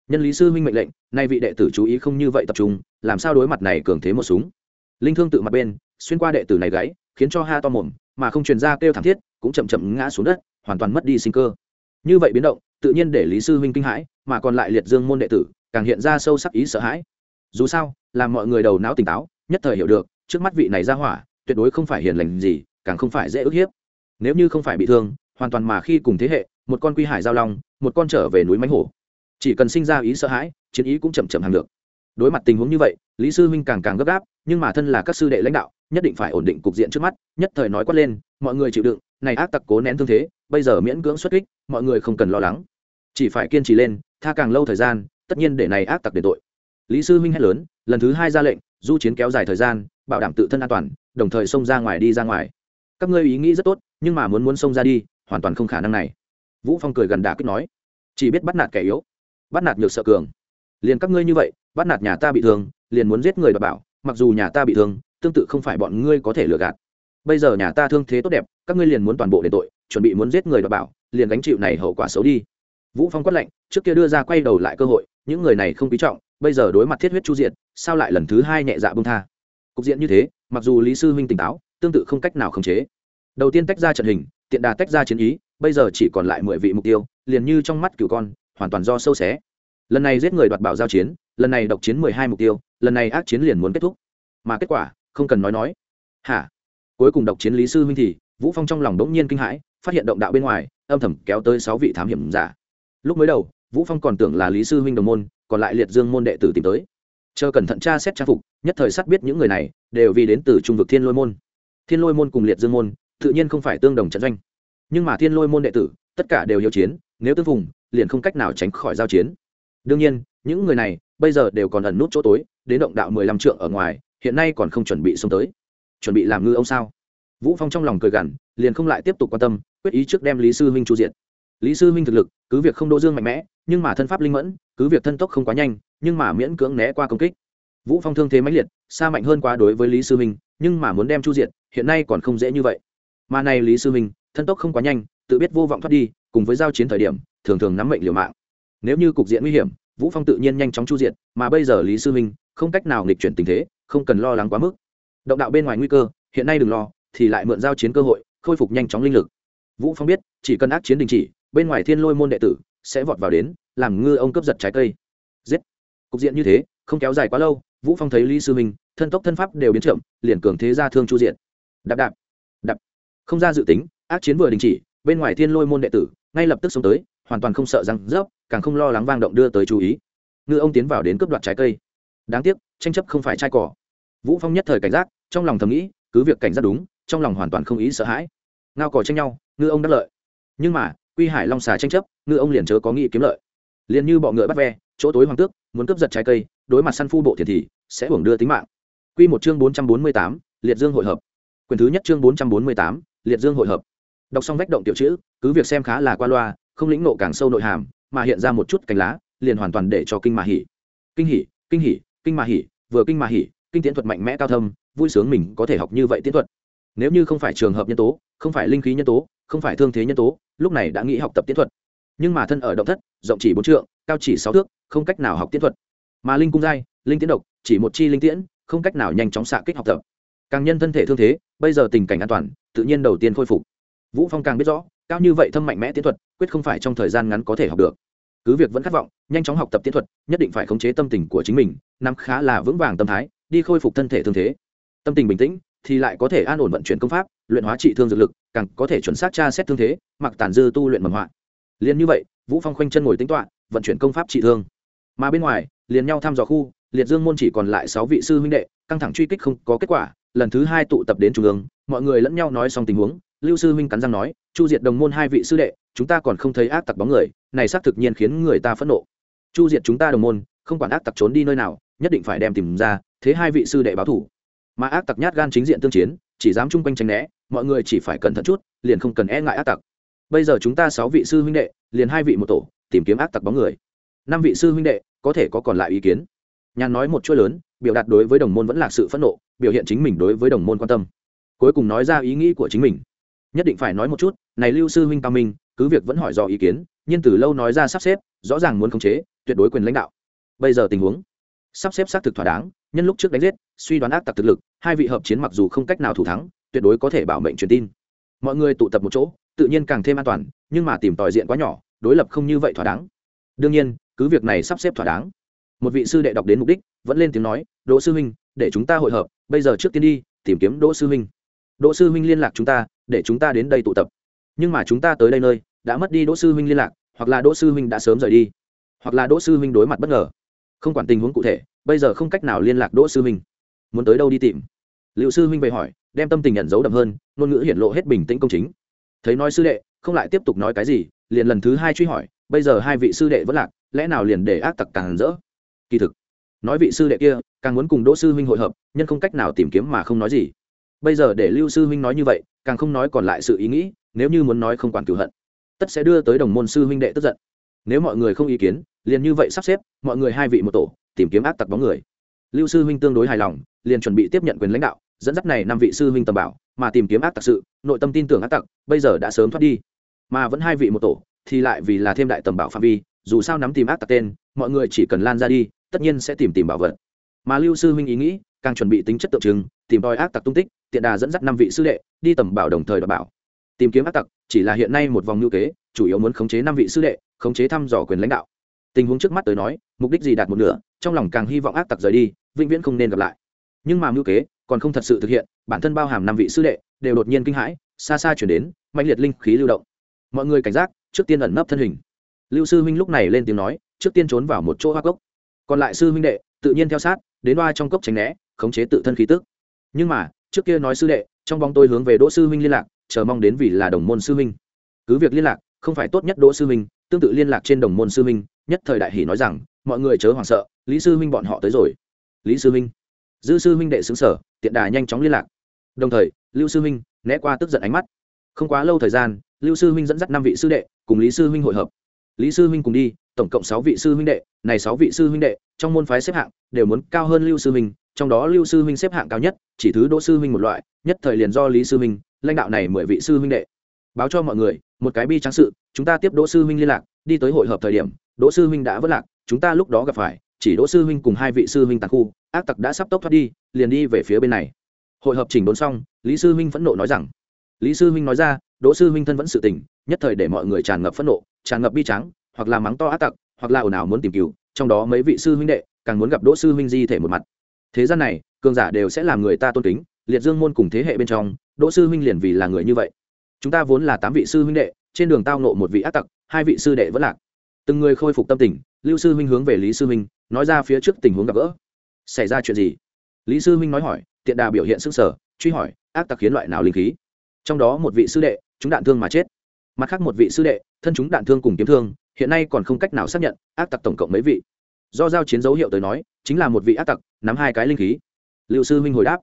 nhân lý sư minh mệnh lệnh, nay vị đệ tử chú ý không như vậy tập trung, làm sao đối mặt này cường thế một súng? Linh thương tự mặt bên, xuyên qua đệ tử này gáy, khiến cho ha to mồm, mà không truyền ra kêu thảm thiết, cũng chậm chậm ngã xuống đất, hoàn toàn mất đi sinh cơ. Như vậy biến động, tự nhiên để lý sư huynh kinh hãi, mà còn lại liệt dương môn đệ tử, càng hiện ra sâu sắc ý sợ hãi. Dù sao, làm mọi người đầu não tỉnh táo, nhất thời hiểu được, trước mắt vị này ra hỏa, tuyệt đối không phải hiền lành gì, càng không phải dễ ức hiếp. Nếu như không phải bị thương, hoàn toàn mà khi cùng thế hệ, một con quy hải giao long, một con trở về núi mánh hổ chỉ cần sinh ra ý sợ hãi, chiến ý cũng chậm chậm hàng được. Đối mặt tình huống như vậy, lý sư huynh càng càng gấp gáp, nhưng mà thân là các sư đệ lãnh đạo, nhất định phải ổn định cục diện trước mắt, nhất thời nói quát lên, mọi người chịu đựng, này ác tặc cố nén thương thế, bây giờ miễn cưỡng xuất kích, mọi người không cần lo lắng. Chỉ phải kiên trì lên, tha càng lâu thời gian, tất nhiên để này ác tặc để tội. Lý sư huynh hét lớn, lần thứ hai ra lệnh, du chiến kéo dài thời gian, bảo đảm tự thân an toàn, đồng thời xông ra ngoài đi ra ngoài. Các ngươi ý nghĩ rất tốt, nhưng mà muốn muốn xông ra đi, hoàn toàn không khả năng này. Vũ phong cười gần đà kích nói, chỉ biết bắt nạt kẻ yếu bắt nạt nhược sợ cường. Liền các ngươi như vậy, bắt nạt nhà ta bị thương, liền muốn giết người đọc bảo, mặc dù nhà ta bị thương, tương tự không phải bọn ngươi có thể lừa gạt. Bây giờ nhà ta thương thế tốt đẹp, các ngươi liền muốn toàn bộ đền tội, chuẩn bị muốn giết người đọc bảo, liền gánh chịu này hậu quả xấu đi. Vũ phong quát lệnh trước kia đưa ra quay đầu lại cơ hội, những người này không quý trọng, bây giờ đối mặt thiết huyết chu diện sao lại lần thứ hai nhẹ dạ bông tha? Cục diện như thế, mặc dù lý sư huynh tỉnh táo, tương tự không cách nào khống chế. Đầu tiên tách ra trận hình, tiện đà tách ra chiến ý, bây giờ chỉ còn lại mười vị mục tiêu, liền như trong mắt cửu con hoàn toàn do sâu xé. Lần này giết người đoạt bảo giao chiến, lần này độc chiến mười hai mục tiêu, lần này ác chiến liền muốn kết thúc. Mà kết quả, không cần nói nói. Hả? Cuối cùng độc chiến lý sư huynh thì, vũ phong trong lòng đỗng nhiên kinh hãi, phát hiện động đạo bên ngoài, âm thầm kéo tới sáu vị thám hiểm giả. Lúc mới đầu, vũ phong còn tưởng là lý sư huynh đồng môn, còn lại liệt dương môn đệ tử tìm tới. Chờ cẩn thận tra xét trang phục, nhất thời xác biết những người này đều vì đến từ trung vực thiên lôi môn. Thiên lôi môn cùng liệt dương môn, tự nhiên không phải tương đồng trận doanh. Nhưng mà thiên lôi môn đệ tử, tất cả đều hiếu chiến, nếu tương phùng liền không cách nào tránh khỏi giao chiến. Đương nhiên, những người này bây giờ đều còn ẩn nút chỗ tối, đến động đạo mười lăm trượng ở ngoài, hiện nay còn không chuẩn bị xông tới. Chuẩn bị làm ngư ông sao? Vũ phong trong lòng cười gằn, liền không lại tiếp tục quan tâm, quyết ý trước đem lý sư huynh chu diện lý sư huynh thực lực, cứ việc không đô dương mạnh mẽ, nhưng mà thân pháp linh mẫn, cứ việc thân tốc không quá nhanh, nhưng mà miễn cưỡng né qua công kích. Vũ phong thương thế mãnh liệt, xa mạnh hơn quá đối với lý sư huynh, nhưng mà muốn đem chu diện hiện nay còn không dễ như vậy. Mà này lý sư huynh, thân tốc không quá nhanh, tự biết vô vọng thoát đi, cùng với giao chiến thời điểm thường thường nắm mệnh liều mạng. Nếu như cục diện nguy hiểm, vũ phong tự nhiên nhanh chóng chu diện mà bây giờ lý sư minh không cách nào nghịch chuyển tình thế, không cần lo lắng quá mức. Động đạo bên ngoài nguy cơ, hiện nay đừng lo, thì lại mượn giao chiến cơ hội, khôi phục nhanh chóng linh lực. Vũ phong biết, chỉ cần ác chiến đình chỉ, bên ngoài thiên lôi môn đệ tử sẽ vọt vào đến, làm ngư ông cướp giật trái cây. Giết! Cục diện như thế, không kéo dài quá lâu, vũ phong thấy lý sư minh, thân tốc thân pháp đều biến chậm, liền cường thế ra thương chu diện đạp đạp đạp. Không ra dự tính, ác chiến vừa đình chỉ, bên ngoài thiên lôi môn đệ tử ngay lập tức xông tới hoàn toàn không sợ răng rớp, càng không lo lắng vang động đưa tới chú ý. Ngư ông tiến vào đến cướp đoạt trái cây. Đáng tiếc, tranh chấp không phải trai cỏ. Vũ phong nhất thời cảnh giác, trong lòng thầm nghĩ, cứ việc cảnh giác đúng, trong lòng hoàn toàn không ý sợ hãi. Ngao cỏ tranh nhau, ngư ông đắc lợi. Nhưng mà, quy hải long xà tranh chấp, ngư ông liền chớ có nghĩ kiếm lợi. Liền như bọ ngựa bắt ve, chỗ tối hoàng tước, muốn cướp giật trái cây, đối mặt săn phu bộ thiền thì, sẽ hưởng đưa tính mạng. Quy một chương bốn trăm bốn mươi tám, liệt dương hội hợp. Quyền thứ nhất chương bốn trăm bốn mươi tám, liệt dương hội hợp. Đọc xong vách động tiểu chữ, cứ việc xem khá là qua loa không lĩnh nộ càng sâu nội hàm, mà hiện ra một chút cành lá, liền hoàn toàn để cho kinh mà hỉ. Kinh hỉ kinh hỉ, kinh mà hỉ, vừa kinh mà hỉ, kinh tiến thuật mạnh mẽ cao thâm, vui sướng mình có thể học như vậy tiến thuật. Nếu như không phải trường hợp nhân tố, không phải linh khí nhân tố, không phải thương thế nhân tố, lúc này đã nghĩ học tập tiến thuật. Nhưng mà thân ở động thất, rộng chỉ bốn trượng, cao chỉ sáu thước, không cách nào học tiến thuật. Mà linh cung giai, linh tiến độc, chỉ một chi linh tiễn, không cách nào nhanh chóng xạ kích học tập. Càng nhân thân thể thương thế, bây giờ tình cảnh an toàn, tự nhiên đầu tiên khôi phục. Vũ phong càng biết rõ cao như vậy thâm mạnh mẽ tiến thuật, quyết không phải trong thời gian ngắn có thể học được. Cứ việc vẫn khát vọng, nhanh chóng học tập tiến thuật, nhất định phải khống chế tâm tình của chính mình, nắm khá là vững vàng tâm thái, đi khôi phục thân thể thương thế. Tâm tình bình tĩnh thì lại có thể an ổn vận chuyển công pháp, luyện hóa trị thương dược lực, càng có thể chuẩn xác tra xét thương thế, mặc tàn dư tu luyện mầm hoạn. liền như vậy, vũ phong khoanh chân ngồi tính toạ vận chuyển công pháp trị thương. Mà bên ngoài, liền nhau thăm dò khu, liệt dương môn chỉ còn lại sáu vị sư huynh đệ, căng thẳng truy kích không có kết quả. Lần thứ hai tụ tập đến trung ương, mọi người lẫn nhau nói xong tình huống, lưu sư huynh cắn răng nói chu diệt đồng môn hai vị sư đệ, chúng ta còn không thấy ác tặc bóng người, này xác thực nhiên khiến người ta phẫn nộ. Chu diệt chúng ta đồng môn, không quản ác tặc trốn đi nơi nào, nhất định phải đem tìm ra, thế hai vị sư đệ báo thủ. Mà ác tặc nhát gan chính diện tương chiến, chỉ dám chung quanh tranh né, mọi người chỉ phải cẩn thận chút, liền không cần e ngại ác tặc. Bây giờ chúng ta sáu vị sư huynh đệ, liền hai vị một tổ, tìm kiếm ác tặc bóng người. Năm vị sư huynh đệ, có thể có còn lại ý kiến? Nhàn nói một chuỗi lớn, biểu đạt đối với đồng môn vẫn là sự phẫn nộ, biểu hiện chính mình đối với đồng môn quan tâm. Cuối cùng nói ra ý nghĩ của chính mình nhất định phải nói một chút, này lưu sư huynh cao minh, cứ việc vẫn hỏi dò ý kiến, nhưng từ lâu nói ra sắp xếp, rõ ràng muốn khống chế, tuyệt đối quyền lãnh đạo. Bây giờ tình huống, sắp xếp xác thực thỏa đáng, nhân lúc trước đánh giết, suy đoán ác tặc thực lực, hai vị hợp chiến mặc dù không cách nào thủ thắng, tuyệt đối có thể bảo mệnh truyền tin. Mọi người tụ tập một chỗ, tự nhiên càng thêm an toàn, nhưng mà tìm tòi diện quá nhỏ, đối lập không như vậy thỏa đáng. Đương nhiên, cứ việc này sắp xếp thỏa đáng. Một vị sư đệ đọc đến mục đích, vẫn lên tiếng nói, đỗ sư huynh, để chúng ta hội hợp, bây giờ trước tiên đi, tìm kiếm đỗ sư huynh. Đỗ sư huynh liên lạc chúng ta để chúng ta đến đây tụ tập. Nhưng mà chúng ta tới đây nơi, đã mất đi đỗ sư huynh liên lạc, hoặc là đỗ sư huynh đã sớm rời đi. Hoặc là đỗ sư huynh đối mặt bất ngờ. Không quản tình huống cụ thể, bây giờ không cách nào liên lạc đỗ sư huynh. Muốn tới đâu đi tìm? Liệu sư huynh về hỏi, đem tâm tình nhận dấu đậm hơn, ngôn ngữ hiện lộ hết bình tĩnh công chính. Thấy nói sư đệ, không lại tiếp tục nói cái gì, liền lần thứ hai truy hỏi, bây giờ hai vị sư đệ vẫn lạc, lẽ nào liền để ác tặc càng rỡ? Kỳ thực, nói vị sư đệ kia, càng muốn cùng đỗ sư huynh hội hợp, nhân không cách nào tìm kiếm mà không nói gì. Bây giờ để lưu sư huynh nói như vậy càng không nói còn lại sự ý nghĩ, nếu như muốn nói không quản cửu hận, tất sẽ đưa tới đồng môn sư huynh đệ tức giận. Nếu mọi người không ý kiến, liền như vậy sắp xếp, mọi người hai vị một tổ, tìm kiếm ác tặc bóng người. Lưu sư huynh tương đối hài lòng, liền chuẩn bị tiếp nhận quyền lãnh đạo, dẫn dắt này năm vị sư huynh tầm bảo, mà tìm kiếm ác tặc sự, nội tâm tin tưởng ác tặc, bây giờ đã sớm thoát đi. Mà vẫn hai vị một tổ, thì lại vì là thêm đại tầm bảo phạm vi, dù sao nắm tìm ác tặc tên, mọi người chỉ cần lan ra đi, tất nhiên sẽ tìm tìm bảo vật. Mà lưu sư huynh ý nghĩ càng chuẩn bị tính chất tượng trưng, tìm tòi ác tặc tung tích, tiện đà dẫn dắt năm vị sư đệ, đi tầm bảo đồng thời đảm bảo. Tìm kiếm ác tặc, chỉ là hiện nay một vòng ngữ kế, chủ yếu muốn khống chế năm vị sư đệ, khống chế thăm dò quyền lãnh đạo. Tình huống trước mắt tới nói, mục đích gì đạt một nửa, trong lòng càng hy vọng ác tặc rời đi, vĩnh viễn không nên gặp lại. Nhưng mà ngữ kế còn không thật sự thực hiện, bản thân bao hàm năm vị sư đệ, đều đột nhiên kinh hãi, xa xa chuyển đến mạnh liệt linh khí lưu động. Mọi người cảnh giác, trước tiên ẩn nấp thân hình. Lưu sư huynh lúc này lên tiếng nói, trước tiên trốn vào một chỗ hoa cốc. Còn lại sư huynh đệ, tự nhiên theo sát, đến đoa trong cốc tránh né khống chế tự thân khí tức. Nhưng mà, trước kia nói sư đệ, trong bóng tôi hướng về đỗ sư huynh liên lạc, chờ mong đến vì là đồng môn sư huynh. Cứ việc liên lạc, không phải tốt nhất đỗ sư huynh, tương tự liên lạc trên đồng môn sư huynh, nhất thời đại hỷ nói rằng, mọi người chớ hoảng sợ, lý sư huynh bọn họ tới rồi. Lý sư huynh. Dư sư huynh đệ xứng sở, tiện đà nhanh chóng liên lạc. Đồng thời, lưu sư huynh, né qua tức giận ánh mắt. Không quá lâu thời gian, lưu sư huynh dẫn dắt năm vị sư đệ, cùng lý sư huynh hội hợp. Lý sư huynh cùng đi, tổng cộng sáu vị sư huynh đệ, này sáu vị sư huynh đệ, trong môn phái xếp hạng, đều muốn cao hơn lưu sư huynh trong đó lưu sư huynh xếp hạng cao nhất, chỉ thứ đỗ sư huynh một loại, nhất thời liền do lý sư huynh, lãnh đạo này mười vị sư huynh đệ. Báo cho mọi người, một cái bi trắng sự, chúng ta tiếp đỗ sư huynh liên lạc, đi tới hội hợp thời điểm, đỗ sư huynh đã vất lạc, chúng ta lúc đó gặp phải, chỉ đỗ sư huynh cùng hai vị sư huynh tạc khu, ác tặc đã sắp tốc thoát đi, liền đi về phía bên này. Hội hợp chỉnh đốn xong, lý sư huynh phẫn nộ nói rằng, lý sư huynh nói ra, đỗ sư huynh thân vẫn sự tình, nhất thời để mọi người tràn ngập phẫn nộ, tràn ngập bi trắng hoặc là mắng to ác tặc, hoặc là ồn ào muốn tìm cứu trong đó mấy vị sư huynh đệ, càng muốn gặp đỗ sư huynh di thể một mặt thế gian này, cường giả đều sẽ làm người ta tôn kính, liệt dương môn cùng thế hệ bên trong, đỗ sư huynh liền vì là người như vậy. Chúng ta vốn là tám vị sư huynh đệ, trên đường tao nộ một vị ác tặc, hai vị sư đệ vẫn lạc. Từng người khôi phục tâm tình, lưu sư huynh hướng về lý sư huynh, nói ra phía trước tình huống gặp gỡ. Xảy ra chuyện gì? Lý sư huynh nói hỏi, tiện đà biểu hiện sức sở, truy hỏi, ác tặc khiến loại nào linh khí? Trong đó một vị sư đệ, chúng đạn thương mà chết. Mặt khác một vị sư đệ, thân chúng đạn thương cùng kiếm thương, hiện nay còn không cách nào xác nhận, ác tặc tổng cộng mấy vị. Do giao chiến dấu hiệu tới nói, chính là một vị ác tặc nắm hai cái linh khí. Lưu sư huynh hồi đáp,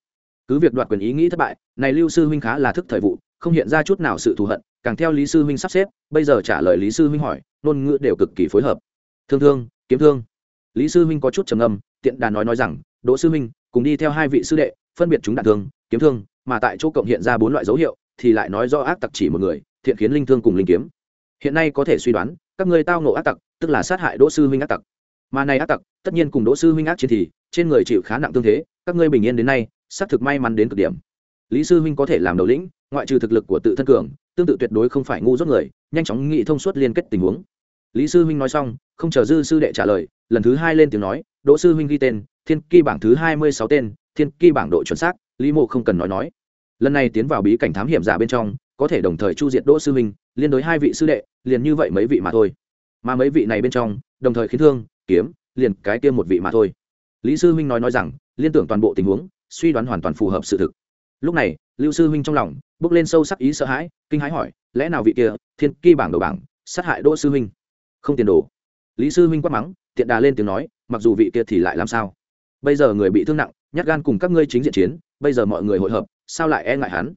cứ việc đoạt quyền ý nghĩ thất bại, này lưu sư huynh khá là thức thời vụ, không hiện ra chút nào sự thù hận, càng theo lý sư huynh sắp xếp, bây giờ trả lời lý sư huynh hỏi, ngôn ngữ đều cực kỳ phối hợp. Thương thương, kiếm thương. Lý sư huynh có chút trầm âm tiện đà nói nói rằng, đỗ sư huynh, cùng đi theo hai vị sư đệ, phân biệt chúng đạn thương, kiếm thương, mà tại chỗ cộng hiện ra bốn loại dấu hiệu, thì lại nói do ác tặc chỉ một người, thiện khiến linh thương cùng linh kiếm. Hiện nay có thể suy đoán, các người tao nộ ác tặc, tức là sát hại đỗ sư huynh ác tặc mà này ác tặc, tất nhiên cùng đỗ sư huynh ác chiến thì, trên người chịu khá nặng tương thế, các ngươi bình yên đến nay, xác thực may mắn đến cực điểm. Lý sư huynh có thể làm đầu lĩnh, ngoại trừ thực lực của tự thân cường, tương tự tuyệt đối không phải ngu dốt người, nhanh chóng nghĩ thông suốt liên kết tình huống. Lý sư huynh nói xong, không chờ dư sư đệ trả lời, lần thứ hai lên tiếng nói, đỗ sư huynh ghi tên, thiên kỳ bảng thứ hai mươi sáu tên, thiên kỳ bảng độ chuẩn xác, lý mộ không cần nói nói. Lần này tiến vào bí cảnh thám hiểm giả bên trong, có thể đồng thời chu diệt đỗ sư huynh, liên đối hai vị sư đệ, liền như vậy mấy vị mà thôi. Mà mấy vị này bên trong, đồng thời khiến thương kiếm, liền cái kia một vị mà thôi. Lý sư huynh nói nói rằng, liên tưởng toàn bộ tình huống, suy đoán hoàn toàn phù hợp sự thực. Lúc này, lưu sư huynh trong lòng, bước lên sâu sắc ý sợ hãi, kinh hãi hỏi, lẽ nào vị kia, thiên kỳ bảng đầu bảng, sát hại đỗ sư huynh? Không tiền đồ. Lý sư huynh quát mắng, tiện đà lên tiếng nói, mặc dù vị kia thì lại làm sao? Bây giờ người bị thương nặng, nhát gan cùng các ngươi chính diện chiến, bây giờ mọi người hội hợp, sao lại e ngại hắn?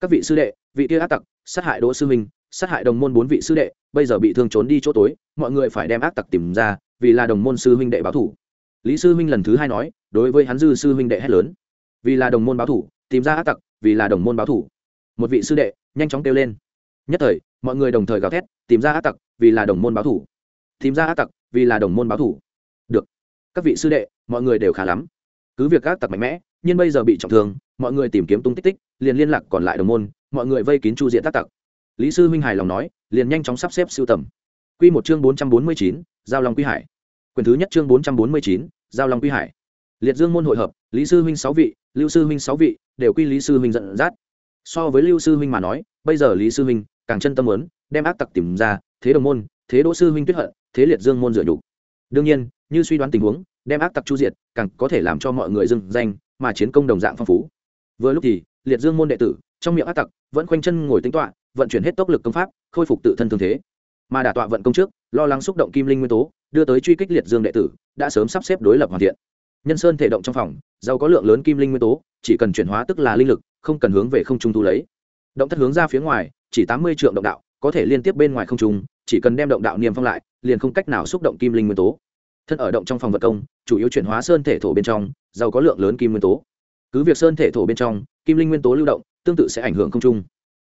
Các vị sư đệ, vị kia ác tặc, sát hại đỗ sư huynh, sát hại đồng môn bốn vị sư đệ, bây giờ bị thương trốn đi chỗ tối, mọi người phải đem ác tặc tìm ra vì là đồng môn sư huynh đệ báo thủ. Lý sư huynh lần thứ hai nói, đối với hắn dư sư huynh đệ hét lớn. Vì là đồng môn báo thủ, tìm ra ác tặc, vì là đồng môn báo thủ. Một vị sư đệ, nhanh chóng kêu lên. Nhất thời, mọi người đồng thời gào thét, tìm ra ác tặc, vì là đồng môn báo thủ. Tìm ra ác tặc, vì là đồng môn báo thủ. Được. Các vị sư đệ, mọi người đều khá lắm. Cứ việc ác tặc mạnh mẽ, nhưng bây giờ bị trọng thương, mọi người tìm kiếm tung tích tích, liền liên lạc còn lại đồng môn, mọi người vây kín chu diện tác tặc. Lý sư huynh hài lòng nói, liền nhanh chóng sắp xếp sưu tầm. Q một chương bốn trăm bốn mươi chín, giao long quy hải. Quyển thứ nhất chương bốn trăm bốn mươi chín, giao long quy hải. Liệt dương môn hội hợp, lý sư huynh sáu vị, lưu sư huynh sáu vị, đều quy lý sư huynh dẫn dắt. So với lưu sư huynh mà nói, bây giờ lý sư huynh càng chân tâm muốn đem ác tặc tìm ra, thế đồng môn, thế đỗ sư huynh tuyết hận, thế liệt dương môn dựa nhục. Đương nhiên, như suy đoán tình huống, đem ác tặc chu diệt càng có thể làm cho mọi người dưng danh mà chiến công đồng dạng phong phú. Vừa lúc thì, liệt dương môn đệ tử, trong miệng ác tặc vẫn khoanh chân ngồi tính tọa, vận chuyển hết tốc lực công pháp, khôi phục tự thân thương thế mà đả tọa vận công trước, lo lắng xúc động kim linh nguyên tố, đưa tới truy kích liệt dương đệ tử, đã sớm sắp xếp đối lập hoàn thiện. Nhân sơn thể động trong phòng, giàu có lượng lớn kim linh nguyên tố, chỉ cần chuyển hóa tức là linh lực, không cần hướng về không trung thu lấy. Động thất hướng ra phía ngoài, chỉ tám mươi triệu động đạo, có thể liên tiếp bên ngoài không trung, chỉ cần đem động đạo niêm phong lại, liền không cách nào xúc động kim linh nguyên tố. Thân ở động trong phòng vật công, chủ yếu chuyển hóa sơn thể thổ bên trong, giàu có lượng lớn kim nguyên tố. Cứ việc sơn thể thổ bên trong, kim linh nguyên tố lưu động, tương tự sẽ ảnh hưởng không trung.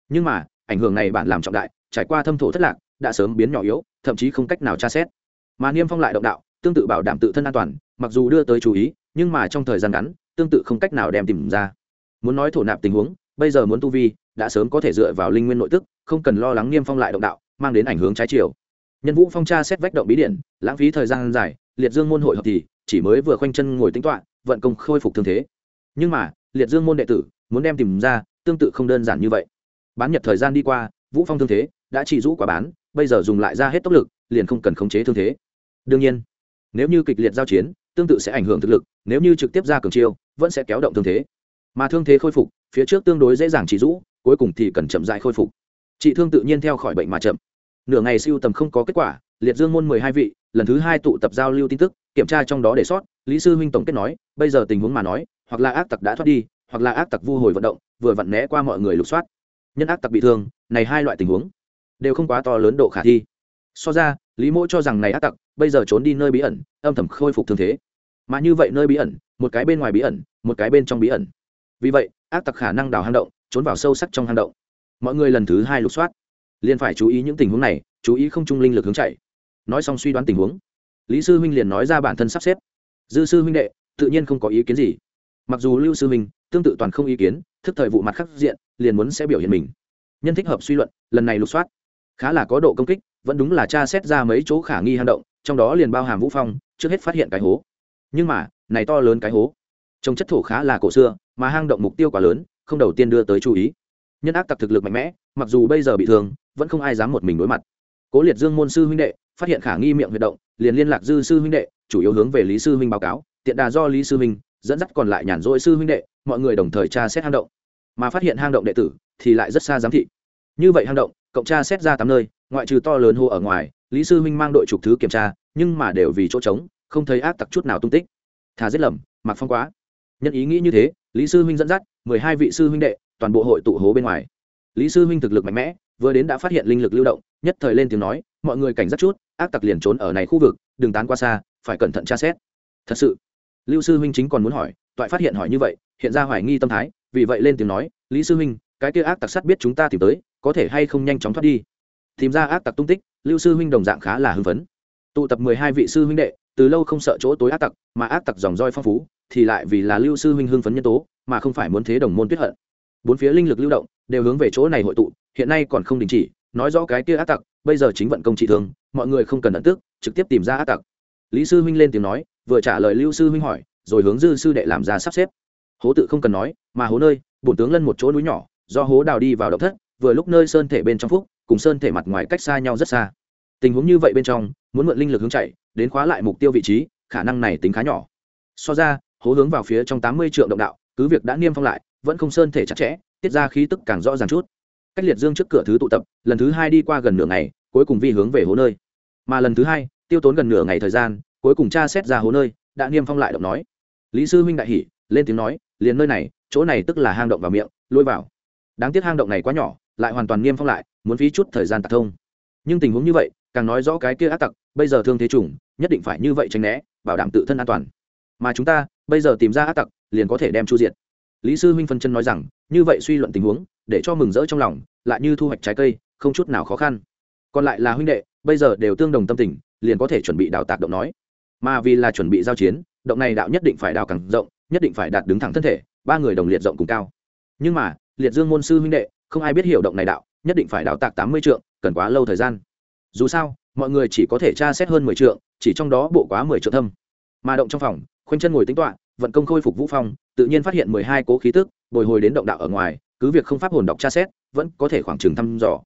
Nhưng mà, ảnh hưởng này bạn làm trọng đại, trải qua thâm thổ thất lạc đã sớm biến nhỏ yếu, thậm chí không cách nào tra xét. Mà niêm phong lại động đạo, tương tự bảo đảm tự thân an toàn, mặc dù đưa tới chú ý, nhưng mà trong thời gian ngắn, tương tự không cách nào đem tìm ra. Muốn nói thổ nạp tình huống, bây giờ muốn tu vi, đã sớm có thể dựa vào linh nguyên nội tức, không cần lo lắng niêm phong lại động đạo, mang đến ảnh hướng trái chiều. Nhân vũ phong tra xét vách động bí điện, lãng phí thời gian dài, liệt dương môn hội hợp thì, chỉ mới vừa khoanh chân ngồi tính toạ vận công khôi phục thương thế. Nhưng mà, liệt dương môn đệ tử, muốn đem tìm ra, tương tự không đơn giản như vậy. Bán nhật thời gian đi qua, vũ phong thương thế, đã chỉ rũ quả bán bây giờ dùng lại ra hết tốc lực, liền không cần khống chế thương thế. Đương nhiên, nếu như kịch liệt giao chiến, tương tự sẽ ảnh hưởng thực lực, nếu như trực tiếp ra cường chiêu, vẫn sẽ kéo động thương thế. Mà thương thế khôi phục, phía trước tương đối dễ dàng chỉ rũ, cuối cùng thì cần chậm dại khôi phục. Trị thương tự nhiên theo khỏi bệnh mà chậm. Nửa ngày siêu tầm không có kết quả, liệt dương môn mười hai vị, lần thứ hai tụ tập giao lưu tin tức, kiểm tra trong đó để sót lý sư huynh tổng kết nói, bây giờ tình huống mà nói, hoặc là ác tặc đã thoát đi, hoặc là ác tặc vu hồi vận động, vừa vặn né qua mọi người lục soát. Nhân ác tặc bị thương, này hai loại tình huống đều không quá to lớn độ khả thi. So ra, lý mỗ cho rằng này ác tặc, bây giờ trốn đi nơi bí ẩn, âm thầm khôi phục thương thế. Mà như vậy nơi bí ẩn, một cái bên ngoài bí ẩn, một cái bên trong bí ẩn. Vì vậy, ác tặc khả năng đào hang động, trốn vào sâu sắc trong hang động. Mọi người lần thứ hai lục soát. Liền phải chú ý những tình huống này, chú ý không trung linh lực hướng chạy. Nói xong suy đoán tình huống, lý sư huynh liền nói ra bản thân sắp xếp. Dư sư huynh đệ, tự nhiên không có ý kiến gì. Mặc dù lưu sư huynh tương tự toàn không ý kiến, thức thời vụ mặt khắc diện, liền muốn sẽ biểu hiện mình. Nhân thích hợp suy luận, lần này lục soát khá là có độ công kích, vẫn đúng là cha xét ra mấy chỗ khả nghi hang động, trong đó liền bao hàm vũ phong, trước hết phát hiện cái hố. Nhưng mà, này to lớn cái hố, trông chất thổ khá là cổ xưa, mà hang động mục tiêu quá lớn, không đầu tiên đưa tới chú ý. Nhân ác tặc thực lực mạnh mẽ, mặc dù bây giờ bị thương, vẫn không ai dám một mình đối mặt. Cố liệt dương môn sư huynh đệ, phát hiện khả nghi miệng huyệt động, liền liên lạc dư sư huynh đệ, chủ yếu hướng về lý sư huynh báo cáo. Tiện đà do lý sư huynh, dẫn dắt còn lại nhàn rỗi sư huynh đệ, mọi người đồng thời tra xét hang động. Mà phát hiện hang động đệ tử, thì lại rất xa giám thị. Như vậy hang động cộng tra xét ra tám nơi, ngoại trừ to lớn hô ở ngoài, lý sư huynh mang đội trục thứ kiểm tra, nhưng mà đều vì chỗ trống, không thấy ác tặc chút nào tung tích. Thà giết lầm, mặc phong quá. Nhân ý nghĩ như thế, lý sư huynh dẫn dắt mười hai vị sư huynh đệ, toàn bộ hội tụ hố bên ngoài. Lý sư huynh thực lực mạnh mẽ, vừa đến đã phát hiện linh lực lưu động, nhất thời lên tiếng nói, mọi người cảnh giác chút, ác tặc liền trốn ở này khu vực, đừng tán qua xa, phải cẩn thận tra xét. Thật sự, lưu sư huynh chính còn muốn hỏi, toại phát hiện hỏi như vậy, hiện ra hoài nghi tâm thái, vì vậy lên tiếng nói, lý sư huynh, cái kia ác tặc sắt biết chúng ta tìm tới có thể hay không nhanh chóng thoát đi. Tìm ra ác tặc tung tích, lưu sư huynh đồng dạng khá là hưng phấn. Tụ tập mười hai vị sư huynh đệ, từ lâu không sợ chỗ tối ác tặc, mà ác tặc dòng roi phong phú, thì lại vì là lưu sư huynh hưng phấn nhân tố, mà không phải muốn thế đồng môn tuyết hận. Bốn phía linh lực lưu động, đều hướng về chỗ này hội tụ, hiện nay còn không đình chỉ, nói rõ cái kia ác tặc, bây giờ chính vận công trị thương, mọi người không cần ẩn tức, trực tiếp tìm ra ác tặc. Lý sư huynh lên tiếng nói, vừa trả lời lưu sư huynh hỏi, rồi hướng dư sư đệ làm ra sắp xếp. Hố tự không cần nói, mà hố nơi, bổn tướng lân một chỗ núi nhỏ, do hố đào đi vào động thất vừa lúc nơi sơn thể bên trong phúc, cùng sơn thể mặt ngoài cách xa nhau rất xa. Tình huống như vậy bên trong, muốn mượn linh lực hướng chạy, đến khóa lại mục tiêu vị trí, khả năng này tính khá nhỏ. So ra, hố hướng vào phía trong tám mươi triệu động đạo, cứ việc đã niêm phong lại, vẫn không sơn thể chặt chẽ, tiết ra khí tức càng rõ ràng chút. Cách liệt dương trước cửa thứ tụ tập, lần thứ hai đi qua gần nửa ngày, cuối cùng vi hướng về hố nơi. Mà lần thứ hai, tiêu tốn gần nửa ngày thời gian, cuối cùng tra xét ra hố nơi, đã niêm phong lại động nói. Lý sư huynh đại hỉ, lên tiếng nói, liền nơi này, chỗ này tức là hang động vào miệng, lôi vào. Đáng tiếc hang động này quá nhỏ lại hoàn toàn niêm phong lại, muốn phí chút thời gian tạc thông. Nhưng tình huống như vậy, càng nói rõ cái kia ác tặc, bây giờ thương thế chủng nhất định phải như vậy tránh né, bảo đảm tự thân an toàn. Mà chúng ta, bây giờ tìm ra ác tặc, liền có thể đem chu diệt. Lý sư huynh phân chân nói rằng, như vậy suy luận tình huống, để cho mừng rỡ trong lòng, lại như thu hoạch trái cây, không chút nào khó khăn. Còn lại là huynh đệ, bây giờ đều tương đồng tâm tình, liền có thể chuẩn bị đào tạc động nói. Mà vì là chuẩn bị giao chiến, động này đạo nhất định phải đào càng rộng, nhất định phải đạt đứng thẳng thân thể, ba người đồng liệt rộng cùng cao. Nhưng mà, liệt dương môn sư huynh đệ không ai biết hiểu động này đạo, nhất định phải đào tạc tám mươi trượng, cần quá lâu thời gian. Dù sao, mọi người chỉ có thể tra xét hơn mười trượng, chỉ trong đó bộ quá mười trượng thâm. Mà động trong phòng, khoanh chân ngồi tính toạ vận công khôi phục vũ phong, tự nhiên phát hiện mười hai cố khí tức, bồi hồi đến động đạo ở ngoài, cứ việc không pháp hồn đọc tra xét, vẫn có thể khoảng chừng thăm dò.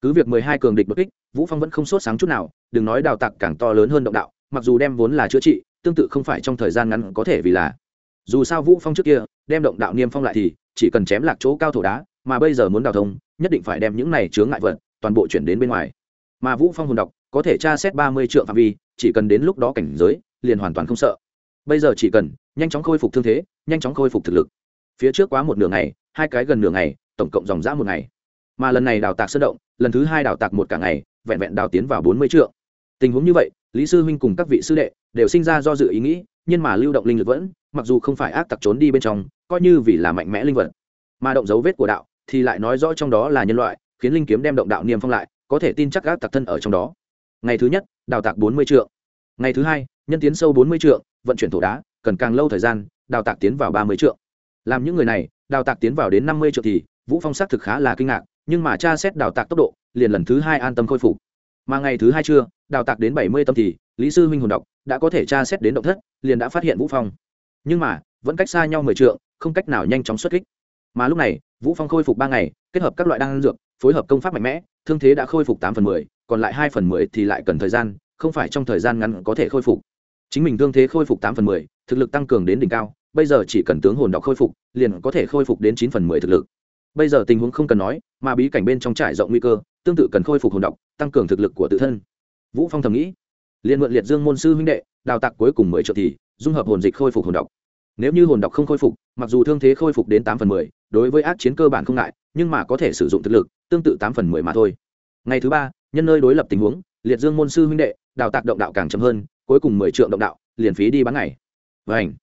Cứ việc mười hai cường địch bất kích, vũ phong vẫn không sốt sáng chút nào, đừng nói đào tạc càng to lớn hơn động đạo, mặc dù đem vốn là chữa trị, tương tự không phải trong thời gian ngắn có thể vì là. Dù sao vũ phong trước kia, đem động đạo niêm phong lại thì, chỉ cần chém lạc chỗ cao thổ đá mà bây giờ muốn đào thông, nhất định phải đem những này chướng ngại vật toàn bộ chuyển đến bên ngoài. Mà vũ phong hồn đọc có thể tra xét ba mươi triệu phạm vi, chỉ cần đến lúc đó cảnh giới, liền hoàn toàn không sợ. Bây giờ chỉ cần nhanh chóng khôi phục thương thế, nhanh chóng khôi phục thực lực. Phía trước quá một nửa ngày, hai cái gần nửa ngày, tổng cộng dòng dã một ngày. Mà lần này đào tạc sơn động, lần thứ hai đào tạc một cả ngày, vẹn vẹn đào tiến vào bốn mươi triệu tình huống như vậy, lý sư huynh cùng các vị sư đệ đều sinh ra do dự ý nghĩ, nhưng mà lưu động linh lực vẫn, mặc dù không phải ác tặc trốn đi bên trong, coi như vì là mạnh mẽ linh vật, mà động dấu vết của đạo thì lại nói rõ trong đó là nhân loại, khiến linh kiếm đem động đạo niêm phong lại, có thể tin chắc các tặc thân ở trong đó. Ngày thứ nhất, đào tạc bốn mươi triệu ngày thứ hai, nhân tiến sâu bốn mươi triệu vận chuyển thổ đá, cần càng lâu thời gian, đào tạc tiến vào ba mươi triệu làm những người này, đào tạc tiến vào đến năm mươi triệu thì, vũ phong xác thực khá là kinh ngạc, nhưng mà tra xét đào tạc tốc độ, liền lần thứ hai an tâm khôi phục. Mà ngày thứ hai trưa, đào tạc đến bảy mươi tâm thì, lý sư huynh hồn đọc đã có thể tra xét đến động thất, liền đã phát hiện vũ phong. Nhưng mà, vẫn cách xa nhau mười trượng, không cách nào nhanh chóng xuất kích. Mà lúc này vũ phong khôi phục ba ngày, kết hợp các loại đan dược, phối hợp công pháp mạnh mẽ, thương thế đã khôi phục tám phần mười, còn lại hai phần mười thì lại cần thời gian, không phải trong thời gian ngắn có thể khôi phục. Chính mình thương thế khôi phục tám phần mười, thực lực tăng cường đến đỉnh cao, bây giờ chỉ cần tướng hồn đọc khôi phục, liền có thể khôi phục đến chín phần mười thực lực. Bây giờ tình huống không cần nói, mà bí cảnh bên trong trải rộng nguy cơ, tương tự cần khôi phục hồn đọc, tăng cường thực lực của tự thân. Vũ phong thầm nghĩ. Liền mượn liệt dương môn sư huynh đệ, đào tạc cuối cùng mới trợ thì, dung hợp hồn dịch khôi phục hồn đọc nếu như hồn đọc không khôi phục, mặc dù thương thế khôi phục đến tám phần mười, đối với ác chiến cơ bản không ngại, nhưng mà có thể sử dụng thực lực, tương tự tám phần mười mà thôi. Ngày thứ ba, nhân nơi đối lập tình huống, liệt dương môn sư huynh đệ, đào tạc động đạo càng chậm hơn, cuối cùng mười triệu động đạo, liền phí đi bán ngày. Vảnh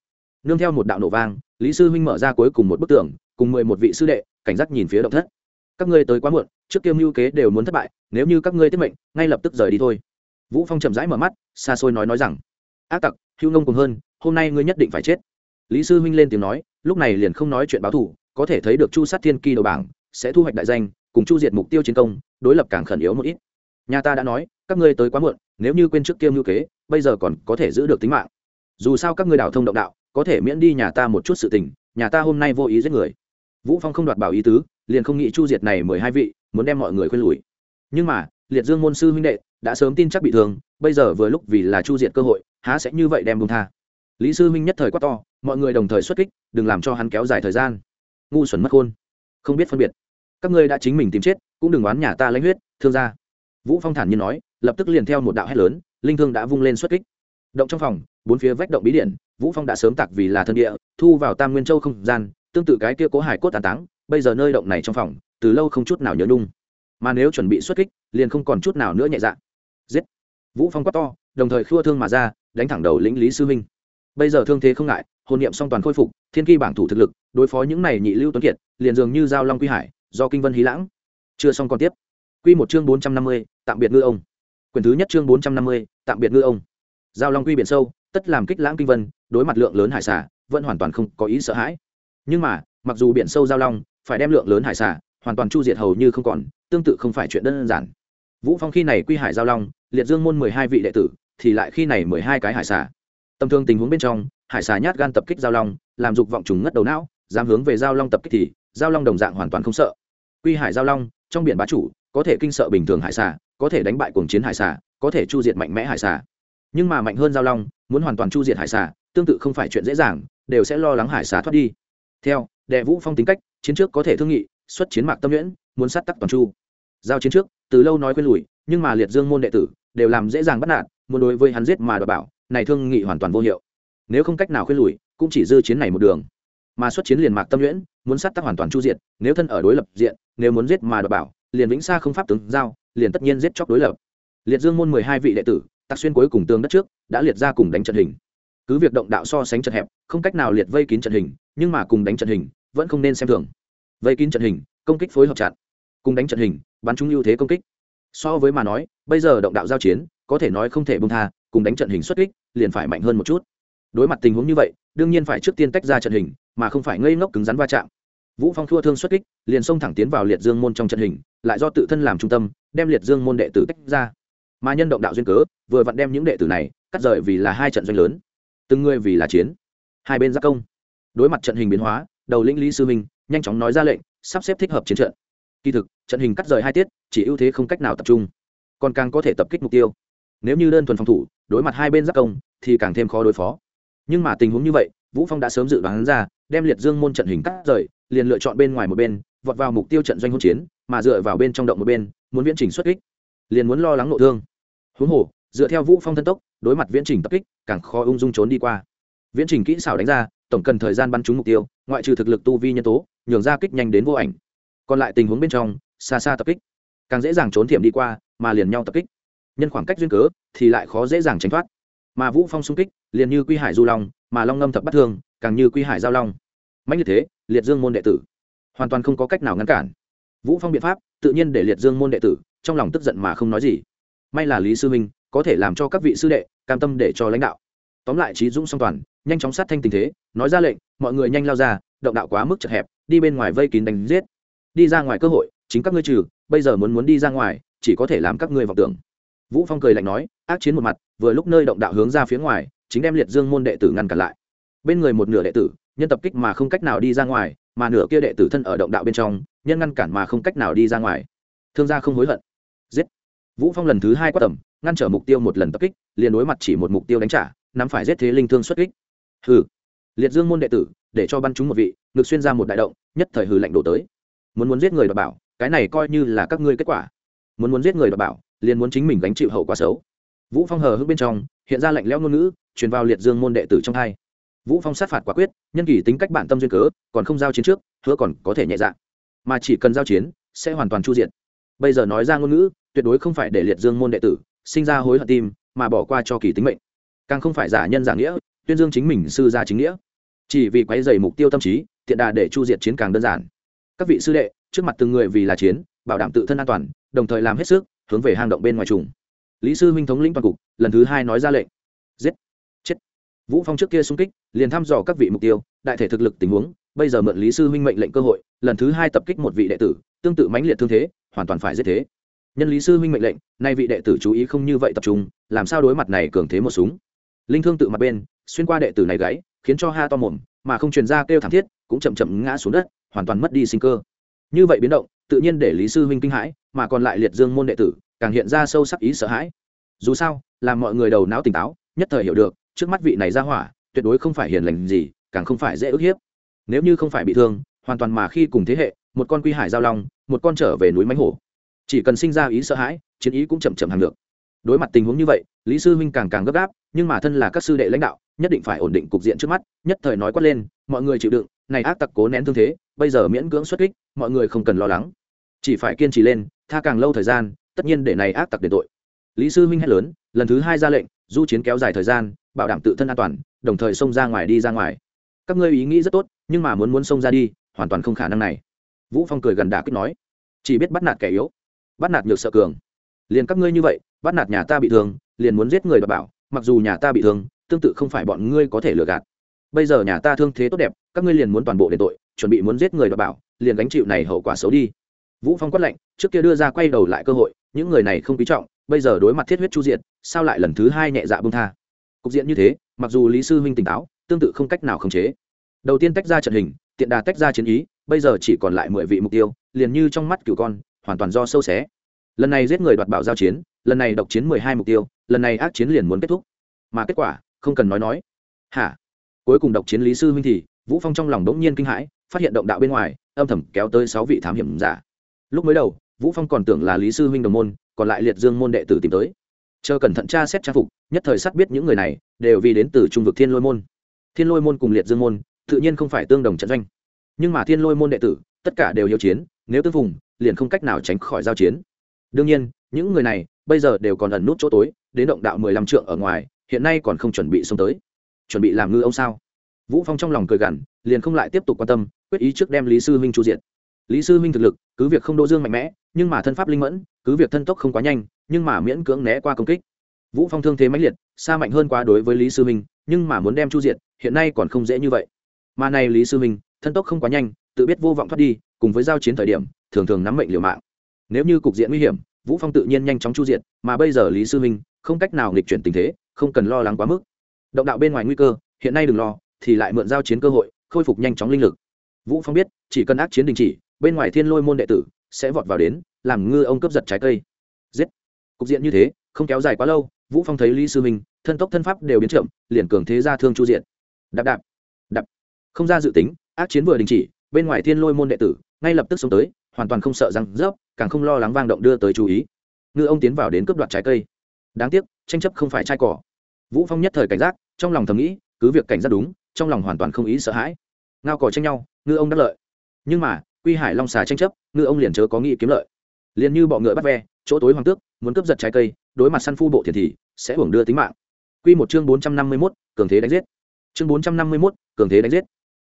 nương theo một đạo nổ vang, lý sư huynh mở ra cuối cùng một bức tường, cùng mười một vị sư đệ, cảnh giác nhìn phía động thất. Các ngươi tới quá muộn, trước kiêm mưu kế đều muốn thất bại, nếu như các ngươi tiết mệnh, ngay lập tức rời đi thôi. Vũ phong chậm rãi mở mắt, xa xôi nói nói rằng, ác tặc, hưu ngông cùng hơn, hôm nay ngươi nhất định phải chết lý sư huynh lên tiếng nói, lúc này liền không nói chuyện báo thù có thể thấy được chu sát thiên kỳ đầu bảng, sẽ thu hoạch đại danh, cùng chu diệt mục tiêu chiến công, đối lập càng khẩn yếu một ít. Nhà ta đã nói, các ngươi tới quá muộn, nếu như quên trước kiêm ngữ kế, bây giờ còn có thể giữ được tính mạng. Dù sao các ngươi đảo thông động đạo, có thể miễn đi nhà ta một chút sự tình, nhà ta hôm nay vô ý giết người. Vũ phong không đoạt bảo ý tứ, liền không nghĩ chu diệt này mười hai vị, muốn đem mọi người khuyên lùi. Nhưng mà, liệt dương môn sư huynh đệ, đã sớm tin chắc bị thương, bây giờ vừa lúc vì là chu diệt cơ hội, há sẽ như vậy đem bông tha. Lý sư huynh nhất thời quá to mọi người đồng thời xuất kích, đừng làm cho hắn kéo dài thời gian. Ngu xuẩn mất khôn. Không biết phân biệt. Các ngươi đã chính mình tìm chết, cũng đừng oán nhà ta lãnh huyết, thương gia. Vũ phong thản nhiên nói, lập tức liền theo một đạo hét lớn, linh thương đã vung lên xuất kích. Động trong phòng, bốn phía vách động bí điện, vũ phong đã sớm tạc vì là thân địa, thu vào tam nguyên châu không gian, tương tự cái kia cố hải cốt tàn táng, bây giờ nơi động này trong phòng, từ lâu không chút nào nhớ nhung. Mà nếu chuẩn bị xuất kích, liền không còn chút nào nữa nhẹ dạ. Giết. Vũ phong quát to, đồng thời khua thương mà ra, đánh thẳng đầu lĩnh lý sư huynh bây giờ thương thế không ngại hồn niệm song toàn khôi phục thiên kỳ bảng thủ thực lực đối phó những này nhị lưu tuấn kiệt liền dường như giao long quy hải do kinh vân hí lãng. Chưa xong còn tiếp. Quy một chương bốn trăm năm mươi, tạm biệt ngư ông. Quyển thứ nhất chương bốn trăm năm mươi, tạm biệt ngư ông. Giao long quy biển sâu tất làm kích lãng kinh vân đối mặt lượng lớn hải xả vẫn hoàn toàn không có ý sợ hãi. Nhưng mà mặc dù biển sâu giao long phải đem lượng lớn hải xả hoàn toàn chu diệt hầu như không còn tương tự không phải chuyện đơn giản. Vũ phong khi này quy hải giao long liệt dương môn mười hai vị đệ tử thì lại khi này mười hai cái hải xả tầm thương tình huống bên trong, hải xà nhát gan tập kích giao long, làm dục vọng chúng ngất đầu não, dám hướng về giao long tập kích thì, giao long đồng dạng hoàn toàn không sợ. Quy hải giao long, trong biển bá chủ, có thể kinh sợ bình thường hải xà, có thể đánh bại cuồng chiến hải xà, có thể chu diệt mạnh mẽ hải xà. Nhưng mà mạnh hơn giao long, muốn hoàn toàn chu diệt hải xà, tương tự không phải chuyện dễ dàng, đều sẽ lo lắng hải xà thoát đi. Theo, đệ vũ phong tính cách, chiến trước có thể thương nghị, xuất chiến mạc tâm nhuyễn, muốn sát tắc toàn chu. Giao chiến trước, từ lâu nói quên lùi, nhưng mà liệt dương môn đệ tử, đều làm dễ dàng bắt nạt, muốn đối với hắn giết mà đòi bảo này thương nghị hoàn toàn vô hiệu. Nếu không cách nào khuyên lùi, cũng chỉ dư chiến này một đường. Mà xuất chiến liền mạc tâm nhuyễn, muốn sát tắc hoàn toàn chu diện nếu thân ở đối lập diện, nếu muốn giết mà đọc bảo, liền vĩnh xa không pháp tướng giao, liền tất nhiên giết chóc đối lập. Liệt dương môn mười hai vị đệ tử, tạc xuyên cuối cùng tương đất trước, đã liệt ra cùng đánh trận hình. Cứ việc động đạo so sánh trận hẹp, không cách nào liệt vây kín trận hình, nhưng mà cùng đánh trận hình, vẫn không nên xem thường. Vây kín trận hình, công kích phối hợp chặn cùng đánh trận hình, bắn chúng ưu thế công kích. So với mà nói, bây giờ động đạo giao chiến, có thể nói không thể bông tha, cùng đánh trận hình xuất kích liền phải mạnh hơn một chút. Đối mặt tình huống như vậy, đương nhiên phải trước tiên tách ra trận hình, mà không phải ngây ngốc cứng rắn va chạm. Vũ phong thua thương xuất kích, liền xông thẳng tiến vào liệt dương môn trong trận hình, lại do tự thân làm trung tâm, đem liệt dương môn đệ tử tách ra. Mà nhân động đạo duyên cớ, vừa vặn đem những đệ tử này cắt rời vì là hai trận doanh lớn. Từng người vì là chiến, hai bên giác công. Đối mặt trận hình biến hóa, đầu lĩnh lý sư minh nhanh chóng nói ra lệnh, sắp xếp thích hợp chiến trận. Kỳ thực, trận hình cắt rời hai tiết, chỉ ưu thế không cách nào tập trung, còn càng có thể tập kích mục tiêu nếu như đơn thuần phòng thủ, đối mặt hai bên giáp công, thì càng thêm khó đối phó. Nhưng mà tình huống như vậy, vũ phong đã sớm dự đoán ra, đem liệt dương môn trận hình cắt rời, liền lựa chọn bên ngoài một bên, vọt vào mục tiêu trận doanh hỗn chiến, mà dựa vào bên trong động một bên, muốn viễn trình xuất kích. Liền muốn lo lắng nội thương. Huống hồ, dựa theo vũ phong thân tốc, đối mặt viễn trình tập kích, càng khó ung dung trốn đi qua. Viễn trình kỹ xảo đánh ra, tổng cần thời gian bắn trúng mục tiêu, ngoại trừ thực lực tu vi nhân tố, nhường ra kích nhanh đến vô ảnh. Còn lại tình huống bên trong, xa xa tập kích. Càng dễ dàng trốn thiểm đi qua, mà liền nhau tập kích nhân khoảng cách duyên cớ thì lại khó dễ dàng tránh thoát. Mà vũ phong xung kích, liền như quy hải du long, mà long ngâm thập bắt thương, càng như quy hải giao long. Mạnh như thế, liệt dương môn đệ tử hoàn toàn không có cách nào ngăn cản. Vũ phong biện pháp, tự nhiên để liệt dương môn đệ tử trong lòng tức giận mà không nói gì. May là lý sư minh có thể làm cho các vị sư đệ cam tâm để cho lãnh đạo. Tóm lại trí dũng song toàn, nhanh chóng sát thanh tình thế, nói ra lệnh, mọi người nhanh lao ra, động đạo quá mức chật hẹp, đi bên ngoài vây kín đánh giết. Đi ra ngoài cơ hội, chính các ngươi trừ, bây giờ muốn muốn đi ra ngoài, chỉ có thể làm các ngươi vọng tưởng vũ phong cười lạnh nói, ác chiến một mặt, vừa lúc nơi động đạo hướng ra phía ngoài, chính đem liệt dương môn đệ tử ngăn cản lại. Bên người một nửa đệ tử, nhân tập kích mà không cách nào đi ra ngoài, mà nửa kia đệ tử thân ở động đạo bên trong, nhân ngăn cản mà không cách nào đi ra ngoài. Thương gia không hối hận. Giết. Vũ phong lần thứ hai quát tầm, ngăn trở mục tiêu một lần tập kích, liền đối mặt chỉ một mục tiêu đánh trả, nắm phải giết thế linh thương xuất kích. Hừ. Liệt dương môn đệ tử, để cho bắn chúng một vị ngược xuyên ra một đại động, nhất thời hừ lạnh đổ tới. Muốn muốn giết người đảm bảo, cái này coi như là các ngươi kết quả. Muốn muốn giết người đảm bảo liền muốn chính mình gánh chịu hậu quả xấu. Vũ phong hờ hững bên trong, hiện ra lạnh lẽo ngôn ngữ, truyền vào liệt dương môn đệ tử trong hai. Vũ phong sát phạt quả quyết, nhân kỳ tính cách bản tâm duyên cớ, còn không giao chiến trước, hứa còn có thể nhẹ dạ. Mà chỉ cần giao chiến, sẽ hoàn toàn chu diện bây giờ nói ra ngôn ngữ, tuyệt đối không phải để liệt dương môn đệ tử sinh ra hối hận tim, mà bỏ qua cho kỳ tính mệnh. Càng không phải giả nhân giả nghĩa, tuyên dương chính mình sư gia chính nghĩa. Chỉ vì quấy dày mục tiêu tâm trí tiện đà để chu diệt chiến càng đơn giản. Các vị sư đệ, trước mặt từng người vì là chiến, bảo đảm tự thân an toàn, đồng thời làm hết sức hướng về hang động bên ngoài trùng. Lý sư huynh thống lĩnh toàn cục, lần thứ hai nói ra lệnh. Giết. Chết. Vũ phong trước kia xung kích, liền thăm dò các vị mục tiêu, đại thể thực lực tình huống, bây giờ mượn lý sư huynh mệnh lệnh cơ hội, lần thứ hai tập kích một vị đệ tử, tương tự mãnh liệt thương thế, hoàn toàn phải giết thế. Nhân lý sư huynh mệnh lệnh, nay vị đệ tử chú ý không như vậy tập trung, làm sao đối mặt này cường thế một súng? Linh thương tự mặt bên, xuyên qua đệ tử này gáy, khiến cho ha to mồm, mà không truyền ra kêu thảm thiết, cũng chậm chậm ngã xuống đất, hoàn toàn mất đi sinh cơ. Như vậy biến động tự nhiên để lý sư huynh kinh hãi, mà còn lại liệt dương môn đệ tử, càng hiện ra sâu sắc ý sợ hãi. Dù sao, làm mọi người đầu não tỉnh táo, nhất thời hiểu được, trước mắt vị này ra hỏa, tuyệt đối không phải hiền lành gì, càng không phải dễ ức hiếp. Nếu như không phải bị thương, hoàn toàn mà khi cùng thế hệ, một con quy hải giao long, một con trở về núi mánh hổ. Chỉ cần sinh ra ý sợ hãi, chiến ý cũng chậm chậm hàng được. Đối mặt tình huống như vậy, lý sư huynh càng càng gấp gáp, nhưng mà thân là các sư đệ lãnh đạo, nhất định phải ổn định cục diện trước mắt, nhất thời nói quát lên, mọi người chịu đựng, này ác tặc cố nén thương thế, bây giờ miễn cưỡng xuất kích, mọi người không cần lo lắng chỉ phải kiên trì lên, tha càng lâu thời gian, tất nhiên để này ác tặc đền tội. Lý sư huynh hét lớn, lần thứ hai ra lệnh, du chiến kéo dài thời gian, bảo đảm tự thân an toàn, đồng thời xông ra ngoài đi ra ngoài. Các ngươi ý nghĩ rất tốt, nhưng mà muốn muốn xông ra đi, hoàn toàn không khả năng này. Vũ phong cười gần đà kích nói, chỉ biết bắt nạt kẻ yếu, bắt nạt nhược sợ cường. Liền các ngươi như vậy, bắt nạt nhà ta bị thương, liền muốn giết người đảm bảo, mặc dù nhà ta bị thương, tương tự không phải bọn ngươi có thể lừa gạt. Bây giờ nhà ta thương thế tốt đẹp, các ngươi liền muốn toàn bộ đền tội, chuẩn bị muốn giết người đảm bảo, liền gánh chịu này hậu quả xấu đi vũ phong quát lệnh trước kia đưa ra quay đầu lại cơ hội, những người này không quý trọng, bây giờ đối mặt thiết huyết chu diện sao lại lần thứ hai nhẹ dạ bông tha? Cục diện như thế, mặc dù lý sư huynh tỉnh táo, tương tự không cách nào khống chế. Đầu tiên tách ra trận hình, tiện đà tách ra chiến ý, bây giờ chỉ còn lại mười vị mục tiêu, liền như trong mắt cửu con, hoàn toàn do sâu xé. Lần này giết người đoạt bảo giao chiến, lần này độc chiến mười hai mục tiêu, lần này ác chiến liền muốn kết thúc. Mà kết quả, không cần nói nói. Hả? Cuối cùng độc chiến lý sư huynh thì, vũ phong trong lòng đống nhiên kinh hãi, phát hiện động đạo bên ngoài, âm thầm kéo tới sáu vị thám hiểm giả lúc mới đầu, vũ phong còn tưởng là lý sư huynh đồng môn, còn lại liệt dương môn đệ tử tìm tới. Chờ cẩn thận tra xét trang phục, nhất thời sắt biết những người này đều vì đến từ trung vực thiên lôi môn. Thiên lôi môn cùng liệt dương môn, tự nhiên không phải tương đồng trận doanh. Nhưng mà thiên lôi môn đệ tử, tất cả đều hiếu chiến, nếu tương vùng liền không cách nào tránh khỏi giao chiến. Đương nhiên, những người này bây giờ đều còn ẩn nút chỗ tối, đến động đạo mười lăm trượng ở ngoài, hiện nay còn không chuẩn bị xông tới. Chuẩn bị làm ngư ông sao? Vũ phong trong lòng cười gằn, liền không lại tiếp tục quan tâm, quyết ý trước đem lý sư huynh chu diện lý sư Minh thực lực cứ việc không đỗ dương mạnh mẽ nhưng mà thân pháp linh mẫn cứ việc thân tốc không quá nhanh nhưng mà miễn cưỡng né qua công kích. Vũ phong thương thế mãnh liệt xa mạnh hơn quá đối với lý sư Minh, nhưng mà muốn đem chu diện hiện nay còn không dễ như vậy. Mà này lý sư Minh thân tốc không quá nhanh tự biết vô vọng thoát đi cùng với giao chiến thời điểm thường thường nắm mệnh liều mạng. Nếu như cục diện nguy hiểm vũ phong tự nhiên nhanh chóng chu diện mà bây giờ lý sư Minh không cách nào nghịch chuyển tình thế không cần lo lắng quá mức. Động đạo bên ngoài nguy cơ hiện nay đừng lo thì lại mượn giao chiến cơ hội khôi phục nhanh chóng linh lực. Vũ phong biết chỉ cần ác chiến đình chỉ bên ngoài thiên lôi môn đệ tử sẽ vọt vào đến, làm ngư ông cướp giật trái cây. Giết! Cục diện như thế, không kéo dài quá lâu, vũ phong thấy lý sư minh, thân tốc thân pháp đều biến chậm, liền cường thế ra thương chu diện. Đạp đạp đạp. Không ra dự tính, ác chiến vừa đình chỉ, bên ngoài thiên lôi môn đệ tử ngay lập tức xông tới, hoàn toàn không sợ răng rớp, càng không lo lắng vang động đưa tới chú ý. Ngư ông tiến vào đến cướp đoạt trái cây. Đáng tiếc, tranh chấp không phải trai cỏ. Vũ phong nhất thời cảnh giác, trong lòng thầm nghĩ, cứ việc cảnh giác đúng, trong lòng hoàn toàn không ý sợ hãi. Ngao cỏ tranh nhau, ngư ông đắc lợi. Nhưng mà quy hải long xà tranh chấp ngư ông liền chớ có nghĩ kiếm lợi. Liền như bọ ngựa bắt ve chỗ tối hoàng tước muốn cướp giật trái cây đối mặt săn phu bộ thiệt thì sẽ hưởng đưa tính mạng. Quy một chương bốn trăm năm mươi 451, cường thế đánh giết. Chương bốn trăm năm mươi 451, cường thế đánh giết.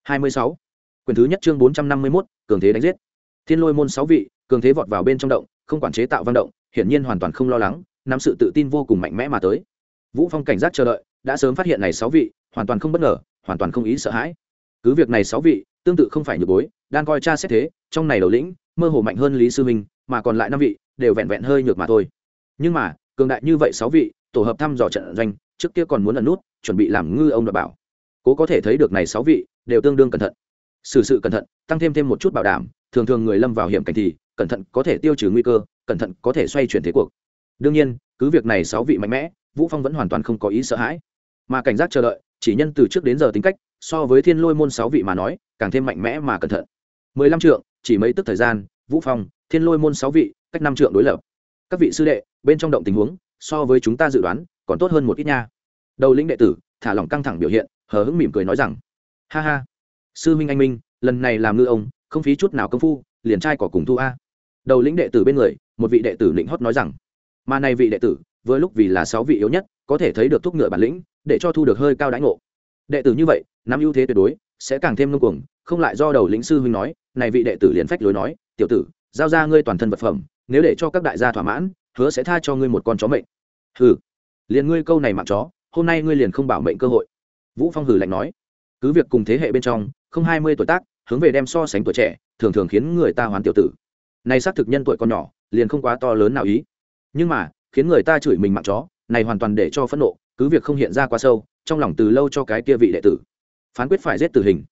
hai mươi sáu. Quyền thứ nhất chương bốn trăm năm mươi 451, cường thế đánh giết. Thiên lôi môn sáu vị cường thế vọt vào bên trong động không quản chế tạo văn động hiển nhiên hoàn toàn không lo lắng nắm sự tự tin vô cùng mạnh mẽ mà tới. Vũ phong cảnh giác chờ đợi đã sớm phát hiện này sáu vị hoàn toàn không bất ngờ hoàn toàn không ý sợ hãi. Cứ việc này sáu vị tương tự không phải nhược bối, đang coi cha xét thế, trong này đầu lĩnh, mơ hồ mạnh hơn lý sư minh, mà còn lại năm vị, đều vẹn vẹn hơi nhược mà thôi. Nhưng mà, cường đại như vậy sáu vị, tổ hợp thăm dò trận doanh, trước kia còn muốn ẩn nút, chuẩn bị làm ngư ông đảm bảo. Cố có thể thấy được này sáu vị, đều tương đương cẩn thận. Xử sự cẩn thận, tăng thêm thêm một chút bảo đảm, thường thường người lâm vào hiểm cảnh thì, cẩn thận có thể tiêu trừ nguy cơ, cẩn thận có thể xoay chuyển thế cuộc. Đương nhiên, cứ việc này sáu vị mạnh mẽ, vũ phong vẫn hoàn toàn không có ý sợ hãi. Mà cảnh giác chờ đợi, chỉ nhân từ trước đến giờ tính cách, so với thiên lôi môn sáu vị mà nói càng thêm mạnh mẽ mà cẩn thận. mười lăm trượng, chỉ mấy tức thời gian, vũ phong, thiên lôi môn sáu vị, cách năm trượng đối lập. Các vị sư đệ, bên trong động tình huống, so với chúng ta dự đoán, còn tốt hơn một ít nha. Đầu lĩnh đệ tử, thả lỏng căng thẳng biểu hiện, hờ hững mỉm cười nói rằng, ha ha, sư minh anh minh, lần này làm ngư ông, không phí chút nào công phu, liền trai cỏ cùng thu a. Đầu lĩnh đệ tử bên người, một vị đệ tử lĩnh hót nói rằng, mà này vị đệ tử với lúc vì là sáu vị yếu nhất, có thể thấy được thúc ngựa bản lĩnh, để cho thu được hơi cao đãi ngộ. Đệ tử như vậy, nắm ưu thế tuyệt đối sẽ càng thêm ngưng cuồng, không lại do đầu lĩnh sư huynh nói, này vị đệ tử liền phách lối nói, tiểu tử, giao ra ngươi toàn thân vật phẩm, nếu để cho các đại gia thỏa mãn, hứa sẽ tha cho ngươi một con chó mệnh. Hừ, liền ngươi câu này mạng chó, hôm nay ngươi liền không bảo mệnh cơ hội. Vũ phong hừ lạnh nói. Cứ việc cùng thế hệ bên trong, không hai mươi tuổi tác, hướng về đem so sánh tuổi trẻ, thường thường khiến người ta hoán tiểu tử. Này xác thực nhân tuổi con nhỏ, liền không quá to lớn nào ý. Nhưng mà, khiến người ta chửi mình mạng chó, này hoàn toàn để cho phẫn nộ, cứ việc không hiện ra quá sâu, trong lòng từ lâu cho cái kia vị đệ tử phán quyết phải giết tử hình.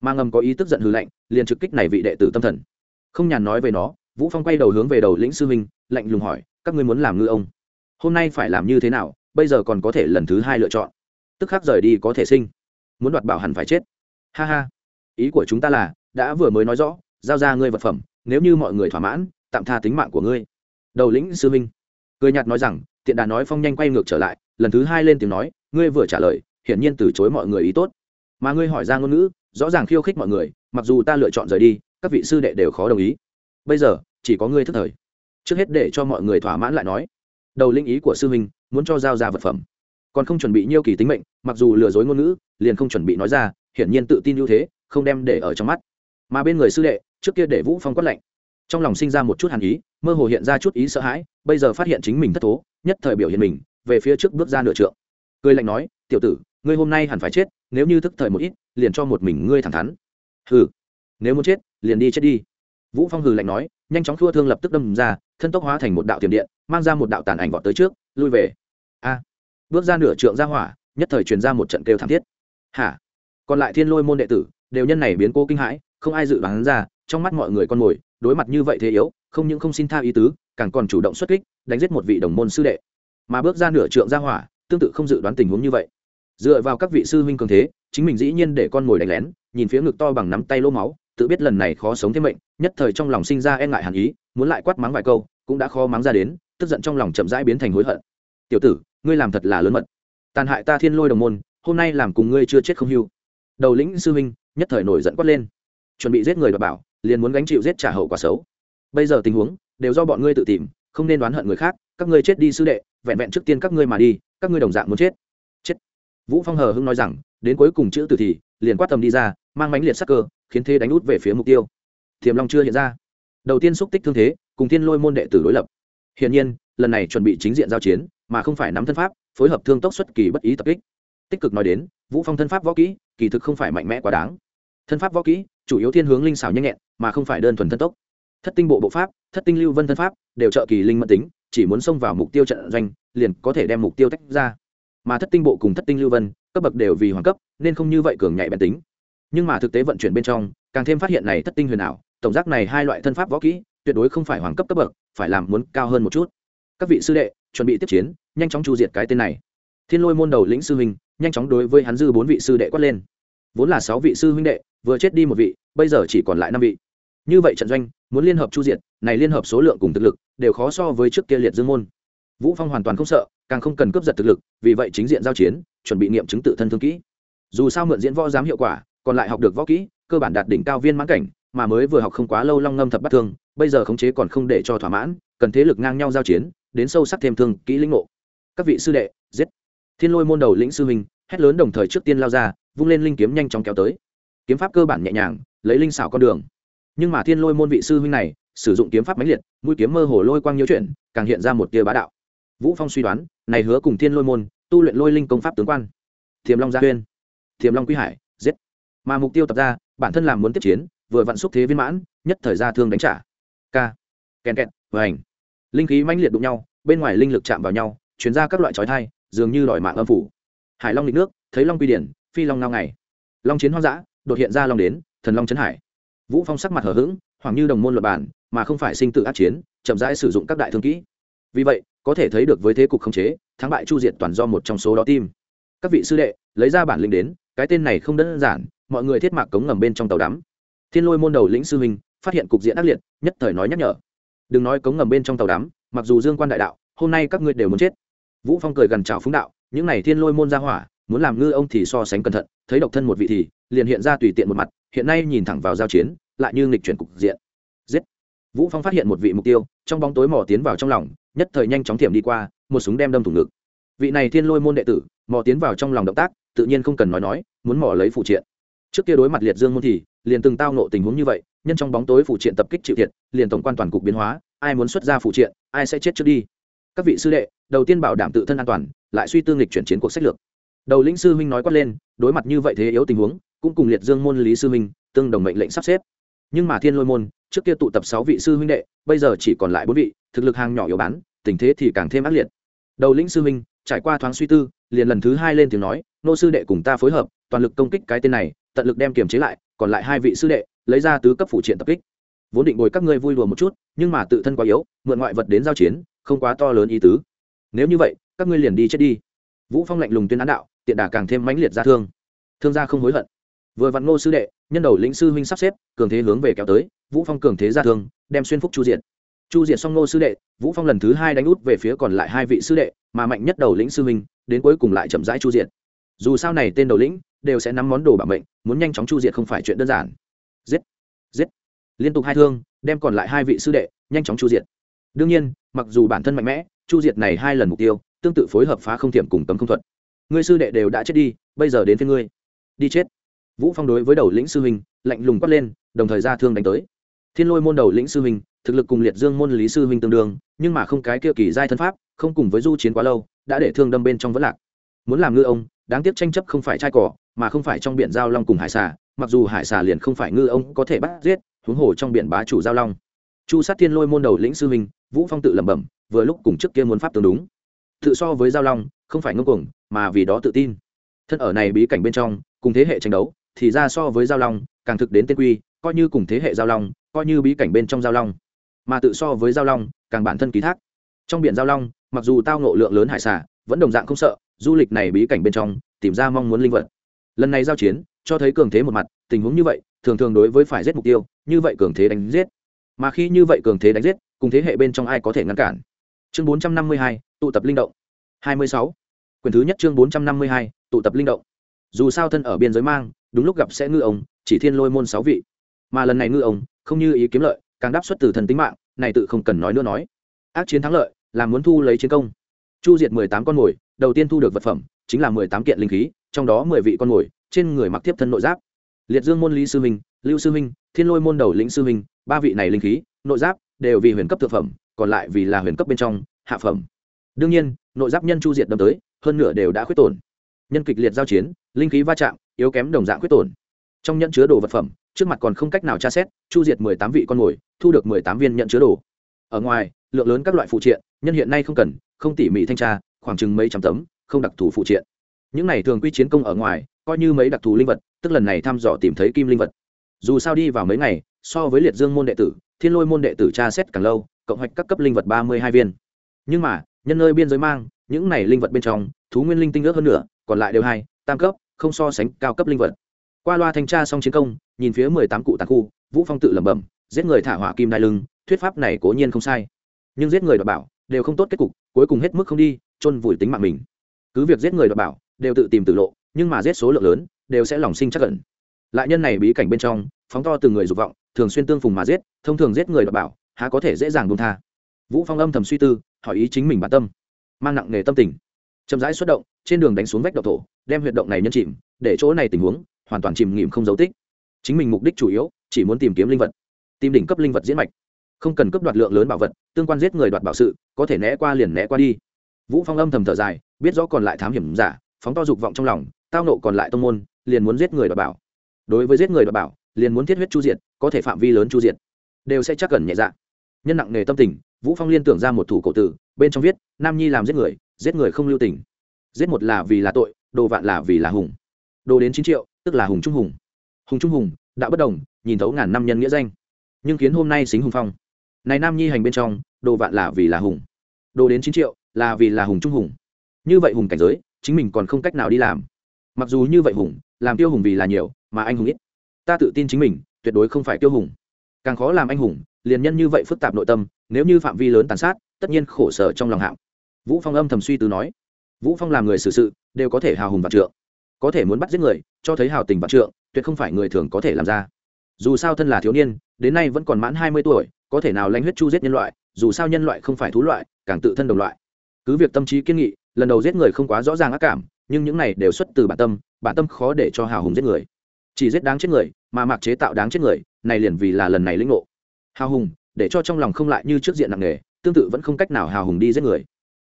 Mà ngầm có ý tức giận hư lạnh, liền trực kích này vị đệ tử tâm thần. Không nhàn nói về nó, vũ phong quay đầu hướng về đầu lĩnh sư huynh, lạnh lùng hỏi, các ngươi muốn làm ngư ông? Hôm nay phải làm như thế nào? Bây giờ còn có thể lần thứ hai lựa chọn. Tức khắc rời đi có thể sinh. Muốn đoạt bảo hẳn phải chết. Ha ha. Ý của chúng ta là, đã vừa mới nói rõ, giao ra ngươi vật phẩm, nếu như mọi người thỏa mãn, tạm tha tính mạng của ngươi. Đầu lĩnh sư huynh cười nhạt nói rằng, tiện đà nói phong nhanh quay ngược trở lại, lần thứ hai lên tiếng nói, ngươi vừa trả lời, hiển nhiên từ chối mọi người ý tốt mà ngươi hỏi ra ngôn ngữ, rõ ràng khiêu khích mọi người, mặc dù ta lựa chọn rời đi, các vị sư đệ đều khó đồng ý. Bây giờ, chỉ có ngươi thức thời. Trước hết để cho mọi người thỏa mãn lại nói. Đầu linh ý của sư huynh, muốn cho giao ra vật phẩm. Còn không chuẩn bị nhiêu kỳ tính mệnh, mặc dù lừa dối ngôn ngữ, liền không chuẩn bị nói ra, hiển nhiên tự tin ưu thế, không đem để ở trong mắt. Mà bên người sư đệ, trước kia để vũ phong quát lạnh. Trong lòng sinh ra một chút hàn ý, mơ hồ hiện ra chút ý sợ hãi, bây giờ phát hiện chính mình thất thố, nhất thời biểu hiện mình, về phía trước bước ra nửa trượng cười lạnh nói, tiểu tử, ngươi hôm nay hẳn phải chết, nếu như thức thời một ít, liền cho một mình ngươi thẳng thắn. Hừ, nếu muốn chết, liền đi chết đi. Vũ phong hừ lạnh nói, nhanh chóng thua thương lập tức đâm ra, thân tốc hóa thành một đạo tiềm điện, mang ra một đạo tàn ảnh vọt tới trước, lui về. A, bước ra nửa trượng ra hỏa, nhất thời truyền ra một trận kêu thảm thiết. Hả? Còn lại thiên lôi môn đệ tử, đều nhân này biến cố kinh hãi, không ai dự đoán ra, trong mắt mọi người con mồi, đối mặt như vậy thế yếu, không những không xin tha ý tứ, càng còn chủ động xuất kích, đánh giết một vị đồng môn sư đệ. Mà bước ra nửa trượng ra hỏa tương tự không dự đoán tình huống như vậy. Dựa vào các vị sư huynh cường thế, chính mình dĩ nhiên để con mồi đánh lén, nhìn phía ngực to bằng nắm tay lỗ máu, tự biết lần này khó sống thêm mệnh, nhất thời trong lòng sinh ra e ngại hàn ý, muốn lại quát mắng vài câu, cũng đã khó mắng ra đến, tức giận trong lòng chậm rãi biến thành hối hận. Tiểu tử, ngươi làm thật là lớn mật. Tàn hại ta thiên lôi đồng môn, hôm nay làm cùng ngươi chưa chết không hưu. Đầu lĩnh sư huynh, nhất thời nổi giận quát lên. Chuẩn bị giết người đ bảo, liền muốn gánh chịu giết trả hậu quả xấu. Bây giờ tình huống, đều do bọn ngươi tự tìm, không nên đoán hận người khác, các ngươi chết đi sư đệ, vẹn vẹn trước tiên các ngươi mà đi các ngươi đồng dạng muốn chết. Chết. Vũ phong hờ hưng nói rằng, đến cuối cùng chữ tử thì, liền quát tầm đi ra, mang mánh liệt sắc cơ, khiến thế đánh út về phía mục tiêu. Thiềm long chưa hiện ra. Đầu tiên xúc tích thương thế, cùng thiên lôi môn đệ tử đối lập. Hiển nhiên, lần này chuẩn bị chính diện giao chiến, mà không phải nắm thân pháp, phối hợp thương tốc xuất kỳ bất ý tập kích. Tích cực nói đến, vũ phong thân pháp võ kỹ, kỳ thực không phải mạnh mẽ quá đáng. Thân pháp võ kỹ, chủ yếu thiên hướng linh xảo nhanh nhẹn, mà không phải đơn thuần thân tốc. Thất tinh bộ bộ pháp, thất tinh lưu vân thân pháp, đều trợ kỳ linh mẫn tính chỉ muốn xông vào mục tiêu trận doanh, liền có thể đem mục tiêu tách ra. Mà thất tinh bộ cùng thất tinh lưu vân, cấp bậc đều vì hoàng cấp, nên không như vậy cường nhạy bén tính. Nhưng mà thực tế vận chuyển bên trong, càng thêm phát hiện này thất tinh huyền ảo, tổng giác này hai loại thân pháp võ kỹ, tuyệt đối không phải hoàng cấp cấp bậc, phải làm muốn cao hơn một chút. Các vị sư đệ, chuẩn bị tiếp chiến, nhanh chóng chu diệt cái tên này. Thiên lôi môn đầu lĩnh sư huynh, nhanh chóng đối với hắn dư bốn vị sư đệ quát lên. Vốn là sáu vị sư huynh đệ, vừa chết đi một vị, bây giờ chỉ còn lại năm vị. Như vậy trận doanh muốn liên hợp chu diệt, này liên hợp số lượng cùng thực lực đều khó so với trước kia liệt dương môn. Vũ phong hoàn toàn không sợ, càng không cần cướp giật thực lực, vì vậy chính diện giao chiến, chuẩn bị nghiệm chứng tự thân thương kỹ. Dù sao mượn diễn võ giám hiệu quả, còn lại học được võ kỹ, cơ bản đạt đỉnh cao viên mãn cảnh, mà mới vừa học không quá lâu long ngâm thập bắt thương, bây giờ khống chế còn không để cho thỏa mãn, cần thế lực ngang nhau giao chiến, đến sâu sắc thêm thương kỹ lĩnh ngộ. Các vị sư đệ, giết. Thiên lôi môn đầu lĩnh sư huynh, hét lớn đồng thời trước tiên lao ra, vung lên linh kiếm nhanh chóng kéo tới. Kiếm pháp cơ bản nhẹ nhàng, lấy linh xảo con đường nhưng mà thiên lôi môn vị sư huynh này, sử dụng kiếm pháp mãnh liệt, mũi kiếm mơ hồ lôi quang nhiễu chuyển, càng hiện ra một tia bá đạo. Vũ phong suy đoán, này hứa cùng thiên lôi môn, tu luyện lôi linh công pháp tướng quan. Thiềm long gia huyên. Thiềm long quý hải, giết. Mà mục tiêu tập ra, bản thân làm muốn tiếp chiến, vừa vặn xúc thế viên mãn, nhất thời ra thương đánh trả. K kèn kẹt hành. Linh khí mãnh liệt đụng nhau, bên ngoài linh lực chạm vào nhau chuyển ra các loại trói thai dường như đòi mạng âm phủ. Hải long lịch nước, thấy long quy điển, phi long ngao ngày. Long chiến hoang dã, đột hiện ra long đến, thần long trấn hải vũ phong sắc mặt hở h ữ g hoàng như đồng môn luật bản, mà không phải sinh tự át chiến, chậm rãi sử dụng các đại thương kỹ. Vì vậy, có thể thấy được với thế cục khống chế, thắng bại chu diệt toàn do một trong số đó tim các vị sư đệ, lấy ra bản lĩnh đến, cái tên này không đơn giản, mọi người thiết mạc cống ngầm bên trong tàu đắm. Thiên lôi môn đầu lĩnh sư huynh, phát hiện cục diện ác liệt, nhất thời nói nhắc nhở. Đừng nói cống ngầm bên trong tàu đắm, mặc dù dương quan đại đạo, hôm nay các ngươi đều muốn chết. Vũ phong cười gần chào phúng đạo, những này thiên lôi môn ra hỏa, muốn làm ngư ông thì so sánh cẩn thận, thấy độc thân một vị thì, liền hiện ra tùy tiện một mặt hiện nay nhìn thẳng vào giao chiến, lại như nghịch chuyển cục diện. Giết! Vũ phong phát hiện một vị mục tiêu, trong bóng tối mò tiến vào trong lòng, nhất thời nhanh chóng thiểm đi qua, một súng đem đâm thủng ngực. Vị này thiên lôi môn đệ tử, mò tiến vào trong lòng động tác, tự nhiên không cần nói nói, muốn mò lấy phụ triện. Trước kia đối mặt liệt dương môn thì, liền từng tao nộ tình huống như vậy, nhân trong bóng tối phụ triện tập kích chịu thiệt, liền tổng quan toàn cục biến hóa, ai muốn xuất ra phụ triện, ai sẽ chết trước đi. Các vị sư đệ, đầu tiên bảo đảm tự thân an toàn, lại suy tư nghịch chuyển chiến cuộc sách lược. Đầu lĩnh sư huynh nói quát lên, đối mặt như vậy thế yếu tình huống cũng cùng liệt dương môn lý sư huynh tương đồng mệnh lệnh sắp xếp. Nhưng mà thiên lôi môn, trước kia tụ tập sáu vị sư huynh đệ, bây giờ chỉ còn lại bốn vị, thực lực hàng nhỏ yếu bán tình thế thì càng thêm ác liệt. Đầu lĩnh sư huynh, trải qua thoáng suy tư, liền lần thứ hai lên tiếng nói, nô sư đệ cùng ta phối hợp, toàn lực công kích cái tên này, tận lực đem kiềm chế lại, còn lại hai vị sư đệ, lấy ra tứ cấp phụ triện tập kích. Vốn định bồi các ngươi vui đùa một chút, nhưng mà tự thân quá yếu, mượn ngoại vật đến giao chiến, không quá to lớn ý tứ. Nếu như vậy, các ngươi liền đi chết đi. Vũ phong lạnh lùng tuyên án đạo, tiện đà càng thêm mãnh liệt ra thương. Thương gia không hối hận vừa vặn ngô sư đệ, nhân đầu lĩnh sư huynh sắp xếp, cường thế hướng về kéo tới, vũ phong cường thế ra thương, đem xuyên phúc chu diện chu diện xong ngô sư đệ, vũ phong lần thứ hai đánh út về phía còn lại hai vị sư đệ, mà mạnh nhất đầu lĩnh sư huynh, đến cuối cùng lại chậm rãi chu diện dù sao này tên đầu lĩnh, đều sẽ nắm món đồ bảo mệnh, muốn nhanh chóng chu diện không phải chuyện đơn giản. Giết! Giết! Liên tục hai thương, đem còn lại hai vị sư đệ, nhanh chóng chu diện đương nhiên, mặc dù bản thân mạnh mẽ, chu diệt này hai lần mục tiêu, tương tự phối hợp phá không thiểm cùng tấm không thuật. Ngươi sư đệ đều đã chết đi, bây giờ đến phía ngươi. Đi chết! Vũ phong đối với đầu lĩnh sư huynh, lạnh lùng quát lên, đồng thời ra thương đánh tới. Thiên lôi môn đầu lĩnh sư huynh, thực lực cùng liệt dương môn lý sư huynh tương đương, nhưng mà không cái kia kỳ giai thân pháp, không cùng với du chiến quá lâu, đã để thương đâm bên trong vẫn lạc. Muốn làm ngư ông, đáng tiếc tranh chấp không phải trai cỏ, mà không phải trong biển giao long cùng hải xà, mặc dù hải xà liền không phải ngư ông có thể bắt giết, huống hồ trong biển bá chủ giao long. Chu sát thiên lôi môn đầu lĩnh sư huynh, vũ phong tự lẩm bẩm, vừa lúc cùng trước kia muốn pháp tương đúng. Tự so với giao long, không phải ngông cuồng, mà vì đó tự tin. Thân ở này bí cảnh bên trong, cùng thế hệ tranh đấu thì ra so với giao long, càng thực đến tên quy, coi như cùng thế hệ giao long, coi như bí cảnh bên trong giao long. Mà tự so với giao long, càng bản thân ký thác. Trong biển giao long, mặc dù tao ngộ lượng lớn hải xả vẫn đồng dạng không sợ, du lịch này bí cảnh bên trong, tìm ra mong muốn linh vật. Lần này giao chiến, cho thấy cường thế một mặt, tình huống như vậy, thường thường đối với phải giết mục tiêu, như vậy cường thế đánh giết. Mà khi như vậy cường thế đánh giết, cùng thế hệ bên trong ai có thể ngăn cản? Chương bốn trăm năm mươi hai, tụ tập linh động. Hai mươi sáu. Quyền thứ nhất chương bốn trăm năm mươi hai, tụ tập linh động. Dù sao thân ở biên giới mang đúng lúc gặp sẽ ngư ông, chỉ thiên lôi môn sáu vị. Mà lần này ngư ông, không như ý kiếm lợi, càng đáp xuất từ thần tính mạng, này tự không cần nói nữa nói. Ác chiến thắng lợi, là muốn thu lấy chiến công. Chu diệt mười tám con mồi, đầu tiên thu được vật phẩm, chính là mười tám kiện linh khí, trong đó mười vị con mồi, trên người mặc tiếp thân nội giáp. Liệt dương môn lý sư minh, lưu sư minh, thiên lôi môn đầu lĩnh sư minh, ba vị này linh khí, nội giáp, đều vì huyền cấp thực phẩm, còn lại vì là huyền cấp bên trong, hạ phẩm. Đương nhiên, nội giáp nhân chu diệt đâm tới, hơn nửa đều đã khuyết tổn nhân kịch liệt giao chiến, linh khí va chạm, yếu kém đồng dạng quyết tổn. Trong nhận chứa đồ vật phẩm, trước mặt còn không cách nào tra xét, chu diệt mười tám vị con mồi, thu được mười tám viên nhận chứa đồ. Ở ngoài, lượng lớn các loại phụ triện, nhân hiện nay không cần, không tỉ mỉ thanh tra, khoảng chừng mấy trăm tấm, không đặc thù phụ triện. Những này thường quy chiến công ở ngoài, coi như mấy đặc thù linh vật, tức lần này thăm dò tìm thấy kim linh vật. Dù sao đi vào mấy ngày, so với liệt dương môn đệ tử, thiên lôi môn đệ tử tra xét càng lâu, cộng hoạch các cấp linh vật ba mươi hai viên. Nhưng mà, nhân nơi biên giới mang những này linh vật bên trong, thú nguyên linh tinh ước hơn nữa còn lại đều hai, tam cấp, không so sánh cao cấp linh vật. Qua loa thanh tra xong chiến công, nhìn phía mười tám cụ tàn khu, vũ phong tự lẩm bẩm, giết người thả hỏa kim đai lưng, thuyết pháp này cố nhiên không sai. Nhưng giết người đọc bảo, đều không tốt kết cục, cuối cùng hết mức không đi, chôn vùi tính mạng mình. Cứ việc giết người đọc bảo, đều tự tìm tự lộ, nhưng mà giết số lượng lớn, đều sẽ lòng sinh chắc cẩn lại nhân này bí cảnh bên trong, phóng to từng người dục vọng, thường xuyên tương phùng mà giết, thông thường giết người đọc bảo, há có thể dễ dàng buông tha. Vũ phong âm thầm suy tư, hỏi ý chính mình bản tâm mang nặng nghề tâm tình. Chậm rãi xuất động, trên đường đánh xuống vách độc thổ, đem huyệt động này nhân chìm, để chỗ này tình huống, hoàn toàn chìm nghỉm không dấu tích. Chính mình mục đích chủ yếu, chỉ muốn tìm kiếm linh vật, tìm đỉnh cấp linh vật diễn mạch. Không cần cấp đoạt lượng lớn bảo vật, tương quan giết người đoạt bảo sự, có thể né qua liền né qua đi. Vũ phong âm thầm thở dài, biết rõ còn lại thám hiểm giả, phóng to dục vọng trong lòng, tao nộ còn lại tông môn, liền muốn giết người đoạt bảo. Đối với giết người đoạt bảo, liền muốn thiết huyết chu diệt, có thể phạm vi lớn chu diệt, đều sẽ chắc cần nhẹ dạ. Nhân nặng nề tâm tình vũ phong liên tưởng ra một thủ cổ tử, bên trong viết, nam nhi làm giết người giết người không lưu tình. Giết một là vì là tội, đồ vạn là vì là hùng. Đồ đến chín triệu, tức là hùng trung hùng. Hùng trung hùng, đạo bất đồng, nhìn thấu ngàn năm nhân nghĩa danh. Nhưng khiến hôm nay xính hùng phong. Này nam nhi hành bên trong, đồ vạn là vì là hùng. Đồ đến chín triệu, là vì là hùng trung hùng. Như vậy hùng cảnh giới, chính mình còn không cách nào đi làm. Mặc dù như vậy hùng, làm tiêu hùng vì là nhiều, mà anh hùng ít. Ta tự tin chính mình, tuyệt đối không phải tiêu hùng. Càng khó làm anh hùng, liền nhân như vậy phức tạp nội tâm nếu như phạm vi lớn tàn sát, tất nhiên khổ sở trong lòng hạng vũ phong âm thầm suy tư nói, vũ phong làm người xử sự, đều có thể hào hùng vạn trượng, có thể muốn bắt giết người, cho thấy hào tình vạn trượng, tuyệt không phải người thường có thể làm ra. Dù sao thân là thiếu niên, đến nay vẫn còn mãn hai mươi tuổi, có thể nào lãnh huyết chu giết nhân loại, dù sao nhân loại không phải thú loại, càng tự thân đồng loại. Cứ việc tâm trí kiên nghị, lần đầu giết người không quá rõ ràng ác cảm, nhưng những này đều xuất từ bản tâm bản tâm khó để cho hào hùng giết người. Chỉ giết đáng chết người, mà mặc chế tạo đáng chết người, này liền vì là lần này lĩnh ngộ. Hào hùng để cho trong lòng không lại như trước diện nặng nề, tương tự vẫn không cách nào hào hùng đi giết người.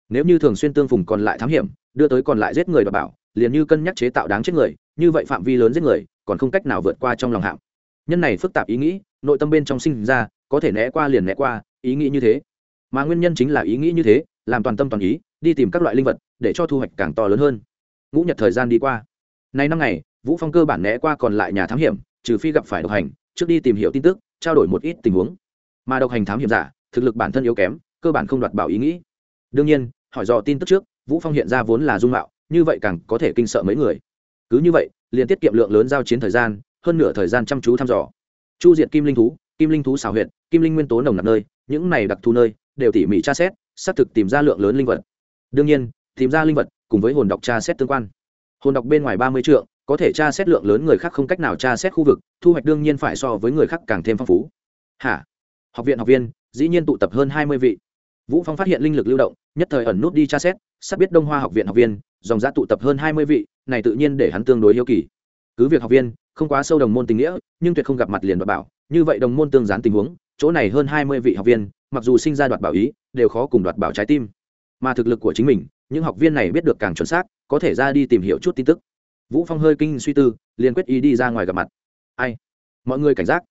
Nếu như thường xuyên tương phùng còn lại thám hiểm, đưa tới còn lại giết người và bảo, liền như cân nhắc chế tạo đáng chết người, như vậy phạm vi lớn giết người, còn không cách nào vượt qua trong lòng hạm. Nhân này phức tạp ý nghĩ, nội tâm bên trong sinh ra, có thể né qua liền né qua, ý nghĩ như thế. Mà nguyên nhân chính là ý nghĩ như thế, làm toàn tâm toàn ý, đi tìm các loại linh vật, để cho thu hoạch càng to lớn hơn. Ngũ nhật thời gian đi qua. Nay năm ngày, vũ phong cơ bản né qua còn lại nhà thám hiểm, trừ phi gặp phải độc hành, trước đi tìm hiểu tin tức, trao đổi một ít tình huống mà độc hành thám hiểm giả, thực lực bản thân yếu kém, cơ bản không đoạt bảo ý nghĩ. Đương nhiên, hỏi dò tin tức trước, vũ phong hiện ra vốn là dung mạo, như vậy càng có thể kinh sợ mấy người. Cứ như vậy, liền tiết kiệm lượng lớn giao chiến thời gian, hơn nửa thời gian chăm chú thăm dò. Chu diệt kim linh thú, kim linh thú xào huyện kim linh nguyên tố nồng nặc nơi, những này đặc thù nơi, đều tỉ mỉ tra xét, xác thực tìm ra lượng lớn linh vật. Đương nhiên, tìm ra linh vật cùng với hồn đọc tra xét tương quan. Hồn đọc bên ngoài ba mươi trượng, có thể tra xét lượng lớn người khác không cách nào tra xét khu vực, thu hoạch đương nhiên phải so với người khác càng thêm phong phú. Hả? Học viện học viên, dĩ nhiên tụ tập hơn hai mươi vị. Vũ phong phát hiện linh lực lưu động, nhất thời ẩn nút đi tra xét, sắp biết đông hoa học viện học viên, dòng giã tụ tập hơn hai mươi vị, này tự nhiên để hắn tương đối hiếu kỳ. Cứ việc học viên, không quá sâu đồng môn tình nghĩa, nhưng tuyệt không gặp mặt liền đoạt bảo, như vậy đồng môn tương gián tình huống, chỗ này hơn hai mươi vị học viên, mặc dù sinh ra đoạt bảo ý, đều khó cùng đoạt bảo trái tim. Mà thực lực của chính mình, những học viên này biết được càng chuẩn xác, có thể ra đi tìm hiểu chút tin tức. Vũ phong hơi kinh suy tư, liền quyết ý đi ra ngoài gặp mặt. Ai? Mọi người cảnh giác.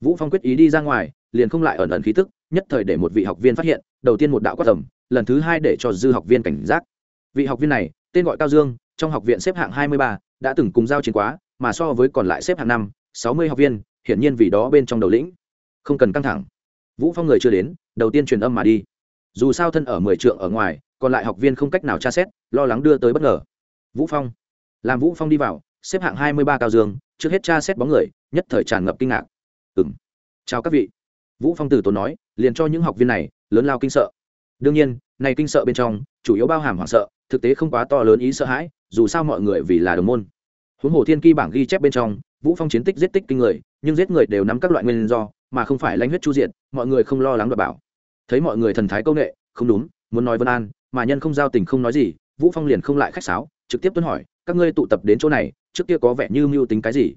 Vũ phong quyết ý đi ra ngoài liền không lại ẩn ẩn khí tức nhất thời để một vị học viên phát hiện đầu tiên một đạo quát tầm lần thứ hai để cho dư học viên cảnh giác. Vị học viên này tên gọi cao dương trong học viện xếp hạng hai mươi ba, đã từng cùng giao chiến quá mà so với còn lại xếp hạng năm sáu mươi học viên hiển nhiên vì đó bên trong đầu lĩnh không cần căng thẳng. Vũ phong người chưa đến đầu tiên truyền âm mà đi. Dù sao thân ở mười trượng ở ngoài còn lại học viên không cách nào tra xét lo lắng đưa tới bất ngờ. Vũ phong. Làm vũ phong đi vào xếp hạng hai mươi ba cao dương trước hết tra xét bóng người nhất thời tràn ngập kinh ngạc. Ừm. Chào các vị vũ phong từ tốn nói, liền cho những học viên này, lớn lao kinh sợ. Đương nhiên, này kinh sợ bên trong, chủ yếu bao hàm hoảng sợ, thực tế không quá to lớn ý sợ hãi, dù sao mọi người vì là đồng môn. Huống hồ thiên kỳ bảng ghi chép bên trong, vũ phong chiến tích giết tích kinh người, nhưng giết người đều nắm các loại nguyên do, mà không phải lãnh huyết chu diện mọi người không lo lắng đảm bảo. Thấy mọi người thần thái công nghệ không đúng, muốn nói vân an, mà nhân không giao tình không nói gì, vũ phong liền không lại khách sáo, trực tiếp tuân hỏi, các ngươi tụ tập đến chỗ này, trước kia có vẻ như mưu tính cái gì?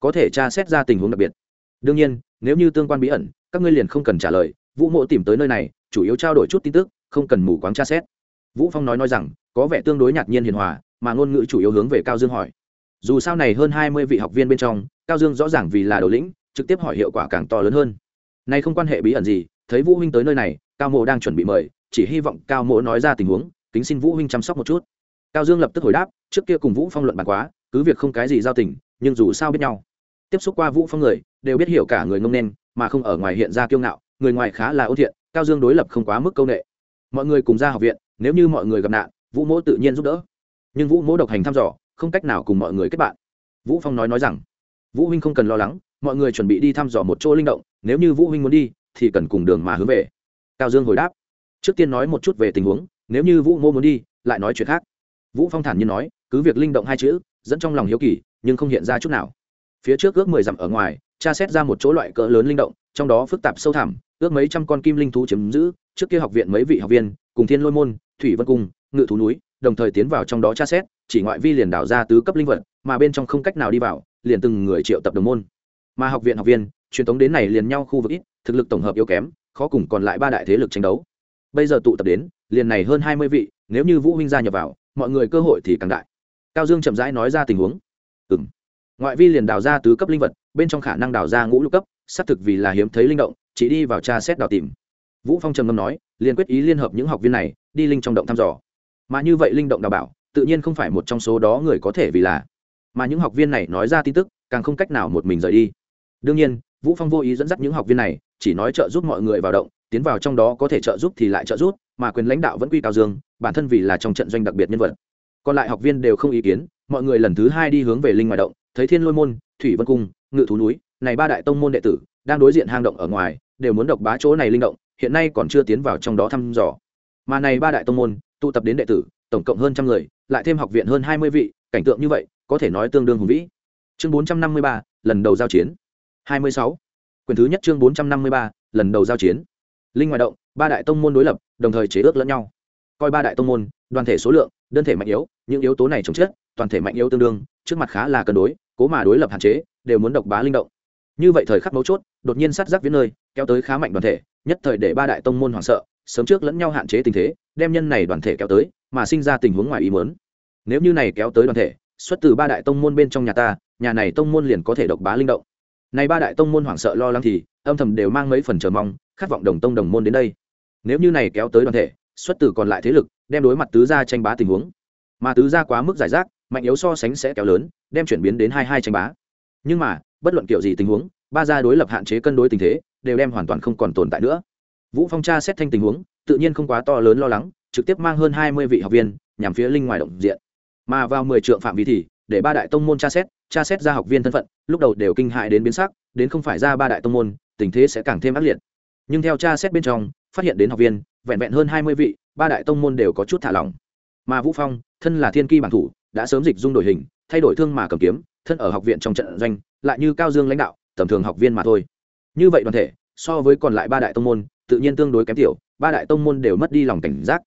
Có thể tra xét ra tình huống đặc biệt. Đương nhiên, nếu như tương quan bí ẩn các ngươi liền không cần trả lời, vũ mộ tìm tới nơi này, chủ yếu trao đổi chút tin tức, không cần mù quáng tra xét. Vũ phong nói nói rằng, có vẻ tương đối nhạt nhiên hiền hòa, mà ngôn ngữ chủ yếu hướng về cao dương hỏi. Dù sao này hơn hai mươi vị học viên bên trong, cao dương rõ ràng vì là đầu lĩnh, trực tiếp hỏi hiệu quả càng to lớn hơn. Nay không quan hệ bí ẩn gì, thấy vũ huynh tới nơi này, cao mộ đang chuẩn bị mời, chỉ hy vọng cao mộ nói ra tình huống, kính xin vũ huynh chăm sóc một chút. Cao dương lập tức hồi đáp, trước kia cùng vũ phong luận bàn quá, cứ việc không cái gì giao tình, nhưng dù sao biết nhau. Tiếp xúc qua vũ phong người, đều biết hiểu cả người ngông nên mà không ở ngoài hiện ra kiêu ngạo, người ngoài khá là ôn thiện, cao dương đối lập không quá mức công nghệ mọi người cùng ra học viện, nếu như mọi người gặp nạn, vũ mỗ tự nhiên giúp đỡ. Nhưng vũ mỗ độc hành thăm dò, không cách nào cùng mọi người kết bạn. Vũ phong nói nói rằng, vũ huynh không cần lo lắng, mọi người chuẩn bị đi thăm dò một chỗ linh động, nếu như vũ huynh muốn đi, thì cần cùng đường mà hướng về. Cao dương hồi đáp, trước tiên nói một chút về tình huống, nếu như vũ mô muốn đi, lại nói chuyện khác. Vũ phong thản nhiên nói, cứ việc linh động hai chữ, dẫn trong lòng hiếu kỳ, nhưng không hiện ra chút nào. Phía trước ước mười dặm ở ngoài tra xét ra một chỗ loại cỡ lớn linh động, trong đó phức tạp sâu thẳm, ước mấy trăm con kim linh thú chiếm giữ, trước kia học viện mấy vị học viên, cùng thiên lôi môn, thủy vân cung, ngự thú núi, đồng thời tiến vào trong đó tra xét, chỉ ngoại vi liền đào ra tứ cấp linh vật, mà bên trong không cách nào đi vào, liền từng người triệu tập đồng môn. Mà học viện học viên, truyền thống đến này liền nhau khu vực ít, thực lực tổng hợp yếu kém, khó cùng còn lại ba đại thế lực tranh đấu. Bây giờ tụ tập đến, liền này hơn hai mươi vị, nếu như vũ huynh gia nhập vào, mọi người cơ hội thì càng đại. Cao dương chậm rãi nói ra tình huống. Ừ m ngoại vi liền đào ra tứ cấp linh vật bên trong khả năng đào ra ngũ lục cấp, xác thực vì là hiếm thấy linh động, chỉ đi vào tra xét đào tìm. Vũ phong trầm ngâm nói, liền quyết ý liên hợp những học viên này, đi linh trong động thăm dò. Mà như vậy linh động đào bảo, tự nhiên không phải một trong số đó người có thể vì là. Mà những học viên này nói ra tin tức, càng không cách nào một mình rời đi. Đương nhiên, vũ phong vô ý dẫn dắt những học viên này, chỉ nói trợ giúp mọi người vào động, tiến vào trong đó có thể trợ giúp thì lại trợ giúp, mà quyền lãnh đạo vẫn quy cao dương, bản thân vì là trong trận doanh đặc biệt nhân vật. Còn lại học viên đều không ý kiến, mọi người lần thứ hai đi hướng về linh ngoài động, thấy thiên lôi môn thủy vân cung, ngự thú núi, này ba đại tông môn đệ tử, đang đối diện hang động ở ngoài, đều muốn độc bá chỗ này linh động, hiện nay còn chưa tiến vào trong đó thăm dò. Mà này ba đại tông môn, tụ tập đến đệ tử, tổng cộng hơn trăm người, lại thêm học viện hơn hai mươi vị, cảnh tượng như vậy, có thể nói tương đương hùng vĩ. Chương bốn trăm năm mươi ba, lần đầu giao chiến. hai mươi sáu. Quyền thứ nhất chương bốn trăm năm mươi ba, lần đầu giao chiến. Linh ngoại động, ba đại tông môn đối lập, đồng thời chế ước lẫn nhau. Coi ba đại tông môn, đoàn thể số lượng, đơn thể mạnh yếu, những yếu tố này chống chết toàn thể mạnh yếu tương đương, trước mặt khá là cân đối cố mà đối lập hạn chế, đều muốn độc bá linh động. Như vậy thời khắc mấu chốt, đột nhiên sát giác viễn nơi, kéo tới khá mạnh đoàn thể, nhất thời để ba đại tông môn hoảng sợ, sớm trước lẫn nhau hạn chế tình thế, đem nhân này đoàn thể kéo tới, mà sinh ra tình huống ngoài ý muốn. Nếu như này kéo tới đoàn thể, xuất từ ba đại tông môn bên trong nhà ta, nhà này tông môn liền có thể độc bá linh động. Này ba đại tông môn hoảng sợ lo lắng thì, âm thầm đều mang mấy phần chờ mong, khát vọng đồng tông đồng môn đến đây. Nếu như này kéo tới đoàn thể, xuất từ còn lại thế lực, đem đối mặt tứ gia tranh bá tình huống. Mà tứ gia quá mức giải rác mạnh yếu so sánh sẽ kéo lớn, đem chuyển biến đến hai hai tranh bá. Nhưng mà, bất luận kiểu gì tình huống, ba gia đối lập hạn chế cân đối tình thế, đều đem hoàn toàn không còn tồn tại nữa. Vũ phong tra xét thanh tình huống, tự nhiên không quá to lớn lo lắng, trực tiếp mang hơn hai mươi vị học viên, nhằm phía linh ngoài động diện. Mà vào mười trượng phạm vi thì, để ba đại tông môn tra xét tra xét ra học viên thân phận, lúc đầu đều kinh hại đến biến sắc, đến không phải ra ba đại tông môn, tình thế sẽ càng thêm ác liệt. Nhưng theo tra xét bên trong, phát hiện đến học viên, vẹn vẹn hơn hai mươi vị, ba đại tông môn đều có chút thả lỏng. Mà vũ phong, thân là thiên ki bản thủ đã sớm dịch dung đổi hình, thay đổi thương mà cầm kiếm, thân ở học viện trong trận doanh, lại như cao dương lãnh đạo, tầm thường học viên mà thôi. Như vậy đoàn thể, so với còn lại ba đại tông môn, tự nhiên tương đối kém tiểu, ba đại tông môn đều mất đi lòng cảnh giác.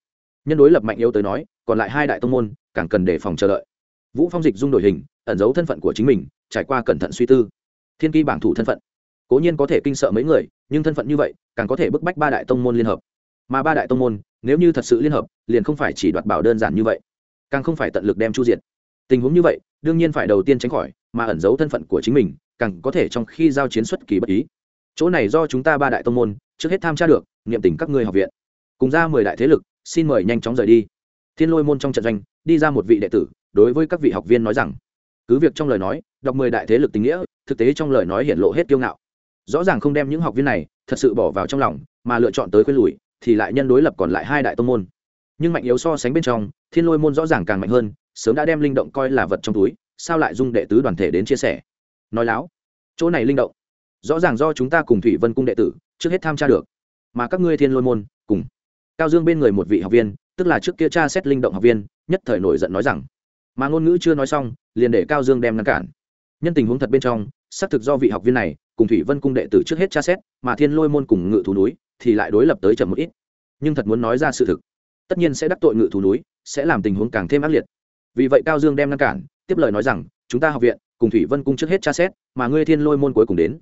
Nhân đối lập mạnh yếu tới nói, còn lại hai đại tông môn, càng cần đề phòng chờ đợi. Vũ phong dịch dung đổi hình, ẩn giấu thân phận của chính mình, trải qua cẩn thận suy tư. Thiên kỳ bảng thủ thân phận. Cố nhiên có thể kinh sợ mấy người, nhưng thân phận như vậy, càng có thể bức bách ba đại tông môn liên hợp. Mà ba đại tông môn, nếu như thật sự liên hợp, liền không phải chỉ đoạt bảo đơn giản như vậy càng không phải tận lực đem chu diệt. Tình huống như vậy, đương nhiên phải đầu tiên tránh khỏi, mà ẩn giấu thân phận của chính mình, càng có thể trong khi giao chiến xuất kỳ bất ý. Chỗ này do chúng ta ba đại tông môn, trước hết tham tra được, niệm tình các ngươi học viện. Cùng ra mười đại thế lực, xin mời nhanh chóng rời đi. Thiên lôi môn trong trận doanh, đi ra một vị đệ tử, đối với các vị học viên nói rằng, cứ việc trong lời nói, đọc mười đại thế lực tình nghĩa, thực tế trong lời nói hiện lộ hết kiêu ngạo. Rõ ràng không đem những học viên này, thật sự bỏ vào trong lòng, mà lựa chọn tới khuyên lùi, thì lại nhân đối lập còn lại hai đại tông môn nhưng mạnh yếu so sánh bên trong, thiên lôi môn rõ ràng càng mạnh hơn, sớm đã đem linh động coi là vật trong túi, sao lại dung đệ tứ đoàn thể đến chia sẻ? Nói láo, chỗ này linh động, rõ ràng do chúng ta cùng thủy vân cung đệ tử, trước hết tham tra được. Mà các ngươi thiên lôi môn, cùng cao dương bên người một vị học viên, tức là trước kia cha xét linh động học viên, nhất thời nổi giận nói rằng, mà ngôn ngữ chưa nói xong, liền để cao dương đem ngăn cản. Nhân tình huống thật bên trong, xác thực do vị học viên này, cùng thủy vân cung đệ tử trước hết tra xét, mà thiên lôi môn cùng ngự thú núi, thì lại đối lập tới chậm một ít. Nhưng thật muốn nói ra sự thực tất nhiên sẽ đắc tội ngự thú núi, sẽ làm tình huống càng thêm ác liệt. Vì vậy cao dương đem ngăn cản, tiếp lời nói rằng, chúng ta học viện, cùng thủy vân cung trước hết tra xét, mà ngươi thiên lôi môn cuối cùng đến.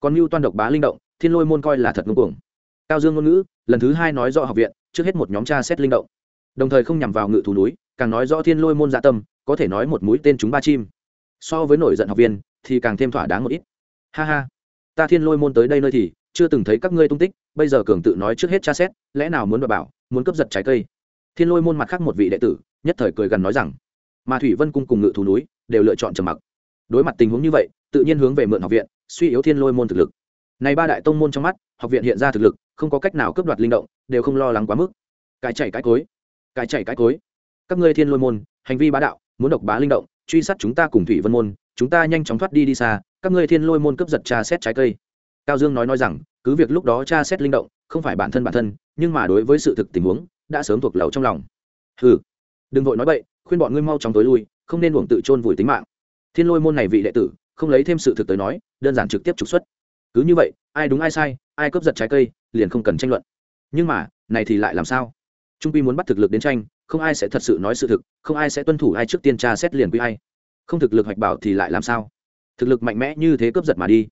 Còn mưu toan độc bá linh động, thiên lôi môn coi là thật ngưng cuồng. Cao dương ngôn ngữ, lần thứ hai nói rõ học viện, trước hết một nhóm tra xét linh động. Đồng thời không nhằm vào ngự thú núi, càng nói rõ thiên lôi môn dạ tâm, có thể nói một mũi tên chúng ba chim. So với nổi giận học viên, thì càng thêm thỏa đáng một ít. Ha ha. Ta thiên lôi môn tới đây nơi thì, chưa từng thấy các ngươi tung tích bây giờ cường tự nói trước hết tra xét, lẽ nào muốn đ bảo, muốn cướp giật trái cây? Thiên lôi môn mặt khác một vị đệ tử, nhất thời cười gần nói rằng, mà thủy vân cung cùng ngự thú núi đều lựa chọn trầm mặc. Đối mặt tình huống như vậy, tự nhiên hướng về mượn học viện, suy yếu thiên lôi môn thực lực. Này ba đại tông môn trong mắt, học viện hiện ra thực lực, không có cách nào cướp đoạt linh động, đều không lo lắng quá mức. Cái chạy cái cối, cái chạy cái cối. Các ngươi thiên lôi môn, hành vi bá đạo, muốn độc bá linh động, truy sát chúng ta cùng thủy vân môn, chúng ta nhanh chóng thoát đi đi xa, các ngươi thiên lôi môn cướp giật trà xét trái cây cao dương nói nói rằng, cứ việc lúc đó tra xét linh động, không phải bản thân bản thân, nhưng mà đối với sự thực tình huống, đã sớm thuộc lầu trong lòng. Hừ, đừng vội nói bậy, khuyên bọn ngươi mau chóng tối lui, không nên uổng tự chôn vùi tính mạng. Thiên lôi môn này vị đệ tử, không lấy thêm sự thực tới nói, đơn giản trực tiếp trục xuất. Cứ như vậy, ai đúng ai sai, ai cướp giật trái cây, liền không cần tranh luận. Nhưng mà, này thì lại làm sao? Trung quy muốn bắt thực lực đến tranh, không ai sẽ thật sự nói sự thực, không ai sẽ tuân thủ ai trước tiên tra xét liền quy hay? không thực lực hoạch bảo thì lại làm sao? Thực lực mạnh mẽ như thế cướp giật mà đi.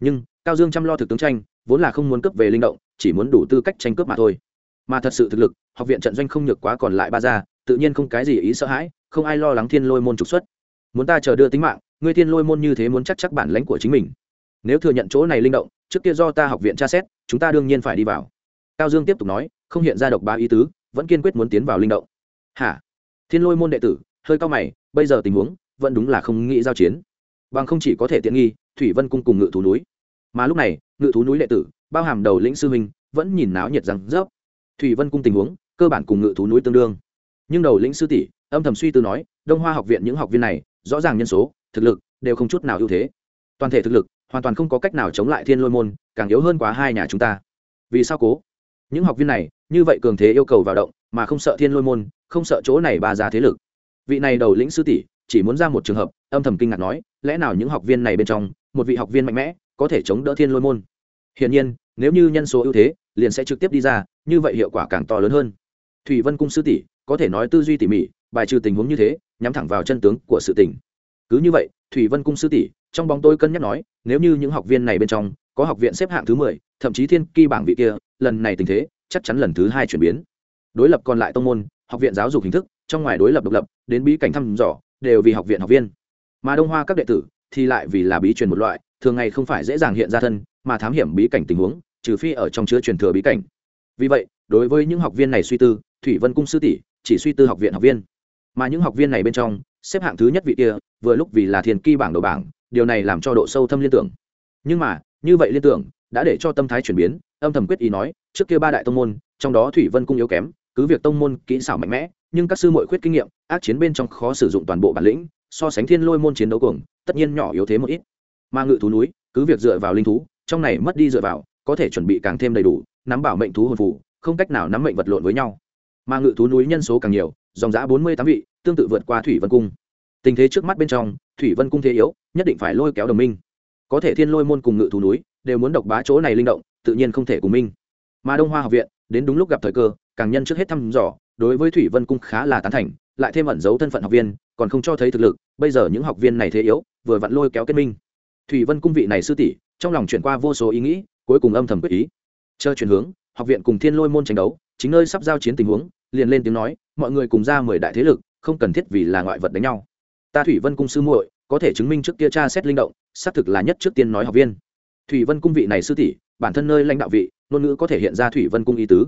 Nhưng cao dương chăm lo thực tướng tranh, vốn là không muốn cướp về linh động, chỉ muốn đủ tư cách tranh cướp mà thôi. Mà thật sự thực lực, học viện trận doanh không nhược quá còn lại ba gia, tự nhiên không cái gì ý sợ hãi, không ai lo lắng thiên lôi môn trục xuất. Muốn ta chờ đưa tính mạng, ngươi thiên lôi môn như thế muốn chắc chắc bản lãnh của chính mình. Nếu thừa nhận chỗ này linh động, trước kia do ta học viện tra xét, chúng ta đương nhiên phải đi vào. Cao dương tiếp tục nói, không hiện ra độc ba ý tứ, vẫn kiên quyết muốn tiến vào linh động. Hả? Thiên lôi môn đệ tử, hơi cao mày, bây giờ tình huống, vẫn đúng là không nghĩ giao chiến. Bằng không chỉ có thể tiện nghi, thủy vân cung cùng ngự thú núi mà lúc này, ngự thú núi đệ tử, bao hàm đầu lĩnh sư huynh, vẫn nhìn náo nhiệt rằng rớp. Thủy vân cung tình huống, cơ bản cùng ngự thú núi tương đương. Nhưng đầu lĩnh sư tỷ, âm thầm suy tư nói, đông hoa học viện những học viên này, rõ ràng nhân số, thực lực, đều không chút nào ưu thế. Toàn thể thực lực, hoàn toàn không có cách nào chống lại thiên lôi môn, càng yếu hơn quá hai nhà chúng ta. Vì sao cố? Những học viên này, như vậy cường thế yêu cầu vào động, mà không sợ thiên lôi môn, không sợ chỗ này ba ra thế lực. Vị này đầu lĩnh sư tỷ, chỉ muốn ra một trường hợp, âm thầm kinh ngạc nói, lẽ nào những học viên này bên trong, một vị học viên mạnh mẽ có thể chống đỡ thiên lôi môn. Hiển nhiên, nếu như nhân số ưu thế, liền sẽ trực tiếp đi ra, như vậy hiệu quả càng to lớn hơn. Thủy vân cung sư tỷ, có thể nói tư duy tỉ mỉ, bài trừ tình huống như thế, nhắm thẳng vào chân tướng của sự tình. Cứ như vậy, thủy vân cung sư tỷ, trong bóng tôi cân nhắc nói, nếu như những học viên này bên trong, có học viện xếp hạng thứ mười, thậm chí thiên kỳ bảng vị kia, lần này tình thế, chắc chắn lần thứ hai chuyển biến. Đối lập còn lại tông môn, học viện giáo dục hình thức, trong ngoài đối lập độc lập, đến bí cảnh thăm dò, đều vì học viện học viên. Mà đông hoa các đệ tử thì lại vì là bí truyền một loại, thường ngày không phải dễ dàng hiện ra thân, mà thám hiểm bí cảnh tình huống, trừ phi ở trong chứa truyền thừa bí cảnh. Vì vậy, đối với những học viên này suy tư, thủy vân cung sư tỷ chỉ suy tư học viện học viên. Mà những học viên này bên trong, xếp hạng thứ nhất vị kia, vừa lúc vì là thiền kỳ bảng đầu bảng, điều này làm cho độ sâu thâm liên tưởng. Nhưng mà, như vậy liên tưởng, đã để cho tâm thái chuyển biến, âm thầm quyết ý nói, trước kia ba đại tông môn, trong đó thủy vân cung yếu kém, cứ việc tông môn kỹ xảo mạnh mẽ, nhưng các sư mội khuyết kinh nghiệm, ác chiến bên trong khó sử dụng toàn bộ bản lĩnh so sánh thiên lôi môn chiến đấu cuồng, tất nhiên nhỏ yếu thế một ít. Mà ngự thú núi, cứ việc dựa vào linh thú, trong này mất đi dựa vào, có thể chuẩn bị càng thêm đầy đủ, nắm bảo mệnh thú hồn phủ không cách nào nắm mệnh vật lộn với nhau. Mà ngự thú núi nhân số càng nhiều, dòng giã bốn mươi tám vị, tương tự vượt qua thủy vân cung. Tình thế trước mắt bên trong, thủy vân cung thế yếu, nhất định phải lôi kéo đồng minh. Có thể thiên lôi môn cùng ngự thú núi đều muốn độc bá chỗ này linh động, tự nhiên không thể cùng minh. Mà đông hoa học viện, đến đúng lúc gặp thời cơ, càng nhân trước hết thăm dò, đối với thủy vân cung khá là tán thành, lại thêm ẩn giấu thân phận học viên còn không cho thấy thực lực, bây giờ những học viên này thế yếu, vừa vặn lôi kéo kết minh. Thủy vân cung vị này sư tỷ, trong lòng chuyển qua vô số ý nghĩ, cuối cùng âm thầm quyết ý. Chờ chuyển hướng, học viện cùng thiên lôi môn tranh đấu, chính nơi sắp giao chiến tình huống, liền lên tiếng nói, mọi người cùng ra mười đại thế lực, không cần thiết vì là ngoại vật đánh nhau. Ta thủy vân cung sư muội, có thể chứng minh trước kia cha xét linh động, xác thực là nhất trước tiên nói học viên. Thủy vân cung vị này sư tỷ, bản thân nơi lãnh đạo vị, ngôn ngữ có thể hiện ra thủy vân cung ý tứ.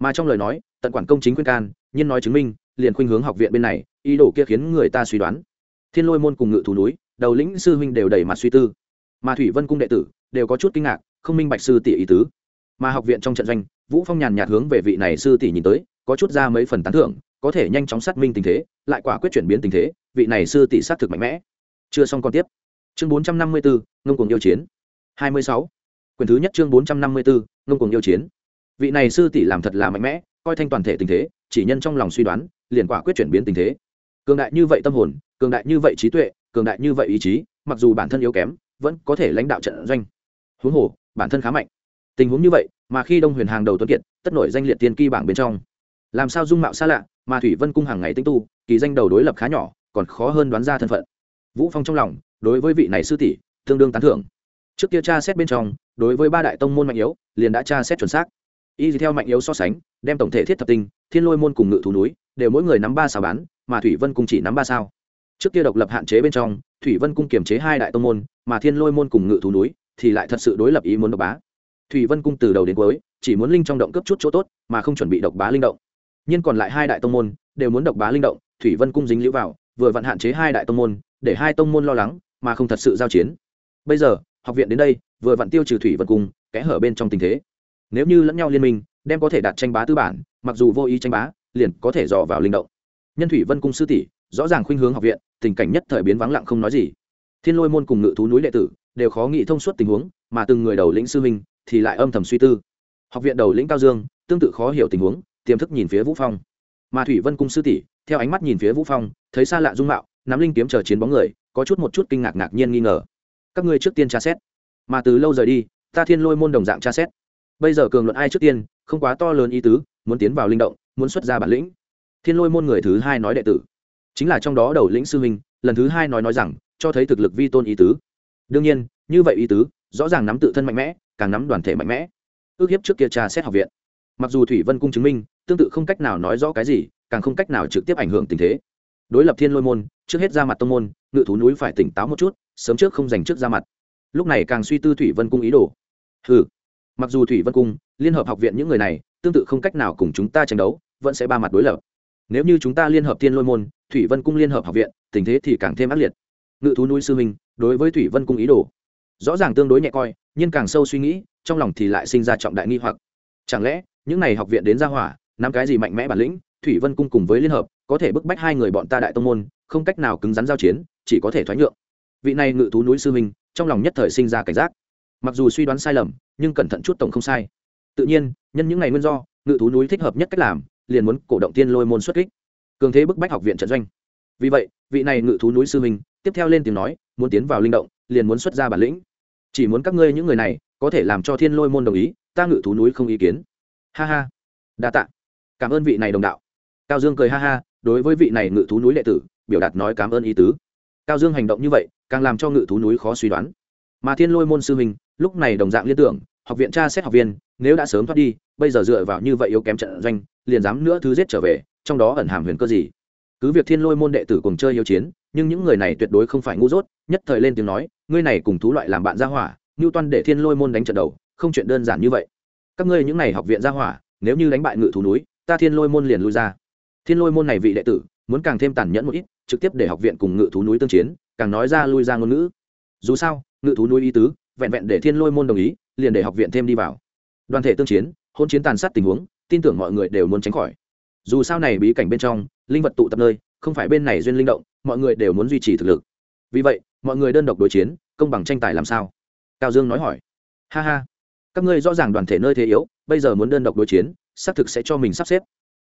Mà trong lời nói, tận quản công chính khuyên can, nhiên nói chứng minh, liền khuynh hướng học viện bên này ý đồ kia khiến người ta suy đoán. Thiên lôi môn cùng ngự thủ núi đầu lĩnh sư huynh đều đầy mặt suy tư. Mà thủy vân cung đệ tử đều có chút kinh ngạc không minh bạch sư tỷ ý tứ. Mà học viện trong trận doanh vũ phong nhàn nhạt hướng về vị này sư tỷ nhìn tới có chút ra mấy phần tán thưởng có thể nhanh chóng xác minh tình thế lại quả quyết chuyển biến tình thế vị này sư tỷ sát thực mạnh mẽ. Chưa xong còn tiếp. Chương 454, ngông cuồng yêu chiến. 26. quyền thứ nhất chương 454, ngông cuồng yêu chiến. Vị này sư tỷ làm thật là mạnh mẽ coi thanh toàn thể tình thế chỉ nhân trong lòng suy đoán liền quả quyết chuyển biến tình thế cường đại như vậy tâm hồn, cường đại như vậy trí tuệ, cường đại như vậy ý chí, mặc dù bản thân yếu kém, vẫn có thể lãnh đạo trận doanh. Huống hồ, bản thân khá mạnh. Tình huống như vậy, mà khi đông huyền hàng đầu tuấn kiệt, tất nổi danh liệt tiên kỳ bảng bên trong. Làm sao dung mạo xa lạ, mà thủy vân cung hàng ngày tinh tu, kỳ danh đầu đối lập khá nhỏ, còn khó hơn đoán ra thân phận. Vũ phong trong lòng, đối với vị này sư tỷ, tương đương tán thưởng. Trước kia tra xét bên trong, đối với ba đại tông môn mạnh yếu, liền đã tra xét chuẩn xác. Y theo mạnh yếu so sánh, đem tổng thể thiết thập tinh, thiên lôi môn cùng ngự thú núi, đều mỗi người nắm ba xào bán mà thủy vân cung chỉ nắm ba sao. Trước kia độc lập hạn chế bên trong, thủy vân cung kiềm chế hai đại tông môn, mà thiên lôi môn cùng ngự thú núi, thì lại thật sự đối lập ý muốn độc bá. Thủy vân cung từ đầu đến cuối, chỉ muốn linh trong động cấp chút chỗ tốt, mà không chuẩn bị độc bá linh động. Nhưng còn lại hai đại tông môn, đều muốn độc bá linh động, thủy vân cung dính lũ vào, vừa vặn hạn chế hai đại tông môn, để hai tông môn lo lắng, mà không thật sự giao chiến. Bây giờ, học viện đến đây, vừa vặn tiêu trừ thủy vân cung, kẽ hở bên trong tình thế. Nếu như lẫn nhau liên minh, đem có thể đạt tranh bá tư bản, mặc dù vô ý tranh bá, liền có thể dò vào linh động nhân thủy vân cung sư tỷ, rõ ràng khuynh hướng học viện, tình cảnh nhất thời biến vắng lặng không nói gì. Thiên lôi môn cùng ngự thú núi đệ tử, đều khó nghĩ thông suốt tình huống, mà từng người đầu lĩnh sư minh thì lại âm thầm suy tư. Học viện đầu lĩnh cao dương, tương tự khó hiểu tình huống, tiềm thức nhìn phía vũ phong. Mà thủy vân cung sư tỷ, theo ánh mắt nhìn phía vũ phong, thấy xa lạ dung mạo, nắm linh kiếm chờ chiến bóng người, có chút một chút kinh ngạc ngạc nhiên nghi ngờ. Các ngươi trước tiên tra xét. Mà từ lâu rời đi, ta thiên lôi môn đồng dạng tra xét. Bây giờ cường luận ai trước tiên, không quá to lớn ý tứ, muốn tiến vào linh động, muốn xuất ra bản lĩnh thiên lôi môn người thứ hai nói đệ tử. Chính là trong đó đầu lĩnh sư huynh, lần thứ hai nói nói rằng, cho thấy thực lực vi tôn ý tứ. Đương nhiên, như vậy ý tứ, rõ ràng nắm tự thân mạnh mẽ, càng nắm đoàn thể mạnh mẽ. Ước hiếp trước kia tra xét học viện. Mặc dù thủy vân cung chứng minh, tương tự không cách nào nói rõ cái gì, càng không cách nào trực tiếp ảnh hưởng tình thế. Đối lập thiên lôi môn, trước hết ra mặt tông môn, ngự thú núi phải tỉnh táo một chút, sớm trước không dành trước ra mặt. Lúc này càng suy tư thủy vân cung ý đồ. Ừ mặc dù thủy vân cung, liên hợp học viện những người này, tương tự không cách nào cùng chúng ta tranh đấu, vẫn sẽ ba mặt đối lập nếu như chúng ta liên hợp thiên lôi môn, thủy vân cung liên hợp học viện, tình thế thì càng thêm ác liệt. Ngự thú núi sư minh đối với thủy vân cung ý đồ, rõ ràng tương đối nhẹ coi, nhưng càng sâu suy nghĩ, trong lòng thì lại sinh ra trọng đại nghi hoặc. Chẳng lẽ, những n à y học viện đến gia hỏa, nắm cái gì mạnh mẽ bản lĩnh, thủy vân cung cùng với liên hợp, có thể bức bách hai người bọn ta đại tông môn, không cách nào cứng rắn giao chiến, chỉ có thể thoái nhượng. Vị này ngự thú núi sư minh trong lòng nhất thời sinh ra cảnh giác. Mặc dù suy đoán sai lầm, nhưng cẩn thận chút tổng không sai. Tự nhiên, nhân những ngày nguyên do, ngự thú núi thích hợp nhất cách làm liền muốn cổ động tiên lôi môn xuất kích. Cường thế bức bách học viện trận doanh. Vì vậy, vị này ngự thú núi sư minh tiếp theo lên tiếng nói, muốn tiến vào linh động, liền muốn xuất ra bản lĩnh. Chỉ muốn các ngươi những người này, có thể làm cho thiên lôi môn đồng ý, ta ngự thú núi không ý kiến. Ha ha. Đa tạ. Cảm ơn vị này đồng đạo. Cao dương cười ha ha, đối với vị này ngự thú núi đệ tử, biểu đạt nói cảm ơn ý tứ. Cao dương hành động như vậy, càng làm cho ngự thú núi khó suy đoán. Mà thiên lôi môn sư huynh, lúc này đồng dạng liên tưởng, học viện tra xét học viên, nếu đã sớm thoát đi, bây giờ dựa vào như vậy yếu kém trận doanh liền dám nữa thứ giết trở về, trong đó ẩn hàm huyền cơ gì. Cứ việc thiên lôi môn đệ tử cùng chơi hiếu chiến, nhưng những người này tuyệt đối không phải ngu dốt, nhất thời lên tiếng nói, ngươi này cùng thú loại làm bạn gia hỏa ngưu toan để thiên lôi môn đánh trận đầu, không chuyện đơn giản như vậy. Các ngươi những này học viện gia hỏa, nếu như đánh bại ngự thú núi, ta thiên lôi môn liền lui ra. Thiên lôi môn này vị đệ tử, muốn càng thêm tàn nhẫn một ít, trực tiếp để học viện cùng ngự thú núi tương chiến, càng nói ra lui ra ngôn ngữ. Dù sao, ngự thú núi ý tứ, vẹn vẹn để thiên lôi môn đồng ý, liền để học viện thêm đi vào. Đoàn thể tương chiến, hôn chiến tàn sát tình huống tin tưởng mọi người đều muốn tránh khỏi. Dù sao này bí cảnh bên trong, linh vật tụ tập nơi, không phải bên này duyên linh động, mọi người đều muốn duy trì thực lực. Vì vậy, mọi người đơn độc đối chiến, công bằng tranh tài làm sao? Cao dương nói hỏi. Ha ha. Các ngươi rõ ràng đoàn thể nơi thế yếu, bây giờ muốn đơn độc đối chiến, xác thực sẽ cho mình sắp xếp.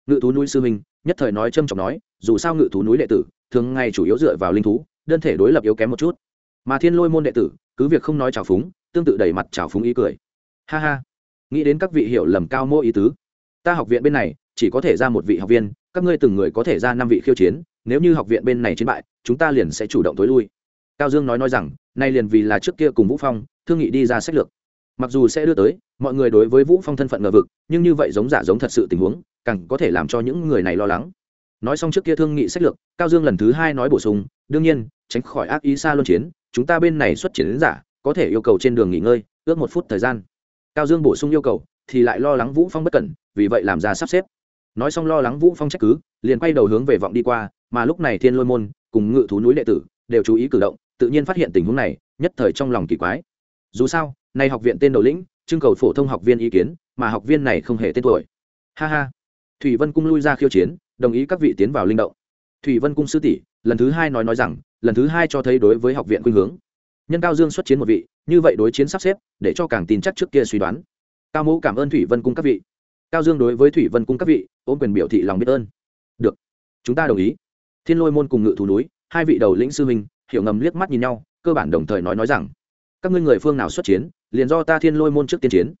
Ngự thú núi sư minh nhất thời nói trâm trọng nói, dù sao ngự thú núi đệ tử, thường ngày chủ yếu dựa vào linh thú, đơn thể đối lập yếu kém một chút. Mà thiên lôi môn đệ tử, cứ việc không nói trào phúng, tương tự đẩy mặt trào phúng ý cười. Ha ha. Nghĩ đến các vị hiểu lầm cao mô ý tứ ta học viện bên này, chỉ có thể ra một vị học viên, các ngươi từng người có thể ra năm vị khiêu chiến, nếu như học viện bên này chiến bại, chúng ta liền sẽ chủ động tối lui. Cao dương nói nói rằng, nay liền vì là trước kia cùng vũ phong, thương nghị đi ra sách lược. Mặc dù sẽ đưa tới, mọi người đối với vũ phong thân phận ngờ vực, nhưng như vậy giống giả giống thật sự tình huống, càng có thể làm cho những người này lo lắng. Nói xong trước kia thương nghị sách lược, cao dương lần thứ hai nói bổ sung, đương nhiên, tránh khỏi ác ý xa luân chiến, chúng ta bên này xuất chiến đến giả, có thể yêu cầu trên đường nghỉ ngơi, ước một phút thời gian. Cao dương bổ sung yêu cầu thì lại lo lắng vũ phong bất cẩn, vì vậy làm ra sắp xếp. Nói xong lo lắng vũ phong trách cứ, liền quay đầu hướng về vọng đi qua, mà lúc này thiên lôi môn, cùng ngự thú núi đệ tử đều chú ý cử động, tự nhiên phát hiện tình huống này, nhất thời trong lòng kỳ quái. Dù sao, nay học viện tên đầu lĩnh, trưng cầu phổ thông học viên ý kiến, mà học viên này không hề tên tuổi. Ha ha. Thủy vân cung lui ra khiêu chiến, đồng ý các vị tiến vào linh động. Thủy vân cung sư tỷ, lần thứ hai nói nói rằng, lần thứ hai cho thấy đối với học viện khuynh hướng. Nhân cao dương xuất chiến một vị, như vậy đối chiến sắp xếp, để cho càng tin chắc trước kia suy đoán cao mẫu cảm ơn thủy vân cung các vị. Cao dương đối với thủy vân cung các vị, ôm quyền biểu thị lòng biết ơn. Được, chúng ta đồng ý. Thiên lôi môn cùng ngự thủ núi, hai vị đầu lĩnh sư minh hiểu ngầm liếc mắt nhìn nhau, cơ bản đồng thời nói nói rằng, các ngươi người phương nào xuất chiến, liền do ta thiên lôi môn trước tiên chiến.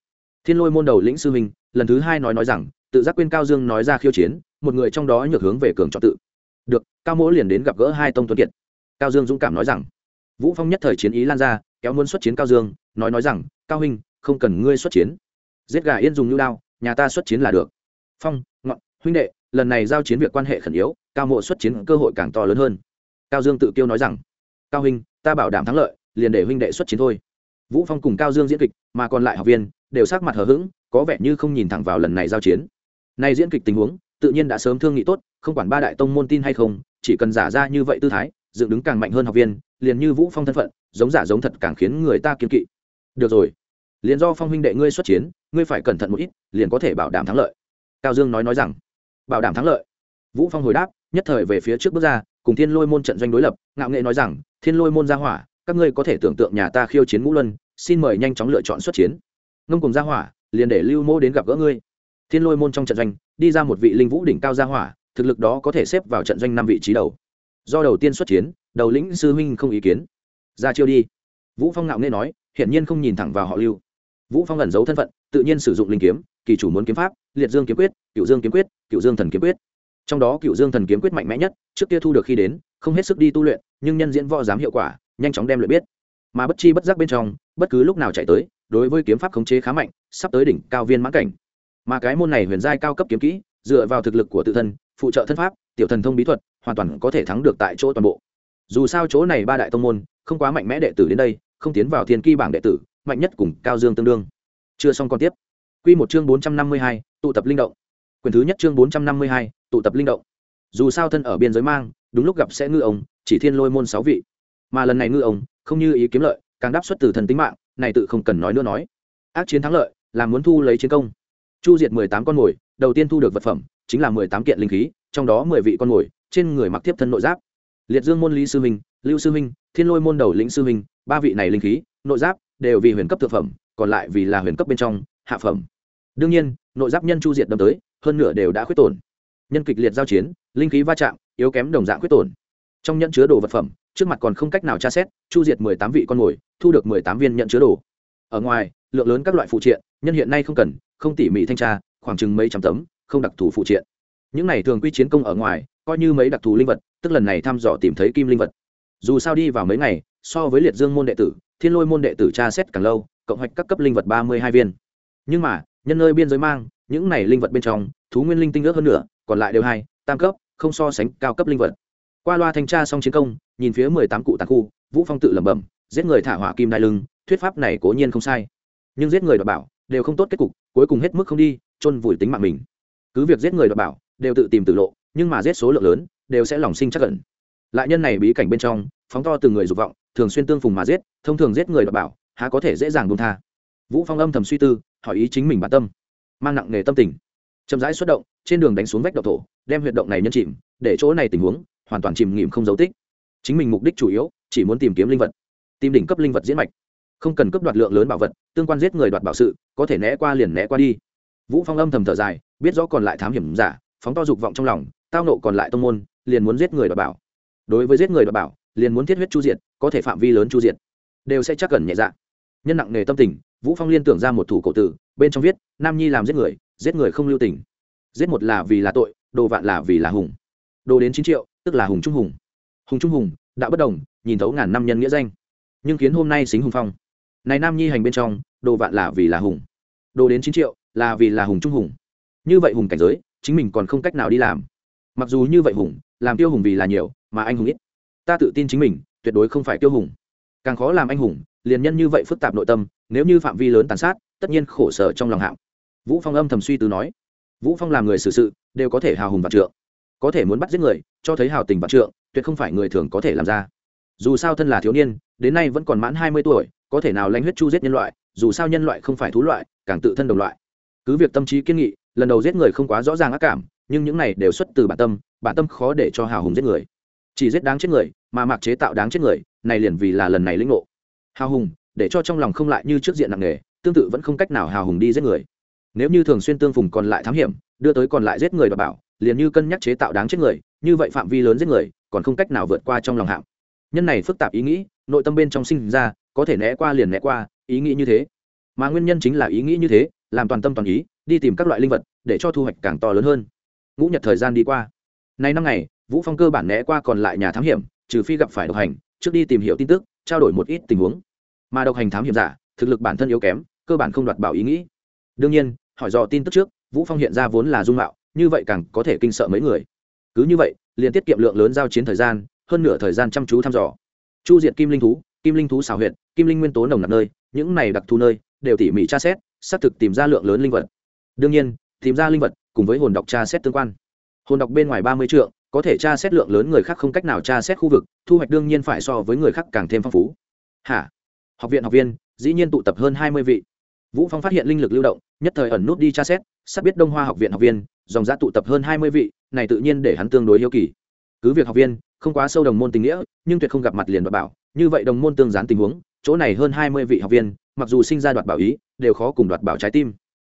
Thiên lôi môn đầu lĩnh sư minh lần thứ hai nói nói rằng, tự giác quên cao dương nói ra khiêu chiến, một người trong đó nhược hướng về cường trọ tự. Được, cao mỗ liền đến gặp gỡ hai tông tuấn kiệt. Cao dương dũng cảm nói rằng, vũ phong nhất thời chiến ý lan ra, kéo muốn xuất chiến cao dương, nói nói rằng, cao huynh, không cần ngươi xuất chiến giết gà yên dùng như đao, nhà ta xuất chiến là được. Phong, ngọn, huynh đệ, lần này giao chiến việc quan hệ khẩn yếu, cao mộ xuất chiến cơ hội càng to lớn hơn. Cao dương tự kiêu nói rằng, cao huynh, ta bảo đảm thắng lợi, liền để huynh đệ xuất chiến thôi. Vũ phong cùng cao dương diễn kịch, mà còn lại học viên, đều sắc mặt hờ hững, có vẻ như không nhìn thẳng vào lần này giao chiến. Nay diễn kịch tình huống, tự nhiên đã sớm thương nghị tốt, không quản ba đại tông môn tin hay không, chỉ cần giả ra như vậy tư thái, dựng đứng càng mạnh hơn học viên, liền như vũ phong thân phận, giống giả giống thật càng khiến người ta kiên kỵ. Được rồi liền do phong huynh đệ ngươi xuất chiến, ngươi phải cẩn thận một ít, liền có thể bảo đảm thắng lợi. Cao dương nói nói rằng. Bảo đảm thắng lợi. Vũ phong hồi đáp, nhất thời về phía trước bước ra, cùng thiên lôi môn trận doanh đối lập, ngạo nghệ nói rằng, thiên lôi môn gia hỏa, các ngươi có thể tưởng tượng nhà ta khiêu chiến ngũ luân, xin mời nhanh chóng lựa chọn xuất chiến. Ngông cùng gia hỏa, liền để lưu mô đến gặp gỡ ngươi. Thiên lôi môn trong trận doanh, đi ra một vị linh vũ đỉnh cao gia hỏa, thực lực đó có thể xếp vào trận doanh năm vị trí đầu. Do đầu tiên xuất chiến, đầu lĩnh sư huynh không ý kiến. Ra chiêu đi. Vũ phong ngạo nghe nói, hiển nhiên không nhìn thẳng vào họ lưu vũ phong ẩn giấu thân phận, tự nhiên sử dụng linh kiếm, kỳ chủ muốn kiếm pháp, liệt dương kiếm quyết cựu dương kiếm quyết cựu dương thần kiếm quyết. Trong đó cựu dương thần kiếm quyết mạnh mẽ nhất, trước kia thu được khi đến, không hết sức đi tu luyện, nhưng nhân diễn võ dám hiệu quả, nhanh chóng đem luyện biết. Mà bất chi bất giác bên trong, bất cứ lúc nào chạy tới, đối với kiếm pháp khống chế khá mạnh, sắp tới đỉnh cao viên mãn cảnh. Mà cái môn này huyền giai cao cấp kiếm kỹ, dựa vào thực lực của tự thân, phụ trợ thân pháp, tiểu thần thông bí thuật, hoàn toàn có thể thắng được tại chỗ toàn bộ. Dù sao chỗ này ba đại tông môn, không quá mạnh mẽ đệ tử đến đây, không tiến vào thiên kỳ bảng đệ tử mạnh nhất cùng cao dương tương đương. Chưa xong còn tiếp. Q một chương bốn trăm năm mươi hai, tụ tập linh động. Quyền thứ nhất chương bốn trăm năm mươi hai, tụ tập linh động. Dù sao thân ở biên giới mang, đúng lúc gặp sẽ ngư ông, chỉ thiên lôi môn sáu vị. Mà lần này ngư ông, không như ý kiếm lợi, càng đáp xuất từ thần tính mạng, này tự không cần nói nữa nói. Ác chiến thắng lợi, là muốn thu lấy chiến công. Chu diệt mười tám con mồi, đầu tiên thu được vật phẩm, chính là mười tám kiện linh khí, trong đó mười vị con mồi, trên người mặc tiếp thân nội giáp. Liệt dương môn lý sư minh, lưu sư minh, thiên lôi môn đầu lĩnh sư minh, ba vị này linh khí, nội giáp đều vì huyền cấp thực phẩm, còn lại vì là huyền cấp bên trong, hạ phẩm. Đương nhiên, nội giáp nhân chu diệt đâm tới, hơn nửa đều đã khuyết tổn. Nhân kịch liệt giao chiến, linh khí va chạm, yếu kém đồng dạng khuyết tổn. Trong nhận chứa đồ vật phẩm, trước mặt còn không cách nào tra xét, chu diệt mười tám vị con mồi, thu được mười tám viên nhận chứa đồ. Ở ngoài, lượng lớn các loại phụ triện, nhân hiện nay không cần, không tỉ mỉ thanh tra, khoảng chừng mấy trăm tấm, không đặc thù phụ triện. Những này thường quy chiến công ở ngoài, coi như mấy đặc thù linh vật, tức lần này thăm dò tìm thấy kim linh vật. Dù sao đi vào mấy ngày, so với liệt dương môn đệ tử thiên lôi môn đệ tử tra xét càng lâu, cộng hoạch các cấp linh vật ba mươi hai viên. Nhưng mà, nhân nơi biên giới mang, những này linh vật bên trong, thú nguyên linh tinh ước hơn nữa còn lại đều hai, tam cấp, không so sánh cao cấp linh vật. Qua loa thanh tra xong chiến công, nhìn phía mười tám cụ tàn khu, vũ phong tự lẩm bẩm, giết người thả hỏa kim đai lưng, thuyết pháp này cố nhiên không sai. Nhưng giết người đọc bảo, đều không tốt kết cục, cuối cùng hết mức không đi, chôn vùi tính mạng mình. Cứ việc giết người đọc bảo, đều tự tìm tự lộ, nhưng mà giết số lượng lớn, đều sẽ lòng sinh chắc cẩn lại nhân này bí cảnh bên trong, phóng to từng người dục vọng, thường xuyên tương phùng mà giết thông thường giết người đọc bảo, há có thể dễ dàng buông tha. Vũ phong âm thầm suy tư, hỏi ý chính mình bản tâm. Mang nặng nghề tâm tình. Chậm rãi xuất động, trên đường đánh xuống vách độc thổ, đem huyệt động này nhân chìm, để chỗ này tình huống, hoàn toàn chìm nghỉm không dấu tích. Chính mình mục đích chủ yếu, chỉ muốn tìm kiếm linh vật. Tìm đỉnh cấp linh vật diễn mạch. Không cần cấp đoạt lượng lớn bảo vật, tương quan giết người đoạt bảo sự, có thể né qua liền né qua đi. Vũ phong âm thầm thở dài, biết rõ còn lại thám hiểm giả, phóng to dục vọng trong lòng, tao nộ còn lại tông môn, liền muốn giết người đoạt bảo. Đối với giết người đoạt bảo, liền muốn thiết huyết chu diệt, có thể phạm vi lớn chu diệt đều sẽ chắc cần nhẹ dạ. Nhân nặng nề tâm tình, vũ phong liên tưởng ra một thủ cổ tử, bên trong viết, nam nhi làm giết người giết người không lưu tình. Giết một là vì là tội, đồ vạn là vì là hùng. Đồ đến chín triệu, tức là hùng trung hùng. Hùng trung hùng đã bất đồng, nhìn thấu ngàn năm nhân nghĩa danh. Nhưng khiến hôm nay xính hùng phong. Này nam nhi hành bên trong, đồ vạn là vì là hùng. Đồ đến chín triệu, là vì là hùng trung hùng. Như vậy hùng cảnh giới, chính mình còn không cách nào đi làm. Mặc dù như vậy hùng, làm tiêu hùng vì là nhiều, mà anh hùng ít. Ta tự tin chính mình, tuyệt đối không phải tiêu hùng càng khó làm anh hùng, liền nhân như vậy phức tạp nội tâm, nếu như phạm vi lớn tàn sát, tất nhiên khổ sở trong lòng hạng. Vũ phong âm thầm suy tư nói, vũ phong làm người xử sự, đều có thể hào hùng vạn trượng. Có thể muốn bắt giết người, cho thấy hào tình vạn trượng, tuyệt không phải người thường có thể làm ra. Dù sao thân là thiếu niên, đến nay vẫn còn mãn hai mươi tuổi, có thể nào lanh huyết chu giết nhân loại, dù sao nhân loại không phải thú loại, càng tự thân đồng loại. Cứ việc tâm trí kiên nghị, lần đầu giết người không quá rõ ràng ác cảm, nhưng những này đều xuất từ bản tâm bản tâm khó để cho hào hùng giết người chỉ giết đáng chết người, mà mặc chế tạo đáng chết người, này liền vì là lần này lĩnh ngộ. Hào hùng, để cho trong lòng không lại như trước diện nặng nề, tương tự vẫn không cách nào hào hùng đi giết người. Nếu như thường xuyên tương phùng còn lại thám hiểm, đưa tới còn lại giết người và bảo, liền như cân nhắc chế tạo đáng chết người, như vậy phạm vi lớn giết người, còn không cách nào vượt qua trong lòng hạm. nhân này phức tạp ý nghĩ, nội tâm bên trong sinh ra, có thể né qua liền né qua, ý nghĩ như thế. Mà nguyên nhân chính là ý nghĩ như thế, làm toàn tâm toàn ý, đi tìm các loại linh vật, để cho thu hoạch càng to lớn hơn. Ngũ nhật thời gian đi qua. Nay năm ngày vũ phong cơ bản né qua còn lại nhà thám hiểm, trừ phi gặp phải độc hành, trước đi tìm hiểu tin tức, trao đổi một ít tình huống. Mà độc hành thám hiểm giả, thực lực bản thân yếu kém, cơ bản không đoạt bảo ý nghĩ. Đương nhiên, hỏi dò tin tức trước, vũ phong hiện ra vốn là dung mạo, như vậy càng có thể kinh sợ mấy người. Cứ như vậy, liền tiết kiệm lượng lớn giao chiến thời gian, hơn nửa thời gian chăm chú thăm dò. Chu diệt kim linh thú, kim linh thú xào huyệt, kim linh nguyên tố nồng nặc nơi, những này đặc thù nơi, đều tỉ mỉ tra xét, xác thực tìm ra lượng lớn linh vật. Đương nhiên, tìm ra linh vật cùng với hồn đọc tra xét tương quan. Hồn đọc bên ngoài ba mươi trượng có thể tra xét lượng lớn người khác không cách nào tra xét khu vực, thu hoạch đương nhiên phải so với người khác càng thêm phong phú. Hả? Học viện học viên, dĩ nhiên tụ tập hơn hai mươi vị. Vũ phong phát hiện linh lực lưu động, nhất thời ẩn nút đi tra xét, sắp biết đông hoa học viện học viên, dòng giá tụ tập hơn hai mươi vị, này tự nhiên để hắn tương đối yêu kỳ. Cứ việc học viên, không quá sâu đồng môn tình nghĩa, nhưng tuyệt không gặp mặt liền đoạt bảo. Như vậy đồng môn tương gián tình huống, chỗ này hơn hai mươi vị học viên, mặc dù sinh ra đoạt bảo ý, đều khó cùng đoạt bảo trái tim.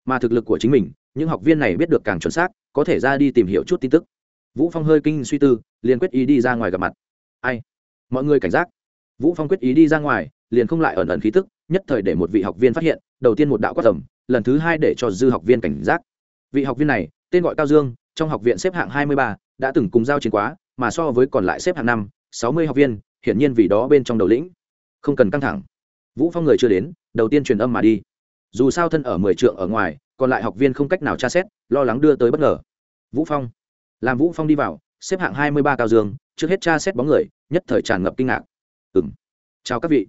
Mà thực lực của chính mình, những học viên này biết được càng chuẩn xác, có thể ra đi tìm hiểu chút tin tức vũ phong hơi kinh suy tư liền quyết ý đi ra ngoài gặp mặt. Ai? Mọi người cảnh giác. Vũ phong quyết ý đi ra ngoài liền không lại ẩn ẩn khí tức nhất thời để một vị học viên phát hiện đầu tiên một đạo quát tầm lần thứ hai để cho dư học viên cảnh giác. Vị học viên này tên gọi cao dương trong học viện xếp hạng hai mươi ba, đã từng cùng giao chiến quá mà so với còn lại xếp hạng năm sáu mươi học viên hiển nhiên vì đó bên trong đầu lĩnh. Không cần căng thẳng. Vũ phong người chưa đến đầu tiên truyền âm mà đi. Dù sao thân ở mười trượng ở ngoài còn lại học viên không cách nào tra xét lo lắng đưa tới bất ngờ. Vũ phong làm vũ phong đi vào, xếp hạng hai mươi ba cao dương, trước hết tra xét bóng người, nhất thời tràn ngập kinh ngạc. Ừm. Chào các vị.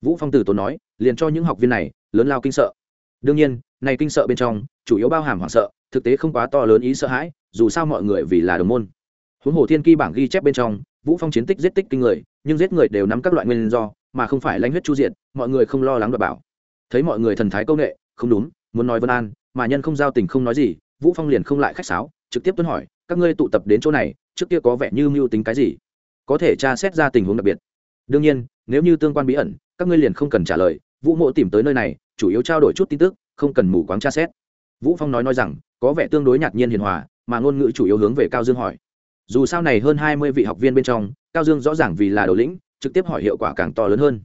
Vũ phong từ tốn nói, liền cho những học viên này, lớn lao kinh sợ. Đương nhiên, này kinh sợ bên trong, chủ yếu bao hàm hoảng sợ, thực tế không quá to lớn ý sợ hãi, dù sao mọi người vì là đồng môn. Huống hồ thiên kỳ bảng ghi chép bên trong, vũ phong chiến tích giết tích kinh người, nhưng giết người đều nắm các loại nguyên do, mà không phải lãnh huyết chu diện, mọi người không lo lắng đoạt bảo. Thấy mọi người thần thái công nghệ, không đúng, muốn nói vân an, mà nhân không giao tình không nói gì, vũ phong liền không lại khách sáo, trực tiếp tuân hỏi các ngươi tụ tập đến chỗ này, trước kia có vẻ như mưu tính cái gì? Có thể tra xét ra tình huống đặc biệt. Đương nhiên, nếu như tương quan bí ẩn, các ngươi liền không cần trả lời. Vũ mộ tìm tới nơi này, chủ yếu trao đổi chút tin tức, không cần mù quáng tra xét. Vũ phong nói nói rằng, có vẻ tương đối nhạt nhiên hiền hòa, mà ngôn ngữ chủ yếu hướng về cao dương hỏi. Dù sao này hơn hai mươi vị học viên bên trong, cao dương rõ ràng vì là đầu lĩnh, trực tiếp hỏi hiệu quả càng to lớn hơn.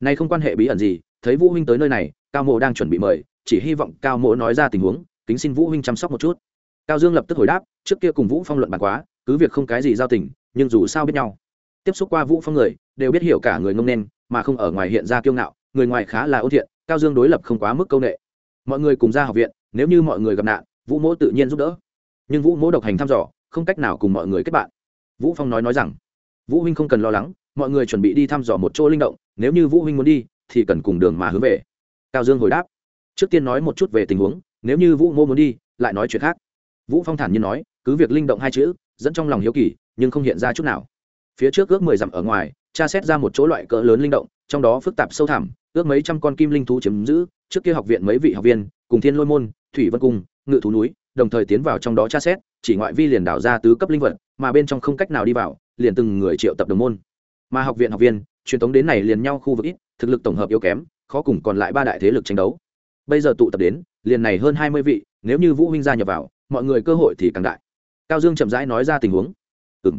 Nay không quan hệ bí ẩn gì, thấy vũ huynh tới nơi này, cao mộ đang chuẩn bị mời, chỉ hy vọng cao mộ nói ra tình huống, kính xin vũ huynh chăm sóc một chút cao dương lập tức hồi đáp, trước kia cùng vũ phong luận bàn quá, cứ việc không cái gì giao tình, nhưng dù sao biết nhau. Tiếp xúc qua vũ phong người, đều biết hiểu cả người ngông nên, mà không ở ngoài hiện ra kiêu ngạo, người ngoài khá là ôn thiện, cao dương đối lập không quá mức công nghệ mọi người cùng ra học viện, nếu như mọi người gặp nạn, vũ mỗ tự nhiên giúp đỡ. Nhưng vũ mỗ độc hành thăm dò, không cách nào cùng mọi người kết bạn. Vũ phong nói nói rằng, vũ huynh không cần lo lắng, mọi người chuẩn bị đi thăm dò một chỗ linh động, nếu như vũ huynh muốn đi, thì cần cùng đường mà hướng về. Cao dương hồi đáp, trước tiên nói một chút về tình huống, nếu như vũ mô muốn đi, lại nói chuyện khác vũ phong thản nhiên nói, cứ việc linh động hai chữ, dẫn trong lòng hiếu kỳ, nhưng không hiện ra chút nào. Phía trước ước mười dặm ở ngoài, tra xét ra một chỗ loại cỡ lớn linh động, trong đó phức tạp sâu thẳm, ước mấy trăm con kim linh thú chiếm giữ, trước kia học viện mấy vị học viên, cùng thiên lôi môn, thủy vân cung, ngự thú núi, đồng thời tiến vào trong đó tra xét, chỉ ngoại vi liền đảo ra tứ cấp linh vật, mà bên trong không cách nào đi vào, liền từng người triệu tập đồng môn. Mà học viện học viên, truyền thống đến này liền nhau khu vực ít, thực lực tổng hợp yếu kém, khó cùng còn lại ba đại thế lực tranh đấu. Bây giờ tụ tập đến, liền này hơn hai mươi vị, nếu như vũ huynh gia nhập vào mọi người cơ hội thì càng đại. Cao dương chậm rãi nói ra tình huống. Ừ m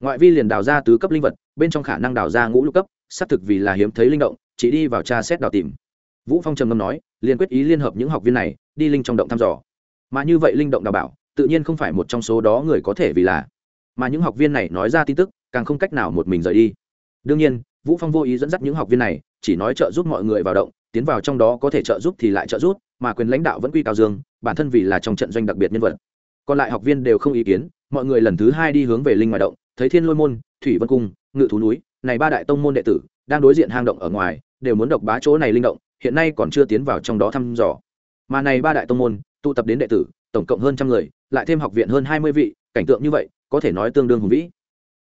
ngoại vi liền đào ra tứ cấp linh vật, bên trong khả năng đào ra ngũ lục cấp, xác thực vì là hiếm thấy linh động, chỉ đi vào tra xét đào tìm. Vũ phong trầm ngâm nói, liền quyết ý liên hợp những học viên này, đi linh trong động thăm dò. Mà như vậy linh động đào bảo, tự nhiên không phải một trong số đó người có thể vì là. Mà những học viên này nói ra tin tức, càng không cách nào một mình rời đi. Đương nhiên, vũ phong vô ý dẫn dắt những học viên này, chỉ nói trợ giúp mọi người vào động, tiến vào trong đó có thể trợ giúp thì lại trợ giúp mà quyền lãnh đạo vẫn quy cao dương, bản thân vì là trong trận doanh đặc biệt nhân vật. Còn lại học viên đều không ý kiến, mọi người lần thứ hai đi hướng về linh ngoài động, thấy thiên lôi môn, thủy vân cung, ngự thú núi, này ba đại tông môn đệ tử, đang đối diện hang động ở ngoài, đều muốn độc bá chỗ này linh động, hiện nay còn chưa tiến vào trong đó thăm dò. Mà này ba đại tông môn, tụ tập đến đệ tử, tổng cộng hơn trăm người, lại thêm học viện hơn hai mươi vị, cảnh tượng như vậy, có thể nói tương đương hùng vĩ.